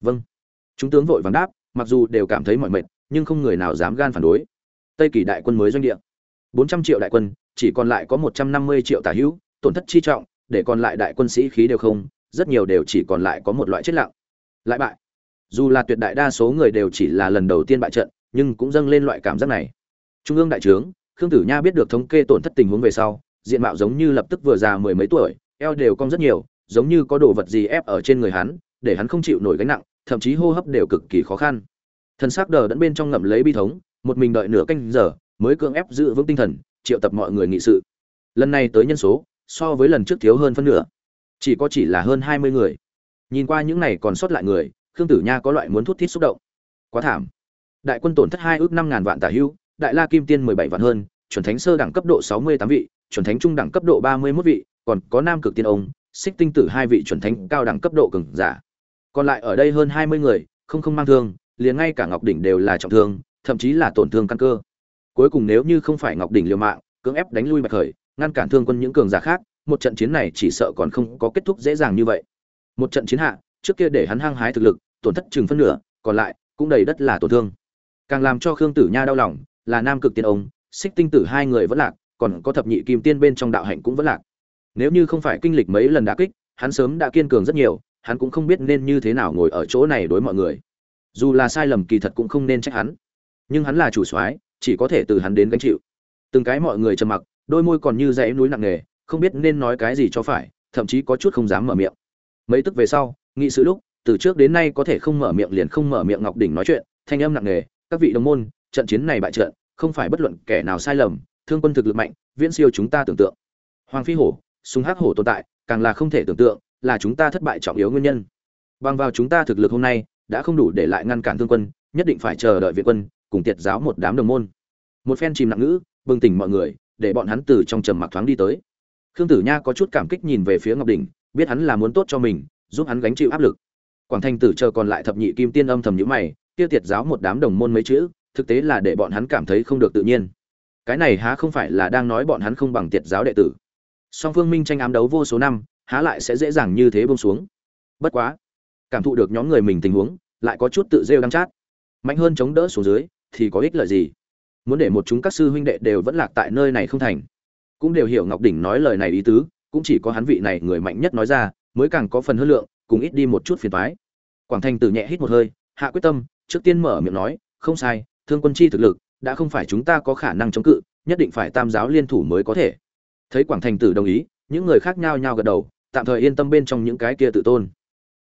vâng. Chúng tướng vội vàng đáp, mặc dù đều cảm thấy mọi mệt, nhưng không người nào dám gan phản đối. Tây kỳ đại quân mới doanh địa. Bốn trăm triệu đại quân, chỉ còn lại có một trăm năm mươi triệu tả hữu, tổn thất chi trọng, để còn lại đại quân sĩ khí đều không, rất nhiều đều chỉ còn lại có một loại chết lặng. Lại bại. Dù là tuyệt đại đa số người đều chỉ là lần đầu tiên bại trận, nhưng cũng dâng lên loại cảm giác này. Trung ương đại trướng, khương tử nha biết được thống kê tổn thất tình huống về sau, diện mạo giống như lập tức vừa già mười mấy tuổi, eo đều cong rất nhiều, giống như có đồ vật gì ép ở trên người hắn, để hắn không chịu nổi gánh nặng thậm chí hô hấp đều cực kỳ khó khăn. Thần sắc đờ đẫn bên trong ngậm lấy bi thống, một mình đợi nửa canh giờ, mới cưỡng ép giữ vững tinh thần, triệu tập mọi người nghị sự. Lần này tới nhân số, so với lần trước thiếu hơn phân nửa. Chỉ có chỉ là hơn hai mươi người. Nhìn qua những này còn sót lại người, khương tử nha có loại muốn thút thít xúc động. Quá thảm. Đại quân tổn thất hai ước năm ngàn vạn tả hưu, đại la kim tiên mười bảy vạn hơn, chuẩn thánh sơ đẳng cấp độ sáu mươi tám vị, chuẩn thánh trung đẳng cấp độ ba mươi mốt vị, còn có nam cực tiên ông, xích tinh tử hai vị chuẩn thánh cao đẳng cấp độ cường giả còn lại ở đây hơn hai mươi người, không không mang thương, liền ngay cả ngọc đỉnh đều là trọng thương, thậm chí là tổn thương căn cơ. Cuối cùng nếu như không phải ngọc đỉnh liều mạng, cưỡng ép đánh lui bạch khởi, ngăn cản thương quân những cường giả khác, một trận chiến này chỉ sợ còn không có kết thúc dễ dàng như vậy. Một trận chiến hạ, trước kia để hắn hăng hái thực lực, tổn thất chừng phân nửa, còn lại cũng đầy đất là tổn thương. Càng làm cho khương tử nha đau lòng, là nam cực tiên ông, xích tinh tử hai người vẫn lạc, còn có thập nhị kim tiên bên trong đạo hạnh cũng vẫn lạc. Nếu như không phải kinh lịch mấy lần đả kích, hắn sớm đã kiên cường rất nhiều hắn cũng không biết nên như thế nào ngồi ở chỗ này đối mọi người. Dù là sai lầm kỳ thật cũng không nên trách hắn. Nhưng hắn là chủ soái, chỉ có thể từ hắn đến gánh chịu. Từng cái mọi người trầm mặc, đôi môi còn như dãy núi nặng nề, không biết nên nói cái gì cho phải, thậm chí có chút không dám mở miệng. Mấy tức về sau, nghị sự lúc, từ trước đến nay có thể không mở miệng liền không mở miệng ngọc đỉnh nói chuyện, thanh âm nặng nề, các vị đồng môn, trận chiến này bại trận, không phải bất luận kẻ nào sai lầm, thương quân thực lực mạnh, viễn siêu chúng ta tưởng tượng. Hoàng phi hổ, súng hắc hổ tồn tại, càng là không thể tưởng tượng là chúng ta thất bại trọng yếu nguyên nhân. Bằng vào chúng ta thực lực hôm nay, đã không đủ để lại ngăn cản thương quân, nhất định phải chờ đợi viện quân, cùng tiệt giáo một đám đồng môn. Một phen chìm nặng ngữ, bừng tỉnh mọi người, để bọn hắn từ trong trầm mặc thoáng đi tới. Khương tử nha có chút cảm kích nhìn về phía ngọc đỉnh, biết hắn là muốn tốt cho mình, giúp hắn gánh chịu áp lực. Quảng thanh tử chờ còn lại thập nhị kim tiên âm thầm nhữ mày tiêu tiệt giáo một đám đồng môn mấy chữ, thực tế là để bọn hắn cảm thấy không được tự nhiên. Cái này há không phải là đang nói bọn hắn không bằng tiệt giáo đệ tử. Song phương minh tranh ám đấu vô số năm há lại sẽ dễ dàng như thế bông xuống. Bất quá, cảm thụ được nhóm người mình tình huống, lại có chút tự rêu đắng chát. Mạnh hơn chống đỡ xuống dưới, thì có ích lợi gì? Muốn để một chúng các sư huynh đệ đều vẫn lạc tại nơi này không thành. Cũng đều hiểu ngọc đỉnh nói lời này ý tứ, cũng chỉ có hắn vị này người mạnh nhất nói ra, mới càng có phần hơn lượng, cùng ít đi một chút phiền toái. Quảng thanh tử nhẹ hít một hơi, hạ quyết tâm, trước tiên mở miệng nói, không sai, thương quân chi thực lực, đã không phải chúng ta có khả năng chống cự, nhất định phải tam giáo liên thủ mới có thể. Thấy quảng thành tử đồng ý, những người khác nhao nhao gật đầu tạm thời yên tâm bên trong những cái kia tự tôn.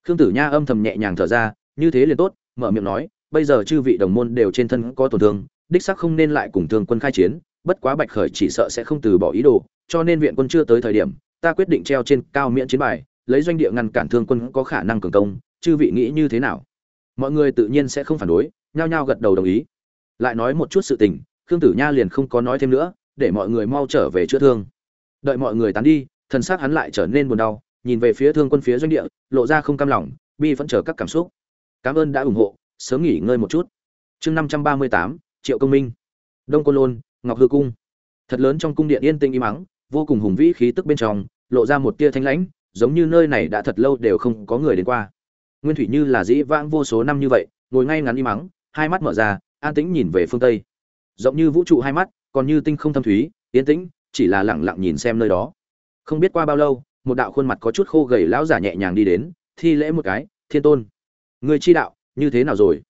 Khương tử nha âm thầm nhẹ nhàng thở ra, như thế liền tốt, mở miệng nói, bây giờ chư vị đồng môn đều trên thân có tổn thương, đích xác không nên lại cùng thương quân khai chiến, bất quá bạch khởi chỉ sợ sẽ không từ bỏ ý đồ, cho nên viện quân chưa tới thời điểm, ta quyết định treo trên cao miễn chiến bài, lấy doanh địa ngăn cản thương quân có khả năng cường công, chư vị nghĩ như thế nào? Mọi người tự nhiên sẽ không phản đối, nhao nhao gật đầu đồng ý. Lại nói một chút sự tình, khương tử nha liền không có nói thêm nữa, để mọi người mau trở về chữa thương. Đợi mọi người tán đi thần xác hắn lại trở nên buồn đau, nhìn về phía thương quân phía doanh địa, lộ ra không cam lòng, bi vẫn chờ các cảm xúc. Cảm ơn đã ủng hộ, sớm nghỉ ngơi một chút. Chương năm trăm ba mươi tám, triệu công minh. Đông côn lôn, ngọc hư cung. Thật lớn trong cung điện yên tĩnh im mắng vô cùng hùng vĩ khí tức bên trong, lộ ra một tia thanh lãnh, giống như nơi này đã thật lâu đều không có người đến qua. Nguyên thủy như là dĩ vãng vô số năm như vậy, ngồi ngay ngắn im mắng hai mắt mở ra, an tĩnh nhìn về phương tây. Rộng như vũ trụ hai mắt, còn như tinh không thâm thúy, yên tĩnh, chỉ là lẳng lặng nhìn xem nơi đó không biết qua bao lâu, một đạo khuôn mặt có chút khô gầy lão giả nhẹ nhàng đi đến, thi lễ một cái, thiên tôn, người chi đạo, như thế nào rồi?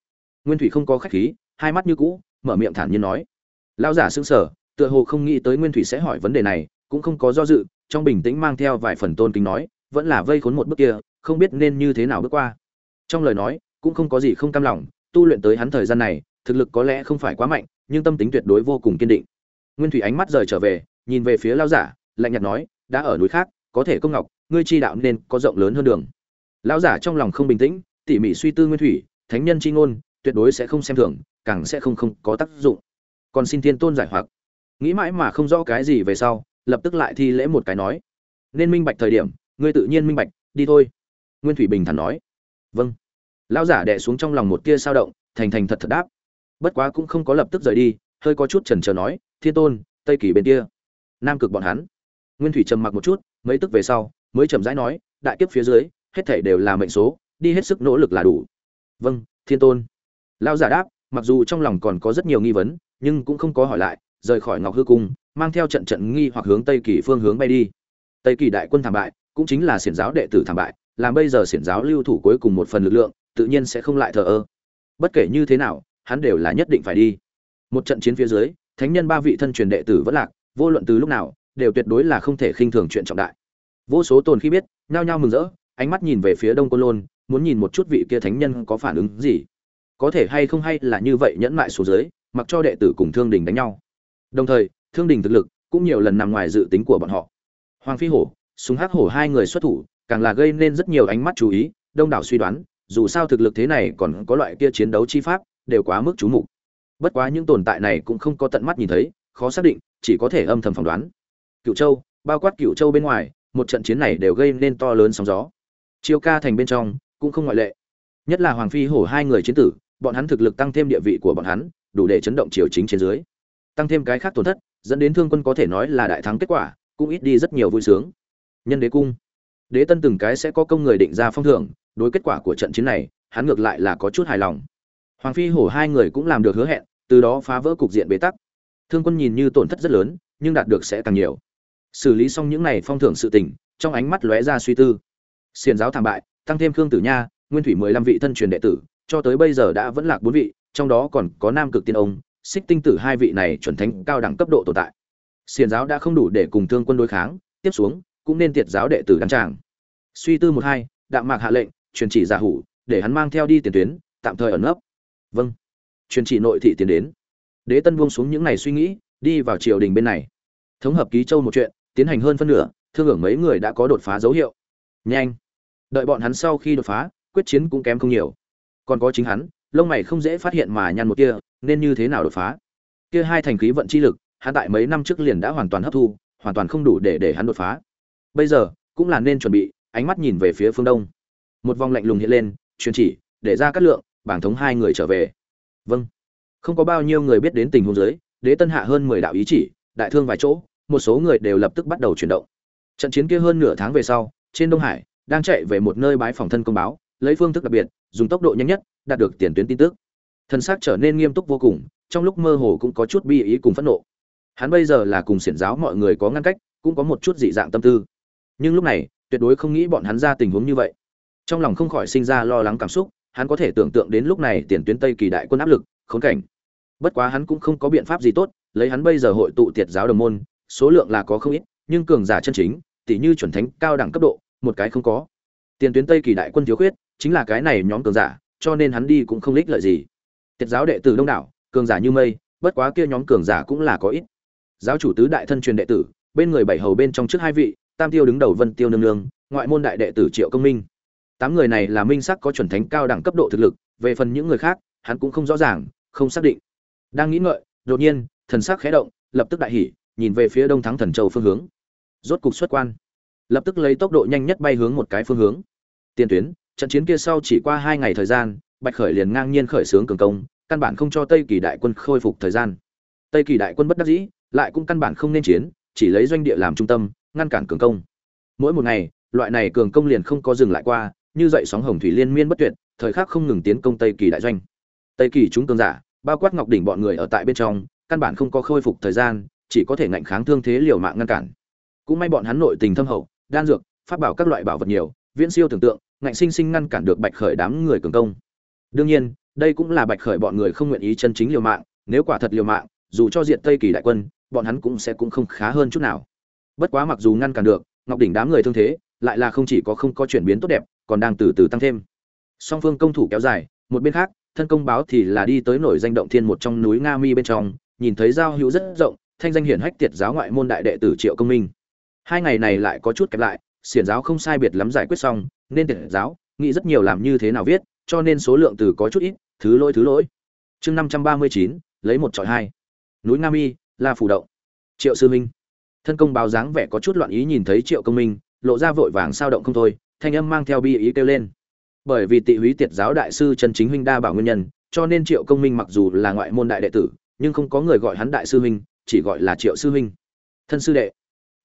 Nguyên thủy không có khách khí, hai mắt như cũ, mở miệng thản nhiên nói. Lão giả sững sờ, tựa hồ không nghĩ tới nguyên thủy sẽ hỏi vấn đề này, cũng không có do dự, trong bình tĩnh mang theo vài phần tôn kính nói, vẫn là vây khốn một bước kia, không biết nên như thế nào bước qua. Trong lời nói, cũng không có gì không cam lòng, tu luyện tới hắn thời gian này, thực lực có lẽ không phải quá mạnh, nhưng tâm tính tuyệt đối vô cùng kiên định. Nguyên thủy ánh mắt rời trở về, nhìn về phía lão giả, lạnh nhạt nói đã ở núi khác, có thể công ngọc, ngươi chi đạo nên có rộng lớn hơn đường. Lão giả trong lòng không bình tĩnh, tỉ mỉ suy tư nguyên thủy, thánh nhân chi ngôn, tuyệt đối sẽ không xem thường, càng sẽ không không có tác dụng. Còn xin thiên tôn giải hoặc. Nghĩ mãi mà không rõ cái gì về sau, lập tức lại thi lễ một cái nói. Nên minh bạch thời điểm, ngươi tự nhiên minh bạch, đi thôi. Nguyên thủy bình thản nói. Vâng. Lão giả đè xuống trong lòng một tia sao động, thành thành thật thật đáp. Bất quá cũng không có lập tức rời đi, hơi có chút chần chờ nói, thiên tôn, tây kỳ bên kia. Nam cực bọn hắn nguyên thủy trầm mặc một chút, mấy tức về sau, mới chậm rãi nói, đại kiếp phía dưới, hết thảy đều là mệnh số, đi hết sức nỗ lực là đủ. Vâng thiên tôn. Lão giả đáp, mặc dù trong lòng còn có rất nhiều nghi vấn, nhưng cũng không có hỏi lại, rời khỏi ngọc hư cung, mang theo trận trận nghi hoặc hướng tây kỳ phương hướng bay đi. Tây kỳ đại quân thảm bại, cũng chính là xiển giáo đệ tử thảm bại, làm bây giờ xiển giáo lưu thủ cuối cùng một phần lực lượng, tự nhiên sẽ không lại thờ ơ. Bất kể như thế nào, hắn đều là nhất định phải đi. Một trận chiến phía dưới, thánh nhân ba vị thân truyền đệ tử vẫn lạc, vô luận từ lúc nào đều tuyệt đối là không thể khinh thường chuyện trọng đại. Vô số tồn khi biết, nhao nhao mừng rỡ, ánh mắt nhìn về phía đông côn lôn, muốn nhìn một chút vị kia thánh nhân có phản ứng gì. Có thể hay không hay là như vậy nhẫn mại số dưới, mặc cho đệ tử cùng thương đình đánh nhau. Đồng thời, thương đình thực lực cũng nhiều lần nằm ngoài dự tính của bọn họ. Hoàng phi hổ, súng hắc hổ hai người xuất thủ, càng là gây nên rất nhiều ánh mắt chú ý, đông đảo suy đoán, dù sao thực lực thế này còn có loại kia chiến đấu chi pháp, đều quá mức chú mục. Bất quá những tồn tại này cũng không có tận mắt nhìn thấy, khó xác định, chỉ có thể âm thầm phỏng đoán. Cửu châu, bao quát Cửu châu bên ngoài, một trận chiến này đều gây nên to lớn sóng gió. Chiêu ca thành bên trong cũng không ngoại lệ. Nhất là hoàng phi hổ hai người chiến tử, bọn hắn thực lực tăng thêm địa vị của bọn hắn, đủ để chấn động triều chính trên dưới. Tăng thêm cái khác tổn thất, dẫn đến thương quân có thể nói là đại thắng kết quả, cũng ít đi rất nhiều vui sướng. Nhân đế cung. Đế tân từng cái sẽ có công người định ra phong thưởng, đối kết quả của trận chiến này, hắn ngược lại là có chút hài lòng. Hoàng phi hổ hai người cũng làm được hứa hẹn, từ đó phá vỡ cục diện bế tắc thương quân nhìn như tổn thất rất lớn, nhưng đạt được sẽ càng nhiều. Xử lý xong những này phong thưởng sự tình, trong ánh mắt lóe ra suy tư. Xiền giáo thảm bại, tăng thêm khương tử nha, nguyên thủy mười lăm vị thân truyền đệ tử, cho tới bây giờ đã vẫn lạc bốn vị, trong đó còn có nam cực tiên ông, xích tinh tử hai vị này chuẩn thánh cao đẳng cấp độ tồn tại. Xiền giáo đã không đủ để cùng thương quân đối kháng, tiếp xuống, cũng nên tiệt giáo đệ tử đăng tràng. Suy tư một hai, đạm mạc hạ lệnh, truyền chỉ giả hủ, để hắn mang theo đi tiền tuyến, tạm thời ẩn nấp. Vâng. Truyền chỉ nội thị tiến đến đế tân buông xuống những ngày suy nghĩ, đi vào triều đình bên này. Thống hợp ký châu một chuyện, tiến hành hơn phân nửa, thương hưởng mấy người đã có đột phá dấu hiệu. Nhanh! Đợi bọn hắn sau khi đột phá, quyết chiến cũng kém không nhiều. Còn có chính hắn, lông mày không dễ phát hiện mà nhăn một kia, nên như thế nào đột phá? Kia hai thành khí vận chi lực, hắn tại mấy năm trước liền đã hoàn toàn hấp thu, hoàn toàn không đủ để để hắn đột phá. Bây giờ, cũng là nên chuẩn bị, ánh mắt nhìn về phía phương đông. Một vòng lạnh lùng hiện lên, truyền chỉ, để ra cắt lượng, bảng thống hai người trở về. Vâng không có bao nhiêu người biết đến tình huống dưới, đế tân hạ hơn mười đạo ý chỉ, đại thương vài chỗ, một số người đều lập tức bắt đầu chuyển động. Trận chiến kia hơn nửa tháng về sau, trên đông hải, đang chạy về một nơi bái phòng thân công báo, lấy phương thức đặc biệt, dùng tốc độ nhanh nhất, đạt được tiền tuyến tin tức. Thân xác trở nên nghiêm túc vô cùng, trong lúc mơ hồ cũng có chút bi ý cùng phẫn nộ. Hắn bây giờ là cùng xiển giáo mọi người có ngăn cách, cũng có một chút dị dạng tâm tư. Nhưng lúc này, tuyệt đối không nghĩ bọn hắn ra tình huống như vậy. Trong lòng không khỏi sinh ra lo lắng cảm xúc, hắn có thể tưởng tượng đến lúc này tiền tuyến tây kỳ đại quân áp lực khốn cảnh. Bất quá hắn cũng không có biện pháp gì tốt, lấy hắn bây giờ hội tụ tiệt giáo đồng môn, số lượng là có không ít, nhưng cường giả chân chính tỷ như chuẩn thánh cao đẳng cấp độ, một cái không có. Tiền tuyến tây kỳ đại quân thiếu khuyết, chính là cái này nhóm cường giả, cho nên hắn đi cũng không lích lợi gì. Tiệt giáo đệ tử đông đảo, cường giả như mây, bất quá kia nhóm cường giả cũng là có ít. Giáo chủ tứ đại thân truyền đệ tử, bên người bảy hầu bên trong trước hai vị, tam tiêu đứng đầu vân tiêu nương nương, ngoại môn đại đệ tử triệu công minh. Tám người này là minh sắc có chuẩn thánh cao đẳng cấp độ thực lực, về phần những người khác, hắn cũng không rõ ràng không xác định. Đang nghĩ ngợi, đột nhiên, thần sắc khẽ động, lập tức đại hỉ, nhìn về phía đông thắng thần châu phương hướng. Rốt cục xuất quan. Lập tức lấy tốc độ nhanh nhất bay hướng một cái phương hướng. Tiền tuyến, trận chiến kia sau chỉ qua hai ngày thời gian, bạch khởi liền ngang nhiên khởi xướng cường công, căn bản không cho tây kỳ đại quân khôi phục thời gian. Tây kỳ đại quân bất đắc dĩ, lại cũng căn bản không nên chiến, chỉ lấy doanh địa làm trung tâm, ngăn cản cường công. Mỗi một ngày, loại này cường công liền không có dừng lại qua, như dậy sóng hồng thủy liên miên bất tuyệt, thời khắc không ngừng tiến công tây kỳ đại doanh. Tây kỳ chúng cường giả bao quát ngọc đỉnh bọn người ở tại bên trong, căn bản không có khôi phục thời gian, chỉ có thể ngạnh kháng thương thế liều mạng ngăn cản. Cũng may bọn hắn nội tình thâm hậu, đan dược phát bảo các loại bảo vật nhiều, viễn siêu tưởng tượng, ngạnh sinh sinh ngăn cản được bạch khởi đám người cường công. Đương nhiên, đây cũng là bạch khởi bọn người không nguyện ý chân chính liều mạng, nếu quả thật liều mạng, dù cho diện tây kỳ đại quân, bọn hắn cũng sẽ cũng không khá hơn chút nào. Bất quá mặc dù ngăn cản được, ngọc đỉnh đám người thương thế, lại là không chỉ có không có chuyển biến tốt đẹp, còn đang từ từ tăng thêm. Song phương công thủ kéo dài, một bên khác thân công báo thì là đi tới nổi danh động thiên một trong núi nga mi bên trong, nhìn thấy giao hữu rất rộng, thanh danh hiển hách tiệt giáo ngoại môn đại đệ tử triệu công minh. Hai ngày này lại có chút kẹp lại, xiển giáo không sai biệt lắm giải quyết xong, nên tiệt giáo, nghĩ rất nhiều làm như thế nào viết, cho nên số lượng từ có chút ít, thứ lỗi thứ lỗi. Chương năm trăm ba mươi chín, lấy một trọi hai. Núi nga mi là phủ động. Triệu sư minh. Thân công báo dáng vẻ có chút loạn ý nhìn thấy triệu công minh, lộ ra vội vàng sao động không thôi, thanh âm mang theo bi ý kêu lên bởi vì tị húy tiệt giáo đại sư trần chính huynh đa bảo nguyên nhân, cho nên triệu công minh mặc dù là ngoại môn đại đệ tử, nhưng không có người gọi hắn đại sư huynh, chỉ gọi là triệu sư huynh. Thân sư đệ.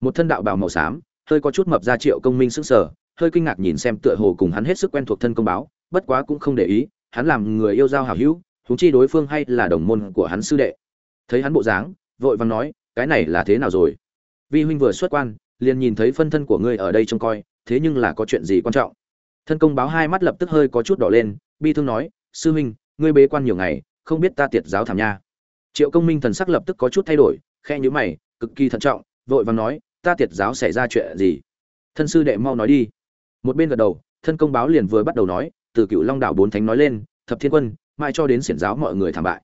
Một thân đạo bào màu xám, hơi có chút mập ra triệu công minh sững sờ, hơi kinh ngạc nhìn xem tựa hồ cùng hắn hết sức quen thuộc thân công báo, bất quá cũng không để ý, hắn làm người yêu giao hảo hữu, huống chi đối phương hay là đồng môn của hắn sư đệ. Thấy hắn bộ dáng, vội vàng nói, cái này là thế nào rồi? Vi huynh vừa xuất quan, liền nhìn thấy phân thân của ngươi ở đây trông coi, thế nhưng là có chuyện gì quan trọng? Thân công báo hai mắt lập tức hơi có chút đỏ lên, bi thương nói, sư huynh, ngươi bế quan nhiều ngày, không biết ta tiệt giáo thảm nha. Triệu công minh thần sắc lập tức có chút thay đổi khe nhữ mày, cực kỳ thận trọng, vội vàng nói, ta tiệt giáo xảy ra chuyện gì? Thân sư đệ mau nói đi. Một bên gật đầu, thân công báo liền vừa bắt đầu nói, từ cựu long đảo bốn thánh nói lên, thập thiên quân, mai cho đến xiển giáo mọi người thảm bại.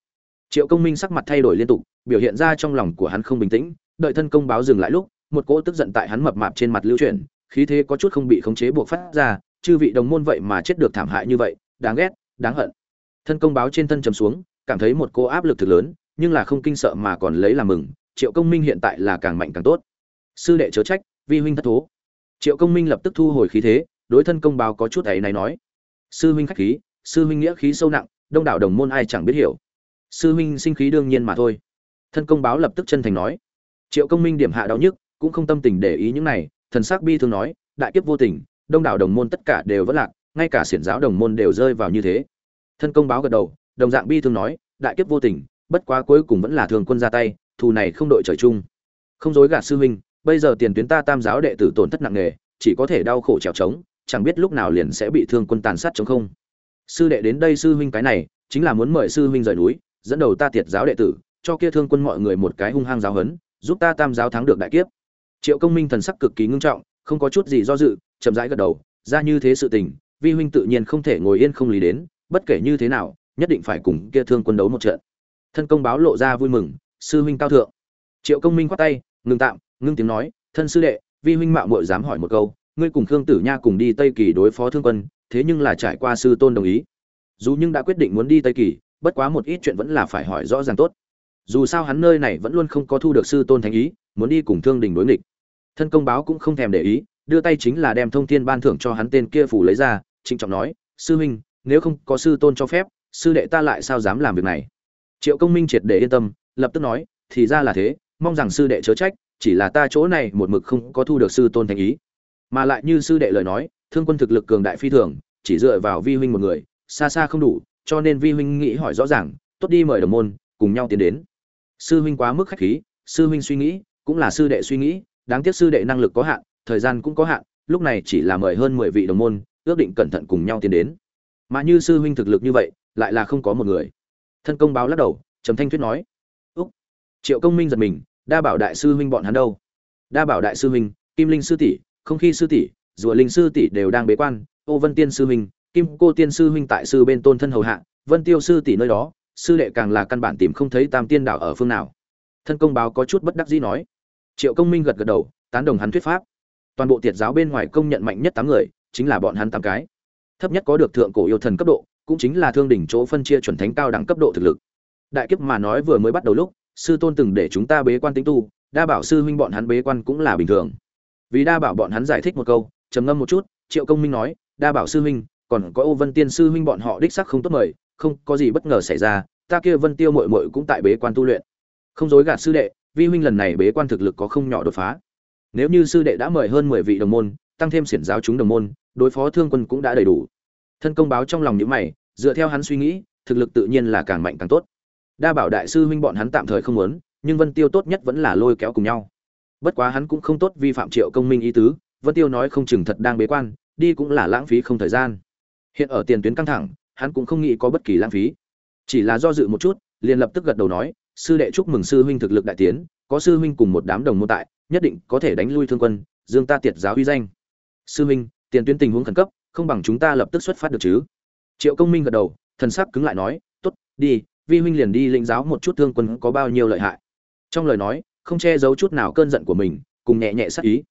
Triệu công minh sắc mặt thay đổi liên tục, biểu hiện ra trong lòng của hắn không bình tĩnh, đợi thân công báo dừng lại lúc, một cỗ tức giận tại hắn mập mạp trên mặt lưu chuyển, khí thế có chút không bị khống chế buộc phát ra chư vị đồng môn vậy mà chết được thảm hại như vậy, đáng ghét, đáng hận. Thân công báo trên thân trầm xuống, cảm thấy một cô áp lực thực lớn, nhưng là không kinh sợ mà còn lấy làm mừng, triệu công minh hiện tại là càng mạnh càng tốt. Sư đệ chớ trách, vi huynh thất thố. Triệu công minh lập tức thu hồi khí thế, đối thân công báo có chút ấy này nói. Sư huynh khách khí, sư huynh nghĩa khí sâu nặng, đông đảo đồng môn ai chẳng biết hiểu. Sư huynh sinh khí đương nhiên mà thôi. Thân công báo lập tức chân thành nói. Triệu công minh điểm hạ đau nhức, cũng không tâm tình để ý những này, thần sắc bi thương nói, đại kiếp vô tình đông đảo đồng môn tất cả đều vẫn lạc, ngay cả xiển giáo đồng môn đều rơi vào như thế. Thân công báo gật đầu, đồng dạng bi thương nói, đại kiếp vô tình, bất quá cuối cùng vẫn là thường quân ra tay, thù này không đội trời chung. Không dối gạt sư huynh, bây giờ tiền tuyến ta tam giáo đệ tử tổn thất nặng nề, chỉ có thể đau khổ trèo trống, chẳng biết lúc nào liền sẽ bị thương quân tàn sát chống không. Sư đệ đến đây sư huynh cái này, chính là muốn mời sư huynh rời núi, dẫn đầu ta tiệt giáo đệ tử, cho kia thương quân mọi người một cái hung hăng giáo hấn giúp ta tam giáo thắng được đại kiếp. Triệu công minh thần sắc cực kỳ ngưng trọng, không có chút gì do dự chậm rãi gật đầu, ra như thế sự tình, vi huynh tự nhiên không thể ngồi yên không lý đến, bất kể như thế nào, nhất định phải cùng kia thương quân đấu một trận. Thân công báo lộ ra vui mừng, sư huynh cao thượng. Triệu công minh khoát tay, ngừng tạm, ngưng tiếng nói, thân sư đệ, vi huynh mạo muội dám hỏi một câu, ngươi cùng khương tử nha cùng đi tây kỳ đối phó thương quân, thế nhưng là trải qua sư tôn đồng ý. Dù nhưng đã quyết định muốn đi tây kỳ, bất quá một ít chuyện vẫn là phải hỏi rõ ràng tốt. Dù sao hắn nơi này vẫn luôn không có thu được sư tôn thánh ý, muốn đi cùng thương đình đối nghịch. Thân công báo cũng không thèm để ý đưa tay chính là đem thông thiên ban thưởng cho hắn tên kia phủ lấy ra, trịnh trọng nói, sư huynh, nếu không có sư tôn cho phép, sư đệ ta lại sao dám làm việc này? Triệu công minh triệt để yên tâm, lập tức nói, thì ra là thế, mong rằng sư đệ chớ trách, chỉ là ta chỗ này một mực không có thu được sư tôn thành ý. Mà lại như sư đệ lời nói, thương quân thực lực cường đại phi thường, chỉ dựa vào vi huynh một người, xa xa không đủ, cho nên vi huynh nghĩ hỏi rõ ràng, tốt đi mời đồng môn, cùng nhau tiến đến. Sư huynh quá mức khách khí, sư huynh suy nghĩ, cũng là sư đệ suy nghĩ, đáng tiếc sư đệ năng lực có hạn thời gian cũng có hạn, lúc này chỉ là mời hơn mười vị đồng môn, ước định cẩn thận cùng nhau tiến đến. Mà như sư huynh thực lực như vậy, lại là không có một người. Thân công báo lắc đầu, trầm thanh thuyết nói, úc. Triệu công minh giật mình, đa bảo đại sư huynh bọn hắn đâu? Đa bảo đại sư huynh, kim linh sư tỷ, không khi sư tỷ rùa linh sư tỷ đều đang bế quan. Ô vân tiên sư huynh, kim cô tiên sư huynh tại sư bên tôn thân hầu hạ, vân tiêu sư tỷ nơi đó, sư đệ càng là căn bản tìm không thấy tam tiên đảo ở phương nào. Thân công báo có chút bất đắc dĩ nói. Triệu công minh gật gật đầu, tán đồng hắn thuyết pháp toàn bộ tiệt giáo bên ngoài công nhận mạnh nhất tám người, chính là bọn hắn tám cái. Thấp nhất có được thượng cổ yêu thần cấp độ, cũng chính là thương đỉnh chỗ phân chia chuẩn thánh cao đẳng cấp độ thực lực. Đại kiếp mà nói vừa mới bắt đầu lúc, sư tôn từng để chúng ta bế quan tính tu, đa bảo sư huynh bọn hắn bế quan cũng là bình thường. Vì đa bảo bọn hắn giải thích một câu, trầm ngâm một chút, triệu công minh nói, đa bảo sư huynh, còn có ô vân tiên sư huynh bọn họ đích sắc không tốt mời, không, có gì bất ngờ xảy ra, ta kia vân tiêu mội mội cũng tại bế quan tu luyện. Không dối gạt sư đệ, vi huynh lần này bế quan thực lực có không nhỏ đột phá nếu như sư đệ đã mời hơn mười vị đồng môn, tăng thêm xiển giáo chúng đồng môn, đối phó thương quân cũng đã đầy đủ. Thân công báo trong lòng những mày, dựa theo hắn suy nghĩ, thực lực tự nhiên là càng mạnh càng tốt. Đa bảo đại sư huynh bọn hắn tạm thời không muốn, nhưng vân tiêu tốt nhất vẫn là lôi kéo cùng nhau. Bất quá hắn cũng không tốt vi phạm triệu công minh ý tứ, vân tiêu nói không chừng thật đang bế quan, đi cũng là lãng phí không thời gian. Hiện ở tiền tuyến căng thẳng, hắn cũng không nghĩ có bất kỳ lãng phí. Chỉ là do dự một chút, liền lập tức gật đầu nói, sư đệ chúc mừng sư huynh thực lực đại tiến, có sư huynh cùng một đám đồng môn tại nhất định có thể đánh lui thương quân dương ta tiệt giáo uy danh. Sư Minh, tiền tuyến tình huống khẩn cấp không bằng chúng ta lập tức xuất phát được chứ? Triệu công minh gật đầu thần sắc cứng lại nói tốt đi vi huynh liền đi lĩnh giáo một chút thương quân có bao nhiêu lợi hại. Trong lời nói không che giấu chút nào cơn giận của mình cùng nhẹ nhẹ sắc ý.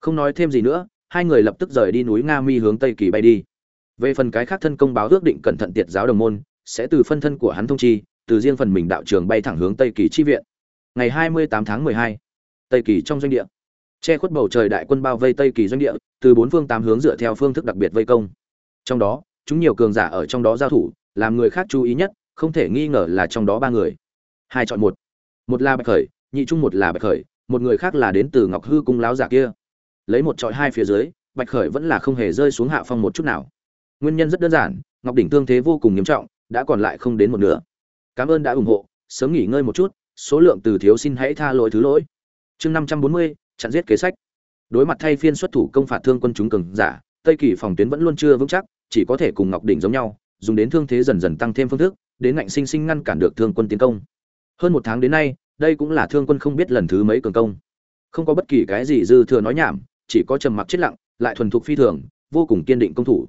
Không nói thêm gì nữa hai người lập tức rời đi núi nga mi hướng tây kỳ bay đi. Về phần cái khác thân công báo ước định cẩn thận tiệt giáo đồng môn sẽ từ phân thân của hắn thông chi từ riêng phần mình đạo trường bay thẳng hướng tây kỳ chi viện. Ngày 28 tháng 12, tây kỳ trong doanh địa. Che khuất bầu trời đại quân bao vây tây kỳ doanh địa, từ bốn phương tám hướng dựa theo phương thức đặc biệt vây công. Trong đó, chúng nhiều cường giả ở trong đó giao thủ, làm người khác chú ý nhất, không thể nghi ngờ là trong đó ba người. Hai chọn một. Một là bạch khởi, nhị trung một là bạch khởi, một người khác là đến từ ngọc hư cung láo giả kia. Lấy một trọi hai phía dưới, bạch khởi vẫn là không hề rơi xuống hạ phong một chút nào. Nguyên nhân rất đơn giản, ngọc đỉnh thương thế vô cùng nghiêm trọng, đã còn lại không đến một nửa. Cảm ơn đã ủng hộ, sớm nghỉ ngơi một chút, số lượng từ thiếu xin hãy tha lỗi thứ lỗi chương năm trăm bốn mươi, chặn giết kế sách. Đối mặt thay phiên xuất thủ công phạt thương quân chúng cường giả, tây kỳ phòng tuyến vẫn luôn chưa vững chắc, chỉ có thể cùng ngọc đỉnh giống nhau, dùng đến thương thế dần dần tăng thêm phương thức, đến ngạnh sinh sinh ngăn cản được thương quân tiến công. Hơn một tháng đến nay, đây cũng là thương quân không biết lần thứ mấy cường công. Không có bất kỳ cái gì dư thừa nói nhảm, chỉ có trầm mặc chết lặng, lại thuần thục phi thường, vô cùng kiên định công thủ.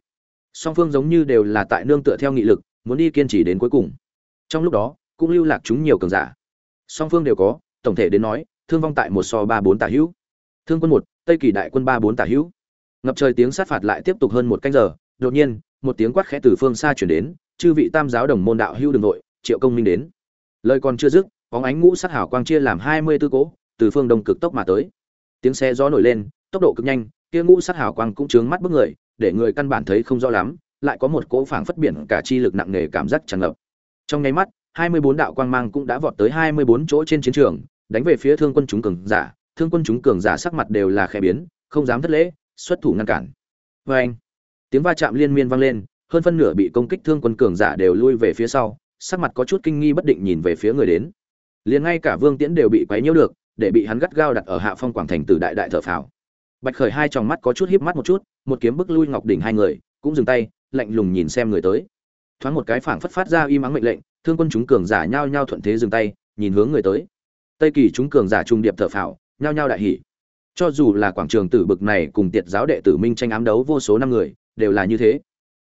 Song phương giống như đều là tại nương tựa theo nghị lực, muốn đi kiên trì đến cuối cùng. Trong lúc đó, cũng lưu lạc chúng nhiều cường giả. Song phương đều có, tổng thể đến nói thương vong tại một so ba bốn tả hữu. Thương quân một, tây kỳ đại quân ba bốn tả hữu. Ngập trời tiếng sát phạt lại tiếp tục hơn một canh giờ, đột nhiên, một tiếng quát khẽ từ phương xa chuyển đến, chư vị tam giáo đồng môn đạo hữu đường nội triệu công minh đến. Lời còn chưa dứt, bóng ánh ngũ sát hảo quang chia làm hai mươi tư cỗ, từ phương đông cực tốc mà tới. Tiếng xe gió nổi lên, tốc độ cực nhanh, kia ngũ sát hảo quang cũng chướng mắt bức người, để người căn bản thấy không rõ lắm, lại có một cỗ phảng phất biển cả chi lực nặng nề cảm giác tràn ngập. Trong nháy mắt, hai mươi bốn đạo quang mang cũng đã vọt tới hai mươi bốn chỗ trên chiến trường đánh về phía thương quân chúng cường giả, thương quân chúng cường giả sắc mặt đều là khẽ biến, không dám thất lễ, xuất thủ ngăn cản. Vê anh, tiếng va chạm liên miên vang lên, hơn phân nửa bị công kích thương quân cường giả đều lui về phía sau, sắc mặt có chút kinh nghi bất định nhìn về phía người đến. Liền ngay cả vương tiễn đều bị quấy nhiễu được, để bị hắn gắt gao đặt ở hạ phong quảng thành từ đại đại thở phào. Bạch khởi hai tròng mắt có chút híp mắt một chút, một kiếm bức lui ngọc đỉnh hai người, cũng dừng tay, lạnh lùng nhìn xem người tới. Thoáng một cái phảng phất phát ra im ắng mệnh lệnh, thương quân chúng cường giả nhao nhao thuận thế dừng tay, nhìn hướng người tới tây kỳ chúng cường giả trung điệp thở phào, nhao nhao đại hỉ. Cho dù là quảng trường tử bực này cùng tiệt giáo đệ tử minh tranh ám đấu vô số năm người, đều là như thế.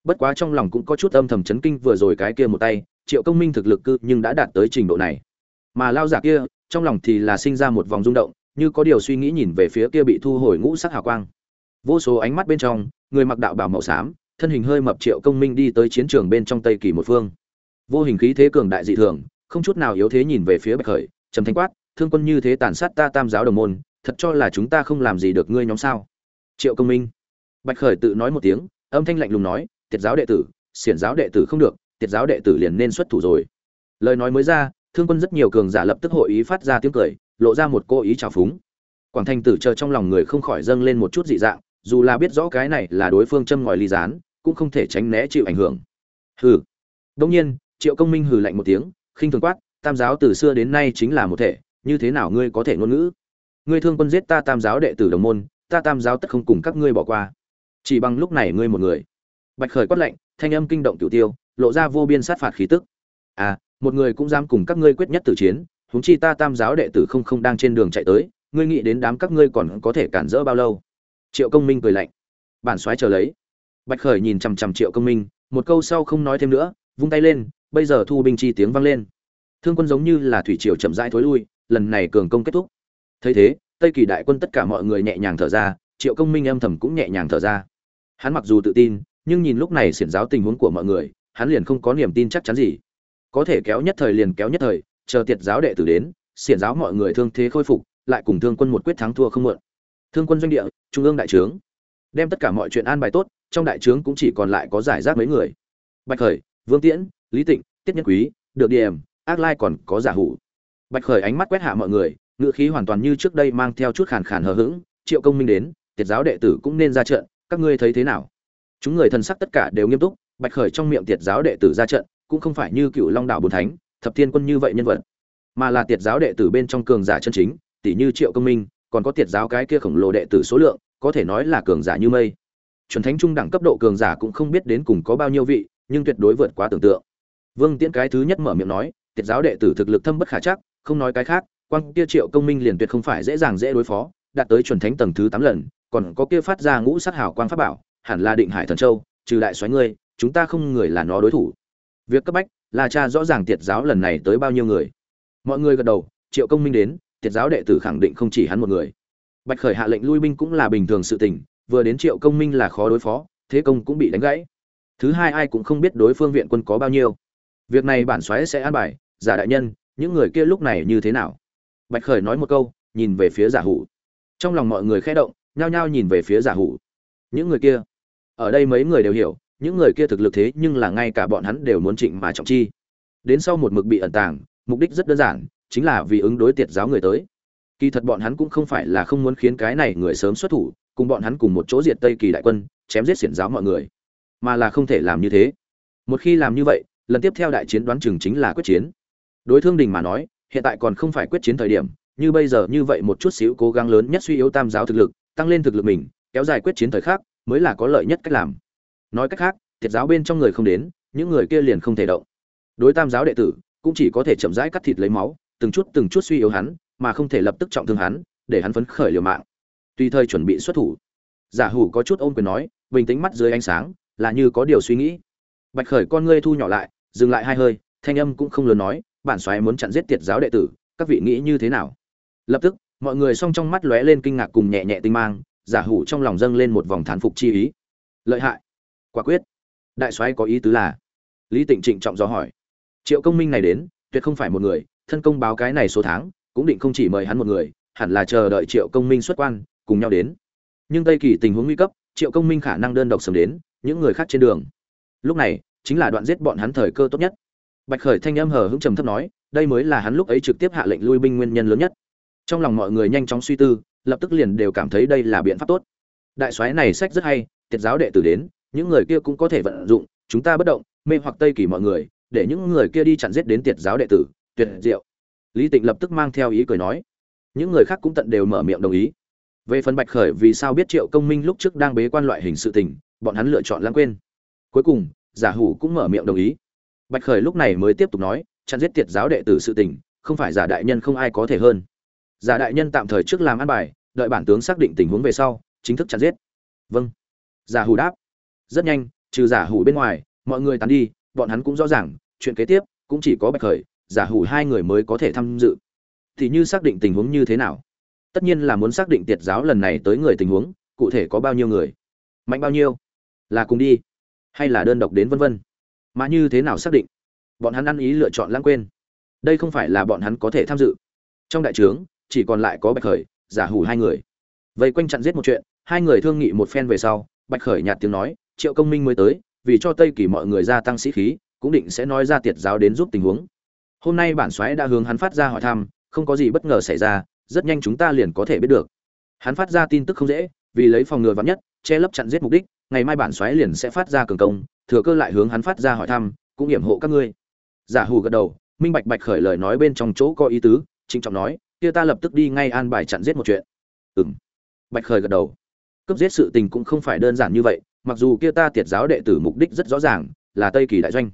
Bất quá trong lòng cũng có chút âm thầm chấn kinh vừa rồi cái kia một tay, triệu công minh thực lực cư nhưng đã đạt tới trình độ này. Mà lao giả kia, trong lòng thì là sinh ra một vòng rung động, như có điều suy nghĩ nhìn về phía kia bị thu hồi ngũ sắc hào quang. Vô số ánh mắt bên trong, người mặc đạo bào màu xám, thân hình hơi mập triệu công minh đi tới chiến trường bên trong tây kỳ một phương. Vô hình khí thế cường đại dị thường, không chút nào yếu thế nhìn về phía bạch khởi trầm thanh quát, thương quân như thế tàn sát ta tam giáo đồng môn, thật cho là chúng ta không làm gì được ngươi nhóm sao? Triệu công minh. Bạch khởi tự nói một tiếng, âm thanh lạnh lùng nói, tiệt giáo đệ tử, xiển giáo đệ tử không được, tiệt giáo đệ tử liền nên xuất thủ rồi. Lời nói mới ra, thương quân rất nhiều cường giả lập tức hội ý phát ra tiếng cười, lộ ra một cô ý trào phúng. Quảng thanh tử chờ trong lòng người không khỏi dâng lên một chút dị dạng, dù là biết rõ cái này là đối phương châm ngòi ly gián, cũng không thể tránh né chịu ảnh hưởng. Hừ. Đông nhiên, triệu công minh hừ lạnh một tiếng, khinh thường quát tam giáo từ xưa đến nay chính là một thể như thế nào ngươi có thể ngôn ngữ? Ngươi thương quân giết ta tam giáo đệ tử đồng môn ta tam giáo tất không cùng các ngươi bỏ qua. Chỉ bằng lúc này ngươi một người. Bạch khởi quát lệnh, thanh âm kinh động cửu tiêu lộ ra vô biên sát phạt khí tức. À một người cũng dám cùng các ngươi quyết nhất tử chiến huống chi ta tam giáo đệ tử không không đang trên đường chạy tới ngươi nghĩ đến đám các ngươi còn có thể cản rỡ bao lâu? Triệu công minh cười lạnh. Bản soái chờ lấy. Bạch khởi nhìn chằm chằm triệu công minh một câu sau không nói thêm nữa vung tay lên bây giờ thu binh chi tiếng vang lên thương quân giống như là thủy triều chậm rãi thối lui, lần này cường công kết thúc. Thấy thế, tây kỳ đại quân tất cả mọi người nhẹ nhàng thở ra, triệu công minh âm thầm cũng nhẹ nhàng thở ra. Hắn mặc dù tự tin, nhưng nhìn lúc này xiển giáo tình huống của mọi người, hắn liền không có niềm tin chắc chắn gì. Có thể kéo nhất thời liền kéo nhất thời, chờ tiệt giáo đệ tử đến, xiển giáo mọi người thương thế khôi phục, lại cùng thương quân một quyết thắng thua không muộn. Thương quân doanh địa, trung ương đại trướng. Đem tất cả mọi chuyện an bài tốt, trong đại trướng cũng chỉ còn lại có giải rác mấy người. Bạch khởi, vương tiễn, lý tịnh, tiết nhân quý, được điểm ác lai còn có giả hủ. Bạch khởi ánh mắt quét hạ mọi người ngựa khí hoàn toàn như trước đây mang theo chút khàn khàn hờ hững, triệu công minh đến, tiệt giáo đệ tử cũng nên ra trận, các ngươi thấy thế nào? Chúng người thần sắc tất cả đều nghiêm túc, bạch khởi trong miệng tiệt giáo đệ tử ra trận, cũng không phải như cựu long đảo bồn thánh, thập thiên quân như vậy nhân vật, mà là tiệt giáo đệ tử bên trong cường giả chân chính tỷ như triệu công minh, còn có tiệt giáo cái kia khổng lồ đệ tử số lượng, có thể nói là cường giả như mây. Chuẩn thánh trung đẳng cấp độ cường giả cũng không biết đến cùng có bao nhiêu vị, nhưng tuyệt đối vượt quá tưởng tượng. Vương tiễn cái thứ nhất mở miệng nói tiệt giáo đệ tử thực lực thâm bất khả chắc, không nói cái khác quan kia triệu công minh liền tuyệt không phải dễ dàng dễ đối phó, đạt tới chuẩn thánh tầng thứ tám lần, còn có kia phát ra ngũ sát hào quang pháp bảo, hẳn là định hải thần châu, trừ đại xoáy ngươi, chúng ta không người là nó đối thủ. Việc cấp bách là cha rõ ràng tiệt giáo lần này tới bao nhiêu người. Mọi người gật đầu, triệu công minh đến, tiệt giáo đệ tử khẳng định không chỉ hắn một người. Bạch khởi hạ lệnh lui binh cũng là bình thường sự tình, vừa đến triệu công minh là khó đối phó, thế công cũng bị đánh gãy. Thứ hai ai cũng không biết đối phương viện quân có bao nhiêu. Việc này bản xoáy sẽ an bài giả đại nhân, những người kia lúc này như thế nào? Bạch khởi nói một câu, nhìn về phía giả hủ. Trong lòng mọi người khẽ động, nhao nhao nhìn về phía giả hủ. Những người kia? Ở đây mấy người đều hiểu, những người kia thực lực thế nhưng là ngay cả bọn hắn đều muốn trịnh mà trọng chi. Đến sau một mực bị ẩn tàng, mục đích rất đơn giản, chính là vì ứng đối tiệt giáo người tới. Kỳ thật bọn hắn cũng không phải là không muốn khiến cái này người sớm xuất thủ, cùng bọn hắn cùng một chỗ diệt tây kỳ đại quân, chém giết xiển giáo mọi người. Mà là không thể làm như thế. Một khi làm như vậy, lần tiếp theo đại chiến đoán chừng chính là quyết chiến đối thương đình mà nói, hiện tại còn không phải quyết chiến thời điểm, như bây giờ như vậy một chút xíu cố gắng lớn nhất suy yếu tam giáo thực lực, tăng lên thực lực mình, kéo dài quyết chiến thời khắc, mới là có lợi nhất cách làm. Nói cách khác, thiệt giáo bên trong người không đến, những người kia liền không thể động. Đối tam giáo đệ tử, cũng chỉ có thể chậm rãi cắt thịt lấy máu, từng chút từng chút suy yếu hắn, mà không thể lập tức trọng thương hắn, để hắn phấn khởi liều mạng. Tùy thời chuẩn bị xuất thủ, giả hủ có chút ôm quyền nói, bình tĩnh mắt dưới ánh sáng, là như có điều suy nghĩ. Bạch khởi con ngươi thu nhỏ lại, dừng lại hai hơi, thanh âm cũng không lớn nói bản xoáy muốn chặn giết tiệt giáo đệ tử, các vị nghĩ như thế nào? Lập tức, mọi người song trong mắt lóe lên kinh ngạc cùng nhẹ nhẹ tinh mang, giả hủ trong lòng dâng lên một vòng thán phục chi ý. Lợi hại. Quả quyết. Đại soái có ý tứ là? Lý tịnh trịnh trọng do hỏi. Triệu công minh này đến, tuyệt không phải một người, thân công báo cái này số tháng, cũng định không chỉ mời hắn một người, hẳn là chờ đợi triệu công minh xuất quan, cùng nhau đến. Nhưng tây kỳ tình huống nguy cấp, triệu công minh khả năng đơn độc sớm đến những người khác trên đường. Lúc này, chính là đoạn giết bọn hắn thời cơ tốt nhất bạch khởi thanh âm hờ hững trầm thấp nói, đây mới là hắn lúc ấy trực tiếp hạ lệnh lui binh nguyên nhân lớn nhất. Trong lòng mọi người nhanh chóng suy tư, lập tức liền đều cảm thấy đây là biện pháp tốt. Đại soái này sách rất hay, tiệt giáo đệ tử đến, những người kia cũng có thể vận dụng, chúng ta bất động, mê hoặc tây kỳ mọi người, để những người kia đi chặn giết đến tiệt giáo đệ tử, tuyệt diệu. Lý tịnh lập tức mang theo ý cười nói. Những người khác cũng tận đều mở miệng đồng ý. Về phần bạch khởi vì sao biết triệu công minh lúc trước đang bế quan loại hình sự tình, bọn hắn lựa chọn lãng quên. Cuối cùng, giả hủ cũng mở miệng đồng ý bạch khởi lúc này mới tiếp tục nói, chặn giết tiệt giáo đệ tử sự tình, không phải giả đại nhân không ai có thể hơn. Giả đại nhân tạm thời trước làm ăn bài, đợi bản tướng xác định tình huống về sau, chính thức chặn giết. Vâng. Giả hủ đáp. Rất nhanh, trừ giả hủ bên ngoài, mọi người tán đi, bọn hắn cũng rõ ràng, chuyện kế tiếp cũng chỉ có bạch khởi, giả hủ hai người mới có thể tham dự. Thì như xác định tình huống như thế nào? Tất nhiên là muốn xác định tiệt giáo lần này tới người tình huống, cụ thể có bao nhiêu người? Mạnh bao nhiêu? Là cùng đi, hay là đơn độc đến vân vân? Mà như thế nào xác định? Bọn hắn ăn ý lựa chọn lãng quên. Đây không phải là bọn hắn có thể tham dự. Trong đại trướng, chỉ còn lại có bạch khởi, giả hủ hai người. Vây quanh chặn giết một chuyện, hai người thương nghị một phen về sau, bạch khởi nhạt tiếng nói, triệu công minh mới tới, vì cho tây kỳ mọi người gia tăng sĩ khí, cũng định sẽ nói ra tiệt giáo đến giúp tình huống. Hôm nay bản soái đã hướng hắn phát ra hỏi thăm, không có gì bất ngờ xảy ra, rất nhanh chúng ta liền có thể biết được. Hắn phát ra tin tức không dễ, vì lấy phòng ngừa vắn nhất, che lấp chặn giết mục đích, ngày mai bản soái liền sẽ phát ra cường công thừa cơ lại hướng hắn phát ra hỏi thăm, cũng hiểm hộ các ngươi. Giả hù gật đầu, minh bạch bạch khởi lời nói bên trong chỗ có ý tứ, trịnh trọng nói, kia ta lập tức đi ngay an bài chặn giết một chuyện. Ừm. Bạch khởi gật đầu. Cấp giết sự tình cũng không phải đơn giản như vậy, mặc dù kia ta tiệt giáo đệ tử mục đích rất rõ ràng, là tây kỳ đại doanh.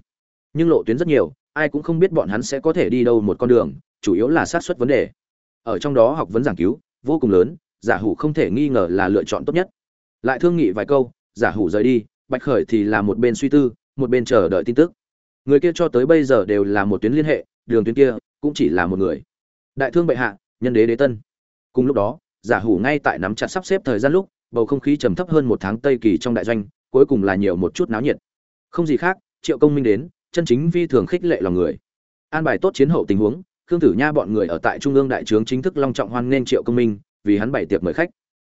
Nhưng lộ tuyến rất nhiều, ai cũng không biết bọn hắn sẽ có thể đi đâu một con đường, chủ yếu là sát xuất vấn đề. Ở trong đó học vấn giảng cứu, vô cùng lớn, giả hủ không thể nghi ngờ là lựa chọn tốt nhất. Lại thương nghị vài câu, giả hủ rời đi bạch khởi thì là một bên suy tư, một bên chờ đợi tin tức. Người kia cho tới bây giờ đều là một tuyến liên hệ, đường tuyến kia cũng chỉ là một người. Đại thương bệ hạ, nhân đế đế tân. Cùng lúc đó, giả hủ ngay tại nắm chặt sắp xếp thời gian lúc, bầu không khí trầm thấp hơn một tháng tây kỳ trong đại doanh, cuối cùng là nhiều một chút náo nhiệt. Không gì khác, triệu công minh đến, chân chính vi thường khích lệ lòng người. An bài tốt chiến hậu tình huống, khương tử nha bọn người ở tại trung ương đại trướng chính thức long trọng hoan nghênh triệu công minh, vì hắn bày tiệc mời khách.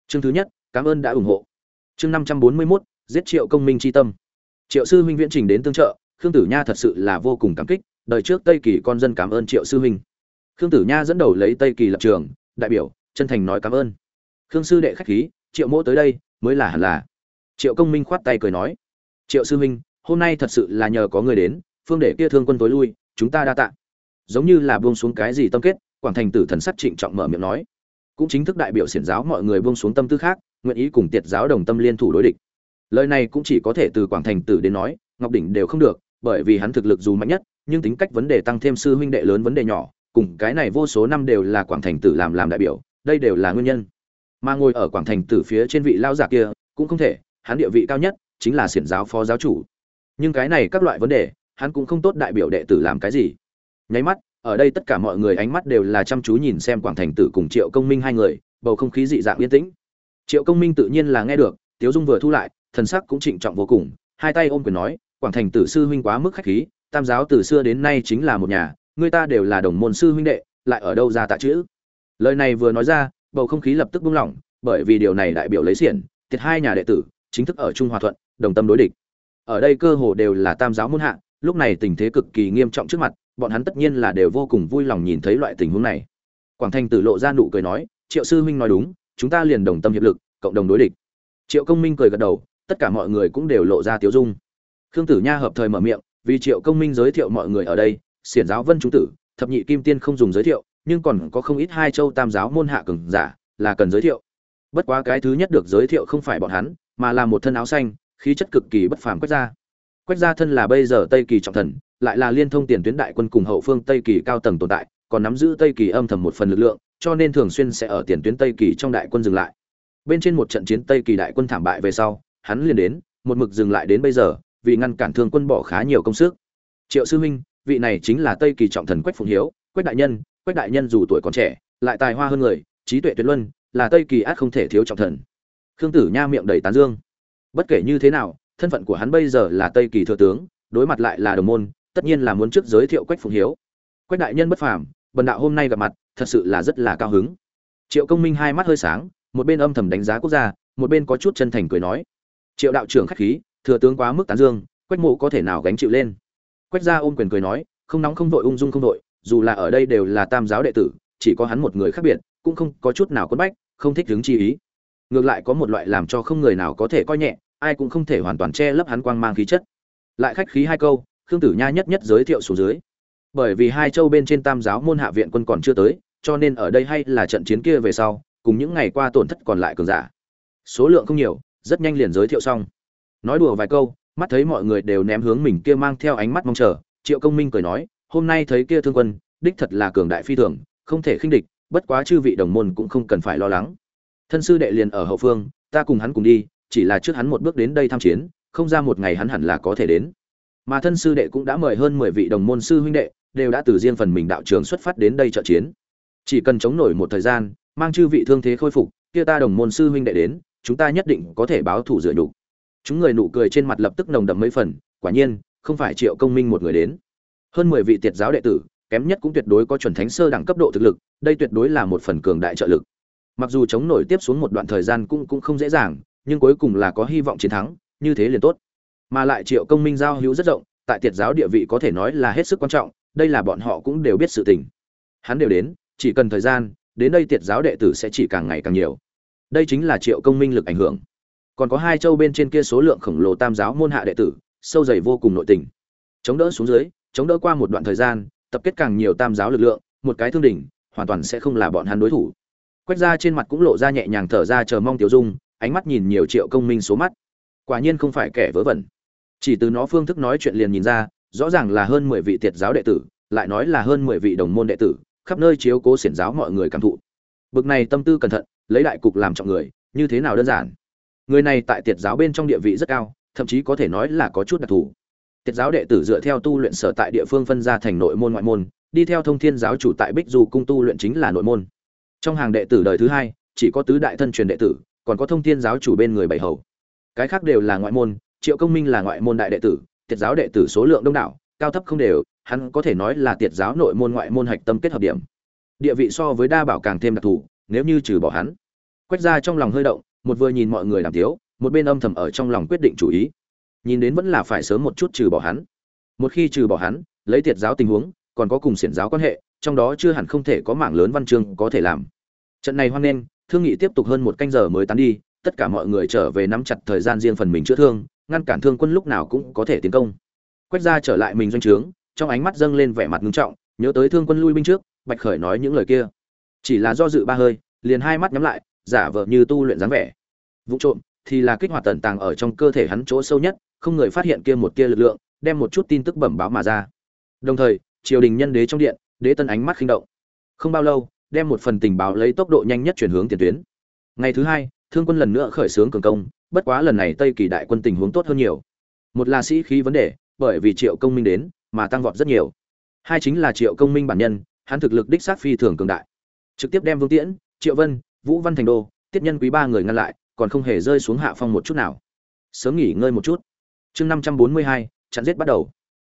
Chương thứ nhất, cảm ơn đã ủng hộ. Chương năm trăm bốn mươi mốt giết triệu công minh chi tâm. Triệu sư huynh viễn trình đến tương trợ, khương tử nha thật sự là vô cùng cảm kích, đời trước tây kỳ con dân cảm ơn triệu sư huynh. Khương tử nha dẫn đầu lấy tây kỳ lập trường, đại biểu, chân thành nói cảm ơn. Khương sư đệ khách khí, triệu mỗ tới đây, mới là hẳn là. Triệu công minh khoát tay cười nói, triệu sư huynh, hôm nay thật sự là nhờ có người đến, phương để kia thương quân tối lui, chúng ta đa tạ. Giống như là buông xuống cái gì tâm kết, quảng thành tử thần sắc trịnh trọng mở miệng nói. Cũng chính thức đại biểu xiển giáo mọi người buông xuống tâm tư khác, nguyện ý cùng tiệt giáo đồng tâm liên thủ đối địch lời này cũng chỉ có thể từ quảng thành tử đến nói, ngọc đỉnh đều không được, bởi vì hắn thực lực dù mạnh nhất, nhưng tính cách vấn đề tăng thêm sư huynh đệ lớn vấn đề nhỏ, cùng cái này vô số năm đều là quảng thành tử làm làm đại biểu, đây đều là nguyên nhân. Mà ngồi ở quảng thành tử phía trên vị lao giả kia, cũng không thể, hắn địa vị cao nhất, chính là xiển giáo phó giáo chủ. Nhưng cái này các loại vấn đề, hắn cũng không tốt đại biểu đệ tử làm cái gì. Nháy mắt, ở đây tất cả mọi người ánh mắt đều là chăm chú nhìn xem quảng thành tử cùng triệu công minh hai người, bầu không khí dị dạng yên tĩnh. Triệu công minh tự nhiên là nghe được, tiếu dung vừa thu lại thần sắc cũng trịnh trọng vô cùng, hai tay ôm quyền nói, quảng thành tử sư huynh quá mức khách khí, tam giáo từ xưa đến nay chính là một nhà, người ta đều là đồng môn sư huynh đệ, lại ở đâu ra tạ chữ? Lời này vừa nói ra, bầu không khí lập tức buông lỏng, bởi vì điều này đại biểu lấy xiển, thiệt hai nhà đệ tử, chính thức ở trung hòa thuận, đồng tâm đối địch. Ở đây cơ hồ đều là tam giáo môn hạ, lúc này tình thế cực kỳ nghiêm trọng trước mặt, bọn hắn tất nhiên là đều vô cùng vui lòng nhìn thấy loại tình huống này. Quảng thành tử lộ ra nụ cười nói, triệu sư huynh nói đúng, chúng ta liền đồng tâm hiệp lực, cộng đồng đối địch. Triệu công minh cười gật đầu tất cả mọi người cũng đều lộ ra tiếu dung. Khương tử nha hợp thời mở miệng, vì triệu công minh giới thiệu mọi người ở đây, xiển giáo vân chúng tử, thập nhị kim tiên không dùng giới thiệu, nhưng còn có không ít hai châu tam giáo môn hạ cường giả, là cần giới thiệu. Bất quá cái thứ nhất được giới thiệu không phải bọn hắn, mà là một thân áo xanh, khí chất cực kỳ bất phàm quách gia. Quách gia thân là bây giờ tây kỳ trọng thần, lại là liên thông tiền tuyến đại quân cùng hậu phương tây kỳ cao tầng tồn tại, còn nắm giữ tây kỳ âm thầm một phần lực lượng, cho nên thường xuyên sẽ ở tiền tuyến tây kỳ trong đại quân dừng lại. Bên trên một trận chiến tây kỳ đại quân thảm bại về sau hắn liền đến, một mực dừng lại đến bây giờ, vì ngăn cản thương quân bỏ khá nhiều công sức. Triệu sư huynh, vị này chính là tây kỳ trọng thần quách phụng hiếu, quách đại nhân, quách đại nhân dù tuổi còn trẻ, lại tài hoa hơn người, trí tuệ tuyệt luân, là tây kỳ át không thể thiếu trọng thần. Khương tử nha miệng đầy tán dương. Bất kể như thế nào, thân phận của hắn bây giờ là tây kỳ thừa tướng, đối mặt lại là đồng môn, tất nhiên là muốn trước giới thiệu quách phụng hiếu. Quách đại nhân bất phàm, bần đạo hôm nay gặp mặt, thật sự là rất là cao hứng. Triệu công minh hai mắt hơi sáng, một bên âm thầm đánh giá quốc gia, một bên có chút chân thành cười nói triệu đạo trưởng khách khí, thừa tướng quá mức tán dương, quách mộ có thể nào gánh chịu lên? Quách gia ôm quyền cười nói, không nóng không vội ung dung không vội, dù là ở đây đều là tam giáo đệ tử, chỉ có hắn một người khác biệt, cũng không có chút nào quấn bách, không thích đứng chi ý. Ngược lại có một loại làm cho không người nào có thể coi nhẹ, ai cũng không thể hoàn toàn che lấp hắn quang mang khí chất. Lại khách khí hai câu, khương tử nha nhất nhất giới thiệu xuống dưới. Bởi vì hai châu bên trên tam giáo môn hạ viện quân còn chưa tới, cho nên ở đây hay là trận chiến kia về sau, cùng những ngày qua tổn thất còn lại cường giả. Số lượng không nhiều rất nhanh liền giới thiệu xong. Nói đùa vài câu, mắt thấy mọi người đều ném hướng mình kia mang theo ánh mắt mong chờ, triệu công minh cười nói, hôm nay thấy kia thương quân, đích thật là cường đại phi thường, không thể khinh địch, bất quá chư vị đồng môn cũng không cần phải lo lắng. Thân sư đệ liền ở hậu phương, ta cùng hắn cùng đi, chỉ là trước hắn một bước đến đây tham chiến, không ra một ngày hắn hẳn là có thể đến. Mà thân sư đệ cũng đã mời hơn mười vị đồng môn sư huynh đệ, đều đã từ riêng phần mình đạo trường xuất phát đến đây trợ chiến. Chỉ cần chống nổi một thời gian, mang chư vị thương thế khôi phục, kia ta đồng môn sư huynh đệ đến chúng ta nhất định có thể báo thủ dựa nhục. Chúng người nụ cười trên mặt lập tức nồng đậm mấy phần, quả nhiên, không phải triệu công minh một người đến. Hơn mười vị tiệt giáo đệ tử, kém nhất cũng tuyệt đối có chuẩn thánh sơ đẳng cấp độ thực lực, đây tuyệt đối là một phần cường đại trợ lực. Mặc dù chống nổi tiếp xuống một đoạn thời gian cũng cũng không dễ dàng, nhưng cuối cùng là có hy vọng chiến thắng, như thế liền tốt. Mà lại triệu công minh giao hữu rất rộng, tại tiệt giáo địa vị có thể nói là hết sức quan trọng, đây là bọn họ cũng đều biết sự tình. Hắn đều đến, chỉ cần thời gian, đến đây tiệt giáo đệ tử sẽ chỉ càng ngày càng nhiều đây chính là triệu công minh lực ảnh hưởng. Còn có hai châu bên trên kia số lượng khổng lồ tam giáo môn hạ đệ tử, sâu dày vô cùng nội tình. Chống đỡ xuống dưới, chống đỡ qua một đoạn thời gian, tập kết càng nhiều tam giáo lực lượng, một cái thương đỉnh, hoàn toàn sẽ không là bọn hắn đối thủ. Quét ra trên mặt cũng lộ ra nhẹ nhàng thở ra chờ mong tiểu dung, ánh mắt nhìn nhiều triệu công minh số mắt. Quả nhiên không phải kẻ vớ vẩn. Chỉ từ nó phương thức nói chuyện liền nhìn ra, rõ ràng là hơn mười vị tiệt giáo đệ tử, lại nói là hơn mười vị đồng môn đệ tử, khắp nơi chiếu cố xiển giáo mọi người cảm thụ. Bực này tâm tư cẩn thận lấy đại cục làm trọng người, như thế nào đơn giản? Người này tại tiệt giáo bên trong địa vị rất cao, thậm chí có thể nói là có chút đặc thù. Tiệt giáo đệ tử dựa theo tu luyện sở tại địa phương phân ra thành nội môn ngoại môn, đi theo thông thiên giáo chủ tại bích du cung tu luyện chính là nội môn. Trong hàng đệ tử đời thứ hai, chỉ có tứ đại thân truyền đệ tử, còn có thông thiên giáo chủ bên người bảy hầu. Cái khác đều là ngoại môn, triệu công minh là ngoại môn đại đệ tử, tiệt giáo đệ tử số lượng đông đảo, cao thấp không đều, hắn có thể nói là tiệt giáo nội môn ngoại môn hạch tâm kết hợp điểm. Địa vị so với đa bảo càng thêm đặc thù nếu như trừ bỏ hắn. Quét ra trong lòng hơi động, một vừa nhìn mọi người làm tiếu, một bên âm thầm ở trong lòng quyết định chủ ý. Nhìn đến vẫn là phải sớm một chút trừ bỏ hắn. Một khi trừ bỏ hắn, lấy tiệt giáo tình huống, còn có cùng xiển giáo quan hệ, trong đó chưa hẳn không thể có mảng lớn văn chương có thể làm. Trận này hoan nghênh, thương nghị tiếp tục hơn một canh giờ mới tán đi, tất cả mọi người trở về nắm chặt thời gian riêng phần mình chữa thương, ngăn cản thương quân lúc nào cũng có thể tiến công. Quét ra trở lại mình doanh trướng, trong ánh mắt dâng lên vẻ mặt ngưng trọng, nhớ tới thương quân lui binh trước, bạch khởi nói những lời kia chỉ là do dự ba hơi, liền hai mắt nhắm lại, giả vờ như tu luyện dáng vẻ. Vụ trộm thì là kích hoạt tận tàng ở trong cơ thể hắn chỗ sâu nhất, không người phát hiện kia một kia lực lượng, đem một chút tin tức bẩm báo mà ra. Đồng thời, triều đình nhân đế trong điện, đế tân ánh mắt khinh động. Không bao lâu, đem một phần tình báo lấy tốc độ nhanh nhất chuyển hướng tiền tuyến. Ngày thứ hai, thương quân lần nữa khởi xướng cường công, bất quá lần này tây kỳ đại quân tình huống tốt hơn nhiều. Một là sĩ khí vấn đề, bởi vì triệu công minh đến, mà tăng vọt rất nhiều. Hai chính là triệu công minh bản nhân, hắn thực lực đích xác phi thường cường đại trực tiếp đem vương tiễn, triệu vân, vũ văn thành đô, tiết nhân quý ba người ngăn lại, còn không hề rơi xuống hạ phong một chút nào. Sớm nghỉ ngơi một chút. Chương năm trăm bốn mươi hai, chặn giết bắt đầu.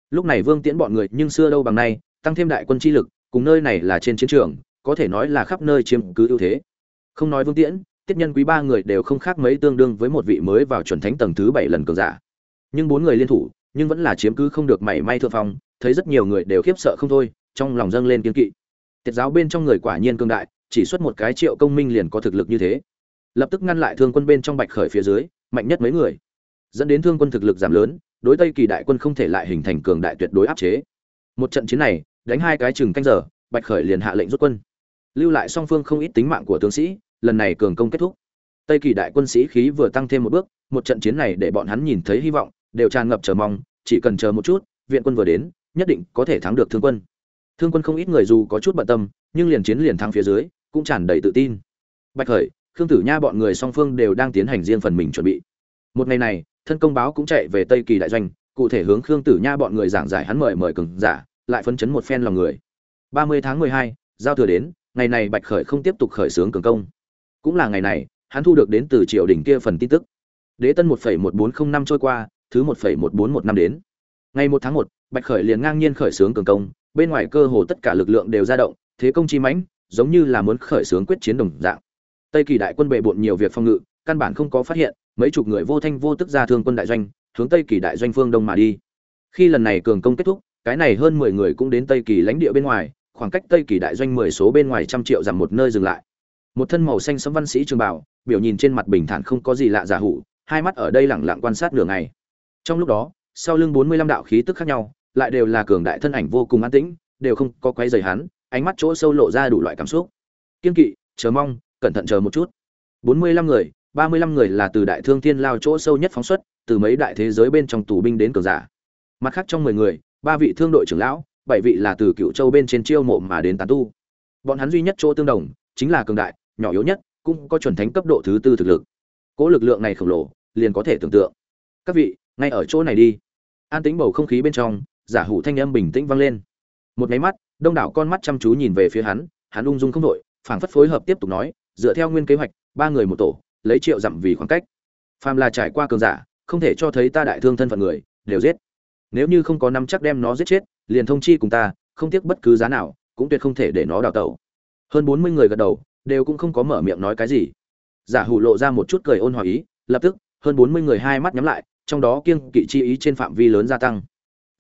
Lúc này vương tiễn bọn người nhưng xưa đâu bằng nay, tăng thêm đại quân chi lực, cùng nơi này là trên chiến trường, có thể nói là khắp nơi chiếm cứ ưu thế. Không nói vương tiễn, tiết nhân quý ba người đều không khác mấy tương đương với một vị mới vào chuẩn thánh tầng thứ bảy lần cường giả. Nhưng bốn người liên thủ, nhưng vẫn là chiếm cứ không được mảy may thượng phong, thấy rất nhiều người đều khiếp sợ không thôi, trong lòng dâng lên kiên kỵ tiết giáo bên trong người quả nhiên cương đại, chỉ xuất một cái triệu công minh liền có thực lực như thế. Lập tức ngăn lại thương quân bên trong bạch khởi phía dưới, mạnh nhất mấy người. Dẫn đến thương quân thực lực giảm lớn, đối tây kỳ đại quân không thể lại hình thành cường đại tuyệt đối áp chế. Một trận chiến này, đánh hai cái chừng canh giờ, bạch khởi liền hạ lệnh rút quân. Lưu lại song phương không ít tính mạng của tướng sĩ, lần này cường công kết thúc. Tây kỳ đại quân sĩ khí vừa tăng thêm một bước, một trận chiến này để bọn hắn nhìn thấy hy vọng, đều tràn ngập chờ mong, chỉ cần chờ một chút, viện quân vừa đến, nhất định có thể thắng được thương quân thương quân không ít người dù có chút bận tâm, nhưng liền chiến liền thắng phía dưới, cũng tràn đầy tự tin. Bạch khởi, khương tử nha bọn người song phương đều đang tiến hành riêng phần mình chuẩn bị. Một ngày này, thân công báo cũng chạy về tây kỳ đại doanh, cụ thể hướng khương tử nha bọn người giảng giải hắn mời mời cường giả, lại phấn chấn một phen lòng người. Ba mươi tháng mười hai, giao thừa đến, ngày này bạch khởi không tiếp tục khởi xướng cường công. Cũng là ngày này, hắn thu được đến từ triều đình kia phần tin tức. Đế tân một phẩy một bốn không năm trôi qua, thứ một phẩy một bốn một năm đến. Ngày một tháng một, bạch khởi liền ngang nhiên khởi xướng cường công bên ngoài cơ hồ tất cả lực lượng đều ra động, thế công chi mãnh, giống như là muốn khởi xướng quyết chiến đồng dạng. Tây kỳ đại quân bệ bội nhiều việc phòng ngự, căn bản không có phát hiện, mấy chục người vô thanh vô tức ra thương quân đại doanh, hướng tây kỳ đại doanh phương đông mà đi. Khi lần này cường công kết thúc, cái này hơn mười người cũng đến tây kỳ lãnh địa bên ngoài, khoảng cách tây kỳ đại doanh mười số bên ngoài trăm triệu dặm một nơi dừng lại. Một thân màu xanh sẫm văn sĩ trường bảo biểu nhìn trên mặt bình thản không có gì lạ giả hủ, hai mắt ở đây lẳng lặng quan sát nửa ngày. Trong lúc đó, sau lưng bốn mươi lăm đạo khí tức khác nhau lại đều là cường đại thân ảnh vô cùng an tĩnh, đều không có quấy rầy hắn, ánh mắt chỗ sâu lộ ra đủ loại cảm xúc. Kiên kỵ, chờ mong, cẩn thận chờ một chút. Bốn mươi lăm người, ba mươi lăm người là từ đại thương thiên lao chỗ sâu nhất phóng xuất, từ mấy đại thế giới bên trong tù binh đến cường giả. Mặt khác trong mười người, ba vị thương đội trưởng lão, bảy vị là từ cựu châu bên trên chiêu mộ mà đến tán tu. Bọn hắn duy nhất chỗ tương đồng, chính là cường đại, nhỏ yếu nhất, cũng có chuẩn thánh cấp độ thứ tư thực lực. Cỗ lực lượng này khổng lồ, liền có thể tưởng tượng. Các vị, ngay ở chỗ này đi. An tĩnh bầu không khí bên trong giả hủ thanh âm bình tĩnh vang lên. Một máy mắt, đông đảo con mắt chăm chú nhìn về phía hắn hắn ung dung không đội phảng phất phối hợp tiếp tục nói, dựa theo nguyên kế hoạch, ba người một tổ, lấy triệu dặm vì khoảng cách. Phàm là trải qua cường giả, không thể cho thấy ta đại thương thân phận người, đều giết. Nếu như không có năm chắc đem nó giết chết, liền thông chi cùng ta, không tiếc bất cứ giá nào, cũng tuyệt không thể để nó đào tẩu. Hơn bốn mươi người gật đầu, đều cũng không có mở miệng nói cái gì. Giả hủ lộ ra một chút cười ôn hòa ý, lập tức, hơn bốn mươi người hai mắt nhắm lại, trong đó kiêng kỵ chi ý trên phạm vi lớn gia tăng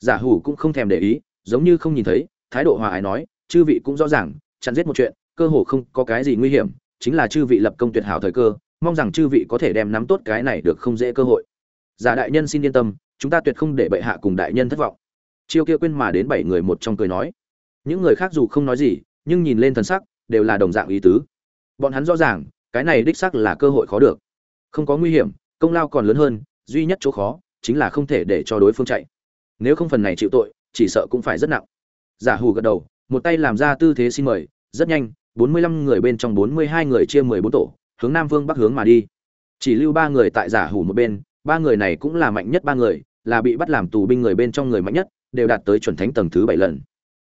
giả hủ cũng không thèm để ý, giống như không nhìn thấy, thái độ hòa ái nói, chư vị cũng rõ ràng, chặn giết một chuyện, cơ hồ không có cái gì nguy hiểm, chính là chư vị lập công tuyệt hảo thời cơ, mong rằng chư vị có thể đem nắm tốt cái này được không dễ cơ hội. Giả đại nhân xin yên tâm, chúng ta tuyệt không để bệ hạ cùng đại nhân thất vọng. Chiêu kia quên mà đến bảy người một trong cười nói. Những người khác dù không nói gì, nhưng nhìn lên thần sắc, đều là đồng dạng ý tứ. Bọn hắn rõ ràng, cái này đích xác là cơ hội khó được. Không có nguy hiểm, công lao còn lớn hơn, duy nhất chỗ khó, chính là không thể để cho đối phương chạy nếu không phần này chịu tội, chỉ sợ cũng phải rất nặng. Giả hù gật đầu, một tay làm ra tư thế xin mời, rất nhanh, bốn mươi lăm người bên trong bốn mươi hai người chia mười bốn tổ, hướng nam vương bắc hướng mà đi. Chỉ lưu ba người tại giả hủ một bên, ba người này cũng là mạnh nhất ba người, là bị bắt làm tù binh người bên trong người mạnh nhất, đều đạt tới chuẩn thánh tầng thứ bảy lần.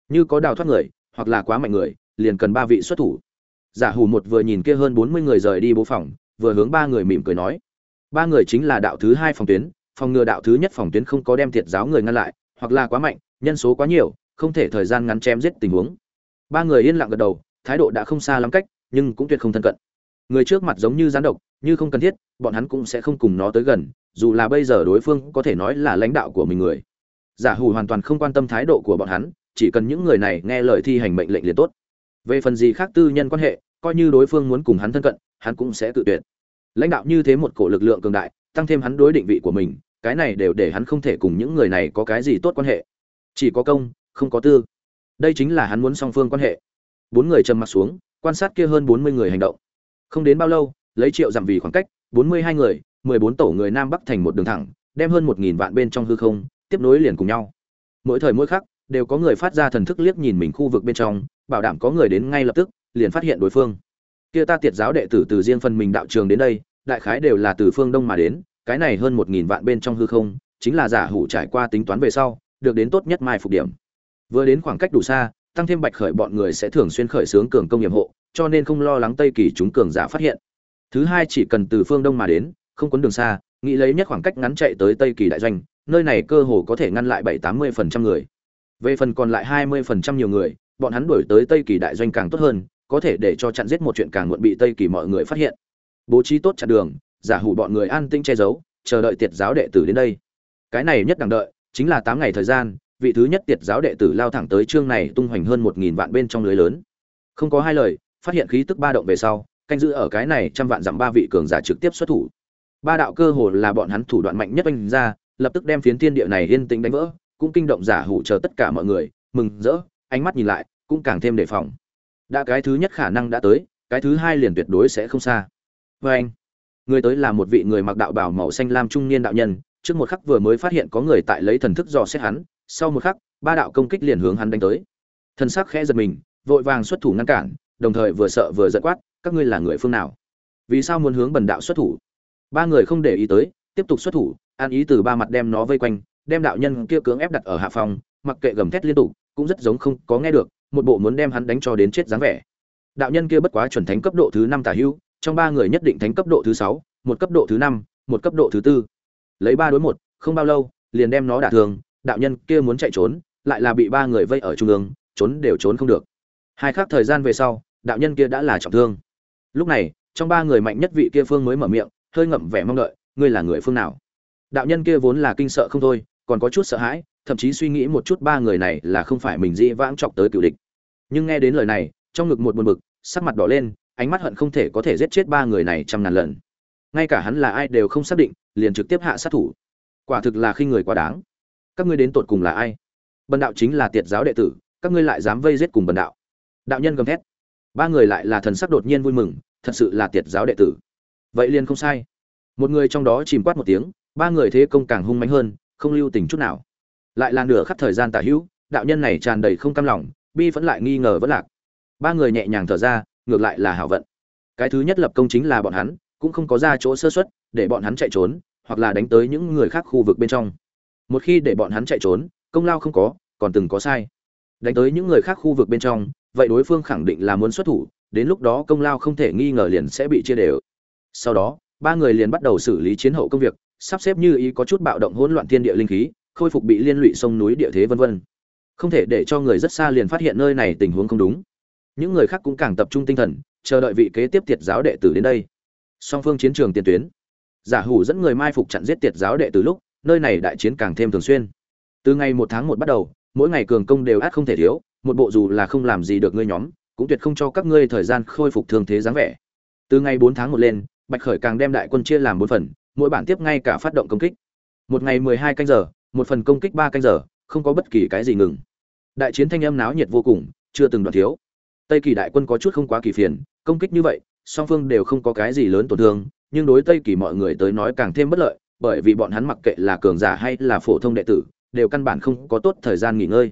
Như có đào thoát người, hoặc là quá mạnh người, liền cần ba vị xuất thủ. Giả hủ một vừa nhìn kia hơn bốn mươi người rời đi bố phòng, vừa hướng ba người mỉm cười nói. Ba người chính là đạo thứ hai phòng tuyến phòng ngừa đạo thứ nhất phòng tuyến không có đem thiệt giáo người ngăn lại, hoặc là quá mạnh, nhân số quá nhiều, không thể thời gian ngắn chém giết tình huống. Ba người yên lặng gật đầu, thái độ đã không xa lắm cách, nhưng cũng tuyệt không thân cận. Người trước mặt giống như gián độc, như không cần thiết, bọn hắn cũng sẽ không cùng nó tới gần, dù là bây giờ đối phương có thể nói là lãnh đạo của mình người. Giả hủ hoàn toàn không quan tâm thái độ của bọn hắn, chỉ cần những người này nghe lời thi hành mệnh lệnh liền tốt. Về phần gì khác tư nhân quan hệ, coi như đối phương muốn cùng hắn thân cận, hắn cũng sẽ tự tuyệt. Lãnh đạo như thế một cổ lực lượng cường đại, tăng thêm hắn đối định vị của mình cái này đều để hắn không thể cùng những người này có cái gì tốt quan hệ. Chỉ có công, không có tư. Đây chính là hắn muốn song phương quan hệ. Bốn người trầm mặt xuống, quan sát kia hơn bốn mươi người hành động. Không đến bao lâu, lấy triệu giảm vì khoảng cách, bốn mươi hai người, mười bốn tổ người nam bắc thành một đường thẳng, đem hơn một nghìn vạn bên trong hư không, tiếp nối liền cùng nhau. Mỗi thời mỗi khắc, đều có người phát ra thần thức liếc nhìn mình khu vực bên trong, bảo đảm có người đến ngay lập tức, liền phát hiện đối phương. Kia ta tiệt giáo đệ tử từ riêng phần mình đạo trường đến đây, đại khái đều là từ phương đông mà đến cái này hơn một nghìn vạn bên trong hư không, chính là giả hủ trải qua tính toán về sau, được đến tốt nhất mai phục điểm. Vừa đến khoảng cách đủ xa, tăng thêm bạch khởi bọn người sẽ thường xuyên khởi xướng cường công nghiệp hộ, cho nên không lo lắng tây kỳ chúng cường giả phát hiện. Thứ hai chỉ cần từ phương đông mà đến, không quấn đường xa, nghĩ lấy nhất khoảng cách ngắn chạy tới tây kỳ đại doanh, nơi này cơ hồ có thể ngăn lại bảy tám mươi phần trăm người. Về phần còn lại hai mươi phần trăm nhiều người, bọn hắn đuổi tới tây kỳ đại doanh càng tốt hơn, có thể để cho chặn giết một chuyện càng muộn bị tây kỳ mọi người phát hiện. Bố trí tốt chặn đường giả hủ bọn người an tinh che giấu, chờ đợi tiệt giáo đệ tử đến đây. Cái này nhất đằng đợi, chính là tám ngày thời gian, vị thứ nhất tiệt giáo đệ tử lao thẳng tới chương này tung hoành hơn một nghìn vạn bên trong lưới lớn. Không có hai lời, phát hiện khí tức ba động về sau, canh giữ ở cái này trăm vạn dặm ba vị cường giả trực tiếp xuất thủ. Ba đạo cơ hồ là bọn hắn thủ đoạn mạnh nhất anh ra, lập tức đem phiến thiên địa này yên tĩnh đánh vỡ, cũng kinh động giả hủ chờ tất cả mọi người, mừng rỡ, ánh mắt nhìn lại, cũng càng thêm đề phòng. Đã cái thứ nhất khả năng đã tới, cái thứ hai liền tuyệt đối sẽ không xa. Vê anh người tới là một vị người mặc đạo bào màu xanh lam trung niên đạo nhân, trước một khắc vừa mới phát hiện có người tại lấy thần thức dò xét hắn, sau một khắc, ba đạo công kích liền hướng hắn đánh tới. Thần sắc khẽ giật mình, vội vàng xuất thủ ngăn cản, đồng thời vừa sợ vừa giận quát, các ngươi là người phương nào? Vì sao muốn hướng bần đạo xuất thủ? Ba người không để ý tới, tiếp tục xuất thủ, an ý từ ba mặt đem nó vây quanh, đem đạo nhân kia cưỡng ép đặt ở hạ phòng, mặc kệ gầm thét liên tục, cũng rất giống không có nghe được, một bộ muốn đem hắn đánh cho đến chết dáng vẻ. Đạo nhân kia bất quá chuẩn thánh cấp độ thứ năm tả hữu trong ba người nhất định thánh cấp độ thứ sáu, một cấp độ thứ năm, một cấp độ thứ tư. Lấy ba đối một, không bao lâu, liền đem nó đả thương, đạo nhân kia muốn chạy trốn, lại là bị ba người vây ở trung ương, trốn đều trốn không được. Hai khắc thời gian về sau, đạo nhân kia đã là trọng thương. Lúc này, trong ba người mạnh nhất vị kia phương mới mở miệng, hơi ngậm vẻ mong đợi, ngươi là người phương nào? Đạo nhân kia vốn là kinh sợ không thôi, còn có chút sợ hãi, thậm chí suy nghĩ một chút ba người này là không phải mình dĩ vãng chọc tới cựu địch. Nhưng nghe đến lời này, trong ngực một buồn bực, sắc mặt đỏ lên ánh mắt hận không thể có thể giết chết ba người này trăm ngàn lần. Ngay cả hắn là ai đều không xác định, liền trực tiếp hạ sát thủ. Quả thực là khi người quá đáng. Các ngươi đến tột cùng là ai? Bần đạo chính là tiệt giáo đệ tử, các ngươi lại dám vây giết cùng bần đạo. Đạo nhân gầm thét. Ba người lại là thần sắc đột nhiên vui mừng, thật sự là tiệt giáo đệ tử. Vậy liền không sai. Một người trong đó chìm quát một tiếng, ba người thế công càng hung mãnh hơn, không lưu tình chút nào. Lại là nửa khắp thời gian tả hữu, đạo nhân này tràn đầy không cam lòng, bi vẫn lại nghi ngờ vẫn lạc. Ba người nhẹ nhàng thở ra ngược lại là hảo vận. Cái thứ nhất lập công chính là bọn hắn, cũng không có ra chỗ sơ xuất để bọn hắn chạy trốn, hoặc là đánh tới những người khác khu vực bên trong. Một khi để bọn hắn chạy trốn, công lao không có, còn từng có sai. Đánh tới những người khác khu vực bên trong, vậy đối phương khẳng định là muốn xuất thủ, đến lúc đó công lao không thể nghi ngờ liền sẽ bị chia đều. Sau đó, ba người liền bắt đầu xử lý chiến hậu công việc, sắp xếp như ý có chút bạo động hỗn loạn thiên địa linh khí, khôi phục bị liên lụy sông núi địa thế vân vân. Không thể để cho người rất xa liền phát hiện nơi này tình huống không đúng những người khác cũng càng tập trung tinh thần, chờ đợi vị kế tiếp tiệt giáo đệ tử đến đây. Song phương chiến trường tiền tuyến. Giả hủ dẫn người mai phục chặn giết tiệt giáo đệ tử lúc, nơi này đại chiến càng thêm thường xuyên. Từ ngày một tháng một bắt đầu, mỗi ngày cường công đều át không thể thiếu, một bộ dù là không làm gì được ngươi nhóm, cũng tuyệt không cho các ngươi thời gian khôi phục thương thế dáng vẻ. Từ ngày bốn tháng một lên, bạch khởi càng đem đại quân chia làm bốn phần, mỗi bản tiếp ngay cả phát động công kích. Một ngày mười hai canh giờ, một phần công kích ba canh giờ, không có bất kỳ cái gì ngừng. Đại chiến thanh âm náo nhiệt vô cùng, chưa từng đoạn thiếu tây kỳ đại quân có chút không quá kỳ phiền, công kích như vậy, song phương đều không có cái gì lớn tổn thương, nhưng đối tây kỳ mọi người tới nói càng thêm bất lợi, bởi vì bọn hắn mặc kệ là cường giả hay là phổ thông đệ tử, đều căn bản không có tốt thời gian nghỉ ngơi.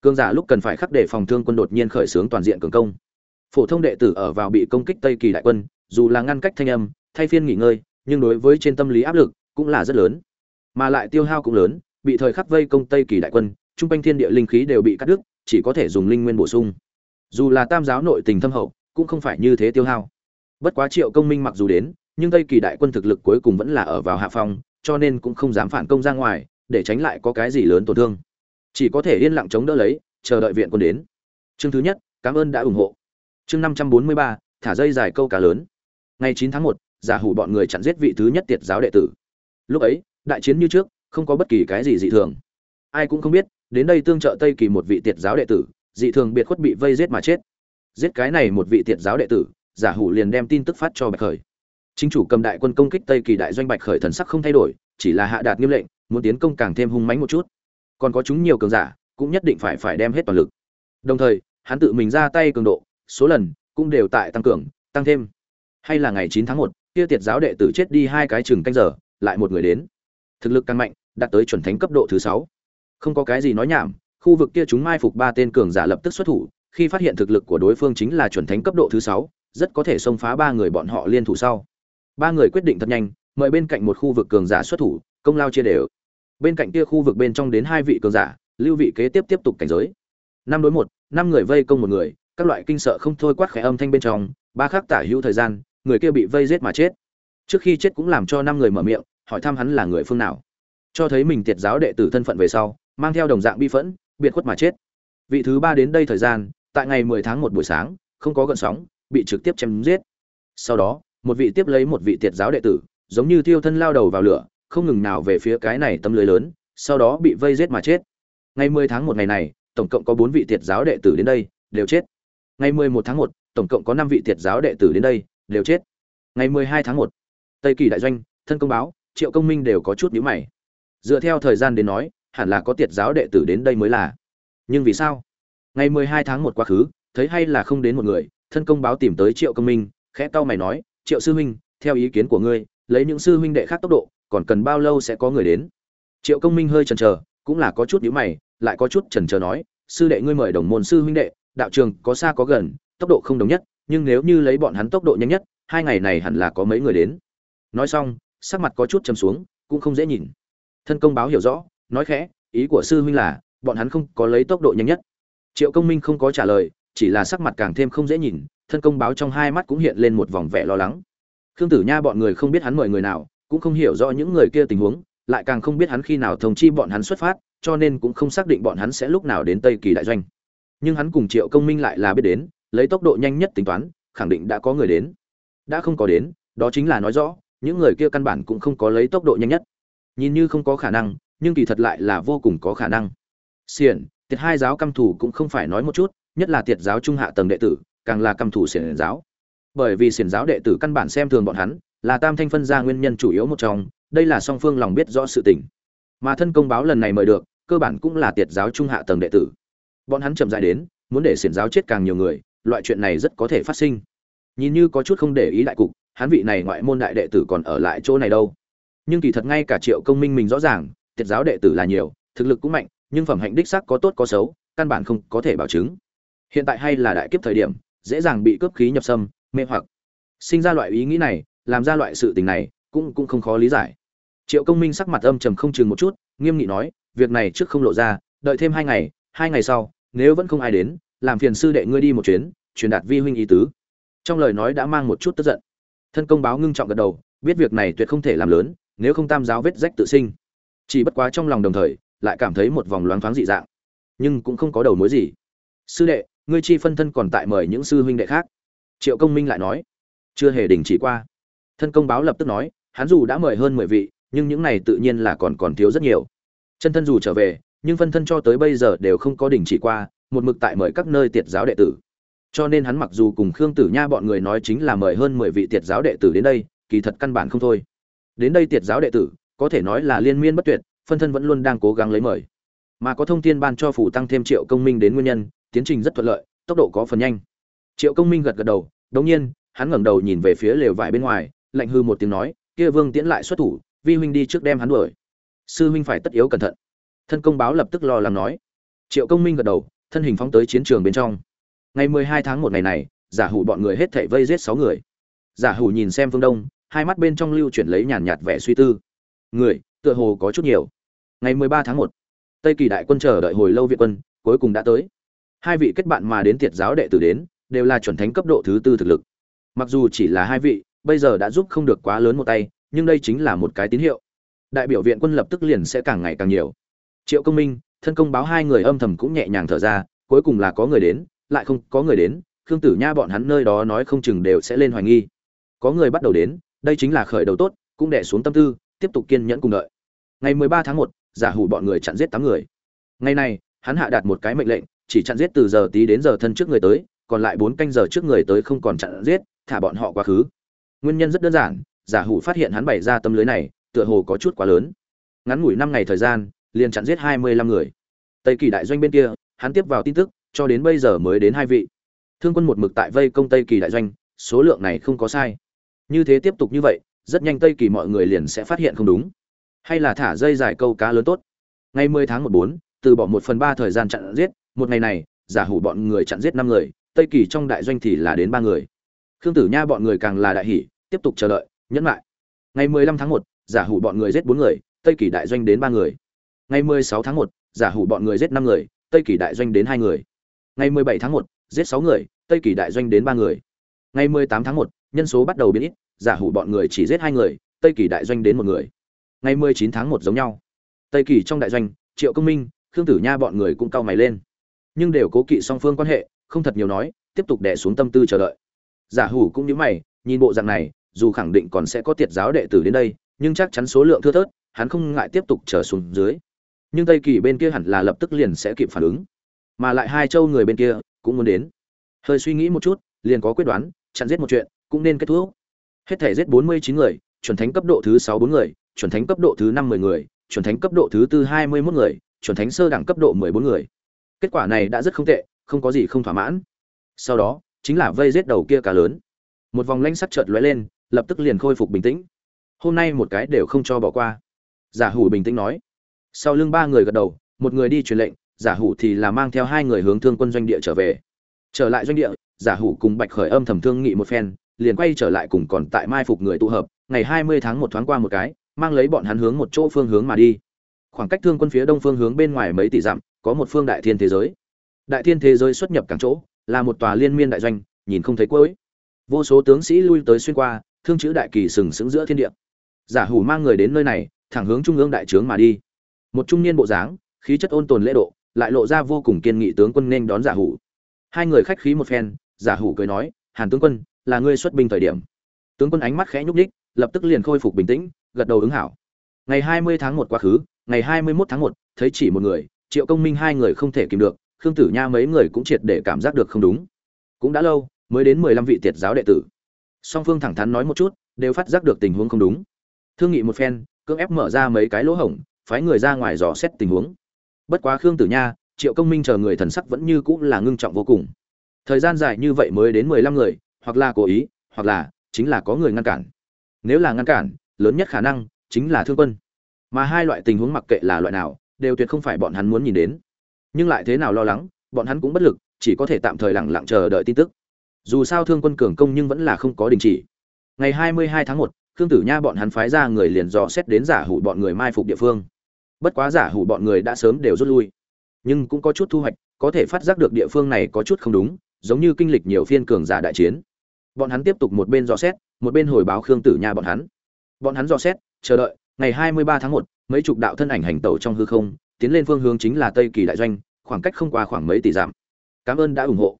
Cường giả lúc cần phải khắc để phòng thương quân đột nhiên khởi xướng toàn diện cường công. Phổ thông đệ tử ở vào bị công kích tây kỳ đại quân, dù là ngăn cách thanh âm, thay phiên nghỉ ngơi, nhưng đối với trên tâm lý áp lực cũng là rất lớn. Mà lại tiêu hao cũng lớn, bị thời khắc vây công tây kỳ đại quân, trung quanh thiên địa linh khí đều bị cắt đứt, chỉ có thể dùng linh nguyên bổ sung dù là tam giáo nội tình thâm hậu, cũng không phải như thế tiêu hao. Bất quá triệu công minh mặc dù đến, nhưng tây kỳ đại quân thực lực cuối cùng vẫn là ở vào hạ phong, cho nên cũng không dám phản công ra ngoài, để tránh lại có cái gì lớn tổn thương. Chỉ có thể yên lặng chống đỡ lấy, chờ đợi viện quân đến. Chương thứ nhất, cảm ơn đã ủng hộ. Chương năm trăm bốn mươi ba, thả dây dài câu cá lớn. Ngày chín tháng một, giả hủ bọn người chặn giết vị thứ nhất tiệt giáo đệ tử. Lúc ấy, đại chiến như trước, không có bất kỳ cái gì dị thường. Ai cũng không biết, đến đây tương trợ tây kỳ một vị tiệt giáo đệ tử dị thường biệt khuất bị vây giết mà chết. Giết cái này một vị tiệt giáo đệ tử, giả hủ liền đem tin tức phát cho bạch khởi. Chính chủ cầm đại quân công kích tây kỳ đại doanh bạch khởi thần sắc không thay đổi, chỉ là hạ đạt nghiêm lệnh, muốn tiến công càng thêm hung mãnh một chút. Còn có chúng nhiều cường giả, cũng nhất định phải phải đem hết toàn lực. Đồng thời, hắn tự mình ra tay cường độ, số lần cũng đều tại tăng cường, tăng thêm. Hay là ngày chín tháng một, kia tiệt giáo đệ tử chết đi hai cái chừng canh giờ, lại một người đến. Thực lực càng mạnh, đạt tới chuẩn thánh cấp độ thứ sáu. Không có cái gì nói nhảm khu vực kia chúng mai phục ba tên cường giả lập tức xuất thủ, khi phát hiện thực lực của đối phương chính là chuẩn thánh cấp độ thứ sáu, rất có thể xông phá ba người bọn họ liên thủ sau. Ba người quyết định thật nhanh, mời bên cạnh một khu vực cường giả xuất thủ, công lao chia đều. Bên cạnh kia khu vực bên trong đến hai vị cường giả, lưu vị kế tiếp tiếp tục cảnh giới. Năm đối một, năm người vây công một người, các loại kinh sợ không thôi quát khẽ âm thanh bên trong, ba khắc tả hữu thời gian, người kia bị vây giết mà chết. Trước khi chết cũng làm cho năm người mở miệng, hỏi thăm hắn là người phương nào. Cho thấy mình tiệt giáo đệ tử thân phận về sau, mang theo đồng dạng bi phẫn biệt khuất mà chết. Vị thứ ba đến đây thời gian, tại ngày 10 tháng một buổi sáng, không có gợn sóng, bị trực tiếp chém giết. Sau đó, một vị tiếp lấy một vị tiệt giáo đệ tử, giống như tiêu thân lao đầu vào lửa, không ngừng nào về phía cái này tâm lưới lớn, sau đó bị vây giết mà chết. Ngày 10 tháng một ngày này, tổng cộng có bốn vị tiệt giáo đệ tử đến đây, đều chết. Ngày 11 tháng một, tổng cộng có năm vị tiệt giáo đệ tử đến đây, đều chết. Ngày 12 tháng một, tây kỳ đại doanh, thân công báo, triệu công minh đều có chút nhíu mày. Dựa theo thời gian đến nói hẳn là có tiệt giáo đệ tử đến đây mới là. Nhưng vì sao? Ngày mười hai tháng một quá khứ, thấy hay là không đến một người, thân công báo tìm tới triệu công minh, khẽ cau mày nói, triệu sư huynh, theo ý kiến của ngươi, lấy những sư huynh đệ khác tốc độ, còn cần bao lâu sẽ có người đến? Triệu công minh hơi chần chờ, cũng là có chút nhíu mày, lại có chút chần chờ nói, sư đệ ngươi mời đồng môn sư huynh đệ, đạo trường có xa có gần, tốc độ không đồng nhất, nhưng nếu như lấy bọn hắn tốc độ nhanh nhất, hai ngày này hẳn là có mấy người đến. Nói xong, sắc mặt có chút chầm xuống, cũng không dễ nhìn. Thân công báo hiểu rõ nói khẽ, ý của sư huynh là, bọn hắn không có lấy tốc độ nhanh nhất. Triệu công minh không có trả lời, chỉ là sắc mặt càng thêm không dễ nhìn, thân công báo trong hai mắt cũng hiện lên một vòng vẻ lo lắng. Khương tử nha bọn người không biết hắn mời người nào, cũng không hiểu rõ những người kia tình huống, lại càng không biết hắn khi nào thông chi bọn hắn xuất phát, cho nên cũng không xác định bọn hắn sẽ lúc nào đến tây kỳ đại doanh. Nhưng hắn cùng triệu công minh lại là biết đến, lấy tốc độ nhanh nhất tính toán, khẳng định đã có người đến. Đã không có đến, đó chính là nói rõ, những người kia căn bản cũng không có lấy tốc độ nhanh nhất. Nhìn như không có khả năng nhưng kỳ thật lại là vô cùng có khả năng. Xiển, tiệt hai giáo căm thủ cũng không phải nói một chút, nhất là tiệt giáo trung hạ tầng đệ tử, càng là căm thủ xiển giáo. Bởi vì xiển giáo đệ tử căn bản xem thường bọn hắn, là tam thanh phân ra nguyên nhân chủ yếu một trong, đây là song phương lòng biết rõ sự tình. Mà thân công báo lần này mời được, cơ bản cũng là tiệt giáo trung hạ tầng đệ tử. Bọn hắn chậm rãi đến, muốn để xiển giáo chết càng nhiều người, loại chuyện này rất có thể phát sinh. Nhìn như có chút không để ý đại cục, hắn vị này ngoại môn đại đệ tử còn ở lại chỗ này đâu. Nhưng kỳ thật ngay cả triệu công minh mình rõ ràng tiệt giáo đệ tử là nhiều, thực lực cũng mạnh, nhưng phẩm hạnh đích xác có tốt có xấu, căn bản không có thể bảo chứng. Hiện tại hay là đại kiếp thời điểm, dễ dàng bị cướp khí nhập sâm, mê hoặc. Sinh ra loại ý nghĩ này, làm ra loại sự tình này, cũng cũng không khó lý giải. Triệu công minh sắc mặt âm trầm không chừng một chút, nghiêm nghị nói, việc này trước không lộ ra, đợi thêm hai ngày hai ngày sau, nếu vẫn không ai đến, làm phiền sư đệ ngươi đi một chuyến, truyền đạt vi huynh ý tứ. Trong lời nói đã mang một chút tức giận. Thân công báo ngưng trọng gật đầu, biết việc này tuyệt không thể làm lớn, nếu không tam giáo vết rách tự sinh chỉ bất quá trong lòng đồng thời, lại cảm thấy một vòng loáng thoáng dị dạng. Nhưng cũng không có đầu mối gì. Sư đệ, ngươi chi phân thân còn tại mời những sư huynh đệ khác. Triệu công minh lại nói. Chưa hề đình chỉ qua. Thân công báo lập tức nói, hắn dù đã mời hơn mười vị, nhưng những này tự nhiên là còn còn thiếu rất nhiều. Chân thân dù trở về, nhưng phân thân cho tới bây giờ đều không có đình chỉ qua, một mực tại mời các nơi tiệt giáo đệ tử. Cho nên hắn mặc dù cùng khương tử nha bọn người nói chính là mời hơn mười vị tiệt giáo đệ tử đến đây, kỳ thật căn bản không thôi. Đến đây tiệt giáo đệ tử có thể nói là liên miên bất tuyệt, phân thân vẫn luôn đang cố gắng lấy mời. Mà có thông tin ban cho phủ tăng thêm triệu công minh đến nguyên nhân, tiến trình rất thuận lợi, tốc độ có phần nhanh. Triệu công minh gật gật đầu, đống nhiên, hắn ngẩng đầu nhìn về phía lều vải bên ngoài, lạnh hư một tiếng nói, kia vương tiễn lại xuất thủ, vi huynh đi trước đem hắn đuổi. Sư huynh phải tất yếu cẩn thận. Thân công báo lập tức lo lắng nói. Triệu công minh gật đầu, thân hình phóng tới chiến trường bên trong. Ngày mười hai tháng một ngày này, giả hủ bọn người hết thảy vây giết sáu người. Giả hủ nhìn xem phương đông, hai mắt bên trong lưu chuyển lấy nhàn nhạt vẻ suy tư người, tựa hồ có chút nhiều. Ngày mười ba tháng một, tây kỳ đại quân chờ đợi hồi lâu viện quân, cuối cùng đã tới. Hai vị kết bạn mà đến tiệt giáo đệ tử đến, đều là chuẩn thánh cấp độ thứ tư thực lực. Mặc dù chỉ là hai vị, bây giờ đã giúp không được quá lớn một tay, nhưng đây chính là một cái tín hiệu. Đại biểu viện quân lập tức liền sẽ càng ngày càng nhiều. Triệu công minh, thân công báo hai người âm thầm cũng nhẹ nhàng thở ra, cuối cùng là có người đến, lại không có người đến, khương tử nha bọn hắn nơi đó nói không chừng đều sẽ lên hoài nghi. Có người bắt đầu đến, đây chính là khởi đầu tốt, cũng đẻ xuống tâm tư tiếp tục kiên nhẫn cùng đợi. Ngày mười ba tháng một, giả hủ bọn người chặn giết tám người. Ngày này, hắn hạ đạt một cái mệnh lệnh, chỉ chặn giết từ giờ tí đến giờ thân trước người tới, còn lại bốn canh giờ trước người tới không còn chặn giết, thả bọn họ quá khứ. Nguyên nhân rất đơn giản, giả hủ phát hiện hắn bày ra tâm lưới này, tựa hồ có chút quá lớn. Ngắn ngủi năm ngày thời gian, liền chặn giết hai mươi lăm người. Tây kỳ đại doanh bên kia, hắn tiếp vào tin tức, cho đến bây giờ mới đến hai vị. Thương quân một mực tại vây công tây kỳ đại doanh, số lượng này không có sai. Như thế tiếp tục như vậy rất nhanh tây kỳ mọi người liền sẽ phát hiện không đúng. Hay là thả dây dài câu cá lớn tốt. Ngày mười tháng một bốn, từ bỏ một phần ba thời gian chặn giết, một ngày này, giả hủ bọn người chặn giết năm người, tây kỳ trong đại doanh thì là đến ba người. Khương tử nha bọn người càng là đại hỷ tiếp tục chờ đợi, nhẫn lại ngày mười lăm tháng một, giả hủ bọn người giết bốn người, tây kỳ đại doanh đến ba người. Ngày mười sáu tháng một, giả hủ bọn người giết năm người, tây kỳ đại doanh đến hai người. Ngày mười bảy tháng một, giết sáu người, tây kỳ đại doanh đến ba người. Ngày mười tám tháng một, nhân số bắt đầu biến ít giả hủ bọn người chỉ giết hai người, tây kỳ đại doanh đến một người. Ngày mười chín tháng một giống nhau. Tây kỳ trong đại doanh, triệu công minh, khương tử nha bọn người cũng cau mày lên. Nhưng đều cố kỵ song phương quan hệ, không thật nhiều nói, tiếp tục đè xuống tâm tư chờ đợi. Giả hủ cũng như mày, nhìn bộ dạng này, dù khẳng định còn sẽ có tiệt giáo đệ tử đến đây, nhưng chắc chắn số lượng thưa thớt, hắn không ngại tiếp tục chờ xuống dưới. Nhưng tây kỳ bên kia hẳn là lập tức liền sẽ kịp phản ứng. Mà lại hai châu người bên kia cũng muốn đến. Hơi suy nghĩ một chút, liền có quyết đoán, chặn giết một chuyện, cũng nên kết thúc hết thể giết bốn mươi chín người chuẩn thánh cấp độ thứ sáu bốn người chuẩn thánh cấp độ thứ năm mười người chuẩn thánh cấp độ thứ tư hai mươi 21 người, chuẩn thánh sơ đẳng cấp độ mười bốn người. Kết quả này đã rất không tệ, không có gì không thỏa mãn. Sau đó, chính là vây giết đầu kia cá lớn. Một vòng lanh sắc chợt lóe lên, lập tức liền khôi phục bình tĩnh. Hôm nay một cái đều không cho bỏ qua. Giả Hủ bình tĩnh nói. Sau lưng ba người gật đầu, một người đi truyền lệnh, Giả Hủ thì là mang theo hai người hướng thương quân doanh địa trở về. Trở lại doanh địa, Giả Hủ cùng Bạch Khởi âm thầm thương nghị một phen, liền quay trở lại cùng còn tại mai phục người tụ hợp, ngày 20 tháng một thoáng qua một cái, mang lấy bọn hắn hướng một chỗ phương hướng mà đi. Khoảng cách thương quân phía đông phương hướng bên ngoài mấy tỷ dặm, có một phương đại thiên thế giới. Đại thiên thế giới xuất nhập cảng chỗ, là một tòa liên miên đại doanh, nhìn không thấy cuối. Vô số tướng sĩ lui tới xuyên qua, thương chữ đại kỳ sừng sững giữa thiên địa. Giả Hủ mang người đến nơi này, thẳng hướng trung ương đại trướng mà đi. Một trung niên bộ dáng, khí chất ôn tồn lễ độ, lại lộ ra vô cùng kiên nghị tướng quân nên đón Giả Hủ. Hai người khách khí một phen, Giả Hủ cười nói, "Hàn tướng quân, là ngươi xuất binh thời điểm." Tướng quân ánh mắt khẽ nhúc nhích, lập tức liền khôi phục bình tĩnh, gật đầu ứng hảo. Ngày 20 tháng 1 quá khứ, ngày 21 tháng 1, thấy chỉ một người, Triệu Công Minh hai người không thể kìm được, Khương Tử Nha mấy người cũng triệt để cảm giác được không đúng. Cũng đã lâu, mới đến 15 vị tiệt giáo đệ tử. Song Phương thẳng thắn nói một chút, đều phát giác được tình huống không đúng. Thương nghị một phen, cưỡng ép mở ra mấy cái lỗ hổng, phái người ra ngoài dò xét tình huống. Bất quá Khương Tử Nha, Triệu Công Minh chờ người thần sắc vẫn như cũng là ngưng trọng vô cùng. Thời gian dài như vậy mới đến 15 người, hoặc là cố ý, hoặc là chính là có người ngăn cản. Nếu là ngăn cản, lớn nhất khả năng chính là thương quân. Mà hai loại tình huống mặc kệ là loại nào, đều tuyệt không phải bọn hắn muốn nhìn đến. Nhưng lại thế nào lo lắng, bọn hắn cũng bất lực, chỉ có thể tạm thời lặng lặng chờ đợi tin tức. Dù sao thương quân cường công nhưng vẫn là không có đình chỉ. Ngày 22 tháng 1, Khương Tử Nha bọn hắn phái ra người liền dò xét đến giả hủ bọn người mai phục địa phương. Bất quá giả hủ bọn người đã sớm đều rút lui, nhưng cũng có chút thu hoạch, có thể phát giác được địa phương này có chút không đúng, giống như kinh lịch nhiều phiên cường giả đại chiến. Bọn hắn tiếp tục một bên dò xét, một bên hồi báo Khương Tử Nha bọn hắn. Bọn hắn dò xét, chờ đợi, ngày 23 tháng một, mấy chục đạo thân ảnh hành tẩu trong hư không, tiến lên phương hướng chính là Tây Kỳ đại doanh, khoảng cách không qua khoảng mấy tỷ dặm. Cảm ơn đã ủng hộ.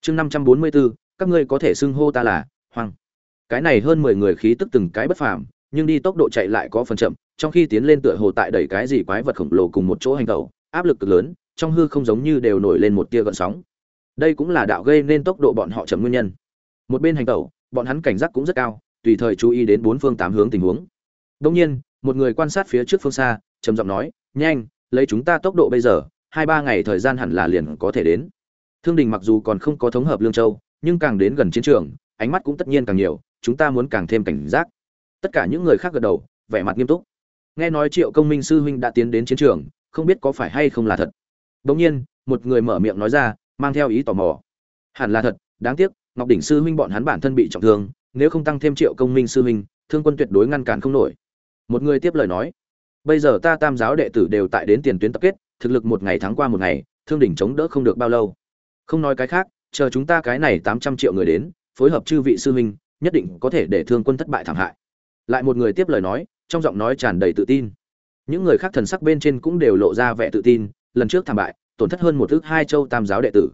Chương 544, các ngươi có thể xưng hô ta là Hoàng. Cái này hơn 10 người khí tức từng cái bất phàm, nhưng đi tốc độ chạy lại có phần chậm, trong khi tiến lên tựa hồ tại đẩy cái gì quái vật khổng lồ cùng một chỗ hành tẩu, áp lực cực lớn, trong hư không giống như đều nổi lên một tia gợn sóng. Đây cũng là đạo gây nên tốc độ bọn họ chậm nguyên nhân. Một bên hành tẩu, bọn hắn cảnh giác cũng rất cao, tùy thời chú ý đến bốn phương tám hướng tình huống. đông nhiên, một người quan sát phía trước phương xa, trầm giọng nói, "Nhanh, lấy chúng ta tốc độ bây giờ, hai ba ngày thời gian hẳn là liền có thể đến." Thương Đình mặc dù còn không có thống hợp Lương Châu, nhưng càng đến gần chiến trường, ánh mắt cũng tất nhiên càng nhiều, chúng ta muốn càng thêm cảnh giác. Tất cả những người khác gật đầu, vẻ mặt nghiêm túc. Nghe nói Triệu Công Minh sư huynh đã tiến đến chiến trường, không biết có phải hay không là thật. Đương nhiên, một người mở miệng nói ra, mang theo ý tò mò. Hẳn là thật, đáng tiếc, Ngọc đỉnh sư huynh bọn hắn bản thân bị trọng thương, nếu không tăng thêm Triệu Công Minh sư huynh, thương quân tuyệt đối ngăn cản không nổi. Một người tiếp lời nói, bây giờ ta tam giáo đệ tử đều tại đến tiền tuyến tập kết, thực lực một ngày thắng qua một ngày, thương đỉnh chống đỡ không được bao lâu. Không nói cái khác, chờ chúng ta cái này tám trăm triệu người đến, phối hợp chư vị sư huynh, nhất định có thể để thương quân thất bại thảm hại. Lại một người tiếp lời nói, trong giọng nói tràn đầy tự tin. Những người khác thần sắc bên trên cũng đều lộ ra vẻ tự tin, lần trước thảm bại, tổn thất hơn một thước hai châu tam giáo đệ tử.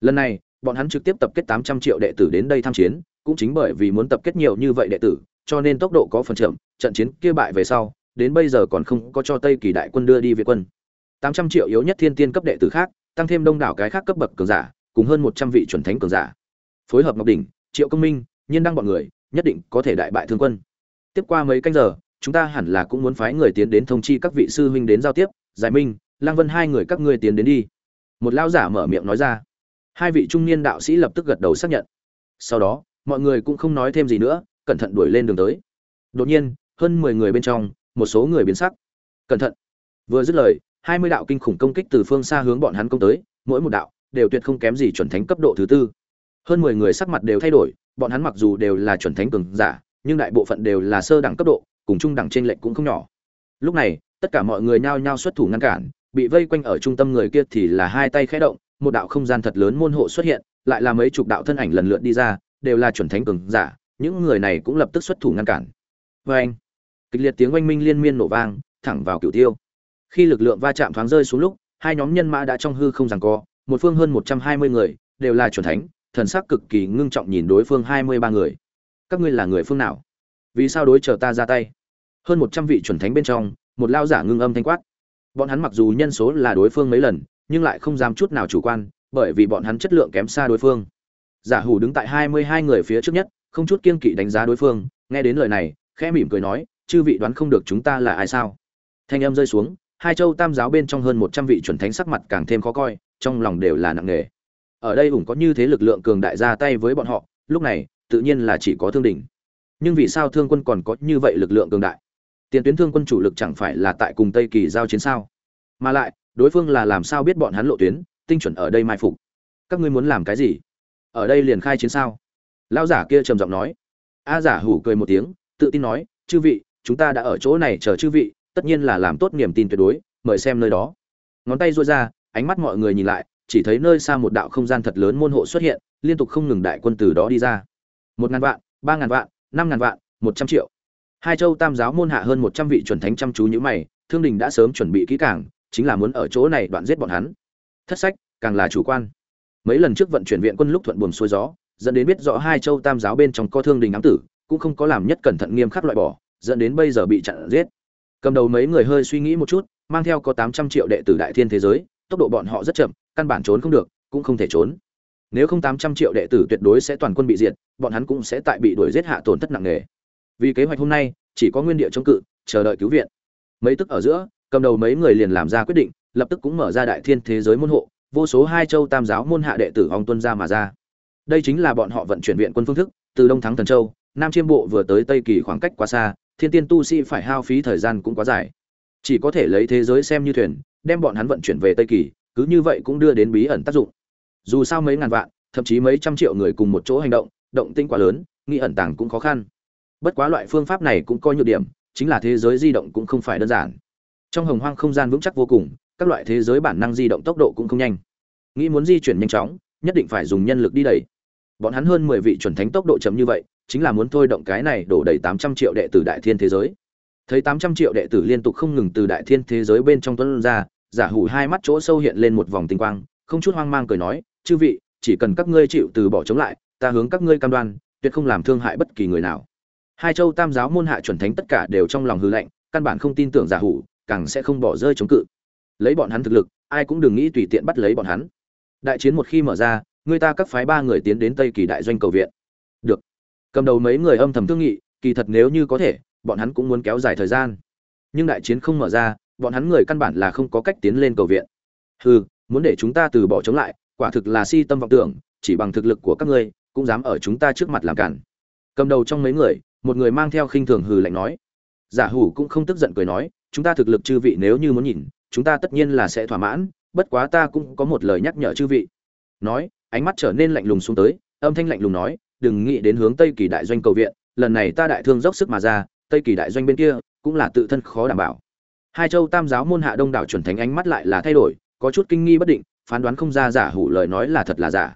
Lần này, bọn hắn trực tiếp tập kết tám trăm triệu đệ tử đến đây tham chiến, cũng chính bởi vì muốn tập kết nhiều như vậy đệ tử, cho nên tốc độ có phần chậm, trận chiến kia bại về sau, đến bây giờ còn không có cho Tây Kỳ đại quân đưa đi viện quân. tám trăm triệu yếu nhất thiên tiên cấp đệ tử khác, tăng thêm đông đảo cái khác cấp bậc cường giả, cùng hơn một trăm vị chuẩn thánh cường giả. Phối hợp Ngọc đỉnh, Triệu Công Minh, Nhiên đăng bọn người, nhất định có thể đại bại thương quân. Tiếp qua mấy canh giờ, chúng ta hẳn là cũng muốn phái người tiến đến thông chi các vị sư huynh đến giao tiếp, Giải Minh, Lang Vân hai người các ngươi tiến đến đi. Một lão giả mở miệng nói ra. Hai vị trung niên đạo sĩ lập tức gật đầu xác nhận. Sau đó, mọi người cũng không nói thêm gì nữa, cẩn thận đuổi lên đường tới. Đột nhiên, hơn mười người bên trong, một số người biến sắc. Cẩn thận. Vừa dứt lời, hai mươi đạo kinh khủng công kích từ phương xa hướng bọn hắn công tới, mỗi một đạo đều tuyệt không kém gì chuẩn thánh cấp độ thứ tư. Hơn mười người sắc mặt đều thay đổi, bọn hắn mặc dù đều là chuẩn thánh cường giả, nhưng đại bộ phận đều là sơ đẳng cấp độ, cùng trung đẳng trên lệnh cũng không nhỏ. Lúc này, tất cả mọi người nhao nhao xuất thủ ngăn cản, bị vây quanh ở trung tâm người kia thì là hai tay khẽ động, một đạo không gian thật lớn môn hộ xuất hiện, lại là mấy chục đạo thân ảnh lần lượt đi ra, đều là chuẩn thánh cường giả, những người này cũng lập tức xuất thủ ngăn cản. Và anh, kịch liệt tiếng oanh minh liên miên nổ vang, thẳng vào cửu tiêu. Khi lực lượng va chạm thoáng rơi xuống lúc, hai nhóm nhân mã đã trong hư không giằng co, một phương hơn 120 người, đều là chuẩn thánh, thần sắc cực kỳ ngưng trọng nhìn đối phương 23 người. Các ngươi là người phương nào? Vì sao đối chờ ta ra tay? Hơn 100 vị chuẩn thánh bên trong, một lao giả ngưng âm thanh quát. Bọn hắn mặc dù nhân số là đối phương mấy lần, nhưng lại không dám chút nào chủ quan, bởi vì bọn hắn chất lượng kém xa đối phương. Giả Hủ đứng tại 22 người phía trước nhất, không chút kiên kỵ đánh giá đối phương, nghe đến lời này, khẽ mỉm cười nói, "Chư vị đoán không được chúng ta là ai sao?" thanh âm rơi xuống hai châu tam giáo bên trong hơn một trăm vị chuẩn thánh sắc mặt càng thêm khó coi trong lòng đều là nặng nề ở đây ủng có như thế lực lượng cường đại ra tay với bọn họ lúc này tự nhiên là chỉ có thương đỉnh nhưng vì sao thương quân còn có như vậy lực lượng cường đại tiền tuyến thương quân chủ lực chẳng phải là tại cùng tây kỳ giao chiến sao mà lại đối phương là làm sao biết bọn hắn lộ tuyến, tinh chuẩn ở đây mai phục? Các ngươi muốn làm cái gì? Ở đây liền khai chiến sao? Lão giả kia trầm giọng nói. A giả hủ cười một tiếng, tự tin nói, chư vị, chúng ta đã ở chỗ này chờ chư vị, tất nhiên là làm tốt niềm tin tuyệt đối, mời xem nơi đó. Ngón tay duỗi ra, ánh mắt mọi người nhìn lại, chỉ thấy nơi xa một đạo không gian thật lớn môn hộ xuất hiện, liên tục không ngừng đại quân từ đó đi ra. Một ngàn vạn, ba ngàn vạn, năm ngàn vạn, một trăm triệu. Hai châu tam giáo môn hạ hơn một trăm vị chuẩn thánh chăm chú như mày, thương đình đã sớm chuẩn bị kỹ càng chính là muốn ở chỗ này đoạn giết bọn hắn. Thất sách, càng là chủ quan. Mấy lần trước vận chuyển viện quân lúc thuận buồm xuôi gió, dẫn đến biết rõ hai châu tam giáo bên trong có thương đình ám tử, cũng không có làm nhất cẩn thận nghiêm khắc loại bỏ, dẫn đến bây giờ bị chặn giết. Cầm đầu mấy người hơi suy nghĩ một chút, mang theo có tám trăm triệu đệ tử đại thiên thế giới, tốc độ bọn họ rất chậm, căn bản trốn không được, cũng không thể trốn. Nếu không tám trăm triệu đệ tử tuyệt đối sẽ toàn quân bị diệt, bọn hắn cũng sẽ tại bị đuổi giết hạ tổn thất nặng nề. Vì kế hoạch hôm nay, chỉ có nguyên địa chống cự, chờ đợi cứu viện. Mấy tức ở giữa cầm đầu mấy người liền làm ra quyết định, lập tức cũng mở ra đại thiên thế giới môn hộ, vô số hai châu tam giáo môn hạ đệ tử hòng tuân ra mà ra. Đây chính là bọn họ vận chuyển viện quân phương thức, từ đông thắng thần châu, nam chiêm bộ vừa tới tây kỳ khoảng cách quá xa, thiên tiên tu sĩ phải hao phí thời gian cũng quá dài. Chỉ có thể lấy thế giới xem như thuyền, đem bọn hắn vận chuyển về tây kỳ, cứ như vậy cũng đưa đến bí ẩn tác dụng. Dù sao mấy ngàn vạn, thậm chí mấy trăm triệu người cùng một chỗ hành động động tinh quá lớn nghĩ ẩn tàng cũng khó khăn. Bất quá loại phương pháp này cũng có nhược điểm, chính là thế giới di động cũng không phải đơn giản trong hồng hoang không gian vững chắc vô cùng, các loại thế giới bản năng di động tốc độ cũng không nhanh. Nghĩ muốn di chuyển nhanh chóng, nhất định phải dùng nhân lực đi đẩy. Bọn hắn hơn mười vị chuẩn thánh tốc độ chậm như vậy, chính là muốn thôi động cái này đổ đầy tám trăm triệu đệ tử đại thiên thế giới. Thấy tám trăm triệu đệ tử liên tục không ngừng từ đại thiên thế giới bên trong tuấn ra, giả hủ hai mắt chỗ sâu hiện lên một vòng tinh quang, không chút hoang mang cười nói, chư vị, chỉ cần các ngươi chịu từ bỏ chống lại, ta hướng các ngươi cam đoan, tuyệt không làm thương hại bất kỳ người nào. Hai châu tam giáo môn hạ chuẩn thánh tất cả đều trong lòng hư lạnh, căn bản không tin tưởng giả hủ càng sẽ không bỏ rơi chống cự. Lấy bọn hắn thực lực, ai cũng đừng nghĩ tùy tiện bắt lấy bọn hắn. Đại chiến một khi mở ra, người ta các phái ba người tiến đến tây kỳ đại doanh cầu viện. Được. Cầm đầu mấy người âm thầm thương nghị, kỳ thật nếu như có thể, bọn hắn cũng muốn kéo dài thời gian. Nhưng đại chiến không mở ra, bọn hắn người căn bản là không có cách tiến lên cầu viện. Hừ, muốn để chúng ta từ bỏ chống lại, quả thực là si tâm vọng tưởng, chỉ bằng thực lực của các ngươi, cũng dám ở chúng ta trước mặt làm cản. Cầm đầu trong mấy người, một người mang theo khinh thường hừ lạnh nói giả hủ cũng không tức giận cười nói, chúng ta thực lực chư vị nếu như muốn nhìn, chúng ta tất nhiên là sẽ thỏa mãn, bất quá ta cũng có một lời nhắc nhở chư vị. Nói, ánh mắt trở nên lạnh lùng xuống tới, âm thanh lạnh lùng nói, đừng nghĩ đến hướng tây kỳ đại doanh cầu viện, lần này ta đại thương dốc sức mà ra, tây kỳ đại doanh bên kia cũng là tự thân khó đảm bảo. Hai châu tam giáo môn hạ đông đảo chuẩn thánh ánh mắt lại là thay đổi, có chút kinh nghi bất định, phán đoán không ra giả hủ lời nói là thật là giả.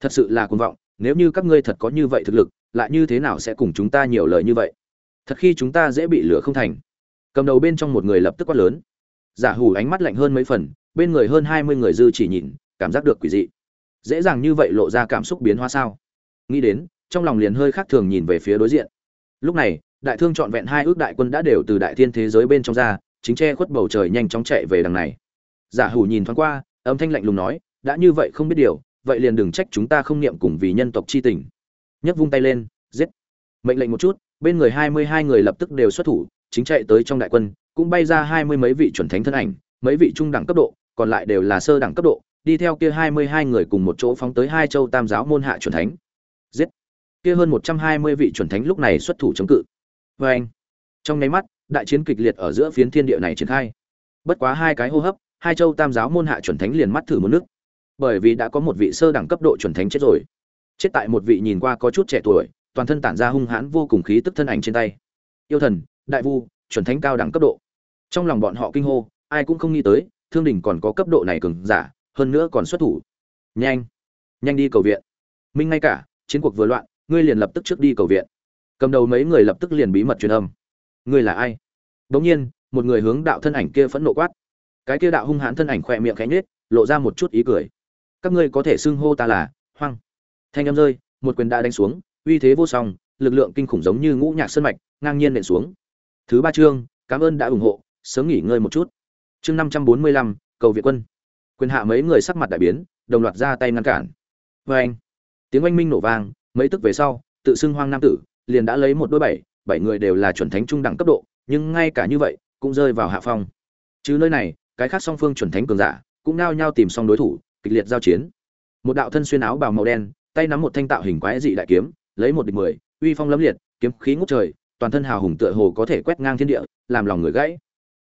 Thật sự là cuồng vọng, nếu như các ngươi thật có như vậy thực lực, lại như thế nào sẽ cùng chúng ta nhiều lời như vậy? Thật khi chúng ta dễ bị lửa không thành. Cầm đầu bên trong một người lập tức quát lớn. Giả hủ ánh mắt lạnh hơn mấy phần, bên người hơn hai mươi người dư chỉ nhìn, cảm giác được quỷ dị. Dễ dàng như vậy lộ ra cảm xúc biến hóa sao? Nghĩ đến, trong lòng liền hơi khác thường nhìn về phía đối diện. Lúc này, đại thương trọn vẹn hai ước đại quân đã đều từ đại thiên thế giới bên trong ra, chính che khuất bầu trời nhanh chóng chạy về đằng này. Giả hủ nhìn thoáng qua, âm thanh lạnh lùng nói, đã như vậy không biết điều, vậy liền đừng trách chúng ta không niệm cùng vì nhân tộc chi tình. Nhấc vung tay lên, giết. Mệnh lệnh một chút bên người hai mươi hai người lập tức đều xuất thủ, chính chạy tới trong đại quân, cũng bay ra hai mươi mấy vị chuẩn thánh thân ảnh, mấy vị trung đẳng cấp độ, còn lại đều là sơ đẳng cấp độ, đi theo kia hai mươi hai người cùng một chỗ phóng tới hai châu tam giáo môn hạ chuẩn thánh. Giết! Kia hơn một trăm hai mươi vị chuẩn thánh lúc này xuất thủ chống cự. Và anh, trong nháy mắt, đại chiến kịch liệt ở giữa phiến thiên địa này triển khai. Bất quá hai cái hô hấp, hai châu tam giáo môn hạ chuẩn thánh liền mắt thử một nước. Bởi vì đã có một vị sơ đẳng cấp độ chuẩn thánh chết rồi. Chết tại một vị nhìn qua có chút trẻ tuổi toàn thân tản ra hung hãn vô cùng khí tức thân ảnh trên tay. Yêu thần, đại vu, chuẩn thánh cao đẳng cấp độ. Trong lòng bọn họ kinh hô, ai cũng không nghĩ tới, thương đình còn có cấp độ này cường giả, hơn nữa còn xuất thủ. Nhanh nhanh đi cầu viện. Minh ngay cả, chiến cuộc vừa loạn, ngươi liền lập tức trước đi cầu viện. Cầm đầu mấy người lập tức liền bí mật truyền âm. Ngươi là ai? Đ nhiên, một người hướng đạo thân ảnh kia phẫn nộ quát. Cái kia đạo hung hãn thân ảnh khỏe miệng khẽ nhếch, lộ ra một chút ý cười. Các ngươi có thể xưng hô ta là hoang. Thanh âm rơi, một quyền đã đánh xuống uy thế vô song, lực lượng kinh khủng giống như ngũ nhạc sơn mạch, ngang nhiên nện xuống. Thứ ba chương, cảm ơn đã ủng hộ, sớm nghỉ ngơi một chút. Chương năm trăm bốn mươi lăm, cầu viện quân. Quyền hạ mấy người sắc mặt đại biến, đồng loạt ra tay ngăn cản. Oeng! anh, tiếng oanh minh nổ vang, mấy tức về sau, tự xưng hoang nam tử, liền đã lấy một đôi bảy bảy người đều là chuẩn thánh trung đẳng cấp độ, nhưng ngay cả như vậy, cũng rơi vào hạ phong. Chứ nơi này, cái khác song phương chuẩn thánh cường giả, cũng nao nhao tìm xong đối thủ, kịch liệt giao chiến. Một đạo thân xuyên áo bào màu đen, tay nắm một thanh tạo hình quái dị đại kiếm lấy một địch mười, uy phong lẫm liệt, kiếm khí ngút trời, toàn thân hào hùng tựa hồ có thể quét ngang thiên địa, làm lòng người gãy.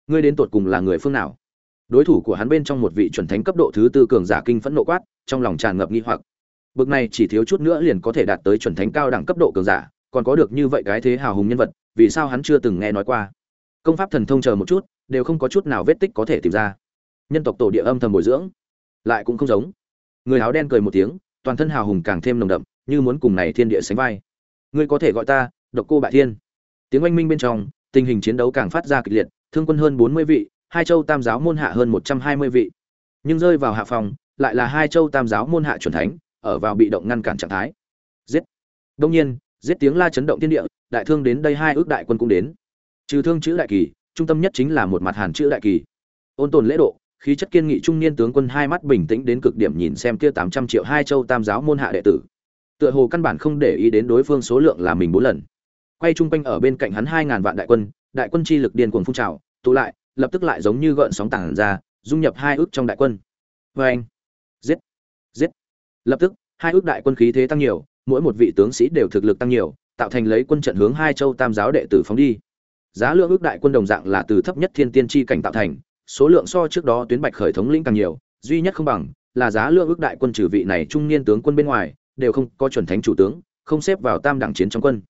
Ngươi đến tột cùng là người phương nào? Đối thủ của hắn bên trong một vị chuẩn thánh cấp độ thứ tư cường giả kinh phẫn nộ quát, trong lòng tràn ngập nghi hoặc. Bực này chỉ thiếu chút nữa liền có thể đạt tới chuẩn thánh cao đẳng cấp độ cường giả, còn có được như vậy cái thế hào hùng nhân vật, vì sao hắn chưa từng nghe nói qua? Công pháp thần thông chờ một chút, đều không có chút nào vết tích có thể tìm ra. Nhân tộc tổ địa âm thầm bồi dưỡng, lại cũng không giống. Người áo đen cười một tiếng, toàn thân hào hùng càng thêm nồng đậm như muốn cùng này thiên địa sánh vai. Ngươi có thể gọi ta, độc cô bại thiên. Tiếng oanh minh bên trong, tình hình chiến đấu càng phát ra kịch liệt, thương quân hơn bốn mươi vị, hai châu tam giáo môn hạ hơn một trăm hai mươi vị. Nhưng rơi vào hạ phòng, lại là hai châu tam giáo môn hạ chuẩn thánh, ở vào bị động ngăn cản trạng thái. Giết. Đông nhiên, giết tiếng la chấn động thiên địa, đại thương đến đây hai ước đại quân cũng đến. Trừ thương chữ đại kỳ, trung tâm nhất chính là một mặt hàn chữ đại kỳ. Ôn tồn lễ độ, khí chất kiên nghị trung niên tướng quân hai mắt bình tĩnh đến cực điểm nhìn xem kia tám trăm triệu hai châu tam giáo môn hạ đệ tử tựa hồ căn bản không để ý đến đối phương số lượng là mình bốn lần. Quay chung quanh ở bên cạnh hắn hai ngàn vạn đại quân đại quân chi lực điên cuồng phun trào, tụ lại, lập tức lại giống như gợn sóng tảng ra, dung nhập hai ước trong đại quân. Vê anh, giết giết. Lập tức, hai ước đại quân khí thế tăng nhiều, mỗi một vị tướng sĩ đều thực lực tăng nhiều, tạo thành lấy quân trận hướng hai châu tam giáo đệ tử phóng đi. Giá lượng ước đại quân đồng dạng là từ thấp nhất thiên tiên tri cảnh tạo thành, số lượng so trước đó tuyến bạch khởi thống lĩnh càng nhiều, duy nhất không bằng là giá lượng ước đại quân trừ vị này trung niên tướng quân bên ngoài đều không có chuẩn thánh chủ tướng, không xếp vào tam đẳng chiến trong quân.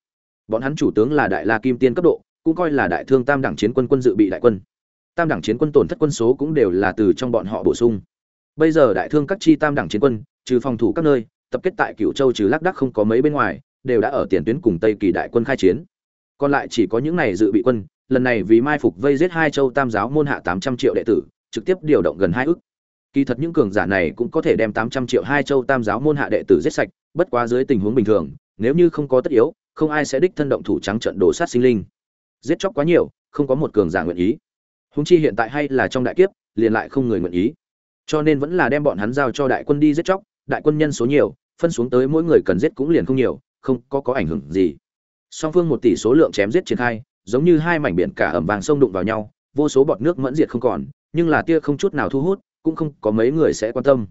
Bọn hắn chủ tướng là đại la kim tiên cấp độ, cũng coi là đại thương tam đẳng chiến quân quân dự bị đại quân. Tam đẳng chiến quân tổn thất quân số cũng đều là từ trong bọn họ bổ sung. Bây giờ đại thương các chi tam đẳng chiến quân, trừ phòng thủ các nơi, tập kết tại cựu châu trừ lác đắc không có mấy bên ngoài, đều đã ở tiền tuyến cùng tây kỳ đại quân khai chiến. Còn lại chỉ có những này dự bị quân, lần này vì mai phục vây giết hai châu tam giáo môn hạ tám trăm triệu đệ tử, trực tiếp điều động gần hai ước kỳ thật những cường giả này cũng có thể đem tám trăm triệu hai châu tam giáo môn hạ đệ tử giết sạch, bất quá dưới tình huống bình thường, nếu như không có tất yếu, không ai sẽ đích thân động thủ trắng trận đổ sát sinh linh. Giết chóc quá nhiều, không có một cường giả nguyện ý. Húng chi hiện tại hay là trong đại kiếp, liền lại không người nguyện ý. Cho nên vẫn là đem bọn hắn giao cho đại quân đi giết chóc, đại quân nhân số nhiều, phân xuống tới mỗi người cần giết cũng liền không nhiều, không có có ảnh hưởng gì. Song phương một tỷ số lượng chém giết triển khai, giống như hai mảnh biển cả ẩm vàng sông đụng vào nhau, vô số bọt nước mẫn diệt không còn, nhưng là tia không chút nào thu hút cũng không có mấy người sẽ quan tâm.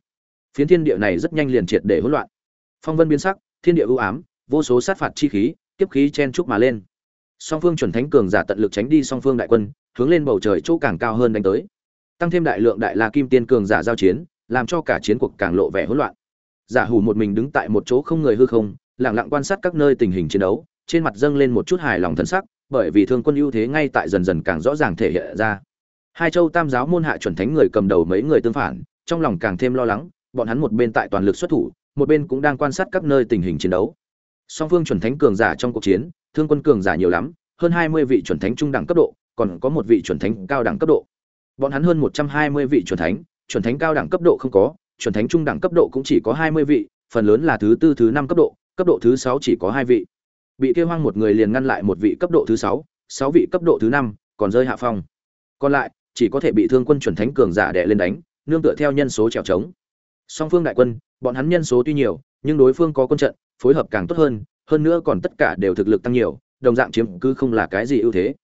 Phiến thiên địa này rất nhanh liền triệt để hỗn loạn. Phong vân biến sắc, thiên địa ưu ám, vô số sát phạt chi khí tiếp khí chen trúc mà lên. Song phương chuẩn thánh cường giả tận lực tránh đi song phương đại quân, hướng lên bầu trời chỗ càng cao hơn đánh tới. Tăng thêm đại lượng đại la kim tiên cường giả giao chiến, làm cho cả chiến cuộc càng lộ vẻ hỗn loạn. Giả hủ một mình đứng tại một chỗ không người hư không, lặng lặng quan sát các nơi tình hình chiến đấu, trên mặt dâng lên một chút hài lòng thân sắc, bởi vì thương quân ưu thế ngay tại dần dần càng rõ ràng thể hiện ra hai châu tam giáo môn hạ chuẩn thánh người cầm đầu mấy người tương phản, trong lòng càng thêm lo lắng, bọn hắn một bên tại toàn lực xuất thủ, một bên cũng đang quan sát các nơi tình hình chiến đấu. Song phương chuẩn thánh cường giả trong cuộc chiến, thương quân cường giả nhiều lắm, hơn hai mươi vị chuẩn thánh trung đẳng cấp độ, còn có một vị chuẩn thánh cao đẳng cấp độ. Bọn hắn hơn một trăm hai mươi vị chuẩn thánh chuẩn thánh cao đẳng cấp độ không có, chuẩn thánh trung đẳng cấp độ cũng chỉ có hai mươi vị, phần lớn là thứ tư, thứ năm cấp độ cấp độ thứ sáu chỉ có hai vị. Bị kia hoang một người liền ngăn lại một vị cấp độ thứ sáu sáu vị cấp độ thứ năm, còn rơi hạ phong. Còn lại chỉ có thể bị thương quân chuẩn thánh cường giả đè lên đánh, nương tựa theo nhân số trèo trống. Song phương đại quân, bọn hắn nhân số tuy nhiều, nhưng đối phương có quân trận, phối hợp càng tốt hơn hơn nữa còn tất cả đều thực lực tăng nhiều, đồng dạng chiếm cứ không là cái gì ưu thế.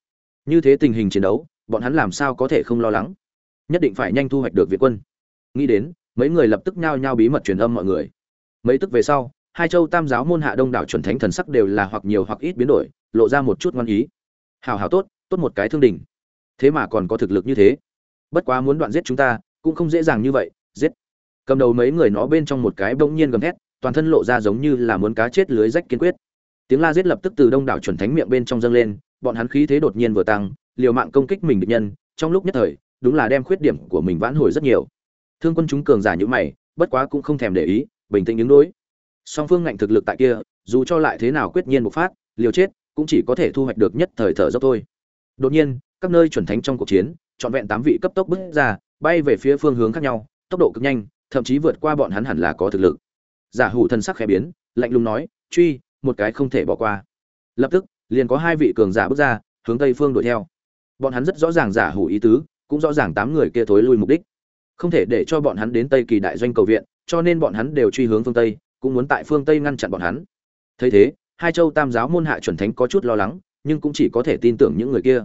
Như thế tình hình chiến đấu, bọn hắn làm sao có thể không lo lắng? Nhất định phải nhanh thu hoạch được viện quân. Nghĩ đến, mấy người lập tức nhao nhao bí mật truyền âm mọi người. Mấy tức về sau, hai châu tam giáo môn hạ đông đảo chuẩn thánh thần sắc đều là hoặc nhiều hoặc ít biến đổi, lộ ra một chút ngoan ý. Hảo hảo tốt tốt một cái thương đình thế mà còn có thực lực như thế. Bất quá muốn đoạn giết chúng ta, cũng không dễ dàng như vậy, giết. Cầm đầu mấy người nó bên trong một cái bỗng nhiên gầm thét, toàn thân lộ ra giống như là muốn cá chết lưới rách kiên quyết. Tiếng la giết lập tức từ đông đảo chuẩn thánh miệng bên trong dâng lên, bọn hắn khí thế đột nhiên vừa tăng, liều mạng công kích mình địch nhân, trong lúc nhất thời, đúng là đem khuyết điểm của mình vãn hồi rất nhiều. Thương quân chúng cường giả như mày, bất quá cũng không thèm để ý, bình tĩnh ứng đối. Song phương ngạnh thực lực tại kia, dù cho lại thế nào quyết nhiên bộc phát, liều chết, cũng chỉ có thể thu hoạch được nhất thời thở dốc thôi. Đột nhiên các nơi chuẩn thánh trong cuộc chiến, trọn vẹn tám vị cấp tốc bước ra, bay về phía phương hướng khác nhau, tốc độ cực nhanh, thậm chí vượt qua bọn hắn hẳn là có thực lực. Giả hủ thần sắc khẽ biến, lạnh lùng nói, truy, một cái không thể bỏ qua. Lập tức, liền có hai vị cường giả bước ra, hướng tây phương đuổi theo. Bọn hắn rất rõ ràng giả hủ ý tứ, cũng rõ ràng tám người kia thối lui mục đích. Không thể để cho bọn hắn đến tây kỳ đại doanh cầu viện, cho nên bọn hắn đều truy hướng phương tây, cũng muốn tại phương tây ngăn chặn bọn hắn. Thấy thế, hai châu tam giáo môn hạ chuẩn thánh có chút lo lắng, nhưng cũng chỉ có thể tin tưởng những người kia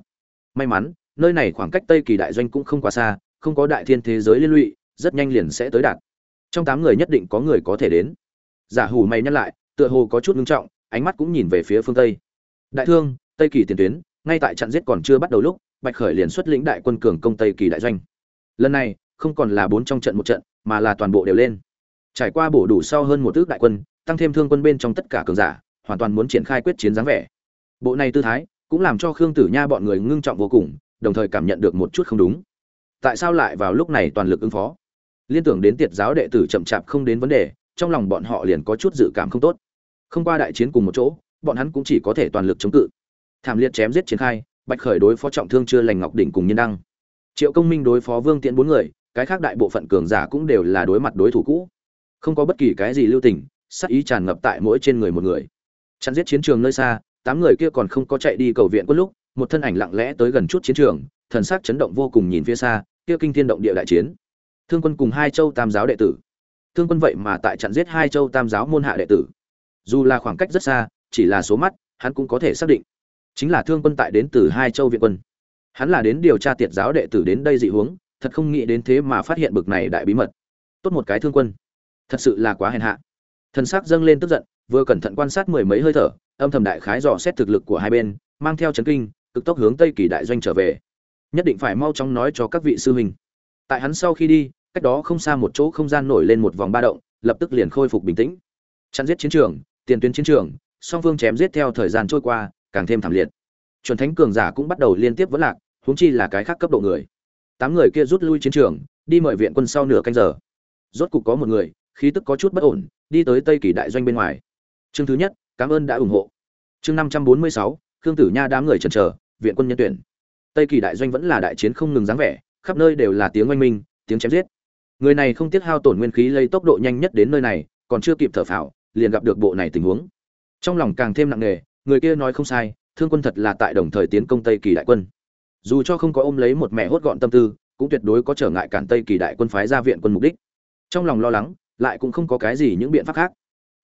may mắn, nơi này khoảng cách tây kỳ đại doanh cũng không quá xa, không có đại thiên thế giới liên lụy, rất nhanh liền sẽ tới đạt. Trong tám người nhất định có người có thể đến. Giả hủ mày nhắc lại, tựa hồ có chút ngưng trọng, ánh mắt cũng nhìn về phía phương tây. Đại thương, tây kỳ tiền tuyến, ngay tại trận giết còn chưa bắt đầu lúc, bạch khởi liền xuất lĩnh đại quân cường công tây kỳ đại doanh. Lần này, không còn là bốn trong trận một trận, mà là toàn bộ đều lên. Trải qua bổ đủ sau hơn một ước đại quân, tăng thêm thương quân bên trong tất cả cường giả, hoàn toàn muốn triển khai quyết chiến dáng vẻ. Bộ này tư thái cũng làm cho khương tử nha bọn người ngưng trọng vô cùng, đồng thời cảm nhận được một chút không đúng. Tại sao lại vào lúc này toàn lực ứng phó? Liên tưởng đến tiệt giáo đệ tử chậm chạp không đến vấn đề, trong lòng bọn họ liền có chút dự cảm không tốt. Không qua đại chiến cùng một chỗ, bọn hắn cũng chỉ có thể toàn lực chống cự. Thảm liệt chém giết triển khai, bạch khởi đối phó trọng thương chưa lành ngọc đỉnh cùng nhân đăng. Triệu công minh đối phó vương tiễn bốn người, cái khác đại bộ phận cường giả cũng đều là đối mặt đối thủ cũ. Không có bất kỳ cái gì lưu tình sắc ý tràn ngập tại mỗi trên người một người. Chặn giết chiến trường nơi xa tám người kia còn không có chạy đi cầu viện quân lúc một thân ảnh lặng lẽ tới gần chút chiến trường thần sắc chấn động vô cùng nhìn phía xa kia kinh thiên động địa đại chiến. Thương quân cùng hai châu tam giáo đệ tử. Thương quân vậy mà tại trận giết hai châu tam giáo môn hạ đệ tử. Dù là khoảng cách rất xa chỉ là số mắt hắn cũng có thể xác định. Chính là thương quân tại đến từ hai châu viện quân. Hắn là đến điều tra tiệt giáo đệ tử đến đây dị hướng, thật không nghĩ đến thế mà phát hiện bực này đại bí mật. Tốt một cái thương quân. Thật sự là quá hèn hạ. Thần sắc dâng lên tức giận vừa cẩn thận quan sát mười mấy hơi thở, âm thầm đại khái dò xét thực lực của hai bên, mang theo chấn kinh, cực tốc hướng tây kỳ đại doanh trở về. Nhất định phải mau chóng nói cho các vị sư huynh. Tại hắn sau khi đi, cách đó không xa một chỗ không gian nổi lên một vòng ba động, lập tức liền khôi phục bình tĩnh. Chặn giết chiến trường, tiền tuyến chiến trường, song phương chém giết theo thời gian trôi qua, càng thêm thảm liệt. Chuẩn thánh cường giả cũng bắt đầu liên tiếp vẫn lạc, huống chi là cái khác cấp độ người. Tám người kia rút lui chiến trường, đi mời viện quân sau nửa canh giờ. Rốt cục có một người, khí tức có chút bất ổn, đi tới tây kỳ đại doanh bên ngoài chương thứ nhất, cảm ơn đã ủng hộ. Chương năm trăm bốn mươi sáu, khương tử nha đám người trần chờ, viện quân nhân tuyển. Tây kỳ đại doanh vẫn là đại chiến không ngừng dáng vẻ, khắp nơi đều là tiếng oanh minh, tiếng chém giết. Người này không tiếc hao tổn nguyên khí lấy tốc độ nhanh nhất đến nơi này, còn chưa kịp thở phào, liền gặp được bộ này tình huống. Trong lòng càng thêm nặng nề, người kia nói không sai, thương quân thật là tại đồng thời tiến công tây kỳ đại quân. Dù cho không có ôm lấy một mẹ hốt gọn tâm tư, cũng tuyệt đối có trở ngại cản tây kỳ đại quân phái ra viện quân mục đích. Trong lòng lo lắng, lại cũng không có cái gì những biện pháp khác.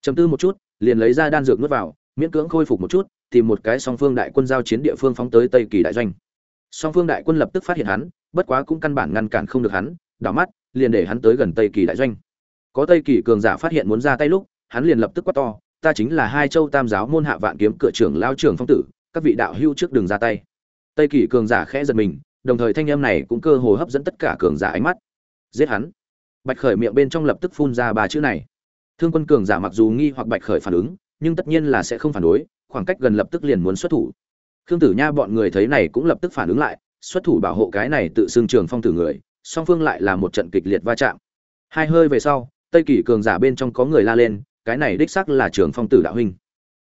Chấm tư một chút liền lấy ra đan dược nuốt vào, miễn cưỡng khôi phục một chút, tìm một cái song phương đại quân giao chiến địa phương phóng tới tây kỳ đại doanh. Song phương đại quân lập tức phát hiện hắn, bất quá cũng căn bản ngăn cản không được hắn, đảo mắt, liền để hắn tới gần tây kỳ đại doanh. Có tây kỳ cường giả phát hiện muốn ra tay lúc, hắn liền lập tức quát to, ta chính là hai châu tam giáo môn hạ vạn kiếm cửa trưởng lao trưởng phong tử, các vị đạo hưu trước đường ra tay. Tây kỳ cường giả khẽ giật mình, đồng thời thanh âm này cũng cơ hồ hấp dẫn tất cả cường giả ánh mắt. Giết hắn. Bạch khởi miệng bên trong lập tức phun ra ba chữ này thương quân cường giả mặc dù nghi hoặc bạch khởi phản ứng, nhưng tất nhiên là sẽ không phản đối, khoảng cách gần lập tức liền muốn xuất thủ. Khương tử nha bọn người thấy này cũng lập tức phản ứng lại, xuất thủ bảo hộ cái này tự xưng trường phong tử người, song phương lại là một trận kịch liệt va chạm. Hai hơi về sau, tây kỳ cường giả bên trong có người la lên, cái này đích xác là trường phong tử đạo huynh.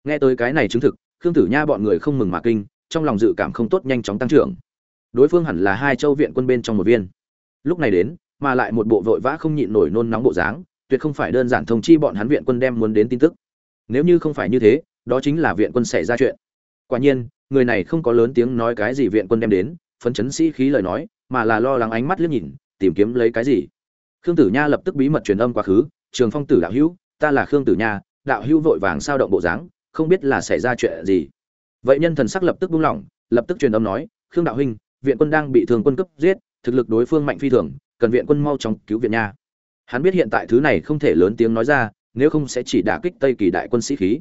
Nghe tới cái này chứng thực, khương tử nha bọn người không mừng mà kinh, trong lòng dự cảm không tốt nhanh chóng tăng trưởng. Đối phương hẳn là hai châu viện quân bên trong một viên. Lúc này đến, mà lại một bộ vội vã không nhịn nổi nôn nóng bộ dáng tuyệt không phải đơn giản thông chi bọn hắn viện quân đem muốn đến tin tức. Nếu như không phải như thế, đó chính là viện quân xảy ra chuyện. Quả nhiên, người này không có lớn tiếng nói cái gì viện quân đem đến, phấn chấn sĩ khí lời nói, mà là lo lắng ánh mắt liếc nhìn, tìm kiếm lấy cái gì. Khương tử nha lập tức bí mật truyền âm quá khứ, trường phong tử đạo hữu, ta là khương tử nha, đạo hữu vội vàng sao động bộ dáng, không biết là xảy ra chuyện gì. Vậy nhân thần sắc lập tức buông lỏng, lập tức truyền âm nói, khương đạo huynh, viện quân đang bị thường quân cấp giết, thực lực đối phương mạnh phi thường, cần viện quân mau chóng cứu viện nha hắn biết hiện tại thứ này không thể lớn tiếng nói ra, nếu không sẽ chỉ đả kích tây kỳ đại quân sĩ khí.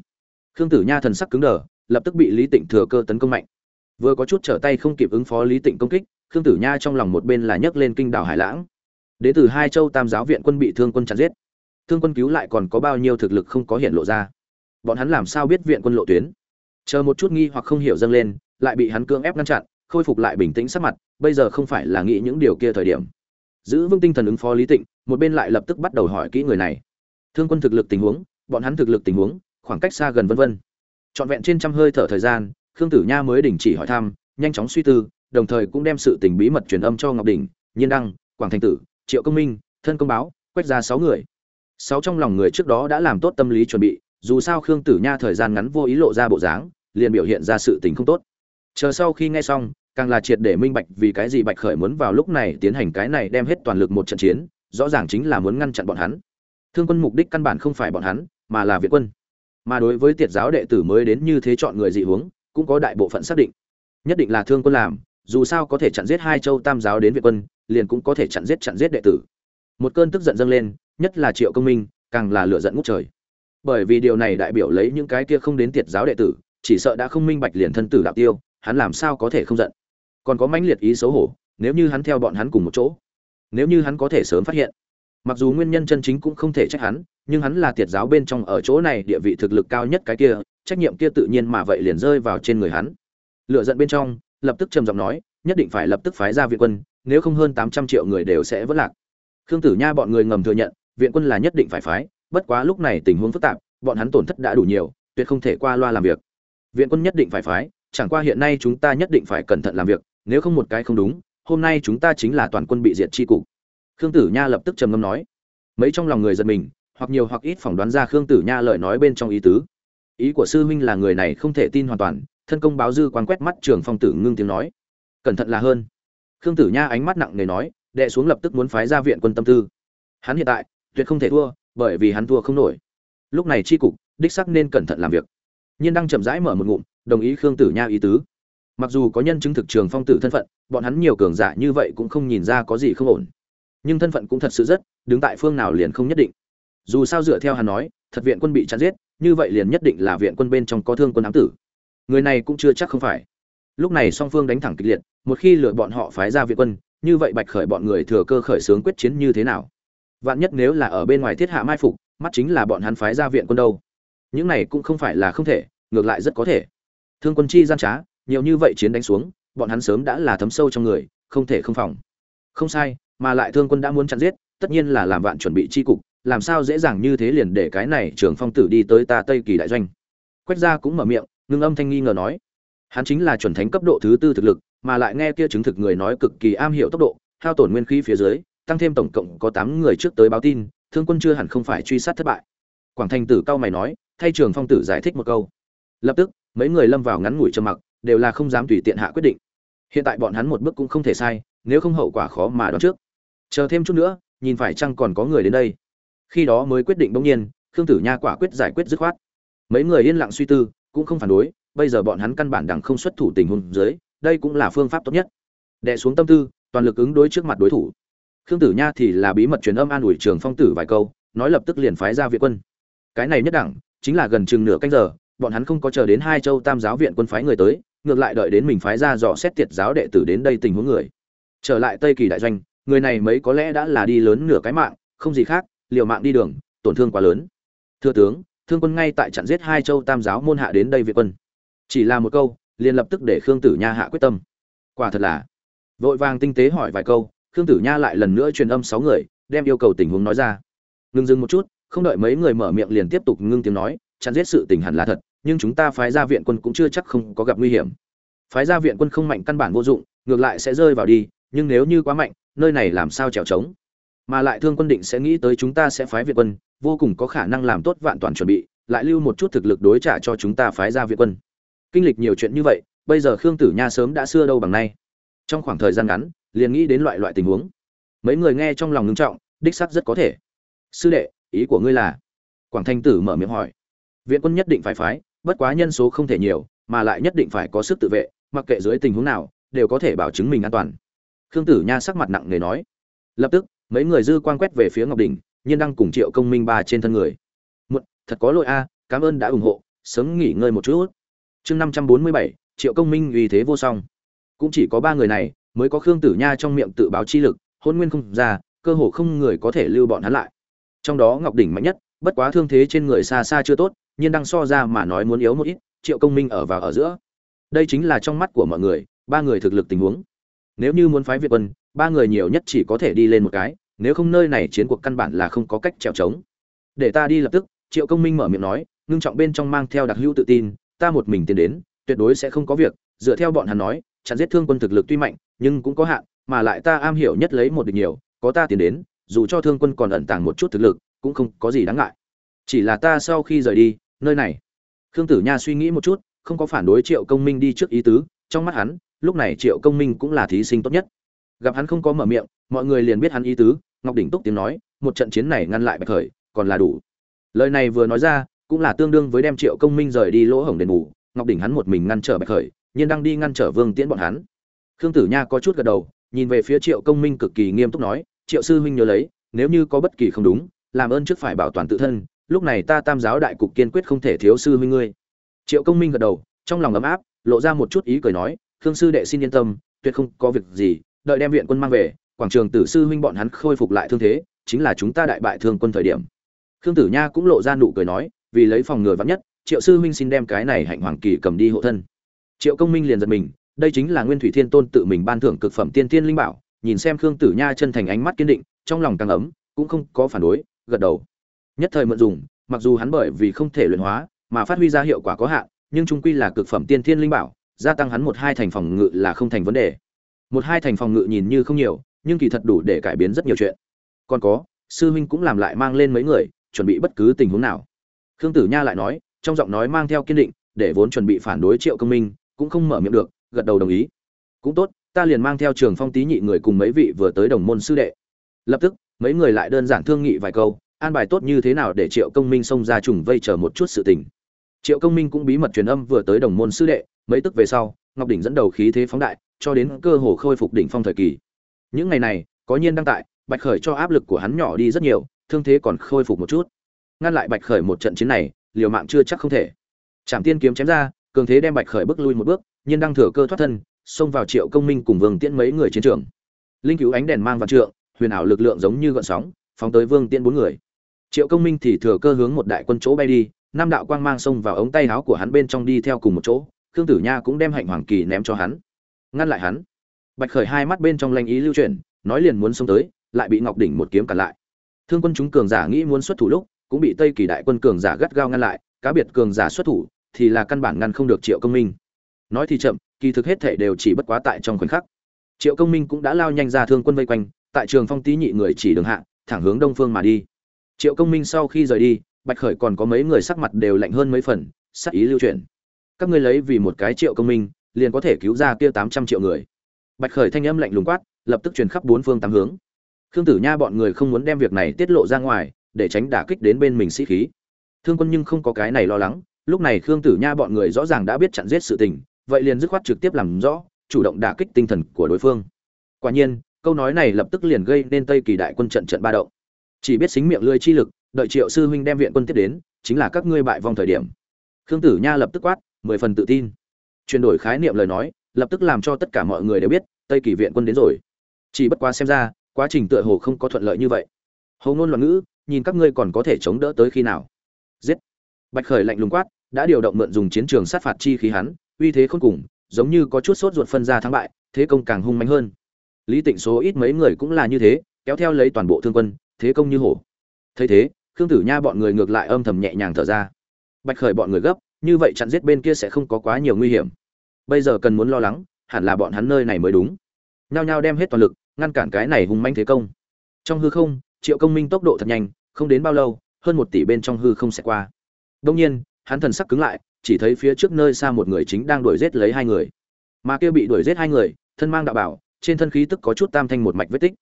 Khương tử nha thần sắc cứng đờ, lập tức bị lý tịnh thừa cơ tấn công mạnh. Vừa có chút trở tay không kịp ứng phó lý tịnh công kích, khương tử nha trong lòng một bên là nhấc lên kinh đảo hải lãng. Đế từ hai châu tam giáo viện quân bị thương quân chặt giết. Thương quân cứu lại còn có bao nhiêu thực lực không có hiện lộ ra. Bọn hắn làm sao biết viện quân lộ tuyến? Chờ một chút nghi hoặc không hiểu dâng lên, lại bị hắn cưỡng ép ngăn chặn, khôi phục lại bình tĩnh sắc mặt, bây giờ không phải là nghĩ những điều kia thời điểm. Giữ vững tinh thần ứng phó lý tịnh một bên lại lập tức bắt đầu hỏi kỹ người này. Thương quân thực lực tình huống, bọn hắn thực lực tình huống, khoảng cách xa gần vân vân. Trọn vẹn trên trăm hơi thở thời gian, khương tử nha mới đình chỉ hỏi thăm, nhanh chóng suy tư, đồng thời cũng đem sự tình bí mật truyền âm cho ngọc đình nhiên đăng, quảng thành tử, triệu công minh, thân công báo, quét ra sáu người. Sáu trong lòng người trước đó đã làm tốt tâm lý chuẩn bị, dù sao khương tử nha thời gian ngắn vô ý lộ ra bộ dáng, liền biểu hiện ra sự tình không tốt. Chờ sau khi nghe xong, càng là triệt để minh bạch vì cái gì bạch khởi muốn vào lúc này tiến hành cái này đem hết toàn lực một trận chiến rõ ràng chính là muốn ngăn chặn bọn hắn. Thương quân mục đích căn bản không phải bọn hắn, mà là việt quân. Mà đối với tiệt giáo đệ tử mới đến như thế chọn người dị hướng, cũng có đại bộ phận xác định. Nhất định là thương quân làm, dù sao có thể chặn giết hai châu tam giáo đến việt quân, liền cũng có thể chặn giết chặn giết đệ tử. Một cơn tức giận dâng lên, nhất là triệu công minh, càng là lửa giận ngút trời. Bởi vì điều này đại biểu lấy những cái kia không đến tiệt giáo đệ tử, chỉ sợ đã không minh bạch liền thân tử đạo tiêu, hắn làm sao có thể không giận. Còn có mãnh liệt ý xấu hổ, nếu như hắn theo bọn hắn cùng một chỗ nếu như hắn có thể sớm phát hiện. Mặc dù nguyên nhân chân chính cũng không thể trách hắn, nhưng hắn là tiệt giáo bên trong ở chỗ này địa vị thực lực cao nhất cái kia, trách nhiệm kia tự nhiên mà vậy liền rơi vào trên người hắn. Lựa giận bên trong, lập tức trầm giọng nói, nhất định phải lập tức phái ra viện quân, nếu không hơn tám trăm triệu người đều sẽ vất lạc. Khương tử nha bọn người ngầm thừa nhận, viện quân là nhất định phải phái, bất quá lúc này tình huống phức tạp, bọn hắn tổn thất đã đủ nhiều, tuyệt không thể qua loa làm việc. Viện quân nhất định phải phái, chẳng qua hiện nay chúng ta nhất định phải cẩn thận làm việc, nếu không một cái không đúng hôm nay chúng ta chính là toàn quân bị diệt chi cục. Khương tử nha lập tức trầm ngâm nói. Mấy trong lòng người giật mình, hoặc nhiều hoặc ít phỏng đoán ra khương tử nha lời nói bên trong ý tứ. Ý của sư huynh là người này không thể tin hoàn toàn, thân công báo dư quan quét mắt trường phong tử ngưng tiếng nói. Cẩn thận là hơn. Khương tử nha ánh mắt nặng nề nói, đệ xuống lập tức muốn phái ra viện quân tâm tư. Hắn hiện tại, tuyệt không thể thua, bởi vì hắn thua không nổi. Lúc này tri cục, đích sắc nên cẩn thận làm việc. Nhiên đang chậm rãi mở một ngụm, đồng ý khương tử nha ý tứ mặc dù có nhân chứng thực trường phong tử thân phận, bọn hắn nhiều cường giả như vậy cũng không nhìn ra có gì không ổn. Nhưng thân phận cũng thật sự rất, đứng tại phương nào liền không nhất định. Dù sao dựa theo hắn nói, thật viện quân bị chặn giết, như vậy liền nhất định là viện quân bên trong có thương quân ám tử. Người này cũng chưa chắc không phải. Lúc này song phương đánh thẳng kịch liệt, một khi lựa bọn họ phái ra viện quân, như vậy bạch khởi bọn người thừa cơ khởi xướng quyết chiến như thế nào? Vạn nhất nếu là ở bên ngoài thiết hạ mai phục, mắt chính là bọn hắn phái ra viện quân đâu? Những này cũng không phải là không thể, ngược lại rất có thể. Thương quân chi gian trá nhiều như vậy chiến đánh xuống, bọn hắn sớm đã là thấm sâu trong người, không thể không phòng. Không sai, mà lại thương quân đã muốn chặn giết, tất nhiên là làm vạn chuẩn bị chi cục, làm sao dễ dàng như thế liền để cái này trường phong tử đi tới ta tây kỳ đại doanh. Quách gia cũng mở miệng, ngưng âm thanh nghi ngờ nói. Hắn chính là chuẩn thánh cấp độ thứ tư thực lực, mà lại nghe kia chứng thực người nói cực kỳ am hiểu tốc độ, hao tổn nguyên khí phía dưới, tăng thêm tổng cộng có tám người trước tới báo tin, thương quân chưa hẳn không phải truy sát thất bại. Quảng thành tử cao mày nói, thay trường phong tử giải thích một câu. Lập tức, mấy người lâm vào ngắn ngủi trầm mặc đều là không dám tùy tiện hạ quyết định. Hiện tại bọn hắn một bước cũng không thể sai, nếu không hậu quả khó mà đoán trước. Chờ thêm chút nữa, nhìn phải chăng còn có người đến đây. Khi đó mới quyết định bỗng nhiên, khương tử nha quả quyết giải quyết dứt khoát. Mấy người yên lặng suy tư, cũng không phản đối, bây giờ bọn hắn căn bản đằng không xuất thủ tình huống dưới, đây cũng là phương pháp tốt nhất. Đệ xuống tâm tư, toàn lực ứng đối trước mặt đối thủ. Khương tử nha thì là bí mật truyền âm an ủi trường phong tử vài câu, nói lập tức liền phái ra viện quân. Cái này nhất đẳng, chính là gần chừng nửa canh giờ, bọn hắn không có chờ đến hai châu tam giáo viện quân phái người tới ngược lại đợi đến mình phái ra dò xét tiệt giáo đệ tử đến đây tình huống người. Trở lại tây kỳ đại doanh, người này mấy có lẽ đã là đi lớn nửa cái mạng, không gì khác, liều mạng đi đường, tổn thương quá lớn. Thưa tướng, thương quân ngay tại trận giết hai châu tam giáo môn hạ đến đây việc quân. Chỉ là một câu, liền lập tức để khương tử nha hạ quyết tâm. Quả thật là. Vội vàng tinh tế hỏi vài câu, khương tử nha lại lần nữa truyền âm sáu người, đem yêu cầu tình huống nói ra. Ngưng dừng một chút, không đợi mấy người mở miệng liền tiếp tục ngưng tiếng nói, chặn giết sự tình hẳn là thật nhưng chúng ta phái ra viện quân cũng chưa chắc không có gặp nguy hiểm. Phái ra viện quân không mạnh căn bản vô dụng, ngược lại sẽ rơi vào đi, nhưng nếu như quá mạnh, nơi này làm sao trèo trống mà lại thương quân định sẽ nghĩ tới chúng ta sẽ phái viện quân, vô cùng có khả năng làm tốt vạn toàn chuẩn bị, lại lưu một chút thực lực đối trả cho chúng ta phái ra viện quân. Kinh lịch nhiều chuyện như vậy, bây giờ khương tử nha sớm đã xưa đâu bằng nay. Trong khoảng thời gian ngắn, liền nghĩ đến loại loại tình huống. Mấy người nghe trong lòng ngưng trọng, đích xác rất có thể. Sư đệ, ý của ngươi là? Quảng thanh tử mở miệng hỏi. Viện quân nhất định phải phái bất quá nhân số không thể nhiều, mà lại nhất định phải có sức tự vệ, mặc kệ dưới tình huống nào, đều có thể bảo chứng mình an toàn. Khương tử nha sắc mặt nặng nề nói. Lập tức, mấy người dư quan quét về phía ngọc đình nhiên đang cùng triệu công minh ba trên thân người. Một thật có lỗi a, cảm ơn đã ủng hộ, sớm nghỉ ngơi một chút. Chương năm trăm bốn mươi bảy, triệu công minh uy thế vô song. Cũng chỉ có ba người này, mới có khương tử nha trong miệng tự báo chi lực, hôn nguyên không ra, cơ hồ không người có thể lưu bọn hắn lại. Trong đó ngọc đỉnh mạnh nhất, bất quá thương thế trên người xa xa chưa tốt nhiên đang so ra mà nói muốn yếu một ít, triệu công minh ở vào ở giữa. Đây chính là trong mắt của mọi người, ba người thực lực tình huống. Nếu như muốn phái việt quân, ba người nhiều nhất chỉ có thể đi lên một cái, nếu không nơi này chiến cuộc căn bản là không có cách trèo trống. Để ta đi lập tức, triệu công minh mở miệng nói, ngưng trọng bên trong mang theo đặc hữu tự tin, ta một mình tiến đến, tuyệt đối sẽ không có việc, dựa theo bọn hắn nói, chặn giết thương quân thực lực tuy mạnh, nhưng cũng có hạn, mà lại ta am hiểu nhất lấy một địch nhiều, có ta tiến đến, dù cho thương quân còn ẩn tàng một chút thực lực, cũng không có gì đáng ngại. Chỉ là ta sau khi rời đi nơi này. Khương tử nha suy nghĩ một chút, không có phản đối triệu công minh đi trước ý tứ, trong mắt hắn, lúc này triệu công minh cũng là thí sinh tốt nhất. Gặp hắn không có mở miệng, mọi người liền biết hắn ý tứ, ngọc đỉnh túc tiếng nói, một trận chiến này ngăn lại bạch khởi, còn là đủ. Lời này vừa nói ra, cũng là tương đương với đem triệu công minh rời đi lỗ hổng đền bù, ngọc đỉnh hắn một mình ngăn trở bạch khởi, nhiên đang đi ngăn trở vương tiễn bọn hắn. Khương tử nha có chút gật đầu, nhìn về phía triệu công minh cực kỳ nghiêm túc nói, triệu sư huynh nhớ lấy, nếu như có bất kỳ không đúng, làm ơn trước phải bảo toàn tự thân lúc này ta tam giáo đại cục kiên quyết không thể thiếu sư huynh ngươi. Triệu công minh gật đầu, trong lòng ấm áp, lộ ra một chút ý cười nói, khương sư đệ xin yên tâm, tuyệt không có việc gì, đợi đem viện quân mang về, quảng trường tử sư huynh bọn hắn khôi phục lại thương thế, chính là chúng ta đại bại thương quân thời điểm. Khương tử nha cũng lộ ra nụ cười nói, vì lấy phòng ngừa vắng nhất, triệu sư huynh xin đem cái này hạnh hoàng kỳ cầm đi hộ thân. Triệu công minh liền giật mình, đây chính là nguyên thủy thiên tôn tự mình ban thưởng cực phẩm tiên tiên linh bảo, nhìn xem khương tử nha chân thành ánh mắt kiên định, trong lòng càng ấm, cũng không có phản đối, gật đầu nhất thời mượn dùng, mặc dù hắn bởi vì không thể luyện hóa mà phát huy ra hiệu quả có hạn, nhưng trung quy là cực phẩm tiên thiên linh bảo, gia tăng hắn một hai thành phòng ngự là không thành vấn đề. Một hai thành phòng ngự nhìn như không nhiều, nhưng kỳ thật đủ để cải biến rất nhiều chuyện. Còn có, sư huynh cũng làm lại mang lên mấy người, chuẩn bị bất cứ tình huống nào. Khương tử nha lại nói, trong giọng nói mang theo kiên định, để vốn chuẩn bị phản đối triệu công minh, cũng không mở miệng được, gật đầu đồng ý. Cũng tốt, ta liền mang theo trường phong tý nhị người cùng mấy vị vừa tới đồng môn sư đệ. Lập tức, mấy người lại đơn giản thương nghị vài câu an bài tốt như thế nào để triệu công minh xông ra trùng vây chờ một chút sự tình. Triệu công minh cũng bí mật truyền âm vừa tới đồng môn sư đệ, mấy tức về sau, ngọc đỉnh dẫn đầu khí thế phóng đại, cho đến cơ hồ khôi phục đỉnh phong thời kỳ. Những ngày này, có nhiên đăng tại, bạch khởi cho áp lực của hắn nhỏ đi rất nhiều, thương thế còn khôi phục một chút. Ngăn lại bạch khởi một trận chiến này, liều mạng chưa chắc không thể. Trảm tiên kiếm chém ra, cường thế đem bạch khởi bước lui một bước, nhiên đăng thừa cơ thoát thân, xông vào triệu công minh cùng vương tiễn mấy người chiến trường. Linh cứu ánh đèn mang vào trượng, huyền ảo lực lượng giống như gợn sóng, phóng tới vương tiễn bốn người triệu công minh thì thừa cơ hướng một đại quân chỗ bay đi, năm đạo quang mang xông vào ống tay áo của hắn bên trong đi theo cùng một chỗ, khương tử nha cũng đem hạnh hoàng kỳ ném cho hắn. Ngăn lại hắn. Bạch khởi hai mắt bên trong lanh ý lưu chuyển, nói liền muốn xông tới, lại bị ngọc đỉnh một kiếm cản lại. Thương quân chúng cường giả nghĩ muốn xuất thủ lúc, cũng bị tây kỳ đại quân cường giả gắt gao ngăn lại, cá biệt cường giả xuất thủ thì là căn bản ngăn không được triệu công minh. Nói thì chậm, kỳ thực hết thể đều chỉ bất quá tại trong khoảnh khắc. Triệu công minh cũng đã lao nhanh ra thương quân vây quanh, tại trường phong tý nhị người chỉ đường hạ, thẳng hướng đông phương mà đi triệu công minh sau khi rời đi, bạch khởi còn có mấy người sắc mặt đều lạnh hơn mấy phần, sắc ý lưu chuyển. Các ngươi lấy vì một cái triệu công minh, liền có thể cứu ra kia tám trăm triệu người. Bạch khởi thanh âm lạnh lùng quát, lập tức truyền khắp bốn phương tám hướng. Khương tử nha bọn người không muốn đem việc này tiết lộ ra ngoài, để tránh đả kích đến bên mình sĩ khí. Thương quân nhưng không có cái này lo lắng, lúc này khương tử nha bọn người rõ ràng đã biết chặn giết sự tình, vậy liền dứt khoát trực tiếp làm rõ, chủ động đả kích tinh thần của đối phương. Quả nhiên, câu nói này lập tức liền gây nên tây kỳ đại quân trận trận ba động chỉ biết xính miệng lưỡi chi lực, đợi triệu sư huynh đem viện quân tiếp đến, chính là các ngươi bại vong thời điểm. Khương tử nha lập tức quát, mười phần tự tin. Chuyển đổi khái niệm lời nói, lập tức làm cho tất cả mọi người đều biết, tây kỳ viện quân đến rồi. Chỉ bất quá xem ra, quá trình tựa hồ không có thuận lợi như vậy. Hầu ngôn loạn ngữ, nhìn các ngươi còn có thể chống đỡ tới khi nào. Giết. Bạch khởi lạnh lùng quát, đã điều động mượn dùng chiến trường sát phạt chi khí hắn, uy thế không cùng, giống như có chút sốt ruột phân ra thắng bại, thế công càng hung mạnh hơn. Lý tịnh số ít mấy người cũng là như thế, kéo theo lấy toàn bộ thương quân thế công như hổ. Thấy thế, khương tử nha bọn người ngược lại âm thầm nhẹ nhàng thở ra. Bạch khởi bọn người gấp, như vậy chặn giết bên kia sẽ không có quá nhiều nguy hiểm. Bây giờ cần muốn lo lắng, hẳn là bọn hắn nơi này mới đúng. Nhao nhao đem hết toàn lực, ngăn cản cái này hung manh thế công. Trong hư không, triệu công minh tốc độ thật nhanh, không đến bao lâu, hơn một tỷ bên trong hư không sẽ qua. Đông nhiên, hắn thần sắc cứng lại, chỉ thấy phía trước nơi xa một người chính đang đuổi giết lấy hai người. Mà kia bị đuổi giết hai người, thân mang đạo bảo, trên thân khí tức có chút tam thanh một mạch vết tích.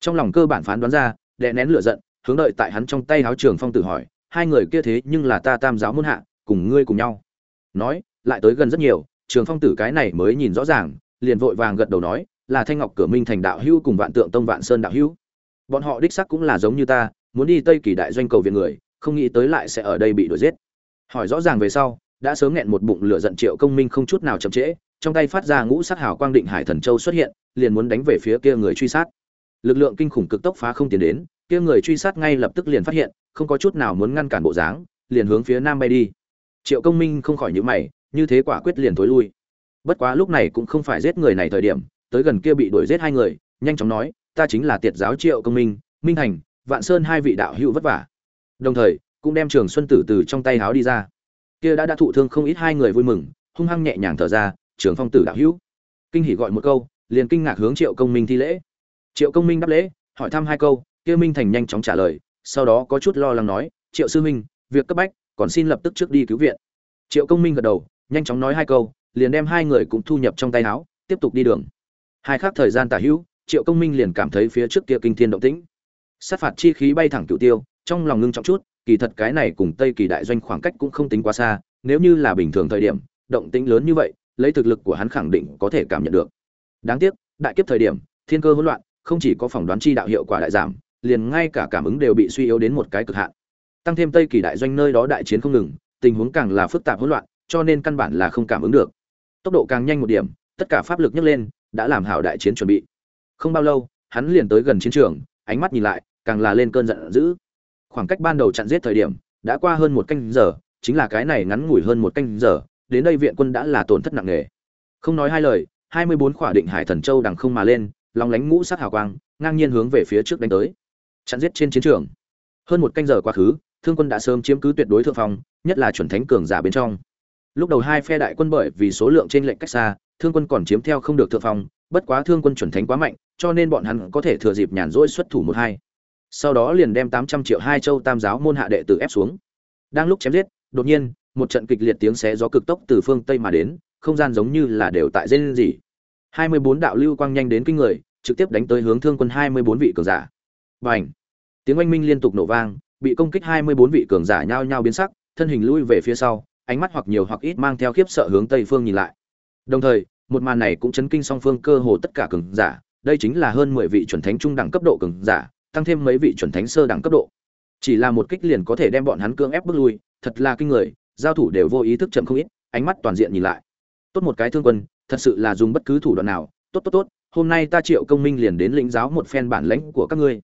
Trong lòng cơ bản phán đoán ra đè nén lửa giận, hướng đợi tại hắn trong tay áo trường phong tử hỏi, hai người kia thế nhưng là ta tam giáo môn hạ, cùng ngươi cùng nhau. Nói, lại tới gần rất nhiều, trường phong tử cái này mới nhìn rõ ràng, liền vội vàng gật đầu nói, là thanh ngọc cửa minh thành đạo hữu cùng vạn tượng tông vạn sơn đạo hữu. Bọn họ đích xác cũng là giống như ta, muốn đi tây kỳ đại doanh cầu viện người, không nghĩ tới lại sẽ ở đây bị đuổi giết. Hỏi rõ ràng về sau, đã sớm nghẹn một bụng lửa giận triệu công minh không chút nào chậm trễ, trong tay phát ra ngũ sắc hào quang định hải thần châu xuất hiện, liền muốn đánh về phía kia người truy sát lực lượng kinh khủng cực tốc phá không tiến đến, kia người truy sát ngay lập tức liền phát hiện, không có chút nào muốn ngăn cản bộ dáng, liền hướng phía nam bay đi. Triệu công minh không khỏi nhíu mày, như thế quả quyết liền thối lui. Bất quá lúc này cũng không phải giết người này thời điểm, tới gần kia bị đuổi giết hai người, nhanh chóng nói, ta chính là tiệt giáo triệu công minh minh thành vạn sơn hai vị đạo hữu vất vả. Đồng thời, cũng đem trường xuân tử từ trong tay háo đi ra. Kia đã đã thụ thương không ít hai người vui mừng, hung hăng nhẹ nhàng thở ra, trường phong tử đạo hữu. Kinh hỉ gọi một câu, liền kinh ngạc hướng triệu công minh thi lễ triệu công minh đáp lễ, hỏi thăm hai câu, kia minh thành nhanh chóng trả lời, sau đó có chút lo lắng nói, triệu sư minh việc cấp bách, còn xin lập tức trước đi cứu viện. Triệu công minh gật đầu, nhanh chóng nói hai câu, liền đem hai người cũng thu nhập trong tay áo, tiếp tục đi đường. Hai khác thời gian tả hữu, triệu công minh liền cảm thấy phía trước kia kinh thiên động tĩnh. Sát phạt chi khí bay thẳng cựu tiêu, trong lòng ngưng trọng chút, kỳ thật cái này cùng tây kỳ đại doanh khoảng cách cũng không tính quá xa, nếu như là bình thường thời điểm, động tĩnh lớn như vậy, lấy thực lực của hắn khẳng định có thể cảm nhận được. Đáng tiếc, đại kiếp thời điểm, thiên cơ hỗn loạn không chỉ có phỏng đoán chi đạo hiệu quả đại giảm, liền ngay cả cảm ứng đều bị suy yếu đến một cái cực hạn. Tăng thêm tây kỳ đại doanh nơi đó đại chiến không ngừng, tình huống càng là phức tạp hỗn loạn, cho nên căn bản là không cảm ứng được. Tốc độ càng nhanh một điểm, tất cả pháp lực nhấc lên, đã làm hảo đại chiến chuẩn bị. Không bao lâu, hắn liền tới gần chiến trường, ánh mắt nhìn lại, càng là lên cơn giận dữ. Khoảng cách ban đầu chặn giết thời điểm, đã qua hơn một canh giờ, chính là cái này ngắn ngủi hơn một canh giờ, đến đây viện quân đã là tổn thất nặng nề. Không nói hai lời, hai mươi bốn khỏa định hải thần châu đằng không mà lên lòng lánh ngũ sắc hào quang, ngang nhiên hướng về phía trước đánh tới. Chặn giết trên chiến trường. Hơn một canh giờ quá khứ, thương quân đã sớm chiếm cứ tuyệt đối thượng phong, nhất là chuẩn thánh cường giả bên trong. Lúc đầu hai phe đại quân bởi vì số lượng trên lệnh cách xa, thương quân còn chiếm theo không được thượng phong, bất quá thương quân chuẩn thánh quá mạnh, cho nên bọn hắn có thể thừa dịp nhàn rỗi xuất thủ một hai. Sau đó liền đem tám trăm triệu hai châu tam giáo môn hạ đệ tử ép xuống. Đang lúc chém giết, đột nhiên, một trận kịch liệt tiếng xé gió cực tốc từ phương tây mà đến, không gian giống như là đều tại dây gì hai mươi bốn đạo lưu quang nhanh đến kinh người, trực tiếp đánh tới hướng thương quân hai mươi bốn vị cường giả. Và tiếng oanh minh liên tục nổ vang, bị công kích hai mươi bốn vị cường giả nhao nhao biến sắc, thân hình lui về phía sau, ánh mắt hoặc nhiều hoặc ít mang theo khiếp sợ hướng tây phương nhìn lại. Đồng thời, một màn này cũng chấn kinh song phương cơ hồ tất cả cường giả, đây chính là hơn mười vị chuẩn thánh trung đẳng cấp độ cường giả, tăng thêm mấy vị chuẩn thánh sơ đẳng cấp độ. Chỉ là một kích liền có thể đem bọn hắn cưỡng ép bước lui, thật là kinh người, giao thủ đều vô ý thức chậm không ít, ánh mắt toàn diện nhìn lại. Tốt một cái thương quân thật sự là dùng bất cứ thủ đoạn nào. Tốt tốt tốt, hôm nay ta triệu công minh liền đến lĩnh giáo một phen bản lãnh của các ngươi.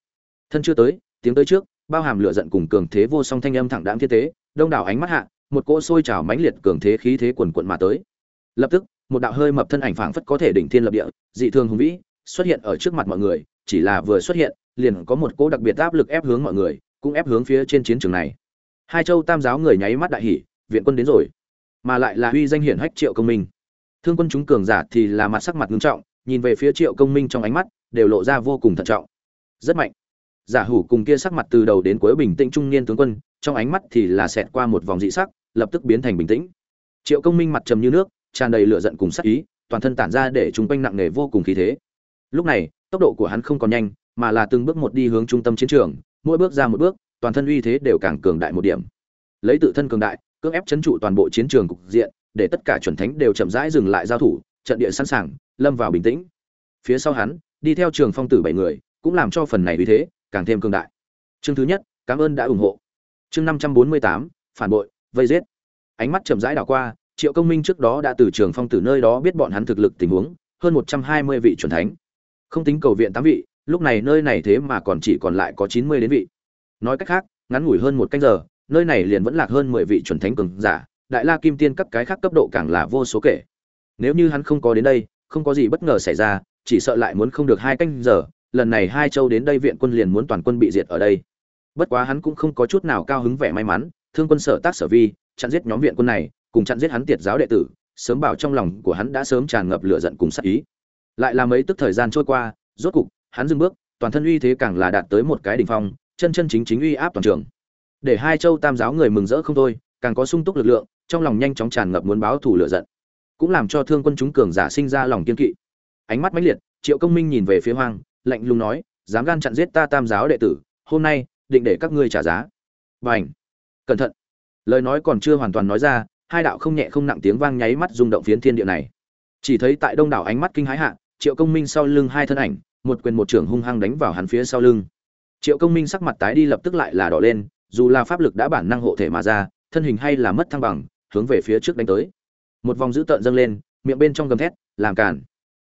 Thân chưa tới, tiếng tới trước, bao hàm lửa giận cùng cường thế vô song thanh âm thẳng đạm thiên tế, đông đảo ánh mắt hạ, một cỗ sôi trào mãnh liệt cường thế khí thế quần quận mà tới. Lập tức, một đạo hơi mập thân ảnh phảng phất có thể đỉnh thiên lập địa, dị thường hùng vĩ, xuất hiện ở trước mặt mọi người, chỉ là vừa xuất hiện, liền có một cỗ đặc biệt áp lực ép hướng mọi người, cũng ép hướng phía trên chiến trường này. Hai châu tam giáo người nháy mắt đại hỉ, viện quân đến rồi, mà lại là uy danh hiển hách triệu công minh thương quân chúng cường giả thì là mặt sắc mặt nghiêm trọng, nhìn về phía triệu công minh trong ánh mắt, đều lộ ra vô cùng thận trọng. Rất mạnh. Giả hủ cùng kia sắc mặt từ đầu đến cuối bình tĩnh trung niên tướng quân, trong ánh mắt thì là xẹt qua một vòng dị sắc, lập tức biến thành bình tĩnh. Triệu công minh mặt trầm như nước, tràn đầy lửa giận cùng sắc ý, toàn thân tản ra để chúng quanh nặng nề vô cùng khí thế. Lúc này, tốc độ của hắn không còn nhanh, mà là từng bước một đi hướng trung tâm chiến trường, mỗi bước ra một bước, toàn thân uy thế đều càng cường đại một điểm. Lấy tự thân cường đại, cưỡng ép chấn trụ toàn bộ chiến trường cục diện để tất cả chuẩn thánh đều chậm rãi dừng lại giao thủ, trận địa sẵn sàng, lâm vào bình tĩnh. Phía sau hắn, đi theo trường phong tử bảy người, cũng làm cho phần này uy thế càng thêm cường đại. Chương thứ nhất, cảm ơn đã ủng hộ. Chương năm trăm bốn mươi tám, phản bội, vây giết. Ánh mắt chậm rãi đảo qua, triệu công minh trước đó đã từ trường phong tử nơi đó biết bọn hắn thực lực tình huống, hơn một trăm hai mươi vị chuẩn thánh. Không tính cầu viện tám vị, lúc này nơi này thế mà còn chỉ còn lại có chín mươi đến vị. Nói cách khác, ngắn ngủi hơn một canh giờ, nơi này liền vẫn lạc hơn mười vị chuẩn thánh cường giả đại la kim tiên các cái khác cấp độ càng là vô số kể. Nếu như hắn không có đến đây, không có gì bất ngờ xảy ra, chỉ sợ lại muốn không được hai canh giờ, lần này hai châu đến đây viện quân liền muốn toàn quân bị diệt ở đây. Bất quá hắn cũng không có chút nào cao hứng vẻ may mắn, thương quân sở tác sở vi, chặn giết nhóm viện quân này, cùng chặn giết hắn tiệt giáo đệ tử, sớm bảo trong lòng của hắn đã sớm tràn ngập lửa giận cùng sát ý. Lại là mấy tức thời gian trôi qua, rốt cục, hắn dừng bước, toàn thân uy thế càng là đạt tới một cái đỉnh phong, chân chân chính chính uy áp toàn trường. Để hai châu tam giáo người mừng rỡ không thôi, càng có sung túc lực lượng trong lòng nhanh chóng tràn ngập muốn báo thù lửa giận, cũng làm cho thương quân chúng cường giả sinh ra lòng kiên kỵ. Ánh mắt mãnh liệt, triệu công minh nhìn về phía hoang, lạnh lùng nói, dám gan chặn giết ta tam giáo đệ tử, hôm nay, định để các ngươi trả giá. Và cẩn thận! Lời nói còn chưa hoàn toàn nói ra, hai đạo không nhẹ không nặng tiếng vang nháy mắt rung động phiến thiên địa này. Chỉ thấy tại đông đảo ánh mắt kinh hãi hạ, triệu công minh sau lưng hai thân ảnh, một quyền một trưởng hung hăng đánh vào hắn phía sau lưng. Triệu công minh sắc mặt tái đi lập tức lại là đỏ lên, dù là pháp lực đã bản năng hộ thể mà ra, thân hình hay là mất thăng bằng hướng về phía trước đánh tới. Một vòng dữ tợn dâng lên, miệng bên trong gầm thét, làm cản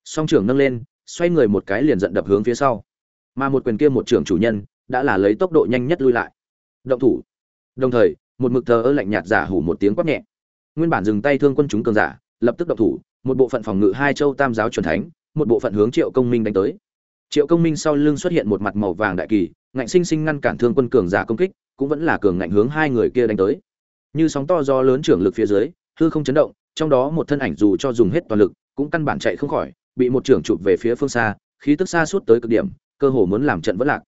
song trưởng nâng lên, xoay người một cái liền giận đập hướng phía sau. Mà một quyền kia một trưởng chủ nhân, đã là lấy tốc độ nhanh nhất lui lại. Động thủ. Đồng thời, một mực thờ ơ lạnh nhạt giả hủ một tiếng quát nhẹ. Nguyên bản dừng tay thương quân chúng cường giả, lập tức động thủ, một bộ phận phòng ngự hai châu tam giáo truyền thánh, một bộ phận hướng triệu công minh đánh tới. Triệu công minh sau lưng xuất hiện một mặt màu vàng đại kỳ, ngạnh sinh sinh ngăn cản thương quân cường giả công kích, cũng vẫn là cường ngạnh hướng hai người kia đánh tới như sóng to do lớn trưởng lực phía dưới, hư không chấn động, trong đó một thân ảnh dù cho dùng hết toàn lực, cũng căn bản chạy không khỏi, bị một trưởng chụp về phía phương xa, khí tức xa suốt tới cực điểm, cơ hồ muốn làm trận vỡ lạc.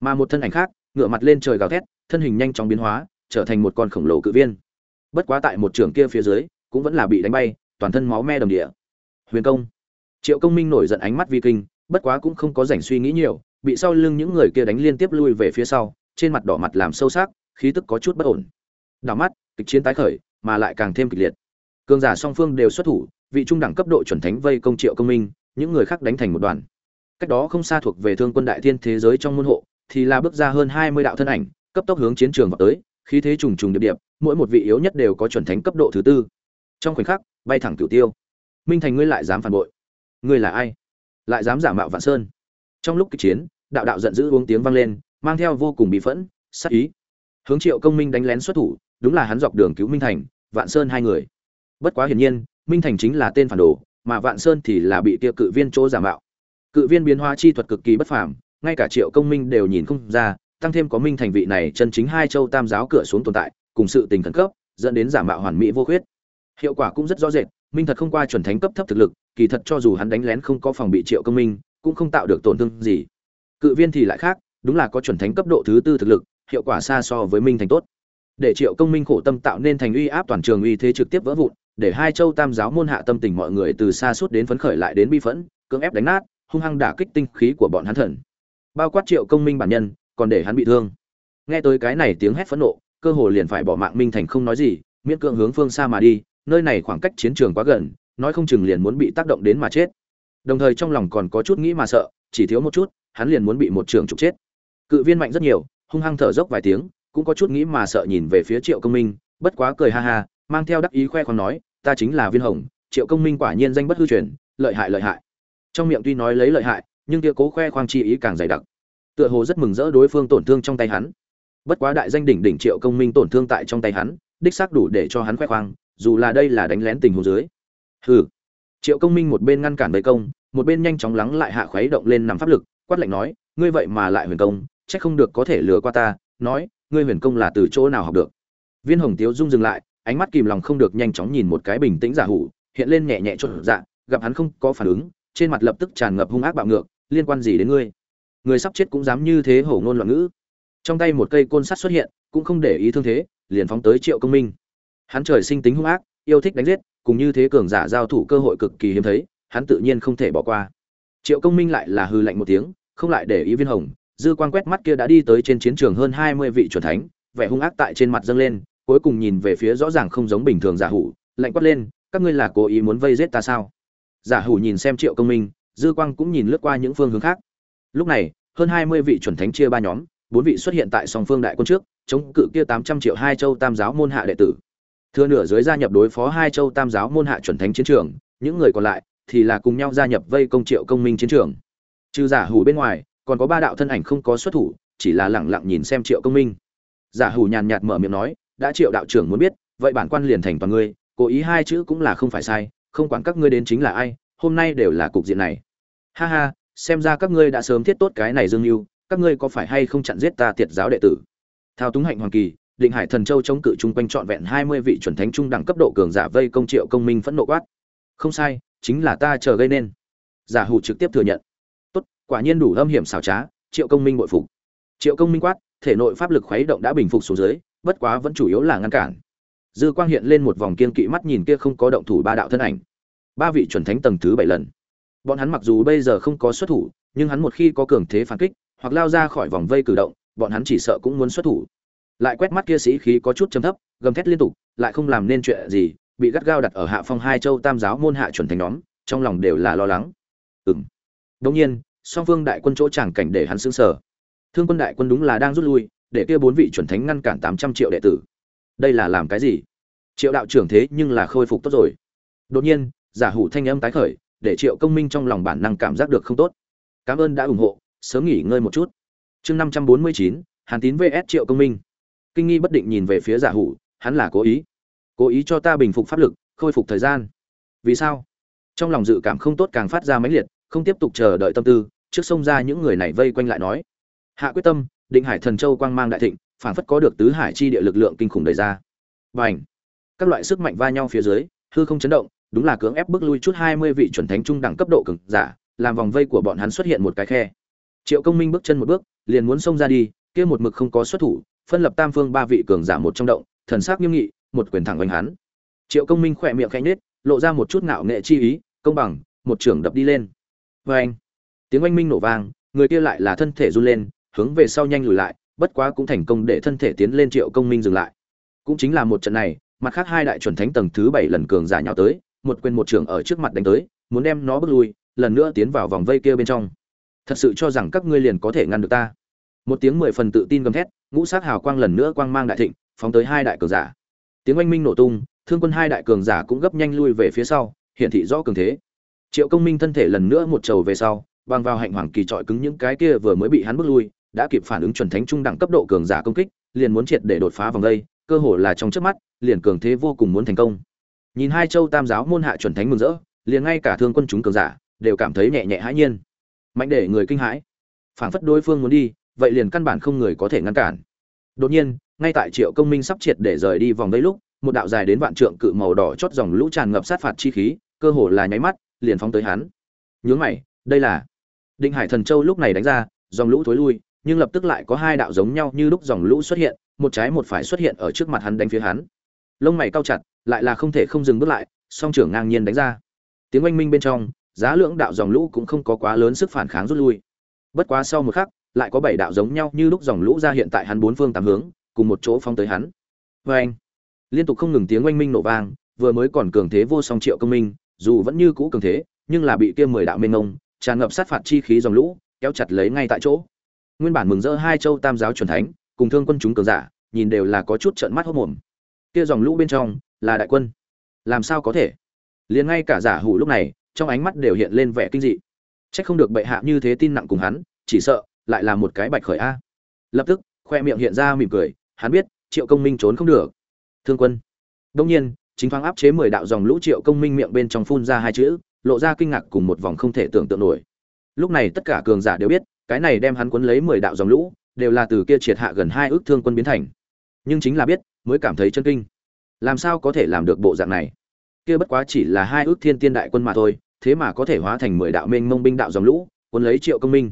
Mà một thân ảnh khác ngựa mặt lên trời gào thét, thân hình nhanh chóng biến hóa, trở thành một con khổng lồ cự viên. Bất quá tại một trưởng kia phía dưới, cũng vẫn là bị đánh bay, toàn thân máu me đầm địa. Huyền công. Triệu công minh nổi giận ánh mắt vi kinh, bất quá cũng không có rảnh suy nghĩ nhiều, bị sau lưng những người kia đánh liên tiếp lui về phía sau, trên mặt đỏ mặt làm sâu sắc, khí tức có chút bất ổn. Đảo mắt kịch chiến tái khởi, mà lại càng thêm kịch liệt. Cường giả song phương đều xuất thủ, vị trung đẳng cấp độ chuẩn thánh vây công triệu công minh, những người khác đánh thành một đoàn. Cách đó không xa thuộc về thương quân đại thiên thế giới trong môn hộ, thì là bước ra hơn hai mươi đạo thân ảnh, cấp tốc hướng chiến trường vào tới, khí thế trùng trùng điệp điệp, mỗi một vị yếu nhất đều có chuẩn thánh cấp độ thứ tư. Trong khoảnh khắc, bay thẳng cửu tiêu. Minh thành ngươi lại dám phản bội? Ngươi là ai? Lại dám giả mạo vạn sơn? Trong lúc kịch chiến, đạo đạo giận dữ uống tiếng vang lên, mang theo vô cùng bị phẫn sắc ý. Hướng triệu công minh đánh lén xuất thủ đúng là hắn dọc đường cứu minh thành, vạn sơn hai người. Bất quá hiển nhiên, minh thành chính là tên phản đồ, mà vạn sơn thì là bị kia cự viên chỗ giả mạo. Cự viên biến hóa chi thuật cực kỳ bất phàm, ngay cả triệu công minh đều nhìn không ra, tăng thêm có minh thành vị này chân chính hai châu tam giáo cửa xuống tồn tại, cùng sự tình khẩn cấp, dẫn đến giả mạo hoàn mỹ vô khuyết. Hiệu quả cũng rất rõ rệt, minh thật không qua chuẩn thánh cấp thấp thực lực, kỳ thật cho dù hắn đánh lén không có phòng bị triệu công minh, cũng không tạo được tổn thương gì. Cự viên thì lại khác, đúng là có chuẩn thánh cấp độ thứ tư thực lực, hiệu quả xa so với minh thành tốt để triệu công minh khổ tâm tạo nên thành uy áp toàn trường uy thế trực tiếp vỡ vụn, để hai châu tam giáo môn hạ tâm tình mọi người từ xa suốt đến phấn khởi lại đến bi phẫn, cưỡng ép đánh nát, hung hăng đả kích tinh khí của bọn hắn thần. Bao quát triệu công minh bản nhân, còn để hắn bị thương. Nghe tới cái này tiếng hét phẫn nộ, cơ hồ liền phải bỏ mạng minh thành không nói gì, miễn cưỡng hướng phương xa mà đi, nơi này khoảng cách chiến trường quá gần, nói không chừng liền muốn bị tác động đến mà chết. Đồng thời trong lòng còn có chút nghĩ mà sợ, chỉ thiếu một chút, hắn liền muốn bị một trường trục chết. Cự viên mạnh rất nhiều, hung hăng thở dốc vài tiếng cũng có chút nghĩ mà sợ nhìn về phía triệu công minh, bất quá cười ha ha, mang theo đắc ý khoe khoang nói, ta chính là viên hồng, triệu công minh quả nhiên danh bất hư truyền, lợi hại lợi hại. Trong miệng tuy nói lấy lợi hại, nhưng kia cố khoe khoang chi ý càng dày đặc. Tựa hồ rất mừng rỡ đối phương tổn thương trong tay hắn. Bất quá đại danh đỉnh đỉnh triệu công minh tổn thương tại trong tay hắn, đích xác đủ để cho hắn khoe khoang, dù là đây là đánh lén tình huống dưới. Hừ. Triệu công minh một bên ngăn cản bầy công, một bên nhanh chóng lắng lại hạ khuấy động lên nằm pháp lực, quát lạnh nói, ngươi vậy mà lại huyền công, chắc không được có thể lừa qua ta. Nói ngươi huyền công là từ chỗ nào học được? Viên hồng tiếu rung dừng lại, ánh mắt kìm lòng không được nhanh chóng nhìn một cái bình tĩnh giả hủ, hiện lên nhẹ nhẹ chốt dạ gặp hắn không có phản ứng, trên mặt lập tức tràn ngập hung ác bạo ngược, liên quan gì đến ngươi? Người sắp chết cũng dám như thế hổ ngôn loạn ngữ. Trong tay một cây côn sắt xuất hiện, cũng không để ý thương thế, liền phóng tới triệu công minh. Hắn trời sinh tính hung ác, yêu thích đánh giết, cùng như thế cường giả giao thủ cơ hội cực kỳ hiếm thấy, hắn tự nhiên không thể bỏ qua. Triệu công minh lại là hư lạnh một tiếng, không lại để ý viên hồng dư quan quét mắt kia đã đi tới trên chiến trường hơn hai mươi vị chuẩn thánh, vẻ hung ác tại trên mặt dâng lên, cuối cùng nhìn về phía rõ ràng không giống bình thường giả hủ, lạnh quát lên, các ngươi là cố ý muốn vây giết ta sao? Giả hủ nhìn xem triệu công minh, dư quang cũng nhìn lướt qua những phương hướng khác. Lúc này, hơn hai mươi vị chuẩn thánh chia ba nhóm, bốn vị xuất hiện tại song phương đại quân trước, chống cự kia tám trăm triệu hai châu tam giáo môn hạ đệ tử. Thừa nửa dưới gia nhập đối phó hai châu tam giáo môn hạ chuẩn thánh chiến trường, những người còn lại thì là cùng nhau gia nhập vây công triệu công minh chiến trường. Trừ giả hủ bên ngoài còn có ba đạo thân ảnh không có xuất thủ, chỉ là lẳng lặng nhìn xem triệu công minh. Giả hủ nhàn nhạt mở miệng nói, đã triệu đạo trưởng muốn biết, vậy bản quan liền thành toàn ngươi, cố ý hai chữ cũng là không phải sai, không quản các ngươi đến chính là ai, hôm nay đều là cục diện này. Ha ha, xem ra các ngươi đã sớm thiết tốt cái này dương mưu các ngươi có phải hay không chặn giết ta tiệt giáo đệ tử? Thao túng hạnh hoàng kỳ, định hải thần châu chống cự chung quanh trọn vẹn hai mươi vị chuẩn thánh trung đẳng cấp độ cường giả vây công triệu công minh phẫn nộ quát. Không sai, chính là ta chờ gây nên. Giả hủ trực tiếp thừa nhận quả nhiên đủ âm hiểm xảo trá, triệu công minh bội phục. Triệu công minh quát, thể nội pháp lực khuấy động đã bình phục xuống dưới, bất quá vẫn chủ yếu là ngăn cản. Dư quang hiện lên một vòng kiên kỵ mắt nhìn kia không có động thủ ba đạo thân ảnh. Ba vị chuẩn thánh tầng thứ bảy lần. Bọn hắn mặc dù bây giờ không có xuất thủ, nhưng hắn một khi có cường thế phản kích, hoặc lao ra khỏi vòng vây cử động, bọn hắn chỉ sợ cũng muốn xuất thủ. Lại quét mắt kia sĩ khí có chút chấm thấp, gầm thét liên tục, lại không làm nên chuyện gì, bị gắt gao đặt ở hạ phong hai châu tam giáo môn hạ chuẩn thành nhóm, trong lòng đều là lo lắng. Ừng đông nhiên song phương đại quân chỗ chẳng cảnh để hắn sững sờ. Thương quân đại quân đúng là đang rút lui, để kia bốn vị chuẩn thánh ngăn cản tám trăm triệu đệ tử. Đây là làm cái gì? Triệu đạo trưởng thế nhưng là khôi phục tốt rồi. Đột nhiên, giả hủ thanh âm tái khởi, để triệu công minh trong lòng bản năng cảm giác được không tốt. Cảm ơn đã ủng hộ, sớm nghỉ ngơi một chút. Chương năm trăm bốn mươi chín, hàn tín vs triệu công minh. Kinh nghi bất định nhìn về phía giả hủ, hắn là cố ý. Cố ý cho ta bình phục pháp lực, khôi phục thời gian. Vì sao? Trong lòng dự cảm không tốt càng phát ra mãnh liệt không tiếp tục chờ đợi tâm tư, trước sông ra những người này vây quanh lại nói. Hạ quyết tâm, định hải thần châu quang mang đại thịnh phản phất có được tứ hải chi địa lực lượng kinh khủng đầy ra. Và ảnh các loại sức mạnh va nhau phía dưới, hư không chấn động, đúng là cưỡng ép bước lui chút hai mươi vị chuẩn thánh trung đẳng cấp độ cực giả, làm vòng vây của bọn hắn xuất hiện một cái khe. Triệu công minh bước chân một bước, liền muốn xông ra đi, kia một mực không có xuất thủ, phân lập tam phương ba vị cường giả một trong động, thần sắc nghiêm nghị, một quyền thẳng oanh hắn. Triệu công minh khỏe miệng khẽ nhếch, lộ ra một chút ngạo nghệ chi ý, công bằng, một trưởng đập đi lên vê anh. Tiếng oanh minh nổ vang, người kia lại là thân thể run lên, hướng về sau nhanh lùi lại, bất quá cũng thành công để thân thể tiến lên triệu công minh dừng lại. Cũng chính là một trận này, mặt khác hai đại chuẩn thánh tầng thứ bảy lần cường giả nhào tới, một quyền một trưởng ở trước mặt đánh tới, muốn đem nó bước lui, lần nữa tiến vào vòng vây kia bên trong. Thật sự cho rằng các ngươi liền có thể ngăn được ta. Một tiếng mười phần tự tin gầm thét, ngũ sát hào quang lần nữa quang mang đại thịnh, phóng tới hai đại cường giả. Tiếng oanh minh nổ tung, thương quân hai đại cường giả cũng gấp nhanh lui về phía sau hiện thị rõ cường thế triệu công minh thân thể lần nữa một trầu về sau, bằng vào hạnh hoàng kỳ trọi cứng những cái kia vừa mới bị hắn bước lui, đã kịp phản ứng chuẩn thánh trung đẳng cấp độ cường giả công kích, liền muốn triệt để đột phá vòng đây, cơ hồ là trong trước mắt, liền cường thế vô cùng muốn thành công. Nhìn hai châu tam giáo môn hạ chuẩn thánh mừng rỡ, liền ngay cả thương quân chúng cường giả, đều cảm thấy nhẹ nhẹ hãi nhiên. Mạnh để người kinh hãi. Phảng phất đối phương muốn đi, vậy liền căn bản không người có thể ngăn cản. Đột nhiên, ngay tại triệu công minh sắp triệt để rời đi vòng đây lúc, một đạo dài đến vạn trượng cự màu đỏ chót dòng lũ tràn ngập sát phạt chi khí, cơ hồ là nháy mắt liền phóng tới hắn. Nhướng mày, đây là định hải thần châu lúc này đánh ra, dòng lũ thối lui, nhưng lập tức lại có hai đạo giống nhau như lúc dòng lũ xuất hiện, một trái một phải xuất hiện ở trước mặt hắn đánh phía hắn. Lông mày cao chặt, lại là không thể không dừng bước lại, song trưởng ngang nhiên đánh ra. Tiếng oanh minh bên trong, giá lưỡng đạo dòng lũ cũng không có quá lớn sức phản kháng rút lui. Bất quá sau một khắc, lại có bảy đạo giống nhau như lúc dòng lũ ra hiện tại hắn bốn phương tám hướng, cùng một chỗ phong tới hắn. Vê anh liên tục không ngừng tiếng oanh minh nổ vang, vừa mới còn cường thế vô song triệu công minh dù vẫn như cũ cường thế, nhưng là bị kia mười đạo mênh ngông tràn ngập sát phạt chi khí dòng lũ, kéo chặt lấy ngay tại chỗ. Nguyên bản mừng rỡ hai châu tam giáo truyền thánh, cùng thương quân chúng cường giả, nhìn đều là có chút trợn mắt hốt mồm kia dòng lũ bên trong, là đại quân. Làm sao có thể? Liền ngay cả giả hủ lúc này, trong ánh mắt đều hiện lên vẻ kinh dị. Trách không được bệ hạ như thế tin nặng cùng hắn, chỉ sợ, lại là một cái bạch khởi a. Lập tức, khoe miệng hiện ra mỉm cười, hắn biết, triệu công minh trốn không được. Thương quân. Đông nhiên chính thoáng áp chế mười đạo dòng lũ triệu công minh miệng bên trong phun ra hai chữ, lộ ra kinh ngạc cùng một vòng không thể tưởng tượng nổi. Lúc này tất cả cường giả đều biết, cái này đem hắn quấn lấy mười đạo dòng lũ, đều là từ kia triệt hạ gần hai ước thương quân biến thành. Nhưng chính là biết, mới cảm thấy chân kinh. Làm sao có thể làm được bộ dạng này? Kia bất quá chỉ là hai ước thiên tiên đại quân mà thôi, thế mà có thể hóa thành mười đạo mênh mông binh đạo dòng lũ quân lấy triệu công minh.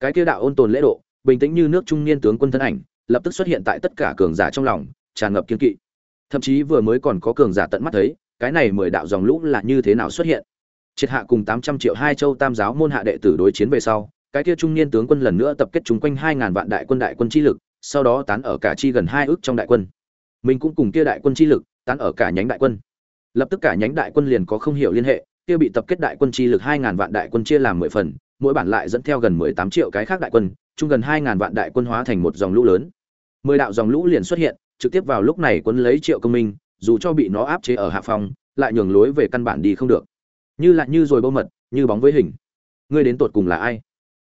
Cái kia đạo ôn tồn lễ độ, bình tĩnh như nước trung niên tướng quân thân ảnh, lập tức xuất hiện tại tất cả cường giả trong lòng, tràn ngập kiên kỵ thậm chí vừa mới còn có cường giả tận mắt thấy, cái này mười đạo dòng lũ là như thế nào xuất hiện? Triệt hạ cùng tám trăm triệu hai châu tam giáo môn hạ đệ tử đối chiến về sau, cái kia trung niên tướng quân lần nữa tập kết chúng quanh hai ngàn vạn đại quân đại quân chi lực, sau đó tán ở cả chi gần hai ước trong đại quân. Mình cũng cùng kia đại quân chi lực, tán ở cả nhánh đại quân. Lập tức cả nhánh đại quân liền có không hiểu liên hệ, kia bị tập kết đại quân chi lực hai ngàn vạn đại quân chia làm mười phần, mỗi bản lại dẫn theo gần mười tám triệu cái khác đại quân, chung gần hai ngàn vạn đại quân hóa thành một dòng lũ lớn. Mười đạo dòng lũ liền xuất hiện trực tiếp vào lúc này quấn lấy triệu công minh, dù cho bị nó áp chế ở hạ phòng, lại nhường lối về căn bản đi không được. Như lại như rồi bâu mật, như bóng với hình. Ngươi đến tột cùng là ai?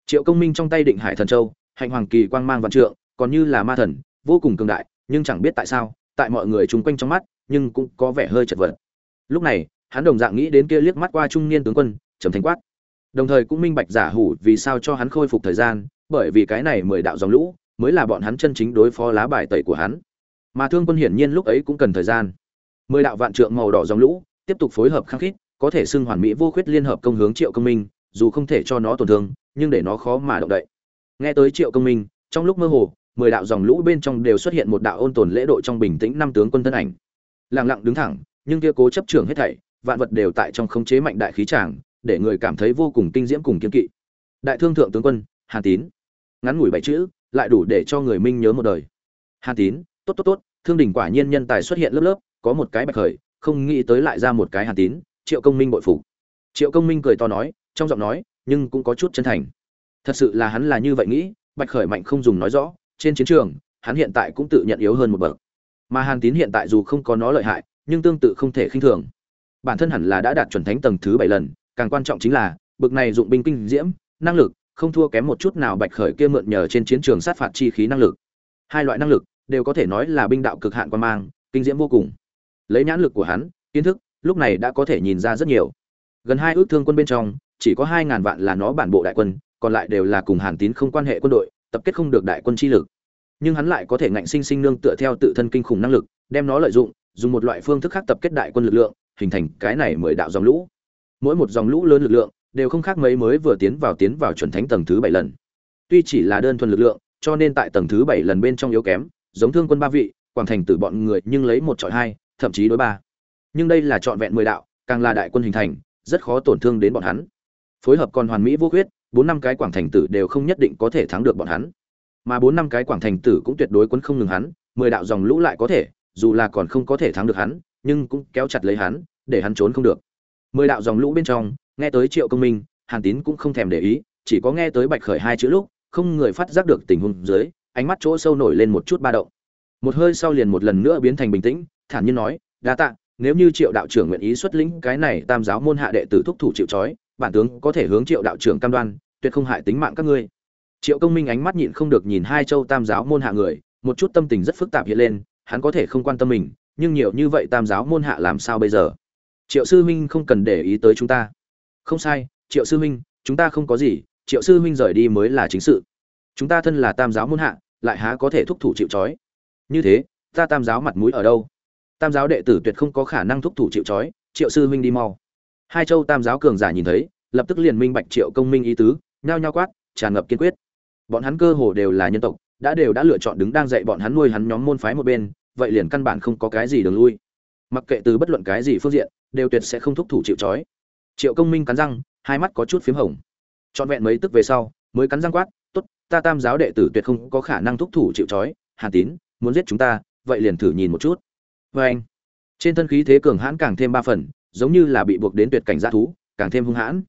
Triệu công minh trong tay định hải thần châu, hạnh hoàng kỳ quang mang vạn trượng, còn như là ma thần, vô cùng cường đại, nhưng chẳng biết tại sao, tại mọi người chung quanh trong mắt, nhưng cũng có vẻ hơi chật vật. Lúc này, hắn đồng dạng nghĩ đến kia liếc mắt qua trung niên tướng quân, trầm thanh quát. Đồng thời cũng minh bạch giả hủ vì sao cho hắn khôi phục thời gian, bởi vì cái này mười đạo dòng lũ, mới là bọn hắn chân chính đối phó lá bài tẩy của hắn mà thương quân hiển nhiên lúc ấy cũng cần thời gian. Mười đạo vạn trượng màu đỏ dòng lũ tiếp tục phối hợp khăng khít, có thể xưng hoàn mỹ vô khuyết liên hợp công hướng triệu công minh, dù không thể cho nó tổn thương, nhưng để nó khó mà động đậy. Nghe tới triệu công minh, trong lúc mơ hồ, mười đạo dòng lũ bên trong đều xuất hiện một đạo ôn tồn lễ độ trong bình tĩnh năm tướng quân thân ảnh. Lặng lặng đứng thẳng, nhưng kia cố chấp trưởng hết thảy, vạn vật đều tại trong khống chế mạnh đại khí tràng, để người cảm thấy vô cùng kinh diễm cùng kiên kỵ. Đại thương thượng tướng quân, hàn tín. Ngắn ngủi bảy chữ, lại đủ để cho người minh nhớ một đời. Hàn tín tốt tốt tốt, thương đình quả nhiên nhân tài xuất hiện lớp lớp, có một cái bạch khởi, không nghĩ tới lại ra một cái hàn tín, triệu công minh bội phục. Triệu công minh cười to nói, trong giọng nói, nhưng cũng có chút chân thành. Thật sự là hắn là như vậy nghĩ, bạch khởi mạnh không dùng nói rõ, trên chiến trường, hắn hiện tại cũng tự nhận yếu hơn một bậc. Mà hàn tín hiện tại dù không có nó lợi hại, nhưng tương tự không thể khinh thường. Bản thân hẳn là đã đạt chuẩn thánh tầng thứ bảy lần, càng quan trọng chính là bậc này dụng binh kinh diễm, năng lực, không thua kém một chút nào bạch khởi kia mượn nhờ trên chiến trường sát phạt chi khí năng lực. Hai loại năng lực đều có thể nói là binh đạo cực hạn quan mang, kinh diễm vô cùng. Lấy nhãn lực của hắn, kiến thức, lúc này đã có thể nhìn ra rất nhiều. Gần hai ước thương quân bên trong, chỉ có hai ngàn vạn là nó bản bộ đại quân, còn lại đều là cùng hàn tín không quan hệ quân đội, tập kết không được đại quân chi lực. Nhưng hắn lại có thể ngạnh sinh sinh nương tựa theo tự thân kinh khủng năng lực, đem nó lợi dụng, dùng một loại phương thức khác tập kết đại quân lực lượng, hình thành cái này mười đạo dòng lũ. Mỗi một dòng lũ lớn lực lượng, đều không khác mấy mới vừa tiến vào tiến vào chuẩn thánh tầng thứ bảy lần. Tuy chỉ là đơn thuần lực lượng, cho nên tại tầng thứ bảy lần bên trong yếu kém giống thương quân ba vị, quảng thành tử bọn người nhưng lấy một trọi hai, thậm chí đối ba. Nhưng đây là trọn vẹn mười đạo, càng là đại quân hình thành, rất khó tổn thương đến bọn hắn. Phối hợp còn hoàn mỹ vô khuyết, bốn năm cái quảng thành tử đều không nhất định có thể thắng được bọn hắn. Mà bốn năm cái quảng thành tử cũng tuyệt đối quân không ngừng hắn, mười đạo dòng lũ lại có thể, dù là còn không có thể thắng được hắn, nhưng cũng kéo chặt lấy hắn, để hắn trốn không được. Mười đạo dòng lũ bên trong, nghe tới triệu công minh, hàn tín cũng không thèm để ý, chỉ có nghe tới bạch khởi hai chữ lúc, không người phát giác được tình huống dưới ánh mắt chỗ sâu nổi lên một chút ba động. Một hơi sau liền một lần nữa biến thành bình tĩnh, thản nhiên nói, đa tạ, nếu như triệu đạo trưởng nguyện ý xuất lĩnh cái này tam giáo môn hạ đệ tử thúc thủ chịu trói, bản tướng có thể hướng triệu đạo trưởng cam đoan, tuyệt không hại tính mạng các ngươi. Triệu công minh ánh mắt nhịn không được nhìn hai châu tam giáo môn hạ người, một chút tâm tình rất phức tạp hiện lên, hắn có thể không quan tâm mình, nhưng nhiều như vậy tam giáo môn hạ làm sao bây giờ? Triệu sư huynh không cần để ý tới chúng ta. Không sai, triệu sư huynh, chúng ta không có gì, triệu sư huynh rời đi mới là chính sự. Chúng ta thân là tam giáo môn hạ lại há có thể thúc thủ chịu trói. Như thế, ta tam giáo mặt mũi ở đâu? Tam giáo đệ tử tuyệt không có khả năng thúc thủ chịu trói, triệu sư huynh đi mau. Hai châu tam giáo cường giả nhìn thấy, lập tức liền minh bạch triệu công minh ý tứ, nhao nhao quát, tràn ngập kiên quyết. Bọn hắn cơ hồ đều là nhân tộc, đã đều đã lựa chọn đứng đang dạy bọn hắn nuôi hắn nhóm môn phái một bên, vậy liền căn bản không có cái gì đường lui. Mặc kệ từ bất luận cái gì phương diện, đều tuyệt sẽ không thúc thủ chịu trói. Triệu công minh cắn răng, hai mắt có chút p h í m hồng. Trọn vẹn mấy tức về sau, mới cắn răng quát ta tam giáo đệ tử tuyệt không có khả năng thúc thủ chịu trói, hàn tín, muốn giết chúng ta, vậy liền thử nhìn một chút. Vê anh. Trên thân khí thế cường hãn càng thêm ba phần, giống như là bị buộc đến tuyệt cảnh g thú, càng thêm hung hãn.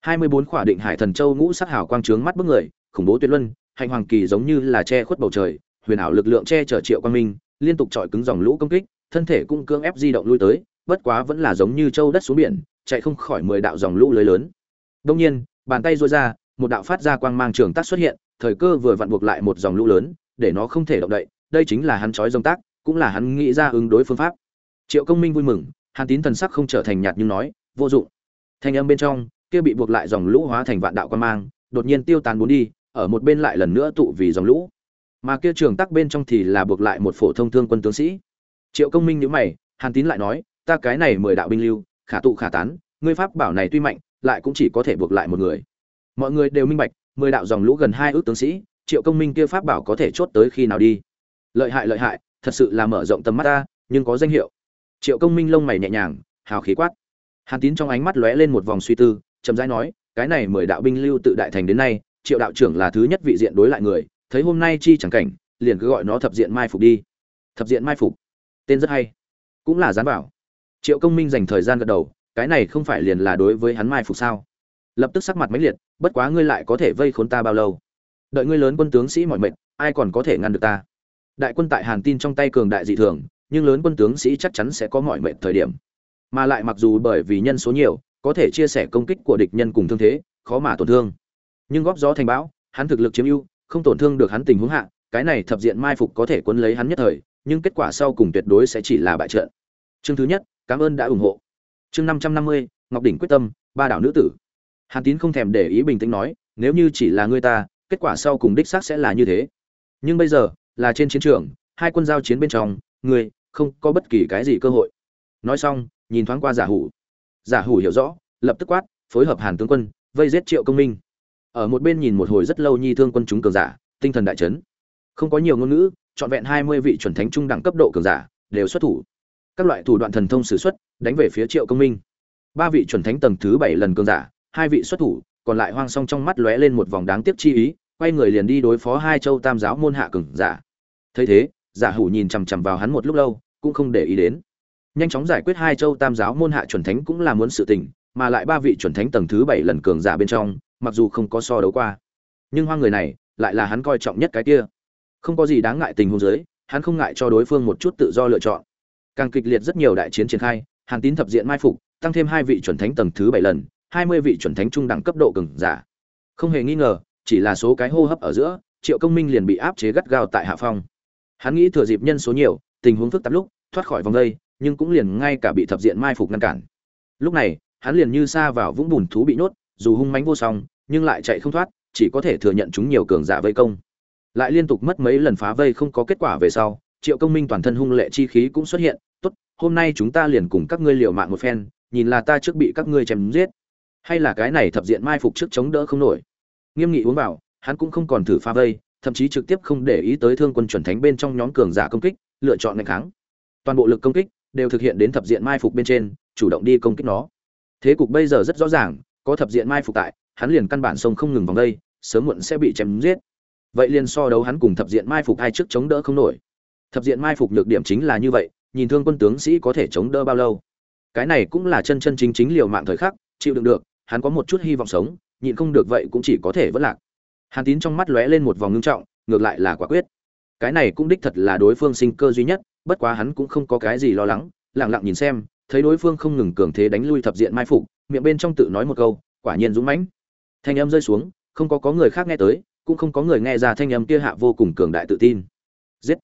Hai mươi bốn khỏa định hải thần châu ngũ sắc hào quang trướng mắt bức người, khủng bố tuyệt luân, hạnh hoàng kỳ giống như là che khuất bầu trời, huyền ảo lực lượng che chở triệu quang minh, liên tục chọi cứng dòng lũ công kích, thân thể cũng cưỡng ép di động lui tới, bất quá vẫn là giống như châu đất xuống biển, chạy không khỏi mười đạo dòng lũ lưới lớn. Đông nhiên, bàn tay duỗi ra, một đạo phát ra quang mang trường tác xuất hiện thời cơ vừa vặn buộc lại một dòng lũ lớn, để nó không thể động đậy, đây chính là hắn trói dòng tác, cũng là hắn nghĩ ra ứng đối phương pháp. Triệu công minh vui mừng hàn tín thần sắc không trở thành nhạt nhưng nói, vô dụng. Thanh âm bên trong, kia bị buộc lại dòng lũ hóa thành vạn đạo quan mang, đột nhiên tiêu tán bốn đi, ở một bên lại lần nữa tụ vì dòng lũ. Mà kia trường tắc bên trong thì là buộc lại một phổ thông thương quân tướng sĩ. Triệu công minh nhíu mày hàn tín lại nói, ta cái này mười đạo binh lưu, khả tụ khả tán, ngươi pháp bảo này tuy mạnh, lại cũng chỉ có thể buộc lại một người. Mọi người đều minh bạch mười đạo dòng lũ gần hai ước tướng sĩ, triệu công minh kia pháp bảo có thể chốt tới khi nào đi? Lợi hại lợi hại, thật sự là mở rộng tầm mắt ta, nhưng có danh hiệu. Triệu công minh lông mày nhẹ nhàng, hào khí quát. Hàn tín trong ánh mắt lóe lên một vòng suy tư, chậm rãi nói, cái này mười đạo binh lưu tự đại thành đến nay, triệu đạo trưởng là thứ nhất vị diện đối lại người, thấy hôm nay chi chẳng cảnh, liền cứ gọi nó thập diện mai phục đi. Thập diện mai phục. Tên rất hay. Cũng là dán bảo. Triệu công minh dành thời gian gật đầu, cái này không phải liền là đối với hắn mai phục sao? Lập tức sắc mặt máy liệt, bất quá ngươi lại có thể vây khốn ta bao lâu? Đợi ngươi lớn quân tướng sĩ mọi mệnh ai còn có thể ngăn được ta? Đại quân tại hàn tin trong tay cường đại dị thường, nhưng lớn quân tướng sĩ chắc chắn sẽ có mọi mệnh thời điểm. Mà lại mặc dù bởi vì nhân số nhiều, có thể chia sẻ công kích của địch nhân cùng thương thế, khó mà tổn thương. Nhưng góp gió thành bão, hắn thực lực chiếm ưu, không tổn thương được hắn tình huống hạ, cái này thập diện mai phục có thể quấn lấy hắn nhất thời, nhưng kết quả sau cùng tuyệt đối sẽ chỉ là bại trận. Chương thứ nhất, cảm ơn đã ủng hộ. Chương năm trăm năm mươi, ngọc đỉnh quyết tâm, ba đảo nữ tử hàn tín không thèm để ý bình tĩnh nói, nếu như chỉ là ngươi ta, kết quả sau cùng đích xác sẽ là như thế. Nhưng bây giờ, là trên chiến trường, hai quân giao chiến bên trong, ngươi không có bất kỳ cái gì cơ hội. Nói xong, nhìn thoáng qua giả hủ. Giả hủ hiểu rõ, lập tức quát, phối hợp hàn tướng quân, vây giết triệu công minh. Ở một bên nhìn một hồi rất lâu nhi thương quân chúng cường giả, tinh thần đại chấn. Không có nhiều ngôn ngữ, trọn vẹn hai mươi vị chuẩn thánh trung đẳng cấp độ cường giả đều xuất thủ. Các loại thủ đoạn thần thông sử xuất, đánh về phía triệu công minh. Ba vị chuẩn thánh tầng thứ bảy lần cường giả hai vị xuất thủ, còn lại hoang song trong mắt lóe lên một vòng đáng tiếc chi ý, quay người liền đi đối phó hai châu tam giáo môn hạ cường giả. Thấy thế, giả hủ nhìn chằm chằm vào hắn một lúc lâu, cũng không để ý đến. Nhanh chóng giải quyết hai châu tam giáo môn hạ chuẩn thánh cũng là muốn sự tình, mà lại ba vị chuẩn thánh tầng thứ bảy lần cường giả bên trong, mặc dù không có so đấu qua. Nhưng hoang người này, lại là hắn coi trọng nhất cái kia. Không có gì đáng ngại tình huống giới hắn không ngại cho đối phương một chút tự do lựa chọn. Càng kịch liệt rất nhiều đại chiến triển khai, hàn tín thập diện mai phục, tăng thêm hai vị chuẩn thánh tầng thứ bảy lần hai mươi vị chuẩn thánh trung đẳng cấp độ cường giả. Không hề nghi ngờ, chỉ là số cái hô hấp ở giữa, triệu công minh liền bị áp chế gắt gao tại hạ phong. Hắn nghĩ thừa dịp nhân số nhiều, tình huống phức tạp lúc, thoát khỏi vòng đây, nhưng cũng liền ngay cả bị thập diện mai phục ngăn cản. Lúc này, hắn liền như xa vào vũng bùn thú bị nhốt, dù hung mãnh vô song, nhưng lại chạy không thoát, chỉ có thể thừa nhận chúng nhiều cường giả vây công. Lại liên tục mất mấy lần phá vây không có kết quả về sau, triệu công minh toàn thân hung lệ chi khí cũng xuất hiện, tốt, hôm nay chúng ta liền cùng các ngươi liều mạng một phen, nhìn là ta trước bị các ngươi chém giết hay là cái này thập diện mai phục trước chống đỡ không nổi. Nghiêm nghị uống vào, hắn cũng không còn thử pha vây, thậm chí trực tiếp không để ý tới thương quân chuẩn thánh bên trong nhóm cường giả công kích, lựa chọn ngày kháng. Toàn bộ lực công kích đều thực hiện đến thập diện mai phục bên trên, chủ động đi công kích nó. Thế cục bây giờ rất rõ ràng, có thập diện mai phục tại, hắn liền căn bản sông không ngừng vòng đây, sớm muộn sẽ bị chém giết. Vậy liền so đấu hắn cùng thập diện mai phục ai trước chống đỡ không nổi. Thập diện mai phục nhược điểm chính là như vậy, nhìn thương quân tướng sĩ có thể chống đỡ bao lâu. Cái này cũng là chân chân chính chính liều mạng thời khắc, chịu đựng được hắn có một chút hy vọng sống, nhịn không được vậy cũng chỉ có thể vất lạc. Hàn tín trong mắt lóe lên một vòng ngưng trọng, ngược lại là quả quyết. Cái này cũng đích thật là đối phương sinh cơ duy nhất, bất quá hắn cũng không có cái gì lo lắng lẳng lặng nhìn xem, thấy đối phương không ngừng cường thế đánh lui thập diện mai phục, miệng bên trong tự nói một câu, quả nhiên dũng mãnh. Thanh âm rơi xuống, không có có người khác nghe tới, cũng không có người nghe ra thanh âm kia hạ vô cùng cường đại tự tin. Giết!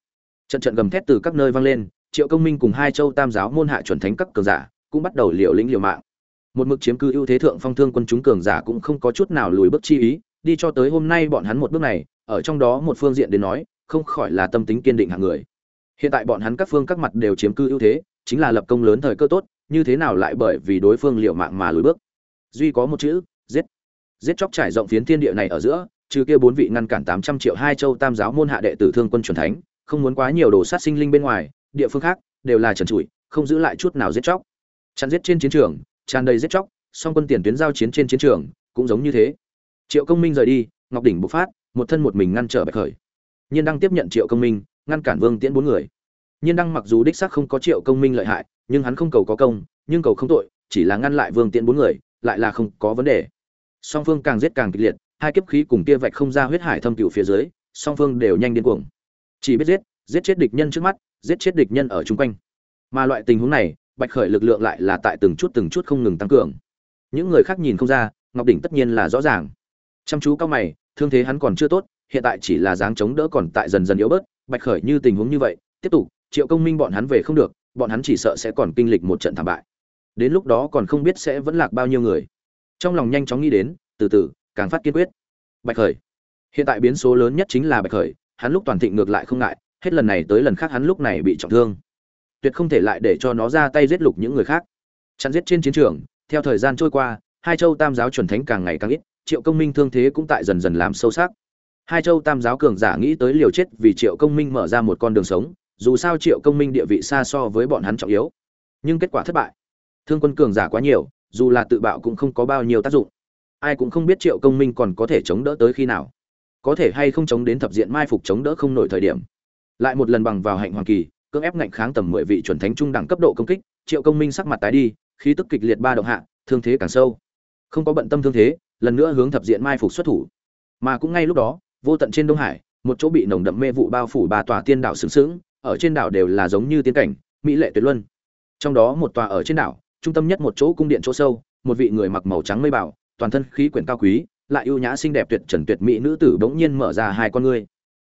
Trận trận gầm thét từ các nơi vang lên, triệu công minh cùng hai châu tam giáo môn hạ chuẩn thánh các cường giả, cũng bắt đầu liều lĩnh liều mạng một mực chiếm cứ ưu thế thượng phong thương quân chúng cường giả cũng không có chút nào lùi bước chi ý, đi cho tới hôm nay bọn hắn một bước này, ở trong đó một phương diện đến nói, không khỏi là tâm tính kiên định hạng người. Hiện tại bọn hắn các phương các mặt đều chiếm cứ ưu thế, chính là lập công lớn thời cơ tốt, như thế nào lại bởi vì đối phương liệu mạng mà lùi bước? Duy có một chữ, giết. Giết chóc trải rộng phiến thiên địa này ở giữa, trừ kia bốn vị ngăn cản tám trăm triệu hai châu tam giáo môn hạ đệ tử thương quân truyền thánh, không muốn quá nhiều đồ sát sinh linh bên ngoài, địa phương khác, đều là trần trụi, không giữ lại chút nào giết chóc. Chặn giết trên chiến trường tràn đầy giết chóc, song quân tiền tuyến giao chiến trên chiến trường cũng giống như thế. Triệu công minh rời đi, ngọc đỉnh bộc phát, một thân một mình ngăn trở bạch khởi. Nhiên đăng tiếp nhận triệu công minh, ngăn cản vương tiễn bốn người. Nhiên đăng mặc dù đích xác không có triệu công minh lợi hại, nhưng hắn không cầu có công, nhưng cầu không tội, chỉ là ngăn lại vương tiễn bốn người, lại là không có vấn đề. Song phương càng giết càng kịch liệt, hai kiếp khí cùng kia vạch không ra huyết hải thâm cựu phía dưới, song phương đều nhanh điên cuồng. Chỉ biết giết giết chết địch nhân trước mắt, giết chết địch nhân ở chung quanh. Mà loại tình huống này bạch khởi lực lượng lại là tại từng chút từng chút không ngừng tăng cường. Những người khác nhìn không ra, ngọc đỉnh tất nhiên là rõ ràng. Chăm chú cao mày, thương thế hắn còn chưa tốt, hiện tại chỉ là dáng chống đỡ còn tại dần dần yếu bớt, bạch khởi như tình huống như vậy, tiếp tục, triệu công minh bọn hắn về không được, bọn hắn chỉ sợ sẽ còn kinh lịch một trận thảm bại. Đến lúc đó còn không biết sẽ vẫn lạc bao nhiêu người. Trong lòng nhanh chóng nghĩ đến, từ từ, càng phát kiên quyết. Bạch khởi. Hiện tại biến số lớn nhất chính là bạch khởi, hắn lúc toàn thịnh ngược lại không ngại, hết lần này tới lần khác hắn lúc này bị trọng thương tuyệt không thể lại để cho nó ra tay giết lục những người khác. Chặn giết trên chiến trường, theo thời gian trôi qua, hai châu tam giáo chuẩn thánh càng ngày càng ít, triệu công minh thương thế cũng tại dần dần làm sâu sắc. Hai châu tam giáo cường giả nghĩ tới liều chết vì triệu công minh mở ra một con đường sống, dù sao triệu công minh địa vị xa so với bọn hắn trọng yếu. Nhưng kết quả thất bại. Thương quân cường giả quá nhiều, dù là tự bạo cũng không có bao nhiêu tác dụng. Ai cũng không biết triệu công minh còn có thể chống đỡ tới khi nào. Có thể hay không chống đến thập diện mai phục chống đỡ không nổi thời điểm. Lại một lần bằng vào hạnh hoàng kỳ cưỡng ép ngạnh kháng tầm mười vị chuẩn thánh trung đẳng cấp độ công kích, triệu công minh sắc mặt tái đi, khí tức kịch liệt ba động hạ, thương thế càng sâu. Không có bận tâm thương thế, lần nữa hướng thập diện mai phục xuất thủ. Mà cũng ngay lúc đó, vô tận trên đông hải, một chỗ bị nồng đậm mê vụ bao phủ ba tòa tiên đảo sướng sướng ở trên đảo đều là giống như tiên cảnh, mỹ lệ tuyệt luân. Trong đó một tòa ở trên đảo, trung tâm nhất một chỗ cung điện chỗ sâu, một vị người mặc màu trắng mây bảo, toàn thân khí quyển cao quý, lại ưu nhã xinh đẹp tuyệt trần tuyệt mỹ nữ tử bỗng nhiên mở ra hai con ngươi.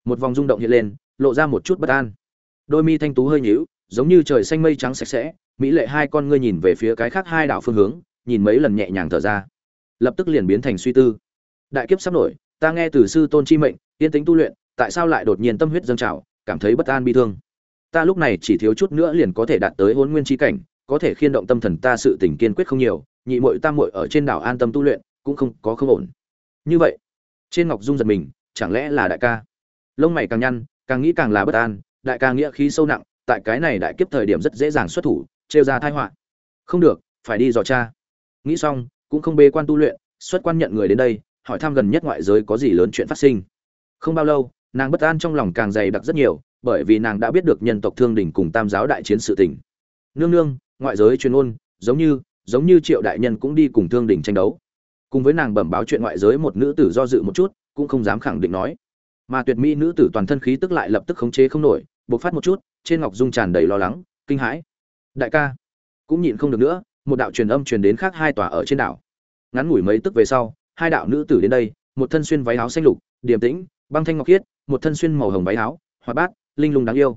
Một vòng rung động hiện lên, lộ ra một chút bất an đôi mi thanh tú hơi nhíu, giống như trời xanh mây trắng sạch sẽ, mỹ lệ hai con ngươi nhìn về phía cái khác hai đảo phương hướng, nhìn mấy lần nhẹ nhàng thở ra. Lập tức liền biến thành suy tư. Đại kiếp sắp nổi, ta nghe từ sư tôn chi mệnh, yên tĩnh tu luyện, tại sao lại đột nhiên tâm huyết dâng trào, cảm thấy bất an bi thương? Ta lúc này chỉ thiếu chút nữa liền có thể đạt tới hôn nguyên chi cảnh, có thể khiên động tâm thần ta sự tình kiên quyết không nhiều, nhị muội tam muội ở trên đảo an tâm tu luyện, cũng không có không ổn. Như vậy, trên ngọc dung giật mình, chẳng lẽ là đại ca? Lông mày càng nhăn, càng nghĩ càng là bất an đại ca nghĩa khí sâu nặng, tại cái này đại kiếp thời điểm rất dễ dàng xuất thủ, trêu ra tai họa. Không được, phải đi dò cha. Nghĩ xong, cũng không bê quan tu luyện, xuất quan nhận người đến đây, hỏi thăm gần nhất ngoại giới có gì lớn chuyện phát sinh. Không bao lâu, nàng bất an trong lòng càng dày đặc rất nhiều, bởi vì nàng đã biết được nhân tộc thương đình cùng tam giáo đại chiến sự tình. Nương nương, ngoại giới chuyên ôn giống như giống như triệu đại nhân cũng đi cùng thương đình tranh đấu. Cùng với nàng bẩm báo chuyện ngoại giới một nữ tử do dự một chút, cũng không dám khẳng định nói mà tuyệt mỹ nữ tử toàn thân khí tức lại lập tức khống chế không nổi, bộc phát một chút, trên ngọc dung tràn đầy lo lắng, kinh hãi. Đại ca, cũng nhịn không được nữa, một đạo truyền âm truyền đến khác hai tòa ở trên đảo. Ngắn ngủi mấy tức về sau, hai đạo nữ tử đến đây, một thân xuyên váy áo xanh lục, điềm tĩnh, băng thanh ngọc khiết, một thân xuyên màu hồng váy áo, hoạt bát, linh lung đáng yêu.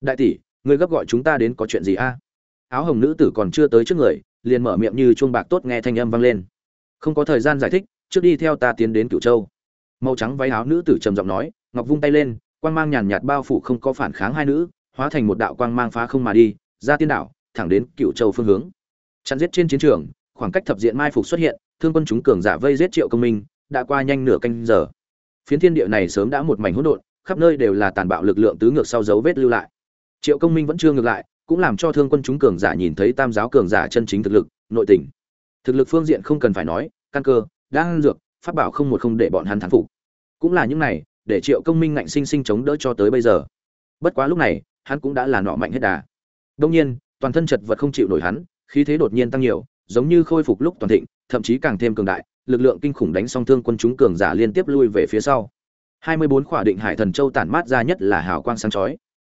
Đại tỷ, người gấp gọi chúng ta đến có chuyện gì a? Áo hồng nữ tử còn chưa tới trước người, liền mở miệng như chuông bạc tốt nghe thanh âm vang lên. Không có thời gian giải thích, trước đi theo ta tiến đến cửu châu màu trắng váy áo nữ tử trầm giọng nói, ngọc vung tay lên, quang mang nhàn nhạt bao phủ không có phản kháng hai nữ, hóa thành một đạo quang mang phá không mà đi, ra tiên đảo, thẳng đến cựu châu phương hướng. Chặn giết trên chiến trường, khoảng cách thập diện mai phục xuất hiện, thương quân chúng cường giả vây giết triệu công minh, đã qua nhanh nửa canh giờ. Phiến thiên địa này sớm đã một mảnh hỗn độn, khắp nơi đều là tàn bạo lực lượng tứ ngược sau dấu vết lưu lại. Triệu công minh vẫn chưa ngược lại, cũng làm cho thương quân chúng cường giả nhìn thấy tam giáo cường giả chân chính thực lực, nội tình. Thực lực phương diện không cần phải nói, căn cơ đang dược phát bảo không một không để bọn hắn thắng phục cũng là những này để triệu công minh ngạnh sinh sinh chống đỡ cho tới bây giờ. Bất quá lúc này hắn cũng đã là nọ mạnh hết đà. Đông nhiên toàn thân chật vật không chịu nổi hắn khí thế đột nhiên tăng nhiều giống như khôi phục lúc toàn thịnh thậm chí càng thêm cường đại lực lượng kinh khủng đánh song thương quân chúng cường giả liên tiếp lui về phía sau. 24 khỏa định hải thần châu tản mát ra nhất là hào quang sáng chói.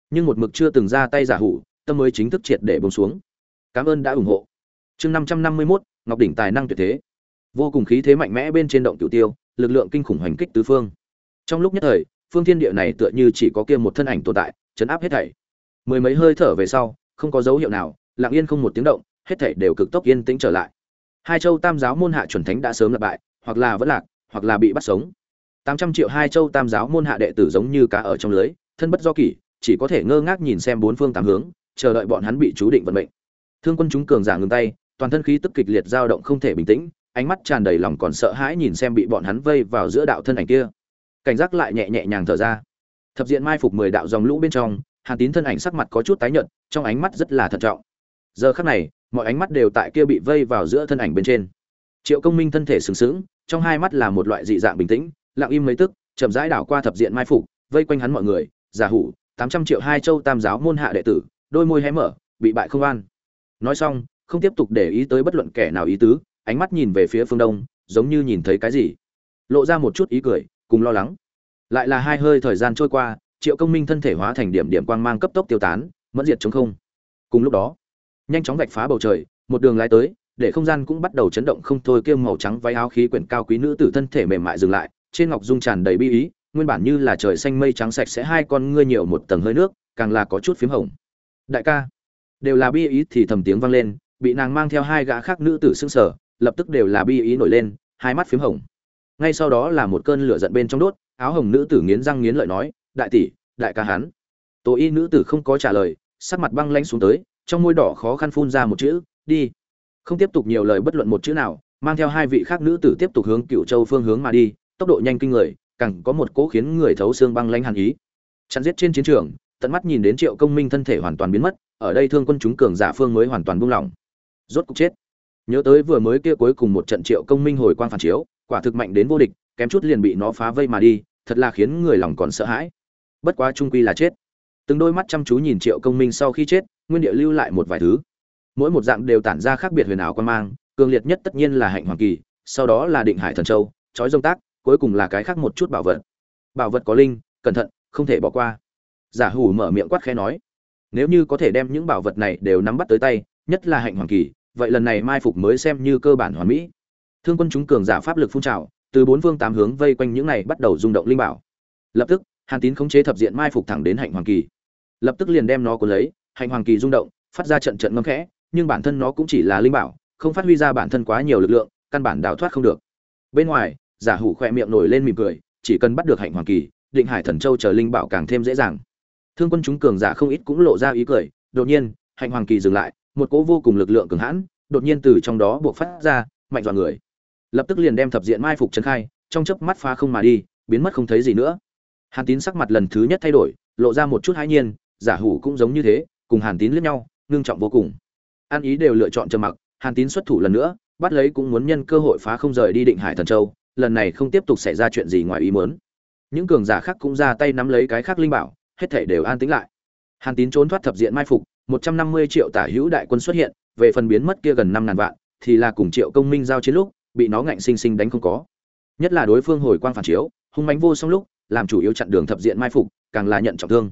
Nhưng một mực chưa từng ra tay giả hủ tâm mới chính thức triệt để buông xuống. Cảm ơn đã ủng hộ. Chương 551, ngọc đỉnh tài năng tuyệt thế. Vô cùng khí thế mạnh mẽ bên trên động tiểu tiêu lực lượng kinh khủng hành kích tứ phương. Trong lúc nhất thời, phương thiên địa này tựa như chỉ có kia một thân ảnh tồn tại, chấn áp hết thảy. Mười mấy hơi thở về sau, không có dấu hiệu nào, lặng yên không một tiếng động, hết thảy đều cực tốc yên tĩnh trở lại. Hai châu tam giáo môn hạ chuẩn thánh đã sớm lập bại, hoặc là vẫn lạc, hoặc là bị bắt sống. Tám trăm triệu hai châu tam giáo môn hạ đệ tử giống như cá ở trong lưới, thân bất do kỷ, chỉ có thể ngơ ngác nhìn xem bốn phương tám hướng, chờ đợi bọn hắn bị chú định vận mệnh. Thương quân chúng cường giả ngừng tay, toàn thân khí tức kịch liệt dao động không thể bình tĩnh ánh mắt tràn đầy lòng còn sợ hãi nhìn xem bị bọn hắn vây vào giữa đạo thân ảnh kia. Cảnh giác lại nhẹ nhẹ nhàng thở ra. Thập diện mai phục mười đạo dòng lũ bên trong, hàn tín thân ảnh sắc mặt có chút tái nhợt, trong ánh mắt rất là thận trọng. Giờ khắc này, mọi ánh mắt đều tại kia bị vây vào giữa thân ảnh bên trên. Triệu công minh thân thể sừng sững, trong hai mắt là một loại dị dạng bình tĩnh, lặng im mấy tức, chậm rãi đảo qua thập diện mai phục, vây quanh hắn mọi người, giả hủ, tám trăm triệu hai châu tam giáo môn hạ đệ tử, đôi môi hé mở, bị bại không an. Nói xong, không tiếp tục để ý tới bất luận kẻ nào ý tứ ánh mắt nhìn về phía phương đông, giống như nhìn thấy cái gì. Lộ ra một chút ý cười, cùng lo lắng. Lại là hai hơi thời gian trôi qua, triệu công minh thân thể hóa thành điểm điểm quang mang cấp tốc tiêu tán, mẫn diệt chống không. Cùng lúc đó, nhanh chóng vạch phá bầu trời, một đường lái tới, để không gian cũng bắt đầu chấn động không thôi kiêm màu trắng váy áo khí quyển cao quý nữ tử thân thể mềm mại dừng lại, trên ngọc dung tràn đầy bi ý, nguyên bản như là trời xanh mây trắng sạch sẽ hai con ngươi nhiều một tầng hơi nước, càng là có chút phím hồng. Đại ca, đều là bi ý thì thầm tiếng vang lên, bị nàng mang theo hai gã khác nữ tử g sở lập tức đều là bi ý nổi lên, hai mắt phím hồng. Ngay sau đó là một cơn lửa giận bên trong đốt, áo hồng nữ tử nghiến răng nghiến lợi nói, đại tỷ, đại ca hắn. Tô y nữ tử không có trả lời, sắc mặt băng lanh xuống tới, trong môi đỏ khó khăn phun ra một chữ, đi. Không tiếp tục nhiều lời bất luận một chữ nào, mang theo hai vị khác nữ tử tiếp tục hướng cựu châu phương hướng mà đi, tốc độ nhanh kinh người, càng có một cỗ khiến người thấu xương băng lanh hàn ý. Chặn giết trên chiến trường, tận mắt nhìn đến triệu công minh thân thể hoàn toàn biến mất, ở đây thương quân chúng cường giả phương mới hoàn toàn buông lỏng. Rốt cục chết nhớ tới vừa mới kia cuối cùng một trận triệu công minh hồi quang phản chiếu, quả thực mạnh đến vô địch, kém chút liền bị nó phá vây mà đi, thật là khiến người lòng còn sợ hãi. Bất quá trung quy là chết. Từng đôi mắt chăm chú nhìn triệu công minh sau khi chết, nguyên địa lưu lại một vài thứ. Mỗi một dạng đều tản ra khác biệt huyền ảo quan mang, cường liệt nhất tất nhiên là hạnh hoàng kỳ, sau đó là định hải thần châu trói dông tác, cuối cùng là cái khác một chút bảo vật. Bảo vật có linh, cẩn thận, không thể bỏ qua. Giả hủ mở miệng quát khẽ nói, nếu như có thể đem những bảo vật này đều nắm bắt tới tay, nhất là hạnh hoàng kỳ vậy lần này mai phục mới xem như cơ bản hoàn mỹ. Thương quân chúng cường giả pháp lực phun trào, từ bốn phương tám hướng vây quanh những này bắt đầu rung động linh bảo. Lập tức, hàn tín khống chế thập diện mai phục thẳng đến hạnh hoàng kỳ. Lập tức liền đem nó cuốn lấy, hạnh hoàng kỳ rung động, phát ra trận trận ngâm khẽ, nhưng bản thân nó cũng chỉ là linh bảo, không phát huy ra bản thân quá nhiều lực lượng, căn bản đào thoát không được. Bên ngoài, giả hủ khẽ miệng nổi lên mỉm cười, chỉ cần bắt được hạnh hoàng kỳ, định hải thần châu chờ linh bảo càng thêm dễ dàng. Thương quân chúng cường giả không ít cũng lộ ra ý cười, đột nhiên, hạnh hoàng kỳ dừng lại một cỗ vô cùng lực lượng cường hãn, đột nhiên từ trong đó buộc phát ra, mạnh dọn người. Lập tức liền đem thập diện mai phục trấn khai, trong chớp mắt phá không mà đi, biến mất không thấy gì nữa. Hàn tín sắc mặt lần thứ nhất thay đổi, lộ ra một chút hãi nhiên, giả hủ cũng giống như thế, cùng hàn tín liếc nhau, ngưng trọng vô cùng. An ý đều lựa chọn trầm mặc, hàn tín xuất thủ lần nữa, bắt lấy cũng muốn nhân cơ hội phá không rời đi định hải thần châu, lần này không tiếp tục xảy ra chuyện gì ngoài ý muốn. Những cường giả khác cũng ra tay nắm lấy cái khác linh bảo, hết thể đều an tĩnh lại. Hàn tín trốn thoát thập diện mai phục một trăm năm mươi triệu tả hữu đại quân xuất hiện, về phần biến mất kia gần năm ngàn vạn, thì là cùng triệu công minh giao chiến lúc, bị nó ngạnh sinh sinh đánh không có. Nhất là đối phương hồi quang phản chiếu, hung mãnh vô song lúc, làm chủ yếu chặn đường thập diện mai phục, càng là nhận trọng thương.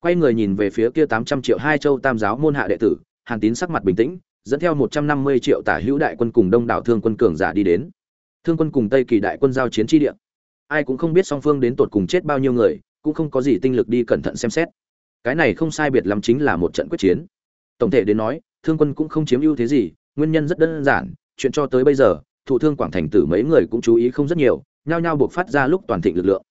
Quay người nhìn về phía kia tám trăm triệu hai châu tam giáo môn hạ đệ tử, hàn tín sắc mặt bình tĩnh, dẫn theo một trăm năm mươi triệu tả hữu đại quân cùng đông đảo thương quân cường giả đi đến. Thương quân cùng tây kỳ đại quân giao chiến tri địa. Ai cũng không biết song phương đến tột cùng chết bao nhiêu người, cũng không có gì tinh lực đi cẩn thận xem xét cái này không sai biệt lắm chính là một trận quyết chiến. Tổng thể đến nói, thương quân cũng không chiếm ưu thế gì, nguyên nhân rất đơn giản, chuyện cho tới bây giờ, thụ thương quảng thành tử mấy người cũng chú ý không rất nhiều, nhao nhao buộc phát ra lúc toàn thịnh lực lượng.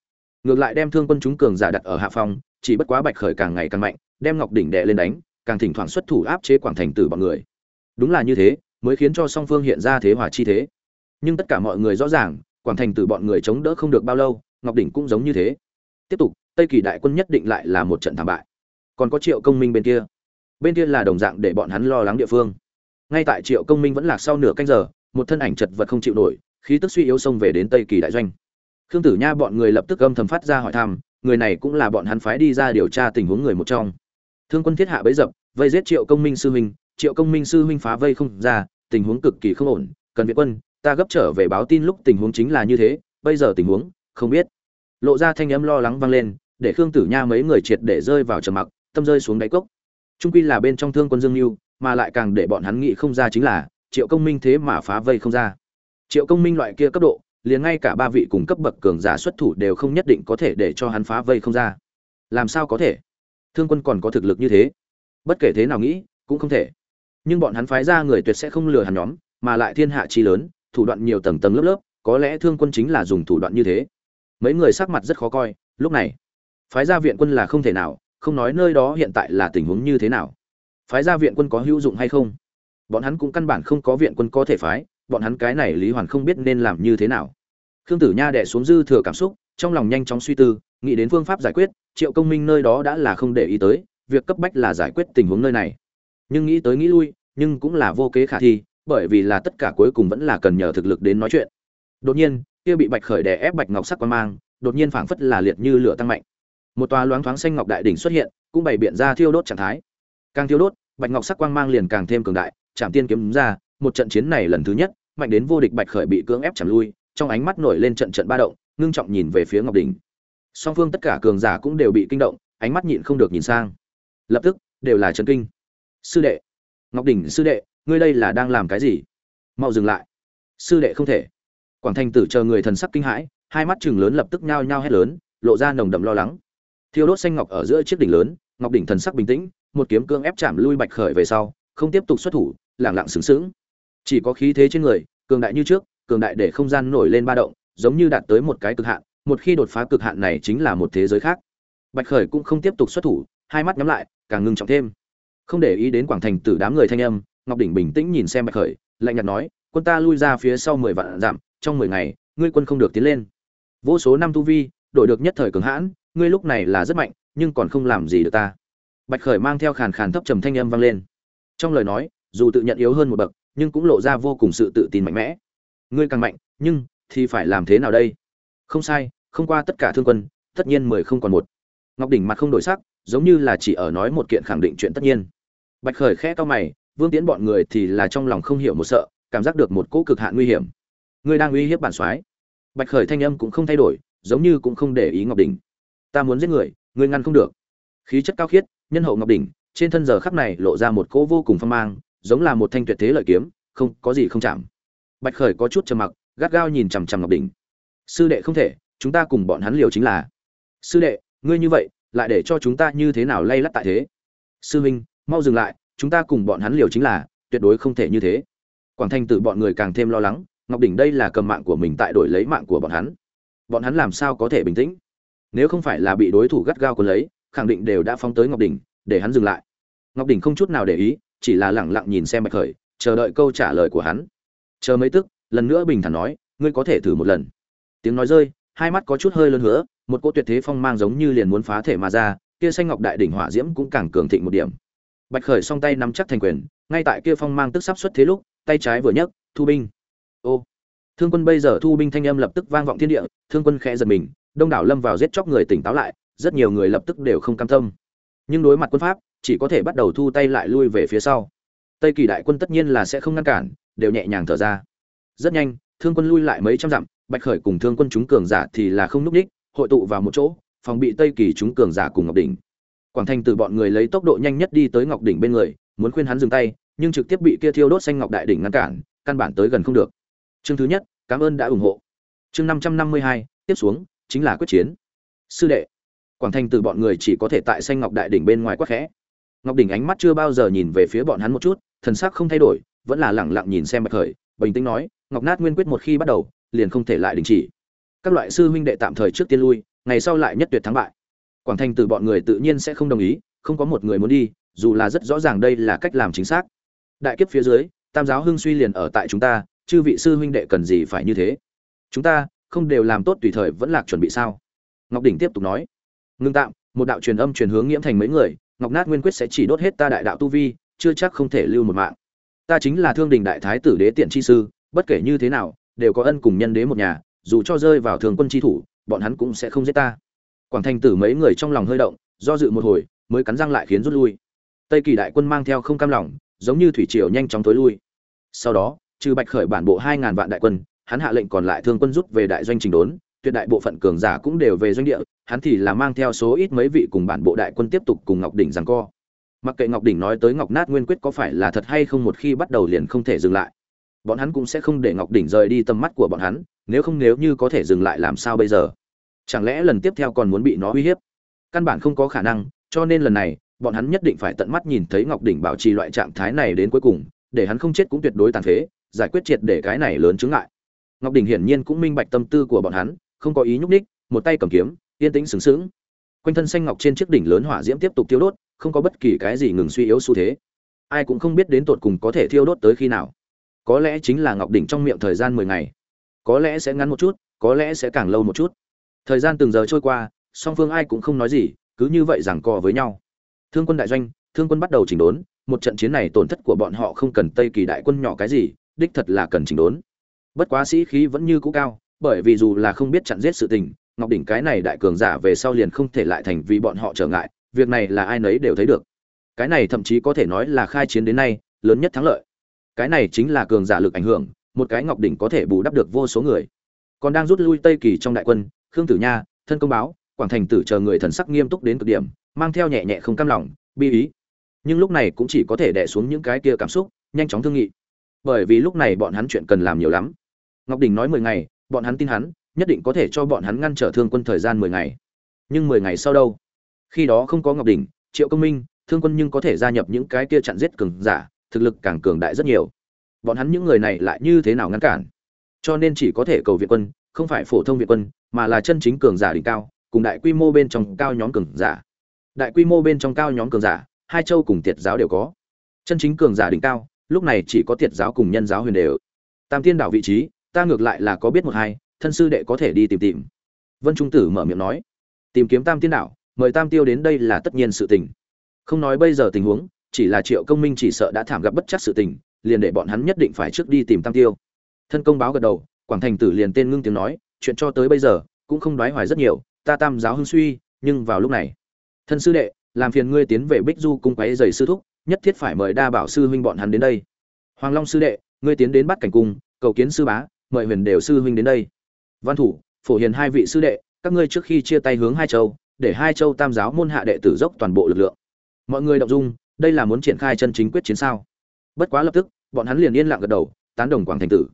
Ngược lại đem thương quân chúng cường giả đặt ở hạ phong, chỉ bất quá bạch khởi càng ngày càng mạnh, đem ngọc đỉnh đệ lên đánh, càng thỉnh thoảng xuất thủ áp chế quảng thành tử bọn người. Đúng là như thế, mới khiến cho song phương hiện ra thế hòa chi thế. Nhưng tất cả mọi người rõ ràng, quảng thành tử bọn người chống đỡ không được bao lâu, ngọc đỉnh cũng giống như thế. Tiếp tục, tây kỳ đại quân nhất định lại là một trận thảm bại còn có triệu công minh bên kia. Bên kia là đồng dạng để bọn hắn lo lắng địa phương. Ngay tại triệu công minh vẫn lạc sau nửa canh giờ, một thân ảnh chật vật không chịu nổi, khí tức suy yếu xông về đến tây kỳ đại doanh. Khương tử nha bọn người lập tức âm thầm phát ra hỏi thăm, người này cũng là bọn hắn phái đi ra điều tra tình huống người một trong. Thương quân thiết hạ bấy dập, vây giết triệu công minh sư huynh, triệu công minh sư huynh phá vây không ra, tình huống cực kỳ không ổn, cần viện quân, ta gấp trở về báo tin lúc tình huống chính là như thế, bây giờ tình huống, không biết. Lộ ra thanh âm lo lắng vang lên, để khương tử nha mấy người triệt để rơi vào trầm mặc tâm rơi xuống đáy cốc. Trung quy là bên trong thương quân dương lưu mà lại càng để bọn hắn nghĩ không ra chính là, triệu công minh thế mà phá vây không ra. Triệu công minh loại kia cấp độ, liền ngay cả ba vị cùng cấp bậc cường giả xuất thủ đều không nhất định có thể để cho hắn phá vây không ra. Làm sao có thể? Thương quân còn có thực lực như thế? Bất kể thế nào nghĩ, cũng không thể. Nhưng bọn hắn phái ra người tuyệt sẽ không lừa hắn nhóm, mà lại thiên hạ chi lớn, thủ đoạn nhiều tầng tầng lớp lớp, có lẽ thương quân chính là dùng thủ đoạn như thế. Mấy người sắc mặt rất khó coi, lúc này, phái ra viện quân là không thể nào không nói nơi đó hiện tại là tình huống như thế nào. Phái ra viện quân có hữu dụng hay không? Bọn hắn cũng căn bản không có viện quân có thể phái, bọn hắn cái này lý hoàn không biết nên làm như thế nào. Khương tử nha đẻ xuống dư thừa cảm xúc, trong lòng nhanh chóng suy tư, nghĩ đến phương pháp giải quyết, triệu công minh nơi đó đã là không để ý tới, việc cấp bách là giải quyết tình huống nơi này. Nhưng nghĩ tới nghĩ lui, nhưng cũng là vô kế khả thi, bởi vì là tất cả cuối cùng vẫn là cần nhờ thực lực đến nói chuyện. Đột nhiên, kia bị bạch khởi đè ép bạch ngọc sắc quan mang, đột nhiên phảng phất là liệt như lửa tăng mạnh một tòa loáng thoáng xanh ngọc đại đỉnh xuất hiện, cũng bày biện ra thiêu đốt trạng thái. Càng thiêu đốt, bạch ngọc sắc quang mang liền càng thêm cường đại chạm tiên kiếm ra, một trận chiến này lần thứ nhất, mạnh đến vô địch bạch khởi bị cưỡng ép chạm lui, trong ánh mắt nổi lên trận trận ba động, ngưng trọng nhìn về phía ngọc đỉnh. Song phương tất cả cường giả cũng đều bị kinh động, ánh mắt nhịn không được nhìn sang. Lập tức, đều là chấn kinh. Sư đệ. Ngọc đỉnh, sư đệ, ngươi đây là đang làm cái gì? Mau dừng lại. Sư đệ không thể. Quảng thành tử chờ người thần sắc kinh hãi, hai mắt chừng lớn lập tức nhao nhao hét lớn, lộ ra nồng đậm lo lắng thiêu đốt xanh ngọc ở giữa chiếc đỉnh lớn, ngọc đỉnh thần sắc bình tĩnh, một kiếm cương ép chạm lui bạch khởi về sau, không tiếp tục xuất thủ, lẳng lặng sướng sướng chỉ có khí thế trên người, cường đại như trước, cường đại để không gian nổi lên ba động, giống như đạt tới một cái cực hạn, một khi đột phá cực hạn này chính là một thế giới khác. Bạch khởi cũng không tiếp tục xuất thủ, hai mắt nhắm lại, càng ngưng trọng thêm. Không để ý đến quảng thành tử đám người thanh âm, ngọc đỉnh bình tĩnh nhìn xem bạch khởi, lạnh nhạt nói, quân ta lui ra phía sau mười vạn giảm trong mười ngày, ngươi quân không được tiến lên. Vô số năm tu vi, đổi được nhất thời cường hãn ngươi lúc này là rất mạnh, nhưng còn không làm gì được ta. Bạch khởi mang theo khàn khàn thấp trầm thanh âm vang lên. Trong lời nói, dù tự nhận yếu hơn một bậc, nhưng cũng lộ ra vô cùng sự tự tin mạnh mẽ. Ngươi càng mạnh, nhưng thì phải làm thế nào đây? Không sai, không qua tất cả thương quân, tất nhiên mười không còn một. Ngọc đỉnh mặt không đổi sắc, giống như là chỉ ở nói một kiện khẳng định chuyện tất nhiên. Bạch khởi khẽ to mày, vương tiến bọn người thì là trong lòng không hiểu một sợ, cảm giác được một cỗ cực hạn nguy hiểm. Ngươi đang uy hiếp bản soái. Bạch khởi thanh âm cũng không thay đổi, giống như cũng không để ý ngọc đỉnh ta muốn giết người, ngươi ngăn không được. Khí chất cao khiết, nhân hậu ngọc đỉnh, trên thân giờ khắc này lộ ra một cỗ vô cùng phong mang, giống là một thanh tuyệt thế lợi kiếm, không, có gì không chạm. Bạch khởi có chút trầm mặc, gắt gao nhìn chằm chằm ngọc đỉnh. Sư đệ không thể, chúng ta cùng bọn hắn liều chính là. Sư đệ, ngươi như vậy, lại để cho chúng ta như thế nào lay lắt tại thế? Sư huynh mau dừng lại, chúng ta cùng bọn hắn liều chính là, tuyệt đối không thể như thế. Quảng thanh tự bọn người càng thêm lo lắng, ngọc đỉnh đây là cầm mạng của mình tại đổi lấy mạng của bọn hắn. Bọn hắn làm sao có thể bình tĩnh? Nếu không phải là bị đối thủ gắt gao cuốn lấy, khẳng định đều đã phóng tới ngọc đỉnh, để hắn dừng lại. Ngọc đỉnh không chút nào để ý, chỉ là lẳng lặng nhìn xem bạch khởi, chờ đợi câu trả lời của hắn. Chờ mấy tức, lần nữa bình thản nói, ngươi có thể thử một lần. Tiếng nói rơi, hai mắt có chút hơi lớn nữa một cỗ tuyệt thế phong mang giống như liền muốn phá thể mà ra, kia xanh ngọc đại đỉnh hỏa diễm cũng càng cường thịnh một điểm. Bạch khởi song tay nắm chắc thành quyền, ngay tại kia phong mang tức sắp xuất thế lúc, tay trái vừa nhấc, thu binh. Ô. Thương quân bây giờ thu binh thanh âm lập tức vang vọng thiên địa, thương quân khẽ giật mình đông đảo lâm vào giết chóc người tỉnh táo lại, rất nhiều người lập tức đều không cam tâm. Nhưng đối mặt quân pháp, chỉ có thể bắt đầu thu tay lại lui về phía sau. Tây kỳ đại quân tất nhiên là sẽ không ngăn cản, đều nhẹ nhàng thở ra. Rất nhanh, thương quân lui lại mấy trăm dặm, bạch khởi cùng thương quân chúng cường giả thì là không núp đích, hội tụ vào một chỗ, phòng bị tây kỳ chúng cường giả cùng ngọc đỉnh. Quảng thanh từ bọn người lấy tốc độ nhanh nhất đi tới ngọc đỉnh bên người, muốn khuyên hắn dừng tay, nhưng trực tiếp bị kia thiêu đốt xanh ngọc đại đỉnh ngăn cản, căn bản tới gần không được. Chương thứ nhất, cảm ơn đã ủng hộ. Chương năm trăm năm mươi hai, tiếp xuống chính là quyết chiến. Sư đệ, quảng thanh từ bọn người chỉ có thể tại xanh ngọc đại đỉnh bên ngoài quá khẽ. Ngọc đỉnh ánh mắt chưa bao giờ nhìn về phía bọn hắn một chút, thần sắc không thay đổi, vẫn là lẳng lặng nhìn xem bạch khởi, bình tĩnh nói, ngọc nát nguyên quyết một khi bắt đầu, liền không thể lại đình chỉ. Các loại sư huynh đệ tạm thời trước tiên lui, ngày sau lại nhất tuyệt thắng bại. Quảng thanh từ bọn người tự nhiên sẽ không đồng ý, không có một người muốn đi, dù là rất rõ ràng đây là cách làm chính xác. Đại kiếp phía dưới, tam giáo hưng suy liền ở tại chúng ta, chư vị sư huynh đệ cần gì phải như thế? Chúng ta không đều làm tốt tùy thời vẫn lạc chuẩn bị sao? Ngọc đỉnh tiếp tục nói. Ngưng tạm, một đạo truyền âm truyền hướng nghiễm thành mấy người, ngọc nát nguyên quyết sẽ chỉ đốt hết ta đại đạo tu vi, chưa chắc không thể lưu một mạng. Ta chính là thương đình đại thái tử đế tiện chi sư, bất kể như thế nào, đều có ân cùng nhân đế một nhà, dù cho rơi vào thường quân chi thủ, bọn hắn cũng sẽ không giết ta. Quảng thành tử mấy người trong lòng hơi động, do dự một hồi, mới cắn răng lại khiến rút lui. Tây kỳ đại quân mang theo không cam lòng, giống như thủy triều nhanh chóng tối lui. Sau đó, trừ bạch khởi bản bộ hai ngàn vạn đại quân hắn hạ lệnh còn lại thương quân rút về đại doanh trình đốn, tuyệt đại bộ phận cường giả cũng đều về doanh địa, hắn thì là mang theo số ít mấy vị cùng bản bộ đại quân tiếp tục cùng ngọc đỉnh giằng co. Mặc kệ ngọc đỉnh nói tới ngọc nát nguyên quyết có phải là thật hay không một khi bắt đầu liền không thể dừng lại, bọn hắn cũng sẽ không để ngọc đỉnh rời đi tầm mắt của bọn hắn, nếu không nếu như có thể dừng lại làm sao bây giờ? Chẳng lẽ lần tiếp theo còn muốn bị nó uy hiếp? Căn bản không có khả năng, cho nên lần này, bọn hắn nhất định phải tận mắt nhìn thấy ngọc đỉnh bảo trì loại trạng thái này đến cuối cùng, để hắn không chết cũng tuyệt đối tàn phế, giải quyết triệt để cái này lớn chứng ngại ngọc đỉnh hiển nhiên cũng minh bạch tâm tư của bọn hắn, không có ý nhúc ních một tay cầm kiếm, yên tĩnh sướng sướng quanh thân xanh ngọc trên chiếc đỉnh lớn hỏa diễm tiếp tục thiêu đốt, không có bất kỳ cái gì ngừng suy yếu xu thế. Ai cũng không biết đến tột cùng có thể thiêu đốt tới khi nào. Có lẽ chính là ngọc đỉnh trong miệng thời gian mười ngày. Có lẽ sẽ ngắn một chút, có lẽ sẽ càng lâu một chút. Thời gian từng giờ trôi qua, song phương ai cũng không nói gì, cứ như vậy giằng co với nhau. Thương quân đại doanh, thương quân bắt đầu chỉnh đốn, một trận chiến này tổn thất của bọn họ không cần tây kỳ đại quân nhỏ cái gì, đích thật là cần chỉnh đốn bất quá sĩ khí vẫn như cũ cao, bởi vì dù là không biết chặn giết sự tình, ngọc đỉnh cái này đại cường giả về sau liền không thể lại thành vì bọn họ trở ngại, việc này là ai nấy đều thấy được. Cái này thậm chí có thể nói là khai chiến đến nay, lớn nhất thắng lợi. Cái này chính là cường giả lực ảnh hưởng, một cái ngọc đỉnh có thể bù đắp được vô số người. Còn đang rút lui tây kỳ trong đại quân, khương tử nha, thân công báo, quảng thành tử chờ người thần sắc nghiêm túc đến cực điểm, mang theo nhẹ nhẹ không cam lòng, bi ý. Nhưng lúc này cũng chỉ có thể đè xuống những cái kia cảm xúc, nhanh chóng thương nghị. Bởi vì lúc này bọn hắn chuyện cần làm nhiều lắm ngọc đình nói mười ngày, bọn hắn tin hắn, nhất định có thể cho bọn hắn ngăn trở thương quân thời gian mười ngày. Nhưng mười ngày sau đâu? Khi đó không có ngọc đình, triệu công minh, thương quân nhưng có thể gia nhập những cái kia chặn giết cường giả, thực lực càng cường đại rất nhiều. Bọn hắn những người này lại như thế nào ngăn cản? Cho nên chỉ có thể cầu viện quân, không phải phổ thông viện quân, mà là chân chính cường giả đỉnh cao, cùng đại quy mô bên trong cao nhóm cường giả. Đại quy mô bên trong cao nhóm cường giả, hai châu cùng tiệt giáo đều có. Chân chính cường giả đỉnh cao, lúc này chỉ có tiệt giáo cùng nhân giáo huyền đều. Tam tiên đảo vị trí ta ngược lại là có biết một hai, thân sư đệ có thể đi tìm tìm. Vân trung tử mở miệng nói, tìm kiếm tam tiên đảo mời tam tiêu đến đây là tất nhiên sự tình. Không nói bây giờ tình huống, chỉ là triệu công minh chỉ sợ đã thảm gặp bất chắc sự tình, liền để bọn hắn nhất định phải trước đi tìm tam tiêu. Thân công báo gật đầu, quảng thành tử liền tên ngưng tiếng nói, chuyện cho tới bây giờ, cũng không đoái hoài rất nhiều, ta tam giáo hưng suy, nhưng vào lúc này, thân sư đệ, làm phiền ngươi tiến về bích du cung quấy giày sư thúc, nhất thiết phải mời đa bảo sư huynh bọn hắn đến đây. Hoàng long sư đệ, ngươi tiến đến bắt cảnh cung, cầu kiến sư bá mời huyền đều sư huynh đến đây. Văn thủ, phổ hiền hai vị sư đệ, các ngươi trước khi chia tay hướng hai châu, để hai châu tam giáo môn hạ đệ tử dốc toàn bộ lực lượng. Mọi người động dung, đây là muốn triển khai chân chính quyết chiến sao? Bất quá lập tức, bọn hắn liền yên lặng gật đầu, tán đồng quảng thành tử.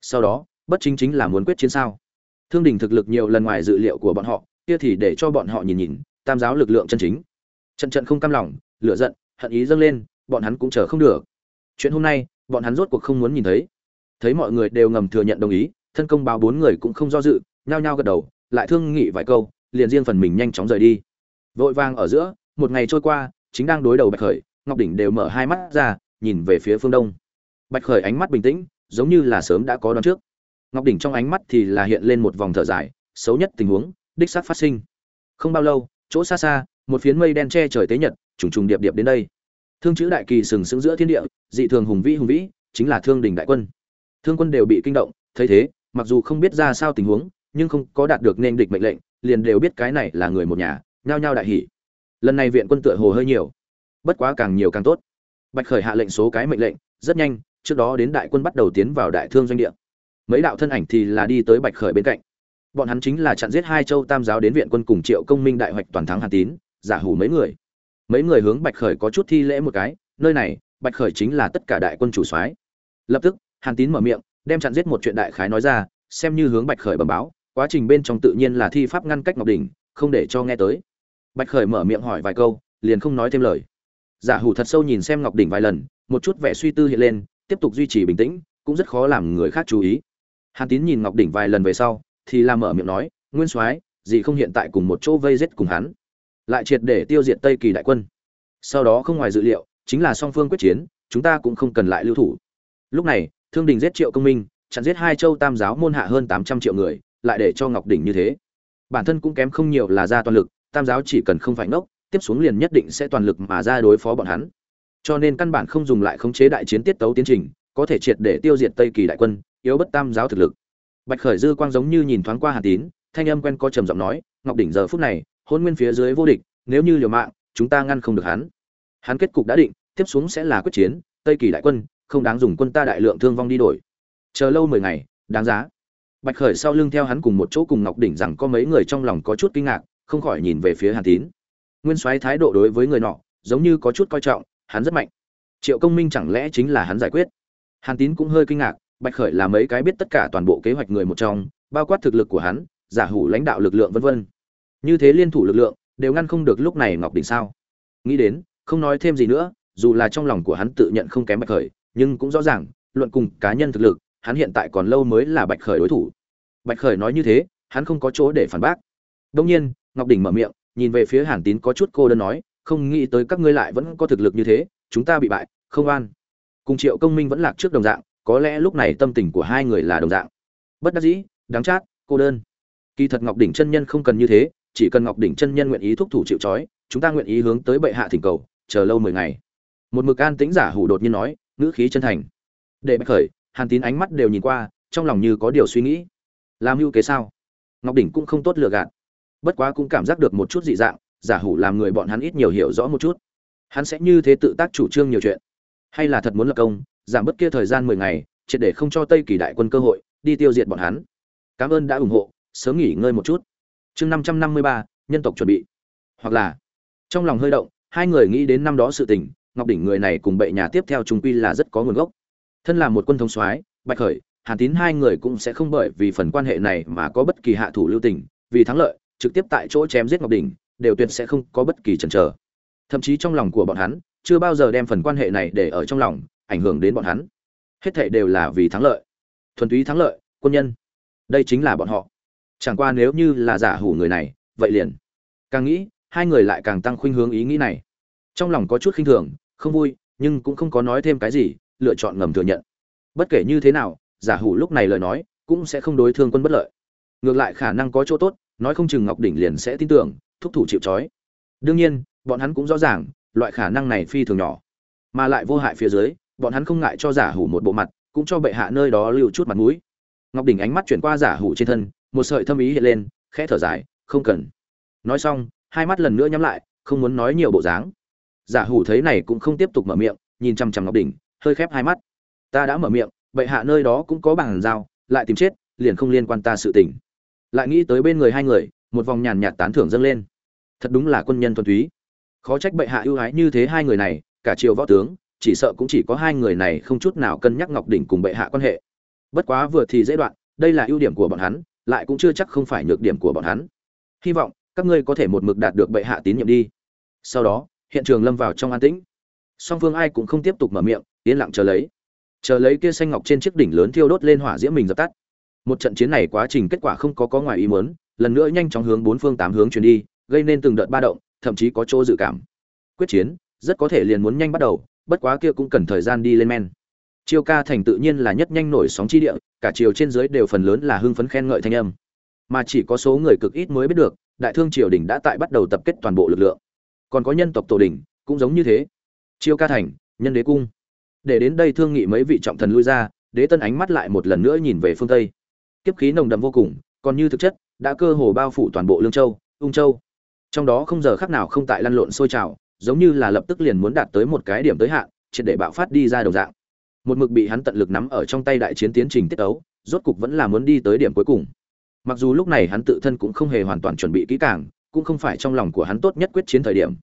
Sau đó, bất chính chính là muốn quyết chiến sao? Thương đình thực lực nhiều lần ngoài dự liệu của bọn họ, kia thì để cho bọn họ nhìn nhìn, tam giáo lực lượng chân chính. Trận trận không cam lòng, lửa giận, hận ý dâng lên, bọn hắn cũng chờ không được. Chuyện hôm nay, bọn hắn rốt cuộc không muốn nhìn thấy thấy mọi người đều ngầm thừa nhận đồng ý, thân công báo bốn người cũng không do dự, nhao nhao gật đầu, lại thương nghị vài câu, liền riêng phần mình nhanh chóng rời đi. Vội vàng ở giữa, một ngày trôi qua, chính đang đối đầu bạch khởi, ngọc đỉnh đều mở hai mắt ra, nhìn về phía phương đông. Bạch khởi ánh mắt bình tĩnh, giống như là sớm đã có đoán trước. Ngọc đỉnh trong ánh mắt thì là hiện lên một vòng thở dài, xấu nhất tình huống, đích xác phát sinh. Không bao lâu, chỗ xa xa, một phiến mây đen che trời tế nhật, trùng trùng điệp điệp đến đây. Thương chữ đại kỳ sừng sững giữa thiên địa, dị thường hùng vĩ hùng vĩ, chính là thương đình đại quân thương quân đều bị kinh động, thấy thế, mặc dù không biết ra sao tình huống, nhưng không có đạt được nên địch mệnh lệnh, liền đều biết cái này là người một nhà, nhao nhao đại hỉ. Lần này viện quân tựa hồ hơi nhiều. Bất quá càng nhiều càng tốt. Bạch khởi hạ lệnh số cái mệnh lệnh, rất nhanh, trước đó đến đại quân bắt đầu tiến vào đại thương doanh địa. Mấy đạo thân ảnh thì là đi tới bạch khởi bên cạnh. Bọn hắn chính là chặn giết hai châu tam giáo đến viện quân cùng triệu công minh đại hoạch toàn thắng hàn tín, giả hủ mấy người. Mấy người hướng bạch khởi có chút thi lễ một cái, nơi này, bạch khởi chính là tất cả đại quân chủ soái. Lập tức hàn tín mở miệng, đem chặn giết một chuyện đại khái nói ra, xem như hướng bạch khởi bẩm báo, quá trình bên trong tự nhiên là thi pháp ngăn cách ngọc đình không để cho nghe tới. Bạch khởi mở miệng hỏi vài câu, liền không nói thêm lời. Giả hủ thật sâu nhìn xem ngọc đỉnh vài lần, một chút vẻ suy tư hiện lên, tiếp tục duy trì bình tĩnh, cũng rất khó làm người khác chú ý. Hàn tín nhìn ngọc đỉnh vài lần về sau, thì làm mở miệng nói, nguyên soái gì không hiện tại cùng một chỗ vây giết cùng hắn, lại triệt để tiêu diệt tây kỳ đại quân. Sau đó không ngoài dự liệu, chính là song phương quyết chiến, chúng ta cũng không cần lại lưu thủ. Lúc này thương đình giết triệu công minh, chặn giết hai châu tam giáo môn hạ hơn tám trăm triệu người, lại để cho ngọc đỉnh như thế. Bản thân cũng kém không nhiều là ra toàn lực, tam giáo chỉ cần không phải ngốc, tiếp xuống liền nhất định sẽ toàn lực mà ra đối phó bọn hắn. Cho nên căn bản không dùng lại khống chế đại chiến tiết tấu tiến trình, có thể triệt để tiêu diệt tây kỳ đại quân, yếu bất tam giáo thực lực. Bạch khởi dư quang giống như nhìn thoáng qua hà tín, thanh âm quen có trầm giọng nói, ngọc đỉnh giờ phút này, hôn nguyên phía dưới vô địch, nếu như liều mạng, chúng ta ngăn không được hắn. Hắn kết cục đã định, tiếp xuống sẽ là quyết chiến, tây kỳ đại quân không đáng dùng quân ta đại lượng thương vong đi đổi. Chờ lâu mười ngày, đáng giá. Bạch khởi sau lưng theo hắn cùng một chỗ cùng ngọc đỉnh rằng có mấy người trong lòng có chút kinh ngạc, không khỏi nhìn về phía hàn tín. Nguyên soái thái độ đối với người nọ, giống như có chút coi trọng, hắn rất mạnh. Triệu công minh chẳng lẽ chính là hắn giải quyết? Hàn tín cũng hơi kinh ngạc, bạch khởi là mấy cái biết tất cả toàn bộ kế hoạch người một trong, bao quát thực lực của hắn, giả hủ lãnh đạo lực lượng vân vân. Như thế liên thủ lực lượng, đều ngăn không được lúc này ngọc đỉnh sao? Nghĩ đến, không nói thêm gì nữa, dù là trong lòng của hắn tự nhận không kém bạch khởi nhưng cũng rõ ràng, luận cùng cá nhân thực lực, hắn hiện tại còn lâu mới là bạch khởi đối thủ. Bạch khởi nói như thế, hắn không có chỗ để phản bác. Đông nhiên, ngọc đỉnh mở miệng, nhìn về phía hàn tín có chút cô đơn nói, không nghĩ tới các ngươi lại vẫn có thực lực như thế, chúng ta bị bại, không an cùng triệu công minh vẫn lạc trước đồng dạng, có lẽ lúc này tâm tình của hai người là đồng dạng. Bất đắc dĩ, đáng chát, cô đơn. Kỳ thật ngọc đỉnh chân nhân không cần như thế, chỉ cần ngọc đỉnh chân nhân nguyện ý thúc thủ chịu trói, chúng ta nguyện ý hướng tới bệ hạ thỉnh cầu, chờ lâu mười ngày. Một mực an tĩnh giả hủ đột nhiên nói ngữ khí chân thành. Để bạch khởi, hàn tín ánh mắt đều nhìn qua, trong lòng như có điều suy nghĩ. Làm mưu kế sao? Ngọc đỉnh cũng không tốt lừa gạt. Bất quá cũng cảm giác được một chút dị dạng, giả hủ làm người bọn hắn ít nhiều hiểu rõ một chút. Hắn sẽ như thế tự tác chủ trương nhiều chuyện. Hay là thật muốn lập công, giảm bớt kia thời gian mười ngày, triệt để không cho tây kỳ đại quân cơ hội, đi tiêu diệt bọn hắn. Cảm ơn đã ủng hộ, sớm nghỉ ngơi một chút. Chương năm trăm năm mươi ba, nhân tộc chuẩn bị. Hoặc là, trong lòng hơi động, hai người nghĩ đến năm đó sự tình ngọc đỉnh người này cùng bệ nhà tiếp theo trung quy là rất có nguồn gốc. Thân là một quân thống soái, bạch khởi, hàn tín hai người cũng sẽ không bởi vì phần quan hệ này mà có bất kỳ hạ thủ lưu tình, vì thắng lợi, trực tiếp tại chỗ chém giết ngọc đỉnh, đều tuyệt sẽ không có bất kỳ chần chờ. Thậm chí trong lòng của bọn hắn, chưa bao giờ đem phần quan hệ này để ở trong lòng, ảnh hưởng đến bọn hắn. Hết thảy đều là vì thắng lợi. Thuần túy thắng lợi, quân nhân. Đây chính là bọn họ. Chẳng qua nếu như là giả hủ người này, vậy liền. Càng nghĩ, hai người lại càng tăng khuynh hướng ý nghĩ này trong lòng có chút khinh thường, không vui, nhưng cũng không có nói thêm cái gì, lựa chọn ngầm thừa nhận. Bất kể như thế nào, giả hủ lúc này lời nói, cũng sẽ không đối thương quân bất lợi. Ngược lại khả năng có chỗ tốt, nói không chừng ngọc đỉnh liền sẽ tin tưởng, thúc thủ chịu trói. Đương nhiên, bọn hắn cũng rõ ràng, loại khả năng này phi thường nhỏ. Mà lại vô hại phía dưới, bọn hắn không ngại cho giả hủ một bộ mặt, cũng cho bệ hạ nơi đó lưu chút mặt mũi. Ngọc đỉnh ánh mắt chuyển qua giả hủ trên thân, một sợi thâm ý hiện lên, khẽ thở dài, không cần. Nói xong, hai mắt lần nữa nhắm lại, không muốn nói nhiều bộ dáng giả hủ thấy này cũng không tiếp tục mở miệng, nhìn chằm chằm ngọc đỉnh, hơi khép hai mắt. Ta đã mở miệng, bệ hạ nơi đó cũng có bằng giao, lại tìm chết, liền không liên quan ta sự tình. Lại nghĩ tới bên người hai người, một vòng nhàn nhạt tán thưởng dâng lên. Thật đúng là quân nhân thuần túy. Khó trách bệ hạ ưu ái như thế hai người này, cả triều võ tướng, chỉ sợ cũng chỉ có hai người này không chút nào cân nhắc ngọc đỉnh cùng bệ hạ quan hệ. Bất quá vừa thì dễ đoạn, đây là ưu điểm của bọn hắn, lại cũng chưa chắc không phải nhược điểm của bọn hắn. Hy vọng, các ngươi có thể một mực đạt được bệ hạ tín nhiệm đi. Sau đó hiện trường lâm vào trong an tĩnh. Song phương ai cũng không tiếp tục mở miệng, yên lặng chờ lấy. Chờ lấy kia xanh ngọc trên chiếc đỉnh lớn thiêu đốt lên hỏa diễm mình dập tắt. Một trận chiến này quá trình kết quả không có có ngoài ý muốn, lần nữa nhanh chóng hướng bốn phương tám hướng chuyển đi, gây nên từng đợt ba động, thậm chí có chỗ dự cảm. Quyết chiến, rất có thể liền muốn nhanh bắt đầu, bất quá kia cũng cần thời gian đi lên men. Chiêu ca thành tự nhiên là nhất nhanh nổi sóng chi địa, cả chiều trên dưới đều phần lớn là hưng phấn khen ngợi thanh âm. Mà chỉ có số người cực ít mới biết được, đại thương triều đình đã tại bắt đầu tập kết toàn bộ lực lượng còn có nhân tộc tổ đình, cũng giống như thế. Chiêu ca thành, nhân đế cung. Để đến đây thương nghị mấy vị trọng thần lui ra, đế tân ánh mắt lại một lần nữa nhìn về phương tây. Kiếp khí nồng đậm vô cùng, còn như thực chất, đã cơ hồ bao phủ toàn bộ lương châu, ung châu. Trong đó không giờ khác nào không tại lăn lộn sôi trào, giống như là lập tức liền muốn đạt tới một cái điểm tới hạn, triệt để bạo phát đi ra đồng dạng. Một mực bị hắn tận lực nắm ở trong tay đại chiến tiến trình tiết ấu rốt cục vẫn là muốn đi tới điểm cuối cùng. Mặc dù lúc này hắn tự thân cũng không hề hoàn toàn chuẩn bị kỹ càng cũng không phải trong lòng của hắn tốt nhất quyết chiến thời điểm.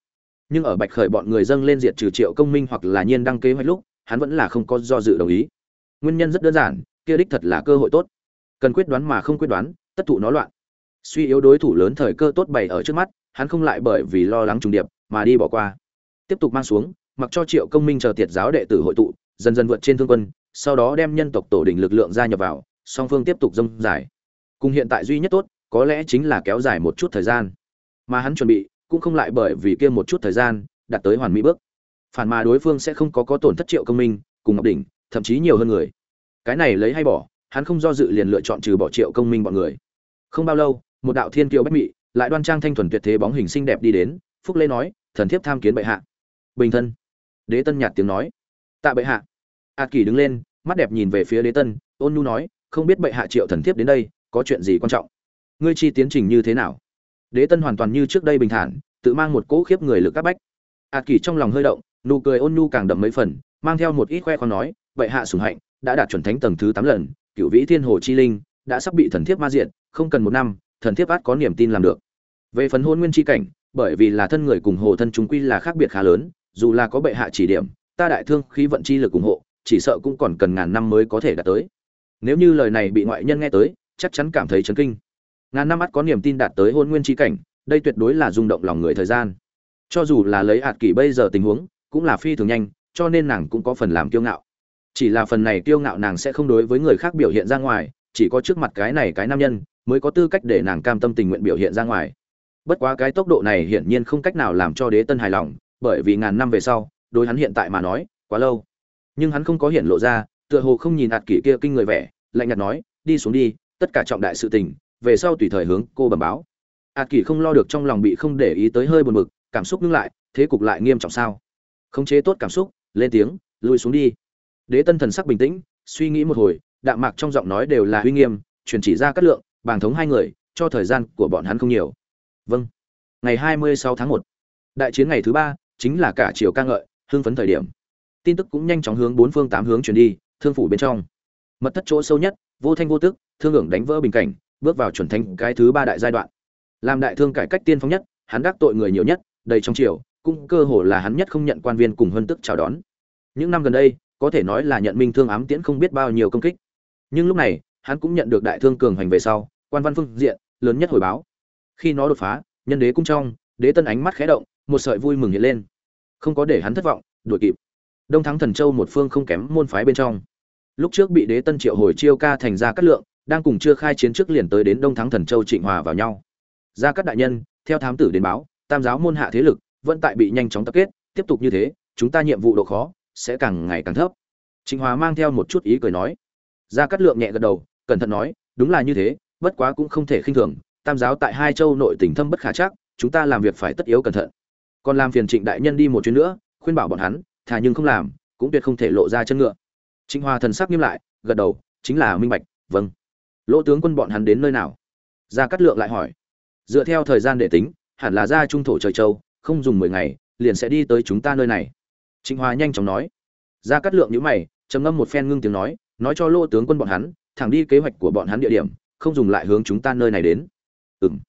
Nhưng ở bạch khởi bọn người dâng lên diệt trừ triệu công minh hoặc là nhiên đăng kế hoạch lúc, hắn vẫn là không có do dự đồng ý. Nguyên nhân rất đơn giản, kia đích thật là cơ hội tốt. Cần quyết đoán mà không quyết đoán, tất thụ nó loạn. Suy yếu đối thủ lớn thời cơ tốt bày ở trước mắt, hắn không lại bởi vì lo lắng trùng điệp mà đi bỏ qua. Tiếp tục mang xuống, mặc cho triệu công minh chờ tiệt giáo đệ tử hội tụ, dần dần vượt trên thương quân, sau đó đem nhân tộc tổ đình lực lượng gia nhập vào, song phương tiếp tục dông dài. Cùng hiện tại duy nhất tốt, có lẽ chính là kéo dài một chút thời gian mà hắn chuẩn bị cũng không lại bởi vì kia một chút thời gian đạt tới hoàn mỹ bước. Phản mà đối phương sẽ không có có tổn thất triệu công minh cùng ngọc đỉnh, thậm chí nhiều hơn người. Cái này lấy hay bỏ, hắn không do dự liền lựa chọn trừ bỏ triệu công minh bọn người. Không bao lâu, một đạo thiên kiều bách mị lại đoan trang thanh thuần tuyệt thế bóng hình xinh đẹp đi đến, phúc lê nói, thần thiếp tham kiến bệ hạ. Bình thân. Đế tân nhạt tiếng nói, tạ bệ hạ. A kỳ đứng lên, mắt đẹp nhìn về phía đế tân, ôn nhu nói, không biết bệ hạ triệu thần thiếp đến đây, có chuyện gì quan trọng? Ngươi chi tiến trình như thế nào? Đế tân hoàn toàn như trước đây bình thản, tự mang một cỗ khiếp người lực các bách. A kỳ trong lòng hơi động, nụ cười ôn nhu càng đậm mấy phần, mang theo một ít khoe khoang nói bệ hạ sủng hạnh, đã đạt chuẩn thánh tầng thứ tám lần, cựu vĩ thiên hồ chi linh, đã sắp bị thần thiếp ma diện không cần một năm, thần thiếp át có niềm tin làm được. Về phần hôn nguyên chi cảnh, bởi vì là thân người cùng hồ thân chúng quy là khác biệt khá lớn, dù là có bệ hạ chỉ điểm, ta đại thương khí vận chi lực ủng hộ, chỉ sợ cũng còn cần ngàn năm mới có thể đạt tới. Nếu như lời này bị ngoại nhân nghe tới, chắc chắn cảm thấy chấn kinh ngàn năm mắt có niềm tin đạt tới hôn nguyên chi cảnh, đây tuyệt đối là rung động lòng người thời gian. Cho dù là lấy hạt kỷ bây giờ tình huống, cũng là phi thường nhanh, cho nên nàng cũng có phần làm kiêu ngạo. Chỉ là phần này kiêu ngạo nàng sẽ không đối với người khác biểu hiện ra ngoài, chỉ có trước mặt cái này cái nam nhân mới có tư cách để nàng cam tâm tình nguyện biểu hiện ra ngoài. Bất quá cái tốc độ này hiển nhiên không cách nào làm cho đế tân hài lòng, bởi vì ngàn năm về sau, đối hắn hiện tại mà nói, quá lâu. Nhưng hắn không có hiện lộ ra, tựa hồ không nhìn hạt kỷ kia kinh người vẻ, lạnh nhạt nói, đi xuống đi, tất cả trọng đại sự tình về sau tùy thời hướng cô bẩm báo. A kỳ không lo được trong lòng bị không để ý tới hơi buồn bực, cảm xúc ngưng lại, thế cục lại nghiêm trọng sao? Khống chế tốt cảm xúc, lên tiếng, lùi xuống đi. Đế tân thần sắc bình tĩnh, suy nghĩ một hồi, đạm mạc trong giọng nói đều là uy nghiêm, truyền chỉ ra cát lượng, bàng thống hai người, cho thời gian của bọn hắn không nhiều. Vâng. Ngày hai mươi sáu tháng một, đại chiến ngày thứ ba, chính là cả chiều ca ngợi, hưng phấn thời điểm. Tin tức cũng nhanh chóng hướng bốn phương tám hướng truyền đi, thương phủ bên trong. Mật thất chỗ sâu nhất, vô thanh vô tức, thương hưởng đánh vỡ bình cảnh bước vào chuẩn thánh cái thứ ba đại giai đoạn. Làm đại thương cải cách tiên phong nhất, hắn đắc tội người nhiều nhất, đầy trong triều, cũng cơ hồ là hắn nhất không nhận quan viên cùng hơn tức chào đón. Những năm gần đây, có thể nói là nhận minh thương ám tiễn không biết bao nhiêu công kích. Nhưng lúc này, hắn cũng nhận được đại thương cường hành về sau, quan văn phương diện, lớn nhất hồi báo. Khi nó đột phá, nhân đế cung trong, đế tân ánh mắt khẽ động, một sợi vui mừng hiện lên. Không có để hắn thất vọng, đuổi kịp. Đông thắng thần châu một phương không kém môn phái bên trong. Lúc trước bị đế tân triệu hồi chiêu ca thành ra cát lượng đang cùng chưa khai chiến trước liền tới đến đông thắng thần châu trịnh hòa vào nhau. Ra các đại nhân, theo thám tử đến báo, tam giáo môn hạ thế lực vẫn tại bị nhanh chóng tập kết. Tiếp tục như thế, chúng ta nhiệm vụ độ khó sẽ càng ngày càng thấp. Trịnh hòa mang theo một chút ý cười nói. Ra cát lượng nhẹ gật đầu, cẩn thận nói, đúng là như thế, bất quá cũng không thể khinh thường. Tam giáo tại hai châu nội tỉnh thâm bất khả chắc, chúng ta làm việc phải tất yếu cẩn thận. Còn làm phiền trịnh đại nhân đi một chuyến nữa, khuyên bảo bọn hắn, thà nhưng không làm, cũng tuyệt không thể lộ ra chân ngựa. Trịnh hòa thần sắc nghiêm lại, gật đầu, chính là minh bạch vâng lỗ tướng quân bọn hắn đến nơi nào? Gia cát lượng lại hỏi. Dựa theo thời gian để tính, hẳn là ra trung thổ trời châu, không dùng mười ngày, liền sẽ đi tới chúng ta nơi này. Trịnh hòa nhanh chóng nói. Gia cát lượng nhíu mày, trầm ngâm một phen ngưng tiếng nói nói cho lỗ tướng quân bọn hắn, thẳng đi kế hoạch của bọn hắn địa điểm, không dùng lại hướng chúng ta nơi này đến. Ừm.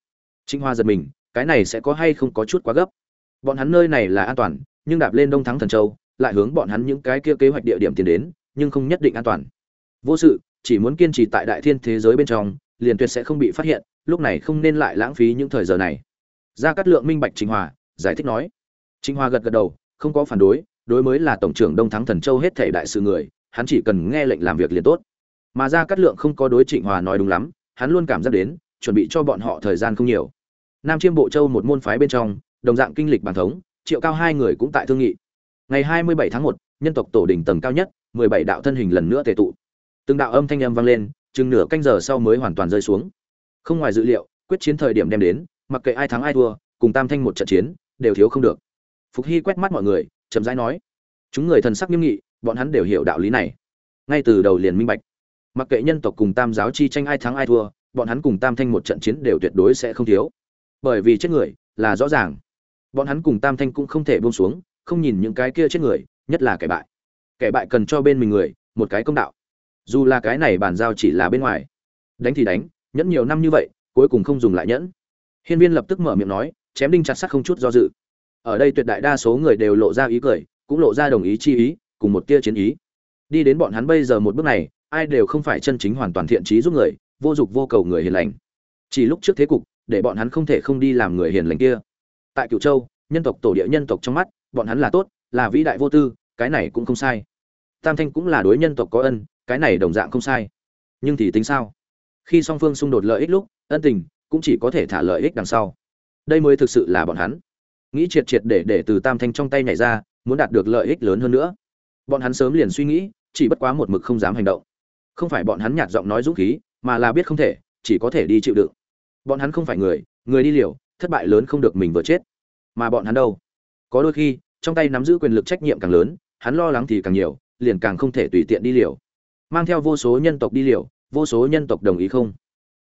Trịnh hòa giật mình, cái này sẽ có hay không có chút quá gấp. Bọn hắn nơi này là an toàn, nhưng đạp lên đông thắng thần châu, lại hướng bọn hắn những cái kia kế hoạch địa điểm tiến đến, nhưng không nhất định an toàn. Vô sự chỉ muốn kiên trì tại đại thiên thế giới bên trong liền tuyệt sẽ không bị phát hiện lúc này không nên lại lãng phí những thời giờ này. Gia cát lượng minh bạch trình hòa giải thích nói. Trình hòa gật gật đầu không có phản đối đối mới là tổng trưởng đông thắng thần châu hết thể đại sự người hắn chỉ cần nghe lệnh làm việc liền tốt. Mà gia cát lượng không có đối trịnh hòa nói đúng lắm hắn luôn cảm giác đến chuẩn bị cho bọn họ thời gian không nhiều. Nam chiêm bộ châu một môn phái bên trong đồng dạng kinh lịch bản thống triệu cao hai người cũng tại thương nghị. Ngày 27 tháng 1, nhân tộc tổ đỉnh tầng cao nhất 17 đạo thân hình lần nữa tề tụ từng đạo âm thanh âm vang lên, chừng nửa canh giờ sau mới hoàn toàn rơi xuống. Không ngoài dự liệu, quyết chiến thời điểm đem đến, mặc kệ ai thắng ai thua, cùng tam thanh một trận chiến, đều thiếu không được. Phục hy quét mắt mọi người, chậm rãi nói, chúng người thần sắc nghiêm nghị, bọn hắn đều hiểu đạo lý này. Ngay từ đầu liền minh bạch. Mặc kệ nhân tộc cùng tam giáo chi tranh ai thắng ai thua, bọn hắn cùng tam thanh một trận chiến đều tuyệt đối sẽ không thiếu. Bởi vì chết người, là rõ ràng. Bọn hắn cùng tam thanh cũng không thể buông xuống, không nhìn những cái kia chết người, nhất là kẻ bại. Kẻ bại cần cho bên mình người, một cái công đạo dù là cái này bàn giao chỉ là bên ngoài. Đánh thì đánh, nhẫn nhiều năm như vậy, cuối cùng không dùng lại nhẫn. Hiên viên lập tức mở miệng nói, chém đinh chặt sắt không chút do dự. Ở đây tuyệt đại đa số người đều lộ ra ý cười, cũng lộ ra đồng ý chi ý, cùng một tia chiến ý. Đi đến bọn hắn bây giờ một bước này, ai đều không phải chân chính hoàn toàn thiện trí giúp người, vô dục vô cầu người hiền lành. Chỉ lúc trước thế cục, để bọn hắn không thể không đi làm người hiền lành kia. Tại cựu châu, nhân tộc tổ địa nhân tộc trong mắt, bọn hắn là tốt, là vĩ đại vô tư, cái này cũng không sai. Tam thanh cũng là đối nhân tộc có ân cái này đồng dạng không sai. Nhưng thì tính sao? Khi song phương xung đột lợi ích lúc, ân tình cũng chỉ có thể thả lợi ích đằng sau. Đây mới thực sự là bọn hắn. Nghĩ triệt triệt để để từ tam thanh trong tay nhảy ra, muốn đạt được lợi ích lớn hơn nữa. Bọn hắn sớm liền suy nghĩ, chỉ bất quá một mực không dám hành động. Không phải bọn hắn nhạt giọng nói dũng khí, mà là biết không thể, chỉ có thể đi chịu đựng. Bọn hắn không phải người người đi liều, thất bại lớn không được mình vừa chết. Mà bọn hắn đâu? Có đôi khi, trong tay nắm giữ quyền lực trách nhiệm càng lớn, hắn lo lắng thì càng nhiều, liền càng không thể tùy tiện đi liều mang theo vô số nhân tộc đi liều, vô số nhân tộc đồng ý không?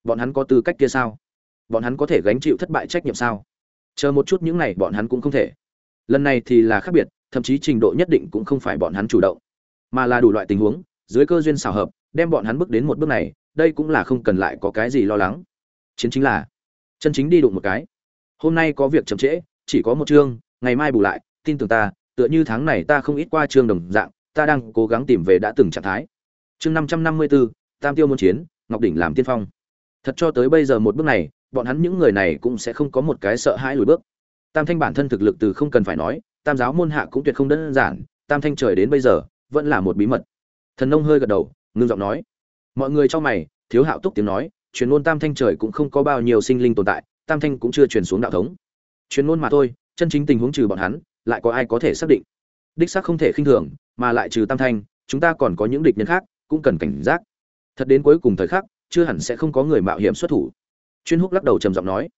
Bọn hắn có tư cách kia sao? Bọn hắn có thể gánh chịu thất bại trách nhiệm sao? Chờ một chút những này bọn hắn cũng không thể. Lần này thì là khác biệt, thậm chí trình độ nhất định cũng không phải bọn hắn chủ động. Mà là đủ loại tình huống, dưới cơ duyên xảo hợp, đem bọn hắn bước đến một bước này, đây cũng là không cần lại có cái gì lo lắng. Chiến chính là, chân chính đi đụng một cái. Hôm nay có việc chậm trễ, chỉ có một chương, ngày mai bù lại, tin tưởng ta, tựa như tháng này ta không ít qua chương đồng dạng, ta đang cố gắng tìm về đã từng trạng thái chương năm trăm năm mươi bốn tam tiêu môn chiến, ngọc đỉnh làm tiên phong. Thật cho tới bây giờ một bước này, bọn hắn những người này cũng sẽ không có một cái sợ hãi lùi bước. Tam thanh bản thân thực lực từ không cần phải nói, tam giáo môn hạ cũng tuyệt không đơn giản, tam thanh trời đến bây giờ, vẫn là một bí mật. Thần nông hơi gật đầu, ngưng giọng nói. Mọi người cho mày, thiếu hạo túc tiếng nói, truyền ngôn tam thanh trời cũng không có bao nhiêu sinh linh tồn tại, tam thanh cũng chưa truyền xuống đạo thống. Truyền ngôn mà thôi, chân chính tình huống trừ bọn hắn, lại có ai có thể xác định? Đích xác không thể khinh thường, mà lại trừ tam thanh, chúng ta còn có những địch nhân khác cũng cần cảnh giác. Thật đến cuối cùng thời khắc, chưa hẳn sẽ không có người mạo hiểm xuất thủ. Chuyên húc lắc đầu trầm giọng nói.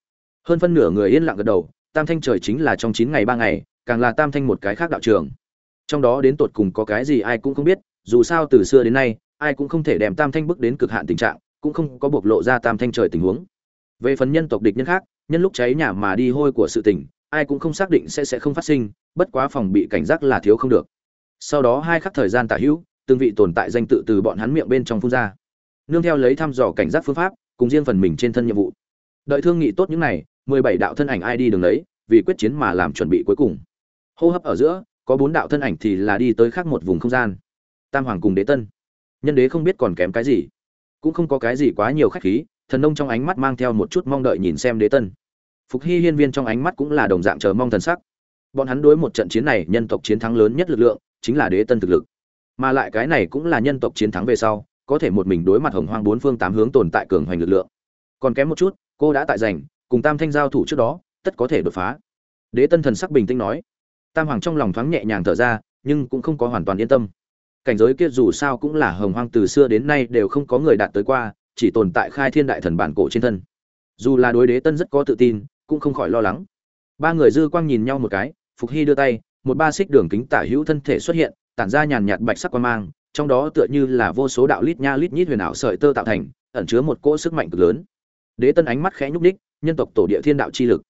Hơn phân nửa người yên lặng gật đầu, tam thanh trời chính là trong chín ngày ba ngày, càng là tam thanh một cái khác đạo trường. Trong đó đến tột cùng có cái gì ai cũng không biết, dù sao từ xưa đến nay, ai cũng không thể đem tam thanh bước đến cực hạn tình trạng, cũng không có bộc lộ ra tam thanh trời tình huống. Về phần nhân tộc địch nhân khác, nhân lúc cháy nhà mà đi hôi của sự tình, ai cũng không xác định sẽ sẽ không phát sinh, bất quá phòng bị cảnh giác là thiếu không được. Sau đó hai khắc thời gian tả hữu từng vị tồn tại danh tự từ bọn hắn miệng bên trong phun ra. Nương theo lấy thăm dò cảnh giác phương pháp, cùng riêng phần mình trên thân nhiệm vụ. Đợi thương nghị tốt những này, mười bảy đạo thân ảnh ai đi đường đấy, vì quyết chiến mà làm chuẩn bị cuối cùng. Hô hấp ở giữa, có bốn đạo thân ảnh thì là đi tới khác một vùng không gian. Tam hoàng cùng đế tân. Nhân đế không biết còn kém cái gì. Cũng không có cái gì quá nhiều khách khí, thần nông trong ánh mắt mang theo một chút mong đợi nhìn xem đế tân. Phục hy hiên viên trong ánh mắt cũng là đồng dạng chờ mong thần sắc. Bọn hắn đối một trận chiến này nhân tộc chiến thắng lớn nhất lực lượng, chính là đế tân thực lực mà lại cái này cũng là nhân tộc chiến thắng về sau, có thể một mình đối mặt hồng hoang bốn phương tám hướng tồn tại cường hoành lực lượng. Còn kém một chút, cô đã tại giành, cùng tam thanh giao thủ trước đó, tất có thể đột phá. Đế tân thần sắc bình tĩnh nói. Tam hoàng trong lòng thoáng nhẹ nhàng thở ra, nhưng cũng không có hoàn toàn yên tâm. Cảnh giới kia dù sao cũng là hồng hoang từ xưa đến nay đều không có người đạt tới qua, chỉ tồn tại khai thiên đại thần bản cổ trên thân. Dù là đối đế tân rất có tự tin, cũng không khỏi lo lắng. Ba người dư quang nhìn nhau một cái, phục hy đưa tay, một ba xích đường kính tả hữu thân thể xuất hiện tản ra nhàn nhạt bạch sắc quan mang trong đó tựa như là vô số đạo lít nha lít nhít huyền ảo sợi tơ tạo thành ẩn chứa một cỗ sức mạnh cực lớn. Đế tân ánh mắt khẽ nhúc đích, nhân tộc tổ địa thiên đạo chi lực.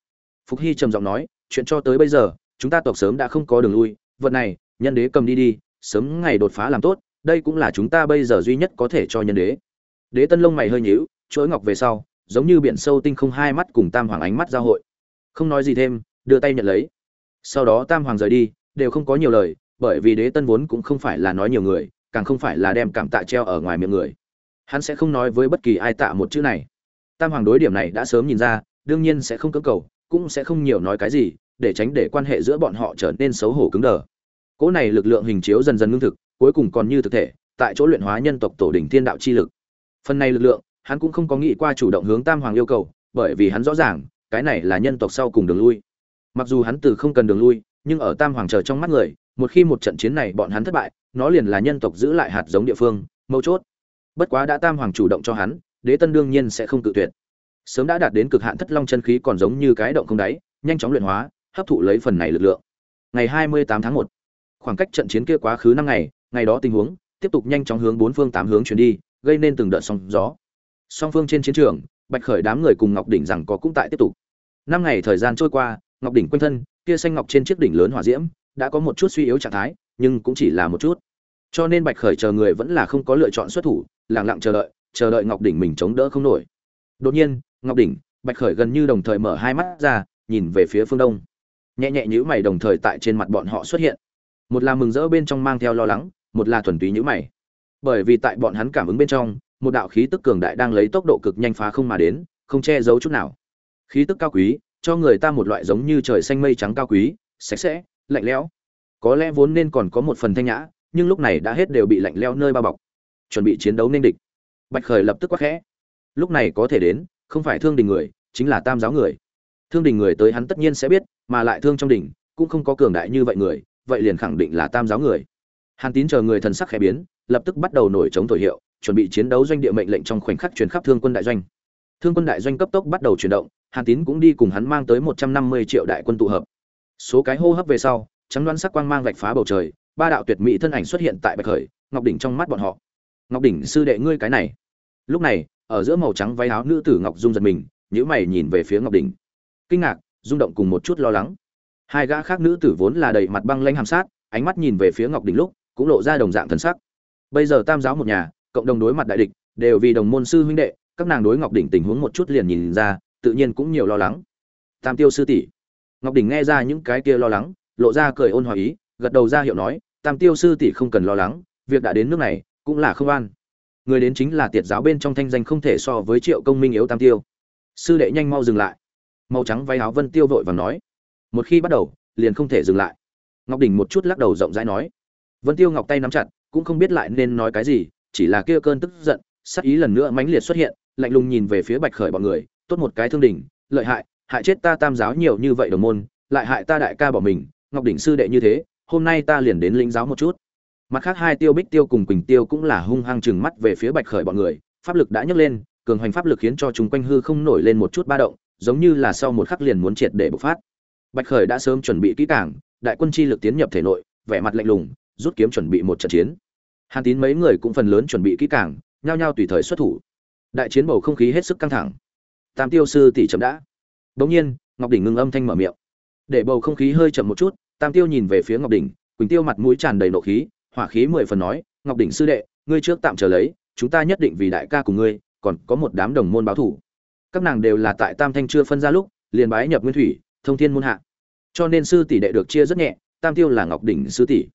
Phục hy trầm giọng nói chuyện cho tới bây giờ chúng ta tộc sớm đã không có đường lui vật này nhân đế cầm đi đi sớm ngày đột phá làm tốt đây cũng là chúng ta bây giờ duy nhất có thể cho nhân đế. Đế tân lông mày hơi nhíu chuỗi ngọc về sau giống như biển sâu tinh không hai mắt cùng tam hoàng ánh mắt giao hội. Không nói gì thêm đưa tay nhận lấy. Sau đó tam hoàng rời đi đều không có nhiều lời bởi vì đế tân vốn cũng không phải là nói nhiều người, càng không phải là đem cảm tạ treo ở ngoài miệng người. Hắn sẽ không nói với bất kỳ ai tạ một chữ này. Tam hoàng đối điểm này đã sớm nhìn ra, đương nhiên sẽ không cưỡng cầu, cũng sẽ không nhiều nói cái gì, để tránh để quan hệ giữa bọn họ trở nên xấu hổ cứng đờ. Cỗ này lực lượng hình chiếu dần dần ngưng thực, cuối cùng còn như thực thể, tại chỗ luyện hóa nhân tộc tổ đỉnh thiên đạo chi lực. Phần này lực lượng, hắn cũng không có nghĩ qua chủ động hướng tam hoàng yêu cầu, bởi vì hắn rõ ràng, cái này là nhân tộc sau cùng đường lui. Mặc dù hắn từ không cần đường lui nhưng ở tam hoàng chờ trong mắt người, một khi một trận chiến này bọn hắn thất bại, nó liền là nhân tộc giữ lại hạt giống địa phương, mấu chốt. Bất quá đã tam hoàng chủ động cho hắn, đế tân đương nhiên sẽ không tự tuyệt. Sớm đã đạt đến cực hạn thất long chân khí còn giống như cái động không đáy, nhanh chóng luyện hóa, hấp thụ lấy phần này lực lượng. Ngày hai mươi tám tháng một, khoảng cách trận chiến kia quá khứ năm ngày ngày đó tình huống, tiếp tục nhanh chóng hướng bốn phương tám hướng chuyển đi, gây nên từng đợt sóng gió. Song phương trên chiến trường, bạch khởi đám người cùng ngọc đỉnh rằng có cũng tại tiếp tục. Năm ngày thời gian trôi qua, ngọc đỉnh quanh thân kia xanh ngọc trên chiếc đỉnh lớn hỏa diễm, đã có một chút suy yếu trạng thái, nhưng cũng chỉ là một chút. Cho nên bạch khởi chờ người vẫn là không có lựa chọn xuất thủ lẳng lặng chờ đợi chờ đợi ngọc đỉnh mình chống đỡ không nổi. Đột nhiên, ngọc đỉnh, bạch khởi gần như đồng thời mở hai mắt ra, nhìn về phía phương đông. Nhẹ nhẹ nhữ mày đồng thời tại trên mặt bọn họ xuất hiện. Một là mừng rỡ bên trong mang theo lo lắng, một là thuần túy nhữ mày. Bởi vì tại bọn hắn cảm ứng bên trong, một đạo khí tức cường đại đang lấy tốc độ cực nhanh phá không mà đến, không che giấu chút nào. Khí tức cao quý cho người ta một loại giống như trời xanh mây trắng cao quý, sạch sẽ, lạnh lẽo. Có lẽ vốn nên còn có một phần thanh nhã, nhưng lúc này đã hết đều bị lạnh lẽo nơi bao bọc. Chuẩn bị chiến đấu nên địch. Bạch khởi lập tức quắc khẽ. Lúc này có thể đến, không phải thương đình người, chính là tam giáo người. Thương đình người tới hắn tất nhiên sẽ biết, mà lại thương trong đình cũng không có cường đại như vậy người, vậy liền khẳng định là tam giáo người. Hàn tín chờ người thần sắc khẽ biến, lập tức bắt đầu nổi chống thổi hiệu, chuẩn bị chiến đấu doanh địa mệnh lệnh trong khoảnh khắc truyền khắp thương quân đại doanh thương quân đại doanh cấp tốc bắt đầu chuyển động, hàn tín cũng đi cùng hắn mang tới một trăm năm mươi triệu đại quân tụ hợp. Số cái hô hấp về sau, trắng đoán sắc quang mang vạch phá bầu trời, ba đạo tuyệt mỹ thân ảnh xuất hiện tại bạch khởi, ngọc đỉnh trong mắt bọn họ. Ngọc đỉnh, sư đệ ngươi cái này. Lúc này, ở giữa màu trắng váy áo nữ tử ngọc dung giật mình nhữ mày nhìn về phía ngọc đỉnh. Kinh ngạc, rung động cùng một chút lo lắng. Hai gã khác nữ tử vốn là đầy mặt băng lanh hàm sát, ánh mắt nhìn về phía ngọc đỉnh lúc, cũng lộ ra đồng dạng thần sắc. Bây giờ tam giáo một nhà, cộng đồng đối mặt đại địch, đều vì đồng môn sư huynh đệ các nàng đối ngọc đỉnh tình huống một chút liền nhìn ra, tự nhiên cũng nhiều lo lắng. Tam tiêu sư tỷ, ngọc đỉnh nghe ra những cái kia lo lắng, lộ ra cười ôn hòa ý, gật đầu ra hiệu nói, tam tiêu sư tỷ không cần lo lắng, việc đã đến nước này, cũng là không an. Người đến chính là tiệt giáo bên trong thanh danh không thể so với triệu công minh yếu tam tiêu. Sư đệ nhanh mau dừng lại. Màu trắng váy áo vân tiêu vội và nói. Một khi bắt đầu, liền không thể dừng lại. Ngọc đỉnh một chút lắc đầu rộng rãi nói. Vân tiêu ngọc tay nắm chặt, cũng không biết lại nên nói cái gì, chỉ là kia cơn tức giận sắc ý lần nữa mãnh liệt xuất hiện lạnh lùng nhìn về phía bạch khởi bọn người, tốt một cái thương đỉnh, lợi hại hại chết ta tam giáo nhiều như vậy đồng môn, lại hại ta đại ca bỏ mình, ngọc đỉnh sư đệ như thế, hôm nay ta liền đến lĩnh giáo một chút. Mặt khác hai tiêu bích tiêu cùng quỳnh tiêu cũng là hung hăng chừng mắt về phía bạch khởi bọn người, pháp lực đã nhấc lên, cường hoành pháp lực khiến cho chúng quanh hư không nổi lên một chút ba động, giống như là sau một khắc liền muốn triệt để bộc phát. Bạch khởi đã sớm chuẩn bị kỹ càng, đại quân chi lực tiến nhập thể nội, vẻ mặt lạnh lùng, rút kiếm chuẩn bị một trận chiến. Hàn tín mấy người cũng phần lớn chuẩn bị kỹ càng, nhao nhao tùy thời xuất thủ đại chiến bầu không khí hết sức căng thẳng. Tam tiêu sư tỷ chậm đã. Bỗng nhiên, ngọc đỉnh ngưng âm thanh mở miệng. Để bầu không khí hơi chậm một chút, tam tiêu nhìn về phía ngọc đỉnh, quỳnh tiêu mặt mũi tràn đầy nộ khí, hỏa khí mười phần nói, ngọc đỉnh sư đệ, ngươi trước tạm trở lấy, chúng ta nhất định vì đại ca của ngươi, còn có một đám đồng môn báo thủ. Các nàng đều là tại tam thanh chưa phân ra lúc, liền bái nhập nguyên thủy, thông thiên môn hạ. Cho nên sư tỷ đệ được chia rất nhẹ, tam tiêu là ngọc đỉnh sư tỷ.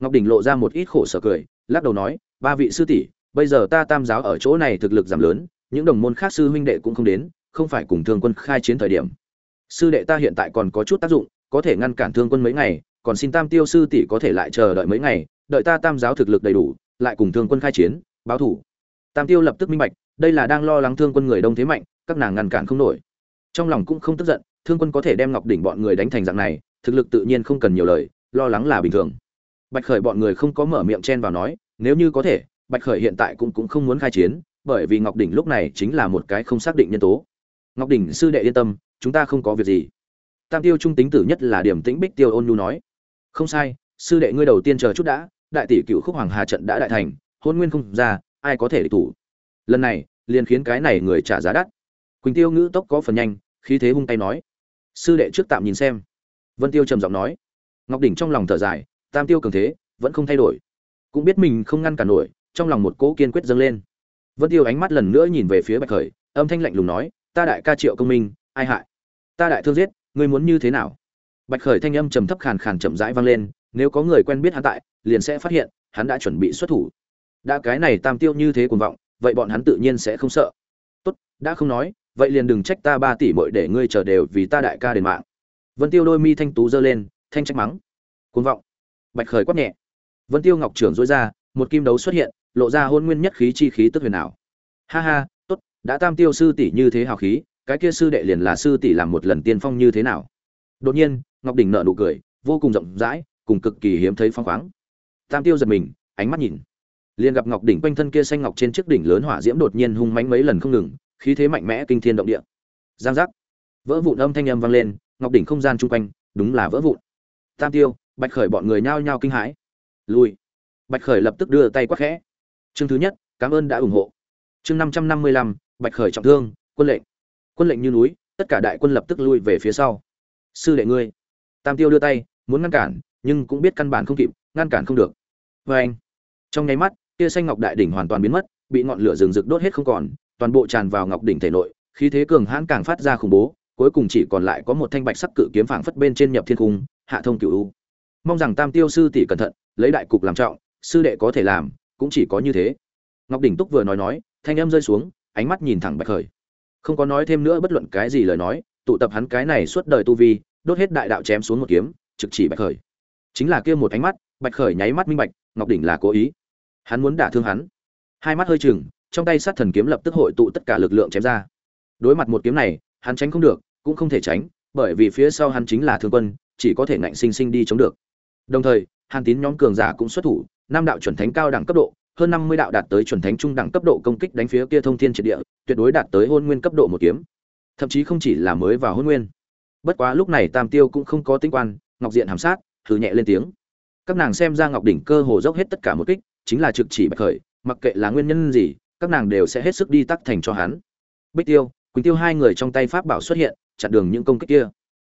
Ngọc đỉnh lộ ra một ít khổ sở cười, lắc đầu nói, ba vị sư tỷ bây giờ ta tam giáo ở chỗ này thực lực giảm lớn, những đồng môn khác sư huynh đệ cũng không đến, không phải cùng thương quân khai chiến thời điểm. Sư đệ ta hiện tại còn có chút tác dụng, có thể ngăn cản thương quân mấy ngày, còn xin tam tiêu sư tỷ có thể lại chờ đợi mấy ngày, đợi ta tam giáo thực lực đầy đủ, lại cùng thương quân khai chiến, báo thủ. Tam tiêu lập tức minh bạch, đây là đang lo lắng thương quân người đông thế mạnh, các nàng ngăn cản không nổi. Trong lòng cũng không tức giận, thương quân có thể đem ngọc đỉnh bọn người đánh thành dạng này, thực lực tự nhiên không cần nhiều lời, lo lắng là bình thường. Bạch khởi bọn người không có mở miệng chen vào nói, nếu như có thể bạch khởi hiện tại cũng cũng không muốn khai chiến, bởi vì ngọc đỉnh lúc này chính là một cái không xác định nhân tố. Ngọc đỉnh sư đệ yên tâm, chúng ta không có việc gì. Tam tiêu trung tính tử nhất là điểm tĩnh bích tiêu ôn nhu nói. Không sai, sư đệ ngươi đầu tiên chờ chút đã, đại tỷ cựu khúc hoàng hà trận đã đại thành, hôn nguyên không ra, ai có thể địch thủ? Lần này, liền khiến cái này người trả giá đắt. Quỳnh tiêu ngữ tốc có phần nhanh, khí thế hung tay nói. Sư đệ trước tạm nhìn xem. Vân tiêu trầm giọng nói. Ngọc đỉnh trong lòng thở dài, tam tiêu cường thế, vẫn không thay đổi. Cũng biết mình không ngăn cản nổi trong lòng một cỗ kiên quyết dâng lên. Vân tiêu ánh mắt lần nữa nhìn về phía bạch khởi, âm thanh lạnh lùng nói, ta đại ca triệu công minh, ai hại? Ta đại thương giết, ngươi muốn như thế nào? Bạch khởi thanh âm trầm thấp khàn khàn chậm rãi vang lên, nếu có người quen biết hắn tại, liền sẽ phát hiện, hắn đã chuẩn bị xuất thủ. Đã cái này tam tiêu như thế cuồng vọng, vậy bọn hắn tự nhiên sẽ không sợ. Tốt, đã không nói, vậy liền đừng trách ta ba tỷ bội để ngươi chờ đều vì ta đại ca đền mạng. Vân tiêu đôi mi thanh tú giơ lên, thanh trách mắng. Cuồng vọng. Bạch khởi quát nhẹ. Vân tiêu ngọc trưởng dối ra, một kim đấu xuất hiện lộ ra hôn nguyên nhất khí chi khí tức huyền ảo. Ha ha, tốt, đã tam tiêu sư tỷ như thế hào khí, cái kia sư đệ liền là sư tỷ làm một lần tiên phong như thế nào? Đột nhiên, ngọc đỉnh nợ nụ cười, vô cùng rộng rãi, cùng cực kỳ hiếm thấy phong khoáng. Tam tiêu giật mình, ánh mắt nhìn. Liền gặp ngọc đỉnh quanh thân kia xanh ngọc trên chiếc đỉnh lớn hỏa diễm đột nhiên hung mãnh mấy lần không ngừng, khí thế mạnh mẽ kinh thiên động địa. Giang giác. Vỡ vụn âm thanh âm vang lên, ngọc đỉnh không gian chung quanh, đúng là vỡ vụn. Tam tiêu, bạch khởi bọn người nhao nhao kinh hãi. Lùi bạch khởi lập tức đưa tay quát khẽ chương thứ nhất, cảm ơn đã ủng hộ. Chương năm trăm năm mươi lăm, bạch khởi trọng thương, quân lệnh. Quân lệnh như núi, tất cả đại quân lập tức lui về phía sau. Sư đệ ngươi, tam tiêu đưa tay, muốn ngăn cản, nhưng cũng biết căn bản không kịp, ngăn cản không được. Vê anh, trong nháy mắt kia xanh ngọc đại đỉnh hoàn toàn biến mất, bị ngọn lửa rừng rực đốt hết không còn, toàn bộ tràn vào ngọc đỉnh thể nội, khí thế cường hãn càng phát ra khủng bố, cuối cùng chỉ còn lại có một thanh bạch sắc cự kiếm phảng phất bên trên nhập thiên cung, hạ thông cửu u. Mong rằng tam tiêu sư tỷ cẩn thận, lấy đại cục làm trọng, sư đệ có thể làm cũng chỉ có như thế. Ngọc đỉnh túc vừa nói nói, thanh âm rơi xuống, ánh mắt nhìn thẳng bạch khởi. Không có nói thêm nữa bất luận cái gì lời nói, tụ tập hắn cái này suốt đời tu vi, đốt hết đại đạo chém xuống một kiếm, trực chỉ bạch khởi. Chính là kia một ánh mắt, bạch khởi nháy mắt minh bạch, ngọc đỉnh là cố ý. Hắn muốn đả thương hắn. Hai mắt hơi chừng, trong tay sát thần kiếm lập tức hội tụ tất cả lực lượng chém ra. Đối mặt một kiếm này, hắn tránh không được, cũng không thể tránh, bởi vì phía sau hắn chính là thương quân, chỉ có thể ngạnh sinh sinh đi chống được. Đồng thời hàn tín nhóm cường giả cũng xuất thủ, năm đạo chuẩn thánh cao đẳng cấp độ, hơn năm mươi đạo đạt tới chuẩn thánh trung đẳng cấp độ công kích đánh phía kia thông thiên triệt địa, tuyệt đối đạt tới hôn nguyên cấp độ một kiếm. Thậm chí không chỉ là mới vào hôn nguyên. Bất quá lúc này tam tiêu cũng không có tinh quan, ngọc diện hàm sát thử nhẹ lên tiếng. Các nàng xem ra ngọc đỉnh cơ hồ dốc hết tất cả một kích, chính là trực chỉ bạch khởi, mặc kệ là nguyên nhân gì, các nàng đều sẽ hết sức đi tắc thành cho hắn. Bích tiêu, quỳnh tiêu hai người trong tay pháp bảo xuất hiện, chặn đường những công kích kia.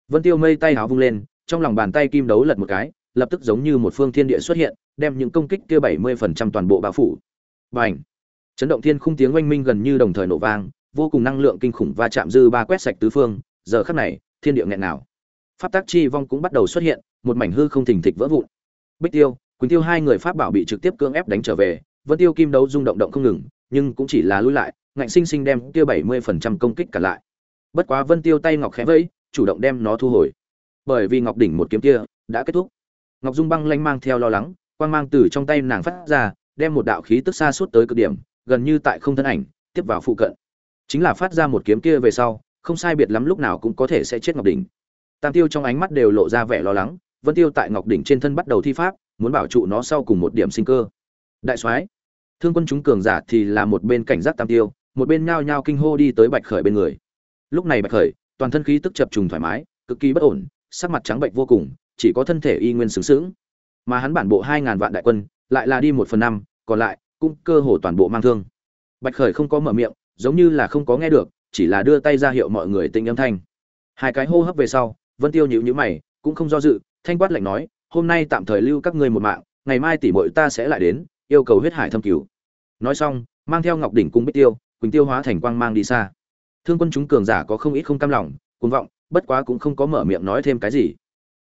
Vân tiêu mây tay háo vung lên, trong lòng bàn tay kim đấu lật một cái lập tức giống như một phương thiên địa xuất hiện đem những công kích kia 70% toàn bộ bao phủ. Bành! Chấn động thiên khung tiếng oanh minh gần như đồng thời nổ vang, vô cùng năng lượng kinh khủng va chạm dư ba quét sạch tứ phương, giờ khắc này, thiên địa nghẹn nào. Pháp tác chi vong cũng bắt đầu xuất hiện, một mảnh hư không thình thịch vỡ vụn. Bích Tiêu, Quỳnh Tiêu hai người pháp bảo bị trực tiếp cưỡng ép đánh trở về, Vân Tiêu kim đấu rung động động không ngừng, nhưng cũng chỉ là lùi lại, ngạnh sinh sinh đem kia 70% công kích cả lại. Bất quá Vân Tiêu tay ngọc khẽ vẫy, chủ động đem nó thu hồi. Bởi vì ngọc đỉnh một kiếm kia đã kết thúc. Ngọc Dung băng lanh mang theo lo lắng, quang mang từ trong tay nàng phát ra, đem một đạo khí tức xa suốt tới cực điểm, gần như tại không thân ảnh, tiếp vào phụ cận. Chính là phát ra một kiếm kia về sau, không sai biệt lắm lúc nào cũng có thể sẽ chết Ngọc đỉnh. Tam Tiêu trong ánh mắt đều lộ ra vẻ lo lắng, Vân Tiêu tại Ngọc đỉnh trên thân bắt đầu thi pháp, muốn bảo trụ nó sau cùng một điểm sinh cơ. Đại soái, Thương quân chúng cường giả thì là một bên cảnh giác Tam Tiêu, một bên nhao nhao kinh hô đi tới Bạch Khởi bên người. Lúc này Bạch Khởi, toàn thân khí tức chập trùng thoải mái, cực kỳ bất ổn, sắc mặt trắng bệnh vô cùng, chỉ có thân thể y nguyên sướng sướng. Mà hắn bản bộ 2000 vạn đại quân, lại là đi 1 phần 5, còn lại cũng cơ hồ toàn bộ mang thương. Bạch Khởi không có mở miệng, giống như là không có nghe được, chỉ là đưa tay ra hiệu mọi người tĩnh âm thanh. Hai cái hô hấp về sau, Vân Tiêu nhíu nhíu mày, cũng không do dự, thanh quát lạnh nói, "Hôm nay tạm thời lưu các ngươi một mạng, ngày mai tỷ muội ta sẽ lại đến, yêu cầu huyết hải thâm cứu." Nói xong, mang theo Ngọc đỉnh cung Bích Tiêu, Quỳnh Tiêu hóa thành quang mang đi xa. Thương quân chúng cường giả có không ít không cam lòng, cuồng vọng, bất quá cũng không có mở miệng nói thêm cái gì.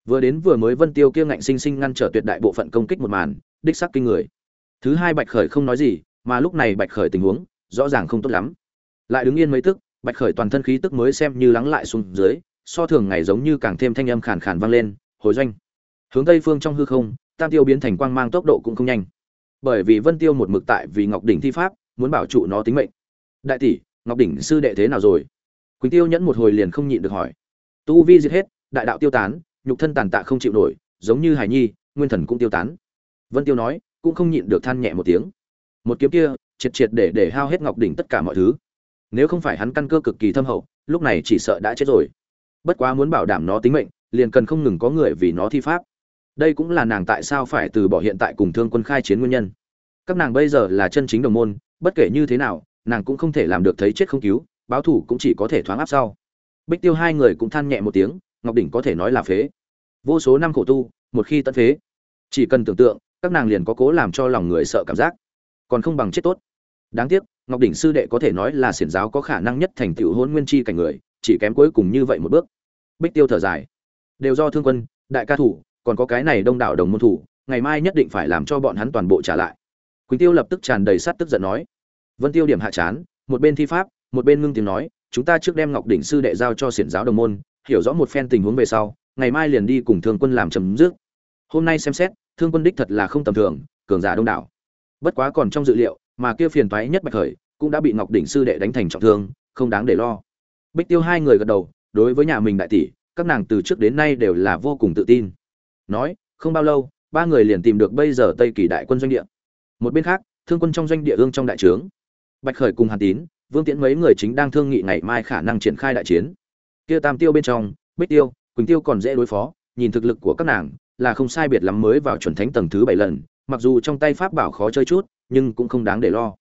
Vừa đến vừa mới Vân Tiêu kia ngạnh sinh sinh ngăn trở tuyệt đại bộ phận công kích một màn, đích xác kinh người. Thứ hai Bạch Khởi không nói gì, mà lúc này Bạch Khởi tình huống rõ ràng không tốt lắm. Lại đứng yên mấy tức, Bạch Khởi toàn thân khí tức mới xem như lắng lại xuống dưới, so thường ngày giống như càng thêm thanh âm khàn khàn vang lên, hồi doanh. Hướng tây phương trong hư không, Tam Tiêu biến thành quang mang tốc độ cũng không nhanh. Bởi vì Vân Tiêu một mực tại vì Ngọc đỉnh thi pháp, muốn bảo trụ nó tính mệnh. Đại tỷ, Ngọc đỉnh sư đệ thế nào rồi? Quỳnh Tiêu nhẫn một hồi liền không nhịn được hỏi. Tu vi diệt hết, đại đạo tiêu tán, nhục thân tàn tạ không chịu nổi, giống như Hải Nhi, nguyên thần cũng tiêu tán. Vân Tiêu nói, cũng không nhịn được than nhẹ một tiếng. Một kiếm kia, triệt triệt để để hao hết Ngọc đỉnh tất cả mọi thứ. Nếu không phải hắn căn cơ cực kỳ thâm hậu, lúc này chỉ sợ đã chết rồi. Bất quá muốn bảo đảm nó tính mệnh, liền cần không ngừng có người vì nó thi pháp. Đây cũng là nàng tại sao phải từ bỏ hiện tại cùng Thương Quân khai chiến nguyên nhân. Các nàng bây giờ là chân chính đồng môn, bất kể như thế nào, nàng cũng không thể làm được thấy chết không cứu, báo thủ cũng chỉ có thể thoáng áp sau. Bích Tiêu hai người cũng than nhẹ một tiếng, ngọc đỉnh có thể nói là phế. Vô số năm khổ tu, một khi tận phế, chỉ cần tưởng tượng, các nàng liền có cố làm cho lòng người sợ cảm giác. Còn không bằng chết tốt. Đáng tiếc, ngọc đỉnh sư đệ có thể nói là xiển giáo có khả năng nhất thành tựu hôn nguyên chi cảnh người, chỉ kém cuối cùng như vậy một bước. Bích tiêu thở dài. Đều do thương quân, đại ca thủ, còn có cái này đông đảo đồng môn thủ, ngày mai nhất định phải làm cho bọn hắn toàn bộ trả lại. Quỳnh tiêu lập tức tràn đầy sát tức giận nói. Vân tiêu điểm hạ chán, một bên thi pháp, một bên ngưng tiếng nói, chúng ta trước đem ngọc đỉnh sư đệ giao cho xiển giáo đồng môn hiểu rõ một phen tình huống về sau, ngày mai liền đi cùng thương quân làm chấm dứt. Hôm nay xem xét, thương quân đích thật là không tầm thường, cường giả đông đảo. Bất quá còn trong dự liệu, mà kia phiền toái nhất bạch khởi, cũng đã bị ngọc đỉnh sư đệ đánh thành trọng thương, không đáng để lo. Bích tiêu hai người gật đầu, đối với nhà mình đại tỷ, các nàng từ trước đến nay đều là vô cùng tự tin. Nói, không bao lâu, ba người liền tìm được bây giờ tây kỳ đại quân doanh địa. Một bên khác, thương quân trong doanh địa ương trong đại trướng. Bạch khởi cùng hàn tín, vương tiễn mấy người chính đang thương nghị ngày mai khả năng triển khai đại chiến kia tam tiêu bên trong, bích tiêu, quỳnh tiêu còn dễ đối phó, nhìn thực lực của các nàng là không sai biệt lắm mới vào chuẩn thánh tầng thứ bảy lần, mặc dù trong tay pháp bảo khó chơi chút, nhưng cũng không đáng để lo.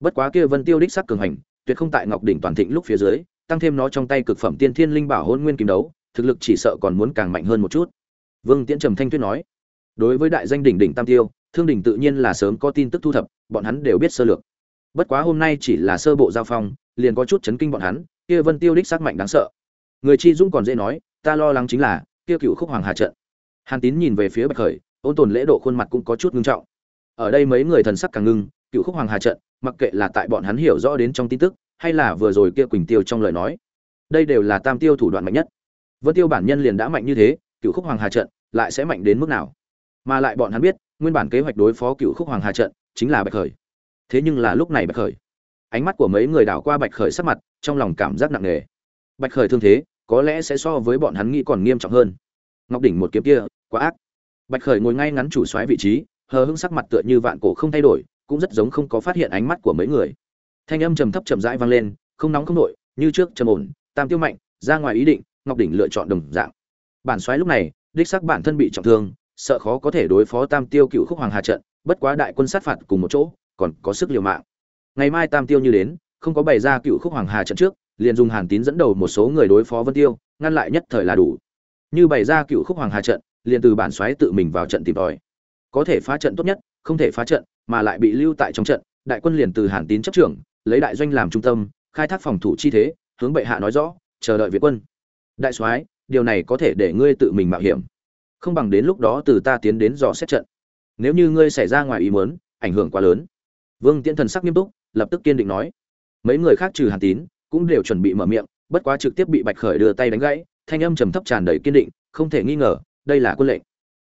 Bất quá kia vân tiêu đích sắc cường hành, tuyệt không tại ngọc đỉnh toàn thịnh lúc phía dưới, tăng thêm nó trong tay cực phẩm tiên thiên linh bảo hôn nguyên kim đấu, thực lực chỉ sợ còn muốn càng mạnh hơn một chút. Vương tiễn trầm thanh tuyết nói, đối với đại danh đỉnh đỉnh tam tiêu, thương đỉnh tự nhiên là sớm có tin tức thu thập, bọn hắn đều biết sơ lược. Bất quá hôm nay chỉ là sơ bộ giao phong, liền có chút chấn kinh bọn hắn, kia vân tiêu đích sắc mạnh đáng sợ người chi dũng còn dễ nói, ta lo lắng chính là, kia cựu khúc hoàng hà trận. Hàn tín nhìn về phía bạch khởi, ôn tồn lễ độ khuôn mặt cũng có chút ngưng trọng. Ở đây mấy người thần sắc càng ngưng, cựu khúc hoàng hà trận, mặc kệ là tại bọn hắn hiểu rõ đến trong tin tức, hay là vừa rồi kia quỳnh tiêu trong lời nói, đây đều là tam tiêu thủ đoạn mạnh nhất. Vân tiêu bản nhân liền đã mạnh như thế, cựu khúc hoàng hà trận lại sẽ mạnh đến mức nào? Mà lại bọn hắn biết, nguyên bản kế hoạch đối phó cựu khúc hoàng hà trận chính là bạch khởi. Thế nhưng là lúc này bạch khởi, ánh mắt của mấy người đảo qua bạch khởi sắc mặt, trong lòng cảm giác nặng nề. Bạch khởi thương thế có lẽ sẽ so với bọn hắn nghĩ còn nghiêm trọng hơn. Ngọc đỉnh một kiếm kia, quá ác. Bạch khởi ngồi ngay ngắn chủ xoáy vị trí, hờ hững sắc mặt tựa như vạn cổ không thay đổi, cũng rất giống không có phát hiện ánh mắt của mấy người. Thanh âm trầm thấp chậm rãi vang lên, không nóng không nổi như trước trầm ổn, tam tiêu mạnh, ra ngoài ý định, ngọc đỉnh lựa chọn đồng dạng. Bản xoáy lúc này, đích xác bản thân bị trọng thương, sợ khó có thể đối phó tam tiêu cựu khúc hoàng hà trận, bất quá đại quân sát phạt cùng một chỗ, còn có sức liều mạng. Ngày mai tam tiêu như đến, không có bày ra cựu khúc hoàng hà trận trước liền dùng hàn tín dẫn đầu một số người đối phó vân tiêu, ngăn lại nhất thời là đủ. Như bày ra cựu khúc hoàng hà trận, liền từ bản xoáy tự mình vào trận tìm tòi. Có thể phá trận tốt nhất, không thể phá trận, mà lại bị lưu tại trong trận, đại quân liền từ hàn tín chấp trưởng, lấy đại doanh làm trung tâm, khai thác phòng thủ chi thế, hướng bệ hạ nói rõ, chờ đợi việt quân. Đại soái, điều này có thể để ngươi tự mình mạo hiểm. Không bằng đến lúc đó từ ta tiến đến dò xét trận. Nếu như ngươi xảy ra ngoài ý muốn, ảnh hưởng quá lớn. Vương tiễn thần sắc nghiêm túc, lập tức kiên định nói. Mấy người khác trừ hàn tín cũng đều chuẩn bị mở miệng, bất quá trực tiếp bị bạch khởi đưa tay đánh gãy, thanh âm trầm thấp tràn đầy kiên định, không thể nghi ngờ, đây là quân lệnh.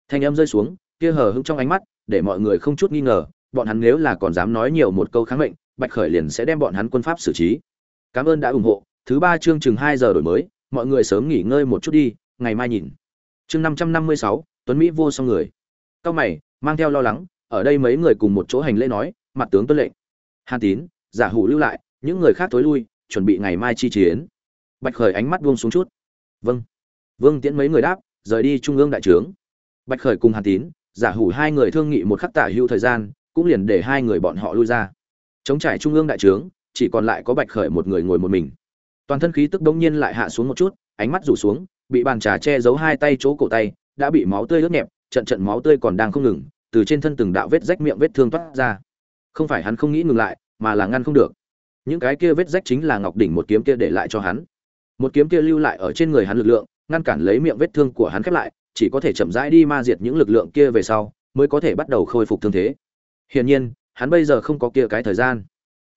Thanh âm rơi xuống, kia hờ hững trong ánh mắt, để mọi người không chút nghi ngờ, bọn hắn nếu là còn dám nói nhiều một câu kháng mệnh, bạch khởi liền sẽ đem bọn hắn quân pháp xử trí. Cảm ơn đã ủng hộ, thứ ba chương chừng hai giờ đổi mới, mọi người sớm nghỉ ngơi một chút đi, ngày mai nhìn. Chương năm trăm năm mươi sáu, tuấn mỹ vô song người. Cao mày, mang theo lo lắng, ở đây mấy người cùng một chỗ hành lễ nói, mặt tướng tuân lệnh. Hàn tín, giả hủ lưu lại, những người khác tối lui chuẩn bị ngày mai chi chiến. Bạch khởi ánh mắt buông xuống chút. Vâng. Vương tiễn mấy người đáp, rời đi trung ương đại trướng. Bạch khởi cùng hàn tín, giả hủ hai người thương nghị một khắc tả hưu thời gian, cũng liền để hai người bọn họ lui ra. Chống trải trung ương đại trướng, chỉ còn lại có bạch khởi một người ngồi một mình. Toàn thân khí tức đống nhiên lại hạ xuống một chút, ánh mắt rủ xuống, bị bàn trà che giấu hai tay chỗ cổ tay, đã bị máu tươi ướt nhẹp, trận trận máu tươi còn đang không ngừng, từ trên thân từng đạo vết rách miệng vết thương toát ra. Không phải hắn không nghĩ ngừng lại, mà là ngăn không được những cái kia vết rách chính là ngọc đỉnh một kiếm kia để lại cho hắn. Một kiếm kia lưu lại ở trên người hắn lực lượng, ngăn cản lấy miệng vết thương của hắn khép lại, chỉ có thể chậm rãi đi ma diệt những lực lượng kia về sau, mới có thể bắt đầu khôi phục thương thế. Hiển nhiên, hắn bây giờ không có kia cái thời gian.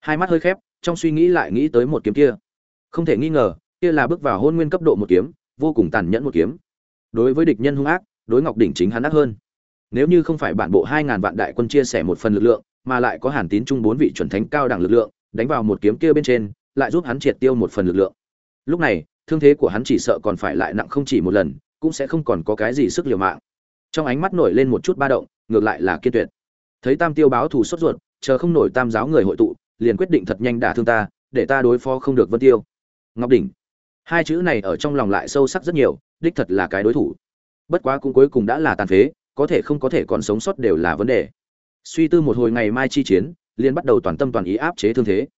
Hai mắt hơi khép, trong suy nghĩ lại nghĩ tới một kiếm kia. Không thể nghi ngờ, kia là bước vào hôn nguyên cấp độ một kiếm, vô cùng tàn nhẫn một kiếm. Đối với địch nhân hung ác, đối ngọc đỉnh chính hắn ác hơn. Nếu như không phải bản bộ hai ngàn vạn đại quân chia sẻ một phần lực lượng, mà lại có hàn tín chung bốn vị chuẩn thánh cao đẳng lực lượng đánh vào một kiếm kia bên trên, lại giúp hắn triệt tiêu một phần lực lượng. Lúc này, thương thế của hắn chỉ sợ còn phải lại nặng không chỉ một lần, cũng sẽ không còn có cái gì sức liều mạng. Trong ánh mắt nổi lên một chút ba động, ngược lại là kiên tuyệt. Thấy tam tiêu báo thù sốt ruột, chờ không nổi tam giáo người hội tụ, liền quyết định thật nhanh đả thương ta, để ta đối phó không được vân tiêu. Ngọc đỉnh. Hai chữ này ở trong lòng lại sâu sắc rất nhiều, đích thật là cái đối thủ. Bất quá cũng cuối cùng đã là tàn phế, có thể không có thể còn sống sót đều là vấn đề. Suy tư một hồi ngày mai chi chiến liền bắt đầu toàn tâm toàn ý áp chế thương thế.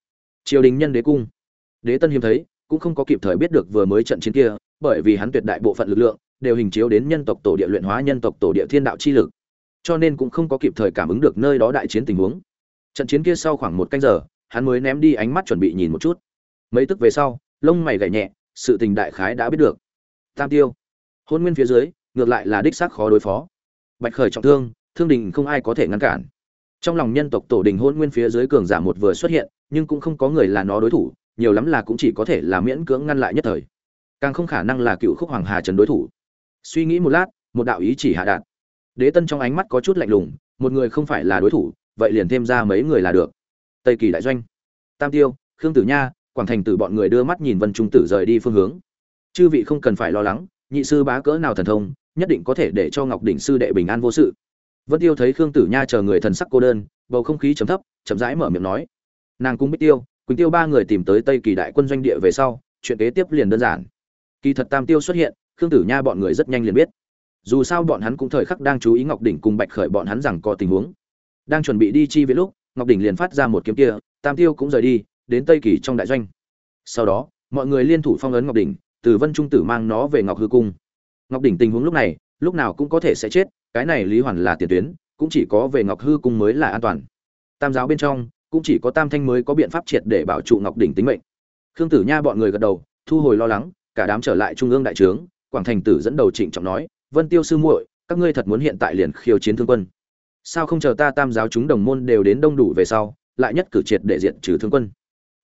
Triều đình nhân đế cung. Đế tân hiếm thấy, cũng không có kịp thời biết được vừa mới trận chiến kia, bởi vì hắn tuyệt đại bộ phận lực lượng đều hình chiếu đến nhân tộc tổ địa luyện hóa nhân tộc tổ địa thiên đạo chi lực, cho nên cũng không có kịp thời cảm ứng được nơi đó đại chiến tình huống. Trận chiến kia sau khoảng một canh giờ, hắn mới ném đi ánh mắt chuẩn bị nhìn một chút. Mấy tức về sau, lông mày gảy nhẹ, sự tình đại khái đã biết được. Tam tiêu, hôn nguyên phía dưới, ngược lại là đích xác khó đối phó. Bạch khởi trọng thương thương đình không ai có thể ngăn cản trong lòng nhân tộc tổ đình hôn nguyên phía dưới cường giả một vừa xuất hiện, nhưng cũng không có người là nó đối thủ, nhiều lắm là cũng chỉ có thể là miễn cưỡng ngăn lại nhất thời. Càng không khả năng là cựu khúc hoàng hà trần đối thủ. Suy nghĩ một lát, một đạo ý chỉ hạ đạn đế tân trong ánh mắt có chút lạnh lùng, một người không phải là đối thủ, vậy liền thêm ra mấy người là được. Tây kỳ đại doanh. Tam tiêu, khương tử nha, quảng thành tử bọn người đưa mắt nhìn vân trung tử rời đi phương hướng. Chư vị không cần phải lo lắng, nhị sư bá cỡ nào thần thông, nhất định có thể để cho ngọc đỉnh sư đệ bình an vô sự vân tiêu thấy khương tử nha chờ người thần sắc cô đơn, bầu không khí chấm thấp, chậm rãi mở miệng nói. Nàng cũng biết tiêu, quỳnh tiêu ba người tìm tới tây kỳ đại quân doanh địa về sau, chuyện kế tiếp liền đơn giản. Kỳ thật tam tiêu xuất hiện, khương tử nha bọn người rất nhanh liền biết. Dù sao bọn hắn cũng thời khắc đang chú ý ngọc đỉnh cùng bạch khởi bọn hắn rằng có tình huống. Đang chuẩn bị đi chi viện lúc, ngọc đỉnh liền phát ra một kiếm kia, tam tiêu cũng rời đi, đến tây kỳ trong đại doanh. Sau đó, mọi người liên thủ phong ấn ngọc đỉnh, từ vân trung tử mang nó về ngọc hư cung. Ngọc đỉnh tình huống lúc này lúc nào cũng có thể sẽ chết, cái này lý hoàn là tiền tuyến, cũng chỉ có về ngọc hư cung mới là an toàn. Tam giáo bên trong, cũng chỉ có tam thanh mới có biện pháp triệt để bảo trụ ngọc đỉnh tính mệnh. Khương tử nha bọn người gật đầu, thu hồi lo lắng, cả đám trở lại trung ương đại trướng, quảng thành tử dẫn đầu trịnh trọng nói, vân tiêu sư muội, các ngươi thật muốn hiện tại liền khiêu chiến thương quân. Sao không chờ ta tam giáo chúng đồng môn đều đến đông đủ về sau, lại nhất cử triệt để diện trừ thương quân?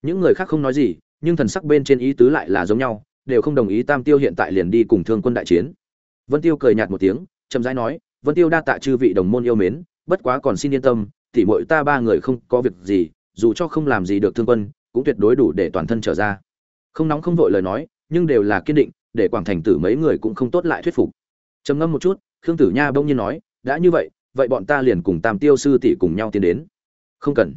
Những người khác không nói gì, nhưng thần sắc bên trên ý tứ lại là giống nhau, đều không đồng ý tam tiêu hiện tại liền đi cùng thương quân đại chiến vân tiêu cười nhạt một tiếng, chậm rãi nói, vân tiêu đa tạ chư vị đồng môn yêu mến, bất quá còn xin yên tâm, tỷ muội ta ba người không có việc gì, dù cho không làm gì được thương quân, cũng tuyệt đối đủ để toàn thân trở ra. Không nóng không vội lời nói, nhưng đều là kiên định, để quảng thành tử mấy người cũng không tốt lại thuyết phục. Trầm ngâm một chút, khương tử nha bỗng nhiên nói, đã như vậy vậy bọn ta liền cùng tam tiêu sư tỷ cùng nhau tiến đến. Không cần.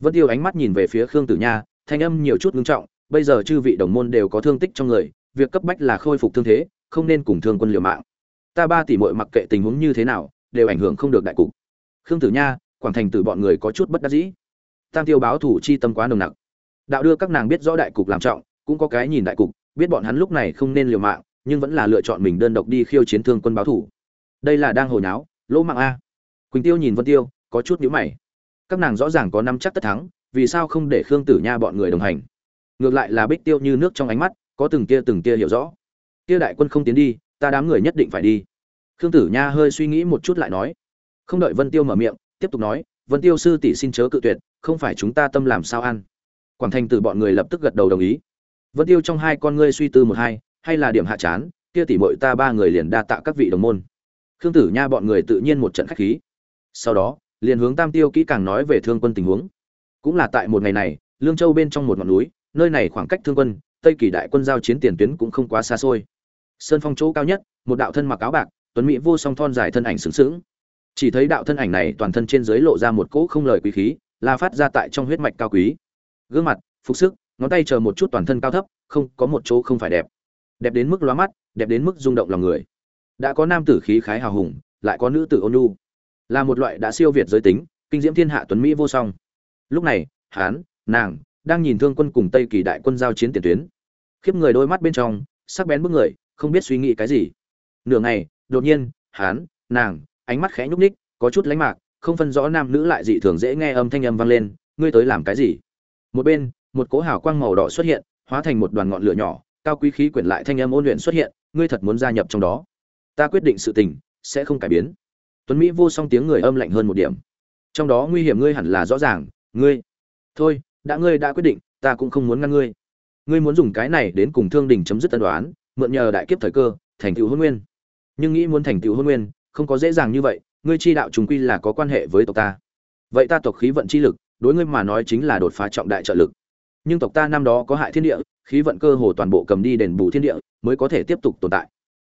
Vân tiêu ánh mắt nhìn về phía khương tử nha, thanh âm nhiều chút ngưng trọng, bây giờ chư vị đồng môn đều có thương tích trong người, việc cấp bách là khôi phục thương thế không nên cùng thương quân liều mạng. Ta ba tỷ muội mặc kệ tình huống như thế nào, đều ảnh hưởng không được đại cục. Khương tử nha, quảng thành tử bọn người có chút bất đắc dĩ. Tam tiêu báo thủ chi tâm quá nồng nặc. Đạo đưa các nàng biết rõ đại cục làm trọng, cũng có cái nhìn đại cục, biết bọn hắn lúc này không nên liều mạng, nhưng vẫn là lựa chọn mình đơn độc đi khiêu chiến thương quân báo thủ. Đây là đang hồi náo, lỗ mạng a. Quỳnh tiêu nhìn vân tiêu, có chút nhíu mày. Các nàng rõ ràng có năm chắc tất thắng, vì sao không để khương tử nha bọn người đồng hành? Ngược lại là bích tiêu như nước trong ánh mắt, có từng tia từng tia hiểu rõ kia đại quân không tiến đi, ta đám người nhất định phải đi. Khương tử nha hơi suy nghĩ một chút lại nói. Không đợi vân tiêu mở miệng, tiếp tục nói, vân tiêu sư tỷ xin chớ cự tuyệt, không phải chúng ta tâm làm sao ăn. Quảng thành từ bọn người lập tức gật đầu đồng ý. Vân tiêu trong hai con ngươi suy tư một hai, hay là điểm hạ chán, kia tỷ mội ta ba người liền đa tạ các vị đồng môn. Khương tử nha bọn người tự nhiên một trận khách khí. Sau đó, liền hướng tam tiêu kỹ càng nói về thương quân tình huống. Cũng là tại một ngày này, lương châu bên trong một ngọn núi, nơi này khoảng cách thương quân, tây kỳ đại quân giao chiến tiền tuyến cũng không quá xa xôi sơn phong chỗ cao nhất, một đạo thân mặc áo bạc, tuấn mỹ vô song thon dài thân ảnh sướng sướng chỉ thấy đạo thân ảnh này toàn thân trên dưới lộ ra một cỗ không lời quý khí, là phát ra tại trong huyết mạch cao quý. Gương mặt, phục sức, ngón tay chờ một chút toàn thân cao thấp, không, có một chỗ không phải đẹp. Đẹp đến mức lóa mắt, đẹp đến mức rung động lòng người. Đã có nam tử khí khái hào hùng, lại có nữ tử ôn nhu. Là một loại đã siêu việt giới tính, kinh diễm thiên hạ tuấn mỹ vô song. Lúc này hán nàng, đang nhìn thương quân cùng tây kỳ đại quân giao chiến tiền tuyến. Khiếp người đôi mắt bên trong, sắc bén bức người không biết suy nghĩ cái gì. Nửa ngày, đột nhiên hán nàng, ánh mắt khẽ nhúc ních có chút lánh mạc, không phân rõ nam nữ lại dị thường dễ nghe âm thanh âm vang lên, ngươi tới làm cái gì? Một bên, một cỗ hào quang màu đỏ xuất hiện, hóa thành một đoàn ngọn lửa nhỏ, cao quý khí quyển lại thanh âm ôn luyện xuất hiện, ngươi thật muốn gia nhập trong đó? Ta quyết định sự tình, sẽ không cải biến. Tuấn mỹ vô song tiếng người âm lạnh hơn một điểm. Trong đó nguy hiểm ngươi hẳn là rõ ràng, ngươi. Thôi, đã ngươi đã quyết định, ta cũng không muốn ngăn ngươi. Ngươi muốn dùng cái này đến cùng thương đình chấm dứt tân đoán mượn nhờ đại kiếp thời cơ, thành tựu hôn nguyên. Nhưng nghĩ muốn thành tựu hôn nguyên, không có dễ dàng như vậy, ngươi chi đạo trùng quy là có quan hệ với tộc ta. Vậy ta tộc khí vận chi lực, đối ngươi mà nói chính là đột phá trọng đại trợ lực. Nhưng tộc ta năm đó có hại thiên địa, khí vận cơ hồ toàn bộ cầm đi đền bù thiên địa, mới có thể tiếp tục tồn tại.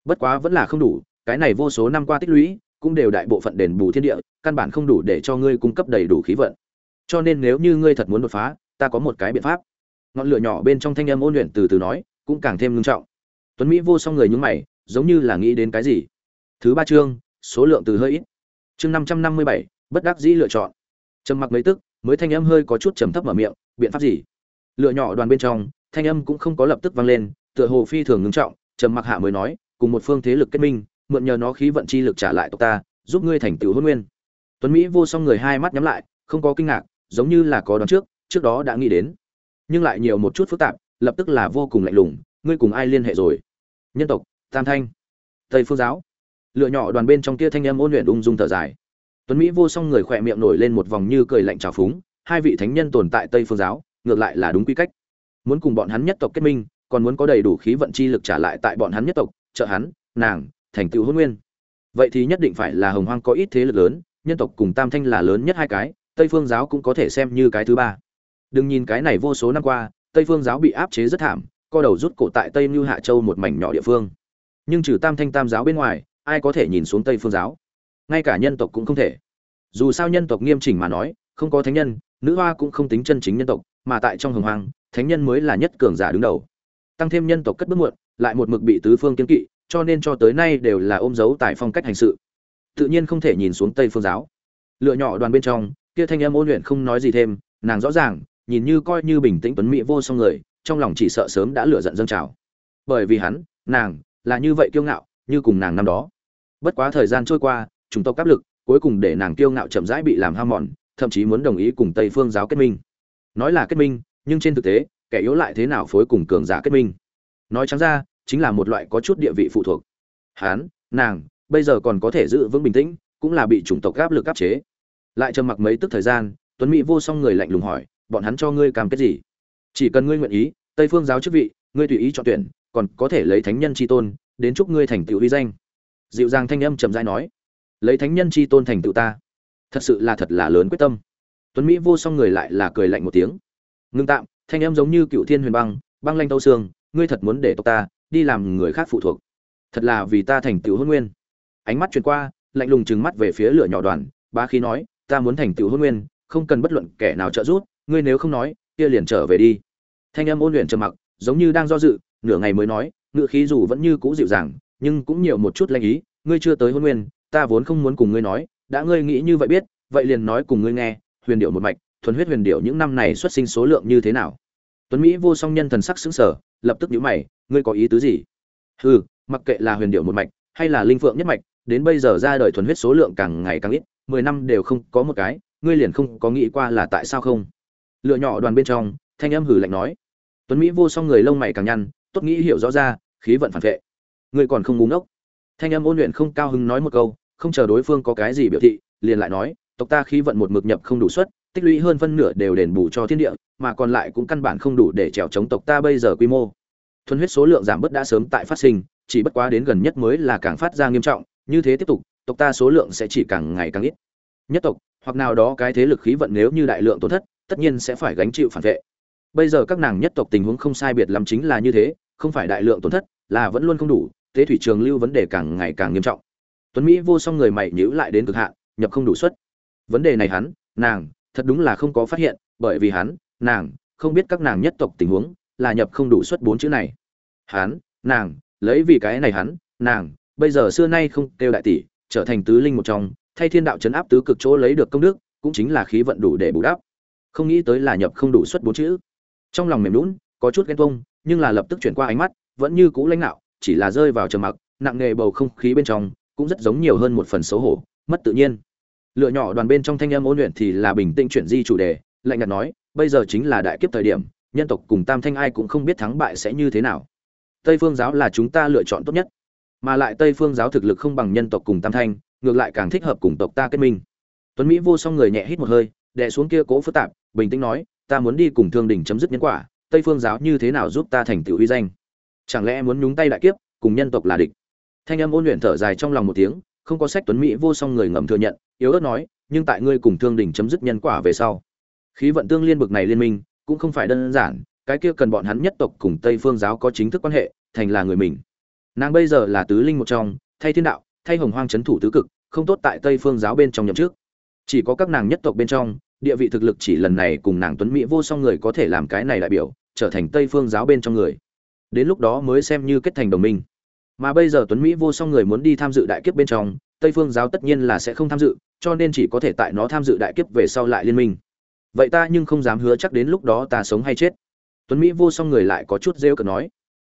Bất quá vẫn là không đủ, cái này vô số năm qua tích lũy, cũng đều đại bộ phận đền bù thiên địa, căn bản không đủ để cho ngươi cung cấp đầy đủ khí vận. Cho nên nếu như ngươi thật muốn đột phá, ta có một cái biện pháp. Ngọn lửa nhỏ bên trong thanh âm ôn luyện từ từ nói, cũng càng thêm ngưng trọng tuấn mỹ vô song người nhúng mày, giống như là nghĩ đến cái gì. Thứ ba chương, số lượng từ hơi ít. Chương năm trăm năm mươi bảy, bất đắc dĩ lựa chọn. Trầm mặc mấy tức, mới thanh âm hơi có chút trầm thấp mở miệng, biện pháp gì? Lựa nhỏ đoàn bên trong, thanh âm cũng không có lập tức vang lên, tựa hồ phi thường ngưng trọng, trầm mặc hạ mới nói, cùng một phương thế lực kết minh, mượn nhờ nó khí vận chi lực trả lại tộc ta, giúp ngươi thành tựu hôn nguyên. Tuấn mỹ vô song người hai mắt nhắm lại, không có kinh ngạc, giống như là có đoán trước trước đó đã nghĩ đến. Nhưng lại nhiều một chút phức tạp, lập tức là vô cùng lạnh lùng ngươi cùng ai liên hệ rồi? Nhân tộc, tam thanh, tây phương giáo. Lựa nhỏ đoàn bên trong kia thanh em ôn luyện ung dung thở dài. Tuấn mỹ vô song người khỏe miệng nổi lên một vòng như cười lạnh trào phúng, hai vị thánh nhân tồn tại tây phương giáo, ngược lại là đúng quy cách. Muốn cùng bọn hắn nhất tộc kết minh, còn muốn có đầy đủ khí vận chi lực trả lại tại bọn hắn nhất tộc, trợ hắn, nàng, thành tựu hôn nguyên. Vậy thì nhất định phải là hồng hoang có ít thế lực lớn, nhân tộc cùng tam thanh là lớn nhất hai cái, tây phương giáo cũng có thể xem như cái thứ ba. Đừng nhìn cái này vô số năm qua, tây phương giáo bị áp chế rất thảm co đầu rút cổ tại tây mưu hạ châu một mảnh nhỏ địa phương. Nhưng trừ tam thanh tam giáo bên ngoài, ai có thể nhìn xuống tây phương giáo? Ngay cả nhân tộc cũng không thể. Dù sao nhân tộc nghiêm chỉnh mà nói, không có thánh nhân, nữ hoa cũng không tính chân chính nhân tộc, mà tại trong hồng hoang, thánh nhân mới là nhất cường giả đứng đầu. Tăng thêm nhân tộc cất bước muộn, lại một mực bị tứ phương kiên kỵ, cho nên cho tới nay đều là ôm dấu tại phong cách hành sự. Tự nhiên không thể nhìn xuống tây phương giáo. Lựa nhỏ đoàn bên trong, kia thanh em ôn luyện không nói gì thêm, nàng rõ ràng, nhìn như coi như bình tĩnh tuấn mỹ vô song người trong lòng chỉ sợ sớm đã lửa giận dâng trào. Bởi vì hắn, nàng, là như vậy kiêu ngạo, như cùng nàng năm đó. Bất quá thời gian trôi qua chúng tộc áp lực cuối cùng để nàng kiêu ngạo chậm rãi bị làm ham mòn, thậm chí muốn đồng ý cùng tây phương giáo kết minh. Nói là kết minh, nhưng trên thực tế, kẻ yếu lại thế nào phối cùng cường giả kết minh? Nói trắng ra, chính là một loại có chút địa vị phụ thuộc. Hán nàng, bây giờ còn có thể giữ vững bình tĩnh, cũng là bị chủng tộc áp lực áp chế. Lại trầm mặc mấy tức thời gian, tuấn mỹ vô song người lạnh lùng hỏi, bọn hắn cho ngươi cam kết gì? Chỉ cần ngươi nguyện ý, tây phương giáo chức vị, ngươi tùy ý chọn tuyển, còn có thể lấy thánh nhân chi tôn, đến chúc ngươi thành tựu uy danh. Dịu dàng thanh âm trầm dai nói. Lấy thánh nhân chi tôn thành tựu ta. Thật sự là thật là lớn quyết tâm. Tuấn mỹ vô song người lại là cười lạnh một tiếng. Ngưng tạm, thanh âm giống như cựu thiên huyền băng băng lanh tâu xương, ngươi thật muốn để tộc ta đi làm người khác phụ thuộc. Thật là vì ta thành tựu hôn nguyên. Ánh mắt truyền qua, lạnh lùng trừng mắt về phía lửa nhỏ đoàn ba khí nói, ta muốn thành tựu hôn nguyên, không cần bất luận kẻ nào trợ giúp, ngươi nếu không nói kia liền trở về đi. Thanh âm ôn luyện trầm mặc, giống như đang do dự, nửa ngày mới nói, ngựa khí dù vẫn như cũ dịu dàng, nhưng cũng nhiều một chút lanh ý, ngươi chưa tới hôn nguyên, ta vốn không muốn cùng ngươi nói, đã ngươi nghĩ như vậy biết, vậy liền nói cùng ngươi nghe, huyền điệu một mạch, thuần huyết huyền điệu những năm này xuất sinh số lượng như thế nào? Tuấn mỹ vô song nhân thần sắc xứng sở lập tức nhíu mày, ngươi có ý tứ gì? Hừ, mặc kệ là huyền điệu một mạch, hay là linh phượng nhất mạch, đến bây giờ ra đời thuần huyết số lượng càng ngày càng ít, mười năm đều không có một cái, ngươi liền không có nghĩ qua là tại sao không? Lựa nhỏ đoàn bên trong, thanh âm hử lạnh nói. Tuấn mỹ vô song người lông mày càng nhăn, tốt nghĩ hiểu rõ ra, khí vận phản vệ. Người còn không búng ốc thanh âm ôn luyện không cao hứng nói một câu, không chờ đối phương có cái gì biểu thị, liền lại nói, tộc ta khí vận một mực nhập không đủ suất, tích lũy hơn phân nửa đều đền bù cho thiên địa, mà còn lại cũng căn bản không đủ để trèo chống tộc ta bây giờ quy mô. Thuần huyết số lượng giảm bớt đã sớm tại phát sinh, chỉ bất quá đến gần nhất mới là càng phát ra nghiêm trọng, như thế tiếp tục, tộc ta số lượng sẽ chỉ càng ngày càng ít. Nhất tộc, hoặc nào đó cái thế lực khí vận nếu như đại lượng tổn thất tất nhiên sẽ phải gánh chịu phản vệ. Bây giờ các nàng nhất tộc tình huống không sai biệt lắm chính là như thế, không phải đại lượng tổn thất, là vẫn luôn không đủ tế thủy trường lưu vấn đề càng ngày càng nghiêm trọng. Tuấn mỹ vô song người mày nhữ lại đến cực hạn, nhập không đủ suất. Vấn đề này hắn, nàng, thật đúng là không có phát hiện, bởi vì hắn, nàng, không biết các nàng nhất tộc tình huống, là nhập không đủ suất bốn chữ này. Hắn, nàng, lấy vì cái này hắn, nàng, bây giờ xưa nay không kêu đại tỷ, trở thành tứ linh một trong, thay thiên đạo chấn áp tứ cực chỗ lấy được công đức, cũng chính là khí vận đủ để bù đắp không nghĩ tới là nhập không đủ suất bốn chữ. Trong lòng mềm lún có chút ghen tuông, nhưng là lập tức chuyển qua ánh mắt, vẫn như cũ lãnh đạo chỉ là rơi vào trầm mặc, nặng nề bầu không khí bên trong, cũng rất giống nhiều hơn một phần xấu hổ, mất tự nhiên. Lựa nhỏ đoàn bên trong thanh âm ôn luyện thì là bình tĩnh chuyển di chủ đề, lạnh nhạt nói, bây giờ chính là đại kiếp thời điểm, nhân tộc cùng tam thanh ai cũng không biết thắng bại sẽ như thế nào. Tây phương giáo là chúng ta lựa chọn tốt nhất, mà lại tây phương giáo thực lực không bằng nhân tộc cùng tam thanh, ngược lại càng thích hợp cùng tộc ta kết minh. Tuấn mỹ vô song người nhẹ hít một hơi, đè xuống kia cố phức tạp bình tĩnh nói, ta muốn đi cùng thương đình chấm dứt nhân quả, tây phương giáo như thế nào giúp ta thành tựu uy danh? Chẳng lẽ muốn nhúng tay đại kiếp, cùng nhân tộc là địch? Thanh âm ôn luyện thở dài trong lòng một tiếng, không có sách tuấn mỹ vô song người ngầm thừa nhận, yếu ớt nói, nhưng tại ngươi cùng thương đình chấm dứt nhân quả về sau, khí vận tương liên bực này liên minh, cũng không phải đơn giản, cái kia cần bọn hắn nhất tộc cùng tây phương giáo có chính thức quan hệ, thành là người mình. Nàng bây giờ là tứ linh một trong, thay thiên đạo, thay hồng hoang c h ấ n thủ tứ cực, không tốt tại tây phương giáo bên trong nhậm trước chỉ có các nàng nhất tộc bên trong địa vị thực lực chỉ lần này cùng nàng tuấn mỹ vô song người có thể làm cái này đại biểu, trở thành tây phương giáo bên trong người. Đến lúc đó mới xem như kết thành đồng minh. Mà bây giờ tuấn mỹ vô song người muốn đi tham dự đại kiếp bên trong, tây phương giáo tất nhiên là sẽ không tham dự, cho nên chỉ có thể tại nó tham dự đại kiếp về sau lại liên minh. Vậy ta nhưng không dám hứa chắc đến lúc đó ta sống hay chết. Tuấn mỹ vô song người lại có chút rêu cợt nói.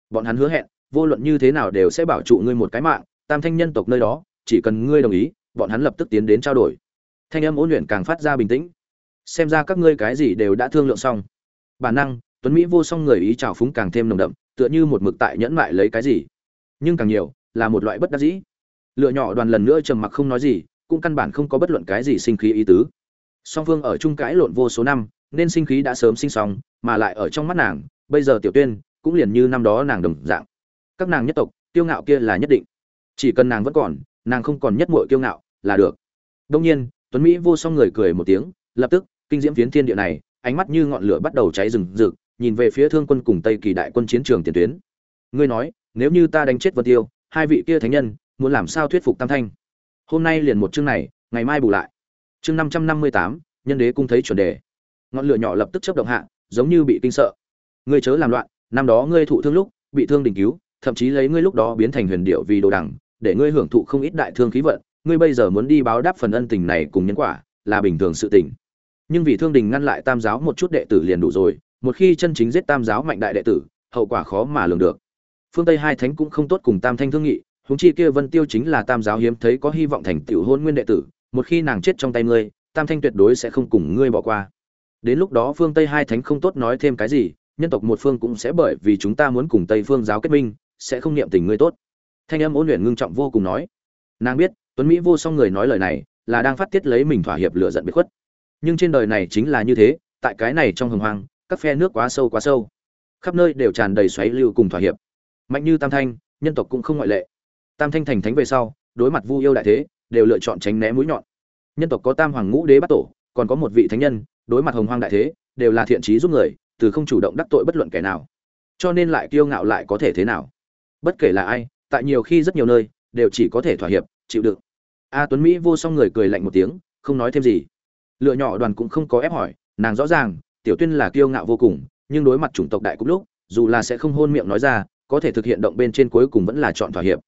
Bọn hắn hứa hẹn, vô luận như thế nào đều sẽ bảo trụ ngươi một cái mạng, tam thanh nhân tộc nơi đó, chỉ cần ngươi đồng ý, bọn hắn lập tức tiến đến trao đổi. Thanh âm ôn luyện càng phát ra bình tĩnh xem ra các ngươi cái gì đều đã thương lượng xong. Bản năng, tuấn mỹ vô song người ý trào phúng càng thêm nồng đậm, tựa như một mực tại nhẫn mại lấy cái gì. Nhưng càng nhiều, là một loại bất đắc dĩ. Lựa nhỏ đoàn lần nữa trầm mặc không nói gì, cũng căn bản không có bất luận cái gì sinh khí ý tứ. Song phương ở chung cãi lộn vô số năm, nên sinh khí đã sớm sinh xong, mà lại ở trong mắt nàng, bây giờ tiểu tuyên, cũng liền như năm đó nàng đồng dạng. Các nàng nhất tộc, kiêu ngạo kia là nhất định. Chỉ cần nàng vẫn còn, nàng không còn nhất muội kiêu ngạo là được. Đông nhiên, tuấn mỹ vô song người cười một tiếng, lập tức kinh diễm phiến thiên địa này, ánh mắt như ngọn lửa bắt đầu cháy rừng rực, nhìn về phía thương quân cùng tây kỳ đại quân chiến trường tiền tuyến. Ngươi nói, nếu như ta đánh chết vân tiêu, hai vị kia thánh nhân, muốn làm sao thuyết phục tam thanh? Hôm nay liền một chương này, ngày mai bù lại. Chương năm trăm năm mươi tám, nhân đế cung thấy chuẩn đề. Ngọn lửa nhỏ lập tức chấp động hạ, giống như bị kinh sợ. Ngươi chớ làm loạn, năm đó ngươi thụ thương lúc, bị thương đình cứu, thậm chí lấy ngươi lúc đó biến thành huyền điệu vì đồ đằng, để ngươi hưởng thụ không ít đại thương khí vận, ngươi bây giờ muốn đi báo đáp phần ân tình này cùng nhân quả, là bình thường sự tình nhưng vì thương đình ngăn lại tam giáo một chút đệ tử liền đủ rồi, một khi chân chính giết tam giáo mạnh đại đệ tử, hậu quả khó mà lường được. Phương tây hai thánh cũng không tốt cùng tam thanh thương nghị, huống chi kia vân tiêu chính là tam giáo hiếm thấy có hy vọng thành tiểu hôn nguyên đệ tử, một khi nàng chết trong tay ngươi, tam thanh tuyệt đối sẽ không cùng ngươi bỏ qua. Đến lúc đó phương tây hai thánh không tốt nói thêm cái gì, nhân tộc một phương cũng sẽ bởi vì chúng ta muốn cùng tây phương giáo kết minh, sẽ không niệm tình ngươi tốt. Thanh âm ôn luyện ngưng trọng vô cùng nói. Nàng biết, tuấn mỹ vô song người nói lời này, là đang phát tiết lấy mình thỏa hiệp lựa giận biệt khuất nhưng trên đời này chính là như thế, tại cái này trong hồng hoang, các phe nước quá sâu quá sâu. Khắp nơi đều tràn đầy xoáy lưu cùng thỏa hiệp. Mạnh như tam thanh, nhân tộc cũng không ngoại lệ. Tam thanh thành thánh về sau, đối mặt vu yêu đại thế, đều lựa chọn tránh né mũi nhọn. Nhân tộc có tam hoàng ngũ đế bắt tổ, còn có một vị thánh nhân, đối mặt hồng hoang đại thế, đều là thiện trí giúp người, từ không chủ động đắc tội bất luận kẻ nào. Cho nên lại kiêu ngạo lại có thể thế nào? Bất kể là ai, tại nhiều khi rất nhiều nơi, đều chỉ có thể thỏa hiệp, chịu đựng. A tuấn mỹ vô song người cười lạnh một tiếng, không nói thêm gì lựa nhỏ đoàn cũng không có ép hỏi, nàng rõ ràng, tiểu tuyên là kiêu ngạo vô cùng, nhưng đối mặt chủng tộc đại cũng lúc, dù là sẽ không hôn miệng nói ra, có thể thực hiện động bên trên cuối cùng vẫn là chọn thỏa hiệp.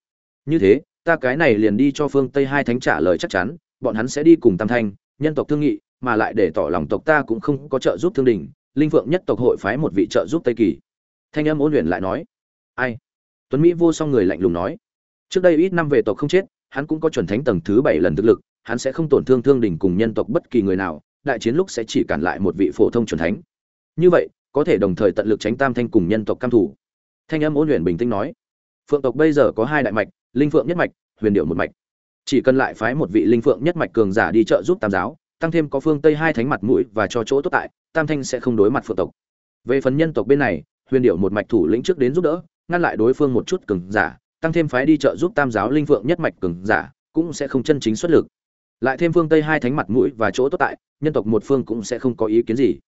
Như thế, ta cái này liền đi cho phương tây hai thánh trả lời chắc chắn, bọn hắn sẽ đi cùng tam thanh, nhân tộc thương nghị, mà lại để tỏ lòng tộc ta cũng không có trợ giúp thương đình linh phượng nhất tộc hội phái một vị trợ giúp tây kỳ. Thanh âm ôn luyện lại nói, ai? Tuấn mỹ vô song người lạnh lùng nói, trước đây ít năm về tộc không chết, hắn cũng có chuẩn thánh tầng thứ bảy lần thực lực hắn sẽ không tổn thương thương đình cùng nhân tộc bất kỳ người nào, đại chiến lúc sẽ chỉ cản lại một vị phổ thông chuẩn thánh. Như vậy, có thể đồng thời tận lực tránh tam thanh cùng nhân tộc cam thủ. Thanh âm ôn luyện bình tĩnh nói, phượng tộc bây giờ có hai đại mạch, linh phượng nhất mạch, huyền điệu một mạch. Chỉ cần lại phái một vị linh phượng nhất mạch cường giả đi trợ giúp tam giáo, tăng thêm có phương tây hai thánh mặt mũi và cho chỗ tốt tại, tam thanh sẽ không đối mặt phượng tộc. Về phần nhân tộc bên này, huyền điệu một mạch thủ lĩnh trước đến giúp đỡ, ngăn lại đối phương một chút cường giả, tăng thêm phái đi trợ giúp tam giáo linh phượng nhất mạch cường giả, cũng sẽ không chân chính xuất lực lại thêm phương tây hai thánh mặt mũi và chỗ tốt tại, nhân tộc một phương cũng sẽ không có ý kiến gì.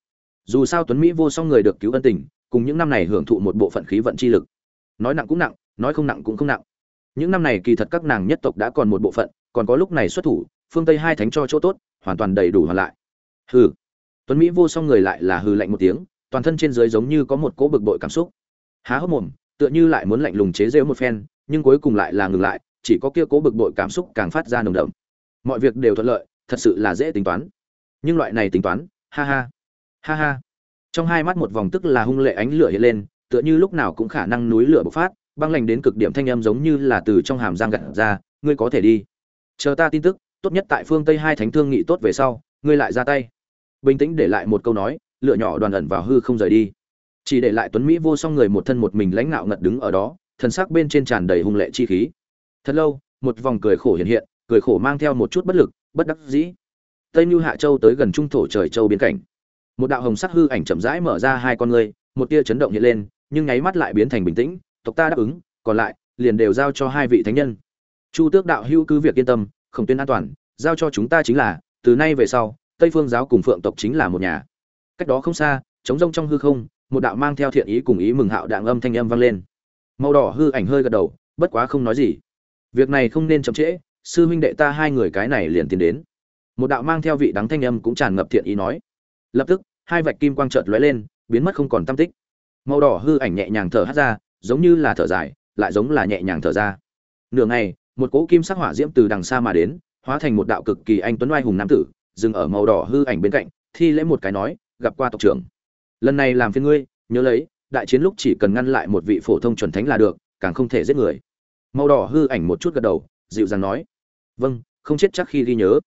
Dù sao tuấn mỹ vô song người được cứu ân tình, cùng những năm này hưởng thụ một bộ phận khí vận chi lực. Nói nặng cũng nặng, nói không nặng cũng không nặng. Những năm này kỳ thật các nàng nhất tộc đã còn một bộ phận, còn có lúc này xuất thủ, phương tây hai thánh cho chỗ tốt, hoàn toàn đầy đủ hoàn lại. Hừ. Tuấn mỹ vô song người lại là hừ lạnh một tiếng, toàn thân trên dưới giống như có một cỗ bực bội cảm xúc. Há hốc mồm, tựa như lại muốn lạnh lùng chế rêu một phen, nhưng cuối cùng lại là ngừng lại, chỉ có kia cố bực bội cảm xúc càng phát ra nồng đậm mọi việc đều thuận lợi, thật sự là dễ tính toán. Nhưng loại này tính toán, ha ha ha ha. Trong hai mắt một vòng tức là hung lệ ánh lửa hiện lên, tựa như lúc nào cũng khả năng núi lửa bộc phát, băng lành đến cực điểm thanh âm giống như là từ trong hàm giang gặt ra, ngươi có thể đi. Chờ ta tin tức, tốt nhất tại phương tây hai thánh thương nghị tốt về sau, ngươi lại ra tay. Bình tĩnh để lại một câu nói lựa nhỏ đoàn ẩn vào hư không rời đi. Chỉ để lại tuấn mỹ vô song người một thân một mình lãnh ngạo ngật đứng ở đó, thần sắc bên trên tràn đầy hung lệ chi khí. Thật lâu, một vòng cười khổ hiện hiện cười khổ mang theo một chút bất lực, bất đắc dĩ. Tây mưu hạ châu tới gần trung thổ trời châu biên cảnh. Một đạo hồng sắc hư ảnh chậm rãi mở ra hai con ngươi, một tia chấn động hiện lên, nhưng nháy mắt lại biến thành bình tĩnh, tộc ta đáp ứng, còn lại, liền đều giao cho hai vị thánh nhân. Chu tước đạo hưu cứ việc yên tâm, không tuyên an toàn, giao cho chúng ta chính là, từ nay về sau, tây phương giáo cùng phượng tộc chính là một nhà. Cách đó không xa chống rông trong hư không, một đạo mang theo thiện ý cùng ý mừng hạo đạng âm thanh âm vang lên. Màu đỏ hư ảnh hơi gật đầu, bất quá không nói gì. Việc này không nên chậm trễ sư huynh đệ ta hai người cái này liền tiến đến. Một đạo mang theo vị đắng thanh âm cũng tràn ngập thiện ý nói. Lập tức, hai vạch kim quang chợt lóe lên, biến mất không còn tâm tích. Màu đỏ hư ảnh nhẹ nhàng thở hắt ra, giống như là thở dài, lại giống là nhẹ nhàng thở ra. Nửa ngày, một cỗ kim sắc hỏa diễm từ đằng xa mà đến, hóa thành một đạo cực kỳ anh tuấn oai hùng nam tử, dừng ở màu đỏ hư ảnh bên cạnh, thi lễ một cái nói, gặp qua tộc trưởng. Lần này làm phiên ngươi, nhớ lấy, đại chiến lúc chỉ cần ngăn lại một vị phổ thông chuẩn thánh là được, càng không thể giết người. Màu đỏ hư ảnh một chút gật đầu, dịu dàng nói vâng không chết chắc khi ghi nhớ.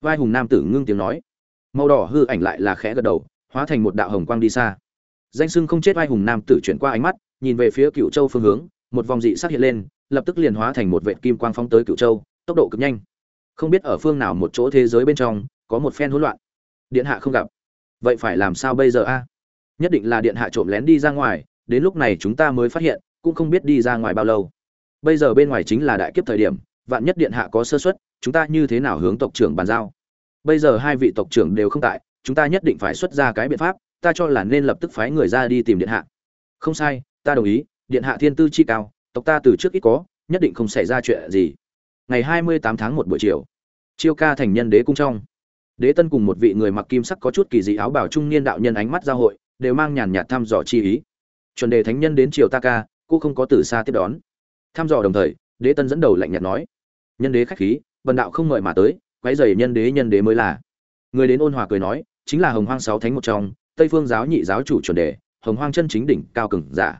Vai hùng nam tử ngưng tiếng nói. Màu đỏ hư ảnh lại là khẽ gật đầu, hóa thành một đạo hồng quang đi xa. Danh sưng không chết vai hùng nam tử chuyển qua ánh mắt, nhìn về phía cựu châu phương hướng, một vòng dị sắc hiện lên, lập tức liền hóa thành một vệ kim quang phóng tới cựu châu, tốc độ cực nhanh. Không biết ở phương nào một chỗ thế giới bên trong, có một phen hỗn loạn. Điện hạ không gặp. Vậy phải làm sao bây giờ a? Nhất định là điện hạ trộm lén đi ra ngoài, đến lúc này chúng ta mới phát hiện, cũng không biết đi ra ngoài bao lâu. Bây giờ bên ngoài chính là đại kiếp thời điểm vạn nhất điện hạ có sơ suất, chúng ta như thế nào hướng tộc trưởng bàn giao? Bây giờ hai vị tộc trưởng đều không tại, chúng ta nhất định phải xuất ra cái biện pháp, ta cho là nên lập tức phái người ra đi tìm điện hạ. Không sai, ta đồng ý, điện hạ thiên tư chi cao, tộc ta từ trước ít có, nhất định không xảy ra chuyện gì. Ngày hai mươi tám tháng một buổi chiều, chiêu ca thành nhân đế cung trong. Đế tân cùng một vị người mặc kim sắc có chút kỳ dị áo bảo trung niên đạo nhân ánh mắt giao hội, đều mang nhàn nhạt thăm dò chi ý. Chuẩn đề thánh nhân đến triều ta ca, cô không có từ xa tiếp đón. Thăm dò đồng thời, đế tân dẫn đầu lạnh nhạt nói nhân đế khách khí vần đạo không mời mà tới quái dày nhân đế nhân đế mới là. Người đến ôn hòa cười nói, chính là hồng hoang sáu thánh một trong, tây phương giáo nhị giáo chủ chuẩn đề, hồng hoang chân chính đỉnh, cao cường, giả.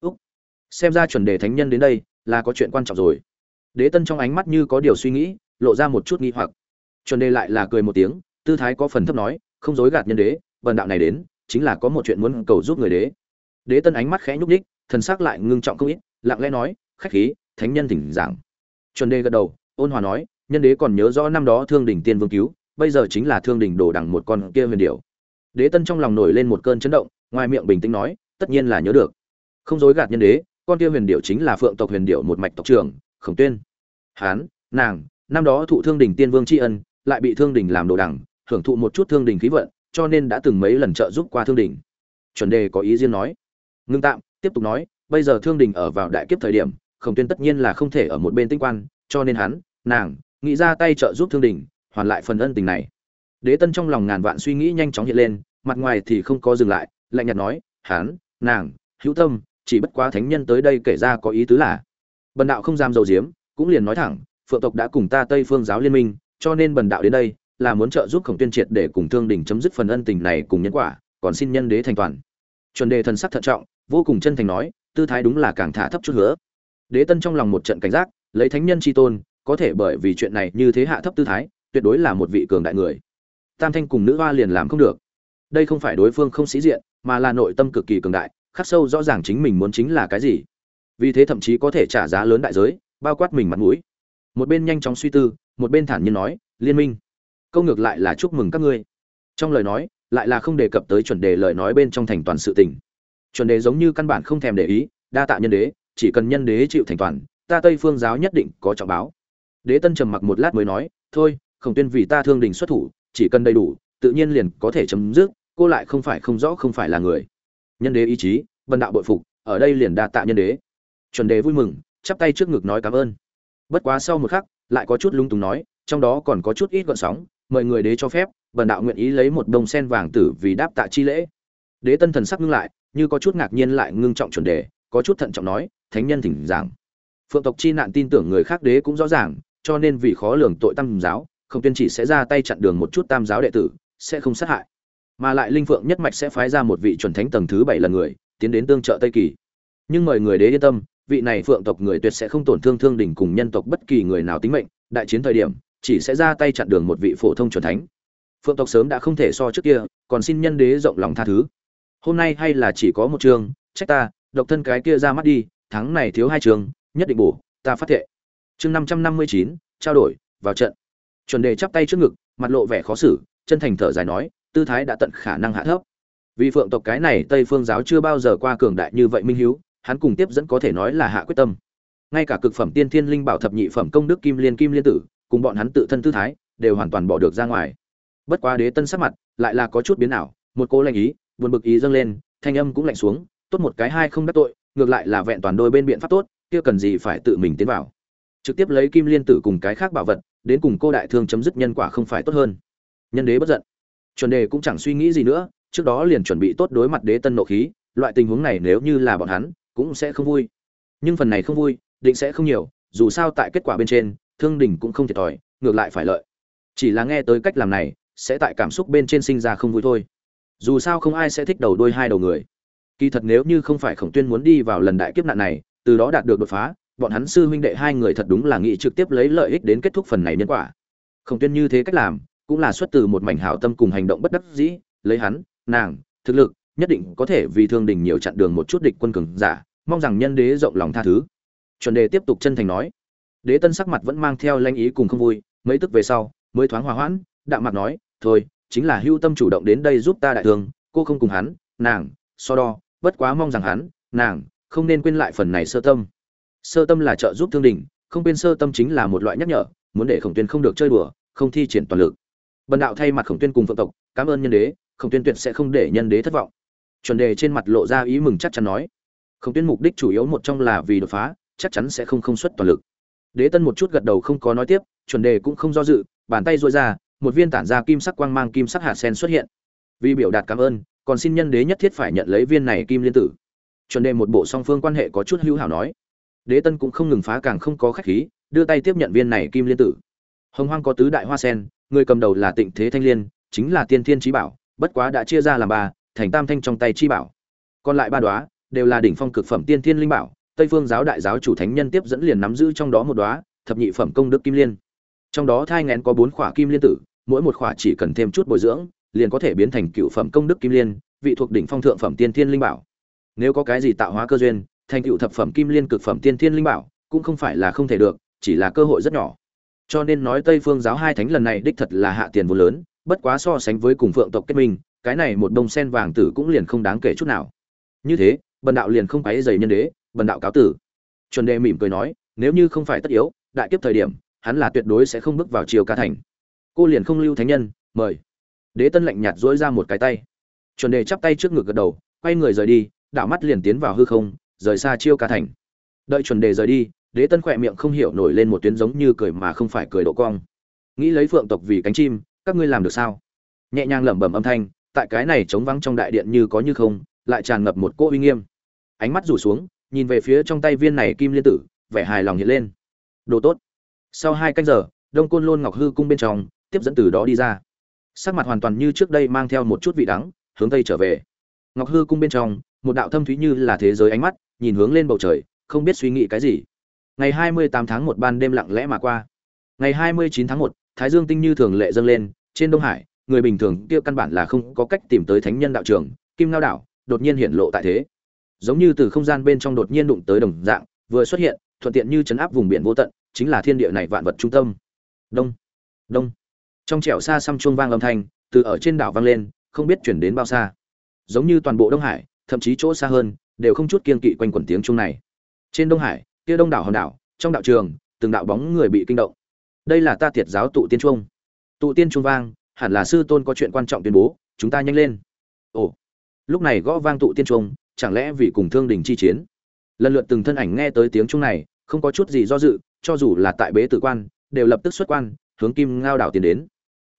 Úc. Xem ra chuẩn đề thánh nhân đến đây, là có chuyện quan trọng rồi. Đế tân trong ánh mắt như có điều suy nghĩ, lộ ra một chút nghi hoặc. Chuẩn đề lại là cười một tiếng, tư thái có phần thấp nói, không dối gạt nhân đế vần đạo này đến, chính là có một chuyện muốn cầu giúp người đế. Đế tân ánh mắt khẽ nhúc nhích, thần sắc lại ngưng trọng không ít, lặng lẽ nói, khách khí, thánh nhân thỉnh giảng. Chuẩn đề gật đầu ôn hòa nói, nhân đế còn nhớ rõ năm đó thương đỉnh tiên vương cứu, bây giờ chính là thương đỉnh đổ đằng một con kia huyền điệu đế tân trong lòng nổi lên một cơn chấn động, ngoài miệng bình tĩnh nói, tất nhiên là nhớ được. Không dối gạt nhân đế, con kia huyền điệu chính là phượng tộc huyền điệu một mạch tộc trưởng, khổng tuyên. Hán, nàng, năm đó thụ thương đỉnh tiên vương tri ân, lại bị thương đỉnh làm đồ đằng, hưởng thụ một chút thương đỉnh khí vận, cho nên đã từng mấy lần trợ giúp qua thương đỉnh chuẩn đề có ý riêng nói. Ngưng tạm, tiếp tục nói, bây giờ thương đình ở vào đại kiếp thời điểm, khổng tuyên tất nhiên là không thể ở một bên tinh quan cho nên hắn, nàng, nghĩ ra tay trợ giúp thương đình, hoàn lại phần ân tình này. Đế tân trong lòng ngàn vạn suy nghĩ nhanh chóng hiện lên, mặt ngoài thì không có dừng lại, lạnh nhạt nói, hắn, nàng, hữu tâm, chỉ bất quá thánh nhân tới đây kể ra có ý tứ là. Bần đạo không dám dầu diếm, cũng liền nói thẳng, phượng tộc đã cùng ta tây phương giáo liên minh, cho nên bần đạo đến đây, là muốn trợ giúp khổng tuyên triệt để cùng thương đình chấm dứt phần ân tình này cùng nhân quả, còn xin nhân đế thành toàn. Chuẩn đề thần sắc thận trọng, vô cùng chân thành nói, tư thái đúng là càng thả thấp chút nữa đế tân trong lòng một trận cảnh giác lấy thánh nhân chi tôn, có thể bởi vì chuyện này như thế hạ thấp tư thái, tuyệt đối là một vị cường đại người. Tam thanh cùng nữ hoa liền làm không được. Đây không phải đối phương không sĩ diện, mà là nội tâm cực kỳ cường đại, khắc sâu rõ ràng chính mình muốn chính là cái gì. Vì thế thậm chí có thể trả giá lớn đại giới, bao quát mình mặt mũi. Một bên nhanh chóng suy tư, một bên thản nhiên nói, liên minh, câu ngược lại là chúc mừng các ngươi. Trong lời nói, lại là không đề cập tới chuẩn đề lời nói bên trong thành toàn sự tình. Chuẩn đề giống như căn bản không thèm để ý, đa tạ nhân đế, chỉ cần nhân đế chịu thành toàn ta tây phương giáo nhất định có trọng báo. Đế tân trầm mặc một lát mới nói, thôi, khổng tuyên vì ta thương đình xuất thủ, chỉ cần đầy đủ, tự nhiên liền có thể chấm dứt, cô lại không phải không rõ không phải là người. Nhân đế ý chí vân đạo bội phục, ở đây liền đa tạ nhân đế. Chuẩn đế vui mừng, chắp tay trước ngực nói cảm ơn. Bất quá sau một khắc, lại có chút lung túng nói, trong đó còn có chút ít gọn sóng, mời người đế cho phép. Vần đạo nguyện ý lấy một đồng sen vàng tử vì đáp tạ chi lễ. Đế tân thần sắc ngưng lại, như có chút ngạc nhiên lại ngưng trọng chuẩn đề có chút thận trọng nói, thánh nhân thỉnh giảng phượng tộc chi nạn tin tưởng người khác đế cũng rõ ràng, cho nên vì khó lường tội tam giáo không tiên chỉ sẽ ra tay chặn đường một chút tam giáo đệ tử, sẽ không sát hại. Mà lại linh phượng nhất mạch sẽ phái ra một vị chuẩn thánh tầng thứ bảy lần người, tiến đến tương trợ tây kỳ. Nhưng mời người đế yên tâm, vị này phượng tộc người tuyệt sẽ không tổn thương thương đình cùng nhân tộc bất kỳ người nào tính mệnh, đại chiến thời điểm, chỉ sẽ ra tay chặn đường một vị phổ thông chuẩn thánh. Phượng tộc sớm đã không thể so trước kia, còn xin nhân đế rộng lòng tha thứ. Hôm nay hay là chỉ có một chương trách ta, độc thân cái kia ra mắt đi, tháng này thiếu hai chương nhất định bổ, ta phát thệ. Chương năm trăm năm mươi chín, trao đổi, vào trận. Chuẩn đề chắp tay trước ngực, mặt lộ vẻ khó xử, chân thành thở dài nói, tư thái đã tận khả năng hạ thấp. Vì phượng tộc cái này tây phương giáo chưa bao giờ qua cường đại như vậy minh hiếu, hắn cùng tiếp dẫn có thể nói là hạ quyết tâm. Ngay cả cực phẩm tiên thiên linh bảo thập nhị phẩm công đức kim liên kim liên tử, cùng bọn hắn tự thân tư thái, đều hoàn toàn bỏ được ra ngoài. Bất quá đế tân sắc mặt, lại là có chút biến ảo, một cô lạnh ý, buồn bực ý dâng lên, thanh âm cũng lạnh xuống, tốt một cái hai không đắc tội, ngược lại là vẹn toàn đôi bên biện pháp tốt kia cần gì phải tự mình tiến vào. Trực tiếp lấy kim liên tử cùng cái khác bảo vật, đến cùng cô đại thương chấm dứt nhân quả không phải tốt hơn. Nhân đế bất giận. Chuẩn đề cũng chẳng suy nghĩ gì nữa, trước đó liền chuẩn bị tốt đối mặt đế tân nộ khí, loại tình huống này nếu như là bọn hắn, cũng sẽ không vui. Nhưng phần này không vui, định sẽ không nhiều, dù sao tại kết quả bên trên, thương đình cũng không thiệt thòi, ngược lại phải lợi. Chỉ là nghe tới cách làm này, sẽ tại cảm xúc bên trên sinh ra không vui thôi. Dù sao không ai sẽ thích đầu đôi hai đầu người. Kỳ thật nếu như không phải khổng tuyên muốn đi vào lần đại kiếp nạn này từ đó đạt được đột phá, bọn hắn sư huynh đệ hai người thật đúng là nghĩ trực tiếp lấy lợi ích đến kết thúc phần này nhân quả. Khổng tuyên như thế cách làm, cũng là xuất từ một mảnh hảo tâm cùng hành động bất đắc dĩ, lấy hắn, nàng, thực lực, nhất định có thể vì thương đình nhiều chặn đường một chút địch quân cường giả, mong rằng nhân đế rộng lòng tha thứ. Chuẩn đề tiếp tục chân thành nói. Đế tân sắc mặt vẫn mang theo lanh ý cùng không vui, mấy tức về sau, mới thoáng hòa hoãn, đạm mặt nói, thôi, chính là hưu tâm chủ động đến đây giúp ta đại thương, cô không cùng hắn, nàng, so đo, bất quá mong rằng hắn, nàng không nên quên lại phần này sơ tâm. Sơ tâm là trợ giúp thương đình, không quên sơ tâm chính là một loại nhắc nhở, muốn để khổng tuyên không được chơi đùa, không thi triển toàn lực. Bần đạo thay mặt khổng tuyên cùng phượng tộc, cảm ơn nhân đế, khổng tuyên tuyệt sẽ không để nhân đế thất vọng. Chuẩn đề trên mặt lộ ra ý mừng chắc chắn nói. Khổng tuyên mục đích chủ yếu một trong là vì đột phá, chắc chắn sẽ không không xuất toàn lực. Đế tân một chút gật đầu không có nói tiếp, chuẩn đề cũng không do dự, bàn tay duỗi ra, một viên tản ra kim sắc quang mang kim sắc hạt sen xuất hiện. Vì biểu đạt cảm ơn, còn xin nhân đế nhất thiết phải nhận lấy viên này kim liên tử chuẩn đề một bộ song phương quan hệ có chút hữu hảo nói. Đế tân cũng không ngừng phá càng không có khách khí, đưa tay tiếp nhận viên này kim liên tử. Hồng hoang có tứ đại hoa sen, người cầm đầu là tịnh thế thanh liên, chính là tiên thiên trí bảo, bất quá đã chia ra làm ba, thành tam thanh trong tay chi bảo. Còn lại ba đoá đều là đỉnh phong cực phẩm tiên thiên linh bảo, tây phương giáo đại giáo chủ thánh nhân tiếp dẫn liền nắm giữ trong đó một đoá thập nhị phẩm công đức kim liên. Trong đó thai ngén có bốn khỏa kim liên tử, mỗi một khỏa chỉ cần thêm chút bồi dưỡng, liền có thể biến thành cựu phẩm công đức kim liên, vị thuộc đỉnh phong thượng phẩm tiên thiên linh bảo nếu có cái gì tạo hóa cơ duyên, thành tựu thập phẩm kim liên cực phẩm tiên thiên linh bảo, cũng không phải là không thể được, chỉ là cơ hội rất nhỏ. Cho nên nói tây phương giáo hai thánh lần này đích thật là hạ tiền vô lớn, bất quá so sánh với cùng phượng tộc kết minh, cái này một đồng sen vàng tử cũng liền không đáng kể chút nào. Như thế, bần đạo liền không quấy dày nhân đế, bần đạo cáo tử. Chuẩn đề mỉm cười nói, nếu như không phải tất yếu, đại kiếp thời điểm, hắn là tuyệt đối sẽ không bước vào triều ca thành. Cô liền không lưu thánh nhân, mời. Đế tân lạnh nhạt dỗi ra một cái tay. Chuẩn đề chắp tay trước ngực gật đầu, quay người rời đi đảo mắt liền tiến vào hư không, rời xa chiêu ca thành. Đợi chuẩn đề rời đi, đế tân khỏe miệng không hiểu nổi lên một tuyến giống như cười mà không phải cười độ cong. Nghĩ lấy phượng tộc vì cánh chim, các ngươi làm được sao? Nhẹ nhàng lẩm bẩm âm thanh, tại cái này trống vắng trong đại điện như có như không, lại tràn ngập một cỗ uy nghiêm. Ánh mắt rủ xuống, nhìn về phía trong tay viên này kim liên tử, vẻ hài lòng hiện lên. Đồ tốt. Sau hai canh giờ, đông côn lôn ngọc hư cung bên trong, tiếp dẫn từ đó đi ra. Sắc mặt hoàn toàn như trước đây mang theo một chút vị đắng, hướng tây trở về. Ngọc hư cung bên trong một đạo thâm thúy như là thế giới ánh mắt, nhìn hướng lên bầu trời, không biết suy nghĩ cái gì. Ngày hai mươi tám tháng một ban đêm lặng lẽ mà qua. Ngày hai mươi chín tháng một, thái dương tinh như thường lệ dâng lên, trên đông hải, người bình thường kia căn bản là không có cách tìm tới thánh nhân đạo trường, kim ngao đảo, đột nhiên hiện lộ tại thế. Giống như từ không gian bên trong đột nhiên đụng tới đồng dạng, vừa xuất hiện, thuận tiện như chấn áp vùng biển vô tận, chính là thiên địa này vạn vật trung tâm. Đông đông. Trong trẻo xa xăm chuông vang âm thanh, từ ở trên đảo vang lên, không biết chuyển đến bao xa. Giống như toàn bộ đông hải thậm chí chỗ xa hơn, đều không chút kiên kỵ quanh quẩn tiếng chung này. Trên đông hải, kia đông đảo hòn đảo, trong đạo trường, từng đạo bóng người bị kinh động. Đây là ta thiệt giáo tụ tiên trung tụ tiên trung vang, hẳn là sư tôn có chuyện quan trọng tuyên bố, chúng ta nhanh lên. Ồ. Lúc này gõ vang tụ tiên trung chẳng lẽ vì cùng thương đình chi chiến? Lần lượt từng thân ảnh nghe tới tiếng chung này, không có chút gì do dự, cho dù là tại bế tử quan, đều lập tức xuất quan, hướng kim ngao đảo tiến đến.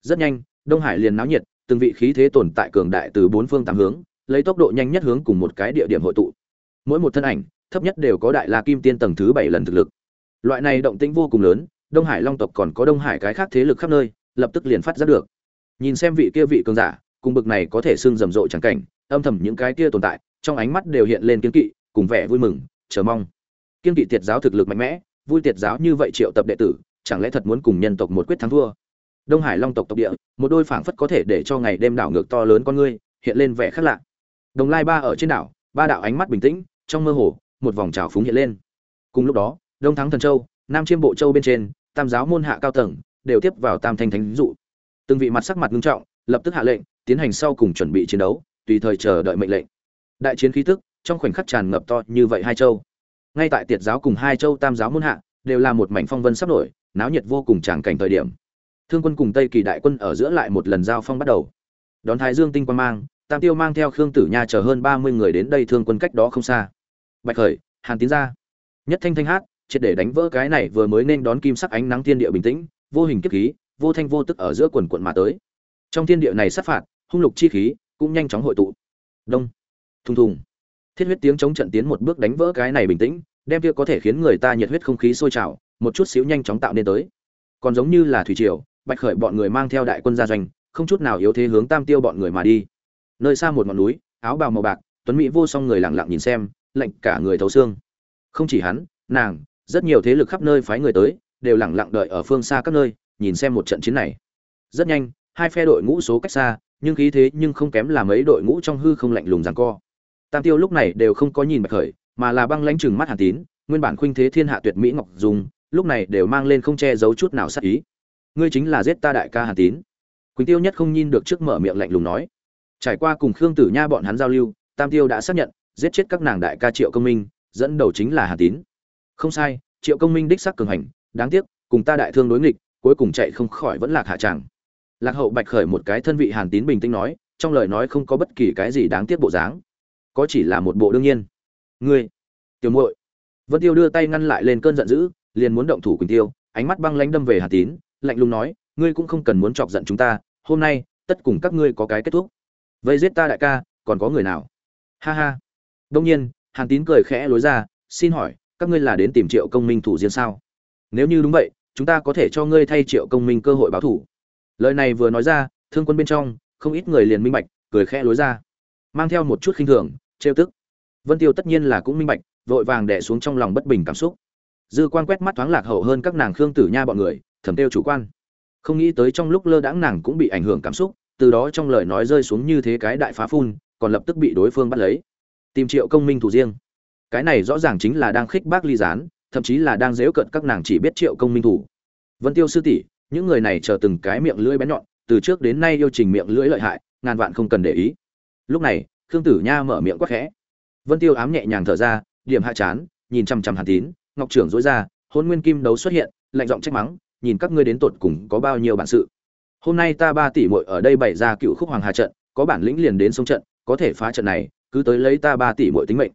Rất nhanh, đông hải liền náo nhiệt, từng vị khí thế tồn tại cường đại từ bốn phương tám hướng lấy tốc độ nhanh nhất hướng cùng một cái địa điểm hội tụ. Mỗi một thân ảnh, thấp nhất đều có đại la kim tiên tầng thứ bảy lần thực lực. Loại này động tĩnh vô cùng lớn, đông hải long tộc còn có đông hải cái khác thế lực khắp nơi, lập tức liền phát ra được. Nhìn xem vị kia vị cường giả, cùng bực này có thể sương rầm rộ chẳng cảnh, âm thầm những cái kia tồn tại, trong ánh mắt đều hiện lên kiên kỵ, cùng vẻ vui mừng, chờ mong. Kiên kỵ tiệt giáo thực lực mạnh mẽ, vui tiệt giáo như vậy triệu tập đệ tử, chẳng lẽ thật muốn cùng nhân tộc một quyết thắng thua? Đông hải long tộc tộc địa, một đôi phảng phất có thể để cho ngày đêm đảo ngược to lớn con ngươi, hiện lên vẻ khác lạ đồng lai ba ở trên đảo, ba đạo ánh mắt bình tĩnh, trong mơ hồ, một vòng trào phúng hiện lên. Cùng lúc đó, đông thắng thần châu, nam chiêm bộ châu bên trên, tam giáo môn hạ cao tầng đều tiếp vào tam thanh thánh dụ. Từng vị mặt sắc mặt nghiêm trọng, lập tức hạ lệnh, tiến hành sau cùng chuẩn bị chiến đấu, tùy thời chờ đợi mệnh lệnh. Đại chiến khí tức, trong khoảnh khắc tràn ngập to như vậy hai châu. Ngay tại tiệt giáo cùng hai châu tam giáo môn hạ, đều là một mảnh phong vân sắp nổi, náo nhiệt vô cùng tràn cảnh thời điểm. Thương quân cùng tây kỳ đại quân ở giữa lại một lần giao phong bắt đầu. Đón thái dương tinh quan mang tam tiêu mang theo khương tử nha chờ hơn ba mươi người đến đây thương quân cách đó không xa. Bạch khởi, hàn tín ra. Nhất thanh thanh hát, triệt để đánh vỡ cái này vừa mới nên đón kim sắc ánh nắng thiên địa bình tĩnh, vô hình kiếp khí, vô thanh vô tức ở giữa quần quận mà tới. Trong thiên địa này sát phạt, hung lục chi khí cũng nhanh chóng hội tụ. Đông. Thùng thùng. Thiết huyết tiếng chống trận tiến một bước đánh vỡ cái này bình tĩnh, đem kia có thể khiến người ta nhiệt huyết không khí sôi trào, một chút xíu nhanh chóng tạo nên tới. Còn giống như là thủy triều, bạch khởi bọn người mang theo đại quân gia doanh, không chút nào yếu thế hướng tam tiêu bọn người mà đi nơi xa một ngọn núi, áo bào màu bạc, tuấn mỹ vô song người lặng lặng nhìn xem, lạnh cả người thấu xương. Không chỉ hắn, nàng, rất nhiều thế lực khắp nơi phái người tới, đều lặng lặng đợi ở phương xa các nơi, nhìn xem một trận chiến này. Rất nhanh, hai phe đội ngũ số cách xa, nhưng khí thế nhưng không kém là mấy đội ngũ trong hư không lạnh lùng giằng co. Tam tiêu lúc này đều không có nhìn bạch khởi, mà là băng lãnh chừng mắt hàn tín, nguyên bản khuynh thế thiên hạ tuyệt mỹ ngọc dùng lúc này đều mang lên không che giấu chút nào sát ý. Ngươi chính là giết ta đại ca hàn tín. Quỳnh tiêu nhất không nhìn được trước mở miệng lạnh lùng nói trải qua cùng khương tử nha bọn hắn giao lưu, tam tiêu đã xác nhận, giết chết các nàng đại ca triệu công minh, dẫn đầu chính là Hà tín. Không sai, triệu công minh đích sắc cường hành, đáng tiếc, cùng ta đại thương đối nghịch, cuối cùng chạy không khỏi vẫn lạc hạ tràng. Lạc hậu bạch khởi một cái thân vị hàn tín bình tĩnh nói, trong lời nói không có bất kỳ cái gì đáng tiếc bộ dáng. Có chỉ là một bộ đương nhiên. Ngươi, tiểu muội. Vân tiêu đưa tay ngăn lại lên cơn giận dữ, liền muốn động thủ quỳnh tiêu, ánh mắt băng lãnh đâm về Hà tín, lạnh lùng nói, ngươi cũng không cần muốn chọc giận chúng ta, hôm nay, tất cùng các ngươi có cái kết thúc vây giết ta đại ca, còn có người nào? Ha ha. Đông nhiên, hàn tín cười khẽ lối ra, xin hỏi, các ngươi là đến tìm triệu công minh thủ riêng sao? Nếu như đúng vậy, chúng ta có thể cho ngươi thay triệu công minh cơ hội báo thủ. Lời này vừa nói ra, thương quân bên trong, không ít người liền minh bạch, cười khẽ lối ra. Mang theo một chút khinh thường, trêu tức. Vân tiêu tất nhiên là cũng minh bạch, vội vàng đè xuống trong lòng bất bình cảm xúc. Dư quan quét mắt thoáng lạc hậu hơn các nàng khương tử nha bọn người, thầm tiêu chủ quan. Không nghĩ tới trong lúc lơ đãng nàng cũng bị ảnh hưởng cảm xúc từ đó trong lời nói rơi xuống như thế cái đại phá phun, còn lập tức bị đối phương bắt lấy. Tìm triệu công minh thủ riêng. Cái này rõ ràng chính là đang khích bác ly gián, thậm chí là đang dễu cận các nàng chỉ biết triệu công minh thủ. Vân tiêu sư tỷ, những người này chờ từng cái miệng lưỡi bén nhọn, từ trước đến nay yêu trình miệng lưỡi lợi hại, ngàn vạn không cần để ý. Lúc này, khương tử nha mở miệng quát khẽ. Vân tiêu ám nhẹ nhàng thở ra, điểm hạ chán, nhìn chằm chằm hàn tín, ngọc trưởng dối ra, hôn nguyên kim đấu xuất hiện, lạnh giọng trách mắng, nhìn các ngươi đến tột cùng có bao nhiêu bản sự hôm nay ta ba tỷ muội ở đây bày ra cựu khúc hoàng hà trận, có bản lĩnh liền đến sông trận, có thể phá trận này, cứ tới lấy ta ba tỷ muội tính mệnh.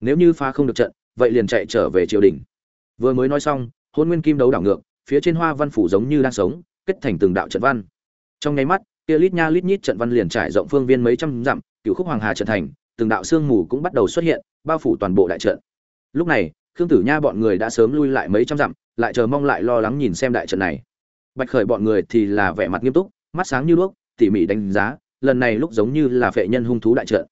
Nếu như phá không được trận, vậy liền chạy trở về triều đình. Vừa mới nói xong, hôn nguyên kim đấu đảo ngược, phía trên hoa văn phủ giống như đang sống, kết thành từng đạo trận văn. Trong nháy mắt, kia lít nha lít nhít trận văn liền trải rộng phương viên mấy trăm dặm, cựu khúc hoàng hà trận thành, từng đạo sương mù cũng bắt đầu xuất hiện, bao phủ toàn bộ đại trận. Lúc này, khương tử nha bọn người đã sớm lui lại mấy trăm dặm, lại chờ mong lại lo lắng nhìn xem đại trận này bạch khởi bọn người thì là vẻ mặt nghiêm túc, mắt sáng như đuốc, tỉ mỉ đánh giá, lần này lúc giống như là phệ nhân hung thú đại trận.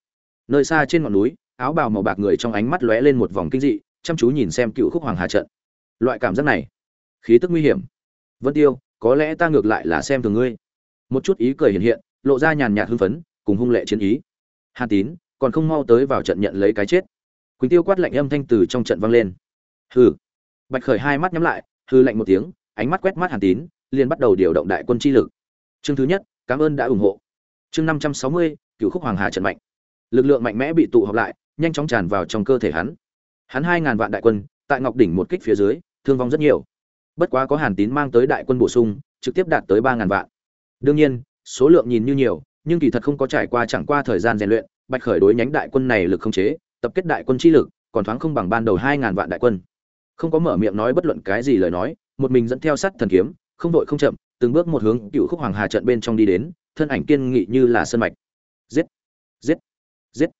Nơi xa trên ngọn núi, áo bào màu bạc người trong ánh mắt lóe lên một vòng kinh dị, chăm chú nhìn xem cựu khúc hoàng hà trận. Loại cảm giác này, khí tức nguy hiểm. Vân tiêu, có lẽ ta ngược lại là xem thường ngươi. Một chút ý cười hiện hiện, lộ ra nhàn nhạt hưng phấn, cùng hung lệ chiến ý. Hàn tín, còn không mau tới vào trận nhận lấy cái chết. Quỳnh tiêu quát lạnh âm thanh từ trong trận vang lên. Hừ. Bạch khởi hai mắt nhắm lại hư lạnh một tiếng, ánh mắt quét mắt hàn tín liền bắt đầu điều động đại quân chi lực. Chương thứ nhất, cảm ơn đã ủng hộ. Chương năm trăm sáu mươi khúc hoàng hà trận mạnh. Lực lượng mạnh mẽ bị tụ họp lại, nhanh chóng tràn vào trong cơ thể hắn. Hắn hai ngàn vạn đại quân, tại ngọc đỉnh một kích phía dưới, thương vong rất nhiều. Bất quá có hàn tín mang tới đại quân bổ sung, trực tiếp đạt tới ba ngàn vạn. Đương nhiên, số lượng nhìn như nhiều, nhưng kỳ thật không có trải qua chẳng qua thời gian rèn luyện, bạch khởi đối nhánh đại quân này lực không chế, tập kết đại quân chi lực, còn thoáng không bằng ban đầu hai ngàn vạn đại quân. Không có mở miệng nói bất luận cái gì lời nói, một mình dẫn theo sắt thần kiếm không đội không chậm, từng bước một hướng cựu khúc hoàng hà trận bên trong đi đến, thân ảnh kiên nghị như là sơn mạch. Giết! Giết! Giết!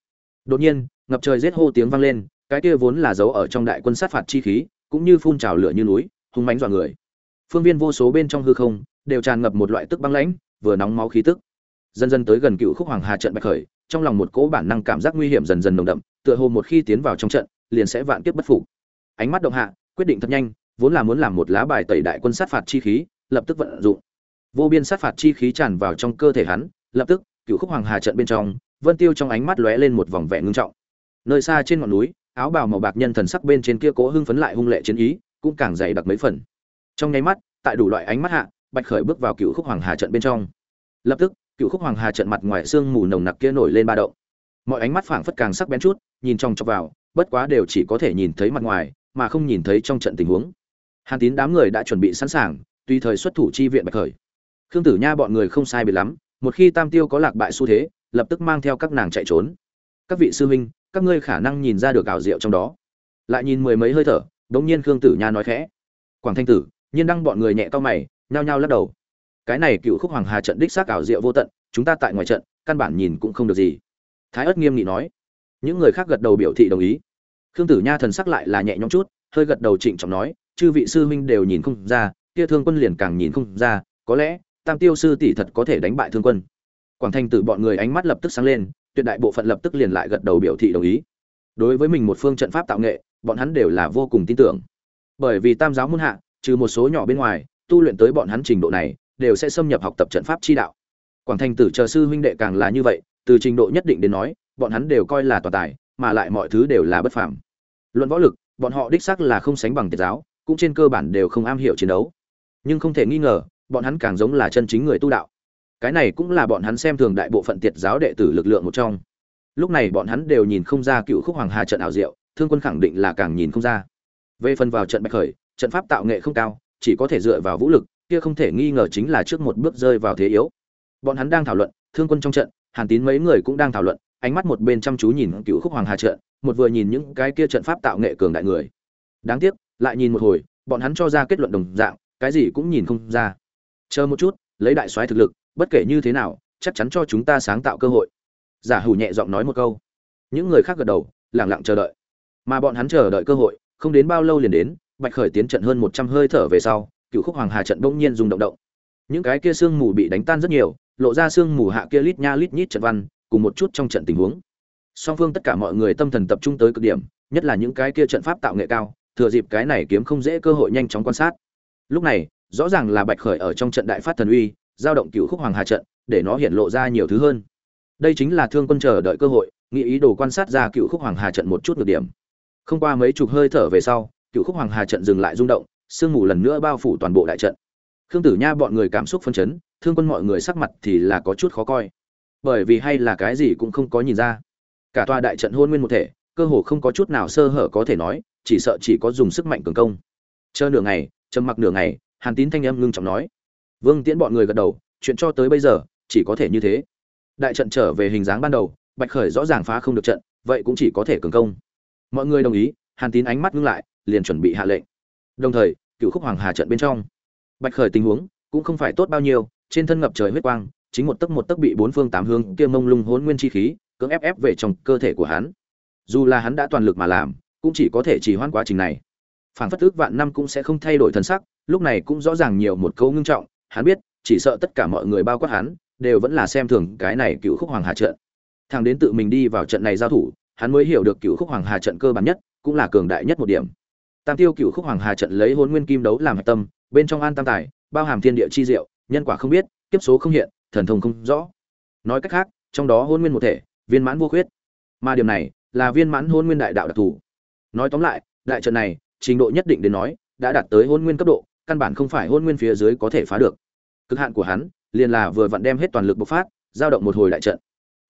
Đột nhiên, ngập trời giết hô tiếng vang lên, cái kia vốn là dấu ở trong đại quân sát phạt chi khí, cũng như phun trào lửa như núi, hung mãnh dọa người. Phương viên vô số bên trong hư không, đều tràn ngập một loại tức băng lãnh, vừa nóng máu khí tức. Dần dần tới gần cựu khúc hoàng hà trận bạch khởi, trong lòng một cỗ bản năng cảm giác nguy hiểm dần dần nồng đậm, tựa hồ một khi tiến vào trong trận, liền sẽ vạn kiếp bất phục. Ánh mắt động hạ, quyết định thật nhanh vốn là muốn làm một lá bài tẩy đại quân sát phạt chi khí, lập tức vận dụng. Vô biên sát phạt chi khí tràn vào trong cơ thể hắn, lập tức, cựu khúc hoàng hà trận bên trong, vân tiêu trong ánh mắt lóe lên một vòng vẻ ngưng trọng. Nơi xa trên ngọn núi, áo bào màu bạc nhân thần sắc bên trên kia cố hưng phấn lại hung lệ chiến ý, cũng càng dày đặc mấy phần. Trong nháy mắt, tại đủ loại ánh mắt hạ, bạch khởi bước vào cựu khúc hoàng hà trận bên trong. Lập tức, cựu khúc hoàng hà trận mặt ngoài xương mù nồng nặc kia nổi lên ba động. Mọi ánh mắt phảng phất càng sắc bén chút, nhìn trong chọc vào, bất quá đều chỉ có thể nhìn thấy mặt ngoài, mà không nhìn thấy trong trận tình huống hàn tín đám người đã chuẩn bị sẵn sàng tùy thời xuất thủ chi viện bạch khởi. Khương tử nha bọn người không sai biệt lắm, một khi tam tiêu có lạc bại xu thế, lập tức mang theo các nàng chạy trốn. Các vị sư huynh, các ngươi khả năng nhìn ra được ảo diệu trong đó. Lại nhìn mười mấy hơi thở, đống nhiên khương tử nha nói khẽ. Quảng thanh tử, nhiên đăng bọn người nhẹ to mày, nhao nhao lắc đầu. Cái này cựu khúc hoàng hà trận đích xác ảo diệu vô tận, chúng ta tại ngoài trận, căn bản nhìn cũng không được gì. Thái ất nghiêm nghị nói. Những người khác gật đầu biểu thị đồng ý. Khương tử nha thần sắc lại là nhẹ nhõm chút, hơi gật đầu trịnh trọng nói chư vị sư huynh đều nhìn không ra, kia thương quân liền càng nhìn không ra, có lẽ, tam tiêu sư tỷ thật có thể đánh bại thương quân. Quảng thanh tử bọn người ánh mắt lập tức sáng lên, tuyệt đại bộ phận lập tức liền lại gật đầu biểu thị đồng ý. Đối với mình một phương trận pháp tạo nghệ, bọn hắn đều là vô cùng tin tưởng. Bởi vì tam giáo môn hạ, trừ một số nhỏ bên ngoài, tu luyện tới bọn hắn trình độ này, đều sẽ xâm nhập học tập trận pháp chi đạo. Quảng thanh tử chờ sư huynh đệ càng là như vậy, từ trình độ nhất định đến nói, bọn hắn đều coi là toàn tài, mà lại mọi thứ đều là bất phàm. Luận võ lực, bọn họ đích xác là không sánh bằng tiệt giáo cũng trên cơ bản đều không am hiểu chiến đấu. Nhưng không thể nghi ngờ, bọn hắn càng giống là chân chính người tu đạo. Cái này cũng là bọn hắn xem thường đại bộ phận tiệt giáo đệ tử lực lượng một trong. Lúc này bọn hắn đều nhìn không ra cựu khúc hoàng hà trận ảo diệu, thương quân khẳng định là càng nhìn không ra. Về phần vào trận bạch khởi, trận pháp tạo nghệ không cao, chỉ có thể dựa vào vũ lực, kia không thể nghi ngờ chính là trước một bước rơi vào thế yếu. Bọn hắn đang thảo luận, thương quân trong trận, hàn tín mấy người cũng đang thảo luận, ánh mắt một bên chăm chú nhìn cựu khúc hoàng hà trận, một vừa nhìn những cái kia trận pháp tạo nghệ cường đại người. Đáng tiếc lại nhìn một hồi, bọn hắn cho ra kết luận đồng dạng, cái gì cũng nhìn không ra. Chờ một chút, lấy đại soái thực lực, bất kể như thế nào, chắc chắn cho chúng ta sáng tạo cơ hội. Giả hủ nhẹ giọng nói một câu. Những người khác gật đầu lẳng lặng chờ đợi. Mà bọn hắn chờ đợi cơ hội, không đến bao lâu liền đến, bạch khởi tiến trận hơn một trăm hơi thở về sau, cựu khúc hoàng hà trận bỗng nhiên rung động động. Những cái kia sương mù bị đánh tan rất nhiều, lộ ra sương mù hạ kia lít nha lít nhít trận văn, cùng một chút trong trận tình huống. Song phương tất cả mọi người tâm thần tập trung tới cực điểm, nhất là những cái kia trận pháp tạo nghệ cao thừa dịp cái này kiếm không dễ cơ hội nhanh chóng quan sát. Lúc này, rõ ràng là bạch khởi ở trong trận đại phát thần uy, giao động cựu khúc hoàng hà trận, để nó hiện lộ ra nhiều thứ hơn. Đây chính là thương quân chờ đợi cơ hội, nghĩ ý đồ quan sát ra cựu khúc hoàng hà trận một chút ngược điểm. Không qua mấy chục hơi thở về sau, cựu khúc hoàng hà trận dừng lại rung động, sương mù lần nữa bao phủ toàn bộ đại trận. Khương tử nha bọn người cảm xúc phân chấn, thương quân mọi người sắc mặt thì là có chút khó coi. Bởi vì hay là cái gì cũng không có nhìn ra. Cả tòa đại trận hôn nguyên một thể cơ hồ không có chút nào sơ hở có thể nói, chỉ sợ chỉ có dùng sức mạnh cường công. Chờ nửa ngày, trầm mặc nửa ngày, hàn tín thanh âm ngưng trọng nói. Vương tiễn bọn người gật đầu, chuyện cho tới bây giờ, chỉ có thể như thế. Đại trận trở về hình dáng ban đầu, bạch khởi rõ ràng phá không được trận, vậy cũng chỉ có thể cường công. Mọi người đồng ý, hàn tín ánh mắt ngưng lại, liền chuẩn bị hạ lệnh. Đồng thời cựu khúc hoàng hà trận bên trong. Bạch khởi tình huống cũng không phải tốt bao nhiêu, trên thân ngập trời huyết quang, chính một tấc một tấc bị bốn phương tám hướng kia mông lung hỗn nguyên chi khí, cưỡng ép ép về trong cơ thể của hắn dù là hắn đã toàn lực mà làm, cũng chỉ có thể chỉ hoãn quá trình này. Phản phất ước vạn năm cũng sẽ không thay đổi thần sắc, lúc này cũng rõ ràng nhiều một câu ngưng trọng, hắn biết, chỉ sợ tất cả mọi người bao quát hắn, đều vẫn là xem thường cái này cựu khúc hoàng hà trận. Thằng đến tự mình đi vào trận này giao thủ, hắn mới hiểu được cựu khúc hoàng hà trận cơ bản nhất, cũng là cường đại nhất một điểm. Tam tiêu cựu khúc hoàng hà trận lấy hôn nguyên kim đấu làm hạch tâm, bên trong an tam tài, bao hàm thiên địa chi diệu, nhân quả không biết, kiếp số không hiện, thần thông không rõ. Nói cách khác, trong đó hôn nguyên một thể, viên mãn vô khuyết. Mà điểm này là viên mãn hôn nguyên đại đạo đặc thù. Nói tóm lại, đại trận này, trình độ nhất định đến nói, đã đạt tới hôn nguyên cấp độ, căn bản không phải hôn nguyên phía dưới có thể phá được. Cực hạn của hắn, liền là vừa vặn đem hết toàn lực bộc phát, giao động một hồi đại trận.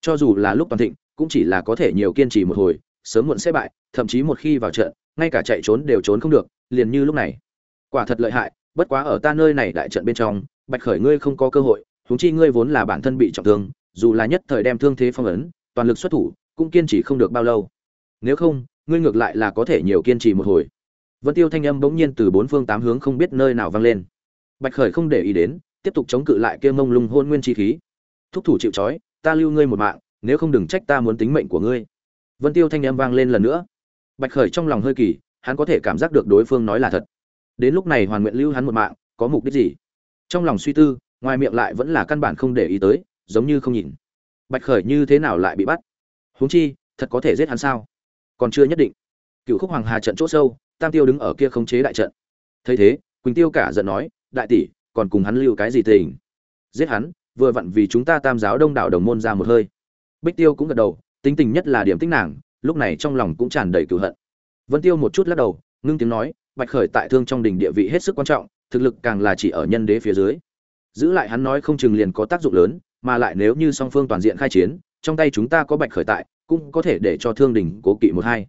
Cho dù là lúc toàn thịnh, cũng chỉ là có thể nhiều kiên trì một hồi, sớm muộn sẽ bại, thậm chí một khi vào trận, ngay cả chạy trốn đều trốn không được, liền như lúc này. Quả thật lợi hại, bất quá ở ta nơi này đại trận bên trong, bạch khởi ngươi không có cơ hội, huống chi ngươi vốn là bản thân bị trọng thương, dù là nhất thời đem thương thế phong ấn, toàn lực xuất thủ cũng kiên trì không được bao lâu. Nếu không, ngươi ngược lại là có thể nhiều kiên trì một hồi. Vân tiêu thanh âm bỗng nhiên từ bốn phương tám hướng không biết nơi nào vang lên. Bạch khởi không để ý đến, tiếp tục chống cự lại kia mông lung hôn nguyên chi khí. Thúc thủ chịu trói, ta lưu ngươi một mạng, nếu không đừng trách ta muốn tính mệnh của ngươi. Vân tiêu thanh âm vang lên lần nữa. Bạch khởi trong lòng hơi kỳ, hắn có thể cảm giác được đối phương nói là thật. Đến lúc này hoàn nguyện lưu hắn một mạng, có mục đích gì? Trong lòng suy tư, ngoài miệng lại vẫn là căn bản không để ý tới, giống như không nhìn. Bạch khởi như thế nào lại bị bắt? Huống chi, thật có thể giết hắn sao? Còn chưa nhất định. Cựu khúc hoàng hà trận chỗ sâu, tam tiêu đứng ở kia khống chế đại trận. Thấy thế, quỳnh tiêu cả giận nói, đại tỷ, còn cùng hắn lưu cái gì tình? Giết hắn, vừa vặn vì chúng ta tam giáo đông đảo đồng môn ra một hơi. Bích tiêu cũng gật đầu, tính tình nhất là điểm tích nàng, lúc này trong lòng cũng tràn đầy cựu hận. Vân tiêu một chút lắc đầu, ngưng tiếng nói, bạch khởi tại thương trong đình địa vị hết sức quan trọng, thực lực càng là chỉ ở nhân đế phía dưới. Giữ lại hắn nói không chừng liền có tác dụng lớn, mà lại nếu như song phương toàn diện khai chiến trong tay chúng ta có bạch khởi tại, cũng có thể để cho thương đình cố kỵ một hai.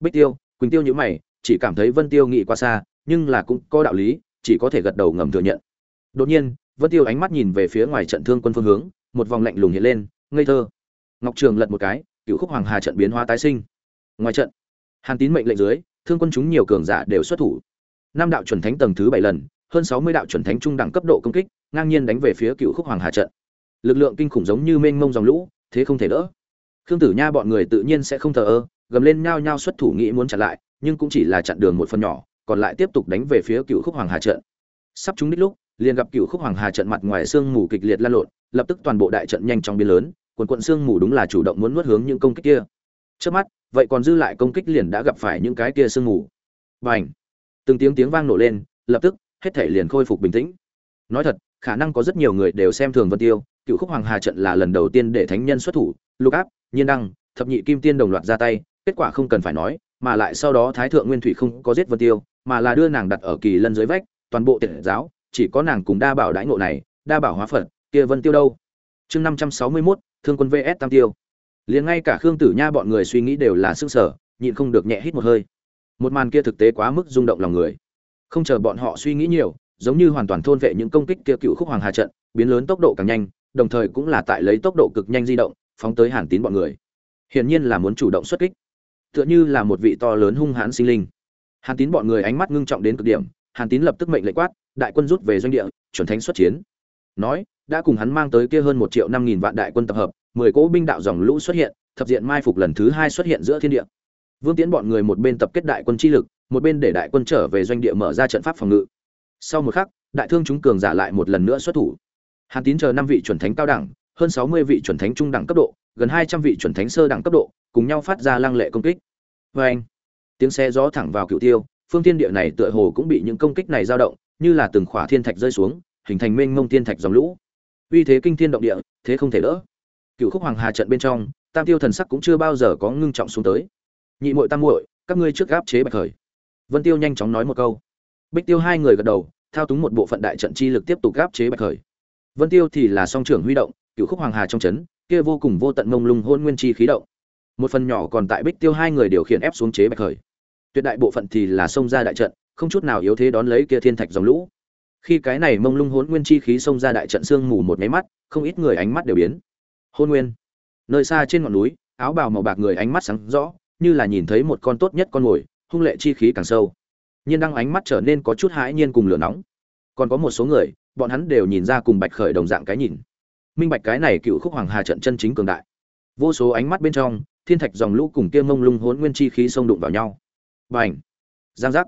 Bích tiêu, quỳnh tiêu nhữ mày, chỉ cảm thấy vân tiêu nghĩ qua xa, nhưng là cũng có đạo lý, chỉ có thể gật đầu ngầm thừa nhận. Đột nhiên, vân tiêu ánh mắt nhìn về phía ngoài trận thương quân phương hướng, một vòng lạnh lùng hiện lên, ngây thơ. Ngọc trường lật một cái, cựu khúc hoàng hà trận biến hóa tái sinh. Ngoài trận, hàn tín mệnh lệnh dưới, thương quân chúng nhiều cường giả đều xuất thủ. Năm đạo chuẩn thánh tầng thứ bảy lần, hơn sáu mươi đạo chuẩn thánh trung đẳng cấp độ công kích, ngang nhiên đánh về phía cựu khúc hoàng hà trận. Lực lượng kinh khủng giống như mênh mông dòng lũ thế không thể đỡ. Khương tử nha bọn người tự nhiên sẽ không thờ ơ, gầm lên nhao nhao xuất thủ nghĩ muốn chặn lại, nhưng cũng chỉ là chặn đường một phần nhỏ, còn lại tiếp tục đánh về phía cựu khúc hoàng hà trận. Sắp trúng đích lúc, liền gặp cựu khúc hoàng hà trận mặt ngoài sương mù kịch liệt lan lộn, lập tức toàn bộ đại trận nhanh chóng biến lớn, quần quận sương mù đúng là chủ động muốn nuốt hướng những công kích kia. Trước mắt, vậy còn dư lại công kích liền đã gặp phải những cái kia sương mù. Và từng tiếng tiếng vang nổ lên, lập tức, hết thể liền khôi phục bình tĩnh. Nói thật khả năng có rất nhiều người đều xem thường vân tiêu, cựu khúc hoàng hà trận là lần đầu tiên để thánh nhân xuất thủ, lục áp, nhiên đăng, thập nhị kim tiên đồng loạt ra tay, kết quả không cần phải nói, mà lại sau đó thái thượng nguyên thủy không có giết vân tiêu, mà là đưa nàng đặt ở kỳ lân dưới vách, toàn bộ tiệt giáo, chỉ có nàng cùng đa bảo đãi ngộ này, đa bảo hóa phật, kia vân tiêu đâu? Chương năm trăm sáu mươi mốt, thương quân vs tam tiêu. Liền ngay cả khương tử nha bọn người suy nghĩ đều là sức sở nhịn không được nhẹ hít một hơi. Một màn kia thực tế quá mức rung động lòng người. Không chờ bọn họ suy nghĩ nhiều giống như hoàn toàn thôn vệ những công kích kia cựu khúc hoàng hà trận, biến lớn tốc độ càng nhanh, đồng thời cũng là tại lấy tốc độ cực nhanh di động, phóng tới hàn tín bọn người. Hiển nhiên là muốn chủ động xuất kích. Tựa như là một vị to lớn hung hãn sinh linh. Hàn tín bọn người ánh mắt ngưng trọng đến cực điểm, hàn tín lập tức mệnh lệnh quát, đại quân rút về doanh địa, chuẩn thánh xuất chiến. Nói, đã cùng hắn mang tới kia hơn một triệu năm nghìn vạn đại quân tập hợp, mười cỗ binh đạo dòng lũ xuất hiện, thập diện mai phục lần thứ hai xuất hiện giữa thiên địa. Vương tiến bọn người một bên tập kết đại quân chi lực, một bên để đại quân trở về doanh địa mở ra trận pháp phòng ngự sau một khắc, đại thương chúng cường giả lại một lần nữa xuất thủ. Hàn tín chờ năm vị chuẩn thánh cao đẳng, hơn sáu mươi vị chuẩn thánh trung đẳng cấp độ, gần hai trăm vị chuẩn thánh sơ đẳng cấp độ, cùng nhau phát ra lăng lệ công kích. Vê anh, tiếng xe gió thẳng vào cựu tiêu, phương thiên địa này tựa hồ cũng bị những công kích này dao động, như là từng khỏa thiên thạch rơi xuống, hình thành mênh mông thiên thạch dòng lũ. Uy thế kinh thiên động địa, thế không thể đỡ. Cựu khúc hoàng hà trận bên trong, tam tiêu thần sắc cũng chưa bao giờ có ngưng trọng xuống tới. Nhị muội tam muội, các ngươi trước gáp chế bạch khởi. Vân tiêu nhanh chóng nói một câu bích tiêu hai người gật đầu, thao túng một bộ phận đại trận chi lực tiếp tục gáp chế bạch khởi. Vân tiêu thì là song trưởng huy động, cựu khúc hoàng hà trong chấn, kia vô cùng vô tận mông lung hôn nguyên chi khí động. Một phần nhỏ còn tại bích tiêu hai người điều khiển ép xuống chế bạch khởi. Tuyệt đại bộ phận thì là xông ra đại trận, không chút nào yếu thế đón lấy kia thiên thạch dòng lũ. Khi cái này mông lung hôn nguyên chi khí xông ra đại trận sương mù một máy mắt, không ít người ánh mắt đều biến. Hôn nguyên. Nơi xa trên ngọn núi, áo bào màu bạc người ánh mắt sáng rõ, như là nhìn thấy một con tốt nhất con mồi, hung lệ chi khí càng sâu nhiên đăng ánh mắt trở nên có chút hãi nhiên cùng lửa nóng. Còn có một số người, bọn hắn đều nhìn ra cùng bạch khởi đồng dạng cái nhìn. Minh bạch cái này cựu khúc hoàng hà trận chân chính cường đại. Vô số ánh mắt bên trong, thiên thạch dòng lũ cùng kia mông lung hỗn nguyên chi khí xông đụng vào nhau. Bành! Giang giác!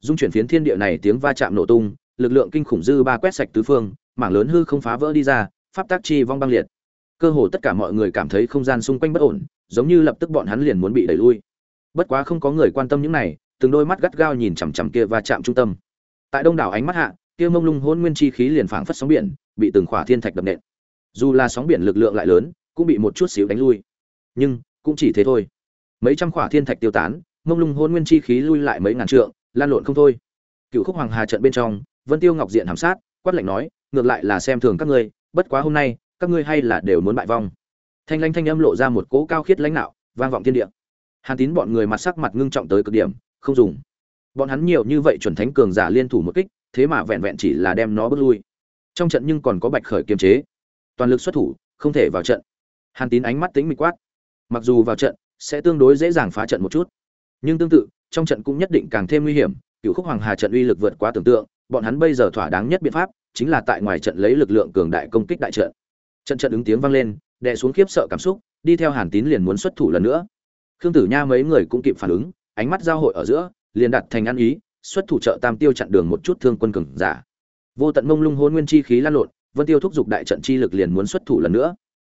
Dung chuyển phiến thiên địa này tiếng va chạm nổ tung, lực lượng kinh khủng dư ba quét sạch tứ phương, mảng lớn hư không phá vỡ đi ra, pháp tác chi vong băng liệt. Cơ hồ tất cả mọi người cảm thấy không gian xung quanh bất ổn, giống như lập tức bọn hắn liền muốn bị đẩy lui. Bất quá không có người quan tâm những này từng đôi mắt gắt gao nhìn chằm chằm kia va chạm trung tâm. Tại đông đảo ánh mắt hạ kia mông lung hỗn nguyên chi khí liền phảng phất sóng biển bị từng khỏa thiên thạch đập nện. Dù là sóng biển lực lượng lại lớn cũng bị một chút xíu đánh lui. Nhưng cũng chỉ thế thôi. Mấy trăm khỏa thiên thạch tiêu tán mông lung hỗn nguyên chi khí lui lại mấy ngàn trượng lan lộn không thôi. Cựu khúc hoàng hà trận bên trong vân tiêu ngọc diện hàm sát quát lạnh nói ngược lại là xem thường các ngươi bất quá hôm nay các ngươi hay là đều muốn bại vong. Thanh lanh thanh âm lộ ra một cỗ cao khiết lãnh nạo, vang vọng thiên địa. Hàn tín bọn người mặt sắc mặt ngưng trọng tới cực điểm không dùng. Bọn hắn nhiều như vậy chuẩn thánh cường giả liên thủ một kích, thế mà vẹn vẹn chỉ là đem nó bước lui. Trong trận nhưng còn có bạch khởi kiềm chế. Toàn lực xuất thủ, không thể vào trận. Hàn tín ánh mắt tính mịch quát. Mặc dù vào trận, sẽ tương đối dễ dàng phá trận một chút. Nhưng tương tự, trong trận cũng nhất định càng thêm nguy hiểm, cựu khúc hoàng hà trận uy lực vượt quá tưởng tượng, bọn hắn bây giờ thỏa đáng nhất biện pháp, chính là tại ngoài trận lấy lực lượng cường đại công kích đại trận. Trận trận ứng tiếng vang lên, đè xuống khiếp sợ cảm xúc, đi theo hàn tín liền muốn xuất thủ lần nữa. Khương tử nha mấy người cũng kịp phản ứng ánh mắt giao hội ở giữa, liền đặt thành ăn ý, xuất thủ trợ tam tiêu chặn đường một chút thương quân cường giả. Vô tận mông lung hôn nguyên chi khí lan lộn, vân tiêu thúc giục đại trận chi lực liền muốn xuất thủ lần nữa.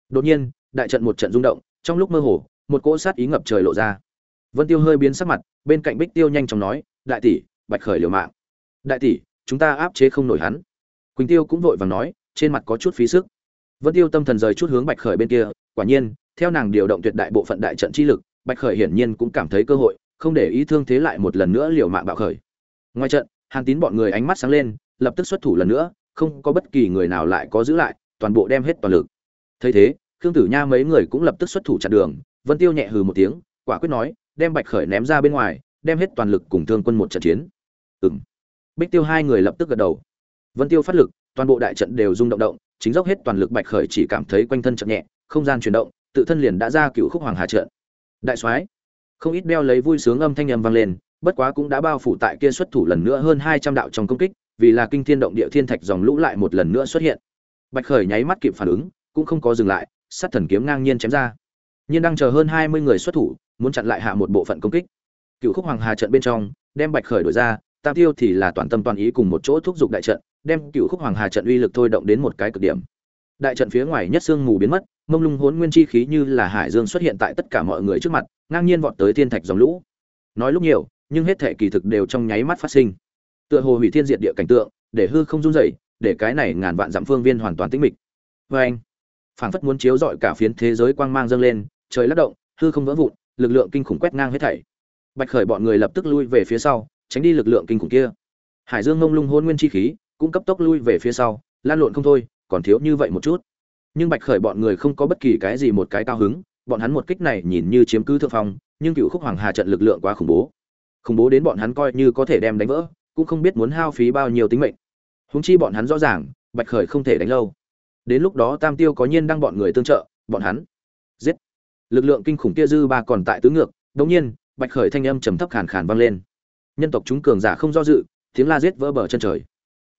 Đột nhiên, đại trận một trận rung động, trong lúc mơ hồ, một cỗ sát ý ngập trời lộ ra. Vân tiêu hơi biến sắc mặt, bên cạnh bích tiêu nhanh chóng nói, đại tỷ, bạch khởi liều mạng. Đại tỷ, chúng ta áp chế không nổi hắn. Quỳnh tiêu cũng vội vàng nói, trên mặt có chút phí sức. Vân tiêu tâm thần rời chút hướng bạch khởi bên kia, quả nhiên, theo nàng điều động tuyệt đại bộ phận đại trận chi lực, bạch khởi hiển nhiên cũng cảm thấy cơ hội không để ý thương thế lại một lần nữa liều mạng bạo khởi. Ngoài trận, hàn tín bọn người ánh mắt sáng lên, lập tức xuất thủ lần nữa, không có bất kỳ người nào lại có giữ lại, toàn bộ đem hết toàn lực. Thấy thế, khương tử nha mấy người cũng lập tức xuất thủ chặn đường, vân tiêu nhẹ hừ một tiếng, quả quyết nói, đem bạch khởi ném ra bên ngoài, đem hết toàn lực cùng thương quân một trận chiến. Ừm. Bích tiêu hai người lập tức gật đầu. Vân tiêu phát lực, toàn bộ đại trận đều rung động động, chính dốc hết toàn lực bạch khởi chỉ cảm thấy quanh thân chậm nhẹ, không gian chuyển động, tự thân liền đã ra cựu khúc hoàng hà trận. Đại soái không ít đeo lấy vui sướng âm thanh âm vang lên, bất quá cũng đã bao phủ tại kia xuất thủ lần nữa hơn hai trăm đạo trong công kích, vì là kinh thiên động địa thiên thạch dòng lũ lại một lần nữa xuất hiện. Bạch khởi nháy mắt kịp phản ứng, cũng không có dừng lại, sát thần kiếm ngang nhiên chém ra. Nhiên đang chờ hơn hai mươi người xuất thủ, muốn chặn lại hạ một bộ phận công kích. Cựu khúc hoàng hà trận bên trong, đem bạch khởi đổi ra, tam tiêu thì là toàn tâm toàn ý cùng một chỗ thúc giục đại trận, đem cựu khúc hoàng hà trận uy lực thôi động đến một cái cực điểm. Đại trận phía ngoài nhất xương mù biến mất mông lung hỗn nguyên chi khí như là hải dương xuất hiện tại tất cả mọi người trước mặt, ngang nhiên vọt tới thiên thạch dòng lũ. Nói lúc nhiều, nhưng hết thảy kỳ thực đều trong nháy mắt phát sinh. Tựa hồ hủy thiên diệt địa cảnh tượng, để hư không run rẩy, để cái này ngàn vạn dặm phương viên hoàn toàn tĩnh mịch. Vê phảng phất muốn chiếu rọi cả phiến thế giới quang mang dâng lên, trời lắc động, hư không vỡ vụn, lực lượng kinh khủng quét ngang hết thảy. Bạch khởi bọn người lập tức lui về phía sau, tránh đi lực lượng kinh khủng kia. Hải dương ngông lung hôn nguyên chi khí, cũng cấp tốc lui về phía sau, lan lộn không thôi, còn thiếu như vậy một chút nhưng bạch khởi bọn người không có bất kỳ cái gì một cái cao hứng, bọn hắn một kích này nhìn như chiếm cứ thượng phong, nhưng cựu khúc hoàng hà trận lực lượng quá khủng bố. Khủng bố đến bọn hắn coi như có thể đem đánh vỡ, cũng không biết muốn hao phí bao nhiêu tính mệnh. Húng chi bọn hắn rõ ràng, bạch khởi không thể đánh lâu. Đến lúc đó tam tiêu có nhiên đang bọn người tương trợ, bọn hắn giết. Lực lượng kinh khủng kia dư ba còn tại tứ ngược, đống nhiên, bạch khởi thanh âm trầm thấp khàn khàn vang lên. Nhân tộc chúng cường giả không do dự, tiếng la giết vỡ bờ chân trời.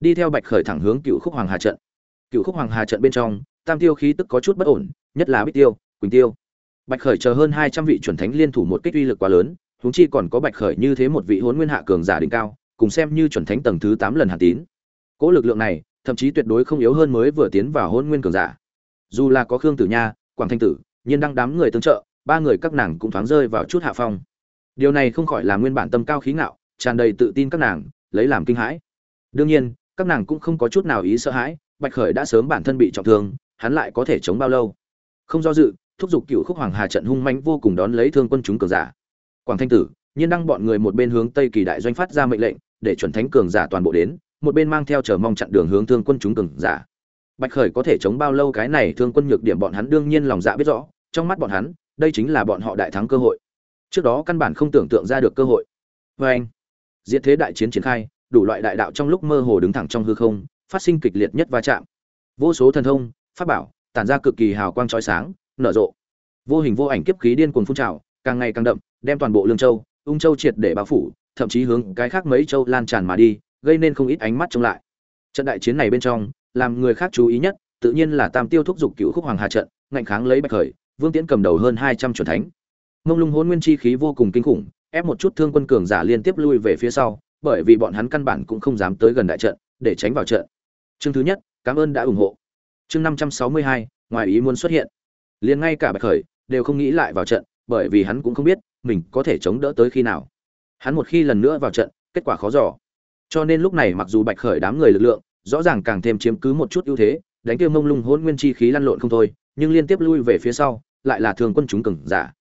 Đi theo bạch khởi thẳng hướng cựu khúc hoàng hà trận. Cựu khúc hoàng hà trận bên trong tam tiêu khí tức có chút bất ổn, nhất là bích tiêu, quỳnh tiêu. Bạch khởi chờ hơn hai trăm vị chuẩn thánh liên thủ một kích uy lực quá lớn, huống chi còn có bạch khởi như thế một vị hôn nguyên hạ cường giả đỉnh cao, cùng xem như chuẩn thánh tầng thứ tám lần hàn tín. Cỗ lực lượng này, thậm chí tuyệt đối không yếu hơn mới vừa tiến vào hôn nguyên cường giả. Dù là có khương tử nha, quảng thanh tử, nhiên đăng đám người tương trợ, ba người các nàng cũng thoáng rơi vào chút hạ phong. Điều này không khỏi là nguyên bản tâm cao khí ngạo, tràn đầy tự tin các nàng, lấy làm kinh hãi. Đương nhiên, các nàng cũng không có chút nào ý sợ hãi, bạch khởi đã sớm bản thân bị trọng thương hắn lại có thể chống bao lâu? Không do dự, thúc giục cựu khúc hoàng hà trận hung manh vô cùng đón lấy thương quân chúng cường giả. Quảng thanh tử, nhiên đăng bọn người một bên hướng tây kỳ đại doanh phát ra mệnh lệnh, để chuẩn thánh cường giả toàn bộ đến, một bên mang theo chờ mong chặn đường hướng thương quân chúng cường giả. Bạch khởi có thể chống bao lâu cái này thương quân nhược điểm bọn hắn đương nhiên lòng dạ biết rõ, trong mắt bọn hắn, đây chính là bọn họ đại thắng cơ hội. Trước đó căn bản không tưởng tượng ra được cơ hội. Vê anh diễn thế đại chiến triển khai, đủ loại đại đạo trong lúc mơ hồ đứng thẳng trong hư không, phát sinh kịch liệt nhất va chạm. Vô số thần thông pháp bảo, tản ra cực kỳ hào quang chói sáng, nở rộ. Vô hình vô ảnh kiếp khí điên cuồng phun trào, càng ngày càng đậm, đem toàn bộ lương châu, ung châu triệt để bao phủ, thậm chí hướng cái khác mấy châu lan tràn mà đi, gây nên không ít ánh mắt trông lại. Trận đại chiến này bên trong, làm người khác chú ý nhất, tự nhiên là tam tiêu thúc giục cựu khúc hoàng hà trận, ngạnh kháng lấy bạch khởi, vương tiễn cầm đầu hơn hai trăm chuẩn thánh. Mông lung hôn nguyên chi khí vô cùng kinh khủng, ép một chút thương quân cường giả liên tiếp lui về phía sau, bởi vì bọn hắn căn bản cũng không dám tới gần đại trận, để tránh vào trận. Chương thứ nhất, cảm ơn đã ủng hộ chương năm trăm sáu mươi hai, ngoài ý muốn xuất hiện. Liền ngay cả bạch khởi đều không nghĩ lại vào trận, bởi vì hắn cũng không biết mình có thể chống đỡ tới khi nào. Hắn một khi lần nữa vào trận, kết quả khó giỏ cho nên lúc này mặc dù bạch khởi đám người lực lượng rõ ràng càng thêm chiếm cứ một chút ưu thế, đánh kia mông lung hỗn nguyên chi khí lăn lộn không thôi, nhưng liên tiếp lui về phía sau, lại là thường quân chúng cường giả.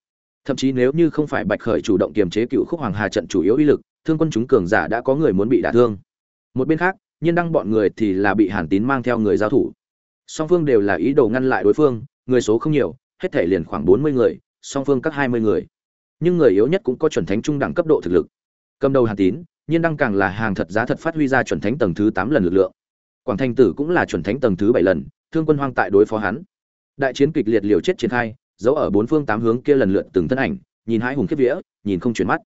Thậm chí nếu như không phải bạch khởi chủ động kiềm chế cựu khúc hoàng hà trận chủ yếu uy lực, thương quân chúng cường giả đã có người muốn bị đả thương. Một bên khác, nhiên đăng bọn người thì là bị hàn tín mang theo người giao thủ song phương đều là ý đồ ngăn lại đối phương, người số không nhiều, hết thể liền khoảng bốn mươi người, song phương các hai mươi người. Nhưng người yếu nhất cũng có chuẩn thánh trung đẳng cấp độ thực lực. Cầm đầu hàn tín, nhiên đăng càng là hàng thật giá thật phát huy ra chuẩn thánh tầng thứ tám lần lực lượng. Quảng thanh tử cũng là chuẩn thánh tầng thứ bảy lần, thương quân hoang tại đối phó hắn. Đại chiến kịch liệt liều chết triển khai, giấu ở bốn phương tám hướng kia lần lượt từng thân ảnh, nhìn hai hùng kiếp vĩa nhìn không chuyển mắt.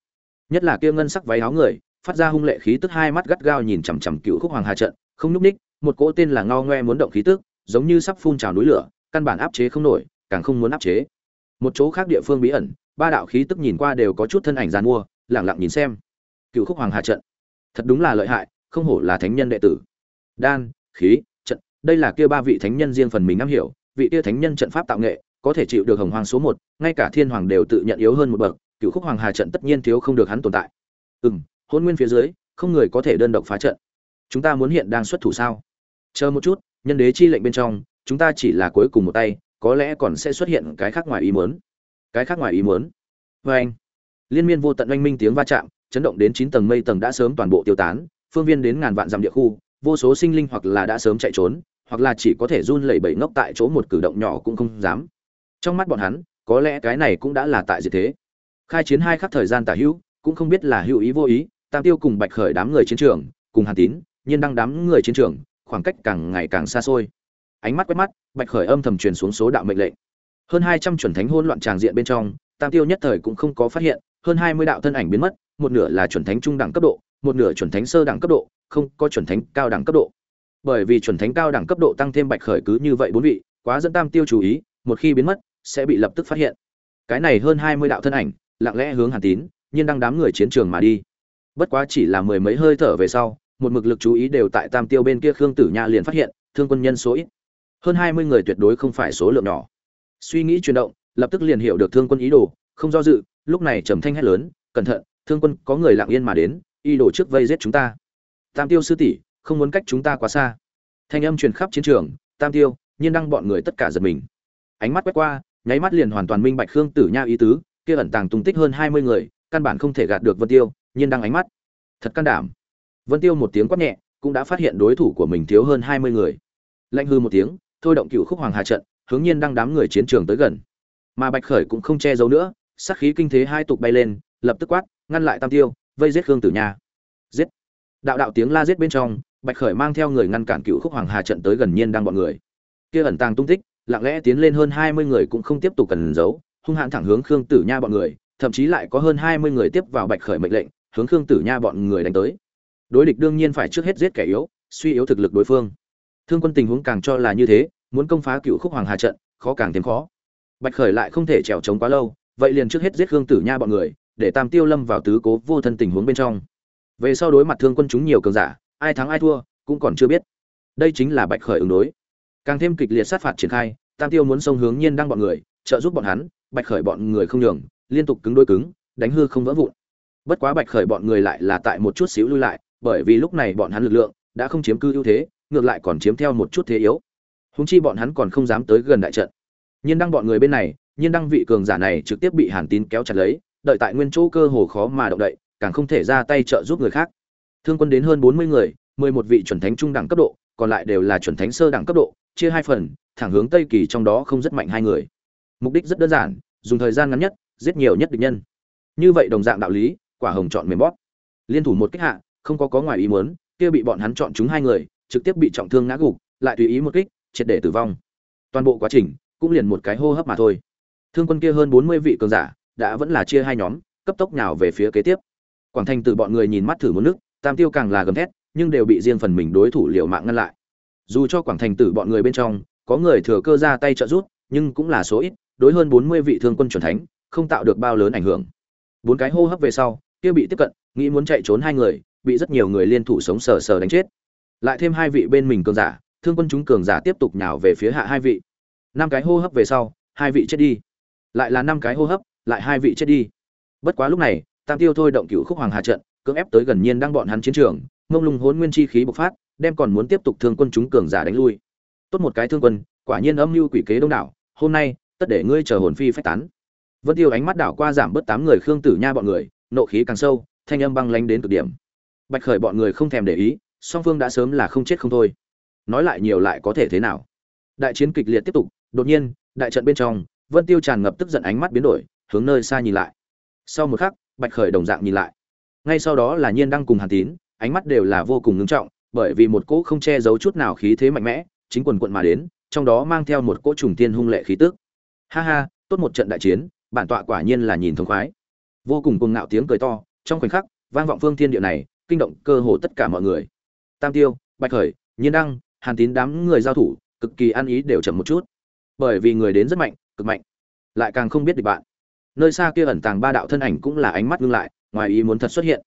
Nhất là kia ngân sắc váy áo người, phát ra hung lệ khí tức hai mắt gắt gao nhìn chằm chằm cựu khúc hoàng hà trận, không nhúc ních một cỗ tên là ngao ngoe muốn động khí tức giống như sắp phun trào núi lửa, căn bản áp chế không nổi, càng không muốn áp chế. Một chỗ khác địa phương bí ẩn, ba đạo khí tức nhìn qua đều có chút thân ảnh giàn mua lẳng lặng nhìn xem. Cựu khúc hoàng hà trận. Thật đúng là lợi hại, không hổ là thánh nhân đệ tử. Đan, khí, trận, đây là kia ba vị thánh nhân riêng phần mình nắm hiểu, vị kia thánh nhân trận pháp tạo nghệ, có thể chịu được hồng hoàng số một, ngay cả thiên hoàng đều tự nhận yếu hơn một bậc, cựu khúc hoàng hà trận tất nhiên thiếu không được hắn tồn tại. Ừ m hôn nguyên phía dưới, không người có thể đơn độc phá trận. Chúng ta muốn hiện đang xuất thủ sao? Chờ một chút nhân đế chi lệnh bên trong, chúng ta chỉ là cuối cùng một tay, có lẽ còn sẽ xuất hiện cái khác ngoài ý muốn. Cái khác ngoài ý muốn. Vê anh, liên miên vô tận oanh minh tiếng va chạm, chấn động đến chín tầng mây tầng đã sớm toàn bộ tiêu tán, phương viên đến ngàn vạn dặm địa khu, vô số sinh linh hoặc là đã sớm chạy trốn, hoặc là chỉ có thể run lẩy bẩy ngốc tại chỗ một cử động nhỏ cũng không dám. Trong mắt bọn hắn, có lẽ cái này cũng đã là tại gì thế. Khai chiến hai khắc thời gian tả hữu, cũng không biết là hữu ý vô ý, tam tiêu cùng bạch khởi đám người chiến trường, cùng hàn tín, nhiên đăng đám người chiến trường khoảng cách càng ngày càng xa xôi. Ánh mắt quét mắt, bạch khởi âm thầm truyền xuống số đạo mệnh lệnh. Hơn hai trăm chuẩn thánh hôn loạn tràng diện bên trong, tam tiêu nhất thời cũng không có phát hiện, hơn hai mươi đạo thân ảnh biến mất, một nửa là chuẩn thánh trung đẳng cấp độ, một nửa chuẩn thánh sơ đẳng cấp độ, không có chuẩn thánh cao đẳng cấp độ. Bởi vì chuẩn thánh cao đẳng cấp độ tăng thêm bạch khởi cứ như vậy bốn vị, quá dẫn tam tiêu chú ý, một khi biến mất, sẽ bị lập tức phát hiện. Cái này hơn hai mươi đạo thân ảnh, lặng lẽ hướng hàn tín, nhiên đang đám người chiến trường mà đi. Bất quá chỉ là mười mấy hơi thở về sau một mực lực chú ý đều tại tam tiêu bên kia khương tử nha liền phát hiện, thương quân nhân số ít. Hơn hai mươi người tuyệt đối không phải số lượng nhỏ. Suy nghĩ chuyển động, lập tức liền hiểu được thương quân ý đồ, không do dự, lúc này trầm thanh hét lớn, cẩn thận, thương quân, có người lặng yên mà đến ý đồ trước vây giết chúng ta. Tam tiêu sư tỷ, không muốn cách chúng ta quá xa. Thanh âm truyền khắp chiến trường, tam tiêu, nhiên đăng bọn người tất cả giật mình. Ánh mắt quét qua, nháy mắt liền hoàn toàn minh bạch khương tử nha ý tứ, kia ẩn tàng tung tích hơn hai mươi người, căn bản không thể gạt được vân tiêu, nhiên đăng ánh mắt. Thật can đảm vân tiêu một tiếng quát nhẹ, cũng đã phát hiện đối thủ của mình thiếu hơn hai mươi người. Lạnh hư một tiếng, thôi động cựu khúc hoàng hà trận, hướng nhiên đang đám người chiến trường tới gần. Mà bạch khởi cũng không che giấu nữa, sát khí kinh thế hai tục bay lên, lập tức quát, ngăn lại tam tiêu, vây giết khương tử nha. Giết. Đạo đạo tiếng la giết bên trong, bạch khởi mang theo người ngăn cản cựu khúc hoàng hà trận tới gần nhiên đang bọn người. Kia ẩn tàng tung tích, lặng lẽ tiến lên hơn hai mươi người cũng không tiếp tục cần giấu, hung hãn thẳng hướng khương tử nha bọn người, thậm chí lại có hơn hai mươi người tiếp vào bạch khởi mệnh lệnh, hướng khương tử nha bọn người đánh tới đối địch đương nhiên phải trước hết giết kẻ yếu, suy yếu thực lực đối phương. Thương quân tình huống càng cho là như thế, muốn công phá cựu khúc hoàng hà trận, khó càng thêm khó. Bạch khởi lại không thể trèo trống quá lâu, vậy liền trước hết giết khương tử nha bọn người, để tam tiêu lâm vào tứ cố vô thân tình huống bên trong. Về sau đối mặt thương quân chúng nhiều cường giả, ai thắng ai thua, cũng còn chưa biết. Đây chính là bạch khởi ứng đối. Càng thêm kịch liệt sát phạt triển khai, tam tiêu muốn sông hướng nhiên đăng bọn người, trợ giúp bọn hắn, bạch khởi bọn người không nhường, liên tục cứng đôi cứng, đánh hư không vỡ vụn. Bất quá bạch khởi bọn người lại là tại một chút xíu lui lại bởi vì lúc này bọn hắn lực lượng đã không chiếm cư ưu thế, ngược lại còn chiếm theo một chút thế yếu. Húng chi bọn hắn còn không dám tới gần đại trận. Nhiên đăng bọn người bên này, nhiên đăng vị cường giả này trực tiếp bị hàn tín kéo chặt lấy, đợi tại nguyên chỗ cơ hồ khó mà động đậy, càng không thể ra tay trợ giúp người khác. Thương quân đến hơn bốn mươi người, mười một vị chuẩn thánh trung đẳng cấp độ, còn lại đều là chuẩn thánh sơ đẳng cấp độ, chia hai phần, thẳng hướng tây kỳ trong đó không rất mạnh hai người. Mục đích rất đơn giản, dùng thời gian ngắn nhất, giết nhiều nhất địch nhân. Như vậy đồng dạng đạo lý, quả hồng chọn mềm bóp. Liên thủ một kích hạ không có có ngoài ý muốn, kia bị bọn hắn chọn chúng hai người, trực tiếp bị trọng thương ngã gục, lại tùy ý một kích, triệt để tử vong. Toàn bộ quá trình cũng liền một cái hô hấp mà thôi. Thương quân kia hơn bốn mươi vị cường giả đã vẫn là chia hai nhóm, cấp tốc nhào về phía kế tiếp. Quảng thành từ bọn người nhìn mắt thử một nước, tam tiêu càng là gầm thét, nhưng đều bị riêng phần mình đối thủ liều mạng ngăn lại. Dù cho quảng thành tử bọn người bên trong, có người thừa cơ ra tay trợ giúp, nhưng cũng là số ít, đối hơn bốn mươi vị thương quân chuẩn thánh, không tạo được bao lớn ảnh hưởng. Bốn cái hô hấp về sau, kia bị tiếp cận, nghĩ muốn chạy trốn hai người bị rất nhiều người liên thủ sống sờ sờ đánh chết. Lại thêm hai vị bên mình cường giả, thương quân chúng cường giả tiếp tục nhào về phía hạ hai vị. Năm cái hô hấp về sau, hai vị chết đi. Lại là năm cái hô hấp, lại hai vị chết đi. Bất quá lúc này, tam tiêu thôi động cựu khúc hoàng hà trận, cưỡng ép tới gần nhiên đang bọn hắn chiến trường, mông lung hỗn nguyên chi khí bộc phát, đem còn muốn tiếp tục thương quân chúng cường giả đánh lui. Tốt một cái thương quân, quả nhiên âm mưu quỷ kế đông đảo, hôm nay, tất để ngươi chờ hồn phi phách tán. Vân tiêu ánh mắt đảo qua giảm bớt tám người khương tử nha bọn người, nộ khí càng sâu, thanh âm băng lanh đến cực điểm bạch khởi bọn người không thèm để ý, song phương đã sớm là không chết không thôi. Nói lại nhiều lại có thể thế nào? Đại chiến kịch liệt tiếp tục, đột nhiên, đại trận bên trong, vân tiêu tràn ngập tức giận ánh mắt biến đổi, hướng nơi xa nhìn lại. Sau một khắc, bạch khởi đồng dạng nhìn lại. Ngay sau đó là nhiên đang cùng hàn tín, ánh mắt đều là vô cùng ngưng trọng, bởi vì một cỗ không che giấu chút nào khí thế mạnh mẽ, chính quần quận mà đến, trong đó mang theo một cỗ trùng tiên hung lệ khí tức. Ha ha, tốt một trận đại chiến, bản tọa quả nhiên là nhìn thông khoái. Vô cùng cuồng ngạo tiếng cười to, trong khoảnh khắc, vang vọng phương thiên địa này kinh động cơ hồ tất cả mọi người. Tam tiêu, bạch khởi, nhiên đăng, hàn tín đám người giao thủ, cực kỳ ăn ý đều chậm một chút. Bởi vì người đến rất mạnh, cực mạnh. Lại càng không biết địch bạn. Nơi xa kia ẩn tàng ba đạo thân ảnh cũng là ánh mắt ngưng lại, ngoài ý muốn thật xuất hiện.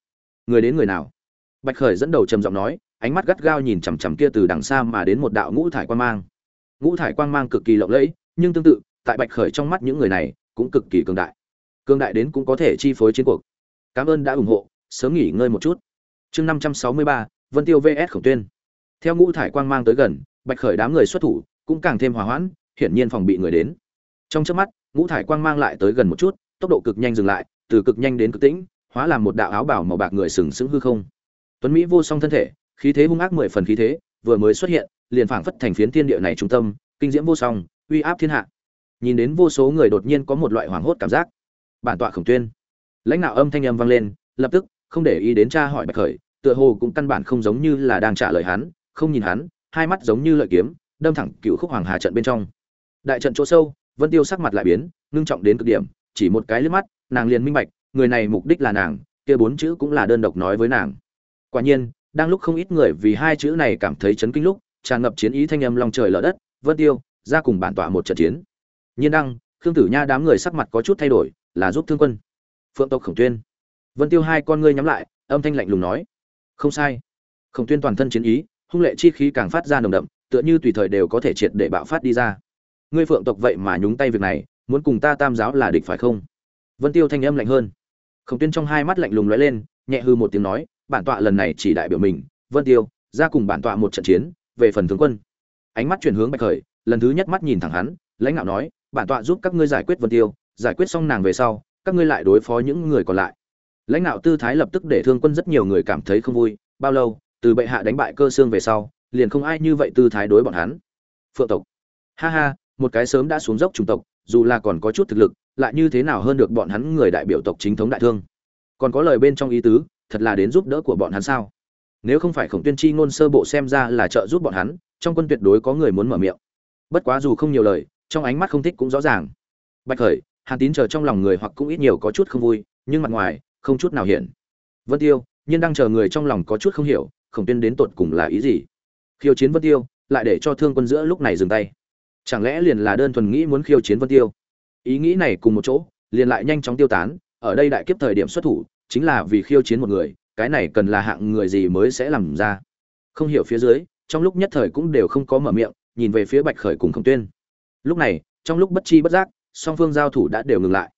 Người đến người nào? Bạch khởi dẫn đầu trầm giọng nói, ánh mắt gắt gao nhìn chằm chằm kia từ đằng xa mà đến một đạo ngũ thải quang mang. Ngũ thải quang mang cực kỳ lộng lẫy, nhưng tương tự, tại bạch khởi trong mắt những người này cũng cực kỳ cường đại. Cường đại đến cũng có thể chi phối chiến cuộc. Cảm ơn đã ủng hộ, sớm nghỉ ngơi một chút chương năm trăm sáu mươi ba, vân tiêu vs khổng tuyên. Theo ngũ thải quang mang tới gần, bạch khởi đám người xuất thủ, cũng càng thêm hòa hoãn, hiển nhiên phòng bị người đến. Trong trước mắt, ngũ thải quang mang lại tới gần một chút, tốc độ cực nhanh dừng lại, từ cực nhanh đến cực tĩnh, hóa làm một đạo áo bảo màu bạc người sừng sững hư không. Tuấn mỹ vô song thân thể, khí thế hung ác mười phần khí thế, vừa mới xuất hiện, liền phảng phất thành phiến thiên địa này trung tâm, kinh diễm vô song, uy áp thiên hạ. Nhìn đến vô số người đột nhiên có một loại hoảng hốt cảm giác. Bản tọa khổng tuyên. Lãnh đạo âm thanh âm vang lên, lập tức, không để ý đến cha hỏi bạch khởi tựa hồ cũng căn bản không giống như là đang trả lời hắn, không nhìn hắn, hai mắt giống như lợi kiếm, đâm thẳng cựu khúc hoàng hà trận bên trong. Đại trận chỗ sâu, vân tiêu sắc mặt lại biến, ngưng trọng đến cực điểm, chỉ một cái liếc mắt, nàng liền minh bạch, người này mục đích là nàng, kia bốn chữ cũng là đơn độc nói với nàng. Quả nhiên, đang lúc không ít người vì hai chữ này cảm thấy chấn kinh lúc, tràn ngập chiến ý thanh âm long trời lở đất, vân tiêu, ra cùng bản tọa một trận chiến. Nhiên đăng, khương tử nha đám người sắc mặt có chút thay đổi, là giúp thương quân. Phượng tộc khổng tuyên. Vân tiêu hai con ngươi nhắm lại, âm thanh lạnh lùng nói không sai. Khổng tuyên toàn thân chiến ý, hung lệ chi khí càng phát ra nồng đậm, tựa như tùy thời đều có thể triệt để bạo phát đi ra. Ngươi phượng tộc vậy mà nhúng tay việc này, muốn cùng ta tam giáo là địch phải không? Vân tiêu thanh âm lạnh hơn. Khổng tuyên trong hai mắt lạnh lùng lóe lên, nhẹ hư một tiếng nói, bản tọa lần này chỉ đại biểu mình, vân tiêu, ra cùng bản tọa một trận chiến, về phần tướng quân. Ánh mắt chuyển hướng bạch khởi, lần thứ nhất mắt nhìn thẳng hắn, lãnh đạo nói, bản tọa giúp các ngươi giải quyết vân tiêu, giải quyết xong nàng về sau, các ngươi lại đối phó những người còn lại lãnh đạo tư thái lập tức để thương quân rất nhiều người cảm thấy không vui. Bao lâu, từ bệ hạ đánh bại cơ xương về sau, liền không ai như vậy tư thái đối bọn hắn. Phượng tộc. Ha ha, một cái sớm đã xuống dốc chủng tộc, dù là còn có chút thực lực, lại như thế nào hơn được bọn hắn người đại biểu tộc chính thống đại thương? Còn có lời bên trong ý tứ, thật là đến giúp đỡ của bọn hắn sao? Nếu không phải khổng tuyên chi ngôn sơ bộ xem ra là trợ giúp bọn hắn, trong quân tuyệt đối có người muốn mở miệng. Bất quá dù không nhiều lời, trong ánh mắt không thích cũng rõ ràng. Bạch khởi, hàn tín chờ trong lòng người hoặc cũng ít nhiều có chút không vui, nhưng mặt ngoài không chút nào hiện vân tiêu, nhiên đang chờ người trong lòng có chút không hiểu, khổng tuyên đến tột cùng là ý gì? Khiêu chiến vân tiêu, lại để cho thương quân giữa lúc này dừng tay. Chẳng lẽ liền là đơn thuần nghĩ muốn khiêu chiến vân tiêu? Ý nghĩ này cùng một chỗ, liền lại nhanh chóng tiêu tán, ở đây đại kiếp thời điểm xuất thủ, chính là vì khiêu chiến một người, cái này cần là hạng người gì mới sẽ làm ra? Không hiểu phía dưới, trong lúc nhất thời cũng đều không có mở miệng, nhìn về phía bạch khởi cùng khổng tuyên. Lúc này, trong lúc bất chi bất giác, song phương giao thủ đã đều ngừng lại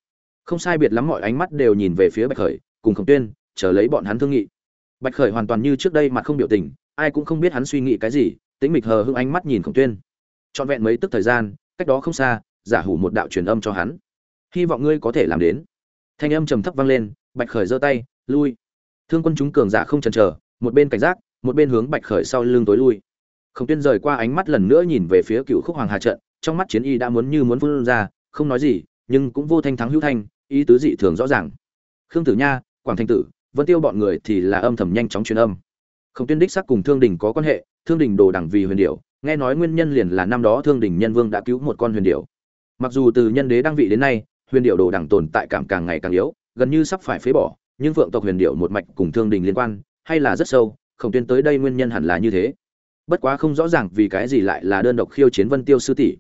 không sai biệt lắm mọi ánh mắt đều nhìn về phía bạch khởi, cùng khổng tuyên, chờ lấy bọn hắn thương nghị. Bạch khởi hoàn toàn như trước đây mặt không biểu tình, ai cũng không biết hắn suy nghĩ cái gì, tĩnh mịch hờ hững ánh mắt nhìn khổng tuyên. Trọn vẹn mấy tức thời gian, cách đó không xa, giả hủ một đạo truyền âm cho hắn. Hy vọng ngươi có thể làm đến. Thanh âm trầm thấp vang lên, bạch khởi giơ tay, lui. Thương quân chúng cường giả không chần chờ, một bên cảnh giác, một bên hướng bạch khởi sau lưng tối lui. Khổng tuyên rời qua ánh mắt lần nữa nhìn về phía cựu khúc hoàng hà trận, trong mắt chiến y đã muốn như muốn vươn ra, không nói gì, nhưng cũng vô thanh thắng hữu thanh ý tứ dị thường rõ ràng. Khương tử nha, quảng thanh tử, vân tiêu bọn người thì là âm thầm nhanh chóng truyền âm. Không tuyên đích xác cùng thương đình có quan hệ, thương đình đồ đẳng vì huyền điệu nghe nói nguyên nhân liền là năm đó thương đình nhân vương đã cứu một con huyền điệu mặc dù từ nhân đế đăng vị đến nay, huyền điệu đồ đẳng tồn tại cảm càng ngày càng yếu, gần như sắp phải phế bỏ, nhưng phượng tộc huyền điệu một mạch cùng thương đình liên quan, hay là rất sâu, khổng tuyên tới đây nguyên nhân hẳn là như thế. Bất quá không rõ ràng vì cái gì lại là đơn độc khiêu chiến vân tiêu sư tỷ.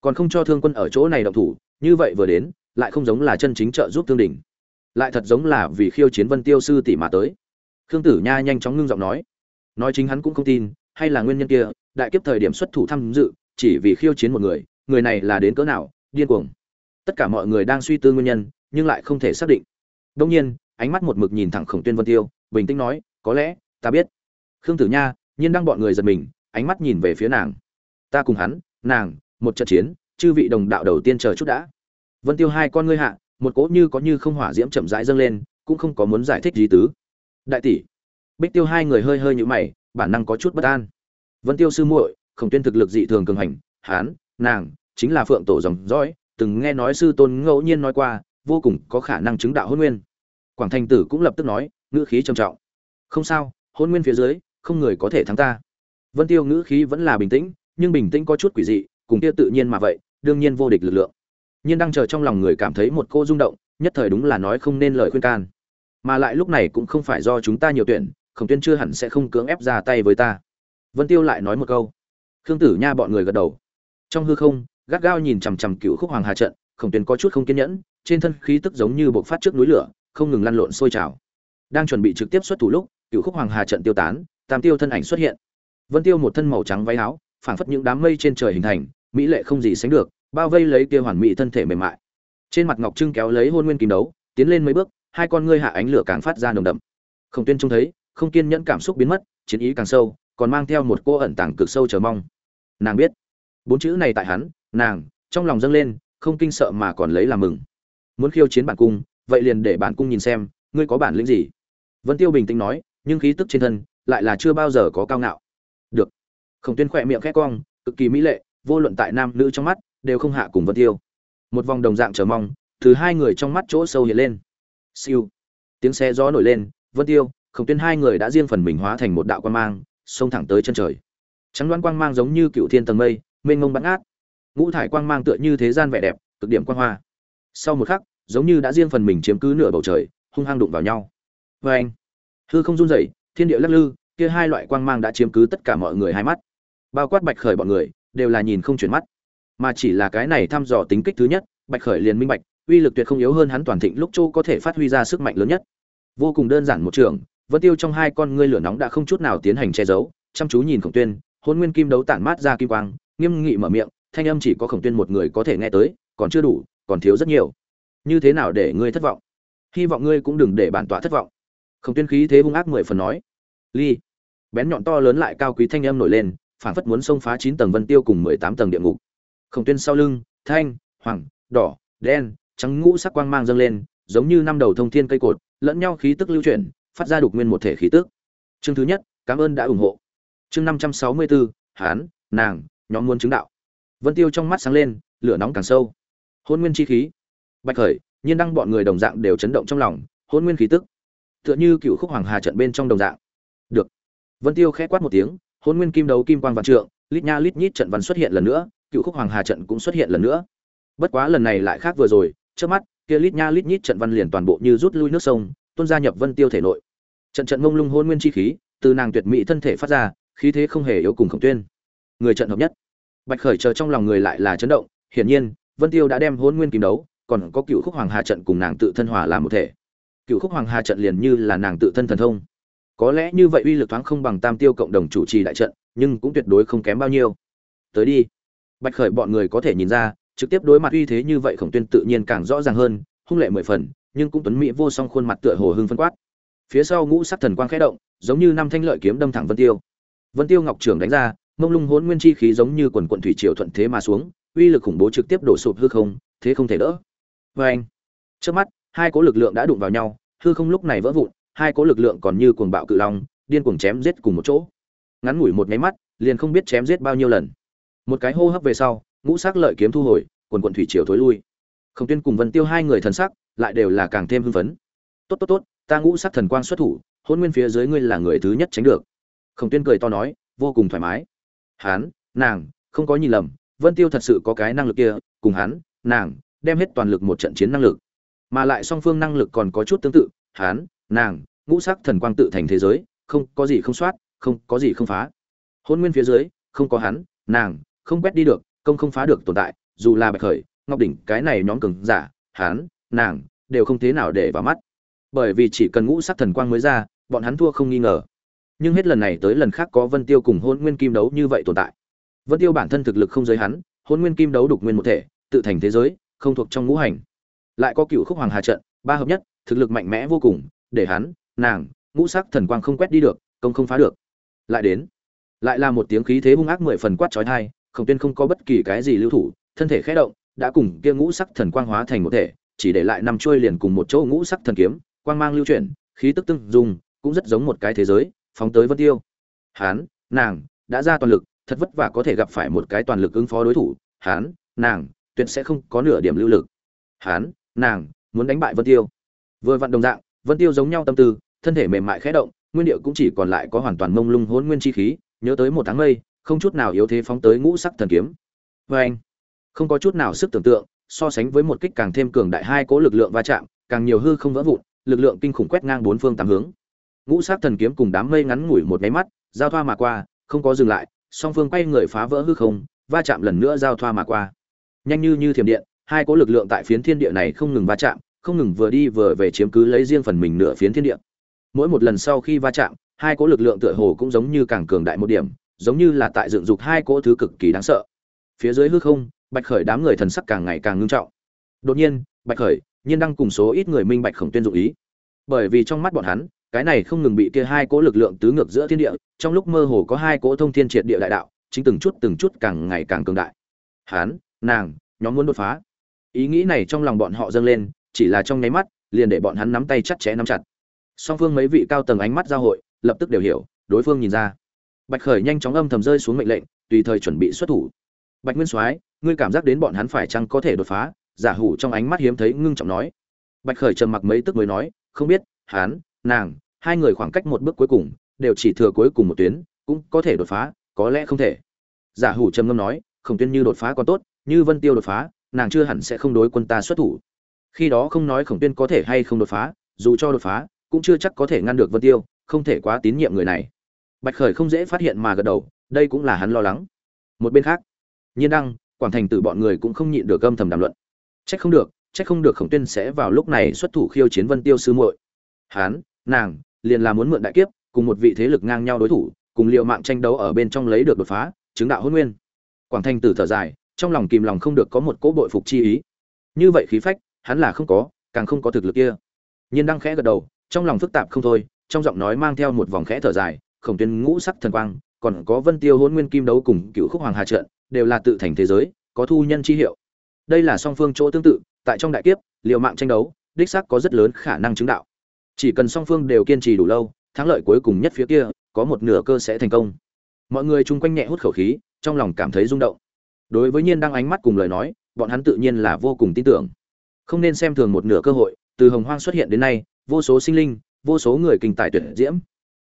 Còn không cho thương quân ở chỗ này động thủ, như vậy vừa đến lại không giống là chân chính trợ giúp thương đình lại thật giống là vì khiêu chiến vân tiêu sư tỷ mà tới. Khương tử nha nhanh chóng ngưng giọng nói. Nói chính hắn cũng không tin, hay là nguyên nhân kia, đại kiếp thời điểm xuất thủ tham dự, chỉ vì khiêu chiến một người người này là đến cỡ nào, điên cuồng. Tất cả mọi người đang suy tư nguyên nhân, nhưng lại không thể xác định. Đông nhiên, ánh mắt một mực nhìn thẳng khổng tuyên vân tiêu, bình tĩnh nói, có lẽ, ta biết. Khương tử nha, nhiên đang bọn người giật mình, ánh mắt nhìn về phía nàng. Ta cùng hắn, nàng, một trận chiến, chư vị đồng đạo đầu tiên chờ chút đã vân tiêu hai con ngươi hạ, một cỗ như có như không hỏa diễm chậm rãi dâng lên, cũng không có muốn giải thích gì tứ. Đại tỷ. Bích tiêu hai người hơi hơi nhũ mày, bản năng có chút bất an. Vân tiêu sư muội, khổng tuyên thực lực dị thường cường hành, hán, nàng, chính là phượng tổ dòng dõi, từng nghe nói sư tôn ngẫu nhiên nói qua, vô cùng có khả năng chứng đạo hôn nguyên. Quảng thành tử cũng lập tức nói, ngữ khí trầm trọng. Không sao, hôn nguyên phía dưới, không người có thể thắng ta. Vân tiêu ngữ khí vẫn là bình tĩnh, nhưng bình tĩnh có chút quỷ dị, cùng kia tự nhiên mà vậy, đương nhiên vô địch lực lượng nhiên đang chờ trong lòng người cảm thấy một cô rung động, nhất thời đúng là nói không nên lời khuyên can. Mà lại lúc này cũng không phải do chúng ta nhiều tuyển, khổng tuyên chưa hẳn sẽ không cưỡng ép ra tay với ta. Vân tiêu lại nói một câu. Khương tử nha bọn người gật đầu. Trong hư không, gắt gao nhìn chằm chằm cựu khúc hoàng hà trận, khổng tuyên có chút không kiên nhẫn, trên thân khí tức giống như bộc phát trước núi lửa, không ngừng lăn lộn sôi trào. Đang chuẩn bị trực tiếp xuất thủ lúc, cựu khúc hoàng hà trận tiêu tán, tam tiêu thân ảnh xuất hiện. Vân tiêu một thân màu trắng váy áo, phảng phất những đám mây trên trời hình thành, mỹ lệ không gì sánh được bao vây lấy kia hoàn mỹ thân thể mềm mại. Trên mặt ngọc trưng kéo lấy hôn nguyên kim đấu, tiến lên mấy bước, hai con ngươi hạ ánh lửa càng phát ra nồng đậm. Khổng tuyên trông thấy, không kiên nhẫn cảm xúc biến mất, chiến ý càng sâu, còn mang theo một cô ẩn tàng cực sâu chờ mong. Nàng biết, bốn chữ này tại hắn, nàng, trong lòng dâng lên, không kinh sợ mà còn lấy làm mừng. Muốn khiêu chiến bản cung, vậy liền để bản cung nhìn xem, ngươi có bản lĩnh gì? Vân tiêu bình tĩnh nói, nhưng khí tức trên thân lại là chưa bao giờ có cao ngạo. Được. Khổng tuyên khỏe miệng khẽ cong, cực kỳ mỹ lệ, vô luận tại nam nữ trong mắt đều không hạ cùng vân tiêu một vòng đồng dạng chờ mong từ hai người trong mắt chỗ sâu hiện lên. Siêu. Tiếng xe gió nổi lên, vân tiêu khổng tuyên hai người đã riêng phần mình hóa thành một đạo quan mang, xông thẳng tới chân trời. Trắng đoán quang mang giống như cựu thiên tầng mây, mênh mông bắn át ngũ thải quang mang tựa như thế gian vẻ đẹp, cực điểm quang hoa. Sau một khắc, giống như đã riêng phần mình chiếm cứ nửa bầu trời, hung hăng đụng vào nhau. Vê anh, hư không run rẩy, thiên địa lắc lư, kia hai loại quang mang đã chiếm cứ tất cả mọi người hai mắt. Bao quát bạch khởi bọn người, đều là nhìn không chuyển mắt mà chỉ là cái này thăm dò tính kích thứ nhất, bạch khởi liền minh bạch, uy lực tuyệt không yếu hơn hắn toàn thịnh lúc châu có thể phát huy ra sức mạnh lớn nhất. Vô cùng đơn giản một trường, vân tiêu trong hai con ngươi lửa nóng đã không chút nào tiến hành che giấu, chăm chú nhìn khổng tuyên, hôn nguyên kim đấu tản mát ra kim quang, nghiêm nghị mở miệng, thanh âm chỉ có khổng tuyên một người có thể nghe tới, còn chưa đủ, còn thiếu rất nhiều. Như thế nào để ngươi thất vọng? Hy vọng ngươi cũng đừng để bản tọa thất vọng. Khổng tuyên khí thế hung ác mười phần nói. Ly. Bén nhọn to lớn lại cao quý thanh âm nổi lên, phảng phất muốn xông phá chín tầng vân tiêu cùng mười tám tầng địa ngục khổng tuyên sau lưng, thanh, hoàng, đỏ, đen, trắng ngũ sắc quang mang dâng lên, giống như năm đầu thông thiên cây cột, lẫn nhau khí tức lưu chuyển, phát ra đục nguyên một thể khí tức. Chương thứ nhất, cảm ơn đã ủng hộ. Chương năm trăm sáu mươi bốn, hán, nàng, nhóm muốn chứng đạo. Vân tiêu trong mắt sáng lên, lửa nóng càng sâu. Hôn nguyên chi khí. Bạch khởi, nhiên đăng bọn người đồng dạng đều chấn động trong lòng, hôn nguyên khí tức. Tựa như cựu khúc hoàng hà trận bên trong đồng dạng. Được. Vân tiêu khẽ quát một tiếng, hôn nguyên kim đấu kim quang vạn trượng, lít nha lít nhít trận văn xuất hiện lần nữa cựu khúc hoàng hà trận cũng xuất hiện lần nữa. Bất quá lần này lại khác vừa rồi, trước mắt, kia lít nha lít nhít trận văn liền toàn bộ như rút lui nước sông, tuôn gia nhập vân tiêu thể nội. Trận trận mông lung hôn nguyên chi khí, từ nàng tuyệt mỹ thân thể phát ra, khí thế không hề yếu cùng khổng tuyên. Người trận hợp nhất. Bạch khởi chờ trong lòng người lại là chấn động, hiển nhiên, vân tiêu đã đem hôn nguyên kìm đấu, còn có cựu khúc hoàng hà trận cùng nàng tự thân hòa làm một thể. Cựu khúc hoàng hà trận liền như là nàng tự thân thần thông. Có lẽ như vậy uy lực thoáng không bằng tam tiêu cộng đồng chủ trì đại trận, nhưng cũng tuyệt đối không kém bao nhiêu. Tới đi bạch khởi bọn người có thể nhìn ra, trực tiếp đối mặt uy thế như vậy khổng tuyên tự nhiên càng rõ ràng hơn, hung lệ mười phần, nhưng cũng tuấn mỹ vô song khuôn mặt tựa hồ hưng phân quát. Phía sau ngũ sắc thần quang khẽ động, giống như năm thanh lợi kiếm đâm thẳng vân tiêu. Vân tiêu ngọc trưởng đánh ra, mông lung hỗn nguyên chi khí giống như quần quận thủy triều thuận thế mà xuống, uy lực khủng bố trực tiếp đổ sụp hư không, thế không thể đỡ. Vê anh, trước mắt, hai cố lực lượng đã đụng vào nhau, hư không lúc này vỡ vụn, hai cố lực lượng còn như cuồng bạo cự long, điên cuồng chém giết cùng một chỗ. Ngắn ngủi một nháy mắt, liền không biết chém giết bao nhiêu lần một cái hô hấp về sau, ngũ sắc lợi kiếm thu hồi, quần quận thủy triều thối lui. Không tuyên cùng vân tiêu hai người thần sắc lại đều là càng thêm hưng phấn. Tốt tốt tốt, ta ngũ sắc thần quang xuất thủ, hôn nguyên phía dưới ngươi là người thứ nhất tránh được. Khổng tuyên cười to nói, vô cùng thoải mái. Hán, nàng, không có nhìn lầm, vân tiêu thật sự có cái năng lực kia, cùng hắn, nàng, đem hết toàn lực một trận chiến năng lực. Mà lại song phương năng lực còn có chút tương tự, hán, nàng, ngũ sắc thần quang tự thành thế giới, không có gì không soát, không có gì không phá. Hôn nguyên phía dưới, không có hắn, nàng không quét đi được, công không phá được tồn tại, dù là bạch khởi, ngọc đỉnh, cái này nhóm cường giả hán nàng, đều không thế nào để vào mắt. Bởi vì chỉ cần ngũ sắc thần quang mới ra, bọn hắn thua không nghi ngờ. Nhưng hết lần này tới lần khác có vân tiêu cùng hôn nguyên kim đấu như vậy tồn tại. Vân tiêu bản thân thực lực không giới hắn hôn nguyên kim đấu đục nguyên một thể, tự thành thế giới, không thuộc trong ngũ hành. Lại có cựu khúc hoàng hà trận, ba hợp nhất, thực lực mạnh mẽ vô cùng, để hắn, nàng, ngũ sắc thần quang không quét đi được, công không phá được. Lại đến, lại là một tiếng khí thế hung ác mười phần quát chói tai khổng tuyên không có bất kỳ cái gì lưu thủ, thân thể khẽ động, đã cùng kia ngũ sắc thần quang hóa thành một thể, chỉ để lại năm chuôi liền cùng một chỗ ngũ sắc thần kiếm, quang mang lưu chuyển, khí tức tương dùng cũng rất giống một cái thế giới, phóng tới vân tiêu. Hán, nàng, đã ra toàn lực, thật vất vả có thể gặp phải một cái toàn lực ứng phó đối thủ. Hán, nàng, tuyệt sẽ không có nửa điểm lưu lực. Hán, nàng, muốn đánh bại vân tiêu. Vừa vặn đồng dạng, vân tiêu giống nhau tâm tư, thân thể mềm mại khẽ động, nguyên điệu cũng chỉ còn lại có hoàn toàn mông lung hỗn nguyên chi khí, nhớ tới một tháng mây không chút nào yếu thế phóng tới ngũ sắc thần kiếm. Vê anh, không có chút nào sức tưởng tượng, so sánh với một kích càng thêm cường đại hai cố lực lượng va chạm, càng nhiều hư không vỡ vụn, lực lượng kinh khủng quét ngang bốn phương tám hướng. Ngũ sắc thần kiếm cùng đám mây ngắn ngủi một máy mắt, giao thoa mà qua, không có dừng lại, song phương quay người phá vỡ hư không, va chạm lần nữa giao thoa mà qua. Nhanh như như thiểm điện, hai cố lực lượng tại phiến thiên địa này không ngừng va chạm, không ngừng vừa đi vừa về chiếm cứ lấy riêng phần mình nửa phiến thiên địa. Mỗi một lần sau khi va chạm, hai cố lực lượng tựa hồ cũng giống như càng cường đại một điểm giống như là tại dựng dục hai cỗ thứ cực kỳ đáng sợ. Phía dưới hư không, bạch khởi đám người thần sắc càng ngày càng ngưng trọng. Đột nhiên, bạch khởi, nhiên đang cùng số ít người minh bạch khổng tuyên dụng ý. Bởi vì trong mắt bọn hắn, cái này không ngừng bị kia hai cỗ lực lượng tứ ngược giữa thiên địa, trong lúc mơ hồ có hai cỗ thông thiên triệt địa đại đạo, chính từng chút từng chút càng ngày càng cường đại. Hắn, nàng, nhóm muốn đột phá. Ý nghĩ này trong lòng bọn họ dâng lên, chỉ là trong nháy mắt, liền để bọn hắn nắm tay chặt chẽ nắm chặt. Song phương mấy vị cao tầng ánh mắt giao hội, lập tức đều hiểu, đối phương nhìn ra bạch khởi nhanh chóng âm thầm rơi xuống mệnh lệnh, tùy thời chuẩn bị xuất thủ. Bạch nguyên soái, ngươi cảm giác đến bọn hắn phải chăng có thể đột phá? Giả hủ trong ánh mắt hiếm thấy ngưng trọng nói. Bạch khởi trầm mặc mấy tức mới nói, không biết, hắn, nàng, hai người khoảng cách một bước cuối cùng, đều chỉ thừa cuối cùng một tuyến, cũng có thể đột phá, có lẽ không thể. Giả hủ trầm ngâm nói, không tuyên như đột phá còn tốt, như vân tiêu đột phá, nàng chưa hẳn sẽ không đối quân ta xuất thủ. Khi đó không nói khổng tuyên có thể hay không đột phá, dù cho đột phá, cũng chưa chắc có thể ngăn được vân tiêu, không thể quá tín nhiệm người này bạch khởi không dễ phát hiện mà gật đầu, đây cũng là hắn lo lắng. Một bên khác, nhiên đăng, quảng thành tử bọn người cũng không nhịn được âm thầm đàm luận. Trách không được, trách không được khổng tuyên sẽ vào lúc này xuất thủ khiêu chiến vân tiêu sư muội. Hán, nàng, liền là muốn mượn đại kiếp, cùng một vị thế lực ngang nhau đối thủ, cùng liệu mạng tranh đấu ở bên trong lấy được đột phá, chứng đạo hôn nguyên. Quảng thành tử thở dài, trong lòng kìm lòng không được có một cỗ bội phục chi ý. Như vậy khí phách, hắn là không có, càng không có thực lực kia. Nhiên đăng khẽ gật đầu, trong lòng phức tạp không thôi, trong giọng nói mang theo một vòng khẽ thở dài khổng tuyên ngũ sắc thần quang, còn có vân tiêu hôn nguyên kim đấu cùng cựu khúc hoàng hà trận, đều là tự thành thế giới, có thu nhân chi hiệu. Đây là song phương chỗ tương tự, tại trong đại kiếp, liều mạng tranh đấu, đích xác có rất lớn khả năng chứng đạo. Chỉ cần song phương đều kiên trì đủ lâu, thắng lợi cuối cùng nhất phía kia, có một nửa cơ sẽ thành công. Mọi người chung quanh nhẹ hút khẩu khí, trong lòng cảm thấy rung động. Đối với nhiên đang ánh mắt cùng lời nói, bọn hắn tự nhiên là vô cùng tin tưởng. Không nên xem thường một nửa cơ hội, từ hồng hoang xuất hiện đến nay, vô số sinh linh, vô số người kinh tài tuyển diễm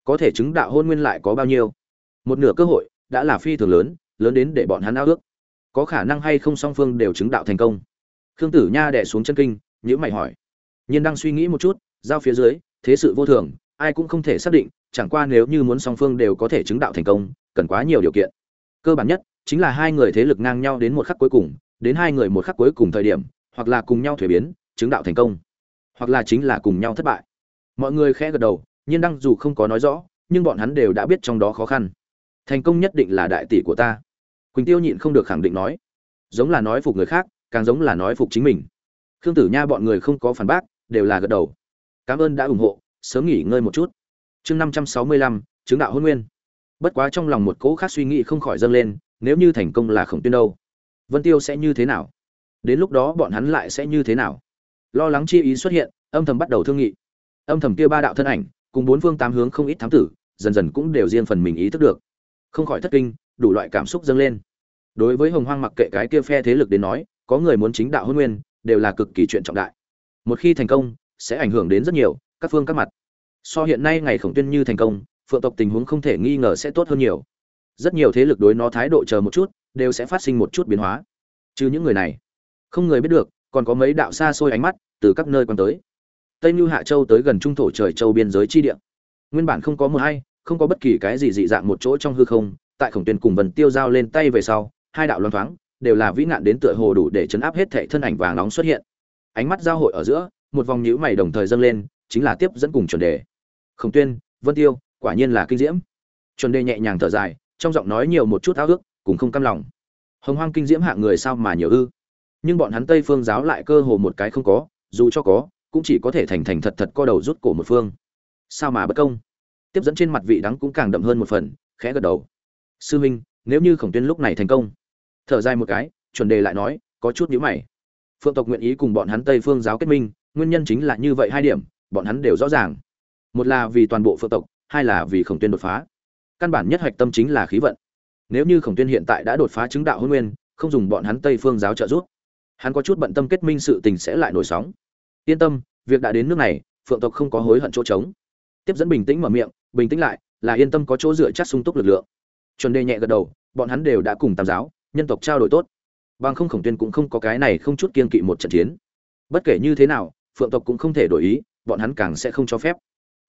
có thể chứng đạo hôn nguyên lại có bao nhiêu? Một nửa cơ hội đã là phi thường lớn lớn đến để bọn hắn ao ước. Có khả năng hay không song phương đều chứng đạo thành công? Khương tử nha đẻ xuống chân kinh nhữ mày hỏi. Nhiên đang suy nghĩ một chút, giao phía dưới, thế sự vô thường, ai cũng không thể xác định, chẳng qua nếu như muốn song phương đều có thể chứng đạo thành công, cần quá nhiều điều kiện. Cơ bản nhất, chính là hai người thế lực ngang nhau đến một khắc cuối cùng, đến hai người một khắc cuối cùng thời điểm, hoặc là cùng nhau thuế biến, chứng đạo thành công, hoặc là chính là cùng nhau thất bại. Mọi người khẽ gật đầu nhiên đăng dù không có nói rõ, nhưng bọn hắn đều đã biết trong đó khó khăn. Thành công nhất định là đại tỷ của ta. Quỳnh tiêu nhịn không được khẳng định nói. Giống là nói phục người khác, càng giống là nói phục chính mình. Khương tử nha bọn người không có phản bác, đều là gật đầu. Cảm ơn đã ủng hộ, sớm nghỉ ngơi một chút. Chương năm trăm sáu mươi lăm, chứng đạo hôn nguyên. Bất quá trong lòng một cỗ khác suy nghĩ không khỏi dâng lên, nếu như thành công là khổng tuyên đâu? Vân tiêu sẽ như thế nào? Đến lúc đó bọn hắn lại sẽ như thế nào? Lo lắng chi ý xuất hiện, âm thầm bắt đầu thương nghị. Âm thầm kia ba đạo thân ảnh cùng bốn phương tám hướng không ít thám tử, dần dần cũng đều riêng phần mình ý thức được. Không khỏi thất kinh, đủ loại cảm xúc dâng lên. Đối với hồng hoang mặc kệ cái kia phe thế lực đến nói, có người muốn chính đạo hôn nguyên, đều là cực kỳ chuyện trọng đại. Một khi thành công, sẽ ảnh hưởng đến rất nhiều, các phương các mặt. So hiện nay ngày khổng tuyên như thành công, phượng tộc tình huống không thể nghi ngờ sẽ tốt hơn nhiều. Rất nhiều thế lực đối nó thái độ chờ một chút, đều sẽ phát sinh một chút biến hóa. Trừ những người này, không người biết được, còn có mấy đạo xa xôi ánh mắt từ các nơi quan tới tây như hạ châu tới gần trung thổ trời châu biên giới chi địa. Nguyên bản không có mưa hay, không có bất kỳ cái gì dị dạng một chỗ trong hư không, tại khổng tuyên cùng vần tiêu giao lên tay về sau, hai đạo loan thoáng, đều là vĩ nạn đến tựa hồ đủ để chấn áp hết thệ thân ảnh vàng nóng xuất hiện. Ánh mắt giao hội ở giữa, một vòng nhữ mày đồng thời dâng lên, chính là tiếp dẫn cùng chuẩn đề. Khổng tuyên vân tiêu, quả nhiên là kinh diễm. Chuẩn đề nhẹ nhàng thở dài, trong giọng nói nhiều một chút ao ước, cũng không cam lòng. Hồng hoang kinh diễm hạng người sao mà nhiều ư? Nhưng bọn hắn tây phương giáo lại cơ hồ một cái không có, dù cho có cũng chỉ có thể thành thành thật thật co đầu rút cổ một phương. Sao mà bất công? Tiếp dẫn trên mặt vị đắng cũng càng đậm hơn một phần, khẽ gật đầu. Sư huynh nếu như khổng tuyên lúc này thành công, thở dài một cái, chuẩn đề lại nói, có chút nhíu mày. Phượng tộc nguyện ý cùng bọn hắn tây phương giáo kết minh, nguyên nhân chính là như vậy hai điểm, bọn hắn đều rõ ràng. Một là vì toàn bộ phượng tộc, hai là vì khổng tuyên đột phá. Căn bản nhất hoạch tâm chính là khí vận. Nếu như khổng tuyên hiện tại đã đột phá chứng đạo hôn nguyên, không dùng bọn hắn tây phương giáo trợ giúp, hắn có chút bận tâm kết minh sự tình sẽ lại nổi sóng yên tâm, việc đã đến nước này, phượng tộc không có hối hận chỗ trống. Tiếp dẫn bình tĩnh mở miệng, bình tĩnh lại, là yên tâm có chỗ dựa chắc sung túc lực lượng. Chuẩn đề nhẹ gật đầu, bọn hắn đều đã cùng tam giáo, nhân tộc trao đổi tốt. Bằng không khổng tuyên cũng không có cái này không chút kiên kỵ một trận chiến. Bất kể như thế nào, phượng tộc cũng không thể đổi ý, bọn hắn càng sẽ không cho phép.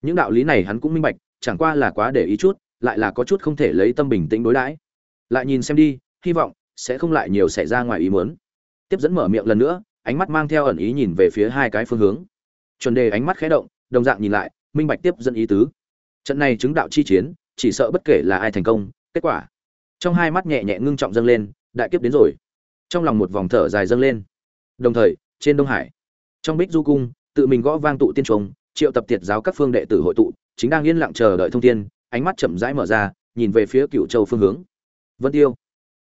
Những đạo lý này hắn cũng minh bạch, chẳng qua là quá để ý chút, lại là có chút không thể lấy tâm bình tĩnh đối đãi. Lại nhìn xem đi, hy vọng sẽ không lại nhiều xảy ra ngoài ý muốn. Tiếp dẫn mở miệng lần nữa ánh mắt mang theo ẩn ý nhìn về phía hai cái phương hướng. Chuẩn đề ánh mắt khẽ động, đồng dạng nhìn lại, minh bạch tiếp dẫn ý tứ. Trận này chứng đạo chi chiến, chỉ sợ bất kể là ai thành công, kết quả. Trong hai mắt nhẹ nhẹ ngưng trọng dâng lên, đại kiếp đến rồi. Trong lòng một vòng thở dài dâng lên. Đồng thời, trên đông hải, trong bích du cung, tự mình gõ vang tụ tiên trùng, triệu tập tiệt giáo các phương đệ tử hội tụ, chính đang yên lặng chờ đợi thông tin, ánh mắt chậm rãi mở ra, nhìn về phía cựu châu phương hướng. Vân tiêu,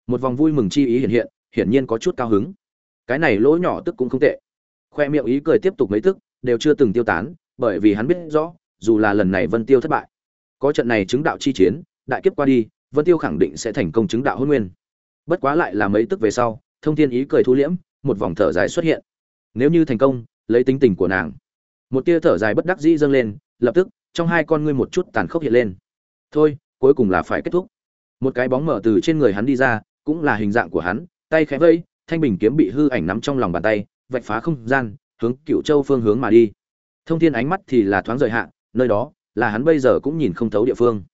một vòng vui mừng chi ý hiện hiện, hiển nhiên có chút cao hứng cái này lỗ nhỏ tức cũng không tệ. Khoe miệng ý cười tiếp tục mấy tức, đều chưa từng tiêu tán, bởi vì hắn biết rõ, dù là lần này vân tiêu thất bại, có trận này chứng đạo chi chiến, đại kiếp qua đi, vân tiêu khẳng định sẽ thành công chứng đạo hôn nguyên. Bất quá lại là mấy tức về sau, thông thiên ý cười thu liễm, một vòng thở dài xuất hiện. Nếu như thành công, lấy tính tình của nàng. Một tia thở dài bất đắc dĩ dâng lên, lập tức, trong hai con ngươi một chút tàn khốc hiện lên. Thôi, cuối cùng là phải kết thúc. Một cái bóng mở từ trên người hắn đi ra, cũng là hình dạng của hắn, tay khẽ vây thanh bình kiếm bị hư ảnh nắm trong lòng bàn tay, vạch phá không gian, hướng cựu châu phương hướng mà đi. Thông thiên ánh mắt thì là thoáng rời hạ, nơi đó là hắn bây giờ cũng nhìn không thấu địa phương.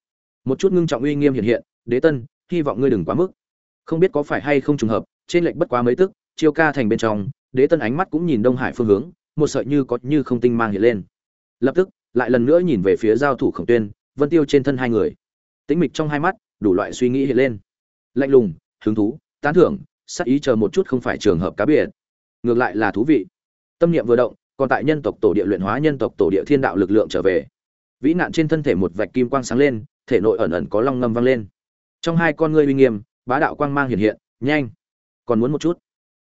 Một chút ngưng trọng uy nghiêm hiện hiện, đế tân, hy vọng ngươi đừng quá mức. Không biết có phải hay không trùng hợp, trên lệnh bất quá mấy tức, chiêu ca thành bên trong, đế tân ánh mắt cũng nhìn đông hải phương hướng, một sợi như có như không tinh mang hiện lên. Lập tức, lại lần nữa nhìn về phía giao thủ khổng tuyên, vân tiêu trên thân hai người. Tĩnh mịch trong hai mắt, đủ loại suy nghĩ hiện lên. Lạnh lùng, hứng thú, tán thưởng sắc ý chờ một chút không phải trường hợp cá biệt. Ngược lại là thú vị. Tâm niệm vừa động, còn tại nhân tộc tổ địa luyện hóa nhân tộc tổ địa thiên đạo lực lượng trở về. Vĩ nạn trên thân thể một vạch kim quang sáng lên, thể nội ẩn ẩn có long ngâm vang lên. Trong hai con ngươi uy nghiêm, bá đạo quang mang hiện hiện, nhanh. Còn muốn một chút?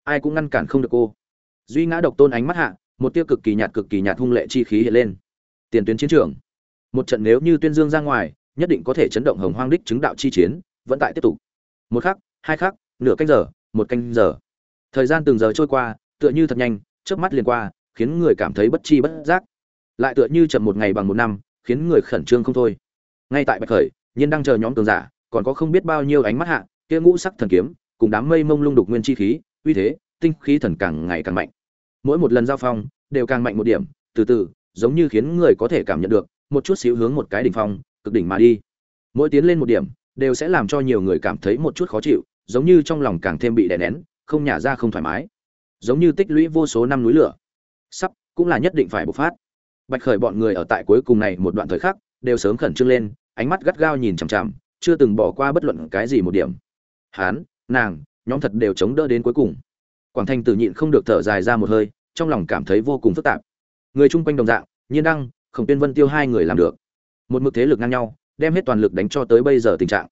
Ai cũng ngăn cản không được cô. Duy ngã độc tôn ánh mắt hạ, một tiêu cực kỳ nhạt cực kỳ nhạt hung lệ chi khí hiện lên. Tiền tuyến chiến trường. Một trận nếu như tuyên dương ra ngoài, nhất định có thể chấn động hồng hoang đích chứng đạo chi chiến, vẫn tại tiếp tục. Một khắc, hai khắc, nửa canh giờ một canh giờ. Thời gian từng giờ trôi qua, tựa như thật nhanh, chớp mắt liền qua, khiến người cảm thấy bất chi bất giác. Lại tựa như chậm một ngày bằng một năm, khiến người khẩn trương không thôi. Ngay tại bạch khởi, nhiên đang chờ nhóm tường giả, còn có không biết bao nhiêu ánh mắt hạ, kia ngũ sắc thần kiếm, cùng đám mây mông lung đục nguyên chi khí, uy thế, tinh khí thần càng ngày càng mạnh. Mỗi một lần giao phong, đều càng mạnh một điểm, từ từ, giống như khiến người có thể cảm nhận được, một chút xíu hướng một cái đỉnh phong, cực đỉnh mà đi. Mỗi tiến lên một điểm, đều sẽ làm cho nhiều người cảm thấy một chút khó chịu giống như trong lòng càng thêm bị đè nén, không nhả ra không thoải mái. Giống như tích lũy vô số năm núi lửa. Sắp, cũng là nhất định phải bộc phát. Bạch khởi bọn người ở tại cuối cùng này một đoạn thời khắc, đều sớm khẩn trương lên, ánh mắt gắt gao nhìn chằm chằm, chưa từng bỏ qua bất luận cái gì một điểm. Hán, nàng, nhóm thật đều chống đỡ đến cuối cùng. Quảng thanh tử nhịn không được thở dài ra một hơi, trong lòng cảm thấy vô cùng phức tạp. Người chung quanh đồng dạng, nhiên đăng, khổng tiên vân tiêu hai người làm được. Một mực thế lực ngang nhau, đem hết toàn lực đánh cho tới bây giờ tình trạng.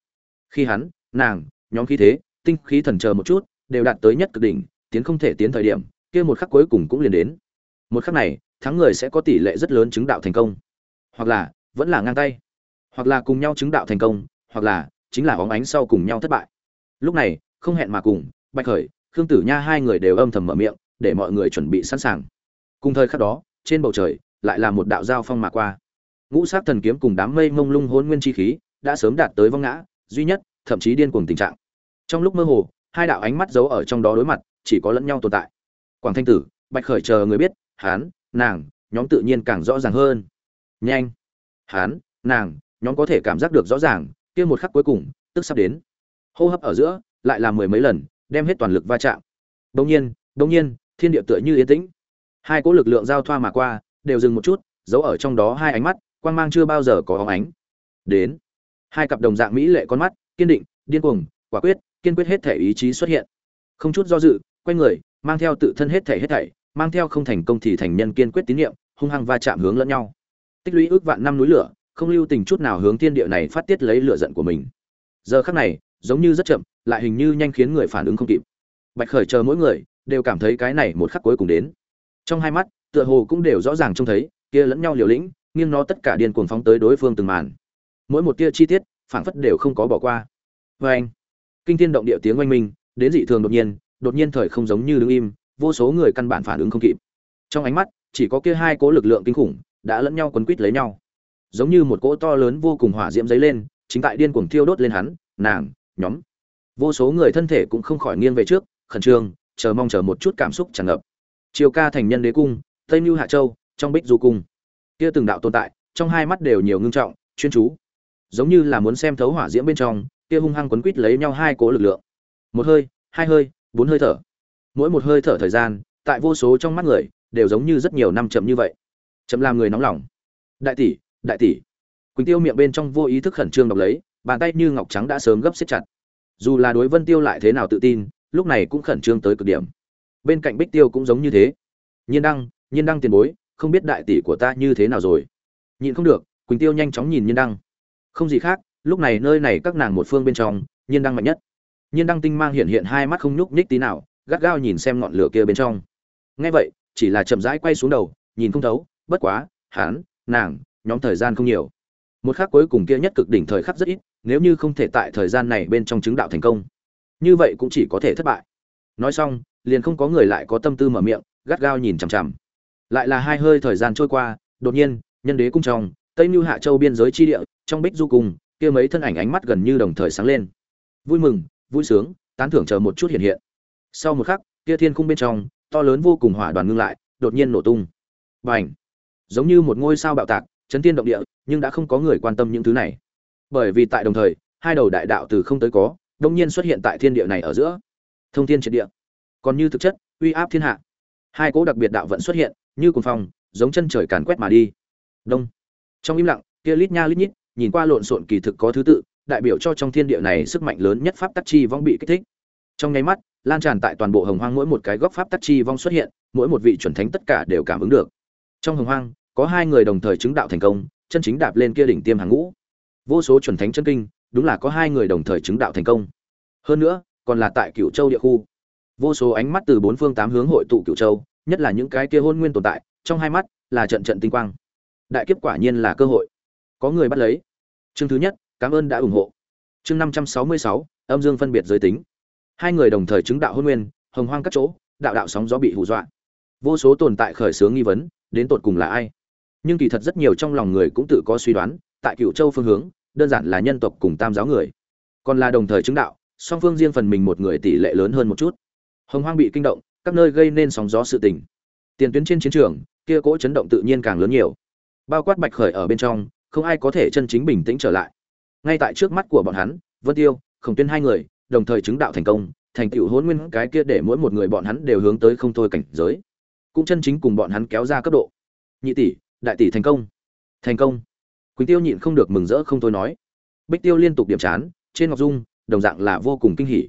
Khi hắn, nàng nhóm khí thế, tinh khí thần chờ một chút, đều đạt tới nhất cực đỉnh, tiến không thể tiến thời điểm, kia một khắc cuối cùng cũng liền đến. Một khắc này, thắng người sẽ có tỷ lệ rất lớn chứng đạo thành công. Hoặc là, vẫn là ngang tay. Hoặc là cùng nhau chứng đạo thành công, hoặc là, chính là óng ánh sau cùng nhau thất bại. Lúc này, không hẹn mà cùng, bạch khởi, khương tử nha hai người đều âm thầm mở miệng, để mọi người chuẩn bị sẵn sàng. Cùng thời khắc đó, trên bầu trời, lại là một đạo giao phong mà qua. Ngũ sát thần kiếm cùng đám mây mông lung hôn nguyên chi khí, đã sớm đạt tới vong ngã, duy nhất, thậm chí điên cuồng tình trạng trong lúc mơ hồ, hai đạo ánh mắt giấu ở trong đó đối mặt, chỉ có lẫn nhau tồn tại. Quảng thanh tử, bạch khởi chờ người biết hán nàng, nhóm tự nhiên càng rõ ràng hơn. Nhanh! Hán nàng, nhóm có thể cảm giác được rõ ràng, kia một khắc cuối cùng, tức sắp đến. Hô hấp ở giữa, lại là mười mấy lần, đem hết toàn lực va chạm. Đông nhiên đông nhiên, thiên địa tựa như yên tĩnh. Hai cỗ lực lượng giao thoa mà qua, đều dừng một chút, giấu ở trong đó hai ánh mắt, quang mang chưa bao giờ có óng ánh. Đến! Hai cặp đồng dạng mỹ lệ con mắt, kiên định, điên cuồng, quả quyết kiên quyết hết thể ý chí xuất hiện. Không chút do dự, quay người, mang theo tự thân hết thể hết thảy, mang theo không thành công thì thành nhân kiên quyết tín nhiệm, hung hăng va chạm hướng lẫn nhau. Tích lũy ước vạn năm núi lửa, không lưu tình chút nào hướng thiên địa này phát tiết lấy lửa giận của mình. Giờ khắc này, giống như rất chậm, lại hình như nhanh khiến người phản ứng không kịp. Bạch khởi chờ mỗi người, đều cảm thấy cái này một khắc cuối cùng đến. Trong hai mắt, tựa hồ cũng đều rõ ràng trông thấy, kia lẫn nhau liều lĩnh, nghiêng nó tất cả điên cuồng phóng tới đối phương từng màn. Mỗi một tia chi tiết, phảng phất đều không có bỏ qua. Vê anh kinh thiên động địa tiếng oanh minh, đến dị thường đột nhiên đột nhiên thời không giống như đứng im, vô số người căn bản phản ứng không kịp. Trong ánh mắt, chỉ có kia hai cố lực lượng kinh khủng, đã lẫn nhau quấn quít lấy nhau. Giống như một cỗ to lớn vô cùng hỏa diễm dấy lên, chính tại điên cuồng thiêu đốt lên hắn, nàng, nhóm. Vô số người thân thể cũng không khỏi nghiêng về trước, khẩn trương, chờ mong chờ một chút cảm xúc tràn ngập. Chiều ca thành nhân đế cung, tây mưu hạ châu, trong bích du cung. Kia từng đạo tồn tại, trong hai mắt đều nhiều ngưng trọng, chuyên chú. Giống như là muốn xem thấu hỏa diễm bên trong kia hung hăng quấn quít lấy nhau hai cố lực lượng. Một hơi, hai hơi, bốn hơi thở. Mỗi một hơi thở thời gian, tại vô số trong mắt người, đều giống như rất nhiều năm chậm như vậy. Chậm làm người nóng lòng. Đại tỷ đại tỷ. Quỳnh tiêu miệng bên trong vô ý thức khẩn trương đọc lấy, bàn tay như ngọc trắng đã sớm gấp xếp chặt. Dù là đối vân tiêu lại thế nào tự tin, lúc này cũng khẩn trương tới cực điểm. Bên cạnh bích tiêu cũng giống như thế. Nhiên đăng nhiên đăng tiền bối, không biết đại tỷ của ta như thế nào rồi. Nhịn không được, quỳnh tiêu nhanh chóng nhìn nhiên đăng. Không gì khác lúc này nơi này các nàng một phương bên trong, nhiên đăng mạnh nhất. Nhiên đăng tinh mang hiện hiện hai mắt không nhúc nhích tí nào, gắt gao nhìn xem ngọn lửa kia bên trong. Nghe vậy, chỉ là chậm rãi quay xuống đầu, nhìn không thấu, bất quá hán nàng, nhóm thời gian không nhiều. Một khắc cuối cùng kia nhất cực đỉnh thời khắc rất ít, nếu như không thể tại thời gian này bên trong chứng đạo thành công, như vậy cũng chỉ có thể thất bại. Nói xong, liền không có người lại có tâm tư mở miệng, gắt gao nhìn chằm chằm. Lại là hai hơi thời gian trôi qua, đột nhiên, nhân đế cung trong, tây mưu hạ châu biên giới chi địa, trong bích du cùng kia mấy thân ảnh ánh mắt gần như đồng thời sáng lên. Vui mừng, vui sướng, tán thưởng chờ một chút hiện hiện. Sau một khắc, kia thiên cung bên trong, to lớn vô cùng hỏa đoàn ngưng lại, đột nhiên nổ tung. Bành! Giống như một ngôi sao bạo tạc, chấn thiên động địa, nhưng đã không có người quan tâm những thứ này. Bởi vì tại đồng thời, hai đầu đại đạo từ không tới có đông nhiên xuất hiện tại thiên địa này ở giữa. Thông thiên triệt địa. Còn như thực chất, uy áp thiên hạ. Hai cỗ đặc biệt đạo vẫn xuất hiện, như cuồng phong, giống chân trời càn quét mà đi. Đông. Trong im lặng, kia lít nha lít nhít nhìn qua lộn xộn kỳ thực có thứ tự, đại biểu cho trong thiên địa này sức mạnh lớn nhất pháp tắc chi vong bị kích thích. Trong nháy mắt, lan tràn tại toàn bộ hồng hoang mỗi một cái góc pháp tắc chi vong xuất hiện, mỗi một vị chuẩn thánh tất cả đều cảm ứng được. Trong hồng hoang, có hai người đồng thời chứng đạo thành công, chân chính đạp lên kia đỉnh tiêm hàng ngũ. Vô số chuẩn thánh chân kinh, đúng là có hai người đồng thời chứng đạo thành công. Hơn nữa, còn là tại cựu châu địa khu. Vô số ánh mắt từ bốn phương tám hướng hội tụ cựu châu, nhất là những cái kia hôn nguyên tồn tại, trong hai mắt là trận trận tinh quang. Đại kiếp quả nhiên là cơ hội có người bắt lấy. Chương thứ nhất, cảm ơn đã ủng hộ. Chương năm trăm sáu mươi sáu, âm dương phân biệt giới tính. Hai người đồng thời chứng đạo hôn nguyên, hồng hoang các chỗ, đạo đạo sóng gió bị hù dọa. Vô số tồn tại khởi xướng nghi vấn, đến tột cùng là ai? Nhưng kỳ thật rất nhiều trong lòng người cũng tự có suy đoán, tại cựu châu phương hướng, đơn giản là nhân tộc cùng tam giáo người. Còn là đồng thời chứng đạo, song phương riêng phần mình một người tỷ lệ lớn hơn một chút. Hồng hoang bị kinh động, các nơi gây nên sóng gió sự tình. Tiền tuyến trên chiến trường, kia cỗ chấn động tự nhiên càng lớn nhiều. Bao quát bạch khởi ở bên trong không ai có thể chân chính bình tĩnh trở lại. Ngay tại trước mắt của bọn hắn, vân tiêu, khổng tuyên hai người, đồng thời chứng đạo thành công, thành tựu hôn nguyên cái kia để mỗi một người bọn hắn đều hướng tới không thôi cảnh giới. Cũng chân chính cùng bọn hắn kéo ra cấp độ. Nhị tỷ, đại tỷ thành công. Thành công. Quỳnh tiêu nhịn không được mừng rỡ không thôi nói. Bích tiêu liên tục điểm chán, trên ngọc dung, đồng dạng là vô cùng kinh hỉ.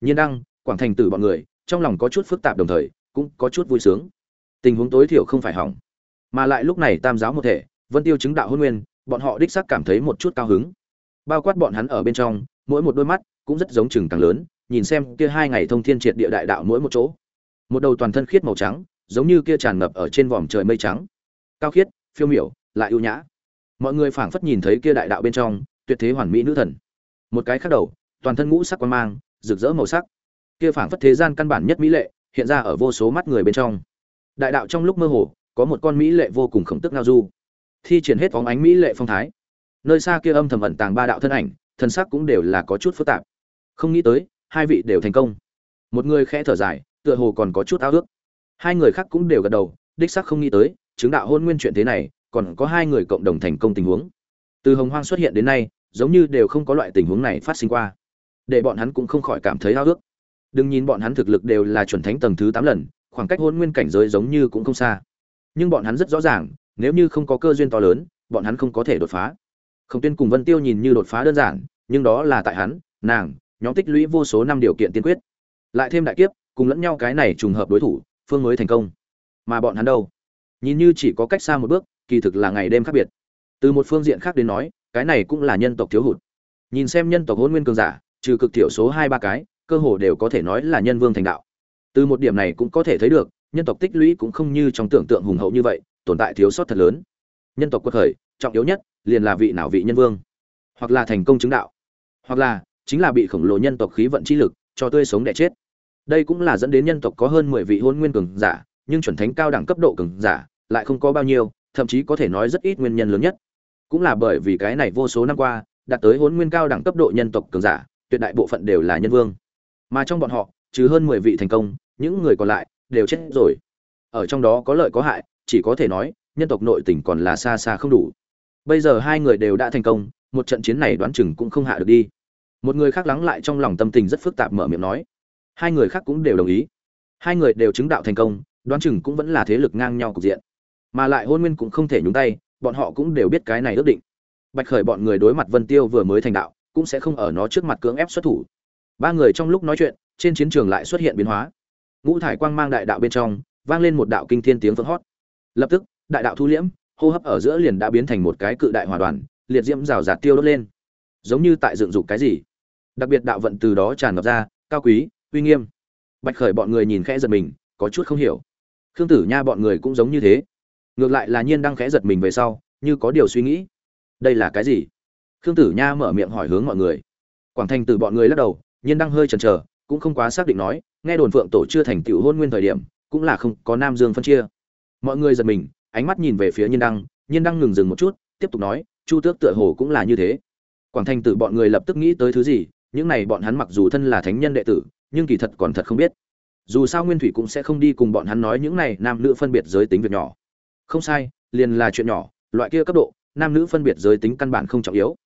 Nhiên đăng, quảng thành tử bọn người, trong lòng có chút phức tạp đồng thời, cũng có chút vui sướng. Tình huống tối thiểu không phải hỏng. Mà lại lúc này tam giáo một thể, vân tiêu chứng đạo hôn nguyên bọn họ đích xác cảm thấy một chút cao hứng. Bao quát bọn hắn ở bên trong, mỗi một đôi mắt cũng rất giống chừng càng lớn, nhìn xem kia hai ngày thông thiên triệt địa đại đạo mỗi một chỗ. Một đầu toàn thân khiết màu trắng, giống như kia tràn ngập ở trên vòm trời mây trắng. Cao khiết, phiêu miểu, lại ưu nhã. Mọi người phảng phất nhìn thấy kia đại đạo bên trong, tuyệt thế hoàn mỹ nữ thần. Một cái khác đầu, toàn thân ngũ sắc quan mang, rực rỡ màu sắc. Kia phảng phất thế gian căn bản nhất mỹ lệ, hiện ra ở vô số mắt người bên trong. Đại đạo trong lúc mơ hồ, có một con mỹ lệ vô cùng khổng tức ngao du thi triển hết phóng ánh mỹ lệ phong thái. Nơi xa kia âm thầm ẩn tàng ba đạo thân ảnh thân sắc cũng đều là có chút phức tạp. Không nghĩ tới, hai vị đều thành công. Một người khẽ thở dài, tựa hồ còn có chút ao ước. Hai người khác cũng đều gật đầu, đích sắc không nghĩ tới, chứng đạo hôn nguyên chuyện thế này, còn có hai người cộng đồng thành công tình huống. Từ hồng hoang xuất hiện đến nay, giống như đều không có loại tình huống này phát sinh qua. Để bọn hắn cũng không khỏi cảm thấy ao ước. Đừng nhìn bọn hắn thực lực đều là chuẩn thánh tầng thứ tám lần, khoảng cách hôn nguyên cảnh giới giống như cũng không xa. Nhưng bọn hắn rất rõ ràng nếu như không có cơ duyên to lớn, bọn hắn không có thể đột phá. Khổng Tuyên cùng vân tiêu nhìn như đột phá đơn giản, nhưng đó là tại hắn, nàng, nhóm tích lũy vô số năm điều kiện tiên quyết. Lại thêm đại kiếp, cùng lẫn nhau cái này trùng hợp đối thủ, phương mới thành công. Mà bọn hắn đâu? Nhìn như chỉ có cách xa một bước, kỳ thực là ngày đêm khác biệt. Từ một phương diện khác đến nói, cái này cũng là nhân tộc thiếu hụt. Nhìn xem nhân tộc hôn nguyên cường giả, trừ cực thiểu số hai ba cái, cơ hồ đều có thể nói là nhân vương thành đạo. Từ một điểm này cũng có thể thấy được, nhân tộc tích lũy cũng không như trong tưởng tượng hùng hậu như vậy tồn tại thiếu sót thật lớn. Nhân tộc quật khởi, trọng yếu nhất liền là vị nào vị nhân vương, hoặc là thành công chứng đạo, hoặc là chính là bị khổng lồ nhân tộc khí vận chi lực cho tươi sống đẻ chết. Đây cũng là dẫn đến nhân tộc có hơn mười vị hôn nguyên cường giả, nhưng chuẩn thánh cao đẳng cấp độ cường giả lại không có bao nhiêu, thậm chí có thể nói rất ít nguyên nhân lớn nhất. Cũng là bởi vì cái này vô số năm qua, đạt tới hôn nguyên cao đẳng cấp độ nhân tộc cường giả, tuyệt đại bộ phận đều là nhân vương. Mà trong bọn họ, trừ hơn mười vị thành công, những người còn lại đều chết rồi. Ở trong đó có lợi có hại chỉ có thể nói, nhân tộc nội tình còn là xa xa không đủ. Bây giờ hai người đều đã thành công, một trận chiến này đoán chừng cũng không hạ được đi. Một người khác lắng lại trong lòng tâm tình rất phức tạp mở miệng nói. Hai người khác cũng đều đồng ý. Hai người đều chứng đạo thành công, đoán chừng cũng vẫn là thế lực ngang nhau cục diện. Mà lại hôn nguyên cũng không thể nhúng tay, bọn họ cũng đều biết cái này ước định. Bạch khởi bọn người đối mặt vân tiêu vừa mới thành đạo, cũng sẽ không ở nó trước mặt cưỡng ép xuất thủ. Ba người trong lúc nói chuyện, trên chiến trường lại xuất hiện biến hóa. Ngũ thải quang mang đại đạo bên trong, vang lên một đạo kinh thiên tiếng vỡ hót lập tức, đại đạo thu liễm, hô hấp ở giữa liền đã biến thành một cái cự đại hòa đoàn, liệt diễm rào rạt tiêu đốt lên. Giống như tại dựng dục cái gì. Đặc biệt đạo vận từ đó tràn ngập ra, cao quý, uy nghiêm. Bạch khởi bọn người nhìn khẽ giật mình, có chút không hiểu. Khương tử nha bọn người cũng giống như thế. Ngược lại là nhiên đang khẽ giật mình về sau, như có điều suy nghĩ. Đây là cái gì? Khương tử nha mở miệng hỏi hướng mọi người. Quảng thành từ bọn người lắc đầu, nhiên đang hơi chần chờ, cũng không quá xác định nói, nghe đồn phượng tổ chưa thành tựu hôn nguyên thời điểm, cũng là không có nam dương phân chia mọi người giật mình, ánh mắt nhìn về phía nhiên đăng nhiên đăng ngừng dừng một chút, tiếp tục nói, chu tước tựa hồ cũng là như thế. Quảng thành tử bọn người lập tức nghĩ tới thứ gì, những này bọn hắn mặc dù thân là thánh nhân đệ tử, nhưng kỳ thật còn thật không biết. Dù sao nguyên thủy cũng sẽ không đi cùng bọn hắn nói những này nam nữ phân biệt giới tính việc nhỏ. Không sai, liền là chuyện nhỏ, loại kia cấp độ, nam nữ phân biệt giới tính căn bản không trọng yếu.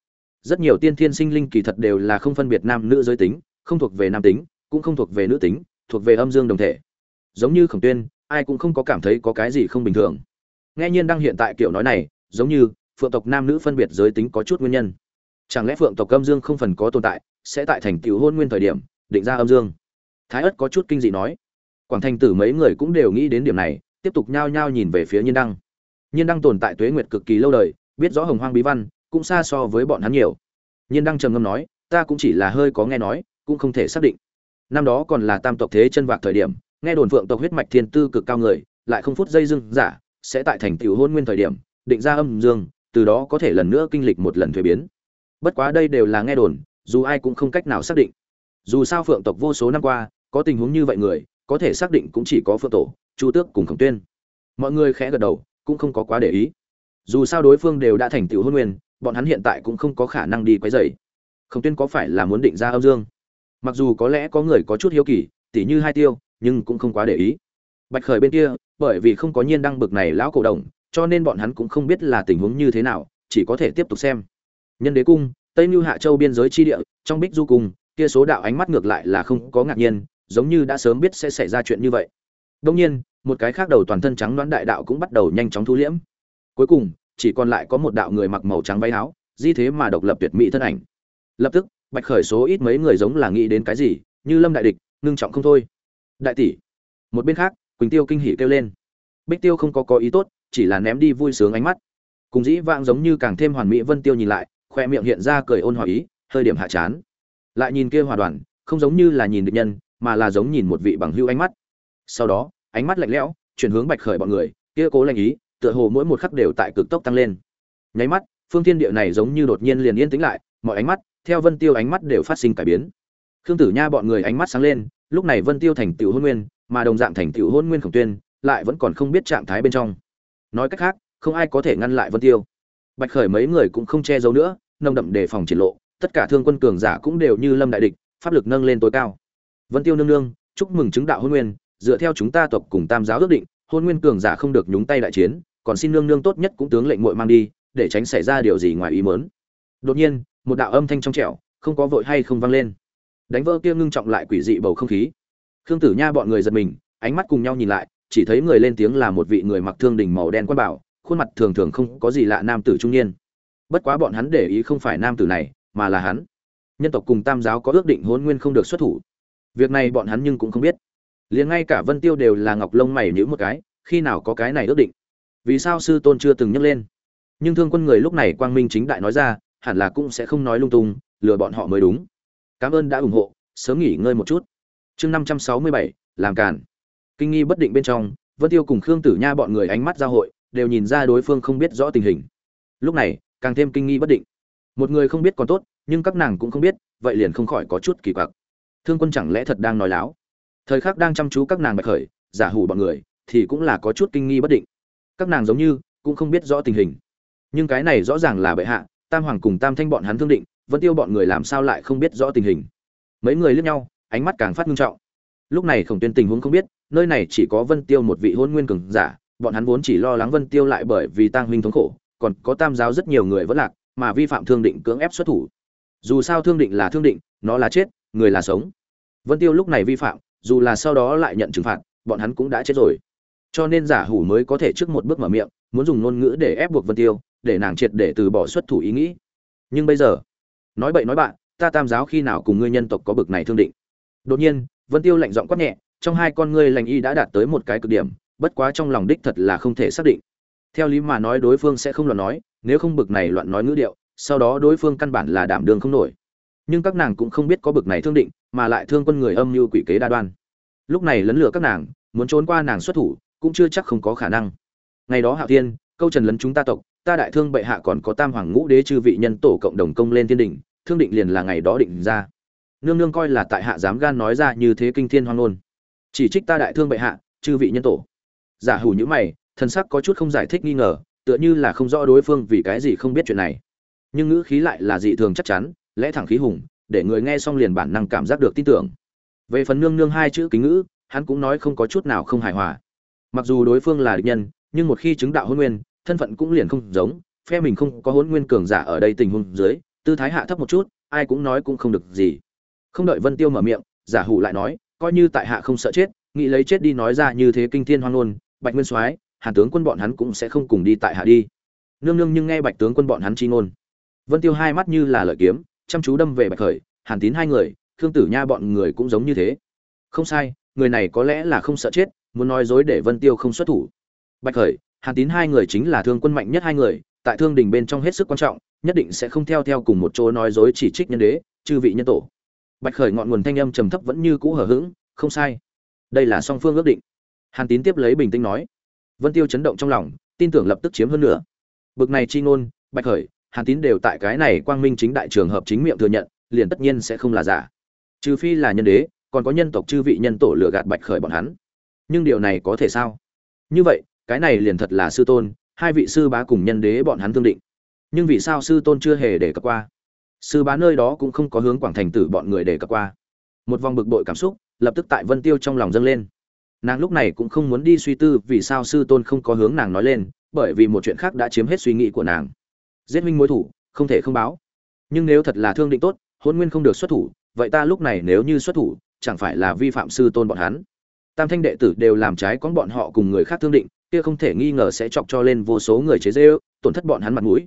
Rất nhiều tiên thiên sinh linh kỳ thật đều là không phân biệt nam nữ giới tính, không thuộc về nam tính, cũng không thuộc về nữ tính, thuộc về âm dương đồng thể. Giống như khổng tuyên ai cũng không có cảm thấy có cái gì không bình thường. Nghe nhiên đang hiện tại kiểu nói này, giống như phượng tộc nam nữ phân biệt giới tính có chút nguyên nhân. Chẳng lẽ phượng tộc âm dương không phần có tồn tại, sẽ tại thành tiểu hôn nguyên thời điểm, định ra âm dương? Thái ất có chút kinh dị nói. Quảng thành tử mấy người cũng đều nghĩ đến điểm này, tiếp tục nhao nhao nhìn về phía nhiên đăng. Nhiên đăng tồn tại tuế nguyệt cực kỳ lâu đời, biết rõ hồng hoang bí văn, cũng xa so với bọn hắn nhiều. Nhiên đăng trầm ngâm nói, ta cũng chỉ là hơi có nghe nói, cũng không thể xác định. Năm đó còn là tam tộc thế chân vạc thời điểm nghe đồn phượng tộc huyết mạch thiên tư cực cao người, lại không phút dây dưng giả, sẽ tại thành tiểu hôn nguyên thời điểm, định ra âm dương, từ đó có thể lần nữa kinh lịch một lần thuế biến. Bất quá đây đều là nghe đồn, dù ai cũng không cách nào xác định. Dù sao phượng tộc vô số năm qua, có tình huống như vậy người, có thể xác định cũng chỉ có phượng tổ, chu tước cùng khổng tuyên. Mọi người khẽ gật đầu, cũng không có quá để ý. Dù sao đối phương đều đã thành tựu hôn nguyên, bọn hắn hiện tại cũng không có khả năng đi quấy rầy. Khổng tuyên có phải là muốn định ra âm dương? Mặc dù có lẽ có người có chút hiếu kỳ, tỉ như hai tiêu nhưng cũng không quá để ý. Bạch khởi bên kia, bởi vì không có nhiên đăng bực này lão cổ đồng, cho nên bọn hắn cũng không biết là tình huống như thế nào, chỉ có thể tiếp tục xem. Nhân đế cung, tây mưu hạ châu biên giới chi địa, trong bích du cung, kia số đạo ánh mắt ngược lại là không có ngạc nhiên, giống như đã sớm biết sẽ xảy ra chuyện như vậy. Đông nhiên, một cái khác đầu toàn thân trắng đoán đại đạo cũng bắt đầu nhanh chóng thu liễm. Cuối cùng, chỉ còn lại có một đạo người mặc màu trắng váy áo, di thế mà độc lập tuyệt mỹ thân ảnh. Lập tức, bạch khởi số ít mấy người giống là nghĩ đến cái gì, như lâm đại địch, ngưng trọng không thôi đại tỷ. Một bên khác, quỳnh tiêu kinh hỉ kêu lên. Bích tiêu không có có ý tốt, chỉ là ném đi vui sướng ánh mắt. Cùng dĩ vãng giống như càng thêm hoàn mỹ vân tiêu nhìn lại, khoe miệng hiện ra cười ôn hòa ý, hơi điểm hạ chán. Lại nhìn kia hòa đoàn, không giống như là nhìn địch nhân, mà là giống nhìn một vị bằng hưu ánh mắt. Sau đó, ánh mắt lạnh lẽo, chuyển hướng bạch khởi bọn người, kia cố lành ý, tựa hồ mỗi một khắc đều tại cực tốc tăng lên. Nháy mắt, phương thiên địa này giống như đột nhiên liền yên tĩnh lại, mọi ánh mắt, theo vân tiêu ánh mắt đều phát sinh cải biến. Khương tử nha bọn người ánh mắt sáng lên lúc này vân tiêu thành tiểu hôn nguyên, mà đồng dạng thành tiểu hôn nguyên khổng tuyên, lại vẫn còn không biết trạng thái bên trong. Nói cách khác, không ai có thể ngăn lại vân tiêu. Bạch khởi mấy người cũng không che giấu nữa, nồng đậm đề phòng triển lộ, tất cả thương quân cường giả cũng đều như lâm đại địch, pháp lực nâng lên tối cao. Vân tiêu nương nương, chúc mừng chứng đạo hôn nguyên, dựa theo chúng ta tộc cùng tam giáo ước định, hôn nguyên cường giả không được nhúng tay đại chiến, còn xin nương nương tốt nhất cũng tướng lệnh muội mang đi, để tránh xảy ra điều gì ngoài ý mớn đột nhiên, một đạo âm thanh trong trẻo, không có vội hay không vang lên đánh vỡ kia ngưng trọng lại quỷ dị bầu không khí. Khương tử nha bọn người giật mình, ánh mắt cùng nhau nhìn lại, chỉ thấy người lên tiếng là một vị người mặc thương đình màu đen quan bảo, khuôn mặt thường thường không có gì lạ nam tử trung niên. Bất quá bọn hắn để ý không phải nam tử này, mà là hắn. Nhân tộc cùng tam giáo có ước định hôn nguyên không được xuất thủ. Việc này bọn hắn nhưng cũng không biết. Liền ngay cả vân tiêu đều là ngọc lông mày nhữ một cái, khi nào có cái này ước định? Vì sao sư tôn chưa từng nhắc lên? Nhưng thương quân người lúc này quang minh chính đại nói ra, hẳn là cũng sẽ không nói lung tung, lừa bọn họ mới đúng cảm ơn đã ủng hộ, sớm nghỉ ngơi một chút. Chương năm trăm sáu mươi bảy, làm càn. Kinh nghi bất định bên trong, vân tiêu cùng khương tử nha bọn người ánh mắt giao hội, đều nhìn ra đối phương không biết rõ tình hình. Lúc này, càng thêm kinh nghi bất định. Một người không biết còn tốt, nhưng các nàng cũng không biết, vậy liền không khỏi có chút kỳ quặc. Thương quân chẳng lẽ thật đang nói láo? Thời khắc đang chăm chú các nàng bạch khởi, giả hủ bọn người, thì cũng là có chút kinh nghi bất định. Các nàng giống như, cũng không biết rõ tình hình. Nhưng cái này rõ ràng là bệ hạ, tam hoàng cùng tam thanh bọn hắn thương định Vân tiêu bọn người làm sao lại không biết rõ tình hình? Mấy người liếc nhau, ánh mắt càng phát nghiêm trọng. Lúc này khổng tuyên tình huống không biết, nơi này chỉ có vân tiêu một vị hôn nguyên cường giả, bọn hắn vốn chỉ lo lắng vân tiêu lại bởi vì tang huynh thống khổ, còn có tam giáo rất nhiều người vẫn lạc, mà vi phạm thương định cưỡng ép xuất thủ. Dù sao thương định là thương định, nó là chết, người là sống. Vân tiêu lúc này vi phạm, dù là sau đó lại nhận trừng phạt, bọn hắn cũng đã chết rồi. Cho nên giả hủ mới có thể trước một bước mở miệng, muốn dùng ngôn ngữ để ép buộc vân tiêu, để nàng triệt để từ bỏ xuất thủ ý nghĩ. Nhưng bây giờ nói bậy nói bạn, ta tam giáo khi nào cùng ngươi nhân tộc có bực này thương định? Đột nhiên, vân tiêu lạnh giọng quát nhẹ, trong hai con ngươi lành y đã đạt tới một cái cực điểm, bất quá trong lòng đích thật là không thể xác định. Theo lý mà nói đối phương sẽ không loạn nói, nếu không bực này loạn nói ngữ điệu, sau đó đối phương căn bản là đảm đường không nổi. Nhưng các nàng cũng không biết có bực này thương định, mà lại thương quân người âm như quỷ kế đa đoan. Lúc này lấn lửa các nàng, muốn trốn qua nàng xuất thủ, cũng chưa chắc không có khả năng. Ngày đó hạ thiên, câu trần lấn chúng ta tộc ta đại thương bệ hạ còn có tam hoàng ngũ đế chư vị nhân tổ cộng đồng công lên thiên đình, thương định liền là ngày đó định ra. Nương nương coi là tại hạ dám gan nói ra như thế kinh thiên hoang ngôn. Chỉ trích ta đại thương bệ hạ, chư vị nhân tổ. Giả hủ nhữ mày, thần sắc có chút không giải thích nghi ngờ, tựa như là không rõ đối phương vì cái gì không biết chuyện này. Nhưng ngữ khí lại là dị thường chắc chắn, lẽ thẳng khí hùng, để người nghe xong liền bản năng cảm giác được tin tưởng. Về phần nương nương hai chữ kính ngữ, hắn cũng nói không có chút nào không hài hòa. Mặc dù đối phương là địch nhân, nhưng một khi chứng đạo hôn nguyên thân phận cũng liền không giống, phe mình không có hôn nguyên cường giả ở đây tình huống dưới, tư thái hạ thấp một chút, ai cũng nói cũng không được gì. Không đợi vân tiêu mở miệng, giả hủ lại nói, coi như tại hạ không sợ chết, nghĩ lấy chết đi nói ra như thế kinh thiên hoang ngôn, bạch nguyên soái, hàn tướng quân bọn hắn cũng sẽ không cùng đi tại hạ đi. Nương nương nhưng nghe bạch tướng quân bọn hắn chi ngôn. Vân tiêu hai mắt như là lợi kiếm, chăm chú đâm về bạch khởi, hàn tín hai người, khương tử nha bọn người cũng giống như thế. Không sai, người này có lẽ là không sợ chết, muốn nói dối để vân tiêu không xuất thủ. Bạch khởi hàn tín hai người chính là thương quân mạnh nhất hai người, tại thương đình bên trong hết sức quan trọng, nhất định sẽ không theo theo cùng một chỗ nói dối chỉ trích nhân đế, chư vị nhân tổ. Bạch khởi ngọn nguồn thanh âm trầm thấp vẫn như cũ hở hững, không sai. Đây là song phương ước định. Hàn tín tiếp lấy bình tĩnh nói. Vân tiêu chấn động trong lòng, tin tưởng lập tức chiếm hơn nữa bực này chi ngôn, bạch khởi, hàn tín đều tại cái này quang minh chính đại trường hợp chính miệng thừa nhận, liền tất nhiên sẽ không là giả. Trừ phi là nhân đế, còn có nhân tộc chư vị nhân tổ lừa gạt bạch khởi bọn hắn. Nhưng điều này có thể sao? Như vậy cái này liền thật là sư tôn, hai vị sư bá cùng nhân đế bọn hắn thương định. Nhưng vì sao sư tôn chưa hề để cập qua? Sư bá nơi đó cũng không có hướng quảng thành tử bọn người để cập qua. Một vòng bực bội cảm xúc, lập tức tại vân tiêu trong lòng dâng lên. Nàng lúc này cũng không muốn đi suy tư vì sao sư tôn không có hướng nàng nói lên, bởi vì một chuyện khác đã chiếm hết suy nghĩ của nàng. Giết minh mối thủ, không thể không báo. Nhưng nếu thật là thương định tốt, hôn nguyên không được xuất thủ, vậy ta lúc này nếu như xuất thủ, chẳng phải là vi phạm sư tôn bọn hắn. Tam thanh đệ tử đều làm trái con bọn họ cùng người khác thương định kia không thể nghi ngờ sẽ chọc cho lên vô số người chế dê tổn thất bọn hắn mặt mũi.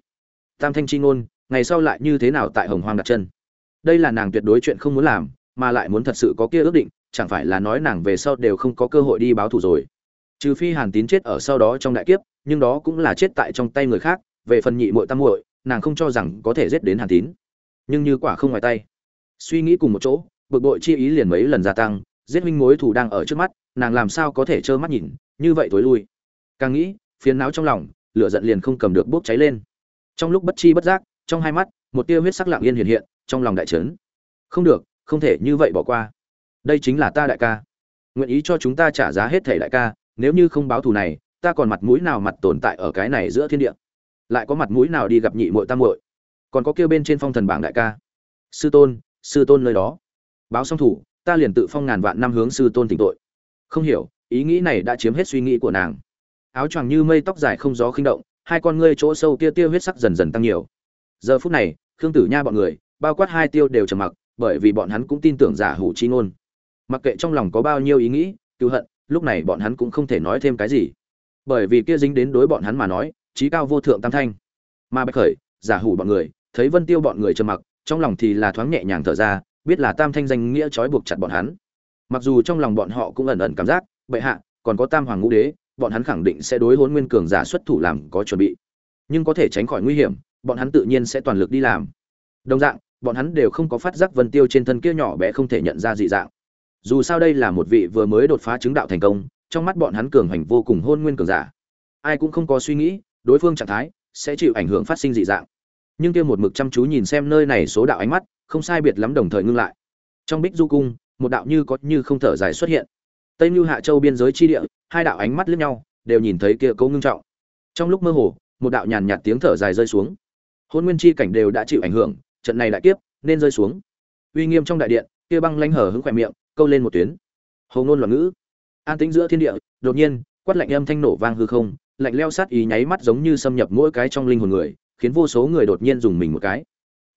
Tam thanh chi ngôn, ngày sau lại như thế nào tại hồng hoang đặt chân? Đây là nàng tuyệt đối chuyện không muốn làm, mà lại muốn thật sự có kia ước định, chẳng phải là nói nàng về sau đều không có cơ hội đi báo thù rồi. Trừ phi hàn tín chết ở sau đó trong đại kiếp, nhưng đó cũng là chết tại trong tay người khác, về phần nhị muội tam muội, nàng không cho rằng có thể giết đến hàn tín. Nhưng như quả không ngoài tay. Suy nghĩ cùng một chỗ, bực bội chi ý liền mấy lần gia tăng, giết huynh mối thù đang ở trước mắt, nàng làm sao có thể trơ mắt nhìn, như vậy tối lui càng nghĩ, phiền não trong lòng, lửa giận liền không cầm được bốc cháy lên. Trong lúc bất chi bất giác, trong hai mắt, một tia huyết sắc lặng yên hiện hiện, trong lòng đại trấn không được, không thể như vậy bỏ qua. Đây chính là ta đại ca. Nguyện ý cho chúng ta trả giá hết thể đại ca, nếu như không báo thù này, ta còn mặt mũi nào mặt tồn tại ở cái này giữa thiên địa? Lại có mặt mũi nào đi gặp nhị muội tam muội? Còn có kêu bên trên phong thần bảng đại ca. Sư tôn sư tôn nơi đó. Báo xong thủ, ta liền tự phong ngàn vạn năm hướng sư tôn tỉnh tội. Không hiểu, ý nghĩ này đã chiếm hết suy nghĩ của nàng áo choàng như mây tóc dài không gió khinh động, hai con ngươi chỗ sâu tia tia huyết sắc dần dần tăng nhiều. Giờ phút này, khương tử nha bọn người, bao quát hai tiêu đều trầm mặc, bởi vì bọn hắn cũng tin tưởng giả hủ chi ngôn. Mặc kệ trong lòng có bao nhiêu ý nghĩ cứu hận, lúc này bọn hắn cũng không thể nói thêm cái gì. Bởi vì kia dính đến đối bọn hắn mà nói trí cao vô thượng tam thanh. Mà bạch khởi, giả hủ bọn người, thấy vân tiêu bọn người trầm mặc, trong lòng thì là thoáng nhẹ nhàng thở ra, biết là tam thanh danh nghĩa trói buộc chặt bọn hắn. Mặc dù trong lòng bọn họ cũng ẩn ẩn cảm giác, bệ hạ, còn có tam hoàng ngũ đế bọn hắn khẳng định sẽ đối hôn nguyên cường giả xuất thủ làm có chuẩn bị. Nhưng có thể tránh khỏi nguy hiểm, bọn hắn tự nhiên sẽ toàn lực đi làm. Đồng dạng, bọn hắn đều không có phát giác vân tiêu trên thân kia nhỏ bé không thể nhận ra dị dạng. Dù sao đây là một vị vừa mới đột phá chứng đạo thành công, trong mắt bọn hắn cường hành vô cùng hôn nguyên cường giả. Ai cũng không có suy nghĩ, đối phương trạng thái sẽ chịu ảnh hưởng phát sinh dị dạng. Nhưng kia một mực chăm chú nhìn xem nơi này số đạo ánh mắt, không sai biệt lắm đồng thời ngưng lại. Trong bích du cung, một đạo như có như không thở dài xuất hiện tây mưu hạ châu biên giới chi địa, hai đạo ánh mắt lướt nhau, đều nhìn thấy kia câu ngưng trọng. Trong lúc mơ hồ, một đạo nhàn nhạt tiếng thở dài rơi xuống. Hôn nguyên chi cảnh đều đã chịu ảnh hưởng, trận này đại kiếp nên rơi xuống. Uy nghiêm trong đại điện, kia băng lanh hở hứng khỏe miệng, câu lên một tuyến. Hầu ngôn loạn ngữ. An tĩnh giữa thiên địa, đột nhiên, quát lạnh âm thanh nổ vang hư không, lạnh leo sát ý nháy mắt giống như xâm nhập mỗi cái trong linh hồn người, khiến vô số người đột nhiên dùng mình một cái.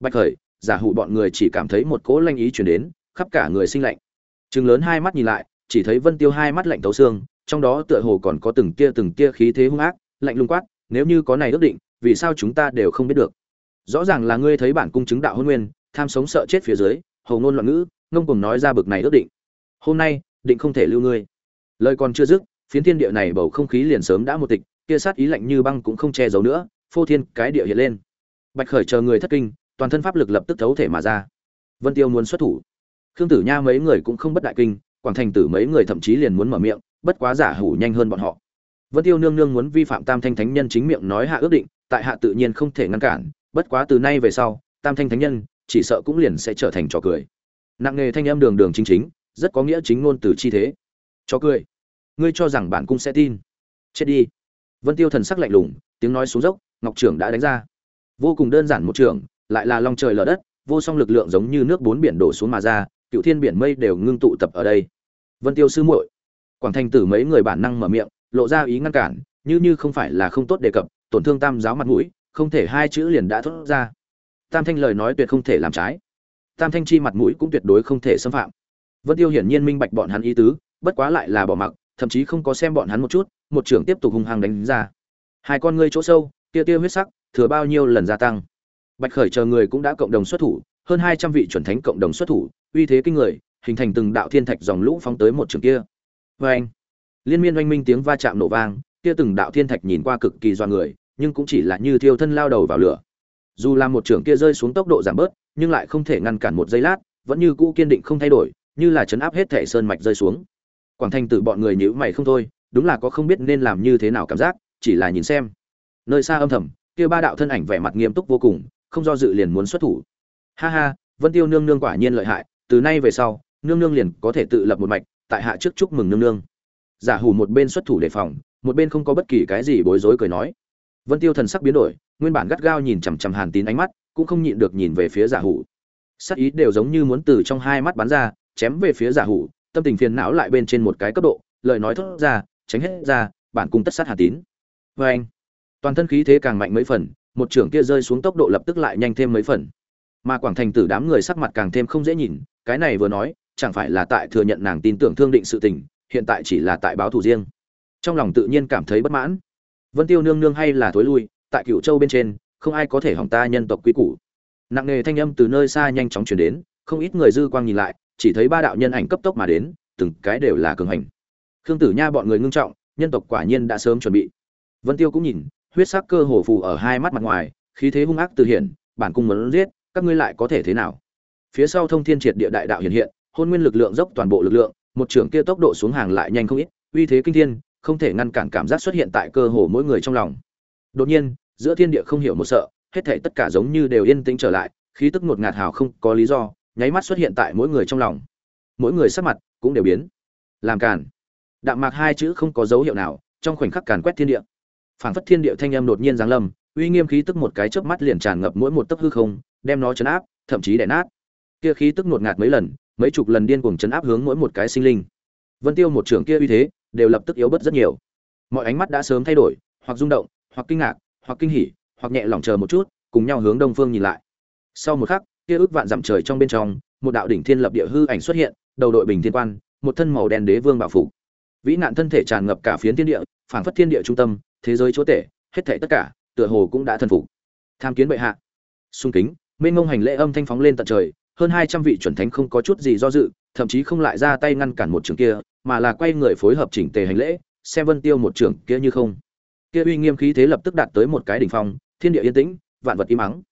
Bạch khởi, giả hụ bọn người chỉ cảm thấy một cỗ lanh ý chuyển đến, khắp cả người sinh lạnh. Chừng lớn hai mắt nhìn lại chỉ thấy vân tiêu hai mắt lạnh thấu xương, trong đó tựa hồ còn có từng tia từng tia khí thế hung ác, lạnh lùng quát, nếu như có này ước định, vì sao chúng ta đều không biết được? Rõ ràng là ngươi thấy bản cung chứng đạo hôn nguyên, tham sống sợ chết phía dưới, hầu ngôn loạn ngữ, ngông cuồng nói ra bực này ước định. Hôm nay, định không thể lưu ngươi. Lời còn chưa dứt, phiến thiên địa này bầu không khí liền sớm đã một tịch, kia sát ý lạnh như băng cũng không che giấu nữa, phô thiên cái địa hiện lên. Bạch khởi chờ người thất kinh, toàn thân pháp lực lập tức thấu thể mà ra. Vân tiêu muốn xuất thủ. Khương tử nha mấy người cũng không bất đại kinh quảng thành tử mấy người thậm chí liền muốn mở miệng, bất quá giả hủ nhanh hơn bọn họ. Vân tiêu nương nương muốn vi phạm tam thanh thánh nhân chính miệng nói hạ ước định, tại hạ tự nhiên không thể ngăn cản, bất quá từ nay về sau, tam thanh thánh nhân, chỉ sợ cũng liền sẽ trở thành trò cười. Nặng nghề thanh âm đường đường chính chính, rất có nghĩa chính ngôn từ chi thế. Cho cười. Ngươi cho rằng bản cung sẽ tin. Chết đi. Vân tiêu thần sắc lạnh lùng, tiếng nói xuống dốc, ngọc trưởng đã đánh ra. Vô cùng đơn giản một trường, lại là long trời lở đất, vô song lực lượng giống như nước bốn biển đổ xuống mà ra cựu thiên biển mây đều ngưng tụ tập ở đây. Vân tiêu sư muội, quảng thành tử mấy người bản năng mở miệng, lộ ra ý ngăn cản, như như không phải là không tốt đề cập, tổn thương tam giáo mặt mũi, không thể hai chữ liền đã thốt ra. Tam thanh lời nói tuyệt không thể làm trái. Tam thanh chi mặt mũi cũng tuyệt đối không thể xâm phạm. Vân tiêu hiển nhiên minh bạch bọn hắn ý tứ, bất quá lại là bỏ mặc, thậm chí không có xem bọn hắn một chút, một trưởng tiếp tục hung hăng đánh ra. Hai con ngươi chỗ sâu, tia tia huyết sắc, thừa bao nhiêu lần gia tăng. Bạch khởi chờ người cũng đã cộng đồng xuất thủ, hơn hai trăm vị chuẩn thánh cộng đồng xuất thủ uy thế kinh người, hình thành từng đạo thiên thạch dòng lũ phóng tới một trường kia. Vê liên miên oanh minh tiếng va chạm nổ vang, kia từng đạo thiên thạch nhìn qua cực kỳ do người, nhưng cũng chỉ là như thiêu thân lao đầu vào lửa. Dù là một trường kia rơi xuống tốc độ giảm bớt, nhưng lại không thể ngăn cản một giây lát, vẫn như cũ kiên định không thay đổi, như là chấn áp hết thể sơn mạch rơi xuống. Quảng thành tử bọn người nhíu mày không thôi, đúng là có không biết nên làm như thế nào cảm giác, chỉ là nhìn xem. Nơi xa âm thầm, kia ba đạo thân ảnh vẻ mặt nghiêm túc vô cùng, không do dự liền muốn xuất thủ. Ha ha, vân tiêu nương nương quả nhiên lợi hại từ nay về sau, nương nương liền có thể tự lập một mạch, tại hạ trước chúc mừng nương nương. Giả hủ một bên xuất thủ đề phòng, một bên không có bất kỳ cái gì bối rối cười nói. Vân tiêu thần sắc biến đổi, nguyên bản gắt gao nhìn chằm chằm hàn tín ánh mắt, cũng không nhịn được nhìn về phía giả hủ. Sắc ý đều giống như muốn từ trong hai mắt bắn ra, chém về phía giả hủ, tâm tình phiền não lại bên trên một cái cấp độ, lời nói thốt ra, tránh hết ra, bản cung tất sát hàn tín. Vê anh, toàn thân khí thế càng mạnh mấy phần, một trưởng kia rơi xuống tốc độ lập tức lại nhanh thêm mấy phần. Mà quảng thành tử đám người sắc mặt càng thêm không dễ nhìn cái này vừa nói, chẳng phải là tại thừa nhận nàng tin tưởng thương định sự tình, hiện tại chỉ là tại báo thù riêng. Trong lòng tự nhiên cảm thấy bất mãn. Vân tiêu nương nương hay là thối lui, tại cựu châu bên trên, không ai có thể hỏng ta nhân tộc quý củ. Nặng nề thanh âm từ nơi xa nhanh chóng chuyển đến, không ít người dư quang nhìn lại, chỉ thấy ba đạo nhân ảnh cấp tốc mà đến, từng cái đều là cường hành. Khương tử nha bọn người ngưng trọng, nhân tộc quả nhiên đã sớm chuẩn bị. Vân tiêu cũng nhìn, huyết sắc cơ hồ phù ở hai mắt mặt ngoài, khí thế hung ác từ hiện bản cung muốn giết, các ngươi lại có thể thế nào? Phía sau thông thiên triệt địa đại đạo hiện hiện, hôn nguyên lực lượng dốc toàn bộ lực lượng, một trường kia tốc độ xuống hàng lại nhanh không ít, uy thế kinh thiên, không thể ngăn cản cảm giác xuất hiện tại cơ hồ mỗi người trong lòng. Đột nhiên, giữa thiên địa không hiểu một sợ, hết thảy tất cả giống như đều yên tĩnh trở lại, khí tức ngột ngạt hào không có lý do, nháy mắt xuất hiện tại mỗi người trong lòng. Mỗi người sắc mặt cũng đều biến. Làm càn. Đạm mạc hai chữ không có dấu hiệu nào, trong khoảnh khắc càn quét thiên địa. Phảng phất thiên địa thanh âm đột nhiên giáng lâm, uy nghiêm khí tức một cái chớp mắt liền tràn ngập mỗi một tấc hư không, đem nó chấn áp, thậm chí đè nát kia khí tức ngột ngạt mấy lần mấy chục lần điên cuồng chấn áp hướng mỗi một cái sinh linh. Vân tiêu một trưởng kia uy thế đều lập tức yếu bớt rất nhiều. Mọi ánh mắt đã sớm thay đổi hoặc rung động hoặc kinh ngạc hoặc kinh hỉ hoặc nhẹ lòng chờ một chút cùng nhau hướng đông phương nhìn lại. Sau một khắc kia ước vạn dặm trời trong bên trong một đạo đỉnh thiên lập địa hư ảnh xuất hiện đầu đội bình thiên quan một thân màu đen đế vương bảo phủ, vĩ nạn thân thể tràn ngập cả phiến thiên địa phảng phất thiên địa trung tâm thế giới chúa tể hết thảy tất cả tựa hồ cũng đã thần phục. Tham kiến bệ hạ. Xung kính mênh mông hành lễ âm thanh phóng lên tận trời hơn hai trăm vị chuẩn thánh không có chút gì do dự, thậm chí không lại ra tay ngăn cản một trường kia, mà là quay người phối hợp chỉnh tề hành lễ, xem vân tiêu một trưởng kia như không. Kia uy nghiêm khí thế lập tức đạt tới một cái đỉnh phong, thiên địa yên tĩnh, vạn vật im ắng.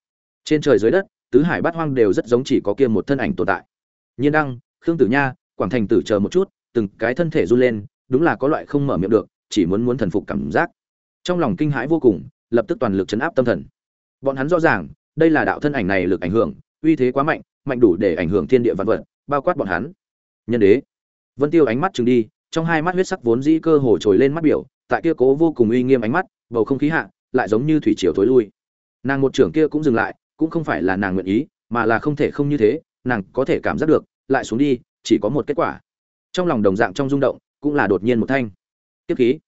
Trên trời dưới đất, tứ hải bát hoang đều rất giống chỉ có kia một thân ảnh tồn tại. Nhiên đăng, khương tử nha, quảng thành tử chờ một chút, từng cái thân thể run lên, đúng là có loại không mở miệng được, chỉ muốn muốn thần phục cảm giác. Trong lòng kinh hãi vô cùng, lập tức toàn lực chấn áp tâm thần. Bọn hắn rõ ràng, đây là đạo thân ảnh này lực ảnh hưởng, uy thế quá mạnh mạnh đủ để ảnh hưởng thiên địa vạn vật, bao quát bọn hắn. Nhân đế. Vân tiêu ánh mắt trừng đi, trong hai mắt huyết sắc vốn dĩ cơ hồ trồi lên mắt biểu, tại kia cố vô cùng uy nghiêm ánh mắt, bầu không khí hạ, lại giống như thủy triều thối lui. Nàng một trưởng kia cũng dừng lại, cũng không phải là nàng nguyện ý, mà là không thể không như thế, nàng có thể cảm giác được, lại xuống đi, chỉ có một kết quả. Trong lòng đồng dạng trong rung động, cũng là đột nhiên một thanh. Tiếp khí.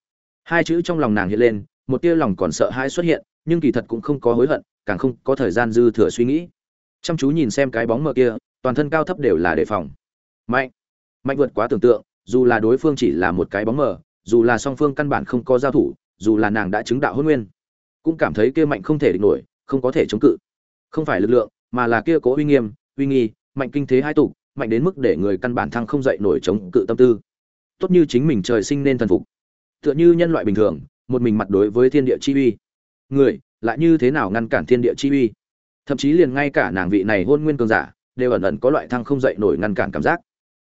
Hai chữ trong lòng nàng hiện lên, một tia lòng còn sợ hãi xuất hiện, nhưng kỳ thật cũng không có hối hận, càng không có thời gian dư thừa suy nghĩ chăm chú nhìn xem cái bóng mờ kia, toàn thân cao thấp đều là đề phòng. Mạnh mạnh vượt quá tưởng tượng, dù là đối phương chỉ là một cái bóng mờ, dù là song phương căn bản không có giao thủ, dù là nàng đã chứng đạo hôn nguyên, cũng cảm thấy kia mạnh không thể địch nổi, không có thể chống cự. Không phải lực lượng, mà là kia cố uy nghiêm, uy nghi, mạnh kinh thế hai tục mạnh đến mức để người căn bản thăng không dậy nổi chống cự tâm tư. Tốt như chính mình trời sinh nên thần phục. Tựa như nhân loại bình thường, một mình mặt đối với thiên địa chi uy. Người, lại như thế nào ngăn cản thiên địa chi uy? Thậm chí liền ngay cả nàng vị này hôn nguyên cường giả, đều ẩn ẩn có loại thăng không dậy nổi ngăn cản cảm giác.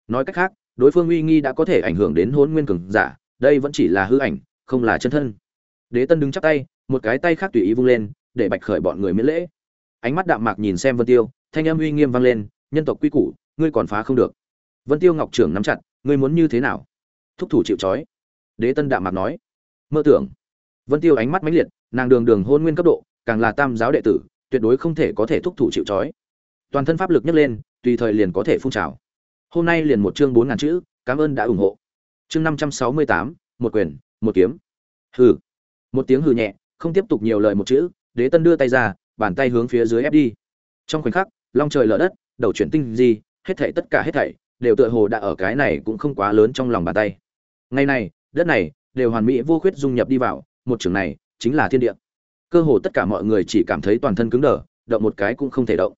Nói cách khác, đối phương uy nghi đã có thể ảnh hưởng đến hôn nguyên cường giả, đây vẫn chỉ là hư ảnh, không là chân thân. Đế tân đứng chắp tay, một cái tay khác tùy ý vung lên, để bạch khởi bọn người miễn lễ. Ánh mắt đạm mạc nhìn xem vân tiêu, thanh âm uy nghiêm vang lên, nhân tộc quy củ, ngươi còn phá không được. Vân tiêu ngọc trưởng nắm chặt, ngươi muốn như thế nào? Thúc thủ chịu trói. Đế tân đạm mạc nói, mơ tưởng. Vân tiêu ánh mắt mãnh liệt, nàng đường đường hôn nguyên cấp độ, càng là tam giáo đệ tử tuyệt đối không thể có thể thúc thủ chịu trói. Toàn thân pháp lực nhấc lên, tùy thời liền có thể phun trào. Hôm nay liền một chương bốn ngàn chữ, cảm ơn đã ủng hộ. Chương năm trăm sáu mươi tám, một quyền, một kiếm. Hừ. Một tiếng hừ nhẹ, không tiếp tục nhiều lời một chữ, đế tân đưa tay ra, bàn tay hướng phía dưới ép đi. Trong khoảnh khắc, long trời lở đất, đầu chuyển tinh gì hết thảy tất cả hết thảy đều tựa hồ đã ở cái này cũng không quá lớn trong lòng bàn tay. Ngày này, đất này đều hoàn mỹ vô khuyết dung nhập đi vào, một trường này chính là thiên địa cơ hồ tất cả mọi người chỉ cảm thấy toàn thân cứng đờ, động một cái cũng không thể động.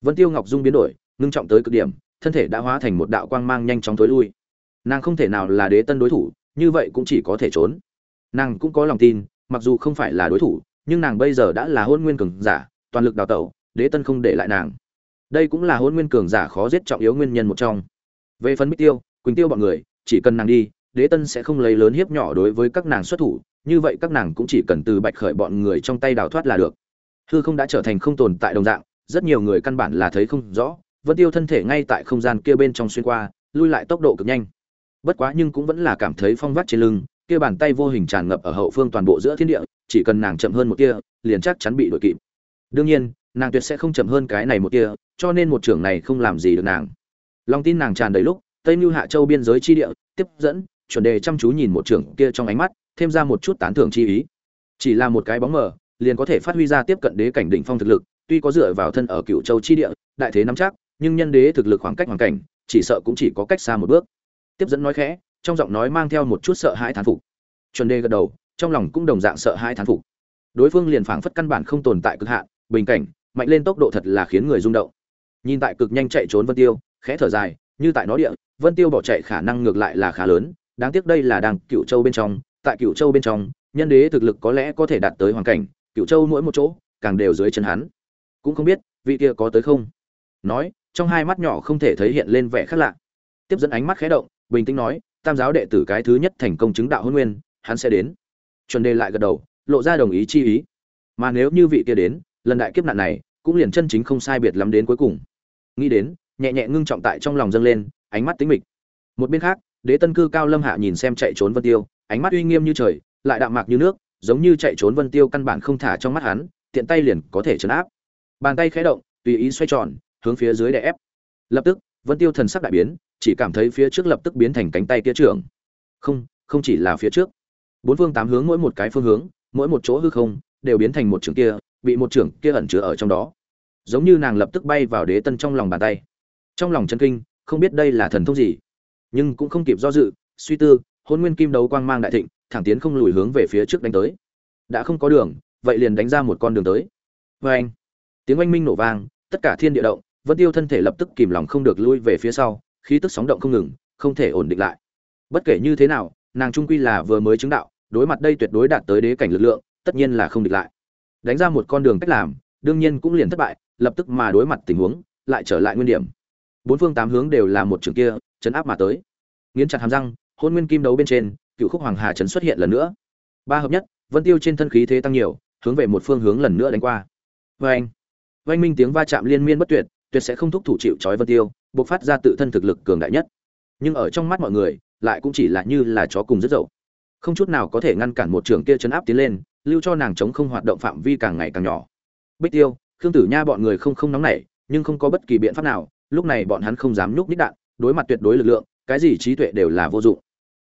Vân tiêu ngọc dung biến đổi, ngưng trọng tới cực điểm, thân thể đã hóa thành một đạo quang mang nhanh chóng tối lui. Nàng không thể nào là đế tân đối thủ, như vậy cũng chỉ có thể trốn. Nàng cũng có lòng tin, mặc dù không phải là đối thủ, nhưng nàng bây giờ đã là hôn nguyên cường giả, toàn lực đào tẩu, đế tân không để lại nàng. Đây cũng là hôn nguyên cường giả khó giết trọng yếu nguyên nhân một trong. Về phần mít tiêu, quỳnh tiêu bọn người, chỉ cần nàng đi, đế tân sẽ không lấy lớn hiếp nhỏ đối với các nàng xuất thủ như vậy các nàng cũng chỉ cần từ bạch khởi bọn người trong tay đào thoát là được. Hư không đã trở thành không tồn tại đồng dạng, rất nhiều người căn bản là thấy không rõ, vân tiêu thân thể ngay tại không gian kia bên trong xuyên qua, lui lại tốc độ cực nhanh. Bất quá nhưng cũng vẫn là cảm thấy phong vắt trên lưng, kia bàn tay vô hình tràn ngập ở hậu phương toàn bộ giữa thiên địa, chỉ cần nàng chậm hơn một kia liền chắc chắn bị đuổi kịp. Đương nhiên, nàng tuyệt sẽ không chậm hơn cái này một kia cho nên một trưởng này không làm gì được nàng. Lòng tin nàng tràn đầy lúc, tây mưu hạ châu biên giới chi địa, tiếp dẫn, chuẩn đề chăm chú nhìn một trưởng kia trong ánh mắt thêm ra một chút tán thưởng chi ý. Chỉ là một cái bóng mờ, liền có thể phát huy ra tiếp cận đế cảnh đỉnh phong thực lực, tuy có dựa vào thân ở cựu châu chi địa, đại thế nắm chắc, nhưng nhân đế thực lực khoảng cách hoàn cảnh, chỉ sợ cũng chỉ có cách xa một bước. Tiếp dẫn nói khẽ, trong giọng nói mang theo một chút sợ hãi thán phục. Chuẩn đề gật đầu, trong lòng cũng đồng dạng sợ hãi thán phục. Đối phương liền phảng phất căn bản không tồn tại cực hạn, bình cảnh, mạnh lên tốc độ thật là khiến người rung động. Nhìn tại cực nhanh chạy trốn vân tiêu, khẽ thở dài, như tại nó địa, vân tiêu bỏ chạy khả năng ngược lại là khá lớn, đáng tiếc đây là đang cựu châu bên trong tại cựu châu bên trong, nhân đế thực lực có lẽ có thể đạt tới hoàn cảnh cựu châu mỗi một chỗ, càng đều dưới chân hắn. Cũng không biết, vị kia có tới không? Nói, trong hai mắt nhỏ không thể thấy hiện lên vẻ khác lạ. Tiếp dẫn ánh mắt khẽ động, bình tĩnh nói, tam giáo đệ tử cái thứ nhất thành công chứng đạo hôn nguyên, hắn sẽ đến. Chuẩn đề lại gật đầu, lộ ra đồng ý chi ý. Mà nếu như vị kia đến, lần đại kiếp nạn này, cũng liền chân chính không sai biệt lắm đến cuối cùng. Nghĩ đến, nhẹ nhẹ ngưng trọng tại trong lòng dâng lên, ánh mắt tính mịch. Một bên khác, đế tân cư cao lâm hạ nhìn xem chạy trốn vân tiêu ánh mắt uy nghiêm như trời, lại đạm mạc như nước, giống như chạy trốn vân tiêu căn bản không thả trong mắt hắn, tiện tay liền có thể chấn áp. Bàn tay khẽ động, tùy ý xoay tròn, hướng phía dưới đè ép. Lập tức, vân tiêu thần sắc đại biến, chỉ cảm thấy phía trước lập tức biến thành cánh tay kia trưởng. Không không chỉ là phía trước. Bốn phương tám hướng mỗi một cái phương hướng, mỗi một chỗ hư không, đều biến thành một trường kia, bị một trưởng kia ẩn chứa ở trong đó. Giống như nàng lập tức bay vào đế tân trong lòng bàn tay. Trong lòng chân kinh, không biết đây là thần thông gì, nhưng cũng không kịp do dự, suy tư hôn nguyên kim đấu quang mang đại thịnh, thẳng tiến không lùi hướng về phía trước đánh tới. Đã không có đường, vậy liền đánh ra một con đường tới. Vê anh, tiếng oanh minh nổ vang, tất cả thiên địa động, vân tiêu thân thể lập tức kìm lòng không được lui về phía sau, khí tức sóng động không ngừng, không thể ổn định lại. Bất kể như thế nào, nàng trung quy là vừa mới chứng đạo, đối mặt đây tuyệt đối đạt tới đế cảnh lực lượng, tất nhiên là không địch lại. Đánh ra một con đường cách làm, đương nhiên cũng liền thất bại, lập tức mà đối mặt tình huống, lại trở lại nguyên điểm. Bốn phương tám hướng đều là một trường kia, chấn áp mà tới. Nghiến chặt hàm răng hôn nguyên kim đấu bên trên, cựu khúc hoàng hà chấn xuất hiện lần nữa. Ba hợp nhất, vân tiêu trên thân khí thế tăng nhiều, hướng về một phương hướng lần nữa đánh qua. Vê anh vang minh tiếng va chạm liên miên bất tuyệt tuyệt sẽ không thúc thủ chịu trói vân tiêu buộc phát ra tự thân thực lực cường đại nhất. Nhưng ở trong mắt mọi người, lại cũng chỉ là như là chó cùng rất dậu. Không chút nào có thể ngăn cản một trường kia chấn áp tiến lên, lưu cho nàng chống không hoạt động phạm vi càng ngày càng nhỏ. Bích tiêu, khương tử nha bọn người không không nóng nảy, nhưng không có bất kỳ biện pháp nào, lúc này bọn hắn không dám nhúc nít đạn, đối mặt tuyệt đối lực lượng, cái gì trí tuệ đều là vô dụng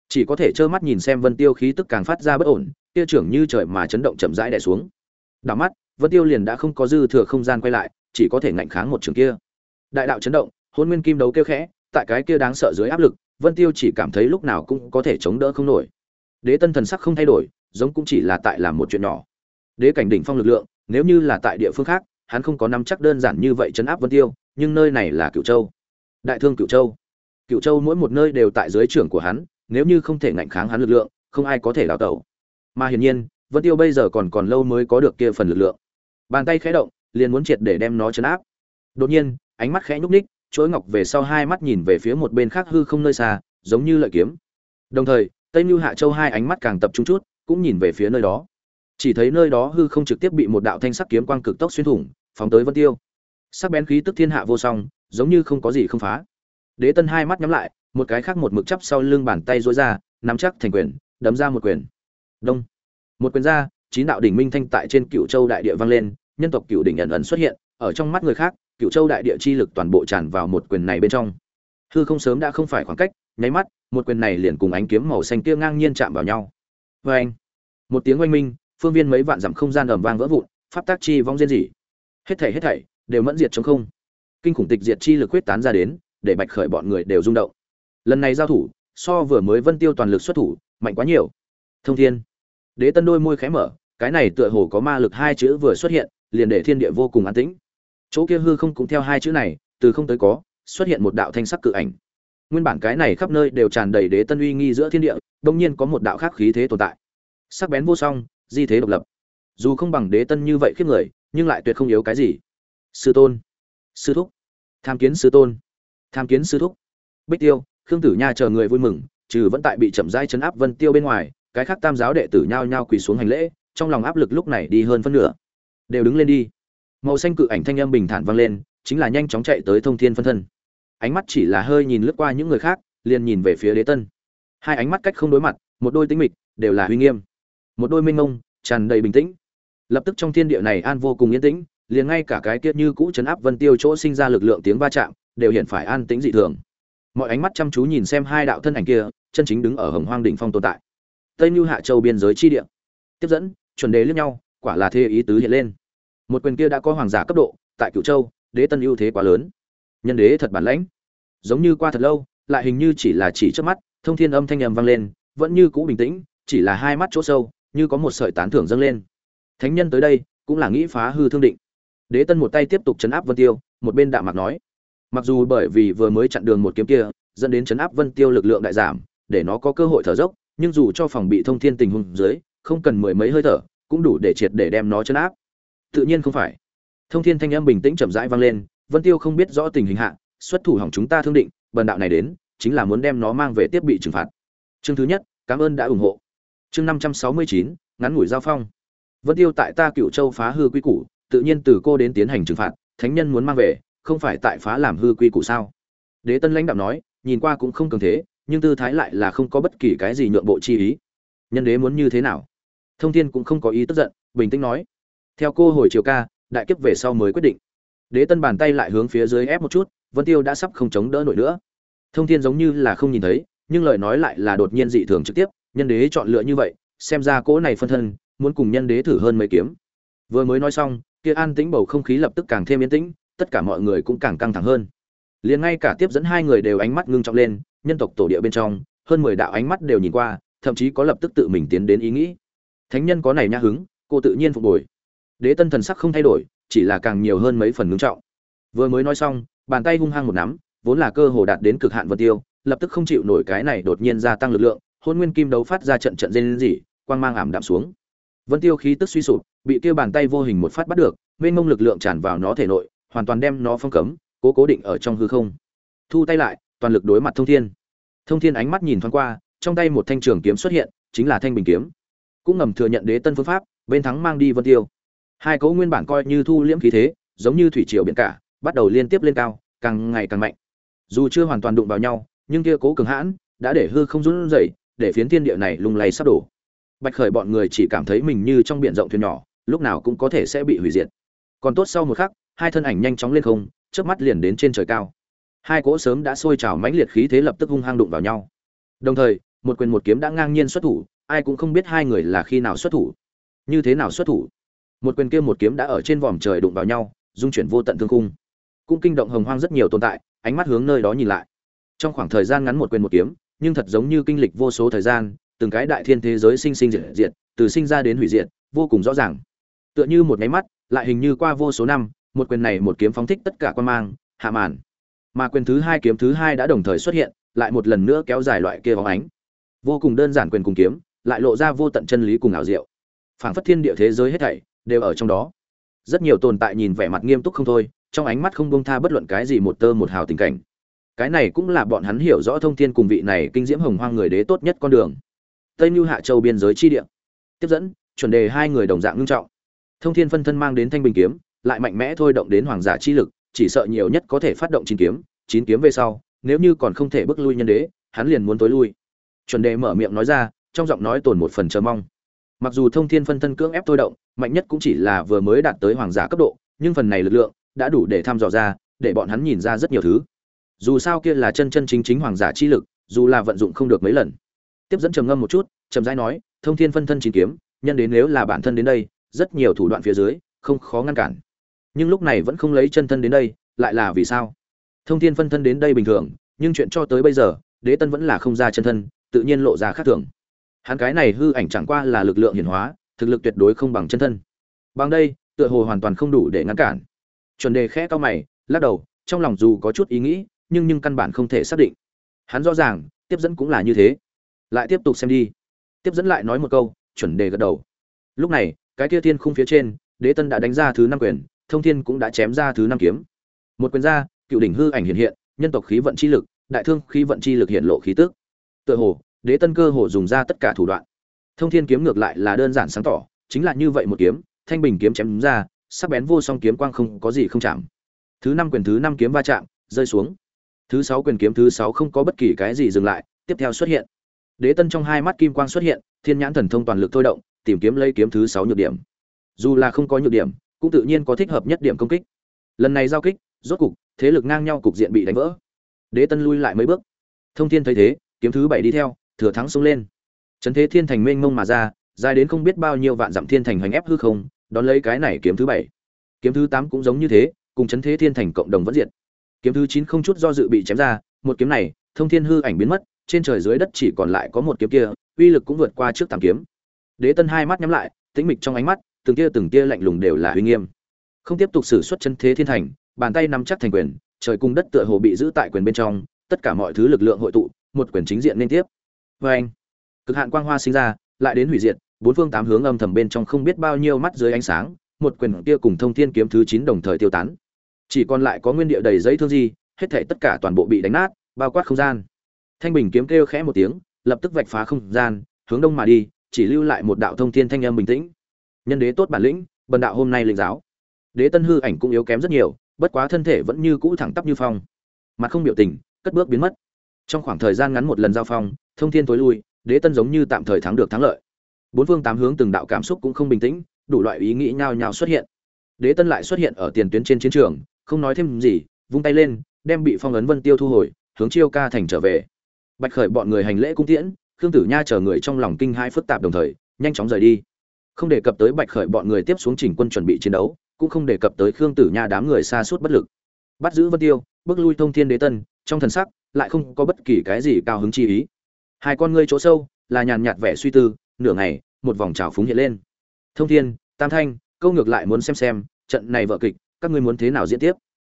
chỉ có thể trơ mắt nhìn xem vân tiêu khí tức càng phát ra bất ổn, kia trưởng như trời mà chấn động chậm rãi đè xuống. Đảo mắt, vân tiêu liền đã không có dư thừa không gian quay lại, chỉ có thể ngạnh kháng một trường kia. Đại đạo chấn động hôn nguyên kim đấu kêu khẽ, tại cái kia đáng sợ dưới áp lực, vân tiêu chỉ cảm thấy lúc nào cũng có thể chống đỡ không nổi. Đế tân thần sắc không thay đổi, giống cũng chỉ là tại làm một chuyện nhỏ. Đế cảnh đỉnh phong lực lượng, nếu như là tại địa phương khác, hắn không có nắm chắc đơn giản như vậy chấn áp vân tiêu, nhưng nơi này là cựu châu. Đại thương cựu châu. Cựu châu mỗi một nơi đều tại dưới trưởng của hắn nếu như không thể ngạnh kháng hắn lực lượng, không ai có thể đào tẩu. Mà hiển nhiên, vân tiêu bây giờ còn còn lâu mới có được kia phần lực lượng. Bàn tay khẽ động, liền muốn triệt để đem nó chấn áp. Đột nhiên, ánh mắt khẽ nhúc ních chuỗi ngọc về sau hai mắt nhìn về phía một bên khác hư không nơi xa, giống như lợi kiếm. Đồng thời, tây mưu hạ châu hai ánh mắt càng tập trung chút, cũng nhìn về phía nơi đó. Chỉ thấy nơi đó hư không trực tiếp bị một đạo thanh sắc kiếm quang cực tốc xuyên thủng, phóng tới vân tiêu. Sắc bén khí tức thiên hạ vô song, giống như không có gì không phá. Đế tân hai mắt nhắm lại một cái khác một mực chắp sau lưng bàn tay rối ra, nắm chắc thành quyền, đấm ra một quyền. Đông. Một quyền ra, chín đạo đỉnh minh thanh tại trên cựu châu đại địa vang lên, nhân tộc cựu đỉnh ẩn ẩn xuất hiện, ở trong mắt người khác, cựu châu đại địa chi lực toàn bộ tràn vào một quyền này bên trong. Hư không sớm đã không phải khoảng cách, nháy mắt, một quyền này liền cùng ánh kiếm màu xanh kia ngang nhiên chạm vào nhau. Vê anh một tiếng oanh minh, phương viên mấy vạn dặm không gian ầm vang vỡ vụn, pháp tác chi vong diên dị hết thảy hết thảy đều mẫn diệt trong không. Kinh khủng tịch diệt chi lực quyết tán ra đến, để bạch khởi bọn người đều rung động lần này giao thủ, so vừa mới vân tiêu toàn lực xuất thủ, mạnh quá nhiều. Thông thiên. Đế tân đôi môi khẽ mở, cái này tựa hồ có ma lực hai chữ vừa xuất hiện, liền để thiên địa vô cùng an tĩnh. Chỗ kia hư không cũng theo hai chữ này, từ không tới có, xuất hiện một đạo thanh sắc cự ảnh. Nguyên bản cái này khắp nơi đều tràn đầy đế tân uy nghi giữa thiên địa, đông nhiên có một đạo khác khí thế tồn tại. Sắc bén vô song, di thế độc lập. Dù không bằng đế tân như vậy khiếp người, nhưng lại tuyệt không yếu cái gì. Sư tôn. Sư thúc. Tham kiến sư tôn. Tham kiến sư thúc. Bích tiêu khương tử nha chờ người vui mừng, trừ vẫn tại bị chậm rãi chấn áp vân tiêu bên ngoài, cái khác tam giáo đệ tử nhao nhao quỳ xuống hành lễ, trong lòng áp lực lúc này đi hơn phân nửa. Đều đứng lên đi. Màu xanh cự ảnh thanh âm bình thản vang lên, chính là nhanh chóng chạy tới thông thiên phân thân. Ánh mắt chỉ là hơi nhìn lướt qua những người khác, liền nhìn về phía đế tân. Hai ánh mắt cách không đối mặt, một đôi tính mịch, đều là huy nghiêm. Một đôi minh ngông tràn đầy bình tĩnh. Lập tức trong thiên địa này an vô cùng yên tĩnh, liền ngay cả cái kia như cũ chấn áp vân tiêu chỗ sinh ra lực lượng tiếng va chạm, đều hiện phải an tĩnh dị thường mọi ánh mắt chăm chú nhìn xem hai đạo thân ảnh kia, chân chính đứng ở hồng hoang đỉnh phong tồn tại. Tây như hạ châu biên giới chi địa. Tiếp dẫn, chuẩn đế liếc nhau, quả là thê ý tứ hiện lên. Một quyền kia đã có hoàng giả cấp độ, tại cựu châu, đế tân ưu thế quá lớn. Nhân đế thật bản lãnh. Giống như qua thật lâu, lại hình như chỉ là chỉ trước mắt, thông thiên âm thanh nhầm vang lên, vẫn như cũ bình tĩnh, chỉ là hai mắt chỗ sâu, như có một sợi tán thưởng dâng lên. Thánh nhân tới đây, cũng là nghĩ phá hư thương định. Đế tân một tay tiếp tục chấn áp vân tiêu, một bên đạm mạc nói mặc dù bởi vì vừa mới chặn đường một kiếm kia, dẫn đến chấn áp vân tiêu lực lượng đại giảm, để nó có cơ hội thở dốc, nhưng dù cho phòng bị thông thiên tình huống dưới, không cần mười mấy hơi thở, cũng đủ để triệt để đem nó chấn áp. Tự nhiên không phải. Thông thiên thanh âm bình tĩnh chậm rãi vang lên, vân tiêu không biết rõ tình hình hạ, xuất thủ hỏng chúng ta thương định, bần đạo này đến, chính là muốn đem nó mang về tiếp bị trừng phạt. Chương thứ nhất, cảm ơn đã ủng hộ. Chương năm trăm sáu mươi chín, ngắn ngủi giao phong. Vân tiêu tại ta cựu châu phá hư quy củ, tự nhiên từ cô đến tiến hành trừng phạt, thánh nhân muốn mang về không phải tại phá làm hư quy củ sao? Đế tân lãnh đạo nói, nhìn qua cũng không cường thế, nhưng tư thái lại là không có bất kỳ cái gì nhượng bộ chi ý. Nhân đế muốn như thế nào? Thông thiên cũng không có ý tức giận, bình tĩnh nói, theo cô hồi chiều ca, đại kiếp về sau mới quyết định. Đế tân bàn tay lại hướng phía dưới ép một chút, vân tiêu đã sắp không chống đỡ nổi nữa. Thông thiên giống như là không nhìn thấy, nhưng lời nói lại là đột nhiên dị thường trực tiếp, nhân đế chọn lựa như vậy, xem ra cỗ này phân thân, muốn cùng nhân đế thử hơn mấy kiếm. Vừa mới nói xong, kia an tĩnh bầu không khí lập tức càng thêm yên tĩnh tất cả mọi người cũng càng căng thẳng hơn. Liền ngay cả tiếp dẫn hai người đều ánh mắt ngưng trọng lên, nhân tộc tổ địa bên trong, hơn mười đạo ánh mắt đều nhìn qua, thậm chí có lập tức tự mình tiến đến ý nghĩ. Thánh nhân có này nha hứng, cô tự nhiên phục hồi. Đế tân thần sắc không thay đổi, chỉ là càng nhiều hơn mấy phần ngưng trọng. Vừa mới nói xong, bàn tay hung hăng một nắm, vốn là cơ hồ đạt đến cực hạn vật tiêu, lập tức không chịu nổi cái này đột nhiên gia tăng lực lượng, hôn nguyên kim đấu phát ra trận trận rên rỉ, quang mang ảm đạm xuống. Vân tiêu khí tức suy sụp, bị kia bàn tay vô hình một phát bắt được, mênh mông lực lượng tràn vào nó thể nội hoàn toàn đem nó phong cấm, cố cố định ở trong hư không. Thu tay lại, toàn lực đối mặt thông thiên. Thông thiên ánh mắt nhìn thoáng qua, trong tay một thanh trường kiếm xuất hiện, chính là thanh bình kiếm. Cũng ngầm thừa nhận đế tân phương pháp, bên thắng mang đi vân tiêu. Hai cấu nguyên bản coi như thu liễm khí thế, giống như thủy triều biển cả, bắt đầu liên tiếp lên cao, càng ngày càng mạnh. Dù chưa hoàn toàn đụng vào nhau, nhưng kia cố cường hãn, đã để hư không run rẩy, để phiến thiên địa này lung lay sắp đổ. Bạch khởi bọn người chỉ cảm thấy mình như trong biển rộng thuyền nhỏ, lúc nào cũng có thể sẽ bị hủy diệt. Còn tốt sau một khắc hai thân ảnh nhanh chóng lên không, chớp mắt liền đến trên trời cao. Hai cỗ sớm đã sôi trào mãnh liệt khí thế lập tức hung hăng đụng vào nhau. Đồng thời, một quyền một kiếm đã ngang nhiên xuất thủ, ai cũng không biết hai người là khi nào xuất thủ. Như thế nào xuất thủ? Một quyền kia một kiếm đã ở trên vòm trời đụng vào nhau, dung chuyển vô tận thương khung. Cũng kinh động hồng hoang rất nhiều tồn tại, ánh mắt hướng nơi đó nhìn lại. Trong khoảng thời gian ngắn một quyền một kiếm, nhưng thật giống như kinh lịch vô số thời gian, từng cái đại thiên thế giới sinh sinh diệt diệt, từ sinh ra đến hủy diệt, vô cùng rõ ràng. Tựa như một nháy mắt, lại hình như qua vô số năm một quyền này một kiếm phóng thích tất cả quan mang, hạ màn. Mà quyền thứ hai kiếm thứ hai đã đồng thời xuất hiện, lại một lần nữa kéo dài loại kia bóng ánh. Vô cùng đơn giản quyền cùng kiếm, lại lộ ra vô tận chân lý cùng ảo diệu. Phảng phất thiên địa thế giới hết thảy đều ở trong đó. Rất nhiều tồn tại nhìn vẻ mặt nghiêm túc không thôi, trong ánh mắt không bông tha bất luận cái gì một tơ một hào tình cảnh. Cái này cũng là bọn hắn hiểu rõ thông thiên cùng vị này kinh diễm hồng hoang người đế tốt nhất con đường. Tây mưu hạ châu biên giới chi địa. Tiếp dẫn, chuẩn đề hai người đồng dạng ngưng trọng. Thông thiên phân thân mang đến thanh bình kiếm lại mạnh mẽ thôi động đến hoàng giả chi lực, chỉ sợ nhiều nhất có thể phát động chín kiếm chín kiếm về sau, nếu như còn không thể bước lui nhân đế, hắn liền muốn tối lui. Chuẩn đề mở miệng nói ra, trong giọng nói tồn một phần chờ mong. Mặc dù thông thiên phân thân cưỡng ép thôi động, mạnh nhất cũng chỉ là vừa mới đạt tới hoàng giả cấp độ, nhưng phần này lực lượng đã đủ để thăm dò ra, để bọn hắn nhìn ra rất nhiều thứ. Dù sao kia là chân chân chính chính hoàng giả chi lực, dù là vận dụng không được mấy lần. Tiếp dẫn trầm ngâm một chút, trầm rãi nói, thông thiên phân thân chín kiếm, nhân đến nếu là bản thân đến đây, rất nhiều thủ đoạn phía dưới, không khó ngăn cản nhưng lúc này vẫn không lấy chân thân đến đây, lại là vì sao? Thông thiên phân thân đến đây bình thường, nhưng chuyện cho tới bây giờ, đế tân vẫn là không ra chân thân, tự nhiên lộ ra khác thường. Hắn cái này hư ảnh chẳng qua là lực lượng hiển hóa, thực lực tuyệt đối không bằng chân thân. Bằng đây, tựa hồ hoàn toàn không đủ để ngăn cản. Chuẩn đề khẽ cao mày, lắc đầu, trong lòng dù có chút ý nghĩ, nhưng nhưng căn bản không thể xác định. Hắn rõ ràng, tiếp dẫn cũng là như thế. Lại tiếp tục xem đi. Tiếp dẫn lại nói một câu, chuẩn đề gật đầu. Lúc này, cái kia thiên khung phía trên, đế tân đã đánh ra thứ năm quyền thông thiên cũng đã chém ra thứ năm kiếm. Một quyền ra, cựu đỉnh hư ảnh hiện hiện, nhân tộc khí vận chi lực, đại thương khí vận chi lực hiện lộ khí tức. Tựa hồ, đế tân cơ hồ dùng ra tất cả thủ đoạn. Thông thiên kiếm ngược lại là đơn giản sáng tỏ, chính là như vậy một kiếm, thanh bình kiếm chém ra, sắc bén vô song kiếm quang không có gì không chạm. Thứ năm quyền thứ năm kiếm va chạm, rơi xuống. Thứ sáu quyền kiếm thứ sáu không có bất kỳ cái gì dừng lại, tiếp theo xuất hiện. Đế tân trong hai mắt kim quang xuất hiện, thiên nhãn thần thông toàn lực thôi động, tìm kiếm lấy kiếm thứ sáu nhược điểm. Dù là không có nhược điểm cũng tự nhiên có thích hợp nhất điểm công kích. Lần này giao kích, rốt cục, thế lực ngang nhau cục diện bị đánh vỡ. Đế tân lui lại mấy bước. Thông thiên thấy thế, kiếm thứ bảy đi theo, thừa thắng xông lên. Trấn thế thiên thành mênh mông mà ra, dài đến không biết bao nhiêu vạn dặm thiên thành hành ép hư không, đón lấy cái này kiếm thứ bảy. Kiếm thứ tám cũng giống như thế, cùng trấn thế thiên thành cộng đồng vẫn diệt. Kiếm thứ chín không chút do dự bị chém ra, một kiếm này, thông thiên hư ảnh biến mất, trên trời dưới đất chỉ còn lại có một kiếm kia, uy lực cũng vượt qua trước tám kiếm. Đế tân hai mắt nhắm lại, tĩnh mịch trong ánh mắt từng tia từng tia lạnh lùng đều là uy nghiêm. Không tiếp tục xử xuất chân thế thiên thành, bàn tay nắm chắc thành quyền, trời cung đất tựa hồ bị giữ tại quyền bên trong, tất cả mọi thứ lực lượng hội tụ, một quyền chính diện liên tiếp. Vê anh, cực hạn quang hoa sinh ra, lại đến hủy diệt, bốn phương tám hướng âm thầm bên trong không biết bao nhiêu mắt dưới ánh sáng, một quyền kia cùng thông thiên kiếm thứ chín đồng thời tiêu tán. Chỉ còn lại có nguyên địa đầy giấy thương di, hết thảy tất cả toàn bộ bị đánh nát, bao quát không gian. Thanh bình kiếm kêu khẽ một tiếng, lập tức vạch phá không gian, hướng đông mà đi, chỉ lưu lại một đạo thông thiên thanh âm bình tĩnh nhân đế tốt bản lĩnh, bần đạo hôm nay linh giáo. Đế tân hư ảnh cũng yếu kém rất nhiều, bất quá thân thể vẫn như cũ thẳng tắp như phong. Mặt không biểu tình, cất bước biến mất. Trong khoảng thời gian ngắn một lần giao phong, thông thiên tối lui, đế tân giống như tạm thời thắng được thắng lợi. Bốn phương tám hướng từng đạo cảm xúc cũng không bình tĩnh, đủ loại ý nghĩ nhao nhao xuất hiện. Đế tân lại xuất hiện ở tiền tuyến trên chiến trường, không nói thêm gì, vung tay lên, đem bị phong ấn vân tiêu thu hồi, hướng chiêu ca thành trở về. Bạch khởi bọn người hành lễ cung tiễn, khương tử nha chờ người trong lòng kinh hai phức tạp đồng thời, nhanh chóng rời đi không đề cập tới bạch khởi bọn người tiếp xuống chỉnh quân chuẩn bị chiến đấu, cũng không đề cập tới khương tử nha đám người xa suốt bất lực. Bắt giữ vân tiêu, bước lui thông thiên đế tân, trong thần sắc lại không có bất kỳ cái gì cao hứng chi ý. Hai con ngươi chỗ sâu là nhàn nhạt vẻ suy tư, nửa ngày, một vòng trào phúng hiện lên. Thông thiên, tam thanh, câu ngược lại muốn xem xem, trận này vợ kịch, các ngươi muốn thế nào diễn tiếp?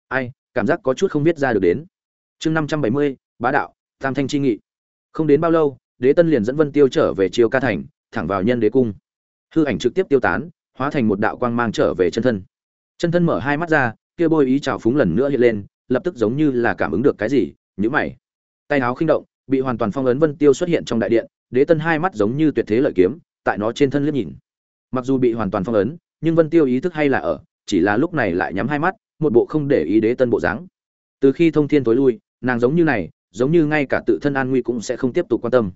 Ai, cảm giác có chút không biết ra được đến. Chương năm trăm bảy mươi, bá đạo, tam thanh chi nghị. Không đến bao lâu, đế tân liền dẫn vân tiêu trở về chiêu ca thành, thẳng vào nhân đế cung hư ảnh trực tiếp tiêu tán, hóa thành một đạo quang mang trở về chân thân. Chân thân mở hai mắt ra, kia bôi ý trào phúng lần nữa hiện lên, lập tức giống như là cảm ứng được cái gì nhữ mày. Tay áo khinh động, bị hoàn toàn phong ấn vân tiêu xuất hiện trong đại điện, đế tân hai mắt giống như tuyệt thế lợi kiếm, tại nó trên thân liếc nhìn. Mặc dù bị hoàn toàn phong ấn, nhưng vân tiêu ý thức hay là ở, chỉ là lúc này lại nhắm hai mắt, một bộ không để ý đế tân bộ dáng. Từ khi thông thiên tối lui, nàng giống như này, giống như ngay cả tự thân an nguy cũng sẽ không tiếp tục quan tâm.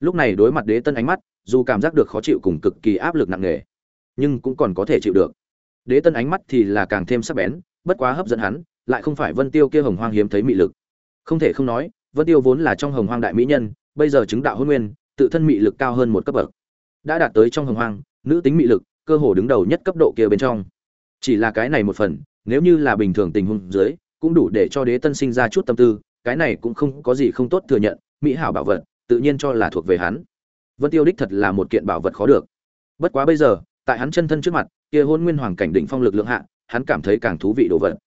Lúc này đối mặt đế tân ánh mắt dù cảm giác được khó chịu cùng cực kỳ áp lực nặng nề, nhưng cũng còn có thể chịu được. Đế tân ánh mắt thì là càng thêm sắc bén, bất quá hấp dẫn hắn, lại không phải vân tiêu kia hồng hoang hiếm thấy mị lực. Không thể không nói, vân tiêu vốn là trong hồng hoang đại mỹ nhân, bây giờ chứng đạo hôn nguyên, tự thân mị lực cao hơn một cấp bậc. Đã đạt tới trong hồng hoang, nữ tính mị lực, cơ hồ đứng đầu nhất cấp độ kia bên trong. Chỉ là cái này một phần, nếu như là bình thường tình huống dưới, cũng đủ để cho đế tân sinh ra chút tâm tư, cái này cũng không có gì không tốt thừa nhận, mỹ hảo bảo vật, tự nhiên cho là thuộc về hắn vân tiêu đích thật là một kiện bảo vật khó được. Bất quá bây giờ, tại hắn chân thân trước mặt, kia hôn nguyên hoàng cảnh đỉnh phong lực lượng hạ, hắn cảm thấy càng thú vị đồ vật.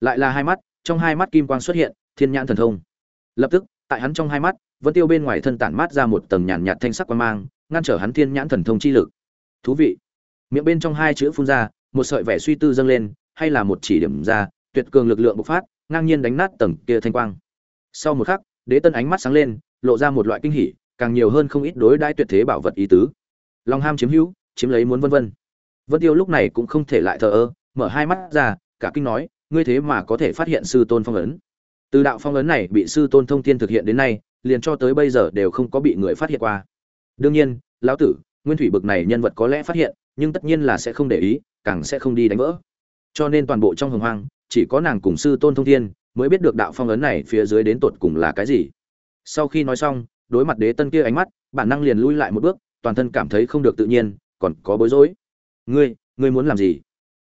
Lại là hai mắt, trong hai mắt kim quang xuất hiện, thiên nhãn thần thông. Lập tức, tại hắn trong hai mắt, vân tiêu bên ngoài thân tản mát ra một tầng nhàn nhạt thanh sắc quang mang, ngăn trở hắn thiên nhãn thần thông chi lực. Thú vị. Miệng bên trong hai chữ phun ra, một sợi vẻ suy tư dâng lên, hay là một chỉ điểm ra, tuyệt cường lực lượng bộc phát, ngang nhiên đánh nát tầng kia thanh quang. Sau một khắc, đế tân ánh mắt sáng lên, lộ ra một loại kinh hỉ càng nhiều hơn không ít đối đãi tuyệt thế bảo vật ý tứ. Long ham chiếm hữu, chiếm lấy muốn vân vân. Vân tiêu lúc này cũng không thể lại thờ ơ, mở hai mắt ra, cả kinh nói, ngươi thế mà có thể phát hiện sư tôn phong ấn. Từ đạo phong ấn này bị sư tôn thông thiên thực hiện đến nay, liền cho tới bây giờ đều không có bị người phát hiện qua. Đương nhiên, lão tử, nguyên thủy bực này nhân vật có lẽ phát hiện, nhưng tất nhiên là sẽ không để ý, càng sẽ không đi đánh vỡ. Cho nên toàn bộ trong hồng hoang, chỉ có nàng cùng sư tôn thông thiên mới biết được đạo phong ấn này phía dưới đến tột cùng là cái gì. Sau khi nói xong đối mặt đế tân kia ánh mắt, bản năng liền lui lại một bước, toàn thân cảm thấy không được tự nhiên, còn có bối rối. Ngươi ngươi muốn làm gì?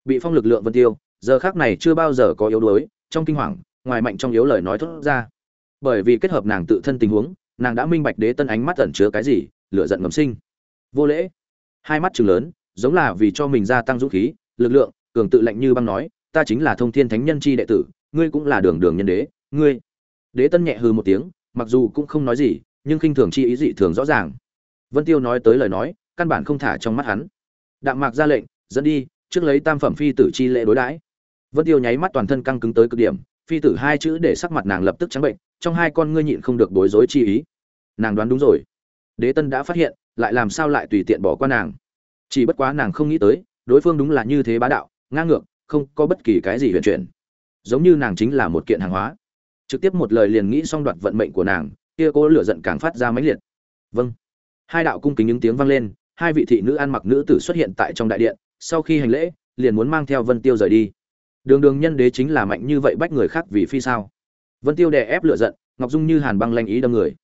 Bị phong lực lượng vân tiêu, giờ khác này chưa bao giờ có yếu đuối, trong kinh hoàng, ngoài mạnh trong yếu lời nói thốt ra. Bởi vì kết hợp nàng tự thân tình huống, nàng đã minh bạch đế tân ánh mắt ẩn chứa cái gì, lửa giận ngầm sinh. Vô lễ. Hai mắt chừng lớn, giống là vì cho mình gia tăng dũng khí, lực lượng, cường tự lạnh như băng nói, ta chính là thông thiên thánh nhân chi đệ tử, ngươi cũng là đường đường nhân đế, ngươi. Đế tân nhẹ hừ một tiếng, mặc dù cũng không nói gì nhưng khinh thường chi ý dị thường rõ ràng. Vân tiêu nói tới lời nói, căn bản không thả trong mắt hắn. Đạm mạc ra lệnh, dẫn đi, trước lấy tam phẩm phi tử chi lễ đối đãi. Vân tiêu nháy mắt toàn thân căng cứng tới cực điểm, phi tử hai chữ để sắc mặt nàng lập tức trắng bệnh, trong hai con ngươi nhịn không được bối rối chi ý. Nàng đoán đúng rồi. Đế tân đã phát hiện, lại làm sao lại tùy tiện bỏ qua nàng. Chỉ bất quá nàng không nghĩ tới, đối phương đúng là như thế bá đạo, ngang ngược, không có bất kỳ cái gì huyền chuyển. Giống như nàng chính là một kiện hàng hóa. Trực tiếp một lời liền nghĩ xong đoạt vận mệnh của nàng kia cô lửa giận càng phát ra mãnh liệt. Vâng. Hai đạo cung kính những tiếng vang lên, hai vị thị nữ ăn mặc nữ tử xuất hiện tại trong đại điện, sau khi hành lễ, liền muốn mang theo vân tiêu rời đi. Đường đường nhân đế chính là mạnh như vậy bách người khác vì phi sao? Vân tiêu đè ép lửa giận, ngọc dung như hàn băng lanh ý đâm người.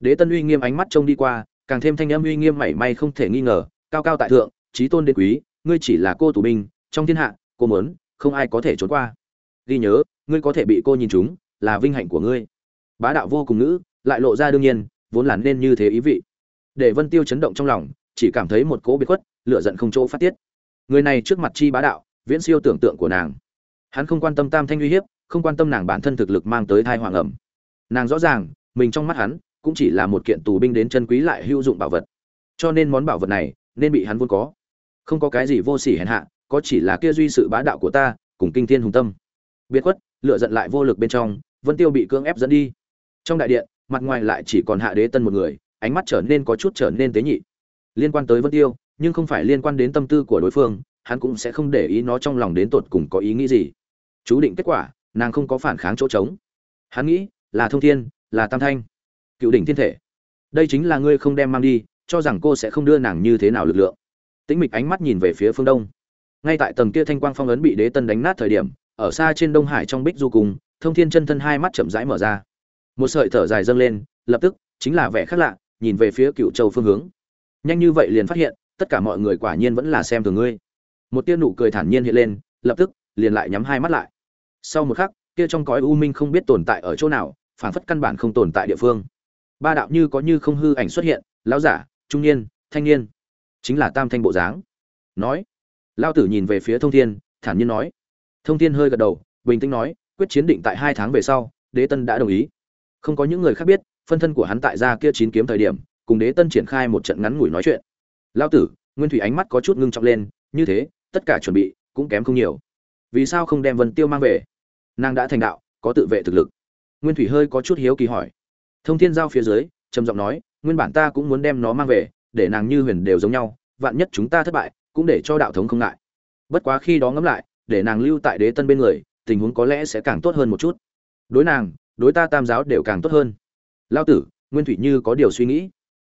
Đế tân uy nghiêm ánh mắt trông đi qua, càng thêm thanh âm uy nghiêm mảy may không thể nghi ngờ, cao cao tại thượng trí tôn đế quý, ngươi chỉ là cô tù binh, trong thiên hạ, cô muốn, không ai có thể trốn qua. Ghi nhớ, ngươi có thể bị cô nhìn chúng là vinh hạnh của ngươi. Bá đạo vô cùng ngữ lại lộ ra đương nhiên, vốn là nên như thế ý vị. Để vân tiêu chấn động trong lòng, chỉ cảm thấy một cỗ biệt khuất lựa giận không chỗ phát tiết. Người này trước mặt chi bá đạo, viễn siêu tưởng tượng của nàng. Hắn không quan tâm tam thanh uy hiếp, không quan tâm nàng bản thân thực lực mang tới thai hoàng ẩm nàng rõ ràng, mình trong mắt hắn, cũng chỉ là một kiện tù binh đến chân quý lại hữu dụng bảo vật. Cho nên món bảo vật này, nên bị hắn vốn có. Không có cái gì vô sỉ hèn hạ, có chỉ là kia duy sự bá đạo của ta, cùng kinh thiên hùng tâm. Biệt khuất lựa giận lại vô lực bên trong, vân tiêu bị cưỡng ép dẫn đi. Trong đại điện mặt ngoài lại chỉ còn hạ đế tân một người, ánh mắt trở nên có chút trở nên tế nhị. Liên quan tới vân tiêu, nhưng không phải liên quan đến tâm tư của đối phương, hắn cũng sẽ không để ý nó trong lòng đến tột cùng có ý nghĩ gì. Chú định kết quả, nàng không có phản kháng chỗ trống. Hắn nghĩ, là thông thiên, là tam thanh, cựu đỉnh thiên thể. Đây chính là ngươi không đem mang đi, cho rằng cô sẽ không đưa nàng như thế nào lực lượng. Tĩnh mịch ánh mắt nhìn về phía phương đông. Ngay tại tầng kia thanh quang phong ấn bị đế tân đánh nát thời điểm, ở xa trên đông hải trong bích du cùng, thông thiên chân thân hai mắt chậm rãi mở ra một sợi thở dài dâng lên, lập tức, chính là vẻ khác lạ, nhìn về phía cựu châu phương hướng. Nhanh như vậy liền phát hiện, tất cả mọi người quả nhiên vẫn là xem thường ngươi. Một tia nụ cười thản nhiên hiện lên, lập tức, liền lại nhắm hai mắt lại. Sau một khắc, kia trong cõi u minh không biết tồn tại ở chỗ nào, phản phất căn bản không tồn tại địa phương. Ba đạo như có như không hư ảnh xuất hiện, lão giả, trung niên, thanh niên, chính là tam thanh bộ dáng. Nói lao tử nhìn về phía thông thiên, thản nhiên nói. Thông thiên hơi gật đầu, bình tĩnh nói, quyết chiến định tại hai tháng về sau, đế tân đã đồng ý không có những người khác biết, phân thân của hắn tại gia kia chín kiếm thời điểm, cùng đế tân triển khai một trận ngắn ngủi nói chuyện. Lao tử, nguyên thủy ánh mắt có chút ngưng trọng lên, như thế, tất cả chuẩn bị, cũng kém không nhiều. Vì sao không đem vân tiêu mang về? Nàng đã thành đạo, có tự vệ thực lực. Nguyên thủy hơi có chút hiếu kỳ hỏi. Thông thiên giao phía dưới, trầm giọng nói, nguyên bản ta cũng muốn đem nó mang về, để nàng như huyền đều giống nhau, vạn nhất chúng ta thất bại, cũng để cho đạo thống không ngại. Bất quá khi đó ngẫm lại, để nàng lưu tại đế tân bên người, tình huống có lẽ sẽ càng tốt hơn một chút. Đối nàng đối ta tam giáo đều càng tốt hơn. Lao tử, nguyên thủy như có điều suy nghĩ.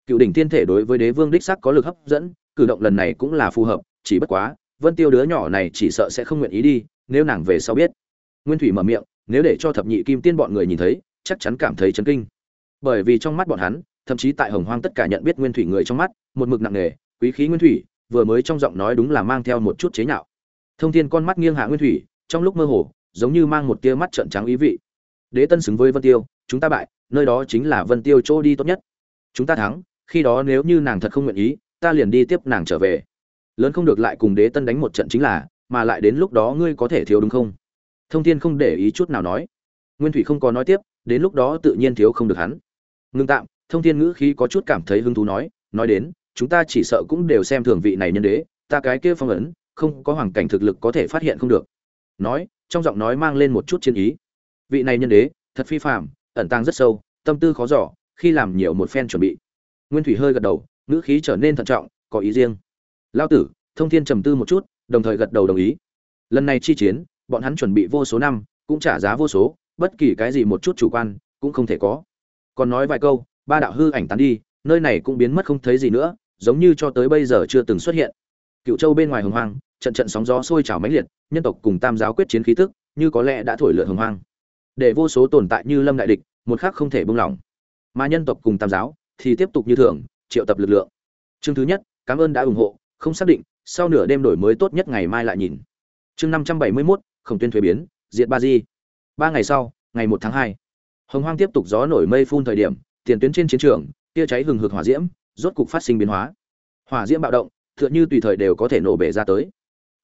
Cựu đỉnh thiên thể đối với đế vương đích sắc có lực hấp dẫn, cử động lần này cũng là phù hợp, chỉ bất quá, vân tiêu đứa nhỏ này chỉ sợ sẽ không nguyện ý đi, nếu nàng về sau biết. Nguyên thủy mở miệng, nếu để cho thập nhị kim tiên bọn người nhìn thấy, chắc chắn cảm thấy chấn kinh. Bởi vì trong mắt bọn hắn, thậm chí tại hồng hoang tất cả nhận biết nguyên thủy người trong mắt, một mực nặng nề, quý khí nguyên thủy, vừa mới trong giọng nói đúng là mang theo một chút chế nhạo. Thông thiên con mắt nghiêng hạ nguyên thủy, trong lúc mơ hồ, giống như mang một tia mắt trợn trắng ý vị đế tân xứng với vân tiêu, chúng ta bại, nơi đó chính là vân tiêu chỗ đi tốt nhất. Chúng ta thắng, khi đó nếu như nàng thật không nguyện ý, ta liền đi tiếp nàng trở về. Lớn không được lại cùng đế tân đánh một trận chính là, mà lại đến lúc đó ngươi có thể thiếu đúng không? Thông thiên không để ý chút nào nói. Nguyên thủy không có nói tiếp, đến lúc đó tự nhiên thiếu không được hắn. Ngưng tạm, thông thiên ngữ khí có chút cảm thấy hứng thú nói nói đến, chúng ta chỉ sợ cũng đều xem thường vị này nhân đế, ta cái kia phong ấn, không có hoàn cảnh thực lực có thể phát hiện không được. Nói, trong giọng nói mang lên một chút chiến ý vị này nhân đế, thật phi phạm ẩn tàng rất sâu, tâm tư khó giỏ khi làm nhiều một phen chuẩn bị. Nguyên thủy hơi gật đầu, ngữ khí trở nên thận trọng, có ý riêng. Lao tử, thông thiên trầm tư một chút, đồng thời gật đầu đồng ý. Lần này chi chiến, bọn hắn chuẩn bị vô số năm, cũng trả giá vô số, bất kỳ cái gì một chút chủ quan, cũng không thể có. Còn nói vài câu, ba đạo hư ảnh tán đi, nơi này cũng biến mất không thấy gì nữa, giống như cho tới bây giờ chưa từng xuất hiện. Cựu châu bên ngoài hồng hoang, trận trận sóng gió sôi trào mãnh liệt, nhân tộc cùng tam giáo quyết chiến khí tức, như có lẽ đã thổi lượn hồng hoang để vô số tồn tại như lâm đại địch, một khắc không thể buông lỏng. Mà nhân tộc cùng tam giáo thì tiếp tục như thường, triệu tập lực lượng. Chương thứ nhất, cảm ơn đã ủng hộ, không xác định, sau nửa đêm đổi mới tốt nhất ngày mai lại nhìn. Chương năm trăm bảy mươi mốt, khổng tuyên thuế biến, diệt ba di. Ba ngày sau, ngày một tháng hai, hồng hoang tiếp tục gió nổi mây phun thời điểm, tiền tuyến trên chiến trường, tia cháy hừng hực hỏa diễm, rốt cục phát sinh biến hóa. Hỏa diễm bạo động, tựa như tùy thời đều có thể nổ bể ra tới.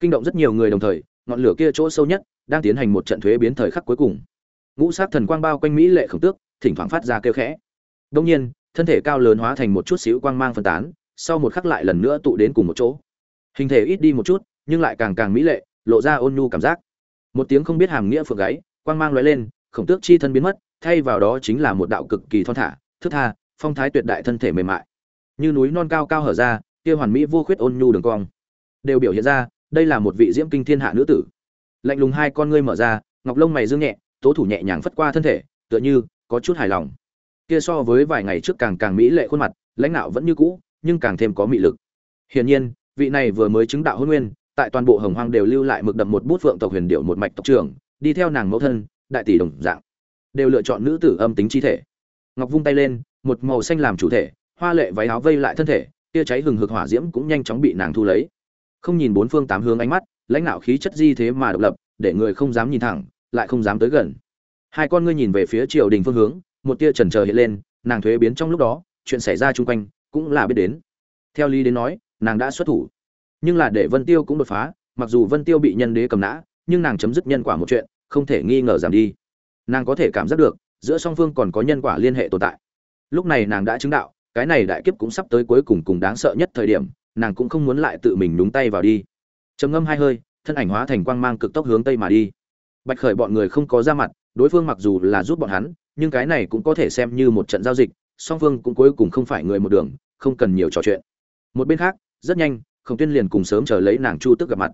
Kinh động rất nhiều người đồng thời, ngọn lửa kia chỗ sâu nhất đang tiến hành một trận thuế biến thời khắc cuối cùng ngũ sát thần quang bao quanh mỹ lệ khổng tước, thỉnh thoảng phát ra kêu khẽ. Đông nhiên, thân thể cao lớn hóa thành một chút xíu quang mang phân tán, sau một khắc lại lần nữa tụ đến cùng một chỗ. Hình thể ít đi một chút, nhưng lại càng càng mỹ lệ, lộ ra ôn nhu cảm giác. Một tiếng không biết hàm nghĩa phượng gáy, quang mang lóe lên, khổng tước chi thân biến mất, thay vào đó chính là một đạo cực kỳ thon thả thức tha, phong thái tuyệt đại thân thể mềm mại. Như núi non cao cao hở ra, kia hoàn mỹ vô khuyết ôn nhu đường cong đều biểu hiện ra, đây là một vị diễm kinh thiên hạ nữ tử. Lạnh lùng hai con ngươi mở ra, ngọc lông mày dương nhẹ tố thủ nhẹ nhàng phất qua thân thể, tựa như có chút hài lòng. Kia so với vài ngày trước càng càng mỹ lệ khuôn mặt, lãnh đạo vẫn như cũ, nhưng càng thêm có mị lực. Hiển nhiên, vị này vừa mới chứng đạo hôn nguyên, tại toàn bộ hồng hoang đều lưu lại mực đậm một bút phượng tộc huyền điệu một mạch tộc trưởng, đi theo nàng mẫu thân, đại tỷ đồng dạng. Đều lựa chọn nữ tử âm tính chi thể. Ngọc vung tay lên, một màu xanh làm chủ thể, hoa lệ váy áo vây lại thân thể tia cháy hừng hực hỏa diễm cũng nhanh chóng bị nàng thu lấy. Không nhìn bốn phương tám hướng ánh mắt, lãnh đạo khí chất di thế mà độc lập, để người không dám nhìn thẳng lại không dám tới gần. Hai con ngươi nhìn về phía triều đình phương hướng, một tia trần chờ hiện lên, nàng thuế biến trong lúc đó, chuyện xảy ra chung quanh cũng là biết đến. Theo lý đến nói, nàng đã xuất thủ. Nhưng là để vân tiêu cũng đột phá, mặc dù vân tiêu bị nhân đế cầm nã, nhưng nàng chấm dứt nhân quả một chuyện, không thể nghi ngờ giảm đi. Nàng có thể cảm giác được, giữa song phương còn có nhân quả liên hệ tồn tại. Lúc này nàng đã chứng đạo, cái này đại kiếp cũng sắp tới cuối cùng cùng đáng sợ nhất thời điểm, nàng cũng không muốn lại tự mình đúng tay vào đi. Trầm ngâm hai hơi, thân ảnh hóa thành quang mang cực tốc hướng tây mà đi bạch khởi bọn người không có ra mặt, đối phương mặc dù là giúp bọn hắn, nhưng cái này cũng có thể xem như một trận giao dịch, song phương cũng cuối cùng không phải người một đường, không cần nhiều trò chuyện. Một bên khác, rất nhanh, khổng tuyên liền cùng sớm chờ lấy nàng chu tước gặp mặt.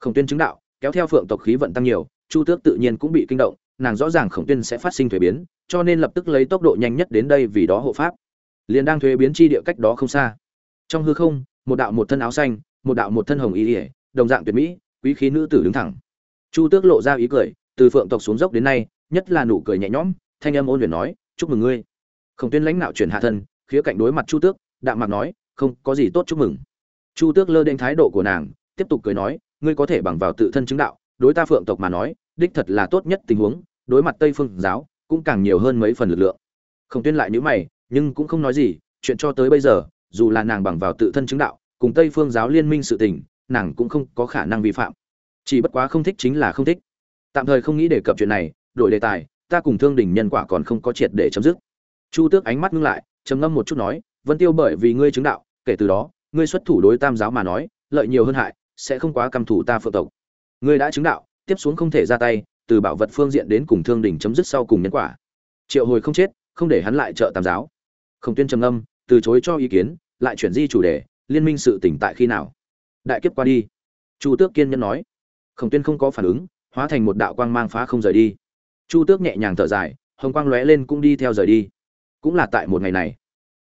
Khổng tuyên chứng đạo, kéo theo phượng tộc khí vận tăng nhiều, chu tước tự nhiên cũng bị kinh động, nàng rõ ràng khổng tuyên sẽ phát sinh thuế biến, cho nên lập tức lấy tốc độ nhanh nhất đến đây vì đó hộ pháp. Liền đang thuế biến chi địa cách đó không xa. Trong hư không, một đạo một thân áo xanh, một đạo một thân hồng y ỉa đồng dạng tuyệt mỹ, quý khí nữ tử đứng thẳng chu tước lộ ra ý cười, từ phượng tộc xuống dốc đến nay, nhất là nụ cười nhẹ nhõm, thanh âm ôn luyện nói, chúc mừng ngươi. Khổng tuyên lãnh đạo chuyển hạ thân, khía cạnh đối mặt chu tước, đạm mạc nói, không, có gì tốt chúc mừng. Chu tước lơ đen thái độ của nàng, tiếp tục cười nói, ngươi có thể bằng vào tự thân chứng đạo, đối ta phượng tộc mà nói, đích thật là tốt nhất tình huống, đối mặt tây phương giáo, cũng càng nhiều hơn mấy phần lực lượng. Khổng tuyên lại nhữ mày, nhưng cũng không nói gì, chuyện cho tới bây giờ, dù là nàng bằng vào tự thân chứng đạo, cùng tây phương giáo liên minh sự tình, nàng cũng không có khả năng vi phạm chỉ bất quá không thích chính là không thích. Tạm thời không nghĩ đề cập chuyện này, đổi đề tài, ta cùng thương đình nhân quả còn không có triệt để chấm dứt. Chu tước ánh mắt ngưng lại, trầm ngâm một chút nói, vân tiêu bởi vì ngươi chứng đạo, kể từ đó, ngươi xuất thủ đối tam giáo mà nói, lợi nhiều hơn hại, sẽ không quá căm thủ ta phượng tộc. Ngươi đã chứng đạo, tiếp xuống không thể ra tay, từ bảo vật phương diện đến cùng thương đỉnh chấm dứt sau cùng nhân quả. Triệu hồi không chết, không để hắn lại trợ tam giáo. Không tuyên trầm ngâm, từ chối cho ý kiến, lại chuyển di chủ đề, liên minh sự tỉnh tại khi nào? Đại kiếp qua đi. Chu tước kiên nhẫn nói khổng tuyên không có phản ứng, hóa thành một đạo quang mang phá không rời đi. Chu tước nhẹ nhàng thở dài, hồng quang lóe lên cũng đi theo rời đi. Cũng là tại một ngày này,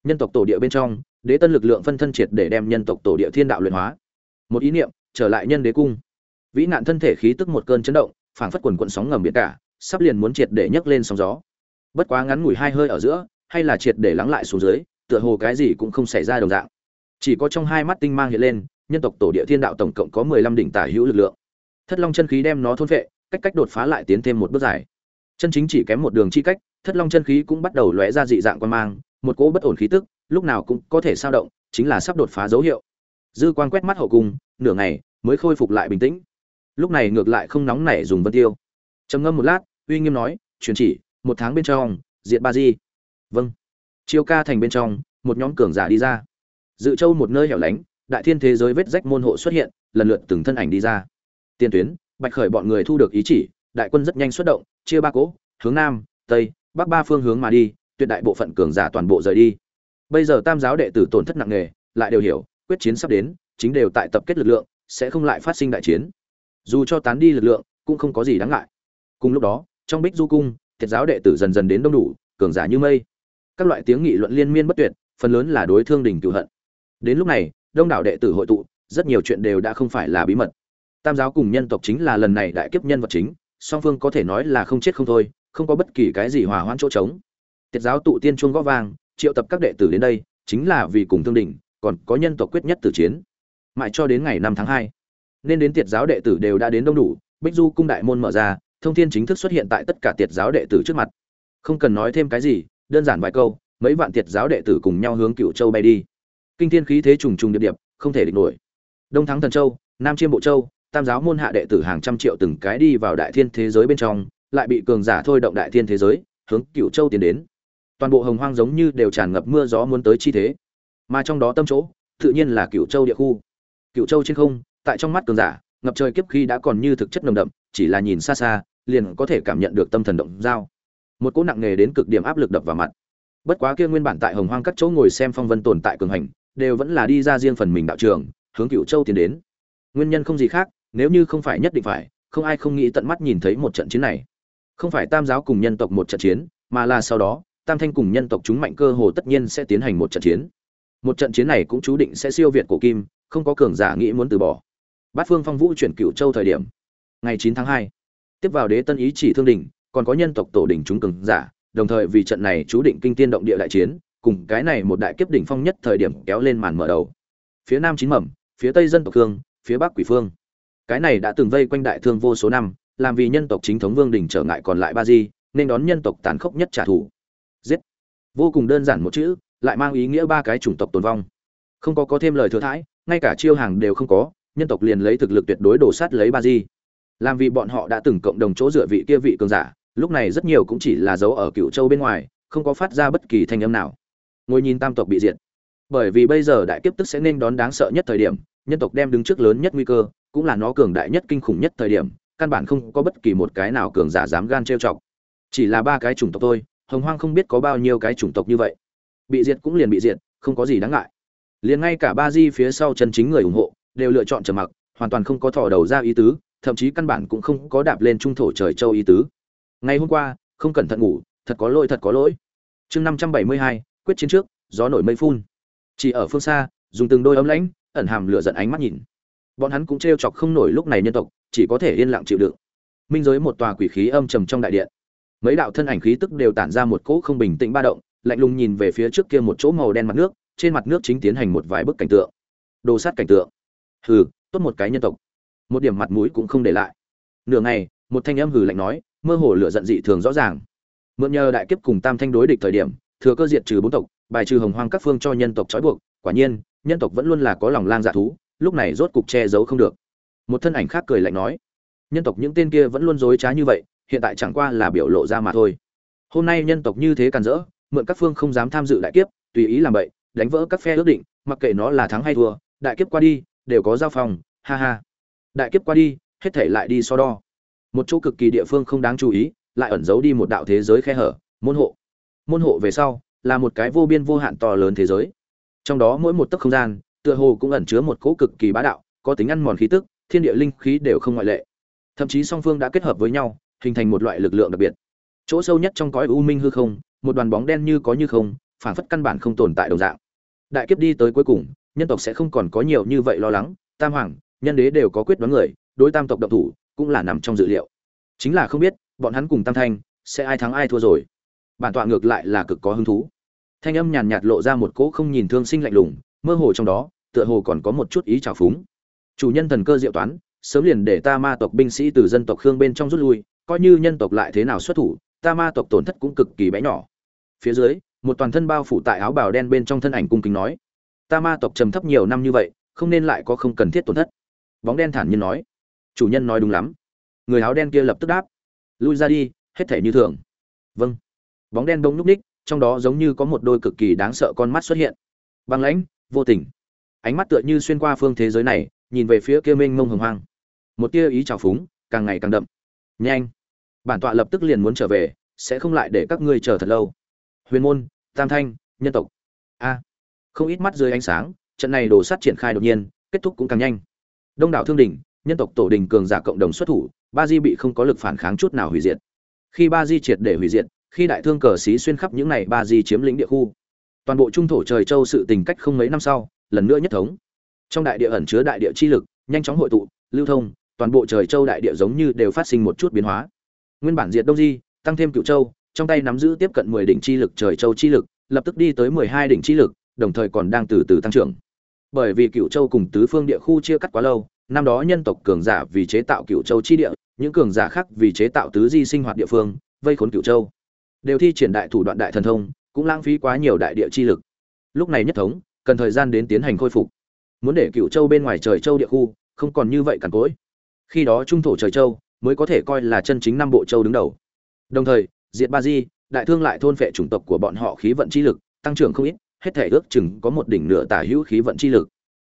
nhân tộc tổ địa bên trong, đế tân lực lượng phân thân triệt để đem nhân tộc tổ địa thiên đạo luyện hóa. Một ý niệm, trở lại nhân đế cung. Vĩ nạn thân thể khí tức một cơn chấn động, phảng phất quần quận sóng ngầm biển cả, sắp liền muốn triệt để nhấc lên sóng gió. Bất quá ngắn ngủi hai hơi ở giữa, hay là triệt để lắng lại xuống dưới, tựa hồ cái gì cũng không xảy ra đồng dạng. Chỉ có trong hai mắt tinh mang hiện lên, nhân tộc tổ địa thiên đạo tổng cộng có mười lăm đỉnh tả hữu lực lượng thất long chân khí đem nó thôn phệ, cách cách đột phá lại tiến thêm một bước dài. Chân chính chỉ kém một đường chi cách, thất long chân khí cũng bắt đầu lóe ra dị dạng quan mang, một cỗ bất ổn khí tức, lúc nào cũng có thể sao động, chính là sắp đột phá dấu hiệu. Dư quan quét mắt hậu cung, nửa ngày mới khôi phục lại bình tĩnh. Lúc này ngược lại không nóng nảy dùng vân tiêu. Trầm ngâm một lát, uy nghiêm nói truyền chỉ, một tháng bên trong, diệt ba di. Vâng. Chiêu ca thành bên trong, một nhóm cường giả đi ra. Dự châu một nơi hẻo lánh, đại thiên thế giới vết rách môn hộ xuất hiện, lần lượt từng thân ảnh đi ra tiền tuyến, bạch khởi bọn người thu được ý chỉ, đại quân rất nhanh xuất động, chia ba cỗ hướng nam, tây, bắc ba phương hướng mà đi, tuyệt đại bộ phận cường giả toàn bộ rời đi. Bây giờ tam giáo đệ tử tổn thất nặng nề, lại đều hiểu, quyết chiến sắp đến, chính đều tại tập kết lực lượng, sẽ không lại phát sinh đại chiến. Dù cho tán đi lực lượng, cũng không có gì đáng ngại. Cùng lúc đó, trong bích du cung, thiệt giáo đệ tử dần dần đến đông đủ, cường giả như mây. Các loại tiếng nghị luận liên miên bất tuyệt, phần lớn là đối thương đình cựu hận. Đến lúc này, đông đảo đệ tử hội tụ, rất nhiều chuyện đều đã không phải là bí mật tam giáo cùng nhân tộc chính là lần này đại kiếp nhân vật chính, song phương có thể nói là không chết không thôi, không có bất kỳ cái gì hòa hoãn chỗ trống. Tiết giáo tụ tiên chuông gõ vang, triệu tập các đệ tử đến đây, chính là vì cùng thương đình còn có nhân tộc quyết nhất tử chiến. Mãi cho đến ngày năm tháng hai, nên đến tiệt giáo đệ tử đều đã đến đông đủ, bích du cung đại môn mở ra, thông thiên chính thức xuất hiện tại tất cả tiệt giáo đệ tử trước mặt. Không cần nói thêm cái gì, đơn giản vài câu, mấy vạn tiệt giáo đệ tử cùng nhau hướng cựu châu bay đi. Kinh thiên khí thế trùng trùng điệp điệp, không thể địch nổi. Đông thắng thần châu, nam chiêm bộ châu tam giáo môn hạ đệ tử hàng trăm triệu từng cái đi vào đại thiên thế giới bên trong, lại bị cường giả thôi động đại thiên thế giới, hướng cựu châu tiến đến. Toàn bộ hồng hoang giống như đều tràn ngập mưa gió muốn tới chi thế. Mà trong đó tâm chỗ, tự nhiên là cựu châu địa khu. Cựu châu trên không, tại trong mắt cường giả, ngập trời kiếp khi đã còn như thực chất nồng đậm, chỉ là nhìn xa xa, liền có thể cảm nhận được tâm thần động giao. Một cỗ nặng nề đến cực điểm áp lực đập vào mặt. Bất quá kia nguyên bản tại hồng hoang các chỗ ngồi xem phong vân tồn tại cường hành, đều vẫn là đi ra riêng phần mình đạo trường, hướng cựu châu tiến đến. Nguyên nhân không gì khác nếu như không phải nhất định phải, không ai không nghĩ tận mắt nhìn thấy một trận chiến này. Không phải tam giáo cùng nhân tộc một trận chiến, mà là sau đó, tam thanh cùng nhân tộc chúng mạnh cơ hồ tất nhiên sẽ tiến hành một trận chiến. Một trận chiến này cũng chú định sẽ siêu việt cổ kim, không có cường giả nghĩ muốn từ bỏ. Bát phương phong vũ chuyển cựu châu thời điểm, ngày chín tháng hai, tiếp vào đế tân ý chỉ thương đình còn có nhân tộc tổ đình chúng cường giả, đồng thời vì trận này chú định kinh tiên động địa đại chiến, cùng cái này một đại kiếp đỉnh phong nhất thời điểm kéo lên màn mở đầu. Phía nam chín mầm, phía tây dân tộc thương phía bắc quỷ phương cái này đã từng vây quanh đại thương vô số năm, làm vì nhân tộc chính thống vương đình trở ngại còn lại ba di, nên đón nhân tộc tàn khốc nhất trả thù. Giết. Vô cùng đơn giản một chữ, lại mang ý nghĩa ba cái chủng tộc tồn vong. Không có có thêm lời thừa thãi, ngay cả chiêu hàng đều không có, nhân tộc liền lấy thực lực tuyệt đối đổ sát lấy ba di. Làm vì bọn họ đã từng cộng đồng chỗ dựa vị kia vị cường giả, lúc này rất nhiều cũng chỉ là dấu ở cựu châu bên ngoài, không có phát ra bất kỳ thanh âm nào. Ngồi nhìn tam tộc bị diệt. Bởi vì bây giờ đại kiếp tức sẽ nên đón đáng sợ nhất thời điểm, nhân tộc đem đứng trước lớn nhất nguy cơ cũng là nó cường đại nhất kinh khủng nhất thời điểm, căn bản không có bất kỳ một cái nào cường giả dám gan trêu chọc. Chỉ là ba cái chủng tộc thôi, hồng hoang không biết có bao nhiêu cái chủng tộc như vậy. Bị diệt cũng liền bị diệt, không có gì đáng ngại. Liền ngay cả ba di phía sau chân chính người ủng hộ, đều lựa chọn trầm mặc, hoàn toàn không có thò đầu ra ý tứ, thậm chí căn bản cũng không có đạp lên trung thổ trời châu ý tứ. Ngày hôm qua, không cẩn thận ngủ, thật có lỗi, thật có lỗi. Chương năm trăm bảy mươi hai, quyết chiến trước, gió nổi mây phun. Chỉ ở phương xa, dùng từng đôi ấm lãnh, ẩn hàm lửa giận ánh mắt nhìn bọn hắn cũng t chọc không nổi lúc này nhân tộc, chỉ có thể yên lặng chịu đựng. Minh giới một tòa quỷ khí âm trầm trong đại điện. Mấy đạo thân ảnh khí tức đều tản ra một cỗ không bình tĩnh ba động, lạnh lùng nhìn về phía trước kia một chỗ màu đen mặt nước, trên mặt nước chính tiến hành một vài bức cảnh tượng. Đồ sát cảnh tượng. Hừ, tốt một cái nhân tộc. Một điểm mặt mũi cũng không để lại. Nửa ngày, một thanh âm hừ lạnh nói, mơ hồ lửa giận dị thường rõ ràng. Mượn nhờ đại kiếp cùng tam thanh đối địch thời điểm, thừa cơ diệt trừ bốn tộc, bài trừ hồng hoang các phương cho nhân tộc trói buộc, quả nhiên, nhân tộc vẫn luôn là có lòng lang dạ thú lúc này rốt cục che giấu không được. Một thân ảnh khác cười lạnh nói, nhân tộc những tên kia vẫn luôn dối trá như vậy, hiện tại chẳng qua là biểu lộ ra mà thôi. Hôm nay nhân tộc như thế càn rỡ, mượn các phương không dám tham dự đại kiếp, tùy ý làm vậy đánh vỡ các phe ước định, mặc kệ nó là thắng hay thua, đại kiếp qua đi, đều có giao phòng, ha ha. Đại kiếp qua đi, hết thể lại đi so đo. Một chỗ cực kỳ địa phương không đáng chú ý, lại ẩn giấu đi một đạo thế giới khe hở, môn hộ. Môn hộ về sau, là một cái vô biên vô hạn to lớn thế giới. Trong đó mỗi một tấc không gian tựa hồ cũng ẩn chứa một cỗ cực kỳ bá đạo, có tính ăn mòn khí tức, thiên địa linh khí đều không ngoại lệ. Thậm chí song phương đã kết hợp với nhau, hình thành một loại lực lượng đặc biệt. Chỗ sâu nhất trong cõi u minh hư không, một đoàn bóng đen như có như không phản phất căn bản không tồn tại đồng dạng. Đại kiếp đi tới cuối cùng, nhân tộc sẽ không còn có nhiều như vậy lo lắng, tam hoàng, nhân đế đều có quyết đoán người, đối tam tộc độc thủ, cũng là nằm trong dự liệu. Chính là không biết, bọn hắn cùng tam thanh, sẽ ai thắng ai thua rồi. Bản tọa ngược lại là cực có hứng thú. Thanh âm nhàn nhạt lộ ra một cỗ không nhìn thương sinh lạnh lùng mơ hồ trong đó, tựa hồ còn có một chút ý trào phúng. Chủ nhân thần cơ diệu toán, sớm liền để ta ma tộc binh sĩ từ dân tộc khương bên trong rút lui, coi như nhân tộc lại thế nào xuất thủ, ta ma tộc tổn thất cũng cực kỳ bé nhỏ. Phía dưới, một toàn thân bao phủ tại áo bào đen bên trong thân ảnh cung kính nói, ta ma tộc trầm thấp nhiều năm như vậy, không nên lại có không cần thiết tổn thất. Bóng đen thản nhiên nói. Chủ nhân nói đúng lắm. Người áo đen kia lập tức đáp, lui ra đi, hết thể như thường. Vâng. Bóng đen bỗng núp ních trong đó giống như có một đôi cực kỳ đáng sợ con mắt xuất hiện. Băng lãnh vô tình. Ánh mắt tựa như xuyên qua phương thế giới này, nhìn về phía kia mênh mông hồng hoang. Một tia ý trào phúng, càng ngày càng đậm. Nhanh. Bản tọa lập tức liền muốn trở về, sẽ không lại để các ngươi chờ thật lâu. Huyền môn, tam thanh, nhân tộc. A. Không ít mắt dưới ánh sáng, trận này đổ sát triển khai đột nhiên, kết thúc cũng càng nhanh. Đông đảo thương đình nhân tộc tổ đình cường giả cộng đồng xuất thủ, ba di bị không có lực phản kháng chút nào hủy diệt. Khi ba di triệt để hủy diệt, khi đại thương cờ xí xuyên khắp những này ba di chiếm lĩnh địa khu toàn bộ trung thổ trời châu sự tình cách không mấy năm sau, lần nữa nhất thống. Trong đại địa ẩn chứa đại địa chi lực, nhanh chóng hội tụ, lưu thông, toàn bộ trời châu đại địa giống như đều phát sinh một chút biến hóa. Nguyên bản diệt đông di, tăng thêm cựu châu, trong tay nắm giữ tiếp cận mười đỉnh chi lực trời châu chi lực, lập tức đi tới mười hai đỉnh chi lực, đồng thời còn đang từ từ tăng trưởng. Bởi vì cựu châu cùng tứ phương địa khu chia cắt quá lâu, năm đó nhân tộc cường giả vì chế tạo cựu châu chi địa, những cường giả khác vì chế tạo tứ di sinh hoạt địa phương, vây khốn cựu châu. Đều thi triển đại thủ đoạn đại thần thông cũng lãng phí quá nhiều đại địa chi lực. Lúc này nhất thống, cần thời gian đến tiến hành khôi phục. Muốn để cựu châu bên ngoài trời châu địa khu, không còn như vậy cằn cỗi. Khi đó trung thổ trời châu mới có thể coi là chân chính năm bộ châu đứng đầu. Đồng thời, diệt ba di, đại thương lại thôn phệ chủng tộc của bọn họ khí vận chi lực, tăng trưởng không ít, hết thể ước chừng có một đỉnh nửa tả hữu khí vận chi lực.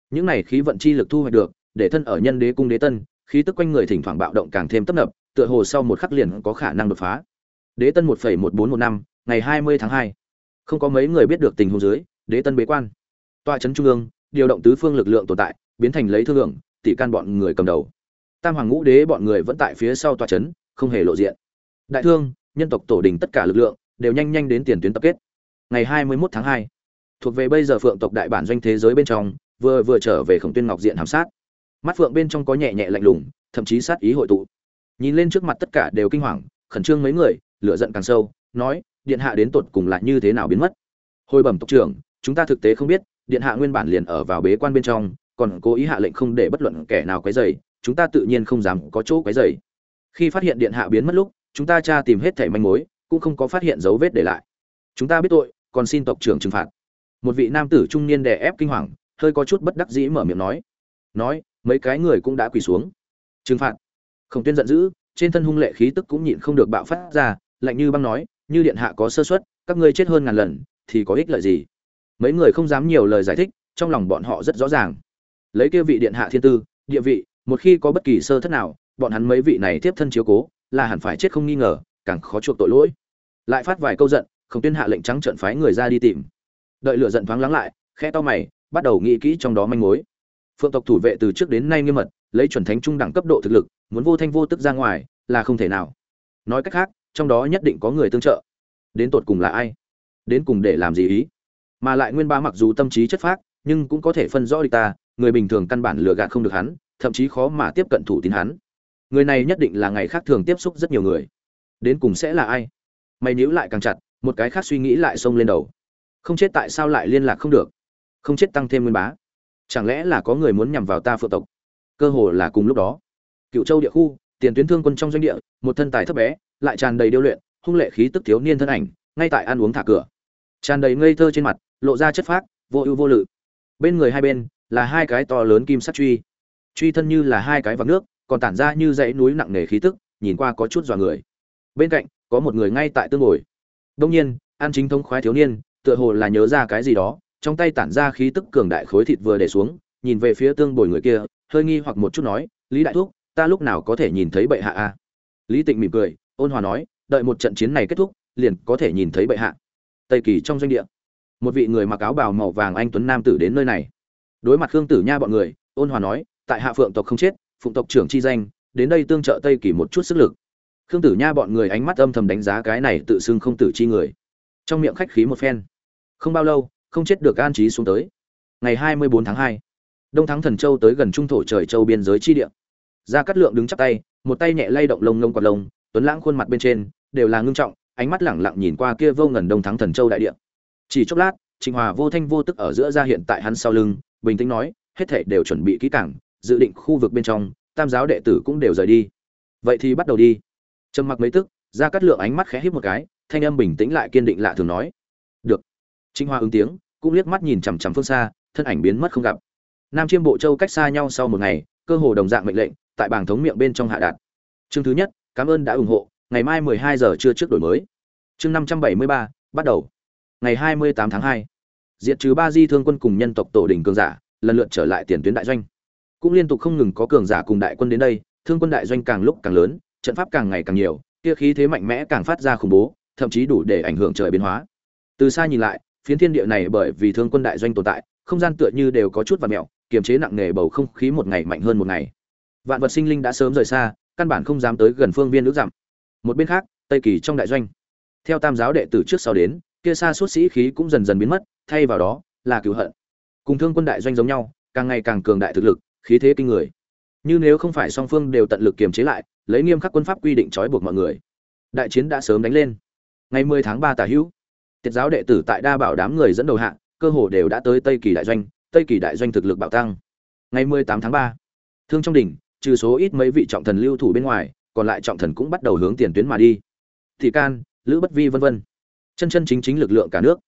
Những này khí vận chi lực thu hoạch được, để thân ở nhân đế cung đế tân, khí tức quanh người thỉnh thoảng bạo động càng thêm tấp nập, tựa hồ sau một khắc liền có khả năng đột phá. Đế tân một một bốn một năm, ngày hai mươi tháng hai không có mấy người biết được tình huống dưới, đế tân bế quan. Tòa trấn trung ương, điều động tứ phương lực lượng tồn tại, biến thành lấy thương lượng tỷ can bọn người cầm đầu. Tam hoàng ngũ đế bọn người vẫn tại phía sau tòa trấn, không hề lộ diện. Đại thương, nhân tộc tổ đình tất cả lực lượng, đều nhanh nhanh đến tiền tuyến tập kết. Ngày hai mươi mốt tháng hai, thuộc về bây giờ phượng tộc đại bản doanh thế giới bên trong, vừa vừa trở về khổng tuyên ngọc diện hàm sát. Mắt phượng bên trong có nhẹ nhẹ lạnh lùng, thậm chí sát ý hội tụ. Nhìn lên trước mặt tất cả đều kinh hoàng, khẩn trương mấy người, lửa giận càng sâu, nói điện hạ đến tột cùng lại như thế nào biến mất? Hồi bẩm tộc trưởng, chúng ta thực tế không biết, điện hạ nguyên bản liền ở vào bế quan bên trong, còn cố ý hạ lệnh không để bất luận kẻ nào quấy rầy, chúng ta tự nhiên không dám có chỗ quấy rầy. Khi phát hiện điện hạ biến mất lúc, chúng ta tra tìm hết thảy manh mối, cũng không có phát hiện dấu vết để lại. Chúng ta biết tội, còn xin tộc trưởng trừng phạt. Một vị nam tử trung niên đè ép kinh hoàng, hơi có chút bất đắc dĩ mở miệng nói. Nói, mấy cái người cũng đã quỳ xuống. Trừng phạt. Khổng tuyên giận dữ, trên thân hung lệ khí tức cũng nhịn không được bạo phát ra, lạnh như băng nói như điện hạ có sơ suất, các ngươi chết hơn ngàn lần, thì có ích lợi gì? Mấy người không dám nhiều lời giải thích, trong lòng bọn họ rất rõ ràng. Lấy kia vị điện hạ thiên tư, địa vị, một khi có bất kỳ sơ thất nào, bọn hắn mấy vị này tiếp thân chiếu cố, là hẳn phải chết không nghi ngờ, càng khó chuộc tội lỗi. Lại phát vài câu giận không tuyên hạ lệnh trắng trợn phái người ra đi tìm. Đợi lửa giận thoáng lắng lại khe to mày, bắt đầu nghĩ kỹ trong đó manh mối. Phượng tộc thủ vệ từ trước đến nay nghiêm mật, lấy chuẩn thánh trung đẳng cấp độ thực lực, muốn vô thanh vô tức ra ngoài, là không thể nào. Nói cách khác trong đó nhất định có người tương trợ. Đến tột cùng là ai? Đến cùng để làm gì ý? Mà lại nguyên ba mặc dù tâm trí chất phác, nhưng cũng có thể phân rõ địch ta, người bình thường căn bản lừa gạt không được hắn, thậm chí khó mà tiếp cận thủ tín hắn. Người này nhất định là ngày khác thường tiếp xúc rất nhiều người. Đến cùng sẽ là ai? Mày níu lại càng chặt, một cái khác suy nghĩ lại xông lên đầu. Không chết tại sao lại liên lạc không được? Không chết tăng thêm nguyên bá. Chẳng lẽ là có người muốn nhằm vào ta phượng tộc? Cơ hồ là cùng lúc đó. Cựu châu địa khu, tiền tuyến thương quân trong doanh địa, một thân tài thấp bé lại tràn đầy điêu luyện, hung lệ khí tức thiếu niên thân ảnh, ngay tại ăn uống thả cửa. Tràn đầy ngây thơ trên mặt, lộ ra chất phác, vô ưu vô lự. Bên người hai bên, là hai cái to lớn kim sắt truy. Truy thân như là hai cái vạc nước, còn tản ra như dãy núi nặng nề khí tức, nhìn qua có chút dọa người. Bên cạnh, có một người ngay tại tương ngồi. Đông nhiên an chính thống khoái thiếu niên, tựa hồ là nhớ ra cái gì đó, trong tay tản ra khí tức cường đại khối thịt vừa để xuống, nhìn về phía tương bồi người kia, hơi nghi hoặc một chút nói, lý đại thúc, ta lúc nào có thể nhìn thấy bệ hạ a? Lý tịnh mỉm cười ôn hòa nói, đợi một trận chiến này kết thúc, liền có thể nhìn thấy bệ hạ. Tây kỳ trong doanh địa, một vị người mặc áo bào màu vàng anh tuấn nam tử đến nơi này. Đối mặt khương tử nha bọn người, ôn hòa nói, tại hạ phượng tộc không chết, phụng tộc trưởng chi danh, đến đây tương trợ tây kỳ một chút sức lực. Khương tử nha bọn người ánh mắt âm thầm đánh giá cái này tự xưng không tử chi người. Trong miệng khách khí một phen. Không bao lâu, không chết được an trí xuống tới. Ngày hai mươi bốn tháng hai, đông thắng thần châu tới gần trung thổ trời châu biên giới chi địa. Gia cát lượng đứng chắp tay, một tay nhẹ lay động lông lông quạt lông tuấn lãng khuôn mặt bên trên đều là ngưng trọng, ánh mắt lẳng lặng nhìn qua kia vô ngần đông thắng thần châu đại địa. Chỉ chốc lát, trịnh hòa vô thanh vô tức ở giữa ra hiện tại hắn sau lưng, bình tĩnh nói, hết thảy đều chuẩn bị kỹ càng, dự định khu vực bên trong, tam giáo đệ tử cũng đều rời đi. Vậy thì bắt đầu đi. Trầm mặc mấy tức ra cắt lượng ánh mắt khẽ híp một cái, thanh âm bình tĩnh lại kiên định lạ thường nói. Được. Trịnh hòa ứng tiếng, cũng liếc mắt nhìn chằm chằm phương xa, thân ảnh biến mất không gặp. Nam chiêm bộ châu cách xa nhau sau một ngày, cơ hồ đồng dạng mệnh lệnh, tại bảng thống miệng bên trong hạ đạt. Chương thứ nhất cảm ơn đã ủng hộ ngày mai 12 giờ trưa trước đổi mới. Chương 573, bắt đầu. Ngày 28 tháng 2 diệt trừ ba di thương quân cùng nhân tộc tổ đỉnh cường giả lần lượt trở lại tiền tuyến đại doanh. Cũng liên tục không ngừng có cường giả cùng đại quân đến đây thương quân đại doanh càng lúc càng lớn trận pháp càng ngày càng nhiều kia khí thế mạnh mẽ càng phát ra khủng bố thậm chí đủ để ảnh hưởng trời biến hóa. Từ xa nhìn lại phiến thiên địa này bởi vì thương quân đại doanh tồn tại không gian tựa như đều có chút vặn mèo, kiềm chế nặng nề bầu không khí một ngày mạnh hơn một ngày. Vạn vật sinh linh đã sớm rời xa căn bản không dám tới gần phương viên nước dặm. Một bên khác, tây kỳ trong đại doanh. Theo tam giáo đệ tử trước sau đến, kia xa suốt sĩ khí cũng dần dần biến mất, thay vào đó, là cựu hận. Cùng thương quân đại doanh giống nhau, càng ngày càng cường đại thực lực, khí thế kinh người. Như nếu không phải song phương đều tận lực kiềm chế lại, lấy nghiêm khắc quân pháp quy định trói buộc mọi người. Đại chiến đã sớm đánh lên. Ngày 10 tháng 3 tả hữu, tiết giáo đệ tử tại đa bảo đám người dẫn đầu hạng cơ hồ đều đã tới tây kỳ đại doanh, tây kỳ đại doanh thực lực bạo tăng. Ngày 18 tháng 3 thương trong đỉnh trừ số ít mấy vị trọng thần lưu thủ bên ngoài còn lại trọng thần cũng bắt đầu hướng tiền tuyến mà đi. Thị can lữ bất vi vân vân. Chân chân chính chính lực lượng cả nước.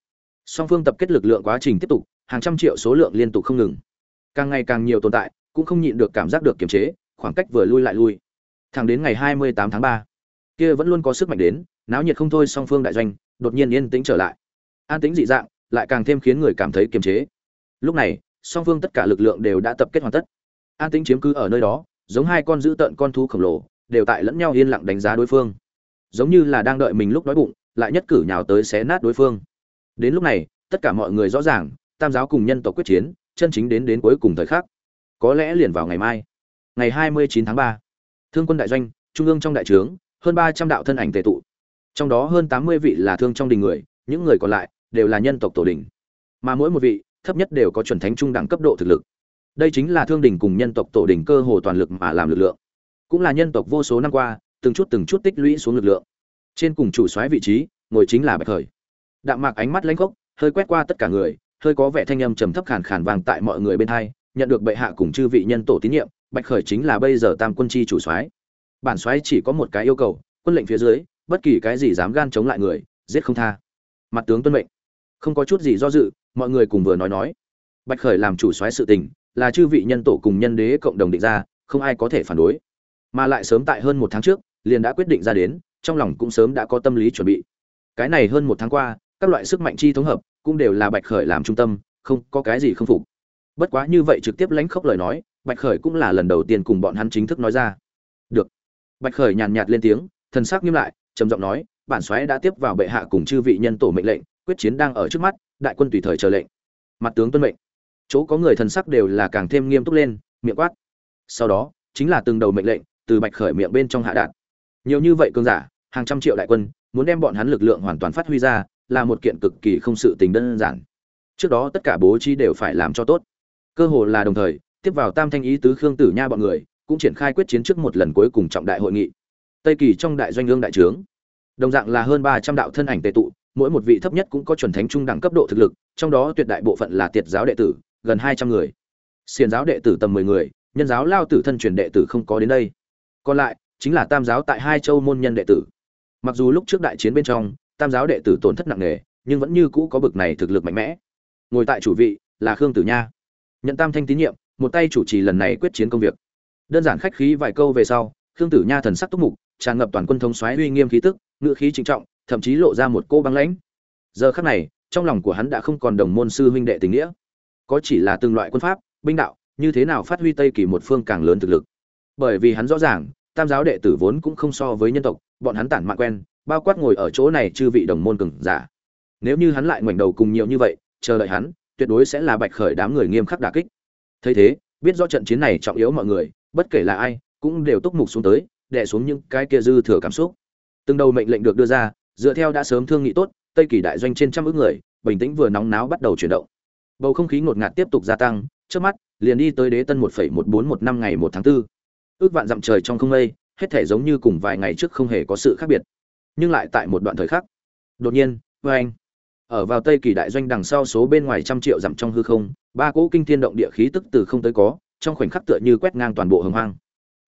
Song phương tập kết lực lượng quá trình tiếp tục hàng trăm triệu số lượng liên tục không ngừng. Càng ngày càng nhiều tồn tại cũng không nhịn được cảm giác được kiềm chế khoảng cách vừa lui lại lui. Thẳng đến ngày 28 tháng 3, kia vẫn luôn có sức mạnh đến náo nhiệt không thôi song phương đại doanh đột nhiên yên tĩnh trở lại. An tĩnh dị dạng lại càng thêm khiến người cảm thấy kiềm chế. Lúc này song phương tất cả lực lượng đều đã tập kết hoàn tất. An tĩnh chiếm cứ ở nơi đó giống hai con dữ tợn con thú khổng lồ đều tại lẫn nhau yên lặng đánh giá đối phương. Giống như là đang đợi mình lúc đói bụng lại nhất cử nhào tới xé nát đối phương. Đến lúc này tất cả mọi người rõ ràng tam giáo cùng nhân tộc quyết chiến chân chính đến đến cuối cùng thời khắc. Có lẽ liền vào ngày mai. Ngày 29 tháng 3, thương quân đại doanh trung ương trong đại trướng hơn 300 đạo thân ảnh tề tụ. Trong đó hơn 80 vị là thương trong đình người những người còn lại đều là nhân tộc tổ đình. Mà mỗi một vị thấp nhất đều có chuẩn thánh trung đẳng cấp độ thực lực đây chính là thương đình cùng nhân tộc tổ đình cơ hồ toàn lực mà làm lực lượng. Cũng là nhân tộc vô số năm qua, từng chút từng chút tích lũy xuống lực lượng. Trên cùng chủ soái vị trí, ngồi chính là bạch khởi. Đạm mạc ánh mắt lãnh khốc, hơi quét qua tất cả người, hơi có vẻ thanh âm trầm thấp khàn khàn vang tại mọi người bên hai, nhận được bệ hạ cùng chư vị nhân tổ tín nhiệm, bạch khởi chính là bây giờ tam quân chi chủ soái. Bản soái chỉ có một cái yêu cầu, quân lệnh phía dưới, bất kỳ cái gì dám gan chống lại người, giết không tha. Mặt tướng tuân mệnh. Không có chút gì do dự, mọi người cùng vừa nói nói. Bạch khởi làm chủ soái sự tình là chư vị nhân tổ cùng nhân đế cộng đồng định ra, không ai có thể phản đối. Mà lại sớm tại hơn một tháng trước, liền đã quyết định ra đến, trong lòng cũng sớm đã có tâm lý chuẩn bị. Cái này hơn một tháng qua, các loại sức mạnh chi thống hợp, cũng đều là bạch khởi làm trung tâm, không có cái gì không phục. Bất quá như vậy trực tiếp lãnh khốc lời nói, bạch khởi cũng là lần đầu tiên cùng bọn hắn chính thức nói ra. Được. Bạch khởi nhàn nhạt lên tiếng, thần sắc nghiêm lại, trầm giọng nói, bản soái đã tiếp vào bệ hạ cùng chư vị nhân tổ mệnh lệnh, quyết chiến đang ở trước mắt, đại quân tùy thời chờ lệnh. Mặt tướng tuân mệnh chỗ có người thần sắc đều là càng thêm nghiêm túc lên, miệng quát. Sau đó, chính là từng đầu mệnh lệnh từ bạch khởi miệng bên trong hạ đạn nhiều như vậy cường giả, hàng trăm triệu đại quân, muốn đem bọn hắn lực lượng hoàn toàn phát huy ra, là một kiện cực kỳ không sự tình đơn giản. Trước đó tất cả bố trí đều phải làm cho tốt. Cơ hồ là đồng thời, tiếp vào tam thanh ý tứ khương tử nha bọn người, cũng triển khai quyết chiến trước một lần cuối cùng trọng đại hội nghị. Tây kỳ trong đại doanh lương đại trướng. Đồng dạng là hơn ba trăm đạo thân ảnh tề tụ, mỗi một vị thấp nhất cũng có chuẩn thánh trung đẳng cấp độ thực lực, trong đó tuyệt đại bộ phận là tiệt giáo đệ tử gần hai trăm người. Xiền giáo đệ tử tầm mười người, nhân giáo lao tử thân truyền đệ tử không có đến đây. Còn lại, chính là tam giáo tại hai châu môn nhân đệ tử. Mặc dù lúc trước đại chiến bên trong, tam giáo đệ tử tổn thất nặng nề, nhưng vẫn như cũ có bực này thực lực mạnh mẽ. Ngồi tại chủ vị là khương tử nha. Nhận tam thanh tín nhiệm, một tay chủ trì lần này quyết chiến công việc. Đơn giản khách khí vài câu về sau, khương tử nha thần sắc túc mục, tràn ngập toàn quân thống xoáy uy nghiêm khí tức ngự khí trịnh trọng, thậm chí lộ ra một cô băng lãnh. Giờ khắc này, trong lòng của hắn đã không còn đồng môn sư huynh đệ tình nghĩa có chỉ là từng loại quân pháp, binh đạo, như thế nào phát huy tây kỳ một phương càng lớn thực lực. Bởi vì hắn rõ ràng, tam giáo đệ tử vốn cũng không so với nhân tộc, bọn hắn tản mạn quen, bao quát ngồi ở chỗ này chư vị đồng môn cường giả. Nếu như hắn lại ngoảnh đầu cùng nhiều như vậy, chờ đợi hắn, tuyệt đối sẽ là bạch khởi đám người nghiêm khắc đả kích. Thấy thế, biết rõ trận chiến này trọng yếu mọi người, bất kể là ai, cũng đều túc mục xuống tới, đè xuống những cái kia dư thừa cảm xúc. Từng đầu mệnh lệnh được đưa ra, dựa theo đã sớm thương nghị tốt, tây kỳ đại doanh trên trăm ức người, bình tĩnh vừa nóng náo bắt đầu chuyển động bầu không khí ngột ngạt tiếp tục gia tăng, trước mắt, liền đi tới đế tân một một bốn một năm ngày một tháng 4. ước vạn dặm trời trong không mây, hết thể giống như cùng vài ngày trước không hề có sự khác biệt. Nhưng lại tại một đoạn thời khắc, đột nhiên vê anh, ở vào tây kỳ đại doanh đằng sau số bên ngoài trăm triệu dặm trong hư không, ba cỗ kinh thiên động địa khí tức từ không tới có, trong khoảnh khắc tựa như quét ngang toàn bộ hồng hoang.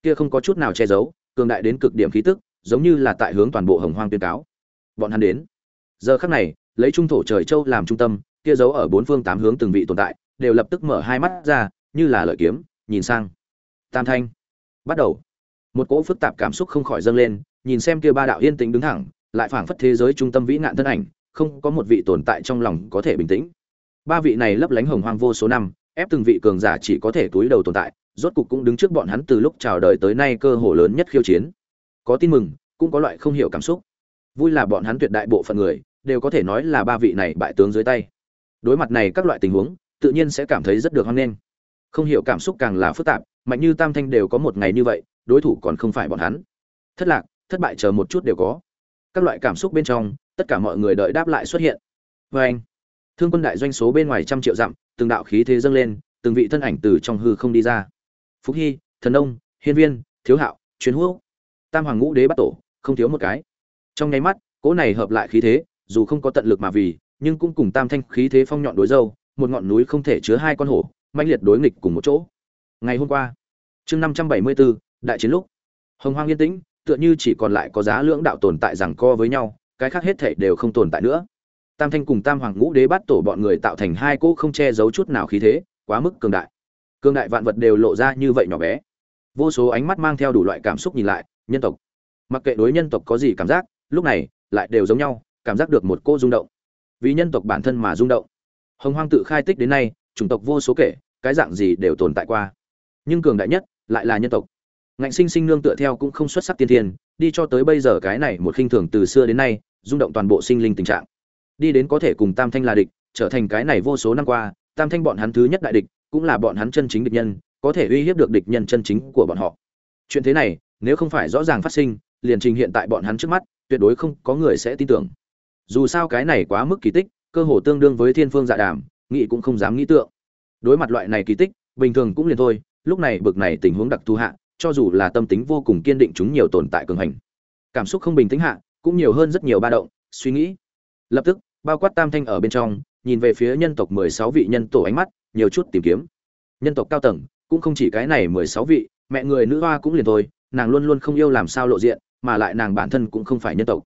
Kia không có chút nào che giấu, cường đại đến cực điểm khí tức, giống như là tại hướng toàn bộ hồng hoang tuyên cáo. Bọn hắn đến. Giờ khắc này, lấy trung thổ trời châu làm trung tâm kia giấu ở bốn phương tám hướng từng vị tồn tại, đều lập tức mở hai mắt ra, như là lợi kiếm, nhìn sang. Tam thanh. Bắt đầu. Một cỗ phức tạp cảm xúc không khỏi dâng lên, nhìn xem kia ba đạo yên tĩnh đứng thẳng, lại phảng phất thế giới trung tâm vĩ nạn thân ảnh, không có một vị tồn tại trong lòng có thể bình tĩnh. Ba vị này lấp lánh hồng hoang vô số năm, ép từng vị cường giả chỉ có thể túi đầu tồn tại, rốt cục cũng đứng trước bọn hắn từ lúc chào đời tới nay cơ hội lớn nhất khiêu chiến. Có tin mừng, cũng có loại không hiểu cảm xúc. Vui là bọn hắn tuyệt đại bộ phận người, đều có thể nói là ba vị này bại tướng dưới tay đối mặt này các loại tình huống, tự nhiên sẽ cảm thấy rất được hoan nghênh. Không hiểu cảm xúc càng là phức tạp, mạnh như tam thanh đều có một ngày như vậy, đối thủ còn không phải bọn hắn. Thất lạc, thất bại chờ một chút đều có. Các loại cảm xúc bên trong, tất cả mọi người đợi đáp lại xuất hiện. Vê anh, thương quân đại doanh số bên ngoài trăm triệu dặm, từng đạo khí thế dâng lên, từng vị thân ảnh từ trong hư không đi ra. Phúc hy, thần ông hiên viên, thiếu hạo, chuyến hữu, tam hoàng ngũ đế bắt tổ, không thiếu một cái. Trong nháy mắt, cỗ này hợp lại khí thế, dù không có tận lực mà vì nhưng cũng cùng tam thanh khí thế phong nhọn đối dâu, một ngọn núi không thể chứa hai con hổ manh liệt đối nghịch cùng một chỗ. Ngày hôm qua, chương năm trăm bảy mươi bốn, đại chiến lúc, hồng hoang yên tĩnh, tựa như chỉ còn lại có giá lưỡng đạo tồn tại rằng co với nhau, cái khác hết thể đều không tồn tại nữa. Tam thanh cùng tam hoàng ngũ đế bắt tổ bọn người tạo thành hai cỗ không che giấu chút nào khí thế, quá mức cường đại. Cường đại vạn vật đều lộ ra như vậy nhỏ bé. Vô số ánh mắt mang theo đủ loại cảm xúc nhìn lại, nhân tộc. Mặc kệ đối nhân tộc có gì cảm giác, lúc này, lại đều giống nhau, cảm giác được một cô rung động vì nhân tộc bản thân mà rung động. Hồng hoang tự khai tích đến nay, chủng tộc vô số kể, cái dạng gì đều tồn tại qua. Nhưng cường đại nhất lại là nhân tộc. Ngạnh sinh sinh nương tựa theo cũng không xuất sắc tiên thiên, đi cho tới bây giờ cái này một khinh thường từ xưa đến nay, rung động toàn bộ sinh linh tình trạng. Đi đến có thể cùng tam thanh là địch, trở thành cái này vô số năm qua, tam thanh bọn hắn thứ nhất đại địch, cũng là bọn hắn chân chính địch nhân, có thể uy hiếp được địch nhân chân chính của bọn họ. Chuyện thế này, nếu không phải rõ ràng phát sinh, liền trình hiện tại bọn hắn trước mắt, tuyệt đối không có người sẽ tin tưởng dù sao cái này quá mức kỳ tích, cơ hồ tương đương với thiên phương dạ đàm nghị cũng không dám nghĩ tượng. Đối mặt loại này kỳ tích, bình thường cũng liền thôi, lúc này bực này tình huống đặc thù hạ, cho dù là tâm tính vô cùng kiên định chúng nhiều tồn tại cường hành. Cảm xúc không bình tĩnh hạ, cũng nhiều hơn rất nhiều ba động, suy nghĩ. Lập tức, bao quát tam thanh ở bên trong, nhìn về phía nhân tộc mười sáu vị nhân tổ ánh mắt, nhiều chút tìm kiếm. Nhân tộc cao tầng, cũng không chỉ cái này mười sáu vị, mẹ người nữ hoa cũng liền thôi, nàng luôn luôn không yêu làm sao lộ diện, mà lại nàng bản thân cũng không phải nhân tộc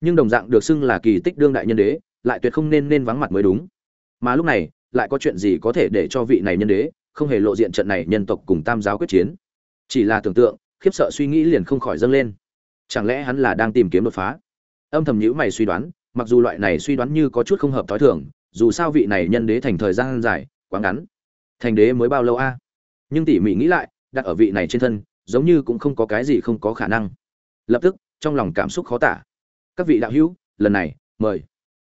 nhưng đồng dạng được xưng là kỳ tích đương đại nhân đế, lại tuyệt không nên nên vắng mặt mới đúng. Mà lúc này, lại có chuyện gì có thể để cho vị này nhân đế không hề lộ diện trận này nhân tộc cùng tam giáo quyết chiến? Chỉ là tưởng tượng, khiếp sợ suy nghĩ liền không khỏi dâng lên. Chẳng lẽ hắn là đang tìm kiếm đột phá? Âm thầm nhữ mày suy đoán, mặc dù loại này suy đoán như có chút không hợp thói thường, dù sao vị này nhân đế thành thời gian dài, quá ngắn. Thành đế mới bao lâu a? Nhưng tỉ mỉ nghĩ lại, đặt ở vị này trên thân, giống như cũng không có cái gì không có khả năng. Lập tức, trong lòng cảm xúc khó tả các vị đạo hữu, lần này, mời.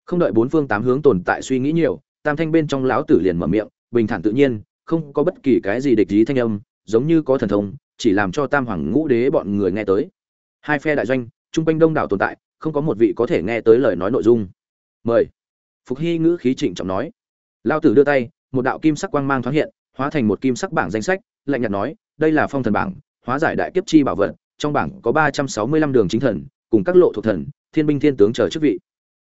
Không đợi bốn phương tám hướng tồn tại suy nghĩ nhiều, tam thanh bên trong lão tử liền mở miệng, bình thản tự nhiên, không có bất kỳ cái gì địch ý thanh âm, giống như có thần thông, chỉ làm cho tam hoàng ngũ đế bọn người nghe tới. Hai phe đại doanh, trung quanh đông đảo tồn tại, không có một vị có thể nghe tới lời nói nội dung. Mời. Phục hy ngữ khí trịnh trọng nói. Lao tử đưa tay, một đạo kim sắc quang mang thoáng hiện, hóa thành một kim sắc bảng danh sách, lạnh nhạt nói, đây là phong thần bảng, hóa giải đại kiếp chi bảo vật, trong bảng có ba trăm sáu mươi lăm đường chính thần, cùng các lộ thuộc thần thiên binh thiên tướng chờ chức vị.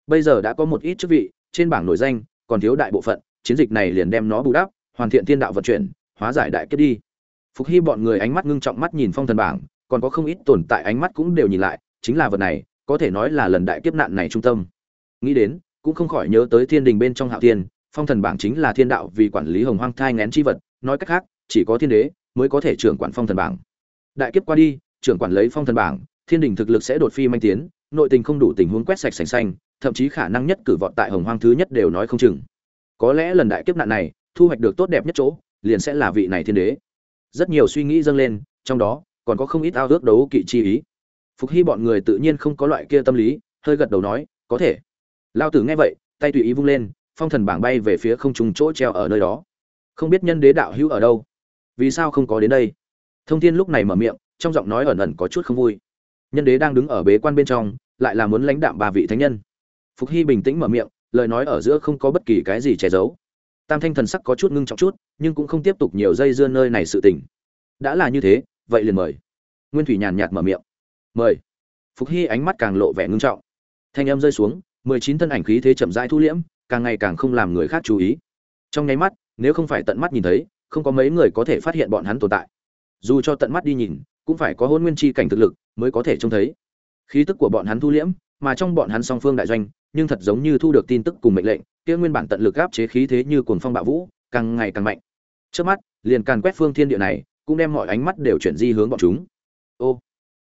Bây giờ đã có một ít chức vị, trên bảng nổi danh, còn thiếu đại bộ phận, chiến dịch này liền đem nó bù đắp, hoàn thiện thiên đạo vận chuyển, hóa giải đại kiếp đi. Phục hy bọn người ánh mắt ngưng trọng mắt nhìn phong thần bảng, còn có không ít tồn tại ánh mắt cũng đều nhìn lại, chính là vật này, có thể nói là lần đại kiếp nạn này trung tâm. Nghĩ đến, cũng không khỏi nhớ tới thiên đình bên trong hạo tiên phong thần bảng chính là thiên đạo vì quản lý hồng hoang thai ngén chi vật, nói cách khác, chỉ có thiên đế mới có thể trưởng quản phong thần bảng. Đại kiếp qua đi, trưởng quản lấy phong thần bảng, thiên đình thực lực sẽ đột phi manh tiến nội tình không đủ tình huống quét sạch sành xanh, thậm chí khả năng nhất cử vọt tại hồng hoang thứ nhất đều nói không chừng. Có lẽ lần đại kiếp nạn này, thu hoạch được tốt đẹp nhất chỗ, liền sẽ là vị này thiên đế. Rất nhiều suy nghĩ dâng lên, trong đó, còn có không ít ao ước đấu kỵ chi ý. Phục hy bọn người tự nhiên không có loại kia tâm lý, hơi gật đầu nói, có thể. Lao tử nghe vậy, tay tùy ý vung lên, phong thần bảng bay về phía không trùng chỗ treo ở nơi đó. Không biết nhân đế đạo hữu ở đâu? Vì sao không có đến đây? Thông thiên lúc này mở miệng, trong giọng nói ẩn ẩn có chút không vui nhân đế đang đứng ở bế quan bên trong, lại là muốn lãnh đạm ba vị thánh nhân. Phục hy bình tĩnh mở miệng, lời nói ở giữa không có bất kỳ cái gì che giấu. Tam thanh thần sắc có chút ngưng trọng chút, nhưng cũng không tiếp tục nhiều dây dưa nơi này sự tình. Đã là như thế, vậy liền mời. Nguyên thủy nhàn nhạt mở miệng. Mời. Phục hy ánh mắt càng lộ vẻ ngưng trọng. Thanh âm rơi xuống, mười chín thân ảnh khí thế chậm rãi thu liễm, càng ngày càng không làm người khác chú ý. Trong nháy mắt, nếu không phải tận mắt nhìn thấy, không có mấy người có thể phát hiện bọn hắn tồn tại. Dù cho tận mắt đi nhìn, cũng phải có hôn nguyên chi cảnh thực lực mới có thể trông thấy. Khí tức của bọn hắn thu liễm, mà trong bọn hắn song phương đại doanh, nhưng thật giống như thu được tin tức cùng mệnh lệnh, kia nguyên bản tận lực áp chế khí thế như cuồng phong bạo vũ, càng ngày càng mạnh. Trước mắt, liền càn quét phương thiên địa này, cũng đem mọi ánh mắt đều chuyển di hướng bọn chúng. Ô,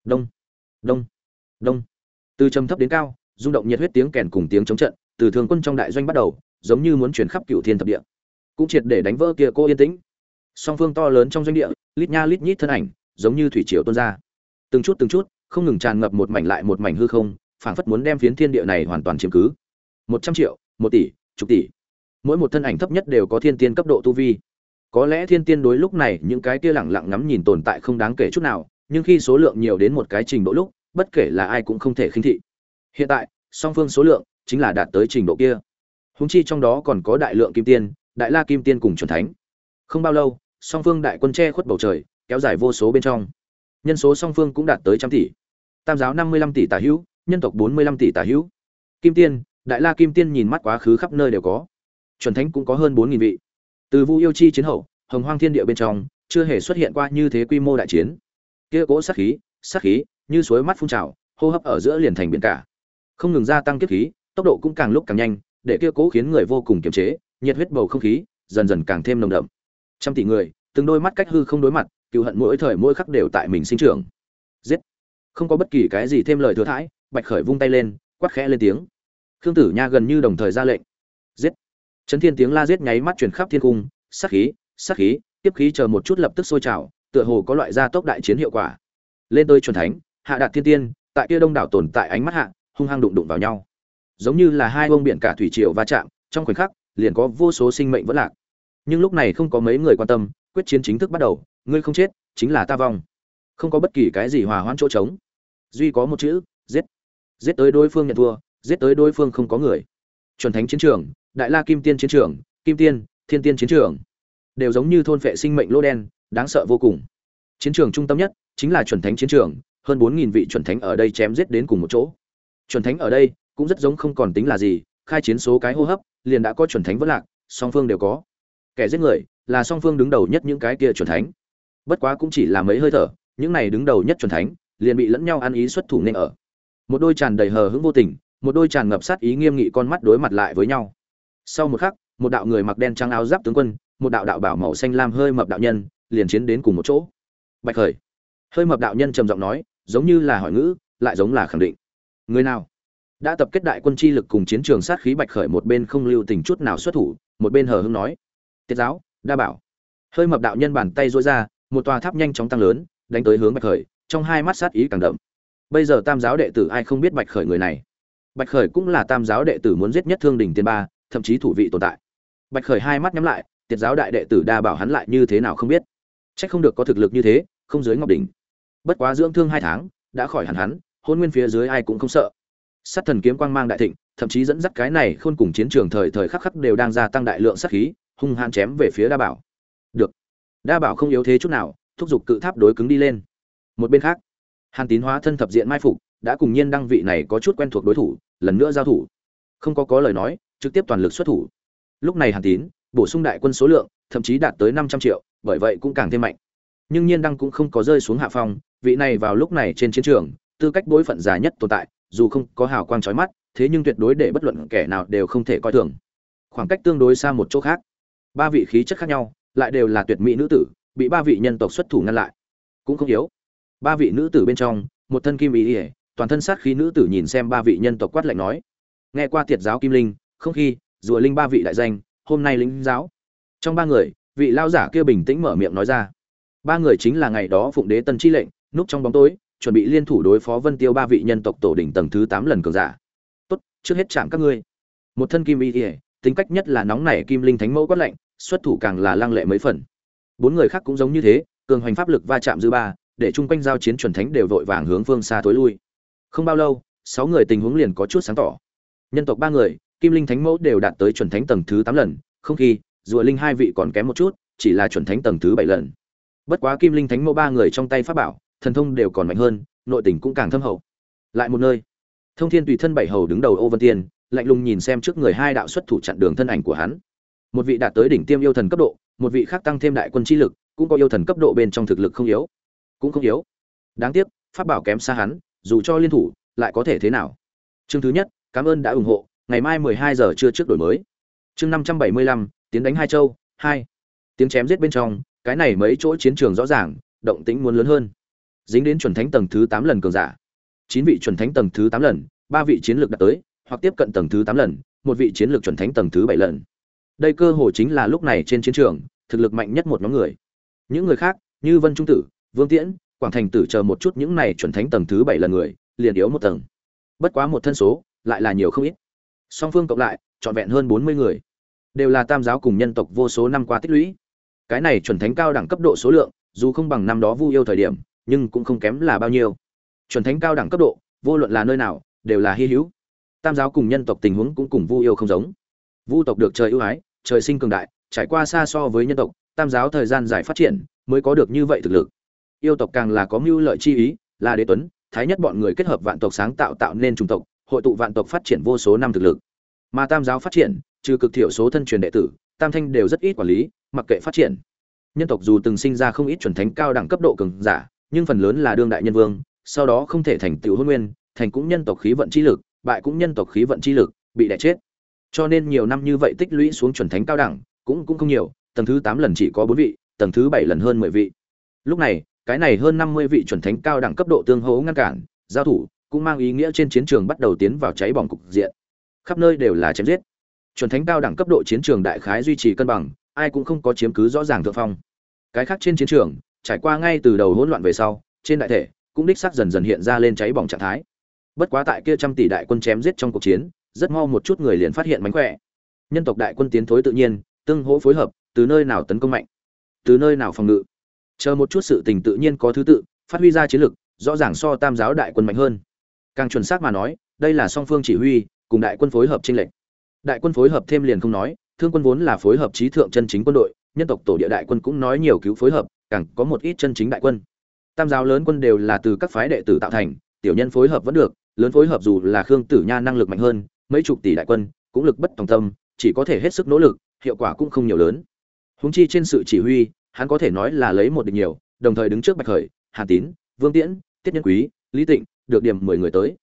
đông đông đông. Từ trầm thấp đến cao, rung động nhiệt huyết tiếng kèn cùng tiếng chống trận, từ thường quân trong đại doanh bắt đầu, giống như muốn chuyển khắp cựu thiên thập địa. Cũng triệt để đánh vỡ kia cô yên tĩnh. Song phương to lớn trong doanh địa, lít nha lít nhít thân ảnh, giống như thủy triều tuôn ra từng chút từng chút, không ngừng tràn ngập một mảnh lại một mảnh hư không, phảng phất muốn đem phiến thiên địa này hoàn toàn chiếm cứ. Một trăm triệu, một tỷ, chục tỷ. Mỗi một thân ảnh thấp nhất đều có thiên tiên cấp độ tu vi. Có lẽ thiên tiên đối lúc này những cái kia lẳng lặng ngắm nhìn tồn tại không đáng kể chút nào, nhưng khi số lượng nhiều đến một cái trình độ lúc, bất kể là ai cũng không thể khinh thị. Hiện tại, song phương số lượng chính là đạt tới trình độ kia. Húng chi trong đó còn có đại lượng kim tiên, đại la kim tiên cùng c thánh. Không bao lâu, song phương đại quân che khuất bầu trời, kéo dài vô số bên trong nhân số song phương cũng đạt tới trăm tỷ. Tam giáo năm mươi lăm tỷ tả hữu, nhân tộc bốn mươi lăm tỷ tả hữu. Kim tiên, đại la kim tiên nhìn mắt quá khứ khắp nơi đều có. Chuẩn thánh cũng có hơn bốn nghìn vị. Từ vu yêu chi chiến hậu, hồng hoang thiên địa bên trong, chưa hề xuất hiện qua như thế quy mô đại chiến. Kia cỗ sát khí sát khí, như suối mắt phun trào, hô hấp ở giữa liền thành biển cả. Không ngừng gia tăng kiếp khí, tốc độ cũng càng lúc càng nhanh, để kia cố khiến người vô cùng kiềm chế, nhiệt huyết bầu không khí, dần dần càng thêm nồng đậm. Trăm tỷ người, từng đôi mắt cách hư không đối mặt cựu hận mỗi thời mỗi khắc đều tại mình sinh trưởng. Giết. Không có bất kỳ cái gì thêm lời thừa thãi, bạch khởi vung tay lên, quát khẽ lên tiếng. Khương tử nha gần như đồng thời ra lệnh. Giết. Chấn thiên tiếng la giết nháy mắt truyền khắp thiên cung, sát khí sát khí, tiếp khí chờ một chút lập tức sôi trào, tựa hồ có loại gia tốc đại chiến hiệu quả. Lên tôi chuẩn thánh, hạ đạt thiên tiên, tại kia đông đảo tồn tại ánh mắt hạ, hung hăng đụng đụng vào nhau. Giống như là hai bông biển cả thủy triều va chạm, trong khoảnh khắc, liền có vô số sinh mệnh vẫn lạc. Nhưng lúc này không có mấy người quan tâm quyết chiến chính thức bắt đầu, ngươi không chết, chính là ta vong. Không có bất kỳ cái gì hòa hoãn chỗ trống. Duy có một chữ, giết. Giết tới đối phương nhận thua, giết tới đối phương không có người. Chuẩn thánh chiến trường, đại la kim tiên chiến trường, kim tiên, thiên tiên chiến trường. Đều giống như thôn phệ sinh mệnh lô đen, đáng sợ vô cùng. Chiến trường trung tâm nhất, chính là chuẩn thánh chiến trường, hơn bốn nghìn vị chuẩn thánh ở đây chém giết đến cùng một chỗ. Chuẩn thánh ở đây, cũng rất giống không còn tính là gì, khai chiến số cái hô hấp, liền đã có chuẩn thánh vất lạc, song phương đều có. Kẻ giết người là song phương đứng đầu nhất những cái kia chuẩn thánh. Bất quá cũng chỉ là mấy hơi thở, những này đứng đầu nhất chuẩn thánh liền bị lẫn nhau ăn ý xuất thủ nên ở. Một đôi tràn đầy hờ hững vô tình, một đôi tràn ngập sát ý nghiêm nghị con mắt đối mặt lại với nhau. Sau một khắc, một đạo người mặc đen trắng áo giáp tướng quân, một đạo đạo bảo màu xanh lam hơi mập đạo nhân liền chiến đến cùng một chỗ. Bạch khởi. Hơi mập đạo nhân trầm giọng nói, giống như là hỏi ngữ, lại giống là khẳng định. Người nào? Đã tập kết đại quân chi lực cùng chiến trường sát khí bạch khởi một bên không lưu tình chút nào xuất thủ, một bên hờ hững nói. Tiết giáo đa bảo. Hơi mập đạo nhân bàn tay dối ra, một tòa tháp nhanh chóng tăng lớn, đánh tới hướng bạch khởi, trong hai mắt sát ý càng đậm. Bây giờ tam giáo đệ tử ai không biết bạch khởi người này? Bạch khởi cũng là tam giáo đệ tử muốn giết nhất thương đình tiên ba, thậm chí thủ vị tồn tại. Bạch khởi hai mắt nhắm lại tiết giáo đại đệ tử đa bảo hắn lại như thế nào không biết. Trách không được có thực lực như thế, không dưới ngọc đỉnh. Bất quá dưỡng thương hai tháng, đã khỏi hẳn hắn, hôn nguyên phía dưới ai cũng không sợ. Sát thần kiếm quang mang đại thịnh, thậm chí dẫn dắt cái này khôn cùng chiến trường thời thời khắc khắc đều đang gia tăng đại lượng sát khí hung hãn chém về phía đa bảo. Được. Đa bảo không yếu thế chút nào, thúc giục cự tháp đối cứng đi lên. Một bên khác, hàn tín hóa thân thập diện mai phục, đã cùng nhiên đăng vị này có chút quen thuộc đối thủ, lần nữa giao thủ. Không có có lời nói, trực tiếp toàn lực xuất thủ. Lúc này hàn tín, bổ sung đại quân số lượng, thậm chí đạt tới năm trăm triệu, bởi vậy cũng càng thêm mạnh. Nhưng nhiên đăng cũng không có rơi xuống hạ phong, vị này vào lúc này trên chiến trường, tư cách bối phận già nhất tồn tại, dù không có hào quang chói mắt, thế nhưng tuyệt đối để bất luận kẻ nào đều không thể coi thường. Khoảng cách tương đối xa một chỗ khác ba vị khí chất khác nhau, lại đều là tuyệt mỹ nữ tử, bị ba vị nhân tộc xuất thủ ngăn lại. Cũng không yếu. Ba vị nữ tử bên trong, một thân kim ý ỉa, toàn thân sát khí nữ tử nhìn xem ba vị nhân tộc quát lạnh nói. Nghe qua tiệt giáo kim linh, không khi, rùa linh ba vị đại danh, hôm nay lính giáo. Trong ba người, vị lao giả kia bình tĩnh mở miệng nói ra. Ba người chính là ngày đó phụng đế tân chi lệnh, núp trong bóng tối, chuẩn bị liên thủ đối phó vân tiêu ba vị nhân tộc tổ đỉnh tầng thứ tám lần cường giả. Tốt, trước hết chạm các ngươi. Một thân kim y ỉa tính cách nhất là nóng nảy kim linh thánh mẫu quát lệnh xuất thủ càng là lăng lệ mấy phần. Bốn người khác cũng giống như thế, cường hoành pháp lực va chạm dư ba, để chung quanh giao chiến chuẩn thánh đều vội vàng hướng phương xa tối lui. Không bao lâu, sáu người tình huống liền có chút sáng tỏ. Nhân tộc ba người, kim linh thánh mẫu đều đạt tới chuẩn thánh tầng thứ tám lần, không khi, rùa linh hai vị còn kém một chút, chỉ là chuẩn thánh tầng thứ bảy lần. Bất quá kim linh thánh mẫu ba người trong tay pháp bảo, thần thông đều còn mạnh hơn, nội tình cũng càng thâm hậu. Lại một nơi, thông thiên tùy thân bảy hầu đứng đầu ô vân tiên lạnh lùng nhìn xem trước người hai đạo xuất thủ chặn đường thân ảnh của hắn. Một vị đạt tới đỉnh tiêm yêu thần cấp độ một vị khác tăng thêm đại quân chi lực cũng có yêu thần cấp độ bên trong thực lực không yếu. Cũng không yếu. Đáng tiếc pháp bảo kém xa hắn dù cho liên thủ lại có thể thế nào? Chương thứ nhất cảm ơn đã ủng hộ ngày mai 12 giờ trưa trước đổi mới. Chương 575, tiến đánh hai châu hai. Tiếng chém giết bên trong cái này mấy chỗ chiến trường rõ ràng động tĩnh muốn lớn hơn. Dính đến chuẩn thánh tầng thứ 8 lần cường giả. Chín vị chuẩn thánh tầng thứ 8 lần ba vị chiến lược đạt tới hoặc tiếp cận tầng thứ 8 lần, một vị chiến lược chuẩn thánh tầng thứ 7 lần. Đây cơ hội chính là lúc này trên chiến trường, thực lực mạnh nhất một nhóm người. Những người khác, như vân trung tử, vương tiễn, quảng thành tử chờ một chút những này chuẩn thánh tầng thứ bảy lần người, liền yếu một tầng. Bất quá một thân số, lại là nhiều không ít. Song phương cộng lại, trọn vẹn hơn bốn mươi người. Đều là tam giáo cùng nhân tộc vô số năm qua tích lũy. Cái này chuẩn thánh cao đẳng cấp độ số lượng, dù không bằng năm đó vu yêu thời điểm, nhưng cũng không kém là bao nhiêu. Chuẩn thánh cao đẳng cấp độ, vô luận là nơi nào, đều là hi hữu tam giáo cùng nhân tộc tình huống cũng cùng vu yêu không giống. Vu tộc được trời ưu ái, trời sinh cường đại, trải qua xa so với nhân tộc, tam giáo thời gian dài phát triển mới có được như vậy thực lực. Yêu tộc càng là có mưu lợi chi ý, là đế tuấn, thái nhất bọn người kết hợp vạn tộc sáng tạo tạo nên chủng tộc, hội tụ vạn tộc phát triển vô số năm thực lực. Mà tam giáo phát triển, trừ cực thiểu số thân truyền đệ tử, tam thanh đều rất ít quản lý, mặc kệ phát triển. Nhân tộc dù từng sinh ra không ít chuẩn thánh cao đẳng cấp độ cường giả, nhưng phần lớn là đương đại nhân vương, sau đó không thể thành tựu hôn nguyên, thành cũng nhân tộc khí vận chi lực bại cũng nhân tộc khí vận chi lực, bị đè chết. Cho nên nhiều năm như vậy tích lũy xuống chuẩn thánh cao đẳng, cũng cũng không nhiều, tầng thứ tám lần chỉ có bốn vị, tầng thứ bảy lần hơn mười vị. Lúc này, cái này hơn năm mươi vị chuẩn thánh cao đẳng cấp độ tương hỗ ngăn cản, giao thủ, cũng mang ý nghĩa trên chiến trường bắt đầu tiến vào cháy bỏng cục diện. Khắp nơi đều là chém giết. Chuẩn thánh cao đẳng cấp độ chiến trường đại khái duy trì cân bằng, ai cũng không có chiếm cứ rõ ràng thượng phong. Cái khác trên chiến trường, trải qua ngay từ đầu hỗn loạn về sau, trên đại thể, cũng đích xác dần dần hiện ra lên cháy bỏng trạng thái bất quá tại kia trăm tỷ đại quân chém giết trong cuộc chiến, rất mau một chút người liền phát hiện mánh khỏe. Nhân tộc đại quân tiến thối tự nhiên, tương hỗ phối hợp, từ nơi nào tấn công mạnh, từ nơi nào phòng ngự. Chờ một chút sự tình tự nhiên có thứ tự, phát huy ra chiến lực, rõ ràng so tam giáo đại quân mạnh hơn. Càng chuẩn xác mà nói, đây là song phương chỉ huy, cùng đại quân phối hợp tranh lệch. Đại quân phối hợp thêm liền không nói, thương quân vốn là phối hợp trí thượng chân chính quân đội, nhân tộc tổ địa đại quân cũng nói nhiều cứu phối hợp, càng có một ít chân chính đại quân. Tam giáo lớn quân đều là từ các phái đệ tử tạo thành, tiểu nhân phối hợp vẫn được lớn phối hợp dù là khương tử nha năng lực mạnh hơn, mấy chục tỷ đại quân cũng lực bất tòng tâm, chỉ có thể hết sức nỗ lực, hiệu quả cũng không nhiều lớn. Húng chi trên sự chỉ huy, hắn có thể nói là lấy một địch nhiều, đồng thời đứng trước bạch khởi, hà tín, vương tiễn, tiết nhân quý, lý tịnh, được điểm mười người tới.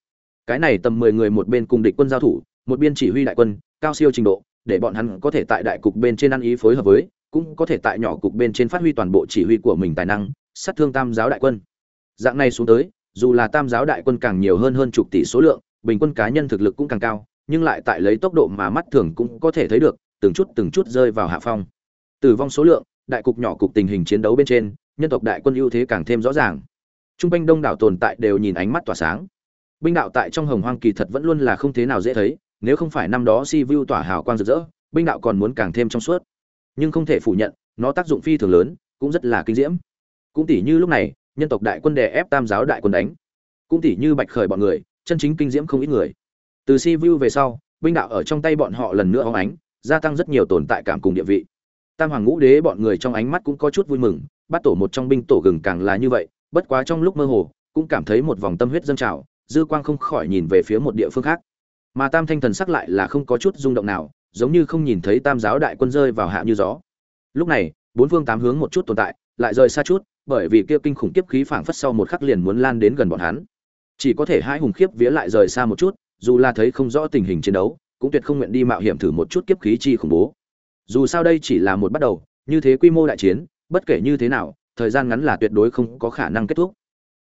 Cái này tầm mười người một bên cùng địch quân giao thủ, một biên chỉ huy đại quân, cao siêu trình độ, để bọn hắn có thể tại đại cục bên trên ăn ý phối hợp với, cũng có thể tại nhỏ cục bên trên phát huy toàn bộ chỉ huy của mình tài năng, sát thương tam giáo đại quân. Dạng này xuống tới dù là tam giáo đại quân càng nhiều hơn hơn chục tỷ số lượng, bình quân cá nhân thực lực cũng càng cao, nhưng lại tại lấy tốc độ mà mắt thường cũng có thể thấy được, từng chút từng chút rơi vào hạ phong. Tử vong số lượng, đại cục nhỏ cục tình hình chiến đấu bên trên, nhân tộc đại quân ưu thế càng thêm rõ ràng. Trung quanh đông đảo tồn tại đều nhìn ánh mắt tỏa sáng. Binh đạo tại trong hồng hoang kỳ thật vẫn luôn là không thế nào dễ thấy, nếu không phải năm đó si vu tỏa hào quang rực rỡ, binh đạo còn muốn càng thêm trong suốt. Nhưng không thể phủ nhận, nó tác dụng phi thường lớn, cũng rất là kinh diễm. Cũng tỷ như lúc này nhân tộc đại quân đè ép tam giáo đại quân đánh. Cũng tỷ như bạch khởi bọn người, chân chính kinh diễm không ít người. Từ si vu về sau, binh đạo ở trong tay bọn họ lần nữa hóng ánh, gia tăng rất nhiều tồn tại cảm cùng địa vị. Tam hoàng ngũ đế bọn người trong ánh mắt cũng có chút vui mừng, bắt tổ một trong binh tổ gừng càng là như vậy, bất quá trong lúc mơ hồ, cũng cảm thấy một vòng tâm huyết dâng trào, dư quang không khỏi nhìn về phía một địa phương khác. Mà tam thanh thần sắc lại là không có chút rung động nào, giống như không nhìn thấy tam giáo đại quân rơi vào hạ như gió. Lúc này, bốn phương tám hướng một chút tồn tại, lại rời xa chút bởi vì kia kinh khủng kiếp khí phảng phất sau một khắc liền muốn lan đến gần bọn hắn. Chỉ có thể hai hùng khiếp vía lại rời xa một chút, dù là thấy không rõ tình hình chiến đấu, cũng tuyệt không nguyện đi mạo hiểm thử một chút kiếp khí chi khủng bố. Dù sao đây chỉ là một bắt đầu, như thế quy mô đại chiến, bất kể như thế nào, thời gian ngắn là tuyệt đối không có khả năng kết thúc.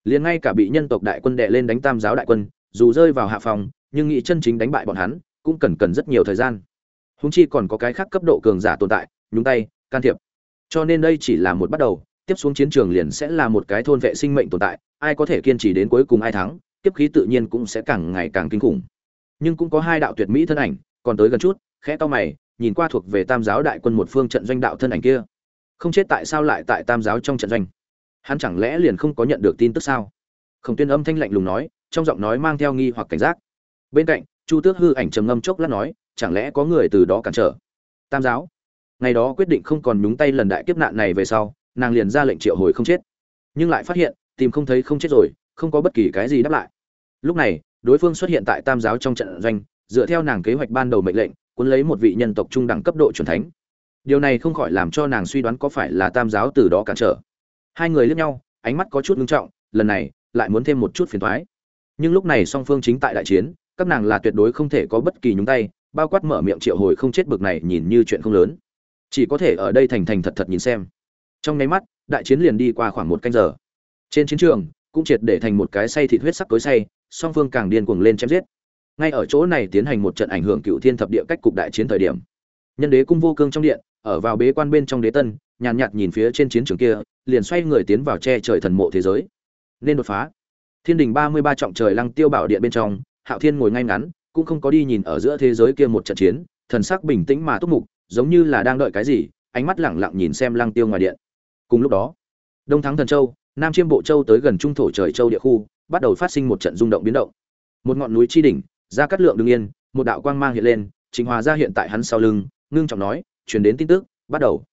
Liền ngay cả bị nhân tộc đại quân đè lên đánh tam giáo đại quân, dù rơi vào hạ phòng, nhưng nghị chân chính đánh bại bọn hắn, cũng cần cần rất nhiều thời gian. Hùng chi còn có cái khác cấp độ cường giả tồn tại, nhúng tay, can thiệp. Cho nên đây chỉ là một bắt đầu tiếp xuống chiến trường liền sẽ là một cái thôn vệ sinh mệnh tồn tại, ai có thể kiên trì đến cuối cùng ai thắng tiếp khí tự nhiên cũng sẽ càng ngày càng kinh khủng. Nhưng cũng có hai đạo tuyệt mỹ thân ảnh, còn tới gần chút, khẽ to mày, nhìn qua thuộc về tam giáo đại quân một phương trận doanh đạo thân ảnh kia. Không chết tại sao lại tại tam giáo trong trận doanh? Hắn chẳng lẽ liền không có nhận được tin tức sao? Khổng tuyên âm thanh lạnh lùng nói, trong giọng nói mang theo nghi hoặc cảnh giác. Bên cạnh, chu tước hư ảnh trầm ngâm chốc lát nói, chẳng lẽ có người từ đó cản trở? Tam giáo? Ngày đó quyết định không còn nhúng tay lần đại kiếp nạn này về sau nàng liền ra lệnh triệu hồi không chết. Nhưng lại phát hiện, tìm không thấy không chết rồi, không có bất kỳ cái gì đáp lại. Lúc này, đối phương xuất hiện tại tam giáo trong trận doanh, dựa theo nàng kế hoạch ban đầu mệnh lệnh, cuốn lấy một vị nhân tộc trung đẳng cấp độ c thánh. Điều này không khỏi làm cho nàng suy đoán có phải là tam giáo từ đó cản trở. Hai người liếc nhau, ánh mắt có chút ngưng trọng, lần này, lại muốn thêm một chút phiền thoái nhưng lúc này song phương chính tại đại chiến, các nàng là tuyệt đối không thể có bất kỳ nhúng tay, bao quát mở miệng triệu hồi không chết bực này nhìn như chuyện không lớn. Chỉ có thể ở đây thành thành thật thật nhìn xem trong nháy mắt, đại chiến liền đi qua khoảng một canh giờ. Trên chiến trường, cũng triệt để thành một cái say thịt huyết sắc cối say, song phương càng điên cuồng lên chém giết. Ngay ở chỗ này tiến hành một trận ảnh hưởng cựu thiên thập địa cách cục đại chiến thời điểm. Nhân đế cung vô cương trong điện, ở vào bế quan bên trong đế tân, nhàn nhạt nhìn phía trên chiến trường kia, liền xoay người tiến vào che trời thần mộ thế giới. Nên đột phá. Thiên đình ba mươi ba trọng trời lăng tiêu bảo điện bên trong, hạo thiên ngồi ngay ngắn, cũng không có đi nhìn ở giữa thế giới kia một trận chiến, thần sắc bình tĩnh mà túc mục, giống như là đang đợi cái gì, ánh mắt lẳng lặng nhìn xem lăng tiêu ngoài điện cùng lúc đó, đông thắng thần châu, nam chiêm bộ châu tới gần trung thổ trời châu địa khu, bắt đầu phát sinh một trận rung động biến động. Một ngọn núi tri đỉnh ra cắt lượng đương yên, một đạo quang mang hiện lên chính hòa ra hiện tại hắn sau lưng, ngưng trọng nói chuyển đến tin tức, bắt đầu.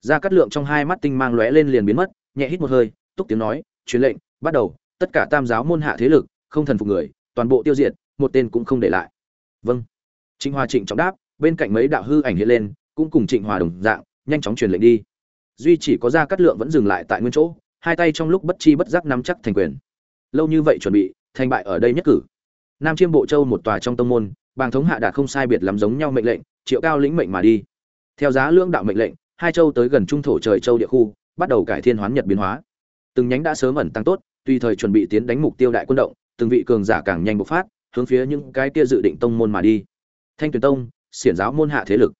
Ra cắt lượng trong hai mắt tinh mang lóe lên liền biến mất, nhẹ hít một hơi, túc tiếng nói, truyền lệnh, bắt đầu, tất cả tam giáo môn hạ thế lực, không thần phục người, toàn bộ tiêu diệt, một tên cũng không để lại. Vâng. Trịnh hòa trịnh trọng đáp, bên cạnh mấy đạo hư ảnh hiện lên, cũng cùng trịnh hòa đồng dạng, nhanh chóng truyền lệnh đi duy chỉ có ra cắt lượng vẫn dừng lại tại nguyên chỗ, hai tay trong lúc bất chi bất giác nắm chắc thành quyền. Lâu như vậy chuẩn bị, thành bại ở đây nhất cử. Nam chiêm bộ châu một tòa trong tông môn, bàng thống hạ đạt không sai biệt lắm giống nhau mệnh lệnh, triệu cao lĩnh mệnh mà đi. Theo giá lưỡng đạo mệnh lệnh, hai châu tới gần trung thổ trời châu địa khu, bắt đầu cải thiên hoán nhật biến hóa. Từng nhánh đã sớm ẩn tăng tốt, tùy thời chuẩn bị tiến đánh mục tiêu đại quân động, từng vị cường giả càng nhanh bộc phát, hướng phía những cái kia dự định tông môn mà đi. Thanh tuyền tông, xiển giáo môn hạ thế lực.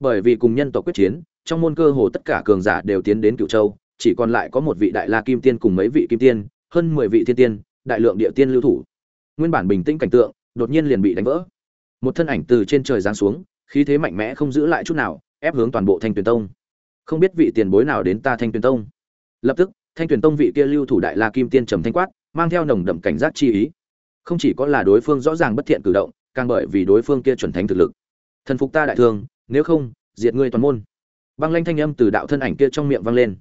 Bởi vì cùng nhân tộc quyết chiến trong môn cơ hồ tất cả cường giả đều tiến đến cựu châu, chỉ còn lại có một vị đại la kim tiên cùng mấy vị kim tiên, hơn mười vị thiên tiên, đại lượng địa tiên lưu thủ. Nguyên bản bình tĩnh cảnh tượng, đột nhiên liền bị đánh vỡ. Một thân ảnh từ trên trời giáng xuống, khí thế mạnh mẽ không giữ lại chút nào, ép hướng toàn bộ thanh tuyền tông. Không biết vị tiền bối nào đến ta thanh tuyền tông. Lập tức, thanh tuyền tông vị kia lưu thủ đại la kim tiên trầm thanh quát, mang theo nồng đậm cảnh giác chi ý. Không chỉ có là đối phương rõ ràng bất thiện cử động, càng bởi vì đối phương kia chuẩn thánh thực lực. Thần phục ta đại thương, nếu không, diệt ngươi toàn môn băng lanh thanh âm từ đạo thân ảnh kia trong miệng vang lên.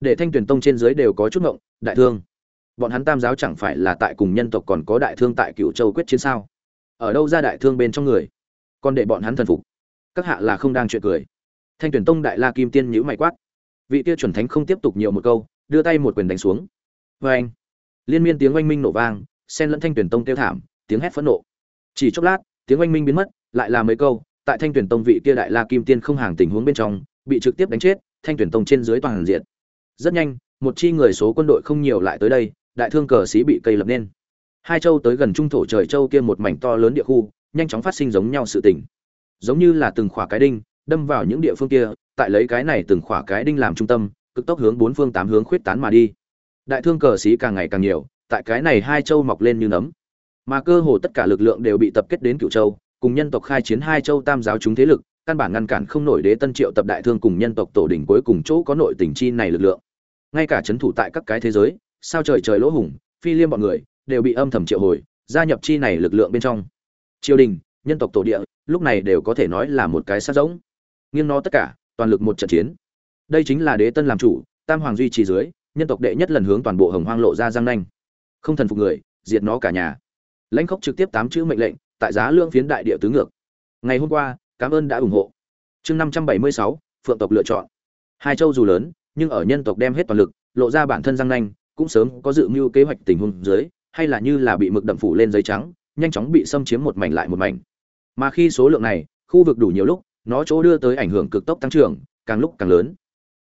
Để thanh tuyển tông trên dưới đều có chút ngộng, đại thương. Bọn hắn tam giáo chẳng phải là tại cùng nhân tộc còn có đại thương tại cựu châu quyết chiến sao? Ở đâu ra đại thương bên trong người? Còn để bọn hắn thần phục. Các hạ là không đang chuyện cười. Thanh tuyển tông đại la kim tiên nhữ mày quát. Vị kia chuẩn thánh không tiếp tục nhiều một câu, đưa tay một quyền đánh xuống. Vê anh. Liên miên tiếng oanh minh nổ vang sen lẫn thanh tuyển tông kêu thảm, tiếng hét phẫn nộ. Chỉ chốc lát, tiếng oanh minh biến mất, lại là mấy câu, tại thanh tuyển tông vị kia đại la kim tiên không hàng tình huống bên trong bị trực tiếp đánh chết, thanh tuyển tông trên dưới toàn diện. Rất nhanh, một chi người số quân đội không nhiều lại tới đây, đại thương cờ sĩ bị cây lập nên. Hai châu tới gần trung thổ trời châu kia một mảnh to lớn địa khu, nhanh chóng phát sinh giống nhau sự tình. Giống như là từng khỏa cái đinh, đâm vào những địa phương kia, tại lấy cái này từng khỏa cái đinh làm trung tâm, cực tốc hướng bốn phương tám hướng khuyết tán mà đi. Đại thương cờ sĩ càng ngày càng nhiều, tại cái này hai châu mọc lên như nấm. Mà cơ hồ tất cả lực lượng đều bị tập kết đến cựu châu, cùng nhân tộc khai chiến hai châu tam giáo chúng thế lực căn bản ngăn cản không nổi đế tân triệu tập đại thương cùng nhân tộc tổ đỉnh cuối cùng chỗ có nội tình chi này lực lượng. Ngay cả c thủ tại các cái thế giới, sao trời trời lỗ hùng, phi liêm bọn người, đều bị âm thầm triệu hồi, gia nhập chi này lực lượng bên trong. Triều đình, nhân tộc tổ địa, lúc này đều có thể nói là một cái sát giống. Nghiêng nó tất cả, toàn lực một trận chiến. Đây chính là đế tân làm chủ, tam hoàng duy trì dưới, nhân tộc đệ nhất lần hướng toàn bộ hồng hoang lộ ra giang nanh. Không thần phục người, diệt nó cả nhà. Lãnh khốc trực tiếp tám chữ mệnh lệnh, tại giá lương phiến đại địa tứ ngược. Ngày hôm qua cảm ơn đã ủng hộ. Chương năm trăm bảy mươi sáu, phượng tộc lựa chọn. Hai châu dù lớn, nhưng ở nhân tộc đem hết toàn lực, lộ ra bản thân răng nanh, cũng sớm có dự mưu kế hoạch tình huống dưới, hay là như là bị mực đậm phủ lên giấy trắng, nhanh chóng bị xâm chiếm một mảnh lại một mảnh. Mà khi số lượng này, khu vực đủ nhiều lúc, nó chỗ đưa tới ảnh hưởng cực tốc tăng trưởng, càng lúc càng lớn.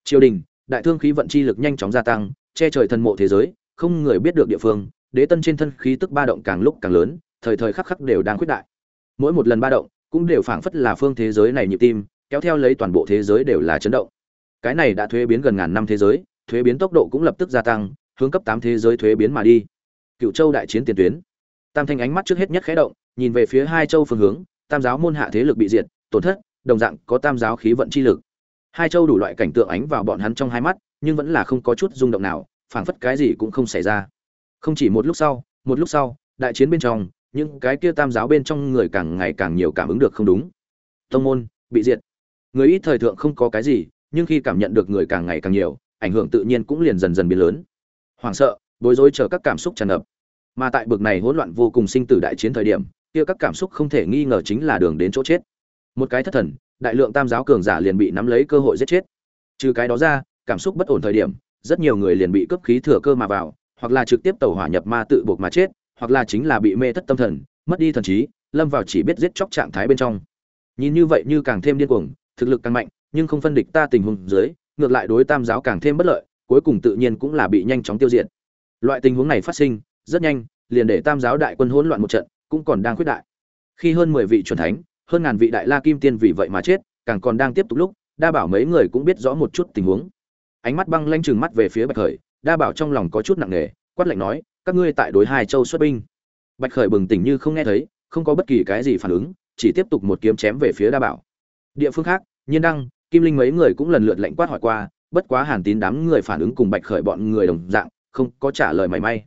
Triều đình, đại thương khí vận chi lực nhanh chóng gia tăng, che trời thần mộ thế giới, không người biết được địa phương, đế tân trên thân khí tức ba động càng lúc càng lớn, thời thời khắc khắc đều đang khuyết đại. Mỗi một lần ba động cũng đều phảng phất là phương thế giới này nhịp tim, kéo theo lấy toàn bộ thế giới đều là chấn động. Cái này đã thuế biến gần ngàn năm thế giới, thuế biến tốc độ cũng lập tức gia tăng, hướng cấp tám thế giới thuế biến mà đi. Cựu châu đại chiến tiền tuyến. Tam thanh ánh mắt trước hết nhất khẽ động, nhìn về phía hai châu phương hướng, tam giáo môn hạ thế lực bị diệt, tổn thất, đồng dạng có tam giáo khí vận chi lực. Hai châu đủ loại cảnh tượng ánh vào bọn hắn trong hai mắt, nhưng vẫn là không có chút rung động nào, phảng phất cái gì cũng không xảy ra. Không chỉ một lúc sau, một lúc sau, đại chiến bên trong những cái kia tam giáo bên trong người càng ngày càng nhiều cảm ứng được không đúng. Tông môn, bị diệt. Người ít thời thượng không có cái gì, nhưng khi cảm nhận được người càng ngày càng nhiều, ảnh hưởng tự nhiên cũng liền dần dần biến lớn. Hoảng sợ, bối rối chờ các cảm xúc tràn ngập. Mà tại bực này hỗn loạn vô cùng sinh tử đại chiến thời điểm, kia các cảm xúc không thể nghi ngờ chính là đường đến chỗ chết. Một cái thất thần, đại lượng tam giáo cường giả liền bị nắm lấy cơ hội giết chết. Trừ cái đó ra, cảm xúc bất ổn thời điểm, rất nhiều người liền bị cấp khí thừa cơ mà vào, hoặc là trực tiếp tẩu hỏa nhập ma tự buộc mà chết hoặc là chính là bị mê thất tâm thần, mất đi thần trí, lâm vào chỉ biết giết chóc trạng thái bên trong. Nhìn như vậy như càng thêm điên cuồng, thực lực càng mạnh, nhưng không phân địch ta tình huống dưới, ngược lại đối tam giáo càng thêm bất lợi, cuối cùng tự nhiên cũng là bị nhanh chóng tiêu diệt. Loại tình huống này phát sinh, rất nhanh, liền để tam giáo đại quân hỗn loạn một trận, cũng còn đang khuyết đại. Khi hơn mười vị chuẩn thánh, hơn ngàn vị đại la kim tiên vì vậy mà chết, càng còn đang tiếp tục lúc, đa bảo mấy người cũng biết rõ một chút tình huống. Ánh mắt băng lanh chừng mắt về phía bạch khởi, đa bảo trong lòng có chút nặng nề, quát lạnh nói các ngươi tại đối hai châu xuất binh. Bạch khởi bừng tỉnh như không nghe thấy, không có bất kỳ cái gì phản ứng, chỉ tiếp tục một kiếm chém về phía đa bảo. Địa phương khác, nhiên đăng, kim linh mấy người cũng lần lượt lệnh quát hỏi qua, bất quá hàn tín đám người phản ứng cùng bạch khởi bọn người đồng dạng, không có trả lời mảy may.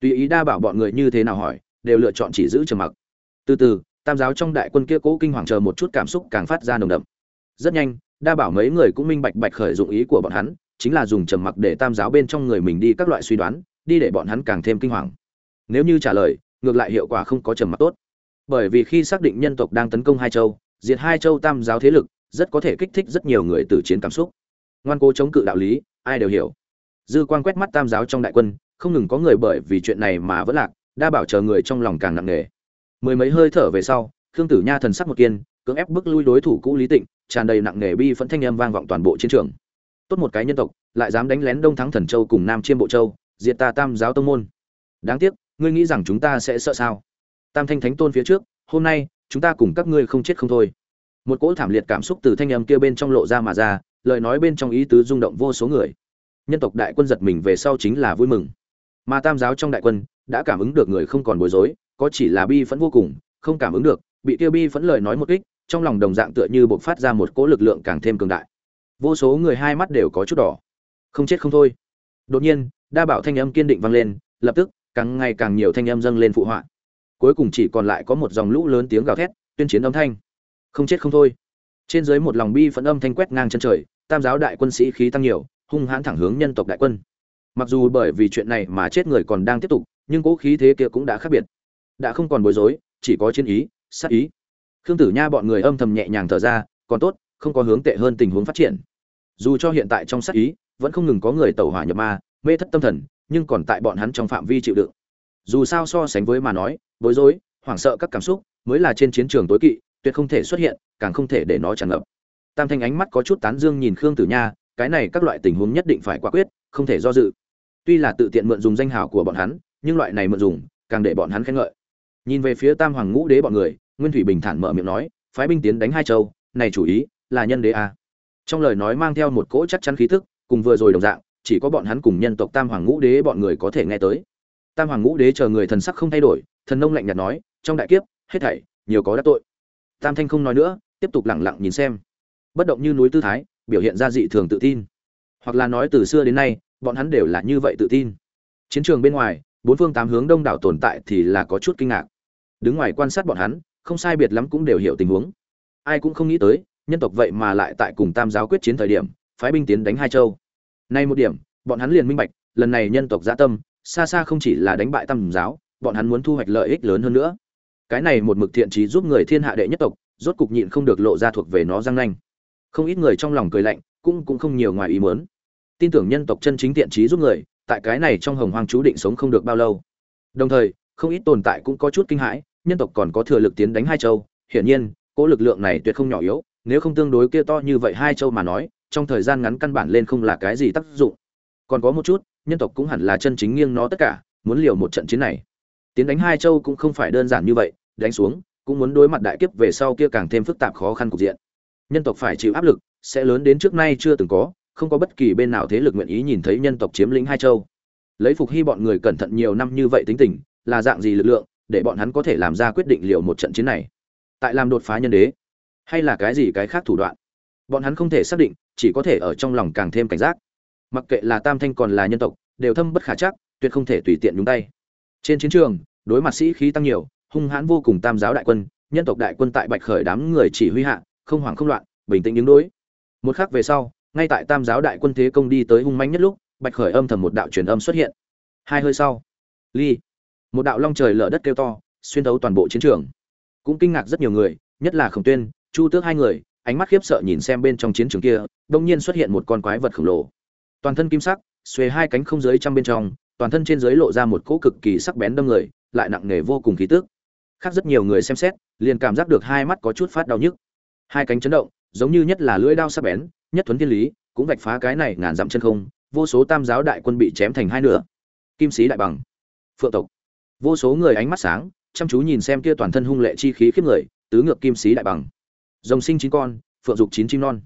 Tùy ý đa bảo bọn người như thế nào hỏi, đều lựa chọn chỉ giữ trầm mặc. Từ từ, tam giáo trong đại quân kia cố kinh hoàng chờ một chút cảm xúc càng phát ra nồng đậm. Rất nhanh, đa bảo mấy người cũng minh bạch bạch khởi dụng ý của bọn hắn, chính là dùng trầm mặc để tam giáo bên trong người mình đi các loại suy đoán đi để bọn hắn càng thêm kinh hoàng. Nếu như trả lời, ngược lại hiệu quả không có trầm mặc tốt. Bởi vì khi xác định nhân tộc đang tấn công hai châu, diệt hai châu tam giáo thế lực, rất có thể kích thích rất nhiều người từ chiến cảm xúc. Ngoan cố chống cự đạo lý, ai đều hiểu. Dư quan quét mắt tam giáo trong đại quân, không ngừng có người bởi vì chuyện này mà vẫn lạc, đa bảo chờ người trong lòng càng nặng nề. Mười mấy hơi thở về sau, khương tử nha thần sắc một kiên, cưỡng ép bức lui đối thủ cũ lý tịnh, tràn đầy nặng nề bi phẫn thanh âm vang vọng toàn bộ chiến trường. Tốt một cái nhân tộc, lại dám đánh lén đông thắng thần châu cùng nam chiêm bộ châu diệt ta tam giáo tông môn. Đáng tiếc, ngươi nghĩ rằng chúng ta sẽ sợ sao? Tam thanh thánh tôn phía trước, hôm nay, chúng ta cùng các ngươi không chết không thôi. Một cỗ thảm liệt cảm xúc từ thanh âm kia bên trong lộ ra mà ra, lời nói bên trong ý tứ rung động vô số người. Nhân tộc đại quân giật mình về sau chính là vui mừng. Mà tam giáo trong đại quân, đã cảm ứng được người không còn bối rối, có chỉ là bi phẫn vô cùng, không cảm ứng được, bị tiêu bi phẫn lời nói một kích, trong lòng đồng dạng tựa như bộc phát ra một cỗ lực lượng càng thêm cường đại. Vô số người hai mắt đều có chút đỏ. Không chết không thôi. Đột nhiên đa bảo thanh âm kiên định vang lên, lập tức, càng ngày càng nhiều thanh âm dâng lên phụ họa. Cuối cùng chỉ còn lại có một dòng lũ lớn tiếng gào thét, tuyên chiến âm thanh. Không chết không thôi. Trên dưới một lòng bi phẫn âm thanh quét ngang chân trời, tam giáo đại quân sĩ khí tăng nhiều, hung hãn thẳng hướng nhân tộc đại quân. Mặc dù bởi vì chuyện này mà chết người còn đang tiếp tục, nhưng cố khí thế kia cũng đã khác biệt. Đã không còn bối rối, chỉ có chiến ý, sát ý. Khương tử nha bọn người âm thầm nhẹ nhàng thở ra, còn tốt, không có hướng tệ hơn tình huống phát triển. Dù cho hiện tại trong sát ý, vẫn không ngừng có người tẩu hỏa nhập ma mê thất tâm thần, nhưng còn tại bọn hắn trong phạm vi chịu đựng. Dù sao so sánh với mà nói, bối rối, hoảng sợ các cảm xúc mới là trên chiến trường tối kỵ, tuyệt không thể xuất hiện, càng không thể để nó tràn ngập. Tam thanh ánh mắt có chút tán dương nhìn khương tử nha, cái này các loại tình huống nhất định phải quả quyết, không thể do dự. Tuy là tự tiện mượn dùng danh hào của bọn hắn, nhưng loại này mượn dùng, càng để bọn hắn khen ngợi. Nhìn về phía tam hoàng ngũ đế bọn người, nguyên thủy bình thản mở miệng nói, phái binh tiến đánh hai châu, này chủ ý là nhân đế a. Trong lời nói mang theo một cỗ chắc chắn khí thức cùng vừa rồi đồng dạng chỉ có bọn hắn cùng nhân tộc tam hoàng ngũ đế bọn người có thể nghe tới. Tam hoàng ngũ đế chờ người thần sắc không thay đổi, thần nông lạnh nhạt nói, trong đại kiếp, hết thảy, nhiều có đã tội. Tam thanh không nói nữa, tiếp tục lặng lặng nhìn xem. Bất động như núi tư thái, biểu hiện ra dị thường tự tin. Hoặc là nói từ xưa đến nay, bọn hắn đều là như vậy tự tin. Chiến trường bên ngoài, bốn phương tám hướng đông đảo tồn tại thì là có chút kinh ngạc. Đứng ngoài quan sát bọn hắn, không sai biệt lắm cũng đều hiểu tình huống. Ai cũng không nghĩ tới, nhân tộc vậy mà lại tại cùng tam giáo quyết chiến thời điểm, phái binh tiến đánh hai châu nay một điểm, bọn hắn liền minh bạch, lần này nhân tộc dã tâm, xa xa không chỉ là đánh bại tam giáo, bọn hắn muốn thu hoạch lợi ích lớn hơn nữa. Cái này một mực thiện trí giúp người thiên hạ đệ nhất tộc, rốt cục nhịn không được lộ ra thuộc về nó răng nanh. Không ít người trong lòng cười lạnh, cũng cũng không nhiều ngoài ý muốn. Tin tưởng nhân tộc chân chính thiện trí giúp người, tại cái này trong hồng hoang chú định sống không được bao lâu. Đồng thời, không ít tồn tại cũng có chút kinh hãi, nhân tộc còn có thừa lực tiến đánh hai châu, hiển nhiên, cỗ lực lượng này tuyệt không nhỏ yếu, nếu không tương đối kia to như vậy hai châu mà nói trong thời gian ngắn căn bản lên không là cái gì tác dụng. Còn có một chút, nhân tộc cũng hẳn là chân chính nghiêng nó tất cả, muốn liều một trận chiến này. Tiến đánh hai châu cũng không phải đơn giản như vậy, đánh xuống, cũng muốn đối mặt đại kiếp về sau kia càng thêm phức tạp khó khăn cục diện. Nhân tộc phải chịu áp lực, sẽ lớn đến trước nay chưa từng có, không có bất kỳ bên nào thế lực nguyện ý nhìn thấy nhân tộc chiếm lĩnh hai châu. Lấy phục hy bọn người cẩn thận nhiều năm như vậy tính tình, là dạng gì lực lượng, để bọn hắn có thể làm ra quyết định liệu một trận chiến này? Tại làm đột phá nhân đế, hay là cái gì cái khác thủ đoạn? Bọn hắn không thể xác định, chỉ có thể ở trong lòng càng thêm cảnh giác. Mặc kệ là tam thanh còn là nhân tộc, đều thâm bất khả chắc, tuyệt không thể tùy tiện nhúng tay. Trên chiến trường, đối mặt sĩ khí tăng nhiều, hung hãn vô cùng tam giáo đại quân, nhân tộc đại quân tại bạch khởi đám người chỉ huy hạ, không hoảng không loạn, bình tĩnh đứng đối. Một khắc về sau, ngay tại tam giáo đại quân thế công đi tới hung manh nhất lúc, bạch khởi âm thầm một đạo truyền âm xuất hiện. Hai hơi sau, ly, một đạo long trời lở đất kêu to, xuyên thấu toàn bộ chiến trường. Cũng kinh ngạc rất nhiều người, nhất là khổng tuyên, chu tước hai người ánh mắt khiếp sợ nhìn xem bên trong chiến trường kia đông nhiên xuất hiện một con quái vật khổng lồ. Toàn thân kim sắc, xuề hai cánh không dưới trăm bên trong, toàn thân trên dưới lộ ra một cỗ cực kỳ sắc bén đâm người, lại nặng nề vô cùng khí tức. Khác rất nhiều người xem xét, liền cảm giác được hai mắt có chút phát đau nhức. Hai cánh chấn động, giống như nhất là lưỡi đao sắc bén, nhất thuấn thiên lý, cũng vạch phá cái này ngàn dặm chân không, vô số tam giáo đại quân bị chém thành hai nửa. Kim sĩ đại bằng, phượng tộc. Vô số người ánh mắt sáng, chăm chú nhìn xem kia toàn thân hung lệ chi khí khiếp người, tứ ngược kim sĩ đại bằng rồng sinh chín con, phượng dục chín chim non.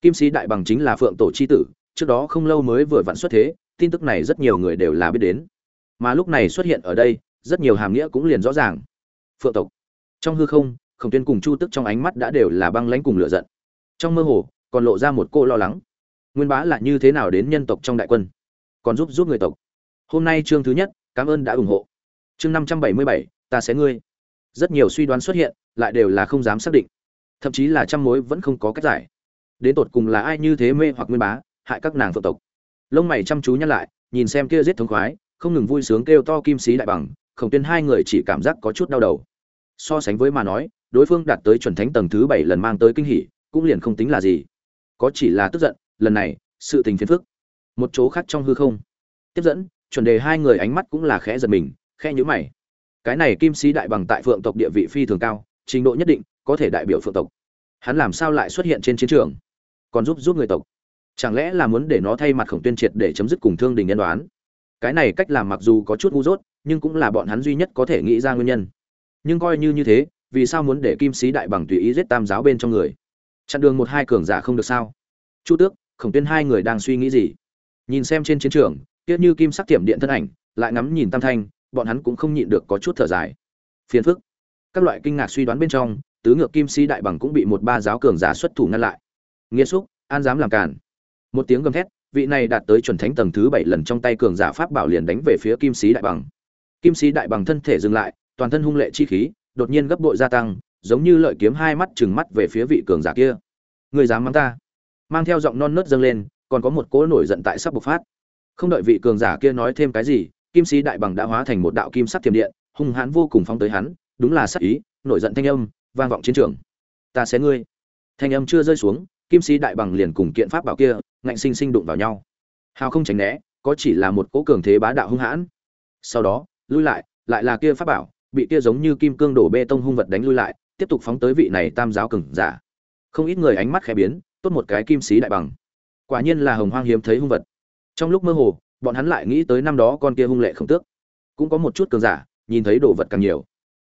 Kim sĩ đại bằng chính là phượng tổ chi tử, trước đó không lâu mới vừa vặn xuất thế, tin tức này rất nhiều người đều là biết đến. Mà lúc này xuất hiện ở đây, rất nhiều hàm nghĩa cũng liền rõ ràng. Phượng tộc. Trong hư không, khổng tuyên cùng chu tức trong ánh mắt đã đều là băng lãnh cùng lửa giận. Trong mơ hồ, còn lộ ra một cô lo lắng. Nguyên bá là như thế nào đến nhân tộc trong đại quân? Còn giúp giúp người tộc. Hôm nay chương thứ nhất, cảm ơn đã ủng hộ. Chương năm trăm bảy mươi bảy, ta sẽ ngươi. Rất nhiều suy đoán xuất hiện, lại đều là không dám xác định thậm chí là trăm mối vẫn không có cách giải. Đến tột cùng là ai như thế mê hoặc nguyên bá, hại các nàng phượng tộc. Lông mày chăm chú nhăn lại, nhìn xem kia giết thống khoái, không ngừng vui sướng kêu to kim sĩ đại bằng, khổng tuyên hai người chỉ cảm giác có chút đau đầu. So sánh với mà nói, đối phương đạt tới chuẩn thánh tầng thứ bảy lần mang tới kinh hỉ, cũng liền không tính là gì. Có chỉ là tức giận, lần này, sự tình phiền phức. Một chỗ khác trong hư không. Tiếp dẫn, chuẩn đề hai người ánh mắt cũng là khẽ giật mình, khẽ nhíu mày. Cái này kim sĩ đại bằng tại phượng tộc địa vị phi thường cao, trình độ nhất định có thể đại biểu phượng tộc. Hắn làm sao lại xuất hiện trên chiến trường? Còn giúp giúp người tộc? Chẳng lẽ là muốn để nó thay mặt khổng tuyên triệt để chấm dứt cùng thương đình nhân đoán? Cái này cách làm mặc dù có chút ngu dốt, nhưng cũng là bọn hắn duy nhất có thể nghĩ ra nguyên nhân. Nhưng coi như như thế, vì sao muốn để kim sĩ đại bằng tùy ý giết tam giáo bên trong người? Chặn đường một hai cường giả không được sao? Chu tước, khổng tuyên hai người đang suy nghĩ gì? Nhìn xem trên chiến trường, tiếc như kim sắc tiệm điện thân ảnh, lại ngắm nhìn tam thanh, bọn hắn cũng không nhịn được có chút thở dài. Phiền phức. Các loại kinh ngạc suy đoán bên trong tứ ngược kim sĩ đại bằng cũng bị một ba giáo cường giả xuất thủ ngăn lại. Nghiêm xúc, an dám làm cản một tiếng gầm thét, vị này đạt tới chuẩn thánh tầng thứ bảy lần trong tay cường giả pháp bảo liền đánh về phía kim sĩ đại bằng. Kim sĩ đại bằng thân thể dừng lại, toàn thân hung lệ chi khí, đột nhiên gấp bội gia tăng, giống như lợi kiếm hai mắt trừng mắt về phía vị cường giả kia. Người dám mắng ta? Mang theo giọng non nớt dâng lên, còn có một cỗ nổi giận tại sắp bộc phát. Không đợi vị cường giả kia nói thêm cái gì, kim sĩ đại bằng đã hóa thành một đạo kim sắc thiểm điện, hung hãn vô cùng phóng tới hắn, đúng là sắc ý, nổi giận thanh âm vang vọng chiến trường. Ta sẽ ngươi. Thanh âm chưa rơi xuống, kim sĩ đại bằng liền cùng kiện pháp bảo kia, ngạnh sinh sinh đụng vào nhau. Hào không tránh né, có chỉ là một cỗ cường thế bá đạo hung hãn. Sau đó, lui lại lại là kia pháp bảo, bị kia giống như kim cương đổ bê tông hung vật đánh lui lại, tiếp tục phóng tới vị này tam giáo cường giả. Không ít người ánh mắt khẽ biến, tốt một cái kim sĩ đại bằng. Quả nhiên là hồng hoang hiếm thấy hung vật. Trong lúc mơ hồ, bọn hắn lại nghĩ tới năm đó con kia hung lệ không tước. Cũng có một chút cường giả, nhìn thấy đồ vật càng nhiều.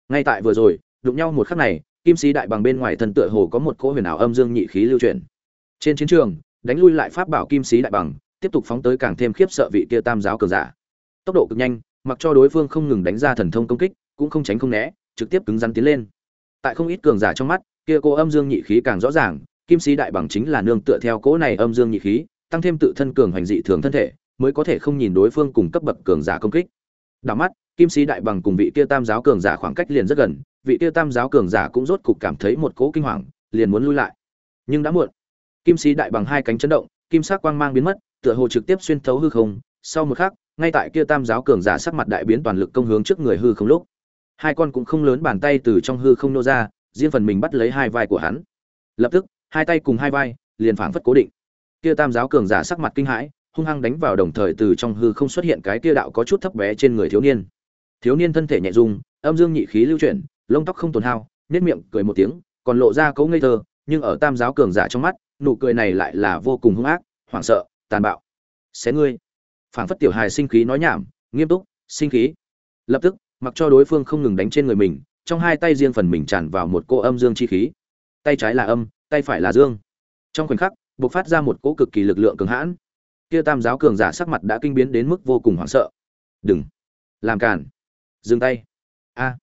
Ngay tại vừa rồi, đụng nhau một khắc này kim sĩ đại bằng bên ngoài thân tựa hồ có một cỗ huyền ảo âm dương nhị khí lưu chuyển. Trên chiến trường, đánh lui lại pháp bảo kim sĩ đại bằng, tiếp tục phóng tới càng thêm khiếp sợ vị kia tam giáo cường giả. Tốc độ cực nhanh, mặc cho đối phương không ngừng đánh ra thần thông công kích, cũng không tránh không né, trực tiếp cứng rắn tiến lên. Tại không ít cường giả trong mắt, kia cô âm dương nhị khí càng rõ ràng, kim sĩ đại bằng chính là nương tựa theo cỗ này âm dương nhị khí, tăng thêm tự thân cường hoành dị thường thân thể, mới có thể không nhìn đối phương cùng cấp bậc cường giả công kích. Đảo mắt, kim sĩ đại bằng cùng vị kia tam giáo cường giả khoảng cách liền rất gần vị kia tam giáo cường giả cũng rốt cục cảm thấy một cỗ kinh hoàng, liền muốn lui lại. Nhưng đã muộn. Kim sĩ đại bằng hai cánh chấn động, kim sắc quang mang biến mất, tựa hồ trực tiếp xuyên thấu hư không. Sau một khắc, ngay tại kia tam giáo cường giả sắc mặt đại biến toàn lực công hướng trước người hư không lúc, hai con cũng không lớn bàn tay từ trong hư không nô ra, riêng phần mình bắt lấy hai vai của hắn. Lập tức, hai tay cùng hai vai, liền phảng phất cố định. Kia tam giáo cường giả sắc mặt kinh hãi, hung hăng đánh vào đồng thời từ trong hư không xuất hiện cái kia đạo có chút thấp bé trên người thiếu niên. Thiếu niên thân thể nhẹ dung âm dương nhị khí lưu chuyển lông tóc không tổn hao nết miệng cười một tiếng, còn lộ ra cấu ngây thơ, nhưng ở tam giáo cường giả trong mắt, nụ cười này lại là vô cùng hung ác, hoảng sợ, tàn bạo. Xé ngươi. Phảng phất tiểu hài sinh khí nói nhảm, nghiêm túc, sinh khí. Lập tức, mặc cho đối phương không ngừng đánh trên người mình, trong hai tay riêng phần mình tràn vào một cô âm dương chi khí. Tay trái là âm, tay phải là dương. Trong khoảnh khắc, bộc phát ra một cỗ cực kỳ lực lượng cường hãn. Kia tam giáo cường giả sắc mặt đã kinh biến đến mức vô cùng hoảng sợ. Đừng. Làm cản dừng tay. A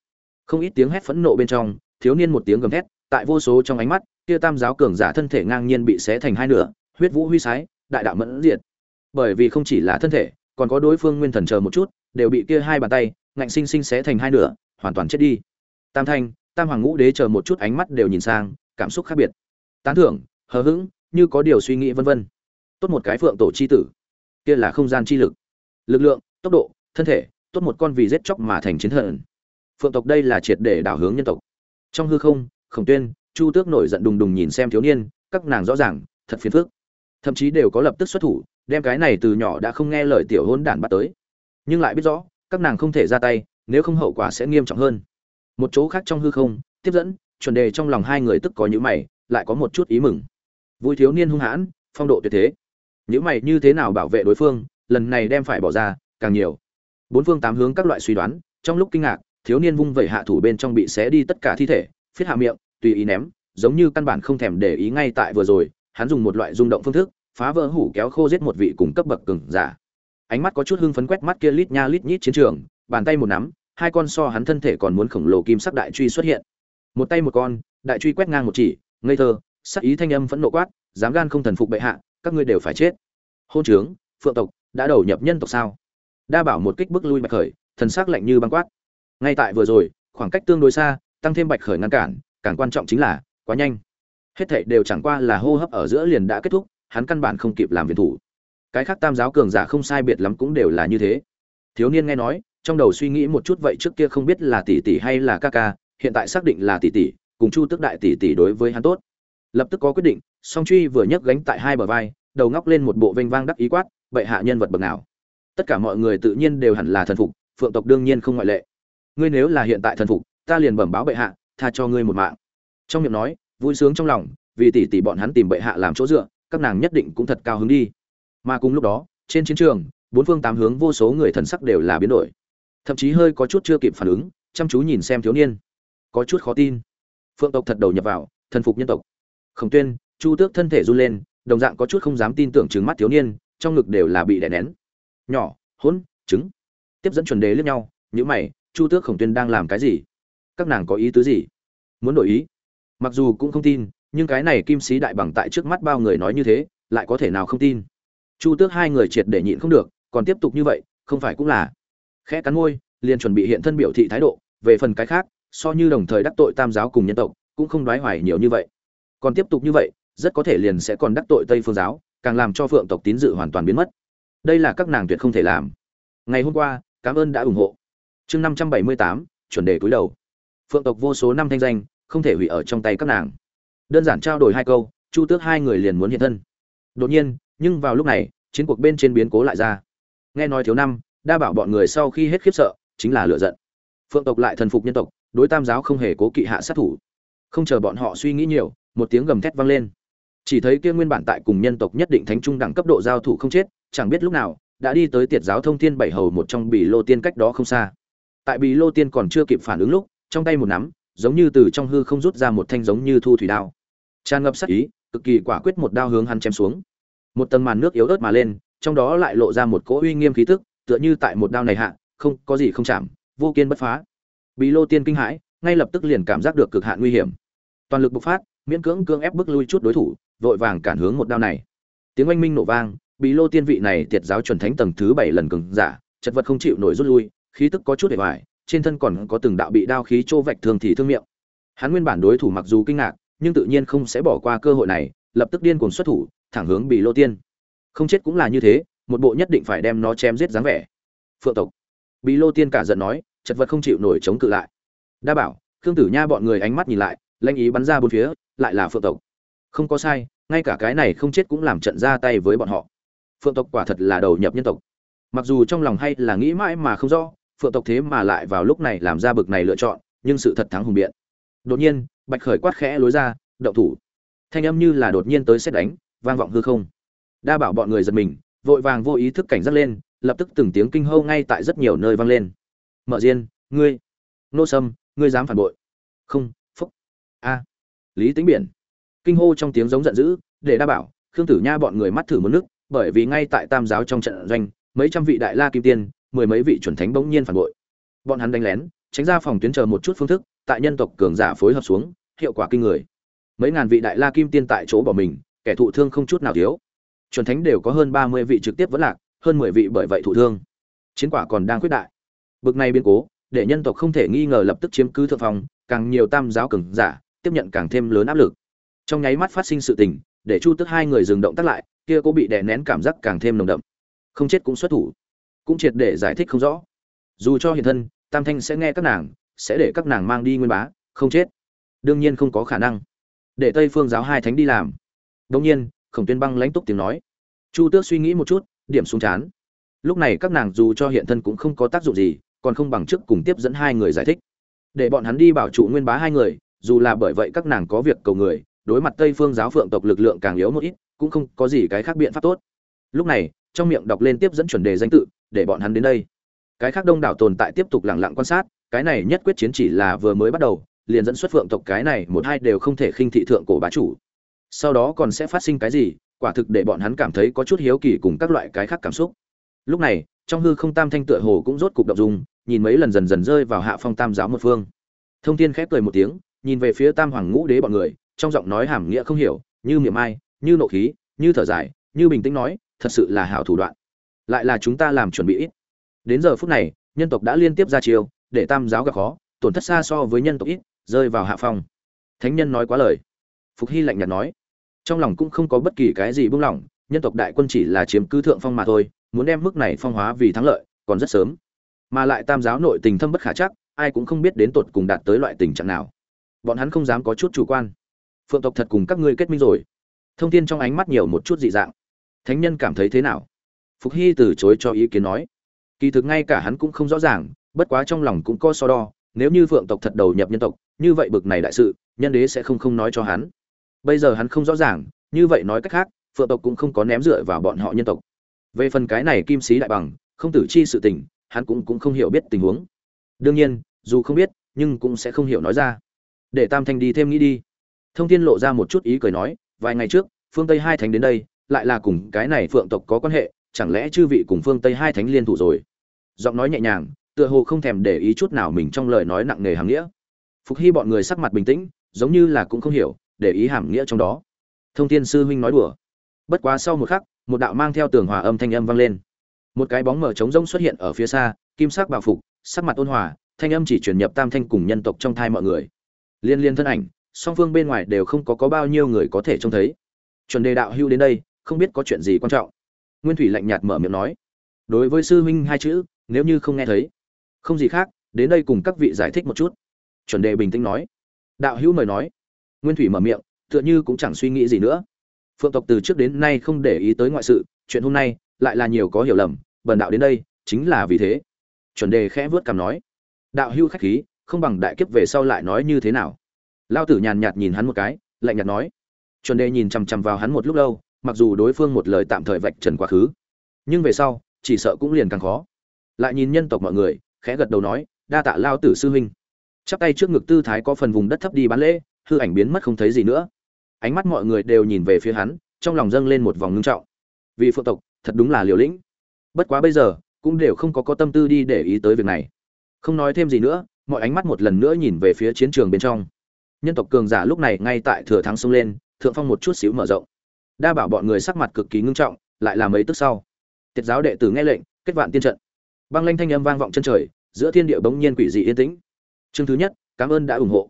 không ít tiếng hét phẫn nộ bên trong, thiếu niên một tiếng gầm thét, tại vô số trong ánh mắt, kia tam giáo cường giả thân thể ngang nhiên bị xé thành hai nửa, huyết vũ huy sái, đại đạo mẫn diệt. Bởi vì không chỉ là thân thể, còn có đối phương nguyên thần chờ một chút, đều bị kia hai bàn tay, ngạnh sinh sinh xé thành hai nửa, hoàn toàn chết đi. Tam thanh, tam hoàng ngũ đế chờ một chút ánh mắt đều nhìn sang, cảm xúc khác biệt. Tán thưởng, hờ hững, như có điều suy nghĩ vân vân. Tốt một cái phượng tổ chi tử. Kia là không gian chi lực. Lực lượng, tốc độ, thân thể, tốt một con vì giết chóc mà thành chiến thần phượng tộc đây là triệt để đảo hướng nhân tộc. Trong hư không, khổng tuyên, chu tước nổi giận đùng đùng nhìn xem thiếu niên, các nàng rõ ràng, thật phiền phức. Thậm chí đều có lập tức xuất thủ, đem cái này từ nhỏ đã không nghe lời tiểu hôn đản bắt tới. Nhưng lại biết rõ, các nàng không thể ra tay, nếu không hậu quả sẽ nghiêm trọng hơn. Một chỗ khác trong hư không, tiếp dẫn, chuẩn đề trong lòng hai người tức có nhữ mày, lại có một chút ý mừng. Vui thiếu niên hung hãn, phong độ tuyệt thế. Nhữ mày như thế nào bảo vệ đối phương, lần này đem phải bỏ ra, càng nhiều. Bốn phương tám hướng các loại suy đoán, trong lúc kinh ngạc thiếu niên vung vẩy hạ thủ bên trong bị xé đi tất cả thi thể, phiết hạ miệng, tùy ý ném, giống như căn bản không thèm để ý ngay tại vừa rồi, hắn dùng một loại rung động phương thức, phá vỡ hủ kéo khô giết một vị cùng cấp bậc cường giả. Ánh mắt có chút hưng phấn quét mắt kia lít nha lít nhít chiến trường, bàn tay một nắm, hai con so hắn thân thể còn muốn khổng lồ kim sắc đại truy xuất hiện. Một tay một con, đại truy quét ngang một chỉ, ngây thơ, sắc ý thanh âm phẫn nộ quát, dám gan không thần phục bệ hạ, các ngươi đều phải chết. Hôn trướng, phượng tộc, đã đầu nhập nhân tộc sao? Đa bảo một kích bức lui bạch khởi, thần sắc lạnh như băng quát ngay tại vừa rồi, khoảng cách tương đối xa, tăng thêm bạch khởi ngăn cản, càng quan trọng chính là, quá nhanh. Hết thảy đều chẳng qua là hô hấp ở giữa liền đã kết thúc, hắn căn bản không kịp làm viện thủ. Cái khác tam giáo cường giả không sai biệt lắm cũng đều là như thế. Thiếu niên nghe nói, trong đầu suy nghĩ một chút vậy trước kia không biết là tỷ tỷ hay là ca ca, hiện tại xác định là tỷ tỷ, cùng chu tức đại tỷ tỷ đối với hắn tốt. Lập tức có quyết định, song truy vừa nhấc gánh tại hai bờ vai, đầu ngóc lên một bộ vênh vang đắc ý quát, bệ hạ nhân vật bậc nào? Tất cả mọi người tự nhiên đều hẳn là thần phục, phượng tộc đương nhiên không ngoại lệ ngươi nếu là hiện tại thần phục, ta liền bẩm báo bệ hạ, tha cho ngươi một mạng. Trong miệng nói, vui sướng trong lòng, vì tỷ tỷ bọn hắn tìm bệ hạ làm chỗ dựa, các nàng nhất định cũng thật cao hứng đi. Mà cùng lúc đó, trên chiến trường, bốn phương tám hướng vô số người thần sắc đều là biến đổi. Thậm chí hơi có chút chưa kịp phản ứng, chăm chú nhìn xem thiếu niên. Có chút khó tin. Phượng tộc thật đầu nhập vào, thần phục nhân tộc. Khổng tuyên, chu tước thân thể run lên, đồng dạng có chút không dám tin tưởng trừng mắt thiếu niên, trong ngực đều là bị đè nén. Nhỏ, hỗn, trứng. Tiếp dẫn chuẩn đề lướt nhau những mày chu tước khổng tuyên đang làm cái gì? Các nàng có ý tứ gì? Muốn đổi ý? Mặc dù cũng không tin, nhưng cái này kim sĩ đại bằng tại trước mắt bao người nói như thế, lại có thể nào không tin? Chu tước hai người triệt để nhịn không được, còn tiếp tục như vậy, không phải cũng là khẽ cắn môi, liền chuẩn bị hiện thân biểu thị thái độ, về phần cái khác, so như đồng thời đắc tội tam giáo cùng nhân tộc, cũng không đoái hoài nhiều như vậy. Còn tiếp tục như vậy, rất có thể liền sẽ còn đắc tội tây phương giáo, càng làm cho phượng tộc tín dự hoàn toàn biến mất. Đây là các nàng tuyệt không thể làm. Ngày hôm qua, cảm ơn đã ủng hộ chương năm trăm bảy mươi tám, chuẩn đề cúi đầu. Phượng tộc vô số năm thanh danh, không thể hủy ở trong tay các nàng. Đơn giản trao đổi hai câu, chu tước hai người liền muốn hiện thân. Đột nhiên, nhưng vào lúc này, chiến cuộc bên trên biến cố lại ra. Nghe nói thiếu năm, đa bảo bọn người sau khi hết khiếp sợ, chính là lựa giận. Phượng tộc lại thần phục nhân tộc, đối tam giáo không hề cố kỵ hạ sát thủ. Không chờ bọn họ suy nghĩ nhiều, một tiếng gầm thét vang lên. Chỉ thấy kia nguyên bản tại cùng nhân tộc nhất định thánh trung đẳng cấp độ giao thủ không chết, chẳng biết lúc nào, đã đi tới tiệt giáo thông thiên bảy hầu một trong bì lô tiên cách đó không xa tại bì lô tiên còn chưa kịp phản ứng lúc, trong tay một nắm, giống như từ trong hư không rút ra một thanh giống như thu thủy đao. Tràn ngập sắc ý, cực kỳ quả quyết một đao hướng hắn chém xuống. Một tầng màn nước yếu ớt mà lên, trong đó lại lộ ra một cỗ uy nghiêm khí tức, tựa như tại một đao này hạ, không, có gì không chạm, vô kiên bất phá. Bị lô tiên kinh hãi, ngay lập tức liền cảm giác được cực hạn nguy hiểm. Toàn lực bộc phát, miễn cưỡng cưỡng ép bước lui chút đối thủ, vội vàng cản hướng một đao này. Tiếng oanh minh nổ vang bị lô tiên vị này tiệt giáo chuẩn thánh tầng thứ bảy lần cường giả, chật vật không chịu nổi rút lui khí tức có chút để vải trên thân còn có từng đạo bị đao khí chô vạch thường thì thương miệng. Hắn nguyên bản đối thủ mặc dù kinh ngạc, nhưng tự nhiên không sẽ bỏ qua cơ hội này, lập tức điên cuồng xuất thủ, thẳng hướng bị lô tiên. Không chết cũng là như thế, một bộ nhất định phải đem nó chém giết dáng vẻ. Phượng tộc. Bị lô tiên cả giận nói, chật vật không chịu nổi chống cự lại. Đa bảo, khương tử nha bọn người ánh mắt nhìn lại lanh ý bắn ra bốn phía, lại là phượng tộc. Không có sai, ngay cả cái này không chết cũng làm trận ra tay với bọn họ. Phượng tộc quả thật là đầu nhập nhân tộc. Mặc dù trong lòng hay là nghĩ mãi mà không rõ phượng tộc thế mà lại vào lúc này làm ra bực này lựa chọn, nhưng sự thật thắng hùng biện. Đột nhiên, bạch khởi quát khẽ lối ra, động thủ. Thanh âm như là đột nhiên tới xét đánh, vang vọng hư không. Đa bảo bọn người giật mình, vội vàng vô ý thức cảnh giác lên, lập tức từng tiếng kinh hô ngay tại rất nhiều nơi vang lên. Mở diên, ngươi, nô sâm, ngươi dám phản bội? Không, phúc. A, lý tính biển. Kinh hô trong tiếng giống giận dữ, để đa bảo, khương tử nha bọn người mắt thử một nước, bởi vì ngay tại tam giáo trong trận doanh, mấy trăm vị đại la kim tiên mười mấy vị chuẩn thánh bỗng nhiên phản bội. Bọn hắn đánh lén, tránh ra phòng tuyến chờ một chút phương thức, tại nhân tộc cường giả phối hợp xuống, hiệu quả kinh người. Mấy ngàn vị đại la kim tiên tại chỗ bỏ mình, kẻ thụ thương không chút nào thiếu. Chuẩn thánh đều có hơn ba mươi vị trực tiếp vẫn lạc, hơn mười vị bởi vậy thụ thương. Chiến quả còn đang quyết đại. Bực này biến cố, để nhân tộc không thể nghi ngờ lập tức chiếm cứ thượng phòng càng nhiều tam giáo cường giả, tiếp nhận càng thêm lớn áp lực. Trong nháy mắt phát sinh sự tình, để chu tức hai người dừng động tác lại, kia cũng bị đè nén cảm giác càng thêm nồng đậm. Không chết cũng xuất thủ cũng triệt để giải thích không rõ. Dù cho hiện thân, tam thanh sẽ nghe các nàng, sẽ để các nàng mang đi nguyên bá, không chết. Đương nhiên không có khả năng. Để tây phương giáo hai thánh đi làm. Đông nhiên, khổng tuyên băng lãnh túc tiếng nói. Chu tước suy nghĩ một chút, điểm xuống chán. Lúc này các nàng dù cho hiện thân cũng không có tác dụng gì, còn không bằng trước cùng tiếp dẫn hai người giải thích. Để bọn hắn đi bảo trụ nguyên bá hai người, dù là bởi vậy các nàng có việc cầu người, đối mặt tây phương giáo phượng tộc lực lượng càng yếu một ít, cũng không có gì cái khác biện pháp tốt. Lúc này, trong miệng đọc lên tiếp dẫn chuẩn đề danh tự để bọn hắn đến đây. Cái khác đông đảo tồn tại tiếp tục lặng lặng quan sát, cái này nhất quyết chiến chỉ là vừa mới bắt đầu, liền dẫn xuất phượng tộc cái này một hai đều không thể khinh thị thượng cổ bá chủ. Sau đó còn sẽ phát sinh cái gì, quả thực để bọn hắn cảm thấy có chút hiếu kỳ cùng các loại cái khác cảm xúc. Lúc này, trong hư không tam thanh tựa hồ cũng rốt cục động dung, nhìn mấy lần dần dần rơi vào hạ phong tam giáo một phương. Thông thiên khép cười một tiếng, nhìn về phía tam hoàng ngũ đế bọn người, trong giọng nói hàm nghĩa không hiểu, như miệng ai, như nộ khí, như thở dài, như bình tĩnh nói, thật sự là hảo thủ đoạn lại là chúng ta làm chuẩn bị ít. Đến giờ phút này, nhân tộc đã liên tiếp ra chiêu, để tam giáo gặp khó, tổn thất xa so với nhân tộc ít, rơi vào hạ phong. Thánh nhân nói quá lời. Phục hy lạnh nhạt nói. Trong lòng cũng không có bất kỳ cái gì buông lỏng, nhân tộc đại quân chỉ là chiếm cứ thượng phong mà thôi, muốn đem mức này phong hóa vì thắng lợi, còn rất sớm. Mà lại tam giáo nội tình thâm bất khả chắc, ai cũng không biết đến tột cùng đạt tới loại tình trạng nào. Bọn hắn không dám có chút chủ quan. Phượng tộc thật cùng các ngươi kết minh rồi. Thông tin trong ánh mắt nhiều một chút dị dạng. Thánh nhân cảm thấy thế nào? Phục hy từ chối cho ý kiến nói. Kỳ thực ngay cả hắn cũng không rõ ràng, bất quá trong lòng cũng có so đo, nếu như phượng tộc thật đầu nhập nhân tộc, như vậy bực này đại sự, nhân đế sẽ không không nói cho hắn. Bây giờ hắn không rõ ràng, như vậy nói cách khác, phượng tộc cũng không có ném dựa vào bọn họ nhân tộc. Về phần cái này kim sĩ đại bằng, không tử chi sự tình, hắn cũng cũng không hiểu biết tình huống. Đương nhiên, dù không biết, nhưng cũng sẽ không hiểu nói ra. Để tam thanh đi thêm nghĩ đi. Thông thiên lộ ra một chút ý cười nói, vài ngày trước, phương tây hai thánh đến đây, lại là cùng cái này phượng tộc có quan hệ chẳng lẽ chư vị cùng phương tây hai thánh liên thủ rồi? Giọng nói nhẹ nhàng, tựa hồ không thèm để ý chút nào mình trong lời nói nặng nề hàm nghĩa. Phục hy bọn người sắc mặt bình tĩnh, giống như là cũng không hiểu, để ý hàm nghĩa trong đó. Thông thiên sư huynh nói đùa. Bất quá sau một khắc, một đạo mang theo tường hòa âm thanh âm vang lên. Một cái bóng mở trống rỗng xuất hiện ở phía xa, kim sắc bảo phục, sắc mặt ôn hòa, thanh âm chỉ truyền nhập tam thanh cùng nhân tộc trong thai mọi người. Liên liên thân ảnh, song phương bên ngoài đều không có có bao nhiêu người có thể trông thấy. Chuẩn đề đạo hưu đến đây, không biết có chuyện gì quan trọng nguyên thủy lạnh nhạt mở miệng nói. Đối với sư huynh hai chữ, nếu như không nghe thấy, không gì khác, đến đây cùng các vị giải thích một chút. Chuẩn đề bình tĩnh nói. Đạo hữu mời nói. Nguyên thủy mở miệng, tựa như cũng chẳng suy nghĩ gì nữa. Phượng tộc từ trước đến nay không để ý tới ngoại sự, chuyện hôm nay lại là nhiều có hiểu lầm, bần đạo đến đây, chính là vì thế. Chuẩn đề khẽ vớt cằm nói. Đạo hữu khách khí, không bằng đại kiếp về sau lại nói như thế nào. Lao tử nhàn nhạt nhìn hắn một cái, lạnh nhạt nói. Chuẩn đề nhìn chằm chằm vào hắn một lúc lâu mặc dù đối phương một lời tạm thời vạch trần quá khứ, nhưng về sau, chỉ sợ cũng liền càng khó. Lại nhìn nhân tộc mọi người, khẽ gật đầu nói, đa tạ lao tử sư huynh. Chắp tay trước ngực tư thái có phần vùng đất thấp đi bán lễ, hư ảnh biến mất không thấy gì nữa. Ánh mắt mọi người đều nhìn về phía hắn, trong lòng dâng lên một vòng ngưng trọng. Vì phượng tộc, thật đúng là liều lĩnh. Bất quá bây giờ, cũng đều không có có tâm tư đi để ý tới việc này. Không nói thêm gì nữa, mọi ánh mắt một lần nữa nhìn về phía chiến trường bên trong. Nhân tộc cường giả lúc này ngay tại thừa thắng xông lên, thượng phong một chút xíu mở rộng đa bảo bọn người sắc mặt cực kỳ ngưng trọng, lại là mấy tức sau. Tiết giáo đệ tử nghe lệnh, kết vạn tiên trận. Băng lanh thanh âm vang vọng chân trời, giữa thiên địa bỗng nhiên quỷ dị yên tĩnh. Chương thứ nhất, cảm ơn đã ủng hộ.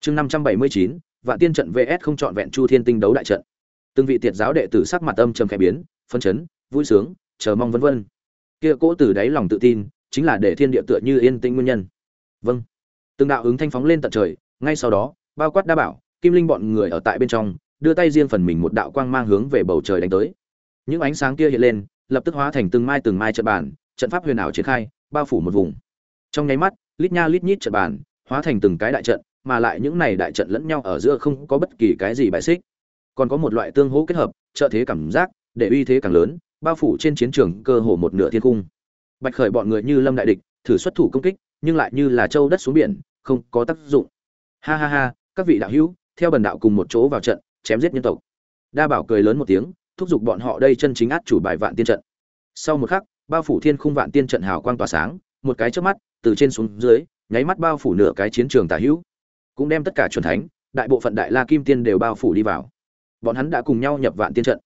Chương năm trăm bảy mươi chín, vạn tiên trận vs không chọn vẹn chu thiên tinh đấu đại trận. Từng vị tiệt giáo đệ tử sắc mặt âm trầm khẽ biến, phân chấn, vui sướng, chờ mong vân vân. Kia cỗ từ đáy lòng tự tin, chính là để thiên địa tựa như yên tĩnh nguyên nhân. Vâng. Từng đạo ứng thanh phóng lên tận trời, ngay sau đó, bao quát đa bảo, kim linh bọn người ở tại bên trong đưa tay riêng phần mình một đạo quang mang hướng về bầu trời đánh tới. Những ánh sáng kia hiện lên, lập tức hóa thành từng mai từng mai trận bàn, trận pháp huyền ảo triển khai, bao phủ một vùng. Trong nháy mắt, lít nha lít nhít trận bàn, hóa thành từng cái đại trận, mà lại những này đại trận lẫn nhau ở giữa không có bất kỳ cái gì bài xích. Còn có một loại tương hỗ kết hợp, trợ thế cảm giác, để uy thế càng lớn, bao phủ trên chiến trường cơ hồ một nửa thiên cung. Bạch khởi bọn người như lâm đại địch, thử xuất thủ công kích, nhưng lại như là châu đất xuống biển, không có tác dụng. Ha ha ha, các vị đạo hữu, theo bần đạo cùng một chỗ vào trận chém giết nhân tộc. Đa bảo cười lớn một tiếng thúc giục bọn họ đây chân chính át chủ bài vạn tiên trận. Sau một khắc bao phủ thiên khung vạn tiên trận hào quang tỏa sáng một cái trước mắt từ trên xuống dưới nháy mắt bao phủ nửa cái chiến trường tả hữu. Cũng đem tất cả chuẩn thánh đại bộ phận đại la kim tiên đều bao phủ đi vào. Bọn hắn đã cùng nhau nhập vạn tiên trận.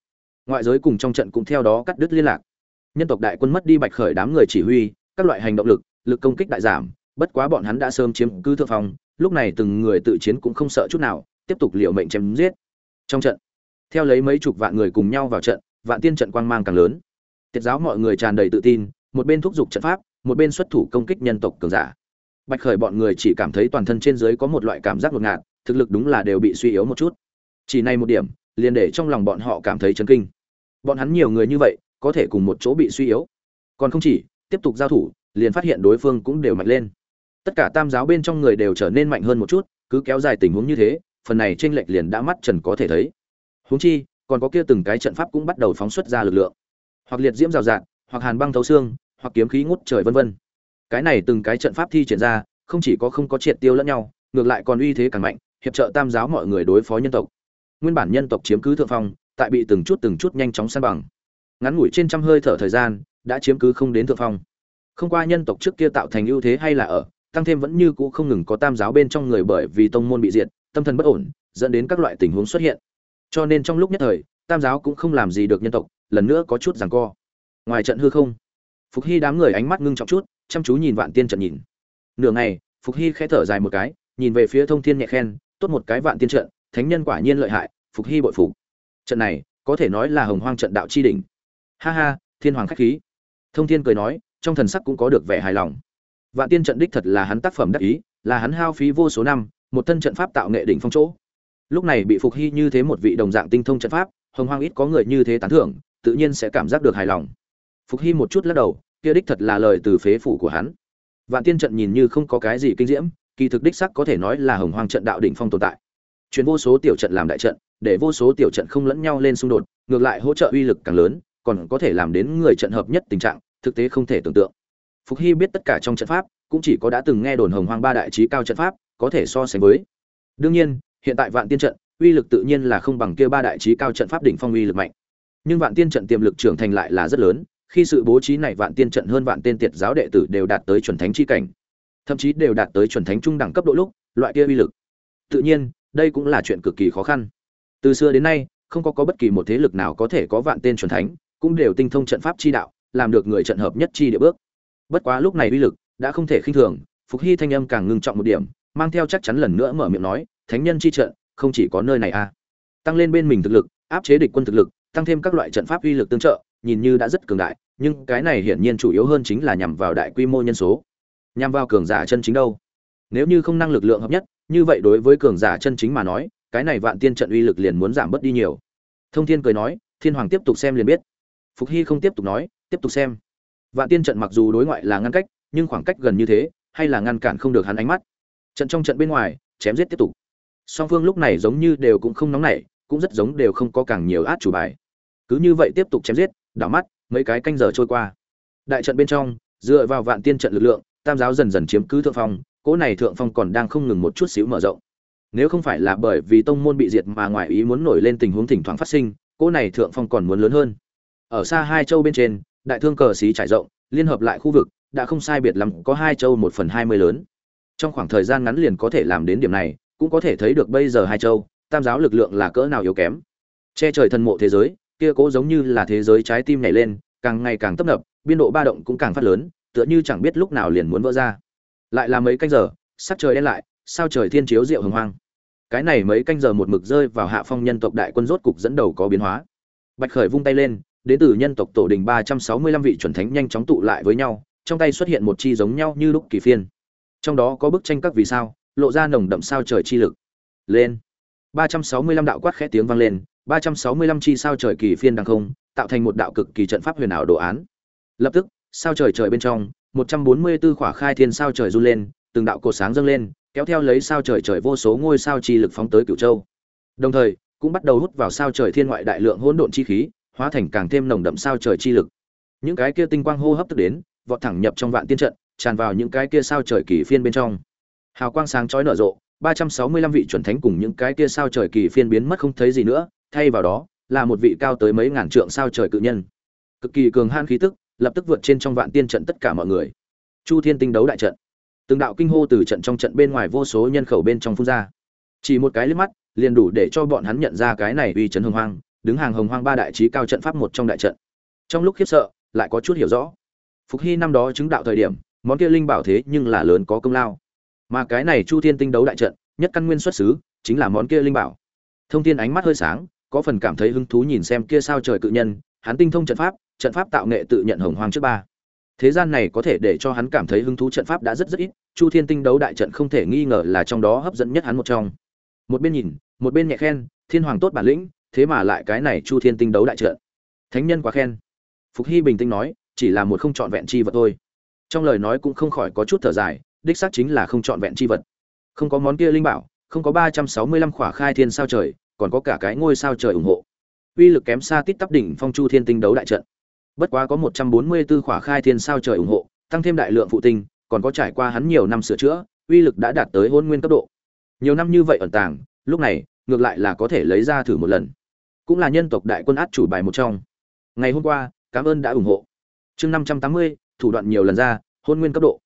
Ngoại giới cùng trong trận cũng theo đó cắt đứt liên lạc. Nhân tộc đại quân mất đi bạch khởi đám người chỉ huy các loại hành động lực lực công kích đại giảm bất quá bọn hắn đã sớm chiếm cứ thượng phòng, lúc này từng người tự chiến cũng không sợ chút nào tiếp tục liều mệnh chém giết trong trận, theo lấy mấy chục vạn người cùng nhau vào trận, vạn tiên trận quang mang càng lớn. Tiết giáo mọi người tràn đầy tự tin, một bên thúc giục trận pháp, một bên xuất thủ công kích nhân tộc cường giả. Bạch khởi bọn người chỉ cảm thấy toàn thân trên dưới có một loại cảm giác ngột ngạt, thực lực đúng là đều bị suy yếu một chút. Chỉ này một điểm, liền để trong lòng bọn họ cảm thấy chấn kinh. Bọn hắn nhiều người như vậy, có thể cùng một chỗ bị suy yếu. Còn không chỉ, tiếp tục giao thủ, liền phát hiện đối phương cũng đều mạnh lên. Tất cả tam giáo bên trong người đều trở nên mạnh hơn một chút, cứ kéo dài tình huống như thế phần này tranh lệch liền đã mắt trần có thể thấy. Huống chi, còn có kia từng cái trận pháp cũng bắt đầu phóng xuất ra lực lượng. Hoặc liệt diễm rào rạt, hoặc hàn băng thấu xương, hoặc kiếm khí ngút trời vân vân. Cái này từng cái trận pháp thi triển ra, không chỉ có không có triệt tiêu lẫn nhau, ngược lại còn uy thế càng mạnh, hiệp trợ tam giáo mọi người đối phó nhân tộc. Nguyên bản nhân tộc chiếm cứ thượng phong, tại bị từng chút từng chút nhanh chóng san bằng. Ngắn ngủi trên trăm hơi thở thời gian, đã chiếm cứ không đến thượng phong. Không qua nhân tộc trước kia tạo thành ưu thế hay là ở, tăng thêm vẫn như cũ không ngừng có tam giáo bên trong người bởi vì tông môn bị diệt tâm thần bất ổn, dẫn đến các loại tình huống xuất hiện. Cho nên trong lúc nhất thời, tam giáo cũng không làm gì được nhân tộc, lần nữa có chút giằng co. Ngoài trận hư không, phục hy đám người ánh mắt ngưng trọng chút, chăm chú nhìn vạn tiên trận nhìn. Nửa ngày, phục hy khẽ thở dài một cái, nhìn về phía thông thiên nhẹ khen, tốt một cái vạn tiên trận, thánh nhân quả nhiên lợi hại, phục hy bội phục. Trận này, có thể nói là hồng hoang trận đạo chi đỉnh. Ha ha, thiên hoàng khách khí. Thông thiên cười nói, trong thần sắc cũng có được vẻ hài lòng. Vạn tiên trận đích thật là hắn tác phẩm đắc ý, là hắn hao phí vô số năm một thân trận pháp tạo nghệ đỉnh phong chỗ. Lúc này bị phục hy như thế một vị đồng dạng tinh thông trận pháp, hồng hoang ít có người như thế tán thưởng, tự nhiên sẽ cảm giác được hài lòng. Phục hy một chút lắc đầu, kia đích thật là lời từ phế phủ của hắn. Vạn tiên trận nhìn như không có cái gì kinh diễm, kỳ thực đích sắc có thể nói là hồng hoang trận đạo đỉnh phong tồn tại. Chuyển vô số tiểu trận làm đại trận, để vô số tiểu trận không lẫn nhau lên xung đột, ngược lại hỗ trợ uy lực càng lớn, còn có thể làm đến người trận hợp nhất tình trạng, thực tế không thể tưởng tượng. Phục hy biết tất cả trong trận pháp, cũng chỉ có đã từng nghe đồn hồng hoang ba đại trí cao trận pháp có thể so sánh với. Đương nhiên, hiện tại vạn tiên trận, uy lực tự nhiên là không bằng kia ba đại chí cao trận pháp đỉnh phong uy lực mạnh. Nhưng vạn tiên trận tiềm lực trưởng thành lại là rất lớn, khi sự bố trí này vạn tiên trận hơn vạn tên tiệt giáo đệ tử đều đạt tới chuẩn thánh chi cảnh, thậm chí đều đạt tới chuẩn thánh trung đẳng cấp độ lúc, loại kia uy lực. Tự nhiên, đây cũng là chuyện cực kỳ khó khăn. Từ xưa đến nay, không có có bất kỳ một thế lực nào có thể có vạn tên chuẩn thánh, cũng đều tinh thông trận pháp chi đạo, làm được người trận hợp nhất chi địa bước. Bất quá lúc này uy lực đã không thể khinh thường, phục hy thanh âm càng ngưng trọng một điểm mang theo chắc chắn lần nữa mở miệng nói, thánh nhân chi trận, không chỉ có nơi này a à. tăng lên bên mình thực lực, áp chế địch quân thực lực, tăng thêm các loại trận pháp uy lực tương trợ, nhìn như đã rất cường đại, nhưng cái này hiển nhiên chủ yếu hơn chính là nhằm vào đại quy mô nhân số. Nhằm vào cường giả chân chính đâu? Nếu như không năng lực lượng hợp nhất, như vậy đối với cường giả chân chính mà nói, cái này vạn tiên trận uy lực liền muốn giảm bớt đi nhiều. Thông thiên cười nói, thiên hoàng tiếp tục xem liền biết. Phục hy không tiếp tục nói, tiếp tục xem. Vạn tiên trận mặc dù đối ngoại là ngăn cách, nhưng khoảng cách gần như thế, hay là ngăn cản không được hắn ánh mắt trận trong trận bên ngoài, chém giết tiếp tục. Song phương lúc này giống như đều cũng không nóng nảy, cũng rất giống đều không có càng nhiều át chủ bài. Cứ như vậy tiếp tục chém giết, đảo mắt, mấy cái canh giờ trôi qua. Đại trận bên trong, dựa vào vạn tiên trận lực lượng, tam giáo dần dần chiếm cứ thượng phong, cỗ này thượng phong còn đang không ngừng một chút xíu mở rộng. Nếu không phải là bởi vì tông môn bị diệt mà ngoại ý muốn nổi lên tình huống thỉnh thoảng phát sinh, cỗ này thượng phong còn muốn lớn hơn. Ở xa hai châu bên trên, đại thương cờ xí trải rộng, liên hợp lại khu vực, đã không sai biệt lắm có hai châu một phần hai mươi lớn trong khoảng thời gian ngắn liền có thể làm đến điểm này, cũng có thể thấy được bây giờ hai châu, tam giáo lực lượng là cỡ nào yếu kém. Che trời thần mộ thế giới, kia cố giống như là thế giới trái tim nhảy lên, càng ngày càng tấp nập, biên độ ba động cũng càng phát lớn, tựa như chẳng biết lúc nào liền muốn vỡ ra. Lại là mấy canh giờ, sắc trời đen lại, sao trời thiên chiếu rượu hồng hoang. Cái này mấy canh giờ một mực rơi vào hạ phong nhân tộc đại quân rốt cục dẫn đầu có biến hóa. Bạch khởi vung tay lên, đến từ nhân tộc tổ đình ba trăm sáu mươi lăm vị chuẩn thánh nhanh chóng tụ lại với nhau, trong tay xuất hiện một chi giống nhau như lúc kỳ phiên trong đó có bức tranh các vì sao, lộ ra nồng đậm sao trời chi lực. Lên. ba trăm sáu mươi lăm đạo quát khẽ tiếng vang lên, ba trăm sáu mươi lăm chi sao trời kỳ phiên đằng không, tạo thành một đạo cực kỳ trận pháp huyền ảo đồ án. Lập tức, sao trời trời bên trong, một trăm bốn mươi 144 khỏa khai thiên sao trời run lên, từng đạo cột sáng dâng lên, kéo theo lấy sao trời trời vô số ngôi sao chi lực phóng tới cửu châu. Đồng thời, cũng bắt đầu hút vào sao trời thiên ngoại đại lượng hỗn độn chi khí, hóa thành càng thêm nồng đậm sao trời chi lực. Những cái kia tinh quang hô hấp tức đến, vọt thẳng nhập trong vạn tiên trận tràn vào những cái kia sao trời kỳ phiên bên trong. Hào quang sáng chói nở rộ, ba trăm sáu mươi lăm vị chuẩn thánh cùng những cái kia sao trời kỳ phiên biến mất không thấy gì nữa, thay vào đó, là một vị cao tới mấy ngàn trượng sao trời cự nhân. Cực kỳ cường han khí tức, lập tức vượt trên trong vạn tiên trận tất cả mọi người. Chu thiên tinh đấu đại trận. Từng đạo kinh hô từ trận trong trận bên ngoài vô số nhân khẩu bên trong phun ra. Chỉ một cái liếc mắt, liền đủ để cho bọn hắn nhận ra cái này uy trấn hồng hoang, đứng hàng hồng hoang ba đại trí cao trận pháp một trong đại trận. Trong lúc khiếp sợ, lại có chút hiểu rõ. Phục hy năm đó chứng đạo thời điểm món kia linh bảo thế nhưng là lớn có công lao. Mà cái này chu thiên tinh đấu đại trận, nhất căn nguyên xuất xứ, chính là món kia linh bảo. Thông thiên ánh mắt hơi sáng, có phần cảm thấy hứng thú nhìn xem kia sao trời cự nhân, hắn tinh thông trận pháp trận pháp tạo nghệ tự nhận hồng hoàng trước ba. Thế gian này có thể để cho hắn cảm thấy hứng thú trận pháp đã rất rất ít, chu thiên tinh đấu đại trận không thể nghi ngờ là trong đó hấp dẫn nhất hắn một trong. Một bên nhìn, một bên nhẹ khen, thiên hoàng tốt bản lĩnh, thế mà lại cái này chu thiên tinh đấu đại trận. Thánh nhân quá khen. Phục hy bình tĩnh nói, chỉ là một không trọn vẹn chi vật thôi trong lời nói cũng không khỏi có chút thở dài, đích xác chính là không trọn vẹn chi vật. Không có món kia linh bảo, không có ba trăm sáu mươi lăm khỏa khai thiên sao trời, còn có cả cái ngôi sao trời ủng hộ. Uy lực kém xa tít tắp đỉnh phong chu thiên tinh đấu đại trận. Bất quá có một trăm bốn mươi 144 khỏa khai thiên sao trời ủng hộ, tăng thêm đại lượng phụ tinh, còn có trải qua hắn nhiều năm sửa chữa, uy lực đã đạt tới hôn nguyên cấp độ. Nhiều năm như vậy ẩn tàng, lúc này, ngược lại là có thể lấy ra thử một lần. Cũng là nhân tộc đại quân át chủ bài một trong. Ngày hôm qua, cảm ơn đã ủng hộ. Chương năm trăm tám mươi thủ đoạn nhiều lần ra, hôn nguyên cấp độ.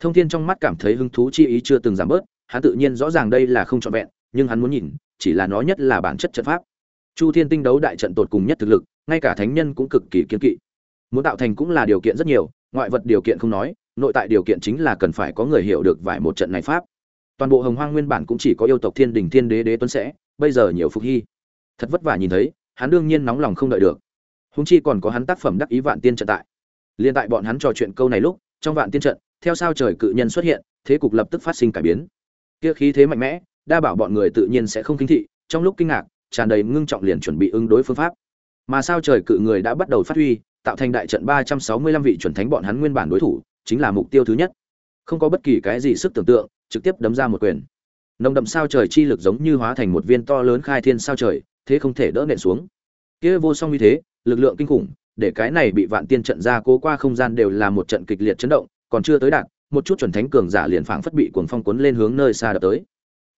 Thông thiên trong mắt cảm thấy hứng thú chi ý chưa từng giảm bớt, hắn tự nhiên rõ ràng đây là không trọn vẹn, nhưng hắn muốn nhìn, chỉ là nó nhất là bản chất trận pháp. Chu thiên tinh đấu đại trận tột cùng nhất thực lực, ngay cả thánh nhân cũng cực kỳ kiên kỵ. Muốn tạo thành cũng là điều kiện rất nhiều, ngoại vật điều kiện không nói, nội tại điều kiện chính là cần phải có người hiểu được vài một trận này pháp. Toàn bộ hồng hoang nguyên bản cũng chỉ có yêu tộc thiên đình thiên đế đế tuấn sẽ, bây giờ nhiều phục hy. Thật vất vả nhìn thấy, hắn đương nhiên nóng lòng không đợi được. Húng chi còn có hắn tác phẩm đắc ý vạn tiên trận tại liên tại bọn hắn trò chuyện câu này lúc, trong vạn tiên trận, theo sao trời cự nhân xuất hiện, thế cục lập tức phát sinh cải biến. Kia khí thế mạnh mẽ, đa bảo bọn người tự nhiên sẽ không kinh thị, trong lúc kinh ngạc, tràn đầy ngưng trọng liền chuẩn bị ứng đối phương pháp. Mà sao trời cự người đã bắt đầu phát huy, tạo thành đại trận ba trăm sáu mươi lăm vị chuẩn thánh bọn hắn nguyên bản đối thủ, chính là mục tiêu thứ nhất. Không có bất kỳ cái gì sức tưởng tượng, trực tiếp đấm ra một quyền. Nồng đậm sao trời chi lực giống như hóa thành một viên to lớn khai thiên sao trời, thế không thể đỡ nện xuống. Kia vô song như thế, lực lượng kinh khủng để cái này bị vạn tiên trận ra cố qua không gian đều là một trận kịch liệt chấn động còn chưa tới đạt một chút chuẩn thánh cường giả liền phảng phất bị cuồng phong cuốn lên hướng nơi xa đập tới.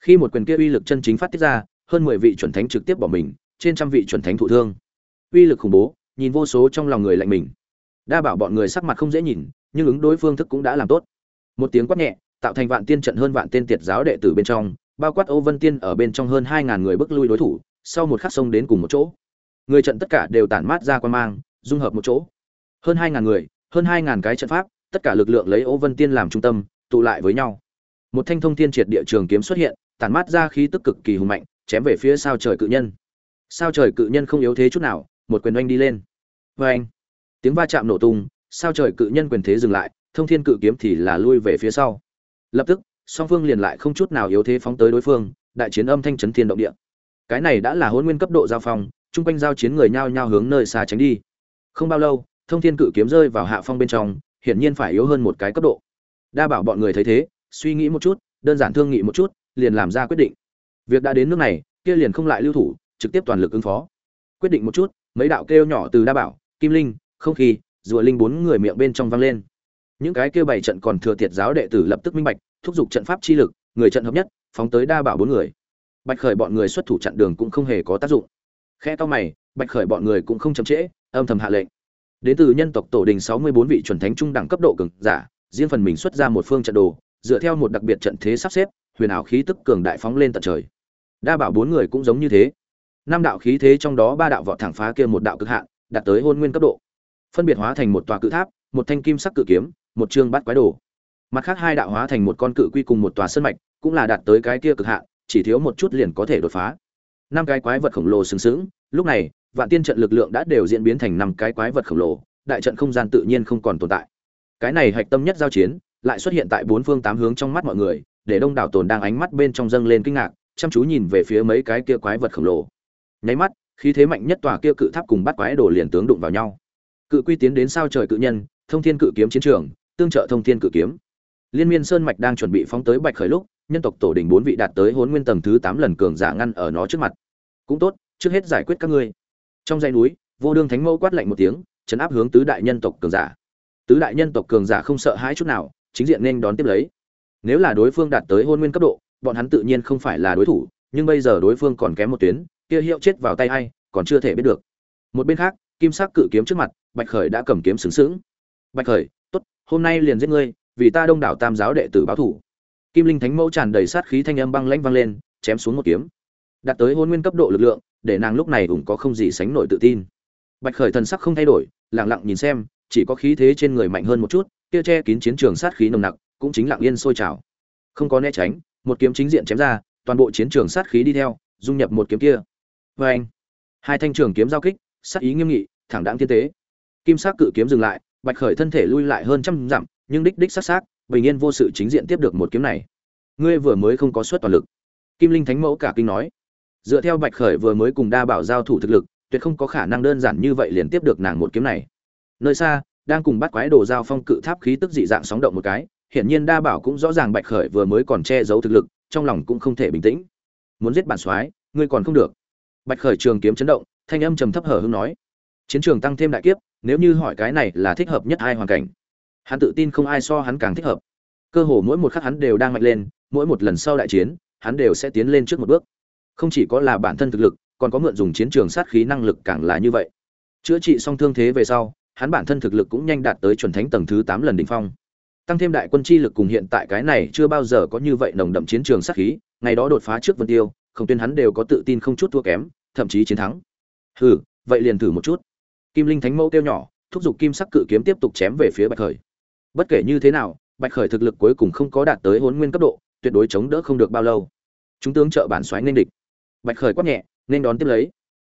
Khi một quyền kia uy lực chân chính phát tiết ra hơn mười vị chuẩn thánh trực tiếp bỏ mình trên trăm vị chuẩn thánh thụ thương. Uy lực khủng bố nhìn vô số trong lòng người lạnh mình. Đa bảo bọn người sắc mặt không dễ nhìn nhưng ứng đối phương thức cũng đã làm tốt. Một tiếng quát nhẹ tạo thành vạn tiên trận hơn vạn tiên tiệt giáo đệ tử bên trong bao quát Âu Vân Tiên ở bên trong hơn hai ngàn người bước lui đối thủ, sau một khắc xông đến cùng một chỗ. Người trận tất cả đều tản mát ra quan mang, dung hợp một chỗ. Hơn hai ngàn người, hơn hai ngàn cái trận pháp, tất cả lực lượng lấy Âu Vân Tiên làm trung tâm, tụ lại với nhau. Một thanh thông thiên triệt địa trường kiếm xuất hiện, tản mát ra khí tức cực kỳ hùng mạnh, chém về phía sao trời cự nhân. Sao trời cự nhân không yếu thế chút nào, một quyền oanh đi lên. Oanh! Tiếng va chạm nổ tung, sao trời cự nhân quyền thế dừng lại, thông thiên cự kiếm thì là lui về phía sau. Lập tức, song phương liền lại không chút nào yếu thế phóng tới đối phương đại chiến âm thanh chấn thiên động địa cái này đã là hôn nguyên cấp độ giao phong chung quanh giao chiến người nhao nhao hướng nơi xa tránh đi không bao lâu thông thiên cự kiếm rơi vào hạ phong bên trong hiển nhiên phải yếu hơn một cái cấp độ đa bảo bọn người thấy thế suy nghĩ một chút đơn giản thương nghị một chút liền làm ra quyết định việc đã đến nước này kia liền không lại lưu thủ trực tiếp toàn lực ứng phó quyết định một chút mấy đạo kêu nhỏ từ đa bảo kim linh không khí rùa linh bốn người miệng bên trong vang lên những cái kêu bảy trận còn thừa thiệt giáo đệ tử lập tức minh bạch thúc giục trận pháp chi lực, người trận hợp nhất, phóng tới đa bảo bốn người. Bạch Khởi bọn người xuất thủ chặn đường cũng không hề có tác dụng. Khẽ to mày, Bạch Khởi bọn người cũng không chậm trễ, âm thầm hạ lệnh. Đến từ nhân tộc tổ đình 64 vị chuẩn thánh trung đẳng cấp độ cường giả, riêng phần mình xuất ra một phương trận đồ, dựa theo một đặc biệt trận thế sắp xếp, huyền ảo khí tức cường đại phóng lên tận trời. Đa bảo bốn người cũng giống như thế. Năm đạo khí thế trong đó ba đạo vọt thẳng phá kia một đạo cực hạn, đạt tới hôn nguyên cấp độ. Phân biệt hóa thành một tòa cự tháp, một thanh kim sắc cự kiếm, một chương bát quái đồ mặt khác hai đạo hóa thành một con cự quy cùng một tòa sơn mạch cũng là đạt tới cái kia cực hạn chỉ thiếu một chút liền có thể đột phá năm cái quái vật khổng lồ sừng sững lúc này vạn tiên trận lực lượng đã đều diễn biến thành năm cái quái vật khổng lồ đại trận không gian tự nhiên không còn tồn tại cái này hạch tâm nhất giao chiến lại xuất hiện tại bốn phương tám hướng trong mắt mọi người để đông đảo tồn đang ánh mắt bên trong dâng lên kinh ngạc chăm chú nhìn về phía mấy cái kia quái vật khổng lồ nháy mắt khí thế mạnh nhất tòa kia cự tháp cùng bắt quái đồ liền tướng đụng vào nhau cự quy tiến đến sao trời cự nhân thông thiên cự kiếm chiến trường tương trợ thông thiên cự kiếm Liên Miên Sơn mạch đang chuẩn bị phóng tới Bạch Khởi lúc, nhân tộc tổ đỉnh bốn vị đạt tới Hỗn Nguyên tầng thứ tám lần cường giả ngăn ở nó trước mặt. Cũng tốt, trước hết giải quyết các ngươi. Trong dãy núi, Vô Đương Thánh mẫu quát lạnh một tiếng, chấn áp hướng tứ đại nhân tộc cường giả. Tứ đại nhân tộc cường giả không sợ hãi chút nào, chính diện nên đón tiếp lấy. nếu là đối phương đạt tới hôn nguyên cấp độ bọn hắn tự nhiên không phải là đối thủ nhưng bây giờ đối phương còn kém một tuyến kia hiệu chết vào tay hay còn chưa thể biết được một bên khác kim sắc cự kiếm trước mặt bạch khởi đã cầm kiếm sướng sướng bạch khởi tốt hôm nay liền giết ngươi vì ta đông đảo tam giáo đệ tử báo thủ kim linh thánh mẫu tràn đầy sát khí thanh âm băng lãnh vang lên chém xuống một kiếm đạt tới hôn nguyên cấp độ lực lượng để nàng lúc này cũng có không gì sánh nổi tự tin. Bạch khởi thần sắc không thay đổi, lặng lặng nhìn xem, chỉ có khí thế trên người mạnh hơn một chút, kia che kín chiến trường sát khí nồng nặc, cũng chính lặng yên sôi trào. Không có né tránh, một kiếm chính diện chém ra, toàn bộ chiến trường sát khí đi theo, dung nhập một kiếm kia. Vê anh, hai thanh trường kiếm giao kích, sát ý nghiêm nghị, thẳng đáng thiên tế. Kim sắc cự kiếm dừng lại, bạch khởi thân thể lui lại hơn trăm dặm, nhưng đích đích sát sát bình yên vô sự chính diện tiếp được một kiếm này. Ngươi vừa mới không có suất toàn lực. Kim linh thánh mẫu cả kinh nói dựa theo bạch khởi vừa mới cùng đa bảo giao thủ thực lực, tuyệt không có khả năng đơn giản như vậy liền tiếp được nàng một kiếm này. Nơi xa, đang cùng bắt quái đồ giao phong cự tháp khí tức dị dạng sóng động một cái, hiển nhiên đa bảo cũng rõ ràng bạch khởi vừa mới còn che giấu thực lực, trong lòng cũng không thể bình tĩnh. Muốn giết bản soái, ngươi còn không được. Bạch khởi trường kiếm chấn động, thanh âm trầm thấp hở hưng nói. Chiến trường tăng thêm đại kiếp, nếu như hỏi cái này là thích hợp nhất ai hoàn cảnh? Hắn tự tin không ai so hắn càng thích hợp. Cơ hồ mỗi một khắc hắn đều đang mạnh lên, mỗi một lần sau đại chiến, hắn đều sẽ tiến lên trước một bước không chỉ có là bản thân thực lực, còn có mượn dùng chiến trường sát khí năng lực càng là như vậy. Chữa trị xong thương thế về sau, hắn bản thân thực lực cũng nhanh đạt tới chuẩn thánh tầng thứ tám lần đỉnh phong. Tăng thêm đại quân chi lực cùng hiện tại cái này chưa bao giờ có như vậy nồng đậm chiến trường sát khí, ngày đó đột phá trước vân tiêu không tuyên hắn đều có tự tin không chút thua kém, thậm chí chiến thắng. Hừ, vậy liền thử một chút. Kim linh thánh mẫu kêu nhỏ, thúc giục kim sắc cự kiếm tiếp tục chém về phía bạch khởi. Bất kể như thế nào, bạch khởi thực lực cuối cùng không có đạt tới hôn nguyên cấp độ, tuyệt đối chống đỡ không được bao lâu. Chúng tướng trợ bản xoáy nên địch bạch khởi quát nhẹ, nên đón tiếp lấy.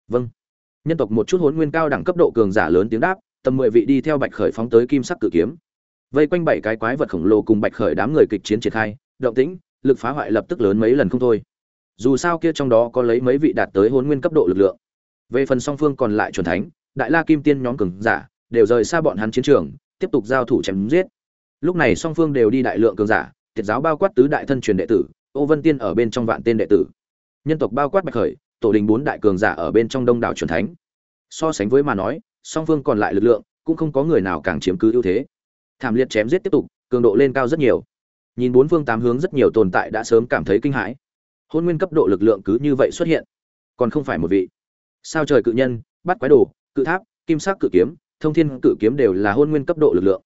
Vâng. Nhân tộc một chút hốn nguyên cao đẳng cấp độ cường giả lớn tiếng đáp, tầm mười vị đi theo bạch khởi phóng tới kim sắc cự kiếm. Vây quanh bảy cái quái vật khổng lồ cùng bạch khởi đám người kịch chiến triển khai, động tĩnh, lực phá hoại lập tức lớn mấy lần không thôi. Dù sao kia trong đó có lấy mấy vị đạt tới hôn nguyên cấp độ lực lượng. Về phần song phương còn lại chuẩn thánh, đại la kim tiên nhóm cường giả, đều rời xa bọn hắn chiến trường, tiếp tục giao thủ chém giết. Lúc này song phương đều đi đại lượng cường giả, tiệt giáo bao quát tứ đại thân truyền đệ tử, ô vân tiên ở bên trong vạn tên đệ tử nhân tộc bao quát bạch khởi, tổ đình bốn đại cường giả ở bên trong đông đảo truyền thánh. So sánh với mà nói, song phương còn lại lực lượng, cũng không có người nào càng chiếm cứ ưu thế. Thảm liệt chém giết tiếp tục, cường độ lên cao rất nhiều. Nhìn bốn phương tám hướng rất nhiều tồn tại đã sớm cảm thấy kinh hãi. Hôn nguyên cấp độ lực lượng cứ như vậy xuất hiện. Còn không phải một vị. Sao trời cự nhân bắt quái đồ, cự tháp, kim sắc cự kiếm, thông thiên cự kiếm đều là hôn nguyên cấp độ lực lượng.